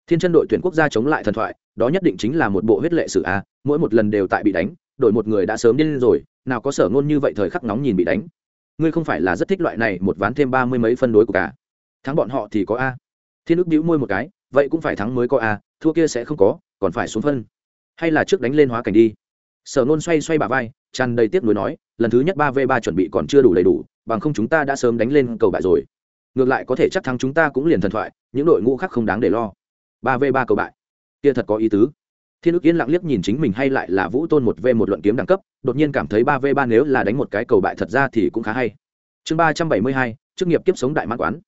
Thiên chân đội tuyển quốc gia chống lại thần thoại, đó nhất định chính là một bộ huyết lệ sử a mỗi một lần đều tại bị đánh, đổi một người đã sớm điên rồi, nào có sở ngôn như vậy thời khắc nóng nhìn bị đánh. Ngươi không phải là rất thích loại này một ván thêm ba mươi mấy phân đối của cả. Thắng bọn họ thì có a. Thiên ức đĩu môi một cái, vậy cũng phải thắng mới có a, thua kia sẽ không có, còn phải xuống phân. Hay là trước đánh lên hóa cảnh đi. Sở nôn xoay xoay bà vai, tràn đầy tiếc nuối nói, lần thứ nhất ba v ba chuẩn bị còn chưa đủ đầy đủ, bằng không chúng ta đã sớm đánh lên cầu bại rồi. Ngược lại có thể chắc thắng chúng ta cũng liền thần thoại, những đội ngũ khác không đáng để lo. Ba v ba cầu bại. Kia thật có ý tứ thiên ức yên lặng liếc nhìn chính mình hay lại là vũ tôn một v một luận kiếm đẳng cấp, đột nhiên cảm thấy ba v ba nếu là đánh một cái cầu bại thật ra thì cũng khá hay. Chương ba trăm bảy mươi hai, chức nghiệp kiếp sống đại mãn quán.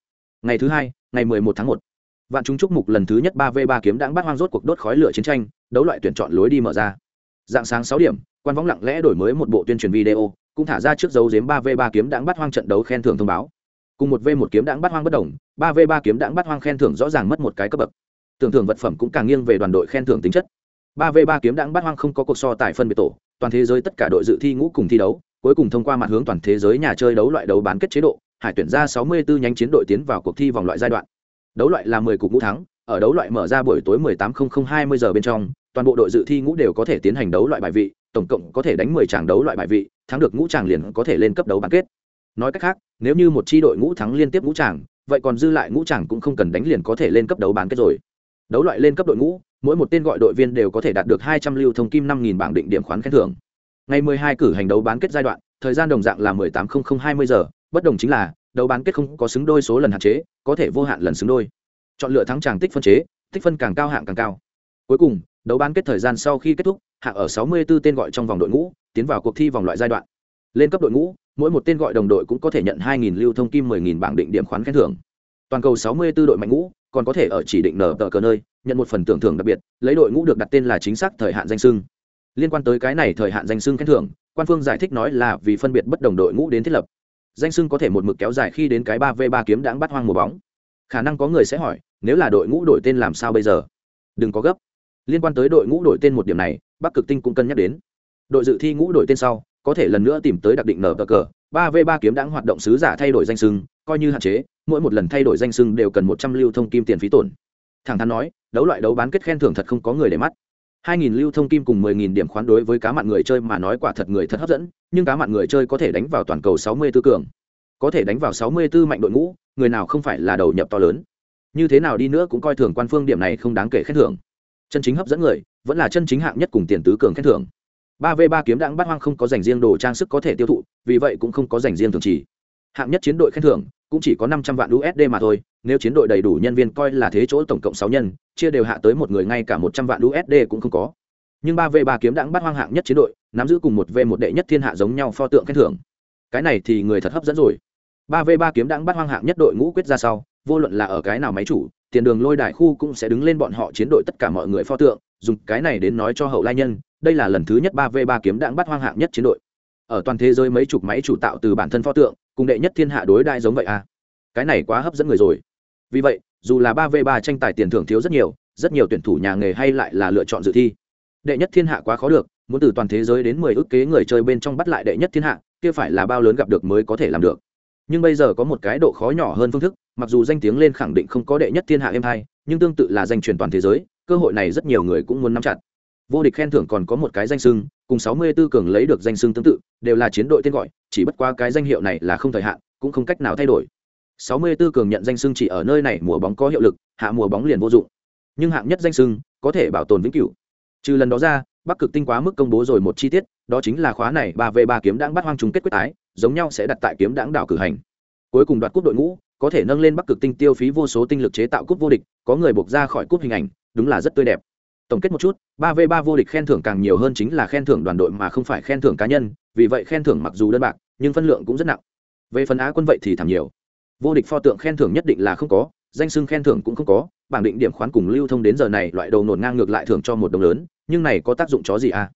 Ngày thứ hai, ngày mười một tháng một. Vạn chúng chúc mục lần thứ nhất ba v ba kiếm đãng bắt hoang rốt cuộc đốt khói lửa chiến tranh, đấu loại tuyển chọn lối đi mở ra. Dạng sáng sáu điểm, quan võng lặng lẽ đổi mới một bộ tuyên truyền video, cũng thả ra trước dấu dếm ba v ba kiếm đãng bắt hoang trận đấu khen thưởng thông báo. Cùng một v một kiếm đãng bắt hoang bất đồng, ba v ba kiếm đãng bắt hoang khen thưởng rõ ràng mất một cái cấp bậc. Tưởng thưởng vật phẩm cũng càng nghiêng về đoàn đội khen thưởng tính chất ba v ba kiếm đãng bắt hoang không có cuộc so tài phân biệt tổ, toàn thế giới tất cả đội dự thi ngũ cùng thi đấu, cuối cùng thông qua mặt hướng toàn thế giới nhà chơi đấu loại đấu bán kết chế độ, hải tuyển ra 64 nhánh chiến đội tiến vào cuộc thi vòng loại giai đoạn. Đấu loại là 10 cục ngũ thắng, ở đấu loại mở ra buổi tối 18:00-20 giờ bên trong, toàn bộ đội dự thi ngũ đều có thể tiến hành đấu loại bài vị, tổng cộng có thể đánh 10 tràng đấu loại bài vị, thắng được ngũ tràng liền có thể lên cấp đấu bán kết. Nói cách khác, nếu như một chi đội ngũ thắng liên tiếp ngũ tràng vậy còn dư lại ngũ tràng cũng không cần đánh liền có thể lên cấp đấu bán kết rồi. Đấu loại lên cấp đội ngũ mỗi một tên gọi đội viên đều có thể đạt được 200 lưu thông kim 5.000 bảng định điểm khoán khen thưởng. Ngày 12 cử hành đấu bán kết giai đoạn, thời gian đồng dạng là 18:00-20 giờ, bất đồng chính là, đấu bán kết không có xứng đôi số lần hạn chế, có thể vô hạn lần xứng đôi. Chọn lựa thắng tràng tích phân chế, tích phân càng cao hạng càng cao. Cuối cùng, đấu bán kết thời gian sau khi kết thúc, hạng ở 64 tên gọi trong vòng đội ngũ, tiến vào cuộc thi vòng loại giai đoạn. Lên cấp đội ngũ, mỗi một tên gọi đồng đội cũng có thể nhận 2.000 lưu thông kim 10.000 bảng định điểm khoán khen thưởng. Toàn cầu 64 đội mạnh ngũ, còn có thể ở chỉ định nở tờ cờ nơi nhận một phần tưởng thưởng đặc biệt, lấy đội ngũ được đặt tên là chính xác thời hạn danh sưng liên quan tới cái này thời hạn danh sưng khen thưởng, quan phương giải thích nói là vì phân biệt bất đồng đội ngũ đến thiết lập. Danh sưng có thể một mực kéo dài khi đến cái ba v ba kiếm đãng bắt hoang mùa bóng. Khả năng có người sẽ hỏi, nếu là đội ngũ đổi tên làm sao bây giờ? Đừng có gấp. Liên quan tới đội ngũ đổi tên một điểm này, bắc cực tinh cũng cân nhắc đến. Đội dự thi ngũ đổi tên sau, có thể lần nữa tìm tới đặc định nở cờ cờ. ba v ba kiếm đãng hoạt động sứ giả thay đổi danh sưng coi như hạn chế, mỗi một lần thay đổi danh sưng đều cần một trăm lưu thông kim tiền phí tổn. Thẳng thắn nói đấu loại đấu bán kết khen thưởng thật không có người để mắt. Hai nghìn lưu thông kim cùng mười nghìn điểm khoán đối với cá mặn người chơi mà nói quả thật người thật hấp dẫn, nhưng cá mặn người chơi có thể đánh vào toàn cầu sáu mươi tư cường, có thể đánh vào sáu mươi tư mạnh đội ngũ, người nào không phải là đầu nhập to lớn. Như thế nào đi nữa cũng coi thường quan phương điểm này không đáng kể khen thưởng. Chân chính hấp dẫn người, vẫn là chân chính hạng nhất cùng tiền tứ cường khen thưởng. Ba v ba kiếm đãng bắt hoang không có dành riêng đồ trang sức có thể tiêu thụ, vì vậy cũng không có dành riêng thường trì hạng nhất chiến đội khen thưởng, cũng chỉ có năm trăm vạn usd mà thôi nếu chiến đội đầy đủ nhân viên coi là thế chỗ tổng cộng sáu nhân, chia đều hạ tới một người ngay cả một trăm vạn usd cũng không có. Nhưng ba v ba kiếm đãng bắt hoang hạng nhất chiến đội, nắm giữ cùng một v một đệ nhất thiên hạ giống nhau pho tượng khen thưởng. Cái này thì người thật hấp dẫn rồi. Ba v ba kiếm đãng bắt hoang hạng nhất đội ngũ quyết ra sau, vô luận là ở cái nào máy chủ, tiền đường lôi đại khu cũng sẽ đứng lên bọn họ chiến đội tất cả mọi người pho tượng, dùng cái này đến nói cho hậu lai nhân, đây là lần thứ nhất ba v ba kiếm đãng bắt hoang hạng nhất chiến đội. Ở toàn thế giới mấy chục máy chủ tạo từ bản thân pho tượng, cùng đệ nhất thiên hạ đối đại giống vậy à? Cái này quá hấp dẫn người rồi vì vậy, dù là ba v ba tranh tài tiền thưởng thiếu rất nhiều rất nhiều tuyển thủ nhà nghề hay lại là lựa chọn dự thi. Đệ nhất thiên hạ quá khó được, muốn từ toàn thế giới đến mười ước kế người chơi bên trong bắt lại đệ nhất thiên hạ, kia phải là bao lớn gặp được mới có thể làm được. Nhưng bây giờ có một cái độ khó nhỏ hơn phương thức, mặc dù danh tiếng lên khẳng định không có đệ nhất thiên hạ em hai nhưng tương tự là danh truyền toàn thế giới, cơ hội này rất nhiều người cũng muốn nắm chặt. Vô địch khen thưởng còn có một cái danh sưng cùng sáu mươi 64 cường lấy được danh sưng tương tự, đều là chiến đội tên gọi, chỉ bất qua cái danh hiệu này là không thời hạn, cũng không cách nào thay đổi. 64 cường nhận danh sưng chỉ ở nơi này mùa bóng có hiệu lực, hạ mùa bóng liền vô dụng. Nhưng hạng nhất danh sưng có thể bảo tồn vĩnh cửu. Trừ lần đó ra, bắc cực tinh quá mức công bố rồi một chi tiết, đó chính là khóa này ba v ba kiếm đãng bắt hoang chung kết quyết tái, giống nhau sẽ đặt tại kiếm đãng đảo cử hành. Cuối cùng đoạt cúp đội ngũ, có thể nâng lên bắc cực tinh tiêu phí vô số tinh lực chế tạo cúp vô địch, có người buộc ra khỏi cúp hình ảnh, đúng là rất tươi đẹp. Tổng kết một chút, ba v ba vô địch khen thưởng càng nhiều hơn chính là khen thưởng đoàn đội mà không phải khen thưởng cá nhân, vì vậy khen thưởng mặc dù đơn bạc, nhưng phân lượng cũng rất nặng. Về phần á quân vậy thì thảm nhiều vô địch pho tượng khen thưởng nhất định là không có, danh sưng khen thưởng cũng không có, bảng định điểm khoán cùng lưu thông đến giờ này loại đầu nổn ngang ngược lại thưởng cho một đồng lớn, nhưng này có tác dụng chó gì à?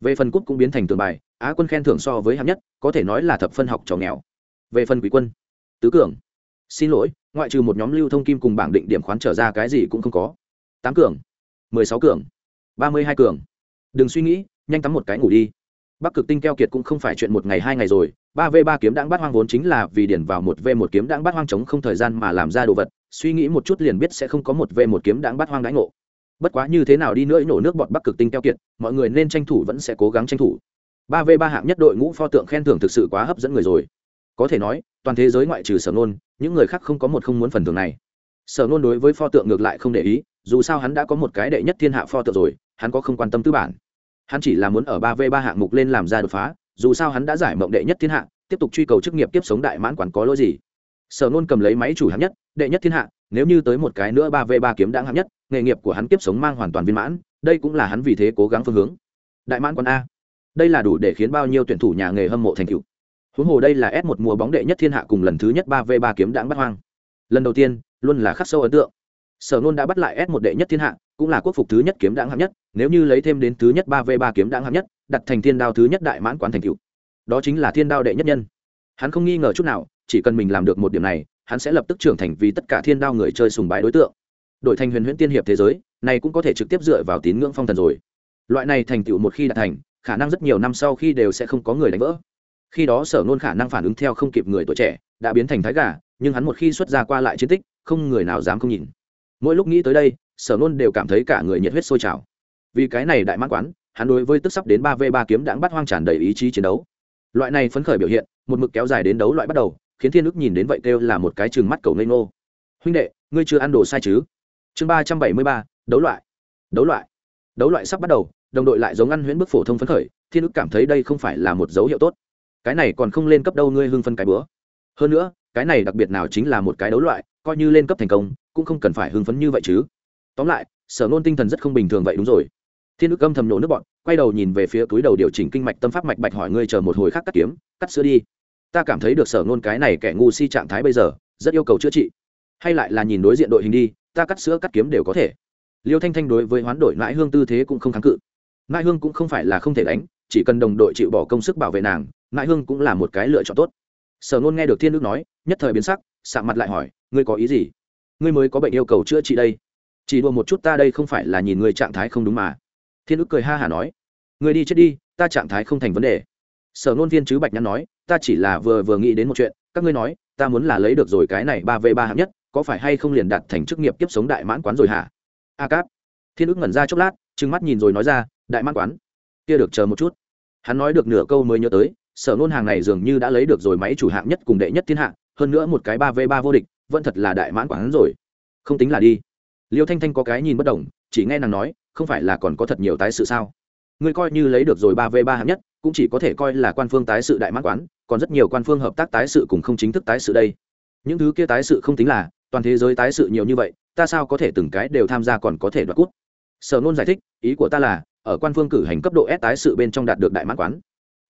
Về phần cúp cũng biến thành tường bài, á quân khen thưởng so với hạng nhất, có thể nói là thập phân học trò nghèo. Về phần quý quân, tứ cường, xin lỗi, ngoại trừ một nhóm lưu thông kim cùng bảng định điểm khoán trở ra cái gì cũng không có. Tám cường, mười sáu cường, ba mươi hai cường. Đừng suy nghĩ, nhanh tắm một cái ngủ đi bắc cực tinh keo kiệt cũng không phải chuyện một ngày hai ngày rồi, ba v ba kiếm đãng bắt hoang vốn chính là vì điển vào một v một kiếm đãng bắt hoang chống không thời gian mà làm ra đồ vật, suy nghĩ một chút liền biết sẽ không có một v một kiếm đãng bắt hoang đãi ngộ. Bất quá như thế nào đi nữa nổ nước bọt bắc cực tinh keo kiệt, mọi người nên tranh thủ vẫn sẽ cố gắng tranh thủ. Ba v ba hạng nhất đội ngũ pho tượng khen thưởng thực sự quá hấp dẫn người rồi. Có thể nói, toàn thế giới ngoại trừ sở nôn, những người khác không có một không muốn phần thưởng này. Sở nôn đối với pho tượng ngược lại không để ý, dù sao hắn đã có một cái đệ nhất thiên hạ pho tượng rồi, hắn có không quan tâm tư bản hắn chỉ là muốn ở ba v ba hạng mục lên làm ra đột phá, dù sao hắn đã giải mộng đệ nhất thiên hạ, tiếp tục truy cầu chức nghiệp tiếp sống đại mãn quản có lỗi gì. Sở nôn cầm lấy máy chủ hạng nhất, đệ nhất thiên hạ, nếu như tới một cái nữa ba v ba kiếm đáng hạng nhất, nghề nghiệp của hắn tiếp sống mang hoàn toàn viên mãn, đây cũng là hắn vì thế cố gắng phương hướng. Đại mãn quán a. Đây là đủ để khiến bao nhiêu tuyển thủ nhà nghề hâm mộ thành cựu huống hồ đây là s một mùa bóng đệ nhất thiên hạ cùng lần thứ nhất ba v ba kiếm đáng bắt hoang. Lần đầu tiên, luôn là khắc sâu ấn tượng. Sở nôn đã bắt lại s một đệ nhất thiên hạ cũng là quốc phục thứ nhất kiếm đáng hạng nhất, nếu như lấy thêm đến thứ nhất ba v ba kiếm đáng hạng nhất, đặt thành thiên đao thứ nhất đại mãn quán thành cựu đó chính là thiên đao đệ nhất nhân. Hắn không nghi ngờ chút nào, chỉ cần mình làm được một điểm này, hắn sẽ lập tức trưởng thành vì tất cả thiên đao người chơi sùng bái đối tượng. Đổi thành huyền huyễn tiên hiệp thế giới, này cũng có thể trực tiếp dựa vào tín ngưỡng phong thần rồi. Loại này thành tựu một khi đạt thành, khả năng rất nhiều năm sau khi đều sẽ không có người đánh vỡ. Khi đó sở nôn khả năng phản ứng theo không kịp người tuổi trẻ, đã biến thành thái gà, nhưng hắn một khi xuất ra qua lại chiến tích, không người nào dám không nhìn. Mỗi lúc nghĩ tới đây sở nôn đều cảm thấy cả người nhiệt huyết sôi trào. Vì cái này đại mãn quán, hắn đối với tức sắp đến ba v ba kiếm đãng bắt hoang tràn đầy ý chí chiến đấu. Loại này phấn khởi biểu hiện, một mực kéo dài đến đấu loại bắt đầu, khiến thiên ức nhìn đến vậy kêu là một cái chừng mắt cầu ngây ngô. Huynh đệ, ngươi chưa ăn đồ sai chứ? Chương ba trăm bảy mươi ba, đấu loại. Đấu loại. Đấu loại sắp bắt đầu, đồng đội lại giống ăn huyễn bức phổ thông phấn khởi, thiên ức cảm thấy đây không phải là một dấu hiệu tốt. Cái này còn không lên cấp đâu ngươi hưng phân cái bữa. Hơn nữa, cái này đặc biệt nào chính là một cái đấu loại, coi như lên cấp thành công, cũng không cần phải hưng phấn như vậy chứ tóm lại, sở nôn tinh thần rất không bình thường vậy đúng rồi. Thiên đức âm thầm nổ nước bọn, quay đầu nhìn về phía túi đầu điều chỉnh kinh mạch tâm pháp mạch bạch hỏi ngươi chờ một hồi khác cắt kiếm, cắt sữa đi. Ta cảm thấy được sở nôn cái này kẻ ngu si trạng thái bây giờ, rất yêu cầu chữa trị. Hay lại là nhìn đối diện đội hình đi, ta cắt sữa cắt kiếm đều có thể. Liêu thanh thanh đối với hoán đổi mãi hương tư thế cũng không kháng cự. Mãi hương cũng không phải là không thể đánh, chỉ cần đồng đội chịu bỏ công sức bảo vệ nàng, mãi hương cũng là một cái lựa chọn tốt. Sở nôn nghe được thiên đức nói, nhất thời biến sắc, sạm mặt lại hỏi, ngươi có ý gì? Ngươi mới có bệnh yêu cầu chữa trị đây chỉ đùa một chút ta đây không phải là nhìn người trạng thái không đúng mà. Thiên ức cười ha hả nói người đi chết đi, ta trạng thái không thành vấn đề. Sở nôn viên chứ bạch nhắn nói, ta chỉ là vừa vừa nghĩ đến một chuyện, các ngươi nói, ta muốn là lấy được rồi cái này ba v ba hạng nhất, có phải hay không liền đạt thành chức nghiệp tiếp sống đại mãn quán rồi hả? A cáp. Thiên ức ngẩn ra chốc lát, trừng mắt nhìn rồi nói ra, đại mãn quán, kia được chờ một chút. Hắn nói được nửa câu mới nhớ tới, sở nôn hàng này dường như đã lấy được rồi máy chủ hạng nhất cùng đệ nhất thiên hạng hơn nữa một cái ba v ba vô địch, vẫn thật là đại mãn quán rồi. Không tính là đi liêu thanh thanh có cái nhìn bất đồng, chỉ nghe nàng nói, không phải là còn có thật nhiều tái sự sao? Ngươi coi như lấy được rồi ba v ba hạng nhất, cũng chỉ có thể coi là quan phương tái sự đại mãn quán, còn rất nhiều quan phương hợp tác tái sự cùng không chính thức tái sự đây. Những thứ kia tái sự không tính là, toàn thế giới tái sự nhiều như vậy, ta sao có thể từng cái đều tham gia còn có thể đoạt cút sở nôn giải thích, ý của ta là, ở quan phương cử hành cấp độ s tái sự bên trong đạt được đại mãn quán.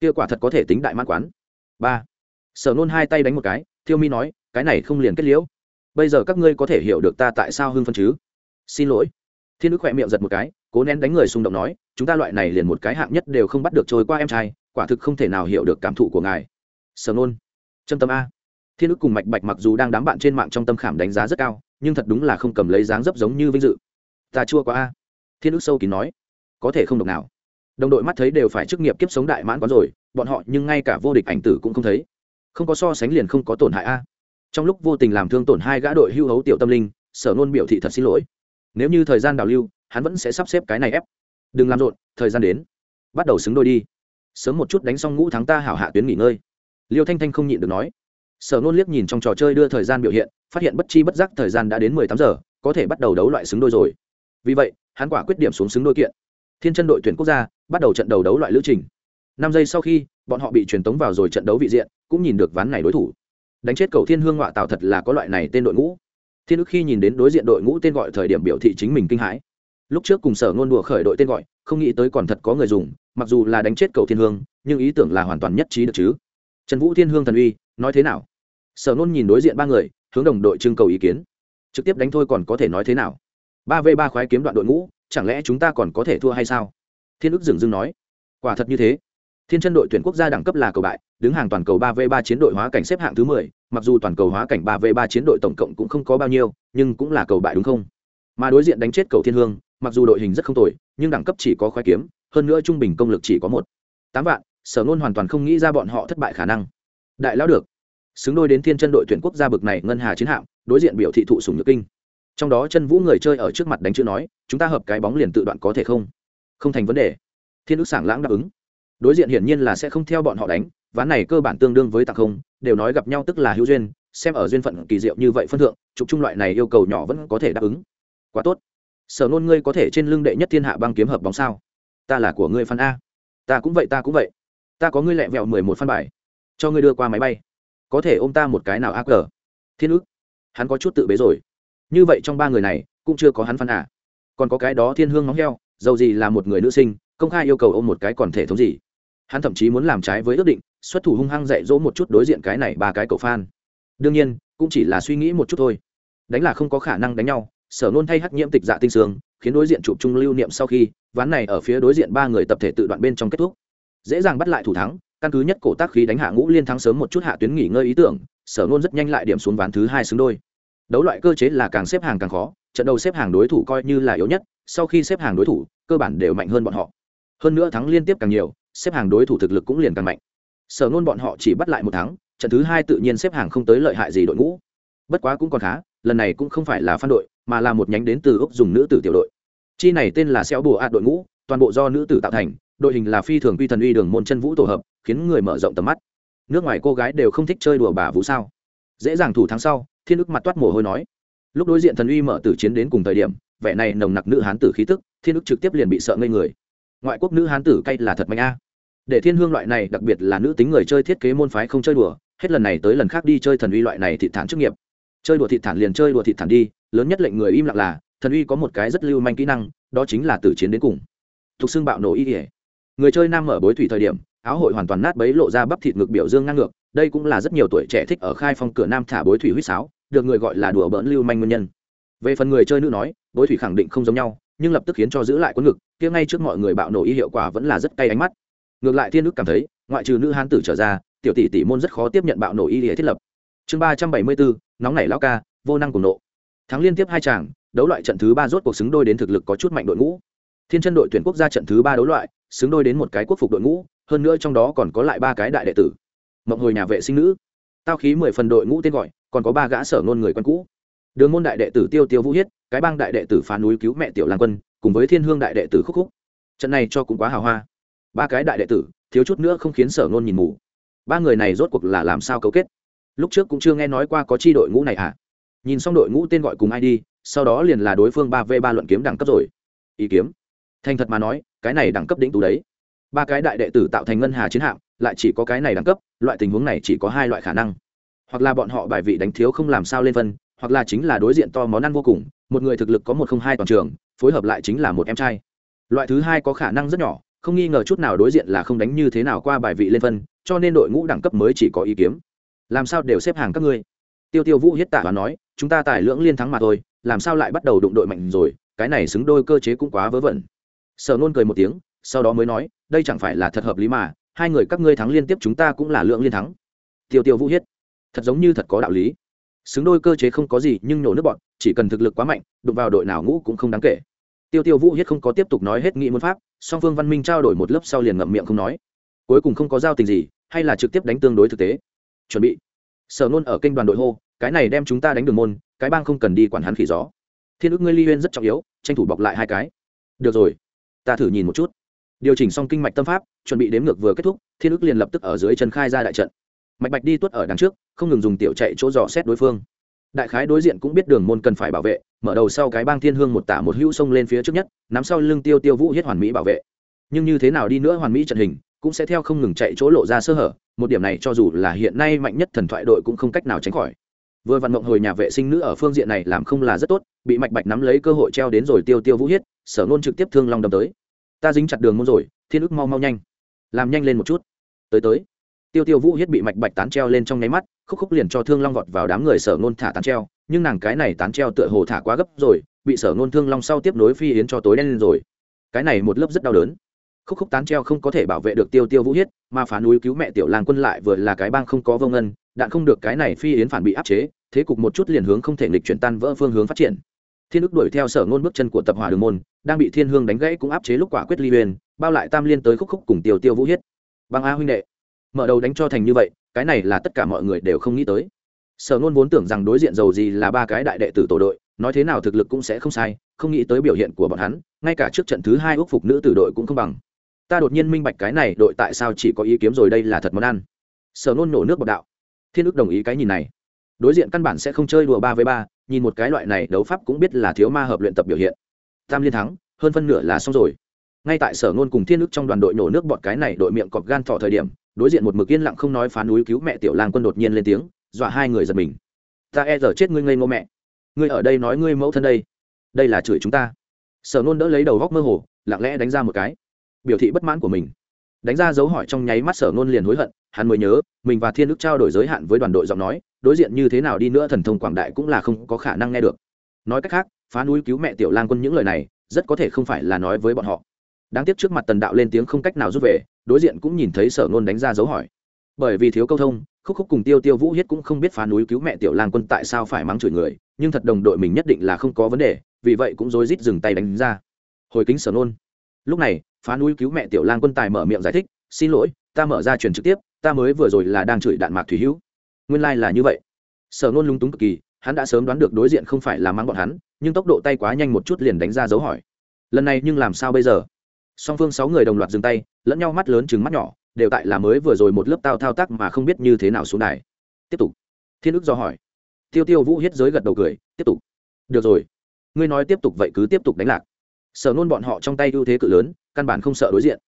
Kia quả thật có thể tính đại mãn quán. Ba. Sở nôn hai tay đánh một cái, thiêu mi nói, cái này không liền kết liễu. Bây giờ các ngươi có thể hiểu được ta tại sao hưng phân chứ? Xin lỗi. Thiên đức khỏe miệng giật một cái, cố nén đánh người xung động nói, chúng ta loại này liền một cái hạng nhất đều không bắt được trôi qua em trai, quả thực không thể nào hiểu được cảm thụ của ngài. Sở nôn, trâm tâm a. Thiên đức cùng mạch bạch mặc dù đang đám bạn trên mạng trong tâm khảm đánh giá rất cao, nhưng thật đúng là không cầm lấy dáng dấp giống như vinh dự. Ta chua quá a. Thiên đức sâu kín nói, có thể không độc nào. Đồng đội mắt thấy đều phải chức nghiệp kiếp sống đại mãn quá rồi, bọn họ nhưng ngay cả vô địch ảnh tử cũng không thấy. Không có so sánh liền không có tổn hại a. Trong lúc vô tình làm thương tổn hai gã đội hưu hấu tiểu tâm linh, sở nôn biểu thị thật xin lỗi nếu như thời gian đào lưu, hắn vẫn sẽ sắp xếp cái này ép. Đừng làm rộn, thời gian đến. Bắt đầu xứng đôi đi. Sớm một chút đánh xong ngũ tháng ta hảo hạ tuyến nghỉ ngơi. Liêu thanh thanh không nhịn được nói. Sở nôn liếc nhìn trong trò chơi đưa thời gian biểu hiện, phát hiện bất chi bất giác thời gian đã đến mười tám giờ, có thể bắt đầu đấu loại xứng đôi rồi. Vì vậy, hắn quả quyết điểm xuống xứng đôi kiện. Thiên chân đội tuyển quốc gia, bắt đầu trận đầu đấu loại lữ trình. Năm giây sau khi, bọn họ bị truyền tống vào rồi trận đấu vị diện, cũng nhìn được ván này đối thủ. Đánh chết cầu thiên hương họa tạo thật là có loại này tên đội ngũ thiên ức khi nhìn đến đối diện đội ngũ tên gọi thời điểm biểu thị chính mình kinh hãi. Lúc trước cùng sở ngôn đùa khởi đội tên gọi, không nghĩ tới còn thật có người dùng, mặc dù là đánh chết cầu thiên hương, nhưng ý tưởng là hoàn toàn nhất trí được chứ. Trần vũ thiên hương thần uy, nói thế nào? Sở nôn nhìn đối diện ba người, hướng đồng đội trưng cầu ý kiến. Trực tiếp đánh thôi còn có thể nói thế nào? Ba v ba khoái kiếm đoạn đội ngũ, chẳng lẽ chúng ta còn có thể thua hay sao? Thiên ức dừng dưng nói. Quả thật như thế thiên chân đội tuyển quốc gia đẳng cấp là cầu bại, đứng hàng toàn cầu ba v ba chiến đội hóa cảnh xếp hạng thứ mười, mặc dù toàn cầu hóa cảnh ba v ba chiến đội tổng cộng cũng không có bao nhiêu, nhưng cũng là cầu bại đúng không? Mà đối diện đánh chết cầu thiên hương, mặc dù đội hình rất không tồi, nhưng đẳng cấp chỉ có khoái kiếm, hơn nữa trung bình công lực chỉ có một. Tám vạn, sở nôn hoàn toàn không nghĩ ra bọn họ thất bại khả năng. Đại lão được. Xứng đôi đến thiên chân đội tuyển quốc gia bực này ngân hà chiến hạm, đối diện biểu thị thụ sủng nhược kinh. Trong đó chân vũ người chơi ở trước mặt đánh chữ nói, chúng ta hợp cái bóng liền tự đoạn có thể không? Không thành vấn đề. Thiên Đức sảng lãng đáp ứng đối diện hiển nhiên là sẽ không theo bọn họ đánh, ván này cơ bản tương đương với tặng không, đều nói gặp nhau tức là hữu duyên, xem ở duyên phận kỳ diệu như vậy phân thượng trục trung loại này yêu cầu nhỏ vẫn có thể đáp ứng. Quá tốt. Sở nôn ngươi có thể trên lưng đệ nhất thiên hạ băng kiếm hợp bóng sao? Ta là của ngươi phan a. Ta cũng vậy, ta cũng vậy. Ta có ngươi lẹ vẹo mười một phân bài. Cho ngươi đưa qua máy bay. Có thể ôm ta một cái nào ác cờ thiên ức. Hắn có chút tự bế rồi. Như vậy trong ba người này, cũng chưa có hắn phan à còn có cái đó thiên hương móng heo, dầu gì là một người nữ sinh công khai yêu cầu ôm một cái còn thể thống gì. Hắn thậm chí muốn làm trái với ước định, xuất thủ hung hăng dạy dỗ một chút đối diện cái này ba cái cậu phan đương nhiên, cũng chỉ là suy nghĩ một chút thôi. Đánh là không có khả năng đánh nhau, sở nôn thay hắc nhiễm tịch dạ tinh sương, khiến đối diện chụp trung lưu niệm sau khi, ván này ở phía đối diện ba người tập thể tự đoạn bên trong kết thúc. Dễ dàng bắt lại thủ thắng, căn cứ nhất cổ tác khí đánh hạ ngũ liên thắng sớm một chút hạ tuyến nghỉ ngơi ý tưởng, sở nôn rất nhanh lại điểm xuống ván thứ hai xứng đôi. Đấu loại cơ chế là càng xếp hàng càng khó, trận đầu xếp hàng đối thủ coi như là yếu nhất, sau khi xếp hàng đối thủ, cơ bản đều mạnh hơn bọn họ hơn nữa thắng liên tiếp càng nhiều, xếp hàng đối thủ thực lực cũng liền càng mạnh. Sở nôn bọn họ chỉ bắt lại một thắng, trận thứ hai tự nhiên xếp hàng không tới lợi hại gì đội ngũ. Bất quá cũng còn khá, lần này cũng không phải là phan đội, mà là một nhánh đến từ úc dùng nữ tử tiểu đội. Chi này tên là xeo bùa ạt đội ngũ, toàn bộ do nữ tử tạo thành, đội hình là phi thường quy thần uy đường môn chân vũ tổ hợp, khiến người mở rộng tầm mắt. Nước ngoài cô gái đều không thích chơi đùa bà vũ sao? Dễ dàng thủ thắng sau, thiên ức mặt toát mồ hôi nói. Lúc đối diện thần uy mở tử chiến đến cùng thời điểm, vẻ này nồng nặc nữ hán tử khí tức, thiên ức trực tiếp liền bị sợ ngây người ngoại quốc nữ hán tử cay là thật mạnh a. Để thiên hương loại này, đặc biệt là nữ tính người chơi thiết kế môn phái không chơi đùa, hết lần này tới lần khác đi chơi thần uy loại này thị thản chức nghiệp. Chơi đùa thị thản liền chơi đùa thị thản đi, lớn nhất lệnh người im lặng là, thần uy có một cái rất lưu manh kỹ năng, đó chính là tử chiến đến cùng. Thuộc xương bạo nổ y ỉa người chơi nam mở bối thủy thời điểm, áo hội hoàn toàn nát bấy lộ ra bắp thịt ngực biểu dương ngang ngược, đây cũng là rất nhiều tuổi trẻ thích ở khai phong cửa nam thả bối thủy huýt sáo, được người gọi là đùa bỡn lưu manh nguyên nhân. Về phần người chơi nữ nói, bối thủy khẳng định không giống nhau nhưng lập tức khiến cho giữ lại quân ngực, kia ngay trước mọi người bạo nổ y hiệu quả vẫn là rất cay ánh mắt. Ngược lại thiên đức cảm thấy, ngoại trừ nữ hán tử trở ra, tiểu tỷ tỷ môn rất khó tiếp nhận bạo nổ y địa thiết lập. Chương ba trăm bảy mươi bốn, nóng nảy lao ca, vô năng cùng nộ. Thắng liên tiếp hai chàng, đấu loại trận thứ ba rốt cuộc xứng đôi đến thực lực có chút mạnh đội ngũ. Thiên chân đội tuyển quốc gia trận thứ ba đấu loại, xứng đôi đến một cái quốc phục đội ngũ, hơn nữa trong đó còn có lại ba cái đại đệ tử. Mộng hồi nhà vệ sinh nữ. Tao khí mười phần đội ngũ tên gọi, còn có ba gã sở ngôn người quân cũ đường môn đại đệ tử tiêu tiêu vũ hiết, cái bang đại đệ tử phá núi cứu mẹ tiểu lan quân, cùng với thiên hương đại đệ tử khúc khúc. Trận này cho cũng quá hào hoa. Ba cái đại đệ tử, thiếu chút nữa không khiến sở nôn nhìn mù. Ba người này rốt cuộc là làm sao cấu kết? Lúc trước cũng chưa nghe nói qua có chi đội ngũ này à? Nhìn xong đội ngũ tên gọi cùng ai đi, sau đó liền là đối phương ba v ba luận kiếm đẳng cấp rồi. Ý kiếm. Thành thật mà nói, cái này đẳng cấp đỉnh tú đấy. Ba cái đại đệ tử tạo thành ngân hà chiến hạm, lại chỉ có cái này đẳng cấp, loại tình huống này chỉ có hai loại khả năng. Hoặc là bọn họ bài vị đánh thiếu không làm sao lên phân hoặc là chính là đối diện to món ăn vô cùng, một người thực lực có một không hai toàn trường, phối hợp lại chính là một em trai. Loại thứ hai có khả năng rất nhỏ, không nghi ngờ chút nào đối diện là không đánh như thế nào qua bài vị lên phân, cho nên đội ngũ đẳng cấp mới chỉ có ý kiếm. Làm sao đều xếp hàng các ngươi? Tiêu tiêu vũ hiết tạ và nói, chúng ta tài lưỡng liên thắng mà thôi, làm sao lại bắt đầu đụng đội mạnh rồi, cái này xứng đôi cơ chế cũng quá vớ vẩn. Sở nôn cười một tiếng, sau đó mới nói, đây chẳng phải là thật hợp lý mà, hai người các ngươi thắng liên tiếp chúng ta cũng là lượng liên thắng. Tiêu tiêu vũ hiết, thật giống như thật có đạo lý xứng đôi cơ chế không có gì nhưng nhổ nước bọn, chỉ cần thực lực quá mạnh, đụng vào đội nào ngũ cũng không đáng kể. Tiêu tiêu vũ hiết không có tiếp tục nói hết nghị môn pháp, song phương văn minh trao đổi một lớp sau liền ngậm miệng không nói. Cuối cùng không có giao tình gì, hay là trực tiếp đánh tương đối thực tế. Chuẩn bị. Sở nôn ở kênh đoàn đội hô, cái này đem chúng ta đánh đường môn, cái bang không cần đi quản hắn khỉ gió. Thiên ước ngươi ly huyên rất trọng yếu, tranh thủ bọc lại hai cái. Được rồi, ta thử nhìn một chút. Điều chỉnh xong kinh mạch tâm pháp, chuẩn bị đếm ngược vừa kết thúc, thiên ước liền lập tức ở dưới chân khai ra đại trận mạch bạch đi tuốt ở đằng trước, không ngừng dùng tiểu chạy chỗ dò xét đối phương. Đại khái đối diện cũng biết đường môn cần phải bảo vệ, mở đầu sau cái bang thiên hương một tả một hữu sông lên phía trước nhất, nắm sau lưng tiêu tiêu vũ hết hoàn mỹ bảo vệ. Nhưng như thế nào đi nữa hoàn mỹ trận hình, cũng sẽ theo không ngừng chạy chỗ lộ ra sơ hở, một điểm này cho dù là hiện nay mạnh nhất thần thoại đội cũng không cách nào tránh khỏi. Vừa vặn mộng hồi nhà vệ sinh nữ ở phương diện này làm không là rất tốt, bị mạch bạch nắm lấy cơ hội treo đến rồi tiêu tiêu vũ hiết sở nôn trực tiếp thương long đâm tới. Ta dính chặt đường môn rồi, thiên ức mau mau nhanh. Làm nhanh lên một chút. Tới tới tiêu tiêu vũ hiết bị mạch bạch tán treo lên trong nháy mắt, khúc khúc liền cho thương long vọt vào đám người sở nôn thả tán treo, nhưng nàng cái này tán treo tựa hồ thả quá gấp rồi, bị sở nôn thương long sau tiếp nối phi yến cho tối đen lên rồi. Cái này một lớp rất đau đớn. Khúc khúc tán treo không có thể bảo vệ được tiêu tiêu vũ hiết, mà phá núi cứu mẹ tiểu làng quân lại vừa là cái bang không có vô ngân, đạn không được cái này phi yến phản bị áp chế, thế cục một chút liền hướng không thể nghịch chuyển tan vỡ phương hướng phát triển. Thiên ức đuổi theo sở ngôn bước chân của tập hỏa đường môn, đang bị thiên hương đánh gãy cũng áp chế lúc quả quyết ly huyền, bao lại tam liên tới khúc khúc cùng tiêu tiêu vũ hiết. Băng a huynh đệ mở đầu đánh cho thành như vậy, cái này là tất cả mọi người đều không nghĩ tới. Sở nôn vốn tưởng rằng đối diện giàu gì là ba cái đại đệ tử tổ đội, nói thế nào thực lực cũng sẽ không sai, không nghĩ tới biểu hiện của bọn hắn, ngay cả trước trận thứ hai ước phục nữ tử đội cũng không bằng. Ta đột nhiên minh bạch cái này đội tại sao chỉ có ý kiếm rồi đây là thật món ăn. Sở nôn nổ nước bọc đạo. Thiên ước đồng ý cái nhìn này. Đối diện căn bản sẽ không chơi đùa ba với ba, nhìn một cái loại này đấu pháp cũng biết là thiếu ma hợp luyện tập biểu hiện. Tam liên thắng, hơn phân nửa là xong rồi. Ngay tại sở ngôn cùng thiên ước trong đoàn đội nổ nước bọt cái này đội miệng cọp gan thỏ thời điểm đối diện một mực yên lặng không nói phá núi cứu mẹ tiểu lang quân đột nhiên lên tiếng, dọa hai người giật mình. Ta e giờ chết ngươi ngây ngô mẹ. Ngươi ở đây nói ngươi mẫu thân đây. Đây là chửi chúng ta. Sở nôn đỡ lấy đầu góc mơ hồ, lặng lẽ đánh ra một cái. Biểu thị bất mãn của mình. Đánh ra dấu hỏi trong nháy mắt sở nôn liền hối hận, hắn mới nhớ, mình và thiên đức trao đổi giới hạn với đoàn đội giọng nói, đối diện như thế nào đi nữa thần thông quảng đại cũng là không có khả năng nghe được. Nói cách khác, phá núi cứu mẹ tiểu lang quân những lời này, rất có thể không phải là nói với bọn họ đáng tiếc trước mặt tần đạo lên tiếng không cách nào rút về, đối diện cũng nhìn thấy sở nôn đánh ra dấu hỏi. Bởi vì thiếu câu thông, khúc khúc cùng tiêu tiêu vũ hiết cũng không biết phá núi cứu mẹ tiểu lang quân tại sao phải mắng chửi người, nhưng thật đồng đội mình nhất định là không có vấn đề, vì vậy cũng rối rít dừng tay đánh ra. Hồi kính sở nôn lúc này, phá núi cứu mẹ tiểu lang quân tài mở miệng giải thích, xin lỗi, ta mở ra truyền trực tiếp, ta mới vừa rồi là đang chửi đạn mạc thủy hữu. Nguyên lai、like、là như vậy. Sở nôn lung túng cực kỳ, hắn đã sớm đoán được đối diện không phải là mắng bọn hắn, nhưng tốc độ tay quá nhanh một chút liền đánh ra dấu hỏi. Lần này nhưng làm sao bây giờ? Song phương sáu người đồng loạt dừng tay, lẫn nhau mắt lớn chừng mắt nhỏ, đều tại là mới vừa rồi một lớp tao thao tác mà không biết như thế nào xuống đài. Tiếp tục. Thiên ức do hỏi. Tiêu tiêu vũ hiết giới gật đầu cười, tiếp tục. Được rồi. Ngươi nói tiếp tục vậy cứ tiếp tục đánh lạc. Sở nôn bọn họ trong tay ưu thế cự lớn, căn bản không sợ đối diện.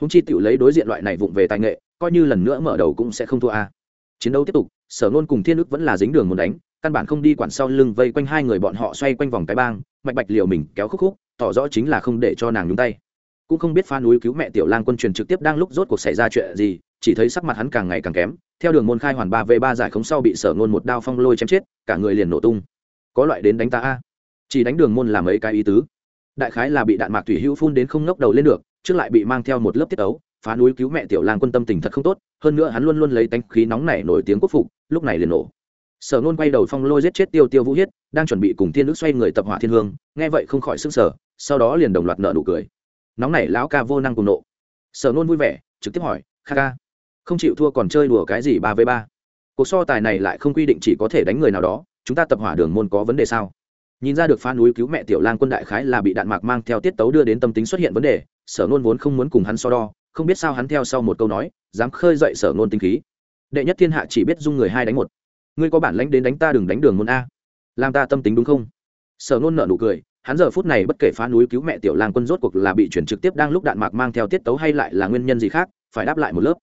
Húng chi tiểu lấy đối diện loại này vụng về tài nghệ, coi như lần nữa mở đầu cũng sẽ không thua a. Chiến đấu tiếp tục, sở nôn cùng thiên ức vẫn là dính đường muốn đánh, căn bản không đi quản sau lưng vây quanh hai người bọn họ xoay quanh vòng cái bang, mạch bạch liều mình kéo khúc khúc, tỏ rõ chính là không để cho nàng nhúng tay cũng không biết pha núi cứu mẹ tiểu lang quân truyền trực tiếp đang lúc rốt cuộc xảy ra chuyện gì, chỉ thấy sắc mặt hắn càng ngày càng kém, theo đường môn khai hoàn ba v ba giải khống sau bị sở ngôn một đao phong lôi chém chết, cả người liền nổ tung. Có loại đến đánh ta a. Chỉ đánh đường môn làm mấy cái ý tứ. Đại khái là bị đạn mạc thủy hữu phun đến không ngốc đầu lên được, trước lại bị mang theo một lớp tiết ấu, phá núi cứu mẹ tiểu lang quân tâm tình thật không tốt, hơn nữa hắn luôn luôn lấy tánh khí nóng này nổi tiếng quốc phục, lúc này liền nổ. Sở nôn quay đầu phong lôi giết chết tiêu tiêu vũ hiết, đang chuẩn bị cùng thiên nữ xoay người tập hỏa thiên hương, nghe vậy không khỏi sức sở sau đó liền đồng loạt nợ nụ cười nóng này lão ca vô năng cùng nộ. Sở nôn vui vẻ, trực tiếp hỏi, kha ca, không chịu thua còn chơi đùa cái gì ba với ba? Cuộc so tài này lại không quy định chỉ có thể đánh người nào đó, chúng ta tập hỏa đường môn có vấn đề sao? Nhìn ra được phá núi cứu mẹ tiểu lang quân đại khái là bị đạn mạc mang theo tiết tấu đưa đến tâm tính xuất hiện vấn đề, sở nôn vốn không muốn cùng hắn so đo, không biết sao hắn theo sau một câu nói, dám khơi dậy sở nôn tinh khí. Đệ nhất thiên hạ chỉ biết dung người hai đánh một. Ngươi có bản lãnh đến đánh ta đừng đánh đường môn a. Làm ta tâm tính đúng không? Sở nôn nợ nụ cười hắn giờ phút này bất kể phá núi cứu mẹ tiểu lang quân rốt cuộc là bị chuyển trực tiếp đang lúc đạn mạc mang theo tiết tấu hay lại là nguyên nhân gì khác, phải đáp lại một lớp.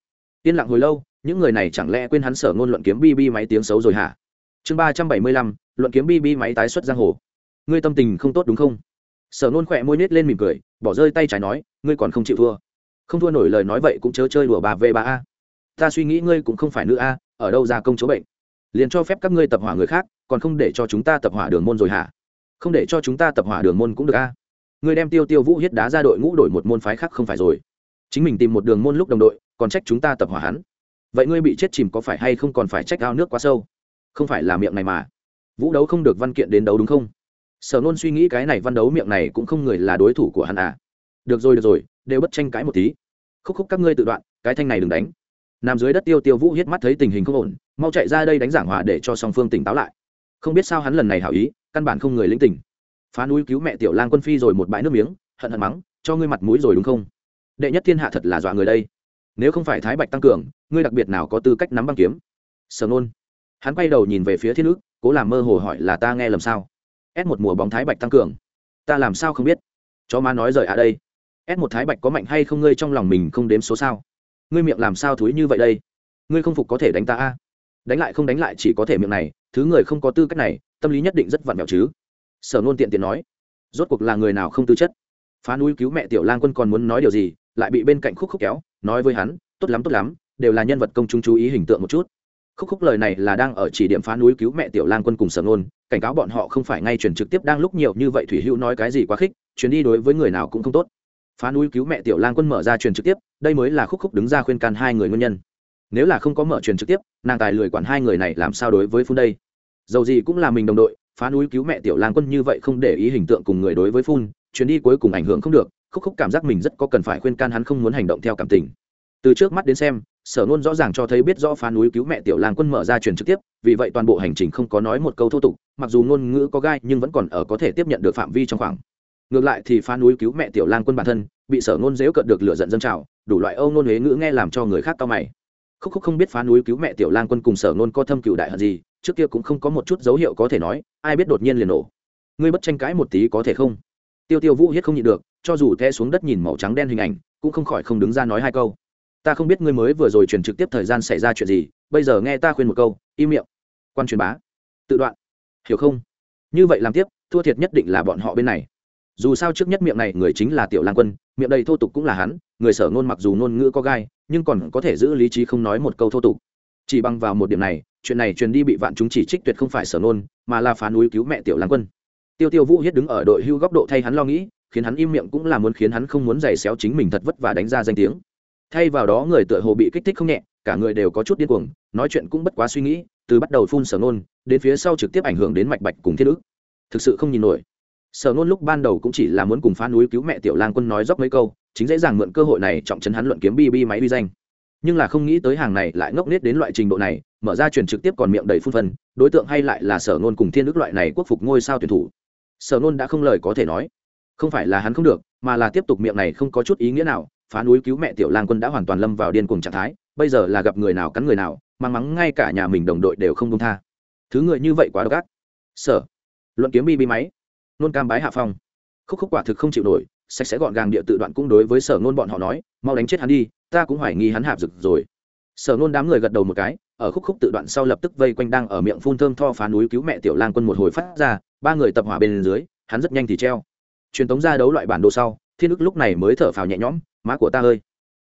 Yên lặng hồi lâu, những người này chẳng lẽ quên hắn sở ngôn luận kiếm bb máy tiếng xấu rồi hả? Chương ba trăm bảy mươi lăm, luận kiếm bb máy tái xuất giang hồ. Ngươi tâm tình không tốt đúng không? Sở nôn khỏe môi nết lên mỉm cười, bỏ rơi tay trái nói, ngươi còn không chịu thua. Không thua nổi lời nói vậy cũng chớ chơi đùa bà v ba a. Ta suy nghĩ ngươi cũng không phải nữ a, ở đâu ra công chỗ bệnh? Liền cho phép các ngươi tập hỏa người khác, còn không để cho chúng ta tập hỏa đường môn rồi hả? Không để cho chúng ta tập hỏa đường môn cũng được a. Ngươi đem tiêu tiêu vũ hiết đá ra đội ngũ đổi một môn phái khác không phải rồi. Chính mình tìm một đường môn lúc đồng đội, còn trách chúng ta tập hỏa hắn. Vậy ngươi bị chết chìm có phải hay không còn phải trách ao nước quá sâu? Không phải là miệng này mà. Vũ đấu không được văn kiện đến đấu đúng không? Sở nôn suy nghĩ cái này văn đấu miệng này cũng không người là đối thủ của hắn à. Được rồi được rồi, đều bất tranh cãi một tí. Khúc khúc các ngươi tự đoạn, cái thanh này đừng đánh. Nằm dưới đất tiêu tiêu vũ hiết mắt thấy tình hình không ổn, mau chạy ra đây đánh giảng hòa để cho song phương tỉnh táo lại. Không biết sao hắn lần này hảo ý căn bản không người linh tỉnh phá núi cứu mẹ tiểu lang quân phi rồi một bãi nước miếng, hận hận mắng, cho ngươi mặt mũi rồi đúng không? Đệ nhất thiên hạ thật là dọa người đây. Nếu không phải thái bạch tăng cường, ngươi đặc biệt nào có tư cách nắm băng kiếm? Sở nôn. Hắn quay đầu nhìn về phía thiên ước, cố làm mơ hồ hỏi là ta nghe lầm sao? Ép một mùa bóng thái bạch tăng cường. Ta làm sao không biết? Chó má nói rời à đây. Ép một thái bạch có mạnh hay không ngươi trong lòng mình không đếm số sao? Ngươi miệng làm sao thúi như vậy đây? Ngươi không phục có thể đánh ta a? Đánh lại không đánh lại chỉ có thể miệng này, thứ người không có tư cách này, tâm lý nhất định rất vặn vẹo chứ. Sở nôn tiện tiện nói. Rốt cuộc là người nào không tư chất? Phá núi cứu mẹ tiểu lang quân còn muốn nói điều gì, lại bị bên cạnh khúc khúc kéo, nói với hắn, tốt lắm tốt lắm, đều là nhân vật công chúng chú ý hình tượng một chút. Khúc khúc lời này là đang ở chỉ điểm phá núi cứu mẹ tiểu lang quân cùng sở nôn cảnh cáo bọn họ không phải ngay chuyển trực tiếp đang lúc nhiều như vậy thủy hữu nói cái gì quá khích, chuyến đi đối với người nào cũng không tốt. Phá núi cứu mẹ tiểu lang quân mở ra truyền trực tiếp, đây mới là khúc khúc đứng ra khuyên can hai người nguyên nhân nếu là không có mở truyền trực tiếp, nàng tài lười quản hai người này làm sao đối với phun đây? Dầu gì cũng là mình đồng đội, phá núi cứu mẹ tiểu lang quân như vậy không để ý hình tượng cùng người đối với phun, chuyến đi cuối cùng ảnh hưởng không được, khúc khúc cảm giác mình rất có cần phải khuyên can hắn không muốn hành động theo cảm tình. Từ trước mắt đến xem, sở nôn rõ ràng cho thấy biết rõ phá núi cứu mẹ tiểu lang quân mở ra truyền trực tiếp, vì vậy toàn bộ hành trình không có nói một câu thô tục, mặc dù ngôn ngữ có gai nhưng vẫn còn ở có thể tiếp nhận được phạm vi trong khoảng. Ngược lại thì phá núi cứu mẹ tiểu lang quân bản thân, bị sở nôn dễu cận được lửa giận dân trào, đủ loại âu nôn huế ngữ nghe làm cho người khác cao mày khúc khúc không biết phá núi cứu mẹ tiểu lang quân cùng sở nôn có thâm cựu đại hận gì, trước kia cũng không có một chút dấu hiệu có thể nói, ai biết đột nhiên liền nổ. Ngươi bất tranh cãi một tí có thể không? Tiêu tiêu vũ hiết không nhịn được, cho dù the xuống đất nhìn màu trắng đen hình ảnh, cũng không khỏi không đứng ra nói hai câu. Ta không biết ngươi mới vừa rồi truyền trực tiếp thời gian xảy ra chuyện gì, bây giờ nghe ta khuyên một câu, im miệng. Quan truyền bá. Tự đoạn. Hiểu không? Như vậy làm tiếp, thua thiệt nhất định là bọn họ bên này. Dù sao trước nhất miệng này người chính là tiểu lang quân miệng đầy thô tục cũng là hắn, người sở ngôn mặc dù ngôn ngữ có gai, nhưng còn có thể giữ lý trí không nói một câu thô tục. Chỉ bằng vào một điểm này, chuyện này truyền đi bị vạn chúng chỉ trích tuyệt không phải sở ngôn, mà là phá núi cứu mẹ tiểu lang quân. Tiêu tiêu vũ hiết đứng ở đội hưu góc độ thay hắn lo nghĩ, khiến hắn im miệng cũng là muốn khiến hắn không muốn giày xéo chính mình thật vất và đánh ra danh tiếng. Thay vào đó người tựa hồ bị kích thích không nhẹ, cả người đều có chút điên cuồng, nói chuyện cũng bất quá suy nghĩ, từ bắt đầu phun sở ngôn, đến phía sau trực tiếp ảnh hưởng đến mạch bạch cùng thiên ức. Thực sự không nhìn nổi sở Nôn lúc ban đầu cũng chỉ là muốn cùng phá núi cứu mẹ tiểu lang quân nói dốc mấy câu, chính dễ dàng mượn cơ hội này trọng chấn hắn luận kiếm bb máy uy danh. Nhưng là không nghĩ tới hàng này lại ngốc nết đến loại trình độ này, mở ra truyền trực tiếp còn miệng đầy phun phân đối tượng hay lại là sở Nôn cùng thiên đức loại này quốc phục ngôi sao tuyển thủ. Sở Nôn đã không lời có thể nói. Không phải là hắn không được, mà là tiếp tục miệng này không có chút ý nghĩa nào, phá núi cứu mẹ tiểu lang quân đã hoàn toàn lâm vào điên cùng trạng thái, bây giờ là gặp người nào cắn người nào, mang mắng ngay cả nhà mình đồng đội đều không công tha. Thứ người như vậy quá độc ác. Sở, luận kiếm bb máy nôn cam bái hạ phong. Khúc khúc quả thực không chịu nổi, sạch sẽ gọn gàng địa tự đoạn cũng đối với sở nôn bọn họ nói, mau đánh chết hắn đi, ta cũng hoài nghi hắn hạp rực rồi. Sở nôn đám người gật đầu một cái, ở khúc khúc tự đoạn sau lập tức vây quanh đang ở miệng phun thơm tho phá núi cứu mẹ tiểu lang quân một hồi phát ra, ba người tập hỏa bên dưới, hắn rất nhanh thì treo. Truyền tống ra đấu loại bản đồ sau, thiên ức lúc này mới thở phào nhẹ nhõm, má của ta ơi,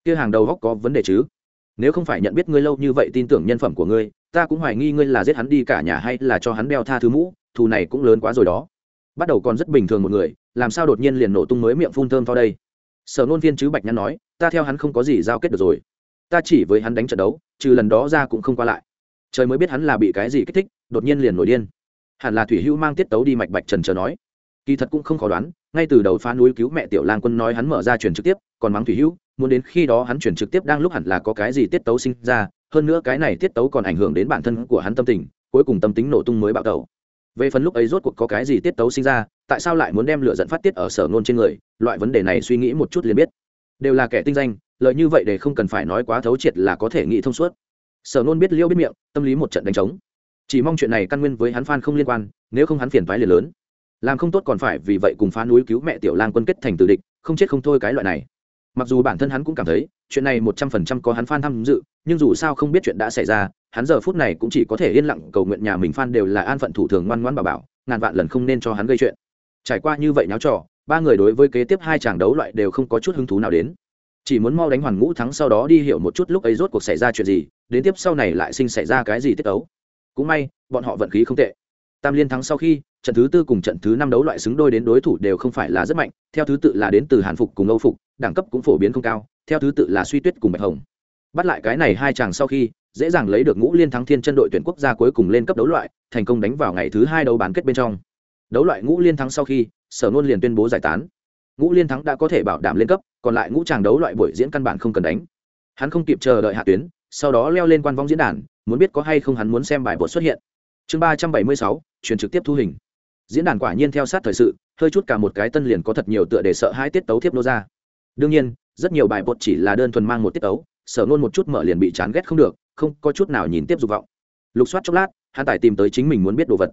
kia hàng đầu góc có vấn đề chứ? Nếu không phải nhận biết ngươi lâu như vậy tin tưởng nhân phẩm của ngươi, ta cũng hoài nghi ngươi là giết hắn đi cả nhà hay là cho hắn đeo tha thứ mũ, thù này cũng lớn quá rồi đó bắt đầu còn rất bình thường một người, làm sao đột nhiên liền nổ tung mới miệng phun thơm vào đây? Sở nôn viên chứ bạch nhăn nói, ta theo hắn không có gì giao kết được rồi. Ta chỉ với hắn đánh trận đấu, trừ lần đó ra cũng không qua lại. Trời mới biết hắn là bị cái gì kích thích, đột nhiên liền nổi điên. Hẳn là thủy hữu mang tiết tấu đi mạch bạch trần chờ nói. Kỳ thật cũng không khó đoán, ngay từ đầu phá núi cứu mẹ tiểu lang quân nói hắn mở ra truyền trực tiếp, còn mắng thủy hữu, muốn đến khi đó hắn chuyển trực tiếp đang lúc hẳn là có cái gì tiết tấu sinh ra, hơn nữa cái này tiết tấu còn ảnh hưởng đến bản thân của hắn tâm tình, cuối cùng tâm tính nổ tung mới bạo tẩu về phần lúc ấy rốt cuộc có cái gì tiết tấu sinh ra, tại sao lại muốn đem lửa dẫn phát tiết ở sở ngôn trên người, loại vấn đề này suy nghĩ một chút liền biết. Đều là kẻ tinh danh lợi như vậy để không cần phải nói quá thấu triệt là có thể nghĩ thông suốt. Sở ngôn biết liêu biết miệng, tâm lý một trận đánh trống. Chỉ mong chuyện này căn nguyên với hắn phan không liên quan, nếu không hắn phiền phái liền lớn. Làm không tốt còn phải vì vậy cùng phá núi cứu mẹ tiểu lang quân kết thành tử địch, không chết không thôi cái loại này. Mặc dù bản thân hắn cũng cảm thấy chuyện này một trăm phần trăm có hắn fan tham dự, nhưng dù sao không biết chuyện đã xảy ra, hắn giờ phút này cũng chỉ có thể yên lặng cầu nguyện nhà mình fan đều là an phận thủ thường ngoan ngoãn bảo bảo, ngàn vạn lần không nên cho hắn gây chuyện. Trải qua như vậy nháo trò, ba người đối với kế tiếp hai chàng đấu loại đều không có chút hứng thú nào đến. Chỉ muốn mau đánh hoàn ngũ thắng sau đó đi hiểu một chút lúc ấy rốt cuộc xảy ra chuyện gì, đến tiếp sau này lại sinh xảy ra cái gì tiết ấu cũng may, bọn họ vận khí không tệ. Tam liên thắng sau khi, trận thứ tư cùng trận thứ năm đấu loại xứng đôi đến đối thủ đều không phải là rất mạnh, theo thứ tự là đến từ hàn phục cùng âu phục, đẳng cấp cũng phổ biến không cao theo thứ tự là suy tuyết cùng bạch hồng. Bắt lại cái này hai chàng sau khi, dễ dàng lấy được ngũ liên thắng thiên chân đội tuyển quốc gia cuối cùng lên cấp đấu loại, thành công đánh vào ngày thứ hai đấu bán kết bên trong. Đấu loại ngũ liên thắng sau khi, sở nôn liền tuyên bố giải tán. Ngũ liên thắng đã có thể bảo đảm lên cấp, còn lại ngũ chàng đấu loại buổi diễn căn bản không cần đánh. Hắn không kịp chờ đợi hạ tuyến, sau đó leo lên quan vong diễn đàn, muốn biết có hay không hắn muốn xem bài bột xuất hiện. Chương ba trăm bảy mươi sáu truyền trực tiếp thu hình. Diễn đàn quả nhiên theo sát thời sự, hơi chút cả một cái tân liền có thật nhiều tựa để sợ hai tiết tấu thiếp nô ra. Đương nhiên rất nhiều bài bột chỉ là đơn thuần mang một tiết tấu sở nôn một chút mở liền bị chán ghét không được, không có chút nào nhìn tiếp dục vọng. Lục soát chốc lát, hắn tài tìm tới chính mình muốn biết đồ vật.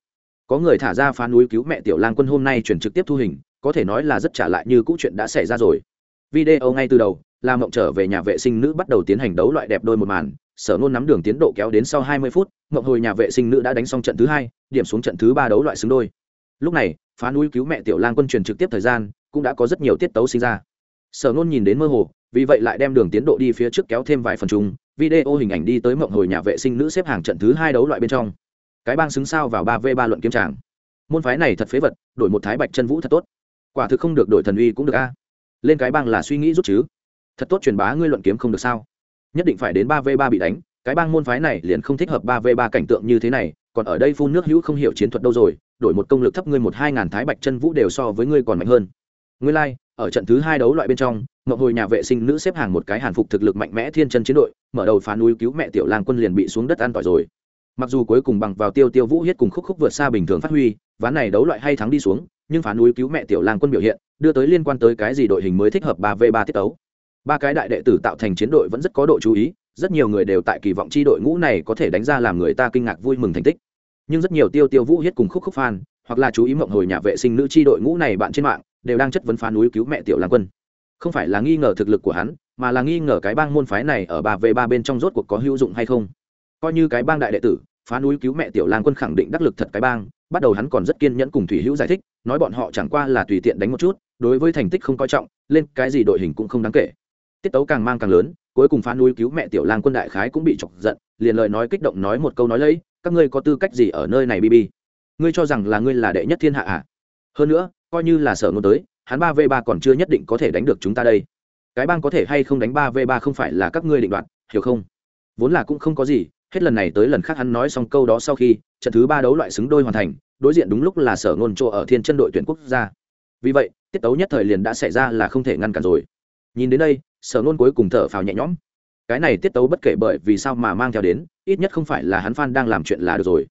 Có người thả ra phá núi cứu mẹ tiểu lang quân hôm nay chuyển trực tiếp thu hình, có thể nói là rất trả lại như cũ chuyện đã xảy ra rồi. Video ngay từ đầu là mộng trở về nhà vệ sinh nữ bắt đầu tiến hành đấu loại đẹp đôi một màn sở nôn nắm đường tiến độ kéo đến sau 20 phút, mộng hồi nhà vệ sinh nữ đã đánh xong trận thứ hai, điểm xuống trận thứ ba đấu loại xứng đôi. Lúc này, phá núi cứu mẹ tiểu lang quân truyền trực tiếp thời gian, cũng đã có rất nhiều tiết tấu sinh ra sở nôn nhìn đến mơ hồ vì vậy lại đem đường tiến độ đi phía trước kéo thêm vài phần chung video hình ảnh đi tới mộng hồi nhà vệ sinh nữ xếp hàng trận thứ hai đấu loại bên trong. Cái bang xứng sao vào ba v ba luận kiếm tràng. Môn phái này thật phế vật đổi một thái bạch chân vũ thật tốt. Quả thực không được đổi thần uy cũng được a. Lên cái bang là suy nghĩ rút chứ. Thật tốt truyền bá ngươi luận kiếm không được sao? Nhất định phải đến ba v ba bị đánh cái bang môn phái này liền không thích hợp ba v ba cảnh tượng như thế này còn ở đây phun nước hữu không hiểu chiến thuật đâu rồi đổi một công lực thấp ngươi một hai ngàn thái bạch chân vũ đều so với ngươi còn mạnh hơn. Ngươi lai、like, ở trận thứ hai đấu loại bên trong, ngọc hồi nhà vệ sinh nữ xếp hàng một cái hàn phục thực lực mạnh mẽ thiên chân chiến đội, mở đầu phá núi cứu mẹ tiểu lang quân liền bị xuống đất an tỏi rồi. Mặc dù cuối cùng bằng vào tiêu tiêu vũ hiết cùng khúc khúc vượt xa bình thường phát huy, ván này đấu loại hay thắng đi xuống, nhưng phá núi cứu mẹ tiểu lang quân biểu hiện, đưa tới liên quan tới cái gì đội hình mới thích hợp ba v ba tiết tấu. Ba cái đại đệ tử tạo thành chiến đội vẫn rất có độ chú ý, rất nhiều người đều tại kỳ vọng chi đội ngũ này có thể đánh ra làm người ta kinh ngạc vui mừng thành tích. Nhưng rất nhiều tiêu tiêu vũ hiết cùng khúc khúc fan, hoặc là chú ý mộng hồi nhà vệ sinh nữ chi đội ngũ này bạn trên mạng đều đang chất vấn phá núi cứu mẹ tiểu lang quân. Không phải là nghi ngờ thực lực của hắn, mà là nghi ngờ cái bang môn phái này ở bà về ba bên trong rốt cuộc có hữu dụng hay không. Coi như cái bang đại đệ tử, phá núi cứu mẹ tiểu lang quân khẳng định đắc lực thật cái bang, bắt đầu hắn còn rất kiên nhẫn cùng thủy hữu giải thích, nói bọn họ chẳng qua là tùy tiện đánh một chút, đối với thành tích không coi trọng, lên cái gì đội hình cũng không đáng kể. Tiết tấu càng mang càng lớn, cuối cùng phá núi cứu mẹ tiểu lang quân đại khái cũng bị chọc giận, liền lời nói kích động nói một câu nói lấy, các ngươi có tư cách gì ở nơi này bb ngươi cho rằng là ngươi là đệ nhất thiên hạ à? Hơn nữa coi như là sở ngôn tới, hắn ba v ba còn chưa nhất định có thể đánh được chúng ta đây. Cái bang có thể hay không đánh ba v ba không phải là các ngươi định đoạt, hiểu không? Vốn là cũng không có gì, hết lần này tới lần khác hắn nói xong câu đó sau khi, trận thứ ba đấu loại xứng đôi hoàn thành, đối diện đúng lúc là sở ngôn chỗ ở thiên chân đội tuyển quốc gia. Vì vậy, tiết tấu nhất thời liền đã xảy ra là không thể ngăn cản rồi. Nhìn đến đây, sở ngôn cuối cùng thở phào nhẹ nhõm. Cái này tiết tấu bất kể bởi vì sao mà mang theo đến, ít nhất không phải là hắn phan đang làm chuyện là được rồi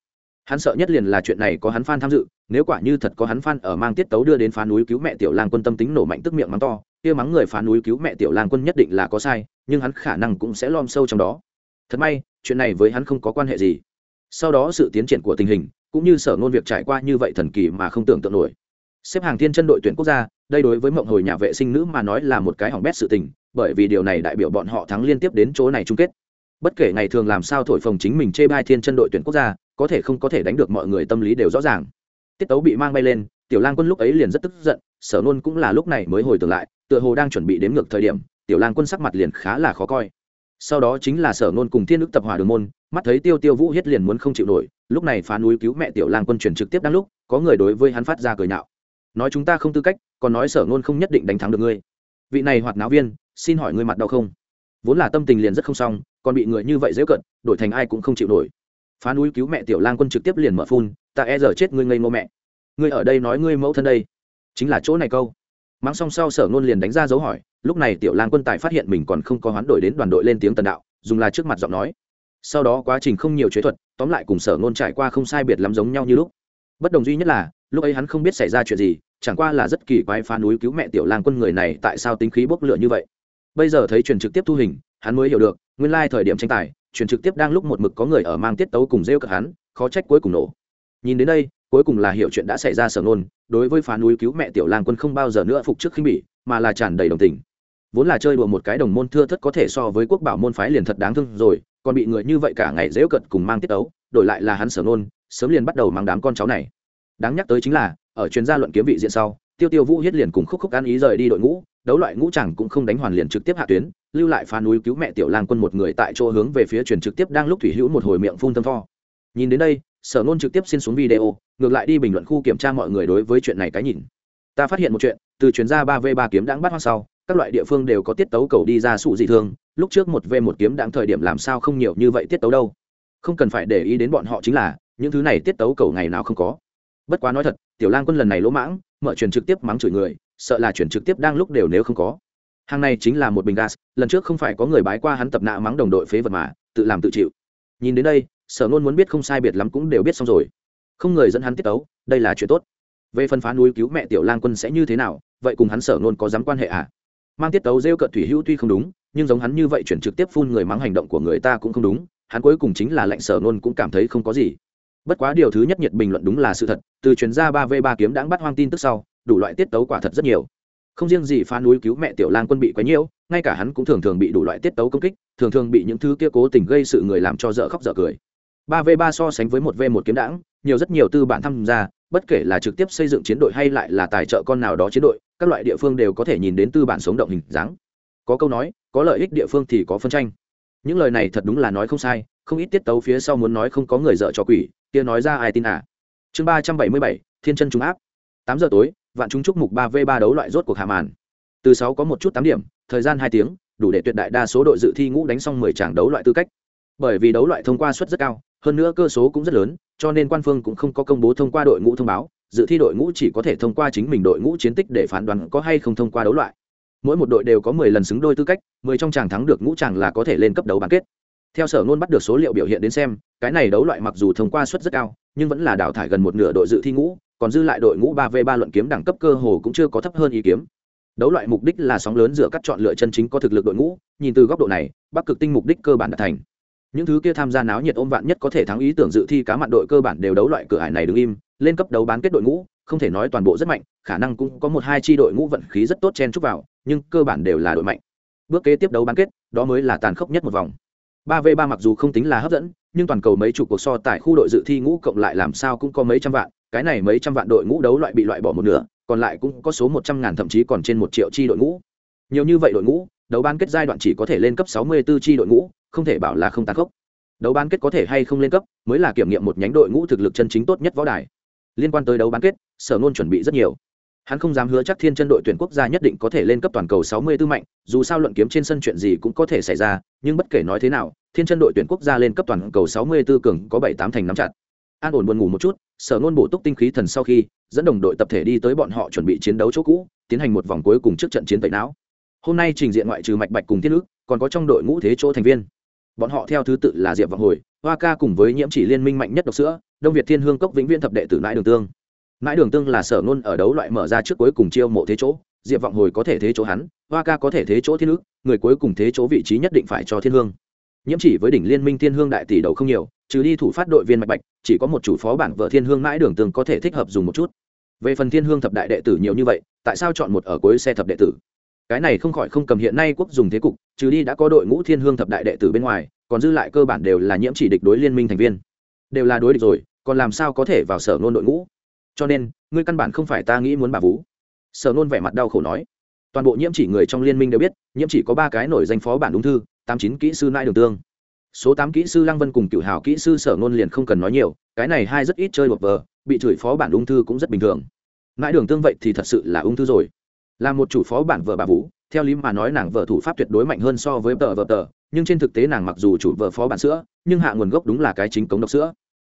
hắn sợ nhất liền là chuyện này có hắn phan tham dự, nếu quả như thật có hắn phan ở mang tiết tấu đưa đến phá núi cứu mẹ tiểu lang quân tâm tính nổ mạnh tức miệng mắng to, kia mắng người phá núi cứu mẹ tiểu lang quân nhất định là có sai, nhưng hắn khả năng cũng sẽ lom sâu trong đó. Thật may, chuyện này với hắn không có quan hệ gì. Sau đó sự tiến triển của tình hình, cũng như sở ngôn việc trải qua như vậy thần kỳ mà không tưởng tượng nổi. Xếp hàng thiên chân đội tuyển quốc gia, đây đối với mộng hồi nhà vệ sinh nữ mà nói là một cái hỏng bét sự tình, bởi vì điều này đại biểu bọn họ thắng liên tiếp đến chỗ này chung kết. Bất kể ngày thường làm sao thổi phồng chính mình chê bai thiên chân đội tuyển quốc gia có thể không có thể đánh được mọi người tâm lý đều rõ ràng. Tiết tấu bị mang bay lên, tiểu lang quân lúc ấy liền rất tức giận, sở nôn cũng là lúc này mới hồi tưởng lại, tựa hồ đang chuẩn bị đếm ngược thời điểm, tiểu lang quân sắc mặt liền khá là khó coi. Sau đó chính là sở nôn cùng thiên ức tập hòa đường môn, mắt thấy tiêu tiêu vũ hiết liền muốn không chịu nổi, lúc này phá núi cứu mẹ tiểu lang quân chuyển trực tiếp đang lúc, có người đối với hắn phát ra cười nhạo. Nói chúng ta không tư cách, còn nói sở nôn không nhất định đánh thắng được ngươi. Vị này hoạt náo viên, xin hỏi ngươi mặt đau không? Vốn là tâm tình liền rất không xong, còn bị người như vậy dễ cận, đổi thành ai cũng không chịu nổi phá núi cứu mẹ tiểu lang quân trực tiếp liền mở phun, ta e giờ chết ngươi ngây ngô mẹ. Ngươi ở đây nói ngươi mẫu thân đây. Chính là chỗ này câu. Mắng xong sau sở ngôn liền đánh ra dấu hỏi, lúc này tiểu lang quân tài phát hiện mình còn không có hoán đổi đến đoàn đội lên tiếng tần đạo, dùng là trước mặt giọng nói. Sau đó quá trình không nhiều chế thuật, tóm lại cùng sở ngôn trải qua không sai biệt lắm giống nhau như lúc. Bất đồng duy nhất là, lúc ấy hắn không biết xảy ra chuyện gì, chẳng qua là rất kỳ quái phá núi cứu mẹ tiểu lang quân người này tại sao tính khí bốc lửa như vậy. Bây giờ thấy truyền trực tiếp thu hình, hắn mới hiểu được, nguyên lai thời điểm tranh tài truyền trực tiếp đang lúc một mực có người ở mang tiết tấu cùng rêu cợt hắn, khó trách cuối cùng nổ. Nhìn đến đây, cuối cùng là hiểu chuyện đã xảy ra sở nôn đối với phá núi cứu mẹ tiểu lang quân không bao giờ nữa phục trước khinh bỉ, mà là tràn đầy đồng tình. Vốn là chơi đùa một cái đồng môn thưa thất có thể so với quốc bảo môn phái liền thật đáng thương rồi, còn bị người như vậy cả ngày dễu cận cùng mang tiết tấu, đổi lại là hắn sở nôn sớm liền bắt đầu mang đám con cháu này. Đáng nhắc tới chính là, ở chuyên gia luận kiếm vị diện sau, tiêu tiêu vũ hiết liền cùng khúc khúc ăn ý rời đi đội ngũ, đấu loại ngũ chẳng cũng không đánh hoàn liền trực tiếp hạ tuyến lưu lại phá núi cứu mẹ tiểu lang quân một người tại chỗ hướng về phía truyền trực tiếp đang lúc thủy hữu một hồi miệng phun tâm tho. Nhìn đến đây, sở nôn trực tiếp xin xuống video, ngược lại đi bình luận khu kiểm tra mọi người đối với chuyện này cái nhìn. Ta phát hiện một chuyện, từ chuyến ra ba v ba kiếm đáng bắt hoang sau, các loại địa phương đều có tiết tấu cầu đi ra sụ dị thương lúc trước một v một kiếm đáng thời điểm làm sao không nhiều như vậy tiết tấu đâu. Không cần phải để ý đến bọn họ chính là, những thứ này tiết tấu cầu ngày nào không có. Bất quá nói thật, tiểu lang quân lần này lỗ mãng, mở truyền trực tiếp mắng chửi người, sợ là truyền trực tiếp đang lúc đều nếu không có hàng này chính là một bình gas, lần trước không phải có người bái qua hắn tập nạ mắng đồng đội phế vật mà, tự làm tự chịu. Nhìn đến đây, sở nôn muốn biết không sai biệt lắm cũng đều biết xong rồi. Không người dẫn hắn tiết tấu, đây là chuyện tốt. Về phân phá núi cứu mẹ tiểu lang quân sẽ như thế nào, vậy cùng hắn sở nôn có dám quan hệ à? Mang tiết tấu rêu cận thủy hữu tuy không đúng, nhưng giống hắn như vậy chuyển trực tiếp phun người mắng hành động của người ta cũng không đúng, hắn cuối cùng chính là lệnh sở nôn cũng cảm thấy không có gì. Bất quá điều thứ nhất nhiệt bình luận đúng là sự thật, từ chuyên gia ba v ba kiếm đáng bắt hoang tin tức sau, đủ loại tiết tấu quả thật rất nhiều không riêng gì phá núi cứu mẹ tiểu lang quân bị quấy nhiễu, ngay cả hắn cũng thường thường bị đủ loại tiết tấu công kích, thường thường bị những thứ kia cố tình gây sự người làm cho dở khóc dở cười. Ba v ba so sánh với một v một kiếm đảng nhiều rất nhiều tư bản tham gia, bất kể là trực tiếp xây dựng chiến đội hay lại là tài trợ con nào đó chiến đội, các loại địa phương đều có thể nhìn đến tư bản sống động hình dáng. Có câu nói, có lợi ích địa phương thì có phân tranh. Những lời này thật đúng là nói không sai, không ít tiết tấu phía sau muốn nói không có người dợ cho quỷ, kia nói ra ai tin à? Chương ba trăm bảy mươi bảy, thiên chân trung áp tám giờ tối vạn chúng chúc mục ba v ba đấu loại rốt cuộc hạ màn. Từ sáu có một chút tám điểm, thời gian hai tiếng, đủ để tuyệt đại đa số đội dự thi ngũ đánh xong mười tràng đấu loại tư cách. Bởi vì đấu loại thông qua suất rất cao, hơn nữa cơ số cũng rất lớn, cho nên quan phương cũng không có công bố thông qua đội ngũ thông báo, dự thi đội ngũ chỉ có thể thông qua chính mình đội ngũ chiến tích để phán đoán có hay không thông qua đấu loại. Mỗi một đội đều có mười lần xứng đôi tư cách, mười trong chàng thắng được ngũ chàng là có thể lên cấp đấu bán kết. Theo sở ngôn bắt được số liệu biểu hiện đến xem, cái này đấu loại mặc dù thông qua suất rất cao, nhưng vẫn là đào thải gần một nửa đội dự thi ngũ còn dư lại đội ngũ ba v ba luận kiếm đẳng cấp cơ hồ cũng chưa có thấp hơn ý kiếm. Đấu loại mục đích là sóng lớn giữa các chọn lựa chân chính có thực lực đội ngũ, nhìn từ góc độ này, bắc cực tinh mục đích cơ bản đã thành. Những thứ kia tham gia náo nhiệt ôm vạn nhất có thể thắng ý tưởng dự thi cá mặn đội cơ bản đều đấu loại cửa hải này đứng im, lên cấp đấu bán kết đội ngũ, không thể nói toàn bộ rất mạnh, khả năng cũng có một hai chi đội ngũ vận khí rất tốt chen chúc vào, nhưng cơ bản đều là đội mạnh. Bước kế tiếp đấu bán kết, đó mới là tàn khốc nhất một vòng. ba v ba mặc dù không tính là hấp dẫn, nhưng toàn cầu mấy chục cuộc so tại khu đội dự thi ngũ cộng lại làm sao cũng có mấy trăm vạn cái này mấy trăm vạn đội ngũ đấu loại bị loại bỏ một nửa, còn lại cũng có số một trăm ngàn thậm chí còn trên một triệu chi đội ngũ. Nhiều như vậy đội ngũ, đấu bán kết giai đoạn chỉ có thể lên cấp sáu mươi 64 chi đội ngũ, không thể bảo là không tàn khốc. Đấu bán kết có thể hay không lên cấp, mới là kiểm nghiệm một nhánh đội ngũ thực lực chân chính tốt nhất võ đài. Liên quan tới đấu bán kết, sở nôn chuẩn bị rất nhiều. Hắn không dám hứa chắc thiên chân đội tuyển quốc gia nhất định có thể lên cấp toàn cầu sáu mươi 64 mạnh, dù sao luận kiếm trên sân chuyện gì cũng có thể xảy ra, nhưng bất kể nói thế nào, thiên chân đội tuyển quốc gia lên cấp toàn cầu sáu mươi 64 cường có bảy tám thành nắm chặt. An ổn buồn ngủ một chút sở ngôn bổ túc tinh khí thần sau khi, dẫn đồng đội tập thể đi tới bọn họ chuẩn bị chiến đấu chỗ cũ, tiến hành một vòng cuối cùng trước trận chiến tẩy não. Hôm nay trình diện ngoại trừ mạch bạch cùng thiên ước, còn có trong đội ngũ thế chỗ thành viên. Bọn họ theo thứ tự là diệp vọng hồi, hoa ca cùng với nhiễm chỉ liên minh mạnh nhất độc sữa, đông việt thiên hương cốc vĩnh viễn thập đệ tử nãi đường tương. Nãi đường tương là sở ngôn ở đấu loại mở ra trước cuối cùng chiêu mộ thế chỗ, diệp vọng hồi có thể thế chỗ hắn, hoa ca có thể thế chỗ thiên ước, người cuối cùng thế chỗ vị trí nhất định phải cho thiên hương. Nhiễm chỉ với đỉnh liên minh thiên hương đại tỷ đầu không nhiều trừ đi thủ phát đội viên mạch bạch, chỉ có một chủ phó bản vợ thiên hương mãi đường tường có thể thích hợp dùng một chút. Về phần thiên hương thập đại đệ tử nhiều như vậy, tại sao chọn một ở cuối xe thập đệ tử? Cái này không khỏi không cầm hiện nay quốc dùng thế cục, trừ đi đã có đội ngũ thiên hương thập đại đệ tử bên ngoài, còn dư lại cơ bản đều là nhiễm chỉ địch đối liên minh thành viên. Đều là đối địch rồi, còn làm sao có thể vào sở nôn đội ngũ? Cho nên, ngươi căn bản không phải ta nghĩ muốn bà vũ sở nôn vẻ mặt đau khổ nói. Toàn bộ nhiễm chỉ người trong liên minh đều biết, nhiễm chỉ có ba cái nổi danh phó bản ung thư, tám chín kỹ sư nai đường tương số tám kỹ sư lăng vân cùng cựu hào kỹ sư sở nôn liền không cần nói nhiều, cái này hai rất ít chơi một vờ, bị chửi phó bản ung thư cũng rất bình thường. Nãi đường tương vậy thì thật sự là ung thư rồi. Là một chủ phó bản vợ bà vũ, theo lý mà nói nàng vợ thủ pháp tuyệt đối mạnh hơn so với tờ vợ tờ, nhưng trên thực tế nàng mặc dù chủ vợ phó bản sữa, nhưng hạ nguồn gốc đúng là cái chính cống độc sữa.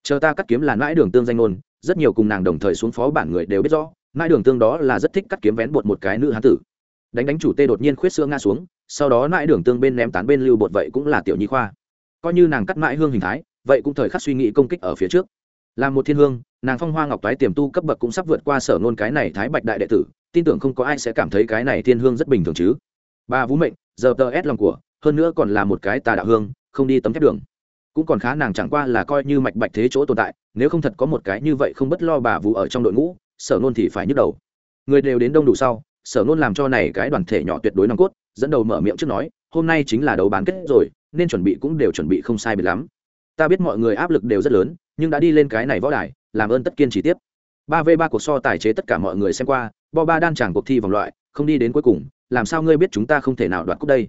Chờ ta cắt kiếm là nãi đường tương danh ngôn, rất nhiều cùng nàng đồng thời xuống phó bản người đều biết rõ nãi đường tương đó là rất thích cắt kiếm vén bột một cái nữ hán tử. Đánh đánh chủ tê đột nhiên khuyết sữa ngã xuống, sau đó nãi đường tương bên ném tán bên lưu bột vậy cũng là tiểu nhi khoa coi như nàng cắt mãi hương hình thái, vậy cũng thời khắc suy nghĩ công kích ở phía trước. Là một thiên hương, nàng phong hoa ngọc toái tiềm tu cấp bậc cũng sắp vượt qua sở ngôn cái này thái bạch đại đệ tử, tin tưởng không có ai sẽ cảm thấy cái này thiên hương rất bình thường chứ. Ba vũ mệnh, giờ tờ ép lòng của, hơn nữa còn là một cái tà đạo hương, không đi tấm thép đường. Cũng còn khá nàng chẳng qua là coi như mạch bạch thế chỗ tồn tại, nếu không thật có một cái như vậy không bất lo bà vũ ở trong đội ngũ, sở nôn thì phải nhức đầu. Người đều đến đông đủ sau, sở nôn làm cho này cái đoàn thể nhỏ tuyệt đối nòng cốt, dẫn đầu mở miệng trước nói, hôm nay chính là đấu bán kết rồi nên chuẩn bị cũng đều chuẩn bị không sai biệt lắm. Ta biết mọi người áp lực đều rất lớn, nhưng đã đi lên cái này võ đài, làm ơn tất kiên trì tiếp. Ba v ba cuộc so tài chế tất cả mọi người xem qua, bo ba đan chẳng cuộc thi vòng loại, không đi đến cuối cùng, làm sao ngươi biết chúng ta không thể nào đoạt cúp đây?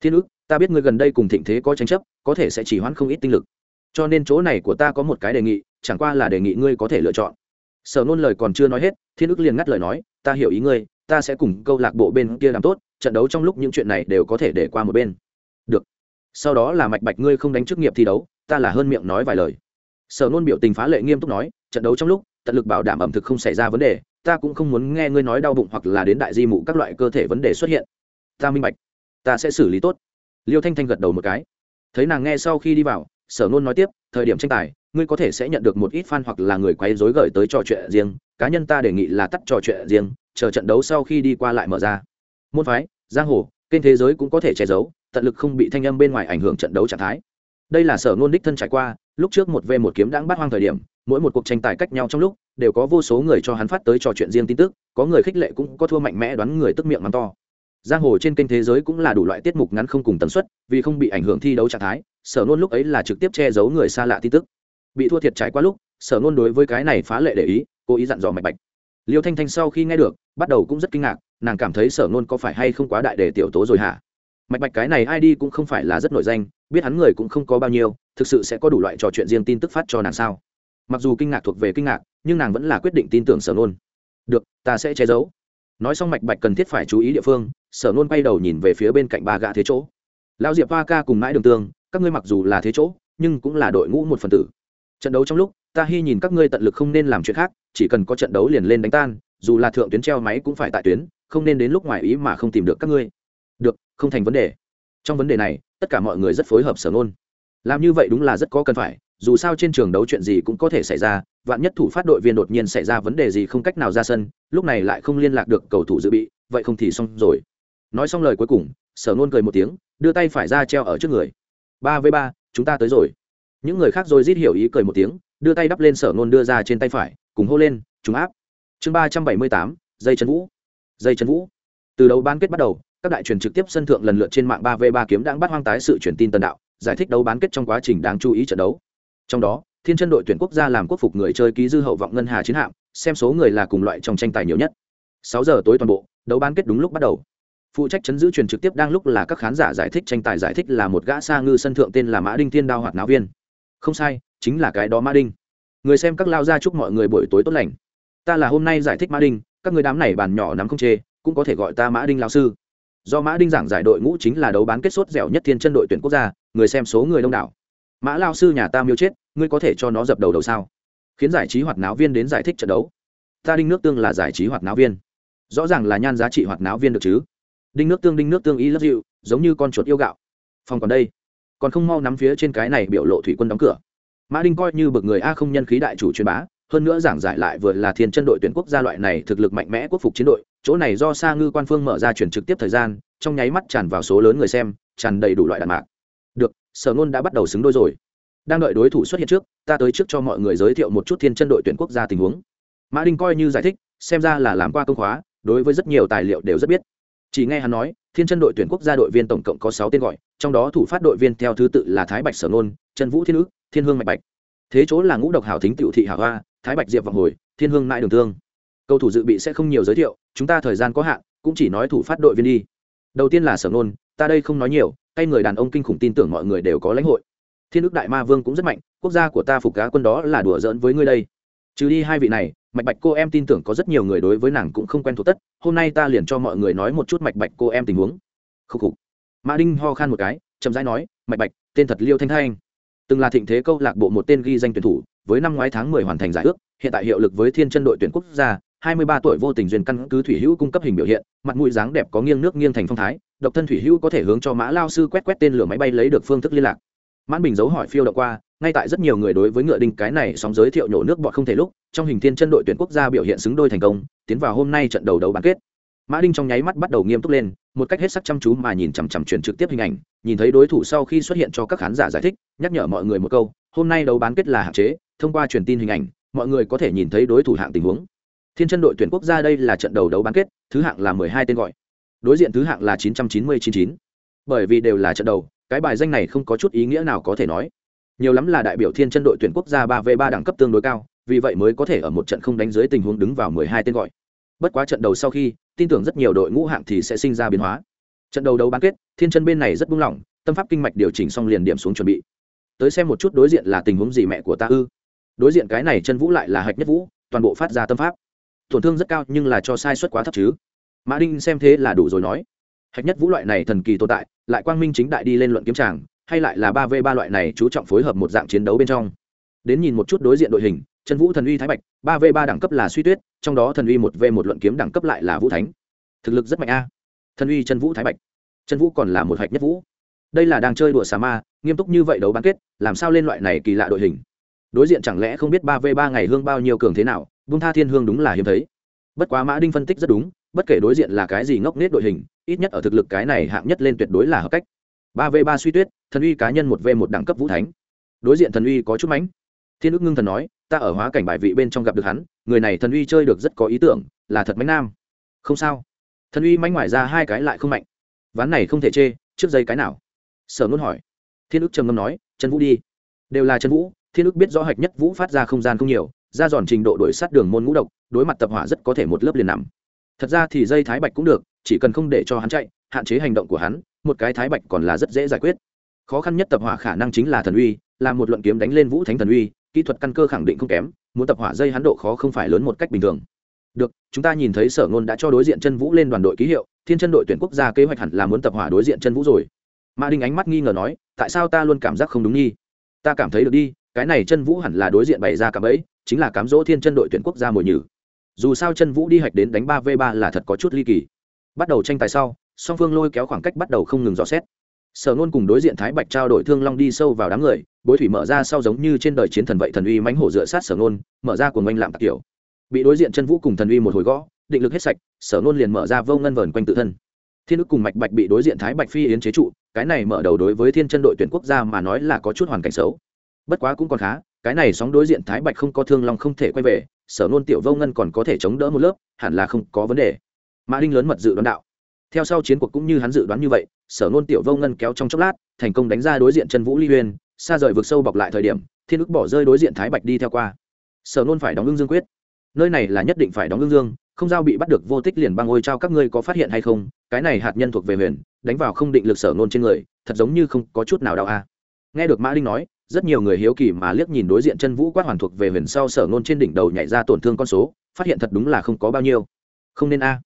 Thiên ức, ta biết ngươi gần đây cùng thịnh thế có tranh chấp, có thể sẽ chỉ hoãn không ít tinh lực. Cho nên chỗ này của ta có một cái đề nghị, chẳng qua là đề nghị ngươi có thể lựa chọn. Sở nôn lời còn chưa nói hết, thiên ức liền ngắt lời nói, ta hiểu ý ngươi, ta sẽ cùng câu lạc bộ bên kia làm tốt, trận đấu trong lúc những chuyện này đều có thể để qua một bên. Được sau đó là mạch bạch ngươi không đánh chức nghiệp thi đấu, ta là hơn miệng nói vài lời. Sở nôn biểu tình phá lệ nghiêm túc nói, trận đấu trong lúc, tận lực bảo đảm ẩm thực không xảy ra vấn đề, ta cũng không muốn nghe ngươi nói đau bụng hoặc là đến đại di mụ các loại cơ thể vấn đề xuất hiện. Ta minh bạch, ta sẽ xử lý tốt. Liêu thanh thanh gật đầu một cái. Thấy nàng nghe sau khi đi vào, sở nôn nói tiếp, thời điểm tranh tài, ngươi có thể sẽ nhận được một ít fan hoặc là người quay dối gửi tới trò chuyện riêng, cá nhân ta đề nghị là tắt trò chuyện riêng, chờ trận đấu sau khi đi qua lại mở ra. Môn phái, giang hồ, kênh thế giới cũng có thể che giấu tận lực không bị thanh âm bên ngoài ảnh hưởng trận đấu trạng thái. Đây là sở ngôn đích thân trải qua, lúc trước một v một kiếm đang bắt hoang thời điểm, mỗi một cuộc tranh tài cách nhau trong lúc, đều có vô số người cho hắn phát tới trò chuyện riêng tin tức, có người khích lệ cũng có thua mạnh mẽ đoán người tức miệng mắng to. Giang hồ trên kênh thế giới cũng là đủ loại tiết mục ngắn không cùng tần suất, vì không bị ảnh hưởng thi đấu trạng thái, sở nôn lúc ấy là trực tiếp che giấu người xa lạ tin tức. Bị thua thiệt trái qua lúc, sở nôn đối với cái này phá lệ để ý, cố ý dặn dò mạch bạch. Liêu thanh thanh sau khi nghe được, bắt đầu cũng rất kinh ngạc, nàng cảm thấy sở nôn có phải hay không quá đại để tiểu tố rồi hả? Mạch bạch cái này ai đi cũng không phải là rất nổi danh, biết hắn người cũng không có bao nhiêu, thực sự sẽ có đủ loại trò chuyện riêng tin tức phát cho nàng sao? Mặc dù kinh ngạc thuộc về kinh ngạc, nhưng nàng vẫn là quyết định tin tưởng sở nôn. Được, ta sẽ che giấu. Nói xong mạch bạch cần thiết phải chú ý địa phương, sở nôn bay đầu nhìn về phía bên cạnh ba gã thế chỗ. Lão diệp hoa ca cùng mãi đường tương các ngươi mặc dù là thế chỗ, nhưng cũng là đội ngũ một phần tử. Trận đấu trong lúc, ta hy nhìn các ngươi tận lực không nên làm chuyện khác, chỉ cần có trận đấu liền lên đánh tan, dù là thượng tuyến treo máy cũng phải tại tuyến, không nên đến lúc ngoài ý mà không tìm được các ngươi không thành vấn đề. Trong vấn đề này, tất cả mọi người rất phối hợp sở ngôn. Làm như vậy đúng là rất có cần phải, dù sao trên trường đấu chuyện gì cũng có thể xảy ra, vạn nhất thủ phát đội viên đột nhiên xảy ra vấn đề gì không cách nào ra sân, lúc này lại không liên lạc được cầu thủ dự bị, vậy không thì xong rồi. Nói xong lời cuối cùng sở nôn cười một tiếng, đưa tay phải ra treo ở trước người. Ba với ba, chúng ta tới rồi. Những người khác rồi rít hiểu ý cười một tiếng, đưa tay đắp lên sở nôn đưa ra trên tay phải, cùng hô lên, chúng áp. Chương ba trăm bảy mươi tám, dây chân vũ. Dây chân vũ. Từ đấu bán kết bắt đầu các đại truyền trực tiếp sân thượng lần lượt trên mạng ba v ba kiếm đang bắt hoang tái sự truyền tin tần đạo, giải thích đấu bán kết trong quá trình đáng chú ý trận đấu. Trong đó, thiên chân đội tuyển quốc gia làm quốc phục người chơi ký dư hậu vọng ngân hà chiến hạm, xem số người là cùng loại trong tranh tài nhiều nhất. Sáu giờ tối toàn bộ, đấu bán kết đúng lúc bắt đầu. Phụ trách chấn giữ truyền trực tiếp đang lúc là các khán giả giải thích tranh tài giải thích là một gã xa ngư sân thượng tên là mã đinh thiên đao hoạt náo viên. Không sai, chính là cái đó mã đinh. Người xem các lao ra chúc mọi người buổi tối tốt lành. Ta là hôm nay giải thích mã đinh, các người đám này bàn nhỏ nắm không chê, cũng có thể gọi ta mã đinh lão sư do mã đinh giảng giải đội ngũ chính là đấu bán kết sốt dẻo nhất thiên chân đội tuyển quốc gia, người xem số người đông đảo. Mã lao sư nhà ta miêu chết, ngươi có thể cho nó dập đầu đầu sao? Khiến giải trí hoạt náo viên đến giải thích trận đấu. Ta đinh nước tương là giải trí hoạt náo viên. Rõ ràng là nhan giá trị hoạt náo viên được chứ? Đinh nước tương, đinh nước tương y love dịu, giống như con chuột yêu gạo. Phòng còn đây. Còn không mau nắm phía trên cái này biểu lộ thủy quân đóng cửa. Mã đinh coi như bực người a không nhân khí đại chủ truyền bá, hơn nữa giảng giải lại vừa là thiên chân đội tuyển quốc gia loại này thực lực mạnh mẽ quốc phục chiến đội chỗ này do sa ngư quan phương mở ra chuyển trực tiếp thời gian, trong nháy mắt tràn vào số lớn người xem, tràn đầy đủ loại đạn mạc. Được, sở ngôn đã bắt đầu xứng đôi rồi. Đang đợi đối thủ xuất hiện trước, ta tới trước cho mọi người giới thiệu một chút thiên chân đội tuyển quốc gia tình huống. Mã đinh coi như giải thích, xem ra là làm qua công khóa, đối với rất nhiều tài liệu đều rất biết. Chỉ nghe hắn nói, thiên chân đội tuyển quốc gia đội viên tổng cộng có sáu tên gọi, trong đó thủ phát đội viên theo thứ tự là thái bạch sở nôn trần vũ thiên ước, thiên hương mạch bạch. Thế chỗ là ngũ độc hảo thính, tiểu thị hảo hoa, thái bạch diệp vọng hồi, thiên hương mãi đường thương cầu thủ dự bị sẽ không nhiều giới thiệu, chúng ta thời gian có hạn, cũng chỉ nói thủ phát đội viên đi. Đầu tiên là sở nôn ta đây không nói nhiều hay người đàn ông kinh khủng tin tưởng mọi người đều có lãnh hội. Thiên ước đại ma vương cũng rất mạnh, quốc gia của ta phục cá quân đó là đùa giỡn với ngươi đây. Trừ đi hai vị này, mạch bạch cô em tin tưởng có rất nhiều người đối với nàng cũng không quen thuộc tất, hôm nay ta liền cho mọi người nói một chút mạch bạch cô em tình huống. Khúc khục. Mã đinh ho khan một cái, chậm rãi nói, mạch bạch, tên thật liêu thanh thanh. Từng là thịnh thế câu lạc bộ một tên ghi danh tuyển thủ, với năm ngoái tháng mười hoàn thành giải ước, hiện tại hiệu lực với thiên chân đội tuyển quốc gia hai mươi ba tuổi vô tình duyên căn cứ thủy hữu cung cấp hình biểu hiện, mặt mũi dáng đẹp có nghiêng nước nghiêng thành phong thái, độc thân thủy hữu có thể hướng cho mã lao sư quét quét tên lửa máy bay lấy được phương thức liên lạc. Mãn bình dấu hỏi phiêu đ qua, ngay tại rất nhiều người đối với ngựa đinh cái này sóng giới thiệu nhổ nước bọt không thể lúc, trong hình thiên chân đội tuyển quốc gia biểu hiện xứng đôi thành công, tiến vào hôm nay trận đầu đấu bán kết. Mã đinh trong nháy mắt bắt đầu nghiêm túc lên, một cách hết sắc chăm chú mà nhìn chằm chằm truyền trực tiếp hình ảnh, nhìn thấy đối thủ sau khi xuất hiện cho các khán giả giải thích, nhắc nhở mọi người một câu, hôm nay đấu bán kết là hạn chế, thông qua truyền tin hình ảnh, mọi người có thể nhìn thấy đối thủ hạng tình huống thiên chân đội tuyển quốc gia đây là trận đầu đấu bán kết, thứ hạng là mười hai tên gọi. Đối diện thứ hạng là chín trăm chín mươi chín chín. Bởi vì đều là trận đầu, cái bài danh này không có chút ý nghĩa nào có thể nói. Nhiều lắm là đại biểu thiên chân đội tuyển quốc gia ba v ba đẳng cấp tương đối cao, vì vậy mới có thể ở một trận không đánh dưới tình huống đứng vào mười hai tên gọi. Bất quá trận đầu sau khi, tin tưởng rất nhiều đội ngũ hạng thì sẽ sinh ra biến hóa. Trận đầu đấu bán kết, thiên chân bên này rất buông lỏng, tâm pháp kinh mạch điều chỉnh xong liền điểm xuống chuẩn bị. Tới xem một chút đối diện là tình huống gì mẹ của ta ư? Đối diện cái này chân vũ lại là hạch nhất vũ, toàn bộ phát ra tâm pháp tổn thương rất cao nhưng là cho sai suất quá thấp chứ. Mã đinh xem thế là đủ rồi nói. Hạch nhất vũ loại này thần kỳ tồn tại, lại quang minh chính đại đi lên luận kiếm tràng, hay lại là ba v ba loại này chú trọng phối hợp một dạng chiến đấu bên trong. Đến nhìn một chút đối diện đội hình, trần vũ thần uy thái bạch, ba v ba đẳng cấp là suy tuyết, trong đó thần uy một v một luận kiếm đẳng cấp lại là vũ thánh. Thực lực rất mạnh a. Thần uy trần vũ thái bạch. Trần vũ còn là một hạch nhất vũ. Đây là đang chơi đùa xà ma, nghiêm túc như vậy đấu bán kết, làm sao lên loại này kỳ lạ đội hình? Đối diện chẳng lẽ không biết ba v ba ngày hương bao nhiêu cường thế nào bung tha thiên hương đúng là hiếm thấy. Bất quá mã đinh phân tích rất đúng, bất kể đối diện là cái gì ngốc nết đội hình, ít nhất ở thực lực cái này hạng nhất lên tuyệt đối là hợp cách. Ba v ba suy tuyết, thần uy cá nhân một v một đẳng cấp vũ thánh. Đối diện thần uy có chút mánh thiên ước ngưng thần nói, ta ở hóa cảnh bài vị bên trong gặp được hắn, người này thần uy chơi được rất có ý tưởng, là thật mánh nam. Không sao. Thần uy mánh ngoài ra hai cái lại không mạnh. Ván này không thể chê, trước dây cái nào? Sở ngôn hỏi. Thiên ước trầm ngâm nói, trần vũ đi. Đều là trần vũ thiên ức biết rõ hạch nhất vũ phát ra không gian không nhiều, ra giòn trình độ đổi sát đường môn ngũ độc, đối mặt tập hỏa rất có thể một lớp liền nằm. Thật ra thì dây thái bạch cũng được, chỉ cần không để cho hắn chạy, hạn chế hành động của hắn, một cái thái bạch còn là rất dễ giải quyết. Khó khăn nhất tập hỏa khả năng chính là thần uy, là một luận kiếm đánh lên vũ thánh thần uy, kỹ thuật căn cơ khẳng định không kém, muốn tập hỏa dây hắn độ khó không phải lớn một cách bình thường. Được, chúng ta nhìn thấy sở ngôn đã cho đối diện chân vũ lên đoàn đội ký hiệu, thiên chân đội tuyển quốc gia kế hoạch hẳn là muốn tập hỏa đối diện chân vũ rồi. Mã đinh ánh mắt nghi ngờ nói, tại sao ta luôn cảm giác không đúng nghi? Ta cảm thấy được đi cái này chân vũ hẳn là đối diện bày ra cạm ấy chính là cám dỗ thiên chân đội tuyển quốc gia mùi nhử. Dù sao chân vũ đi hạch đến đánh ba v ba là thật có chút ly kỳ. Bắt đầu tranh tài sau, song phương lôi kéo khoảng cách bắt đầu không ngừng dò xét. Sở nôn cùng đối diện thái bạch trao đổi thương long đi sâu vào đám người, bối thủy mở ra sau giống như trên đời chiến thần vậy thần uy mánh hổ dựa sát sở nôn, mở ra của oanh lạm tạc kiểu. Bị đối diện chân vũ cùng thần uy một hồi gõ, định lực hết sạch, sở nôn liền mở ra vô ngân vờn quanh tự thân. Thiên đức cùng mạch bạch bị đối diện thái bạch phi yến chế trụ, cái này mở đầu đối với thiên chân đội tuyển quốc gia mà nói là có chút hoàn cảnh xấu bất quá cũng còn khá, cái này sóng đối diện thái bạch không có thương lòng không thể quay về, sở nôn tiểu vô ngân còn có thể chống đỡ một lớp, hẳn là không có vấn đề. Mã đinh lớn mật dự đoán đạo. Theo sau chiến cuộc cũng như hắn dự đoán như vậy, sở nôn tiểu vô ngân kéo trong chốc lát, thành công đánh ra đối diện chân vũ ly uyên, xa rời vực sâu bọc lại thời điểm, thiên ức bỏ rơi đối diện thái bạch đi theo qua. Sở nôn phải đóng ương dương quyết. Nơi này là nhất định phải đóng ương dương, không giao bị bắt được vô tích liền băng ôi trao các ngươi có phát hiện hay không, cái này hạt nhân thuộc về huyền, đánh vào không định lực sở nôn trên người, thật giống như không có chút nào đau a nghe được mã đinh nói rất nhiều người hiếu kỳ mà liếc nhìn đối diện chân vũ quát hoàn thuộc về huyền sau sở nôn trên đỉnh đầu nhảy ra tổn thương con số, phát hiện thật đúng là không có bao nhiêu. Không nên a. À.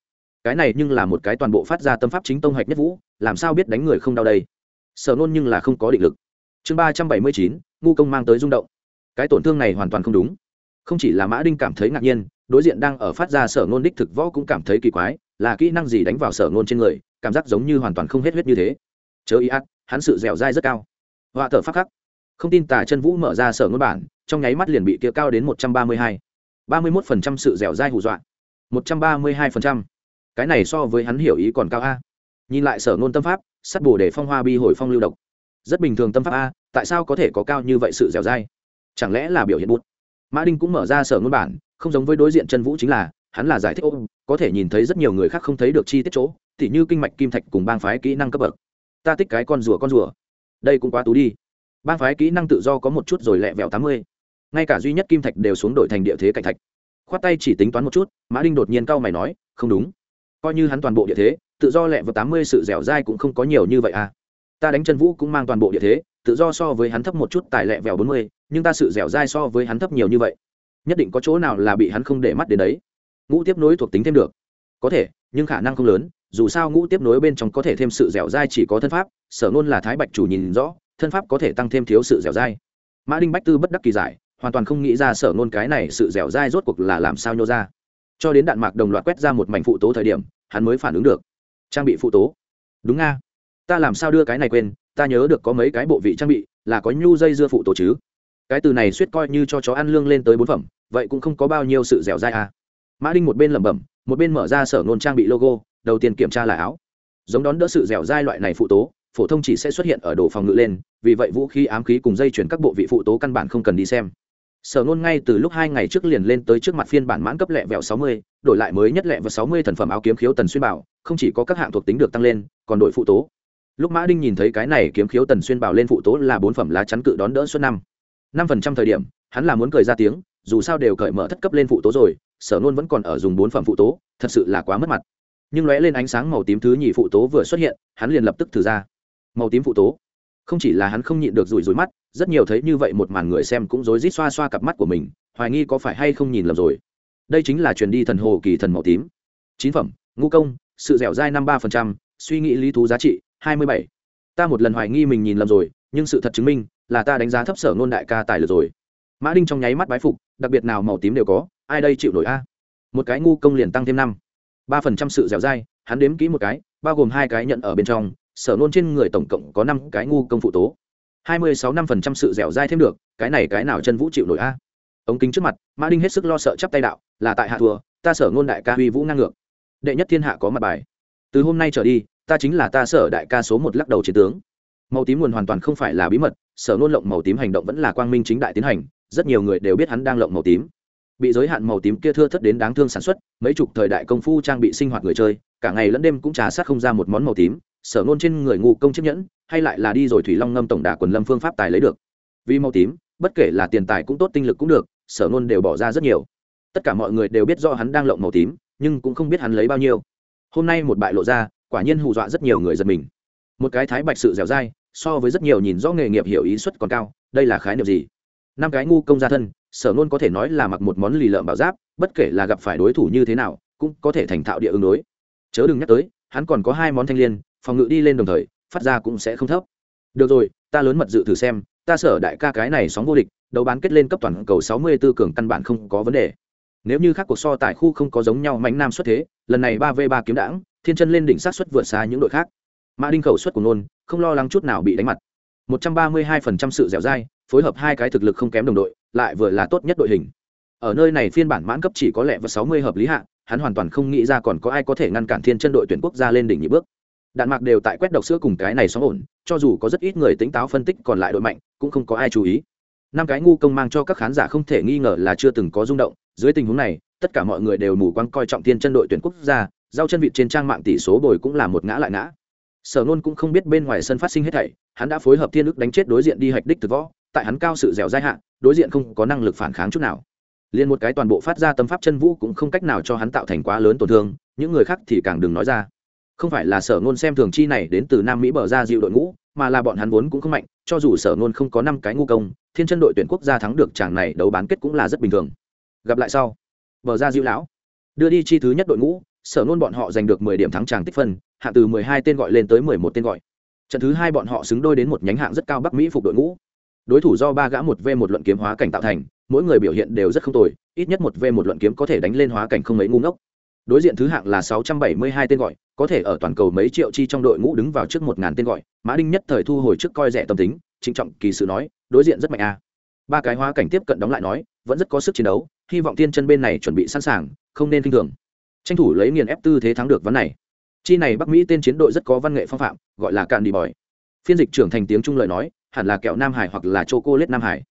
Cái này nhưng là một cái toàn bộ phát ra tâm pháp chính tông hạch nhất vũ, làm sao biết đánh người không đau đây? Sở nôn nhưng là không có định lực. Chương ba trăm bảy mươi chín, ngu công mang tới rung động. Cái tổn thương này hoàn toàn không đúng. Không chỉ là mã đinh cảm thấy ngạc nhiên, đối diện đang ở phát ra sở ngôn đích thực võ cũng cảm thấy kỳ quái, là kỹ năng gì đánh vào sở ngôn trên người, cảm giác giống như hoàn toàn không hết huyết như thế. Chớ ý ác, hắn sự dẻo dai rất cao. Họa thở phát khắc không tin tà chân vũ mở ra sở ngôn bản, trong nháy mắt liền bị kia cao đến một trăm ba mươi hai. ba mươi mốt phần trăm sự dẻo dai hù dọa. một trăm ba mươi hai phần trăm. Cái này so với hắn hiểu ý còn cao a. Nhìn lại sở ngôn tâm pháp, sắt bồ để phong hoa bi hồi phong lưu độc. Rất bình thường tâm pháp a, tại sao có thể có cao như vậy sự dẻo dai? Chẳng lẽ là biểu hiện bút? Mã đinh cũng mở ra sở ngôn bản, không giống với đối diện chân vũ chính là, hắn là giải thích ôm có thể nhìn thấy rất nhiều người khác không thấy được chi tiết chỗ, tỉ như kinh mạch kim thạch cùng bang phái kỹ năng cấp bậc. Ta thích cái con rùa con rùa. Đây cũng quá tú đi bang phái kỹ năng tự do có một chút rồi lẹ vẹo tám mươi. Ngay cả duy nhất kim thạch đều xuống đổi thành địa thế cạnh thạch. Khoát tay chỉ tính toán một chút, mã đinh đột nhiên cau mày nói, không đúng. Coi như hắn toàn bộ địa thế, tự do lẹ vào tám mươi sự dẻo dai cũng không có nhiều như vậy à. Ta đánh chân vũ cũng mang toàn bộ địa thế, tự do so với hắn thấp một chút tài lẹ vẹo bốn mươi, nhưng ta sự dẻo dai so với hắn thấp nhiều như vậy. Nhất định có chỗ nào là bị hắn không để mắt đến đấy. Ngũ tiếp nối thuộc tính thêm được. Có thể, nhưng khả năng không lớn, dù sao ngũ tiếp nối bên trong có thể thêm sự dẻo dai chỉ có thân pháp, sở ngôn là thái bạch chủ nhìn rõ thân pháp có thể tăng thêm thiếu sự dẻo dai. Mã đinh bách tư bất đắc kỳ giải, hoàn toàn không nghĩ ra sở ngôn cái này sự dẻo dai rốt cuộc là làm sao nhô ra. Cho đến đạn mạc đồng loạt quét ra một mảnh phụ tố thời điểm, hắn mới phản ứng được. Trang bị phụ tố. Đúng nga. Ta làm sao đưa cái này quên, ta nhớ được có mấy cái bộ vị trang bị, là có nhu dây dưa phụ tố chứ. Cái từ này suýt coi như cho chó ăn lương lên tới bốn phẩm, vậy cũng không có bao nhiêu sự dẻo dai à. mã đinh một bên lẩm bẩm, một bên mở ra sở ngôn trang bị logo, đầu tiên kiểm tra là áo. Giống đón đỡ sự dẻo dai loại này phụ tố phổ thông chỉ sẽ xuất hiện ở đồ phòng ngự lên, vì vậy vũ khí, ám khí cùng dây chuyển các bộ vị phụ tố căn bản không cần đi xem. Sở nôn ngay từ lúc hai ngày trước liền lên tới trước mặt phiên bản mãn cấp lẹ vẹo sáu mươi, đổi lại mới nhất lẹ và sáu mươi thần phẩm áo kiếm khiếu tần xuyên bảo, không chỉ có các hạng thuộc tính được tăng lên, còn đội phụ tố. Lúc mã đinh nhìn thấy cái này kiếm khiếu tần xuyên bảo lên phụ tố là bốn phẩm lá chắn cự đón đỡ suốt năm. Năm phần trăm thời điểm, hắn là muốn cười ra tiếng, dù sao đều cởi mở thất cấp lên phụ tố rồi, sở nôn vẫn còn ở dùng bốn phẩm phụ tố, thật sự là quá mất mặt. Nhưng lóe lên ánh sáng màu tím thứ nhì phụ tố vừa xuất hiện, hắn liền lập tức thử ra màu tím phụ tố. Không chỉ là hắn không nhịn được rủi rủi mắt, rất nhiều thấy như vậy một màn người xem cũng rối rít xoa xoa cặp mắt của mình, hoài nghi có phải hay không nhìn lầm rồi. Đây chính là truyền đi thần hồ kỳ thần màu tím. Chín phẩm, ngũ công, sự dẻo dai năm ba phần trăm, suy nghĩ lý thú giá trị, hai mươi bảy. Ta một lần hoài nghi mình nhìn lầm rồi, nhưng sự thật chứng minh là ta đánh giá thấp sở ngôn đại ca tài lược rồi. Mã đinh trong nháy mắt bái phục, đặc biệt nào màu tím đều có, ai đây chịu nổi a? Một cái ngu công liền tăng thêm năm. Ba phần trăm sự dẻo dai, hắn đếm kỹ một cái, bao gồm hai cái nhận ở bên trong sở nôn trên người tổng cộng có năm cái ngu công phụ tố. Hai mươi sáu năm phần trăm sự dẻo dai thêm được, cái này cái nào chân vũ chịu nổi a? Ống kính trước mặt mã đinh hết sức lo sợ chắp tay đạo, là tại hạ thua, ta sở ngôn đại ca huy vũ ngang ngược. Đệ nhất thiên hạ có mặt bài. Từ hôm nay trở đi, ta chính là ta sở đại ca số một lắc đầu chiến tướng. Màu tím nguồn hoàn toàn không phải là bí mật, sở nôn lộng màu tím hành động vẫn là quang minh chính đại tiến hành, rất nhiều người đều biết hắn đang lộng màu tím. Bị giới hạn màu tím kia thưa thất đến đáng thương sản xuất, mấy chục thời đại công phu trang bị sinh hoạt người chơi, cả ngày lẫn đêm cũng trà sát không ra một món màu tím sở nôn trên người ngụ công chiếc nhẫn, hay lại là đi rồi thủy long ngâm tổng đà quần lâm phương pháp tài lấy được. Vì màu tím, bất kể là tiền tài cũng tốt, tinh lực cũng được, sở nôn đều bỏ ra rất nhiều. Tất cả mọi người đều biết do hắn đang lộng màu tím, nhưng cũng không biết hắn lấy bao nhiêu. Hôm nay một bại lộ ra, quả nhiên hù dọa rất nhiều người giật mình. Một cái thái bạch sự dẻo dai, so với rất nhiều nhìn rõ nghề nghiệp hiểu ý suất còn cao, đây là khái niệm gì? Năm cái ngu công gia thân, sở nôn có thể nói là mặc một món lì lợm bảo giáp, bất kể là gặp phải đối thủ như thế nào, cũng có thể thành thạo địa ứng đối. Chớ đừng nhắc tới, hắn còn có hai món thanh l i ê n phòng ngự đi lên đồng thời, phát ra cũng sẽ không thấp. Được rồi, ta lớn mật dự thử xem, ta sở đại ca cái này sóng vô địch, đấu bán kết lên cấp toàn cầu sáu mươi 64 cường căn bản không có vấn đề. Nếu như các cuộc so tại khu không có giống nhau mạnh nam xuất thế, lần này ba v ba kiếm đảng thiên chân lên đỉnh sát xuất vượt xa những đội khác. Mã đinh khẩu xuất của nôn, không lo lắng chút nào bị đánh mặt. một trăm ba mươi hai phần trăm sự dẻo dai, phối hợp hai cái thực lực không kém đồng đội, lại vừa là tốt nhất đội hình. Ở nơi này phiên bản mãn cấp chỉ có lẽ và sáu mươi hợp lý hạ, hắn hoàn toàn không nghĩ ra còn có ai có thể ngăn cản thiên chân đội tuyển quốc gia lên đỉnh nhị bước đạn mạc đều tại quét độc sữa cùng cái này xóm ổn, cho dù có rất ít người tính táo phân tích còn lại đội mạnh, cũng không có ai chú ý. Năm cái ngu công mang cho các khán giả không thể nghi ngờ là chưa từng có rung động, dưới tình huống này, tất cả mọi người đều mù quáng coi trọng thiên chân đội tuyển quốc gia giao chân vịt trên trang mạng tỷ số bồi cũng là một ngã lại ngã. Sở nôn cũng không biết bên ngoài sân phát sinh hết thảy, hắn đã phối hợp thiên ức đánh chết đối diện đi hạch đích từ võ, tại hắn cao sự dẻo dai hạn đối diện không có năng lực phản kháng chút nào. Liền một cái toàn bộ phát ra tâm pháp chân vũ cũng không cách nào cho hắn tạo thành quá lớn tổn thương, những người khác thì càng đừng nói ra không phải là sở ngôn xem thường chi này đến từ nam mỹ bờ ra dịu đội ngũ, mà là bọn hắn vốn cũng không mạnh, cho dù sở ngôn không có năm cái ngu công, thiên chân đội tuyển quốc gia thắng được chàng này đấu bán kết cũng là rất bình thường. Gặp lại sau. Bờ ra dịu lão. Đưa đi chi thứ nhất đội ngũ, sở ngôn bọn họ giành được mười điểm thắng chàng tích phân hạ từ mười hai tên gọi lên tới mười một tên gọi. Trận thứ hai bọn họ xứng đôi đến một nhánh hạng rất cao bắc mỹ phục đội ngũ. Đối thủ do ba gã một v một luận kiếm hóa cảnh tạo thành, mỗi người biểu hiện đều rất không tồi, ít nhất một v một luận kiếm có thể đánh lên hóa cảnh không mấy ngu ngốc đối diện thứ hạng là sáu trăm bảy mươi hai tên gọi, có thể ở toàn cầu mấy triệu chi trong đội ngũ đứng vào trước một ngàn tên gọi, mã đinh nhất thời thu hồi trước coi rẻ tâm tính, trịnh trọng kỳ sự nói, đối diện rất mạnh a ba cái hóa cảnh tiếp cận đóng lại nói, vẫn rất có sức chiến đấu, hy vọng tiên chân bên này chuẩn bị sẵn sàng, không nên k thường. Tranh thủ lấy nghiền ép tư thế thắng được ván này. Chi này bắc mỹ tên chiến đội rất có văn nghệ phong phạm, gọi là cạn đi bòi. Phiên dịch trưởng thành tiếng trung lời nói, hẳn là kẹo nam hải hoặc là chô cô lết nam hải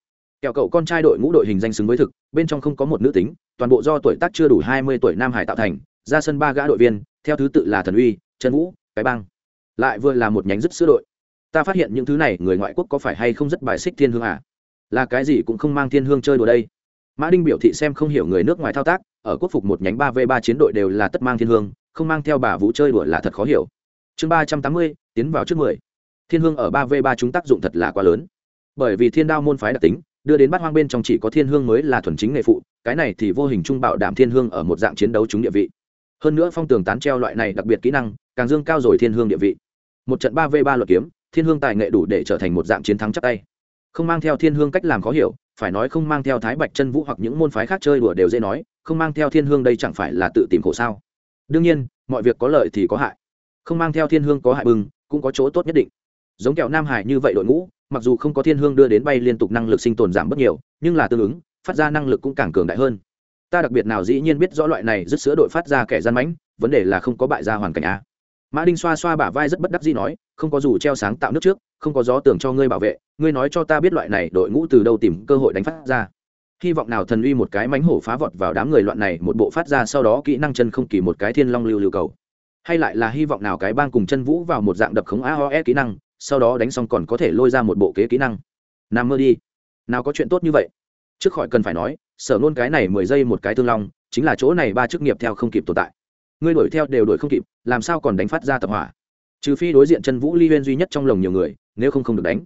kẹo cậu con trai đội ngũ đội hình danh xứng với thực, bên trong không có một nữ tính, toàn bộ do tuổi tác chưa đủ hai mươi tuổi nam hải tạo thành, ra sân ba gã đội viên, theo thứ tự là thần uy, trần vũ, cái Bang. Lại vừa là một nhánh dứt sữa đội. Ta phát hiện những thứ này, người ngoại quốc có phải hay không rất bài xích thiên hương à? Là cái gì cũng không mang thiên hương chơi đùa đây. Mã đinh biểu thị xem không hiểu người nước ngoài thao tác, ở quốc phục một nhánh ba v ba chiến đội đều là tất mang thiên hương, không mang theo bà vũ chơi đùa là thật khó hiểu. Chương ba trăm tám mươi, tiến vào trước mười. Thiên hương ở ba v ba chúng tác dụng thật là quá lớn. Bởi vì thiên đao môn phái đặc tính đưa đến bát hoang bên trong chỉ có thiên hương mới là thuần chính nghề phụ, cái này thì vô hình trung bảo đảm thiên hương ở một dạng chiến đấu chúng địa vị. Hơn nữa phong tường tán treo loại này đặc biệt kỹ năng, càng dương cao rồi thiên hương địa vị. Một trận ba v ba luật kiếm, thiên hương tài nghệ đủ để trở thành một dạng chiến thắng chắc tay. Không mang theo thiên hương cách làm khó hiểu, phải nói không mang theo thái bạch chân vũ hoặc những môn phái khác chơi đùa đều dễ nói, không mang theo thiên hương đây chẳng phải là tự tìm khổ sao? Đương nhiên, mọi việc có lợi thì có hại. Không mang theo thiên hương có hại bừng, cũng có chỗ tốt nhất định. Giống kẹo nam hải như vậy đội ngũ mặc dù không có thiên hương đưa đến bay liên tục năng lực sinh tồn giảm bất nhiều, nhưng là tương ứng, phát ra năng lực cũng càng cường đại hơn. Ta đặc biệt nào dĩ nhiên biết rõ loại này dứt sữa đội phát ra kẻ gian mánh vấn đề là không có bại ra hoàn cảnh a. Mã đinh xoa xoa bả vai rất bất đắc dĩ nói, không có dù treo sáng tạo nước trước, không có gió tưởng cho ngươi bảo vệ, ngươi nói cho ta biết loại này đội ngũ từ đâu tìm cơ hội đánh phát ra. Hy vọng nào thần uy một cái mánh hổ phá vọt vào đám người loạn này một bộ phát ra sau đó kỹ năng chân không kỳ một cái thiên long lưu lưu cầu. Hay lại là hy vọng nào cái bang cùng chân vũ vào một dạng đập khống aoe kỹ năng sau đó đánh xong còn có thể lôi ra một bộ kế kỹ năng. Nằm mơ đi. Nào có chuyện tốt như vậy? Trước khỏi cần phải nói, sở nôn cái này mười giây một cái thương long, chính là chỗ này ba chức nghiệp theo không kịp tồn tại. Ngươi đuổi theo đều đuổi không kịp, làm sao còn đánh phát ra tập hỏa? Trừ phi đối diện chân vũ ly huyên duy nhất trong lồng nhiều người, nếu không không được đánh.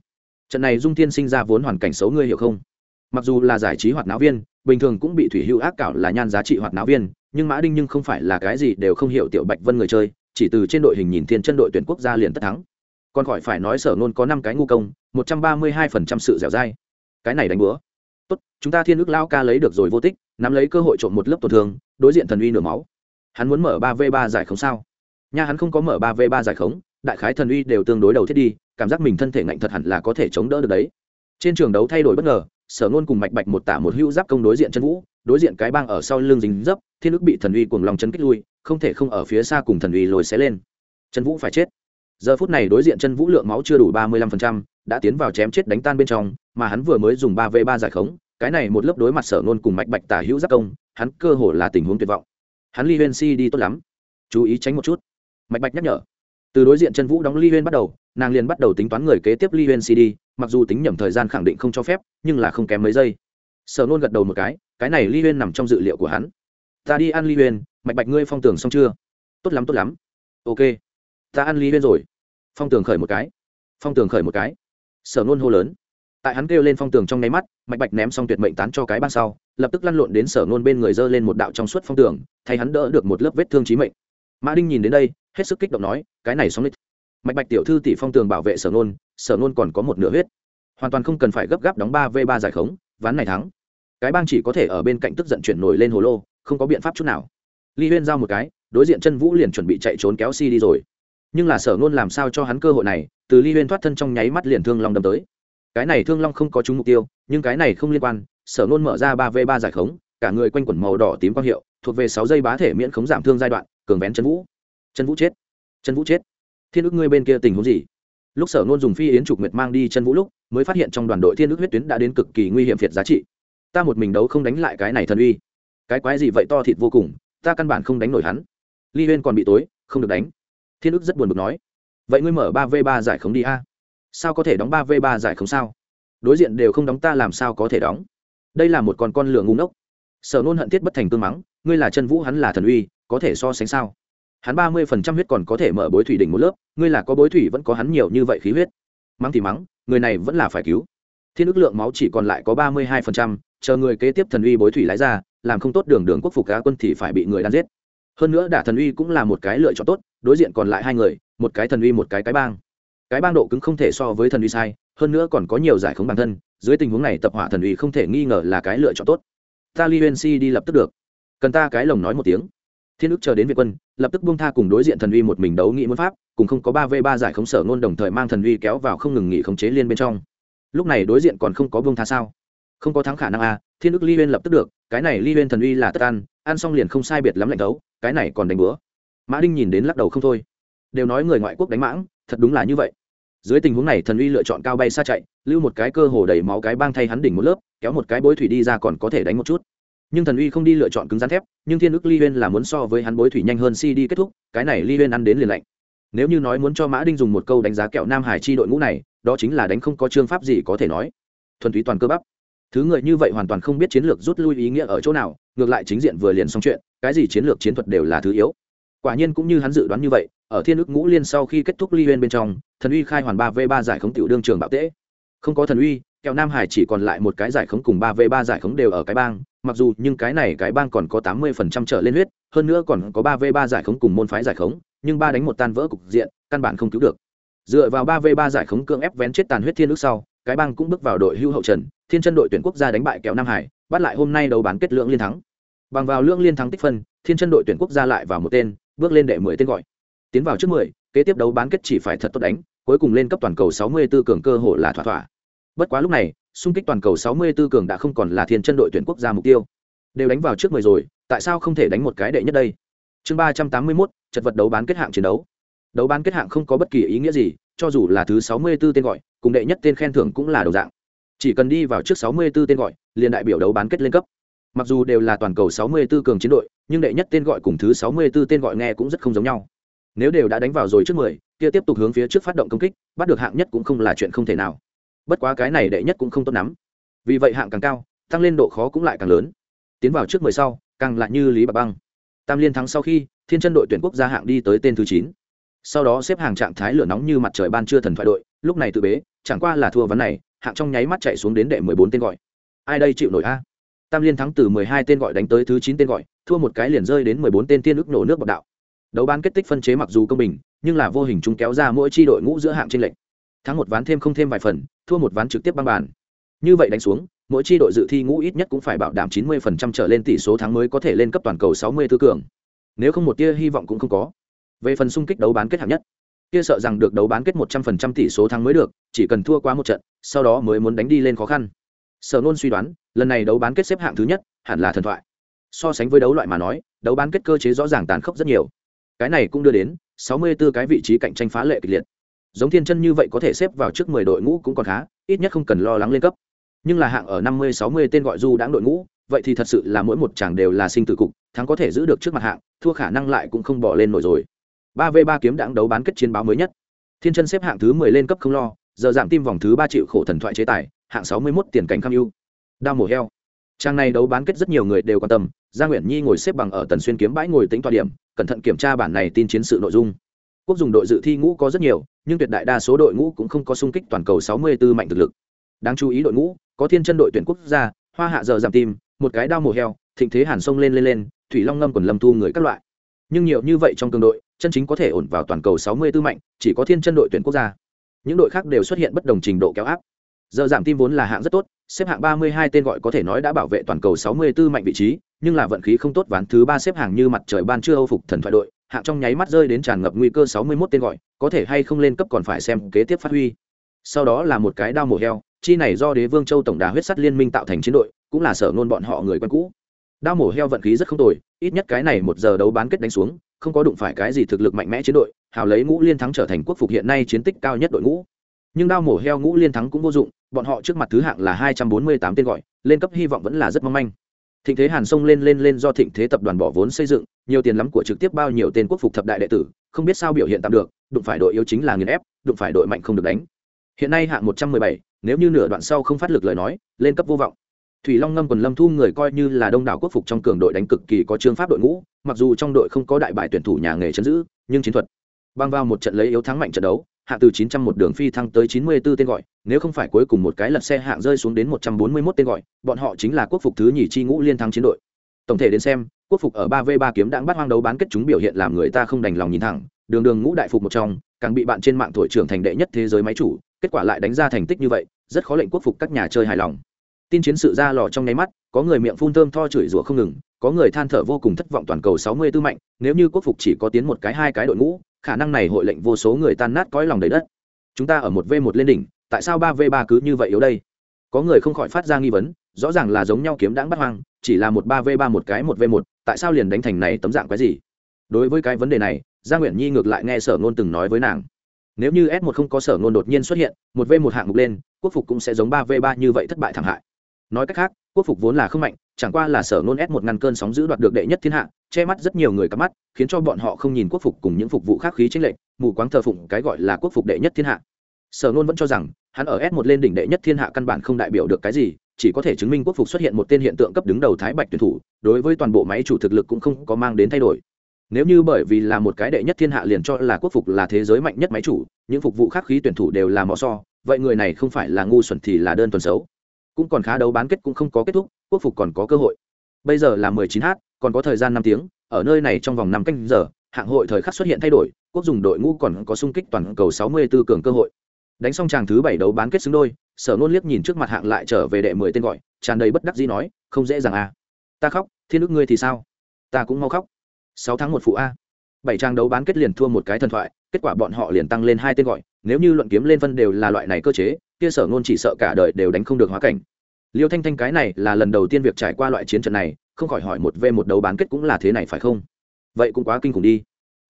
Trận này dung thiên sinh ra vốn hoàn cảnh xấu ngươi hiểu không? Mặc dù là giải trí hoạt náo viên, bình thường cũng bị thủy hưu ác cảo là nhan giá trị hoạt náo viên, nhưng mã đinh nhưng không phải là cái gì đều không hiểu tiểu bạch vân người chơi, chỉ từ trên đội hình nhìn thiên chân đội tuyển quốc gia liền tất thắng còn khỏi phải nói sở nôn có năm cái ngu công, một trăm ba mươi hai phần trăm sự dẻo dai. Cái này đánh búa tốt, chúng ta thiên ước lao ca lấy được rồi vô tích, nắm lấy cơ hội trộm một lớp tổn thương, đối diện thần uy nửa máu. Hắn muốn mở ba v ba giải khống sao? Nha, hắn không có mở ba v ba giải khống, đại khái thần uy đều tương đối đầu thiết đi, cảm giác mình thân thể ngạnh thật hẳn là có thể chống đỡ được đấy. Trên trường đấu thay đổi bất ngờ, sở ngôn cùng mạch bạch một tả một hữu giáp công đối diện chân vũ, đối diện cái bang ở sau lưng dính dấp, thiên ức bị thần uy cùng lòng chân kích lui, không thể không ở phía xa cùng thần uy lồi xé lên. Chân vũ phải chết giờ phút này đối diện chân vũ lượng máu chưa đủ ba mươi lăm phần trăm, đã tiến vào chém chết đánh tan bên trong, mà hắn vừa mới dùng ba v ba giải khống, cái này một lớp đối mặt sở nôn cùng mạch bạch tả hữu giáp công, hắn cơ hồ là tình huống tuyệt vọng. Hắn ly huyên si đi tốt lắm. Chú ý tránh một chút. Mạch bạch nhắc nhở. Từ đối diện chân vũ đóng ly huyên bắt đầu, nàng liền bắt đầu tính toán người kế tiếp ly huyên đi, mặc dù tính nhầm thời gian khẳng định không cho phép, nhưng là không kém mấy giây. Sở nôn gật đầu một cái cái này ly huyên nằm trong dự liệu của hắn. Ta đi ăn ly huyên, mạch bạch ngươi phong tưởng xong chưa? Tốt lắm tốt lắm. Ok ta ăn Lý huyên rồi. Phong tường khởi một cái. Phong tường khởi một cái. Sở nôn hô lớn. Tại hắn kêu lên phong tường trong nháy mắt, mạch bạch ném xong tuyệt mệnh tán cho cái ban sau, lập tức lăn lộn đến sở nôn bên người dơ lên một đạo trong suốt phong tường, thay hắn đỡ được một lớp vết thương trí mệnh. Mã đinh nhìn đến đây, hết sức kích động nói, cái này xong lịch. Mạch bạch tiểu thư tỷ phong tường bảo vệ sở nôn sở nôn còn có một nửa huyết. Hoàn toàn không cần phải gấp gáp đóng ba v ba giải khống, ván này thắng. Cái bang chỉ có thể ở bên cạnh tức giận chuyển nổi lên hồ lô, không có biện pháp chút nào. Ly huyên giao một cái, đối diện chân vũ liền chuẩn bị chạy trốn kéo si đi rồi nhưng là sở ngôn làm sao cho hắn cơ hội này, từ ly huyên thoát thân trong nháy mắt liền thương long đâm tới. Cái này thương long không có trúng mục tiêu, nhưng cái này không liên quan, sở ngôn mở ra ba v ba giải khống, cả người quanh quẩn màu đỏ tím quang hiệu, thuộc về sáu giây bá thể miễn khống giảm thương giai đoạn, cường vén chân vũ. Chân vũ chết. Chân vũ chết. Thiên ức ngươi bên kia tình huống gì? Lúc sở ngôn dùng phi yến trục nguyệt mang đi chân vũ lúc, mới phát hiện trong đoàn đội thiên ức huyết tuyến đã đến cực kỳ nguy hiểm phiệt giá trị. Ta một mình đấu không đánh lại cái này thần uy. Cái quái gì vậy to thịt vô cùng, ta căn bản không đánh nổi hắn. Ly huyên còn bị tối, không được đánh thiên ức rất buồn bực nói, vậy ngươi mở ba v ba giải khống đi a. Sao có thể đóng ba v ba giải khống sao? Đối diện đều không đóng ta làm sao có thể đóng? Đây là một con con lửa ngu ngốc. Sở nôn hận thiết bất thành cương mắng, ngươi là chân vũ, hắn là thần uy, có thể so sánh sao? Hắn ba mươi phần trăm huyết còn có thể mở bối thủy đỉnh một lớp, ngươi là có bối thủy vẫn có hắn nhiều như vậy khí huyết. Mắng thì mắng, người này vẫn là phải cứu. Thiên ức lượng máu chỉ còn lại có ba mươi hai phần trăm, chờ người kế tiếp thần uy bối thủy lái ra, làm không tốt đường đường quốc phục cá quân thì phải bị người đan giết. Hơn nữa đả thần uy cũng là một cái lựa chọn tốt đối diện còn lại hai người, một cái thần uy, một cái cái bang. Cái bang độ cứng không thể so với thần uy sai, hơn nữa còn có nhiều giải khống bản thân, dưới tình huống này tập hỏa thần uy không thể nghi ngờ là cái lựa chọn tốt. Ta li si đi lập tức được. Cần ta cái lồng nói một tiếng. Thiên ức chờ đến việt quân, lập tức buông tha cùng đối diện thần uy một mình đấu nghị muốn pháp, cùng không có ba v ba giải khống sở ngôn đồng thời mang thần uy kéo vào không ngừng nghỉ khống chế liên bên trong. Lúc này đối diện còn không có buông tha sao? Không có thắng khả năng a thiên ức li huyên lập tức được, cái này li huyên thần uy là tất ăn ăn xong liền không sai biệt lắm lạnh đấu, cái này còn đánh bữa mã đinh nhìn đến lắc đầu không thôi. Đều nói người ngoại quốc đánh mãng, thật đúng là như vậy. Dưới tình huống này thần uy lựa chọn cao bay xa chạy, lưu một cái cơ hồ đầy máu cái bang thay hắn đỉnh một lớp, kéo một cái bối thủy đi ra còn có thể đánh một chút. Nhưng thần uy không đi lựa chọn cứng rắn thép, nhưng thiên ức ly huyên là muốn so với hắn bối thủy nhanh hơn si đi kết thúc, cái này ly huyên ăn đến liền lạnh. Nếu như nói muốn cho mã đinh dùng một câu đánh giá kẹo nam hải chi đội ngũ này, đó chính là đánh không có chương pháp gì có thể nói. Thuần túy toàn cơ bắp. Thứ người như vậy hoàn toàn không biết chiến lược rút lui ý nghĩa ở chỗ nào, ngược lại chính diện vừa liền xong chuyện, cái gì chiến lược chiến thuật đều là thứ yếu quả nhiên cũng như hắn dự đoán như vậy, ở thiên ức ngũ liên sau khi kết thúc ly huyên bên trong, thần uy khai hoàn ba v ba giải khống tiểu đương trường bạo tễ. Không có thần uy, kẹo nam hải chỉ còn lại một cái giải khống cùng ba v ba giải khống đều ở cái bang, mặc dù nhưng cái này cái bang còn có tám mươi phần trăm trở lên huyết, hơn nữa còn có ba v ba giải khống cùng môn phái giải khống, nhưng ba đánh một tan vỡ cục diện, căn bản không cứu được. Dựa vào ba v ba giải khống cưỡng ép vén chết tàn huyết thiên ước sau, cái bang cũng bước vào đội hưu hậu trần, thiên chân đội tuyển quốc gia đánh bại kẹo nam hải, bắt lại hôm nay đấu bán kết lượng liên thắng. Bằng vào lượng liên thắng tích phân, thiên chân đội tuyển quốc gia lại vào một tên bước lên đệ mười tên gọi. Tiến vào trước mười kế tiếp đấu bán kết chỉ phải thật tốt đánh cuối cùng lên cấp toàn cầu sáu mươi 64 cường cơ hội là thỏa thỏa. Bất quá lúc này xung kích toàn cầu sáu mươi 64 cường đã không còn là thiên chân đội tuyển quốc gia mục tiêu. Đều đánh vào trước mười rồi tại sao không thể đánh một cái đệ nhất đây? Chương ba trăm tám mươi 381, chật vật đấu bán kết hạng chiến đấu. Đấu bán kết hạng không có bất kỳ ý nghĩa gì cho dù là thứ sáu mươi 64 tên gọi cùng đệ nhất tên khen thưởng cũng là đầu dạng. Chỉ cần đi vào trước sáu mươi 64 tên gọi liền đại biểu đấu bán kết lên cấp mặc dù đều là toàn cầu 64 cường chiến đội, nhưng đệ nhất tên gọi cùng thứ 64 tên gọi nghe cũng rất không giống nhau. Nếu đều đã đánh vào rồi trước mười, kia tiếp tục hướng phía trước phát động công kích, bắt được hạng nhất cũng không là chuyện không thể nào. Bất quá cái này đệ nhất cũng không tốt lắm. Vì vậy hạng càng cao, tăng lên độ khó cũng lại càng lớn. Tiến vào trước mười sau, càng lại như lý bà băng. Tam liên thắng sau khi, thiên chân đội tuyển quốc gia hạng đi tới tên thứ chín. Sau đó xếp hàng trạng thái lửa nóng như mặt trời ban trưa thần thoại đội, lúc này tự bế, chẳng qua là thua vấn này, hạng trong nháy mắt chạy xuống đến đệ mười bốn tên gọi. Ai đây chịu nổi a? Tam liên thắng từ mười hai tên gọi đánh tới thứ chín tên gọi, thua một cái liền rơi đến mười bốn tên tiên ức nổ nước bọc đạo. Đấu bán kết tích phân chế mặc dù công bình, nhưng là vô hình chúng kéo ra mỗi chi đội ngũ giữa hạng trên lệnh thắng một ván thêm không thêm vài phần, thua một ván trực tiếp băng bàn. Như vậy đánh xuống, mỗi chi đội dự thi ngũ ít nhất cũng phải bảo đảm 90% trở lên tỷ số thắng mới có thể lên cấp toàn cầu 64 cường. Nếu không một tia hy vọng cũng không có. Về phần xung kích đấu bán kết hạng nhất, kia sợ rằng được đấu bán kết 100% tỷ số thắng mới được, chỉ cần thua qua một trận, sau đó mới muốn đánh đi lên khó khăn sở nôn suy đoán, lần này đấu bán kết xếp hạng thứ nhất, hẳn là thần thoại. So sánh với đấu loại mà nói, đấu bán kết cơ chế rõ ràng tàn khốc rất nhiều. Cái này cũng đưa đến 64 cái vị trí cạnh tranh phá lệ kịch liệt. Giống thiên chân như vậy có thể xếp vào trước 10 đội ngũ cũng còn khá, ít nhất không cần lo lắng lên cấp. Nhưng là hạng ở 50-60 tên gọi du đãng đội ngũ, vậy thì thật sự là mỗi một chàng đều là sinh tử cục, thắng có thể giữ được trước mặt hạng, thua khả năng lại cũng không bỏ lên nổi rồi. ba v ba kiếm đãng đấu bán kết chiến báo mới nhất. Thiên chân xếp hạng thứ 10 lên cấp không lo, giờ giảm tim vòng thứ ba triệu khổ thần thoại chế tài hạng 61 tiền cảnh cam ưu. Đao mổ heo. Trang này đấu bán kết rất nhiều người đều quan tâm, gia nguyễn nhi ngồi xếp bằng ở tần xuyên kiếm bãi ngồi tính tọa điểm, cẩn thận kiểm tra bản này tin chiến sự nội dung. Quốc dùng đội dự thi ngũ có rất nhiều, nhưng tuyệt đại đa số đội ngũ cũng không có sung kích toàn cầu 64 mạnh thực lực. Đáng chú ý đội ngũ, có thiên chân đội tuyển quốc gia, hoa hạ giờ giảm tim, một cái đao mổ heo, thịnh thế hàn sông lên lên lên, thủy long ngâm quần lâm thu người các loại. Nhưng nhiều như vậy trong cường đội, chân chính có thể ổn vào toàn cầu 64 mạnh, chỉ có thiên chân đội tuyển quốc gia. Những đội khác đều xuất hiện bất đồng trình độ kéo áp giờ giảm tim vốn là hạng rất tốt, xếp hạng 32 tên gọi có thể nói đã bảo vệ toàn cầu 64 mạnh vị trí, nhưng là vận khí không tốt, ván thứ ba xếp hạng như mặt trời ban chưa âu phục thần thoại đội, hạng trong nháy mắt rơi đến tràn ngập nguy cơ 61 tên gọi, có thể hay không lên cấp còn phải xem kế tiếp phát huy. Sau đó là một cái đao mổ heo, chi này do đế vương châu tổng đà huyết sắt liên minh tạo thành chiến đội, cũng là sở nôn bọn họ người quen cũ. Đao mổ heo vận khí rất không tồi, ít nhất cái này một giờ đấu bán kết đánh xuống, không có đụng phải cái gì thực lực mạnh mẽ chiến đội, hào lấy ngũ liên thắng trở thành quốc phục hiện nay chiến tích cao nhất đội ngũ nhưng đao mổ heo ngũ liên thắng cũng vô dụng, bọn họ trước mặt thứ hạng là hai trăm bốn mươi tám tên gọi, lên cấp hy vọng vẫn là rất mong manh. Thịnh thế hàn sông lên lên lên do thịnh thế tập đoàn bỏ vốn xây dựng, nhiều tiền lắm của trực tiếp bao nhiêu tên quốc phục thập đại đệ tử, không biết sao biểu hiện tạm được, đụng phải đội yếu chính là nghiền ép, đụng phải đội mạnh không được đánh. Hiện nay hạng một trăm mười bảy, nếu như nửa đoạn sau không phát lực lời nói, lên cấp vô vọng. Thủy long ngâm quần lâm thu người coi như là đông đảo quốc phục trong cường đội đánh cực kỳ có chương pháp đội ngũ, mặc dù trong đội không có đại bài tuyển thủ nhà nghề chấn giữ, nhưng chiến thuật. Băng vào một trận lấy yếu thắng mạnh trận đấu hạ từ 901 đường phi thăng tới 94 tên gọi, nếu không phải cuối cùng một cái lật xe hạng rơi xuống đến 141 tên gọi, bọn họ chính là quốc phục thứ nhì chi ngũ liên thắng chiến đội. Tổng thể đến xem, quốc phục ở 3v3 kiếm đãng bắt hoang đấu bán kết chúng biểu hiện làm người ta không đành lòng nhìn thẳng, đường đường ngũ đại phục một trong, càng bị bạn trên mạng thổi trưởng thành đệ nhất thế giới máy chủ, kết quả lại đánh ra thành tích như vậy, rất khó lệnh quốc phục các nhà chơi hài lòng. Tin chiến sự ra lò trong nháy mắt, có người miệng phun thơm tho chửi rủa không ngừng, có người than thở vô cùng thất vọng toàn cầu 64 mạnh, nếu như quốc phục chỉ có tiến một cái hai cái đội ngũ, khả năng này hội lệnh vô số người tan nát cõi lòng đầy đất. Chúng ta ở một v một lên đỉnh, tại sao ba v ba cứ như vậy yếu đây? Có người không khỏi phát ra nghi vấn, rõ ràng là giống nhau kiếm đáng bắt hoang, chỉ là một ba v ba một cái một v một, tại sao liền đánh thành này tấm dạng cái gì? Đối với cái vấn đề này, gia nguyễn nhi ngược lại nghe sở ngôn từng nói với nàng. Nếu như s một không có sở ngôn đột nhiên xuất hiện, một v một hạng mục lên, quốc phục cũng sẽ giống ba v ba như vậy thất bại thảm hại. Nói cách khác, quốc phục vốn là không mạnh, chẳng qua là sở ngôn s một ngăn cơn sóng giữ đoạt được đệ nhất thiên hạ che mắt rất nhiều người cắm mắt, khiến cho bọn họ không nhìn quốc phục cùng những phục vụ khác khí chính lệnh mù quáng thờ phụng cái gọi là quốc phục đệ nhất thiên hạ. Sở nôn vẫn cho rằng, hắn ở s một lên đỉnh đệ nhất thiên hạ căn bản không đại biểu được cái gì, chỉ có thể chứng minh quốc phục xuất hiện một tên hiện tượng cấp đứng đầu thái bạch tuyển thủ, đối với toàn bộ máy chủ thực lực cũng không có mang đến thay đổi. Nếu như bởi vì là một cái đệ nhất thiên hạ liền cho là quốc phục là thế giới mạnh nhất máy chủ, những phục vụ khác khí tuyển thủ đều là mò so, vậy người này không phải là ngu xuẩn thì là đơn tuần xấu. Cũng còn khá đấu bán kết cũng không có kết thúc, quốc phục còn có cơ hội. Bây giờ là mười chín h còn có thời gian năm tiếng, ở nơi này trong vòng năm canh giờ, hạng hội thời khắc xuất hiện thay đổi, quốc dùng đội ngũ còn có sung kích toàn cầu sáu mươi 64 cường cơ hội. Đánh xong chàng thứ bảy đấu bán kết xứng đôi, sở nôn liếc nhìn trước mặt hạng lại trở về đệ mười tên gọi, tràn đầy bất đắc dĩ nói, không dễ dàng à. Ta khóc, thiên ức ngươi thì sao? Ta cũng mau khóc. Sáu tháng một phụ a. Bảy trang đấu bán kết liền thua một cái thần thoại, kết quả bọn họ liền tăng lên hai tên gọi, nếu như luận kiếm lên phân đều là loại này cơ chế, kia sở ngôn chỉ sợ cả đời đều đánh không được hóa cảnh. Liêu thanh thanh cái này là lần đầu tiên việc trải qua loại chiến trận này không khỏi hỏi một v một đấu bán kết cũng là thế này phải không? Vậy cũng quá kinh khủng đi.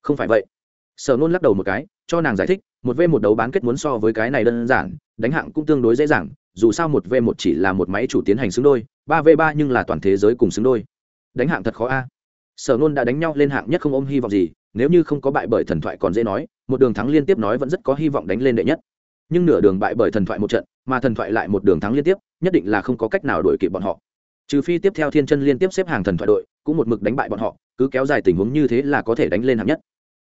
Không phải vậy. Sở nôn lắc đầu một cái, cho nàng giải thích, một v một đấu bán kết muốn so với cái này đơn giản, đánh hạng cũng tương đối dễ dàng, dù sao một v một chỉ là một máy chủ tiến hành xứng đôi, ba v ba nhưng là toàn thế giới cùng xứng đôi. Đánh hạng thật khó a. Sở nôn đã đánh nhau lên hạng nhất không ôm hy vọng gì, nếu như không có bại bởi thần thoại còn dễ nói, một đường thắng liên tiếp nói vẫn rất có hy vọng đánh lên đệ nhất. Nhưng nửa đường bại bởi thần thoại một trận, mà thần thoại lại một đường thắng liên tiếp, nhất định là không có cách nào đuổi kịp bọn họ trừ phi tiếp theo thiên chân liên tiếp xếp hàng thần thoại đội, cũng một mực đánh bại bọn họ, cứ kéo dài tình huống như thế là có thể đánh lên hạng nhất.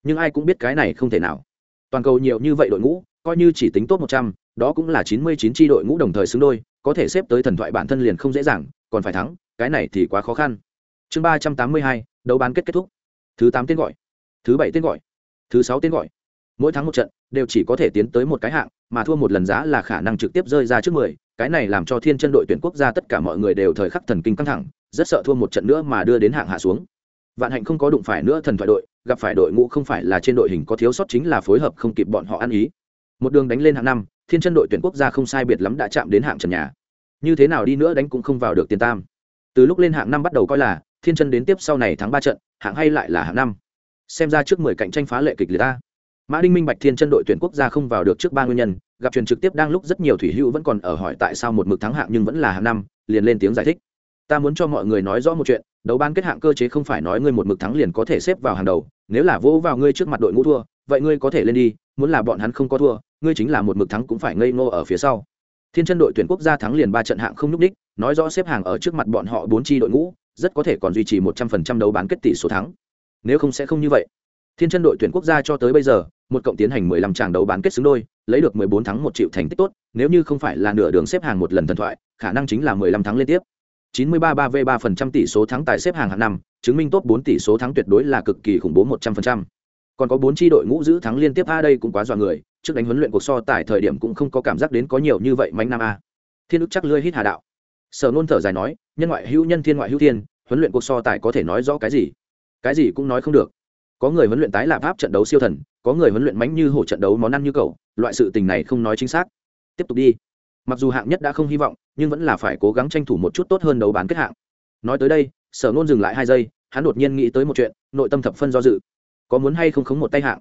Nhưng ai cũng biết cái này không thể nào. Toàn cầu nhiều như vậy đội ngũ, coi như chỉ tính tốt một trăm, đó cũng là chín mươi chín tri đội ngũ đồng thời xứng đôi, có thể xếp tới thần thoại bản thân liền không dễ dàng, còn phải thắng, cái này thì quá khó khăn. Chương ba trăm tám mươi hai, đấu bán kết kết thúc. Thứ tám tên gọi, thứ bảy tên gọi, thứ sáu tên gọi. Mỗi tháng một trận, đều chỉ có thể tiến tới một cái hạng, mà thua một lần giá là khả năng trực tiếp rơi ra trước mười cái này làm cho thiên chân đội tuyển quốc gia tất cả mọi người đều thời khắc thần kinh căng thẳng, rất sợ thua một trận nữa mà đưa đến hạng hạ xuống. Vạn hạnh không có đụng phải nữa thần thoại đội, gặp phải đội ngũ không phải là trên đội hình có thiếu sót chính là phối hợp không kịp bọn họ ăn ý. Một đường đánh lên hạng năm, thiên chân đội tuyển quốc gia không sai biệt lắm đã chạm đến hạng trần nhà. Như thế nào đi nữa đánh cũng không vào được tiền tam. Từ lúc lên hạng năm bắt đầu coi là, thiên chân đến tiếp sau này thắng ba trận, hạng hay lại là hạng năm. Xem ra trước mười cạnh tranh phá lệ kịch liệt ta. Mã đinh minh bạch thiên chân đội tuyển quốc gia không vào được trước ba nguyên nhân gặp truyền trực tiếp đang lúc rất nhiều thủy hữu vẫn còn ở hỏi tại sao một mực thắng hạng nhưng vẫn là hạng năm, liền lên tiếng giải thích. Ta muốn cho mọi người nói rõ một chuyện, đấu ban kết hạng cơ chế không phải nói ngươi một mực thắng liền có thể xếp vào hàng đầu, nếu là vỗ vào ngươi trước mặt đội ngũ thua, vậy ngươi có thể lên đi, muốn là bọn hắn không có thua, ngươi chính là một mực thắng cũng phải ngây ngô ở phía sau. Thiên chân đội tuyển quốc gia thắng liền ba trận hạng không n ú c đích, nói rõ xếp hàng ở trước mặt bọn họ bốn chi đội ngũ, rất có thể còn duy trì một trăm phần trăm đấu bán kết tỷ số thắng. Nếu không sẽ không như vậy. Thiên chân đội tuyển quốc gia cho tới bây giờ, một cộng tiến hành 15 tràng đấu bán kết xứng đôi lấy được 14 thắng một triệu thành tích tốt, nếu như không phải là nửa đường xếp hàng một lần thần thoại, khả năng chính là 15 thắng liên tiếp. 93 3 v 3% tỷ số thắng tại xếp hàng hạng năm, chứng minh top 4 tỷ số thắng tuyệt đối là cực kỳ khủng bố 100%. còn có 4 chi đội ngũ giữ thắng liên tiếp, a, đây cũng quá dọa người, trước đánh huấn luyện cuộc so tại thời điểm cũng không có cảm giác đến có nhiều như vậy mánh nam a. Thiên đức chắc lươi hít hà đạo. Sở nôn thở dài nói, nhân ngoại hữu nhân, thiên ngoại hữu thiên, huấn luyện cuộc so tài có thể nói rõ cái gì? Cái gì cũng nói không được. Có người huấn luyện tái lạp pháp trận đấu siêu thần, có người huấn luyện mánh như hổ trận đấu món ăn như cầu loại sự tình này không nói chính xác. Tiếp tục đi. Mặc dù hạng nhất đã không hy vọng, nhưng vẫn là phải cố gắng tranh thủ một chút tốt hơn đấu bán kết hạng. Nói tới đây, sở nôn dừng lại hai giây, hắn đột nhiên nghĩ tới một chuyện, nội tâm thập phân do dự. Có muốn hay không khống một tay hạng?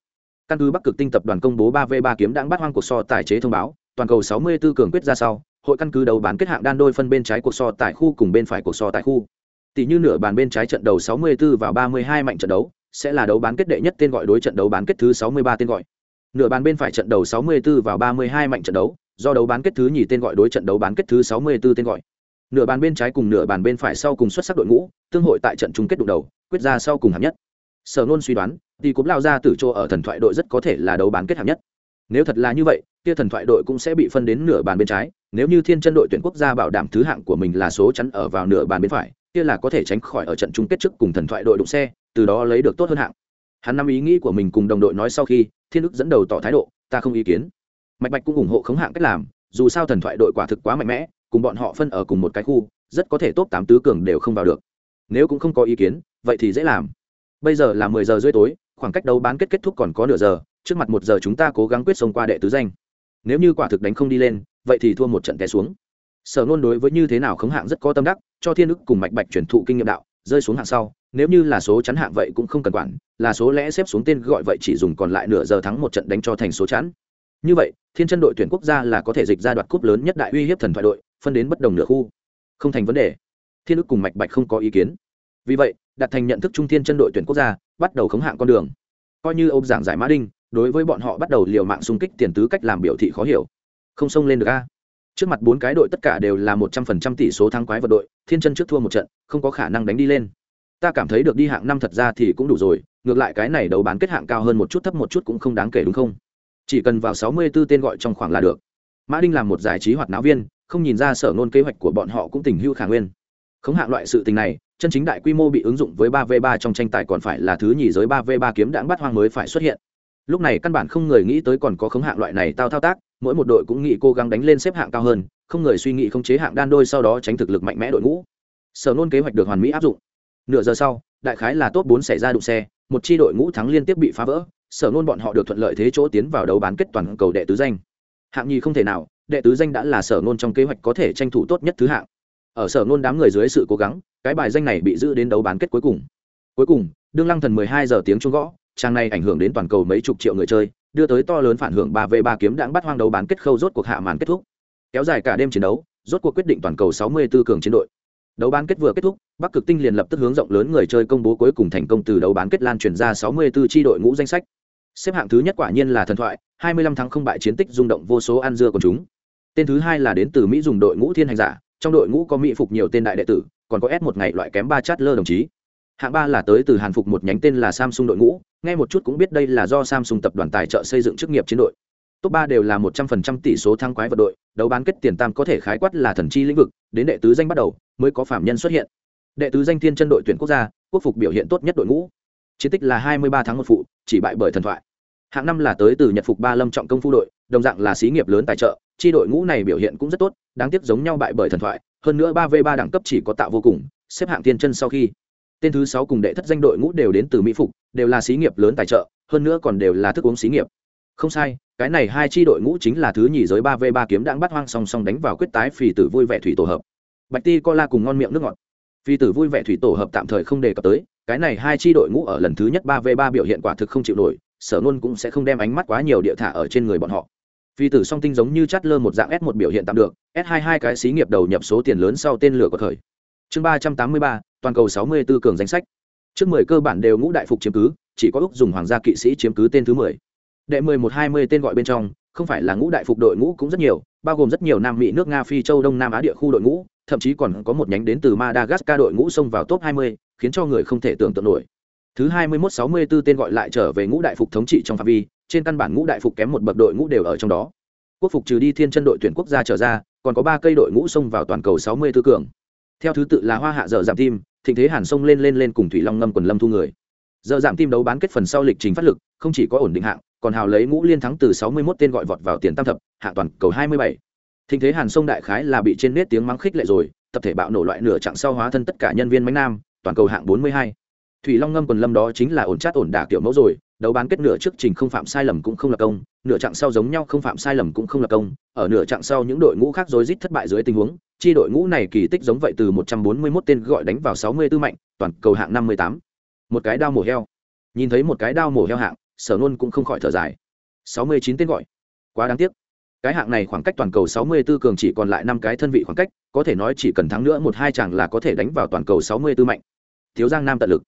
Căn cứ bắc cực tinh tập đoàn công bố ba v ba kiếm đang bắt hoang cuộc so tài chế thông báo, toàn cầu sáu mươi 64 cường quyết ra sau, hội căn cứ đấu bán kết hạng đan đôi phân bên trái cuộc so tại khu cùng bên phải cuộc so tại khu. Tỷ như nửa bàn bên trái trận đầu 64 vào 32 mạnh trận đấu, sẽ là đấu bán kết đệ nhất tên gọi đối trận đấu bán kết thứ 63 tên gọi nửa bàn bên phải trận đầu 64 vào 32 mạnh trận đấu, do đấu bán kết thứ nhì tên gọi đối trận đấu bán kết thứ 64 tên gọi. Nửa bàn bên trái cùng nửa bàn bên phải sau cùng xuất sắc đội ngũ, tương hội tại trận chung kết đụng đầu, quyết ra sau cùng hạng nhất. Sở nôn suy đoán, thì cúp lao ra tử chỗ ở thần thoại đội rất có thể là đấu bán kết hạng nhất. Nếu thật là như vậy, kia thần thoại đội cũng sẽ bị phân đến nửa bàn bên trái, nếu như thiên chân đội tuyển quốc gia bảo đảm thứ hạng của mình là số chắn ở vào nửa bàn bên phải, kia là có thể tránh khỏi ở trận chung kết trước cùng thần thoại đội đụng xe, từ đó lấy được tốt hơn hạng. Hắn năm ý nghĩ của mình cùng đồng đội nói sau khi thiên ức dẫn đầu tỏ thái độ, ta không ý kiến. Mạch bạch cũng ủng hộ khống hạng cách làm, dù sao thần thoại đội quả thực quá mạnh mẽ, cùng bọn họ phân ở cùng một cái khu, rất có thể tốt tám tứ cường đều không vào được. Nếu cũng không có ý kiến, vậy thì dễ làm. Bây giờ là mười giờ rưỡi tối, khoảng cách đấu bán kết kết thúc còn có nửa giờ, trước mặt một giờ chúng ta cố gắng quyết xông qua đệ tứ danh. Nếu như quả thực đánh không đi lên, vậy thì thua một trận té xuống. Sở nôn đối với như thế nào khống hạng rất có tâm đắc, cho thiên ức cùng mạch bạch truyền thụ kinh nghiệm đạo rơi xuống hạng sau, nếu như là số chắn hạng vậy cũng không cần quản, là số lẽ xếp xuống tên gọi vậy chỉ dùng còn lại nửa giờ thắng một trận đánh cho thành số chắn. Như vậy, thiên chân đội tuyển quốc gia là có thể dịch ra đoạt cúp lớn nhất đại uy hiếp thần thoại đội, phân đến bất đồng nửa khu. Không thành vấn đề. Thiên đức cùng mạch bạch không có ý kiến. Vì vậy, đặt thành nhận thức trung thiên chân đội tuyển quốc gia, bắt đầu khống hạng con đường. Coi như ông giảng giải mã đinh, đối với bọn họ bắt đầu liều mạng xung kích tiền tứ cách làm biểu thị khó hiểu. Không xông lên được a trước mặt bốn cái đội tất cả đều là một trăm phần trăm tỷ số thắng quái vật đội, thiên chân trước thua một trận, không có khả năng đánh đi lên. Ta cảm thấy được đi hạng năm thật ra thì cũng đủ rồi, ngược lại cái này đấu bán kết hạng cao hơn một chút thấp một chút cũng không đáng kể đúng không? Chỉ cần vào sáu mươi 64 tên gọi trong khoảng là được. Mã đinh làm một giải trí hoạt náo viên, không nhìn ra sở nôn kế hoạch của bọn họ cũng tình hưu khả nguyên. Không hạng loại sự tình này, chân chính đại quy mô bị ứng dụng với ba v ba trong tranh tài còn phải là thứ nhì giới ba v ba kiếm đãng bắt hoang mới phải xuất hiện. Lúc này căn bản không người nghĩ tới còn có khống hạng loại này tao thao tác mỗi một đội cũng nghĩ cố gắng đánh lên xếp hạng cao hơn, không người suy nghĩ khống chế hạng đan đôi sau đó tránh thực lực mạnh mẽ đội ngũ. Sở nôn kế hoạch được hoàn mỹ áp dụng. Nửa giờ sau, đại khái là top bốn xảy ra đụng xe, một chi đội ngũ thắng liên tiếp bị phá vỡ, sở nôn bọn họ được thuận lợi thế chỗ tiến vào đấu bán kết toàn cầu đệ tứ danh. Hạng nhì không thể nào, đệ tứ danh đã là sở nôn trong kế hoạch có thể tranh thủ tốt nhất thứ hạng. Ở sở nôn đám người dưới sự cố gắng, cái bài danh này bị giữ đến đấu bán kết cuối cùng. Cuối cùng, đương lăng thần 12 giờ tiếng chuông gõ, trang này ảnh hưởng đến toàn cầu mấy chục triệu người chơi đưa tới to lớn phản hưởng ba v ba kiếm đãng bắt hoang đấu bán kết khâu rốt cuộc hạ màn kết thúc. Kéo dài cả đêm chiến đấu, rốt cuộc quyết định toàn cầu 64 cường chiến đội. Đấu bán kết vừa kết thúc, bắc cực tinh liền lập tức hướng rộng lớn người chơi công bố cuối cùng thành công từ đấu bán kết lan truyền ra 64 chi đội ngũ danh sách. Xếp hạng thứ nhất quả nhiên là thần thoại 25 tháng không bại chiến tích rung động vô số ăn dưa của chúng. Tên thứ hai là đến từ mỹ dùng đội ngũ thiên hành giả, trong đội ngũ có mỹ phục nhiều tên đại đệ tử, còn có s một ngày loại kém ba chát lơ đồng chí. Hạng ba là tới từ hàn phục một nhánh tên là samsung đội ngũ nghe một chút cũng biết đây là do samsung tập đoàn tài trợ xây dựng chức nghiệp chiến đội. Top ba đều là một trăm phần trăm tỷ số thắng quái vật đội, đấu bán kết tiền tam có thể khái quát là thần chi lĩnh vực, đến đệ tứ danh bắt đầu mới có phạm nhân xuất hiện. Đệ tứ danh thiên chân đội tuyển quốc gia, quốc phục biểu hiện tốt nhất đội ngũ. Chiến tích là hai mươi ba tháng một phụ, chỉ bại bởi thần thoại. Hạng năm là tới từ nhật phục ba lâm trọng công phu đội, đồng dạng là xí nghiệp lớn tài trợ, chi đội ngũ này biểu hiện cũng rất tốt, đáng tiếc giống nhau bại bởi thần thoại, hơn nữa ba v ba đẳng cấp chỉ có tạo vô cùng, xếp hạng thiên chân sau khi tên thứ sáu cùng đệ thất danh đội ngũ đều đến từ mỹ phục, đều là xí nghiệp lớn tài trợ, hơn nữa còn đều là thức uống xí nghiệp. Không sai, cái này hai chi đội ngũ chính là thứ nhì giới ba v ba kiếm đang bắt hoang song song đánh vào quyết tái phì tử vui vẻ thủy tổ hợp. Bạch ti co la cùng ngon miệng nước ngọt. Phi tử vui vẻ thủy tổ hợp tạm thời không đề cập tới, cái này hai chi đội ngũ ở lần thứ nhất ba v ba biểu hiện quả thực không chịu nổi, sở nôn cũng sẽ không đem ánh mắt quá nhiều địa thả ở trên người bọn họ. Phi tử song tinh giống như chát lơ một dạng s một biểu hiện tạm được, s hai hai cái xí nghiệp đầu nhập số tiền lớn sau tên lửa của thời. Chương ba trăm tám mươi ba toàn cầu sáu mươi 64 cường danh sách. Trước mười cơ bản đều ngũ đại phục chiếm cứ chỉ có úc dùng hoàng gia kỵ sĩ chiếm cứ tên thứ mười. Đệ mười một hai mươi tên gọi bên trong không phải là ngũ đại phục đội ngũ cũng rất nhiều bao gồm rất nhiều nam mỹ nước nga phi châu đông nam á địa khu đội ngũ thậm chí còn có một nhánh đến từ madagascar đội ngũ xông vào top 20, khiến cho người không thể tưởng tượng nổi. Thứ hai mươi mốt sáu mươi b ố tên gọi lại trở về ngũ đại phục thống trị trong phạm vi trên căn bản ngũ đại phục kém một bậc đội ngũ đều ở trong đó. Quốc phục trừ đi thiên chân đội tuyển quốc gia trở ra còn có ba cây đội ngũ xông vào toàn cầu sáu mươi tư cường. Theo thứ tự là hoa hạ dở giảm tim thịnh thế hàn sông lên lên lên cùng thủy long ngâm quần lâm thu người. Giờ giảm tim đấu bán kết phần sau lịch trình phát lực, không chỉ có ổn định hạng, còn hào lấy ngũ liên thắng từ sáu mươi 61 tên gọi vọt vào tiền tam thập hạng toàn cầu hai mươi bảy. Thịnh thế hàn sông đại khái là bị trên nét tiếng mắng khích lệ rồi, tập thể bạo nổ loại nửa chặng sau hóa thân tất cả nhân viên mánh nam, toàn cầu hạng bốn mươi hai. Thủy long ngâm quần lâm đó chính là ổn chát ổn đả kiểu mẫu rồi đấu bán kết nửa trước trình không phạm sai lầm cũng không là công, nửa chặng sau giống nhau không phạm sai lầm cũng không là công, ở nửa chặng sau những đội ngũ khác rối rít thất bại dưới tình huống, chi đội ngũ này kỳ tích giống vậy từ 141 tên gọi đánh vào 64 mạnh, toàn cầu hạng 58. một cái đao mổ heo. Nhìn thấy một cái đao mổ heo hạng, sở luôn cũng không khỏi thở dài. 69 tên gọi. Quá đáng tiếc. Cái hạng này khoảng cách toàn cầu 64 cường chỉ còn lại năm cái thân vị khoảng cách, có thể nói chỉ cần thắng nữa một hai chàng là có thể đánh vào toàn cầu 64 mạnh. Thiếu giang nam tận lực.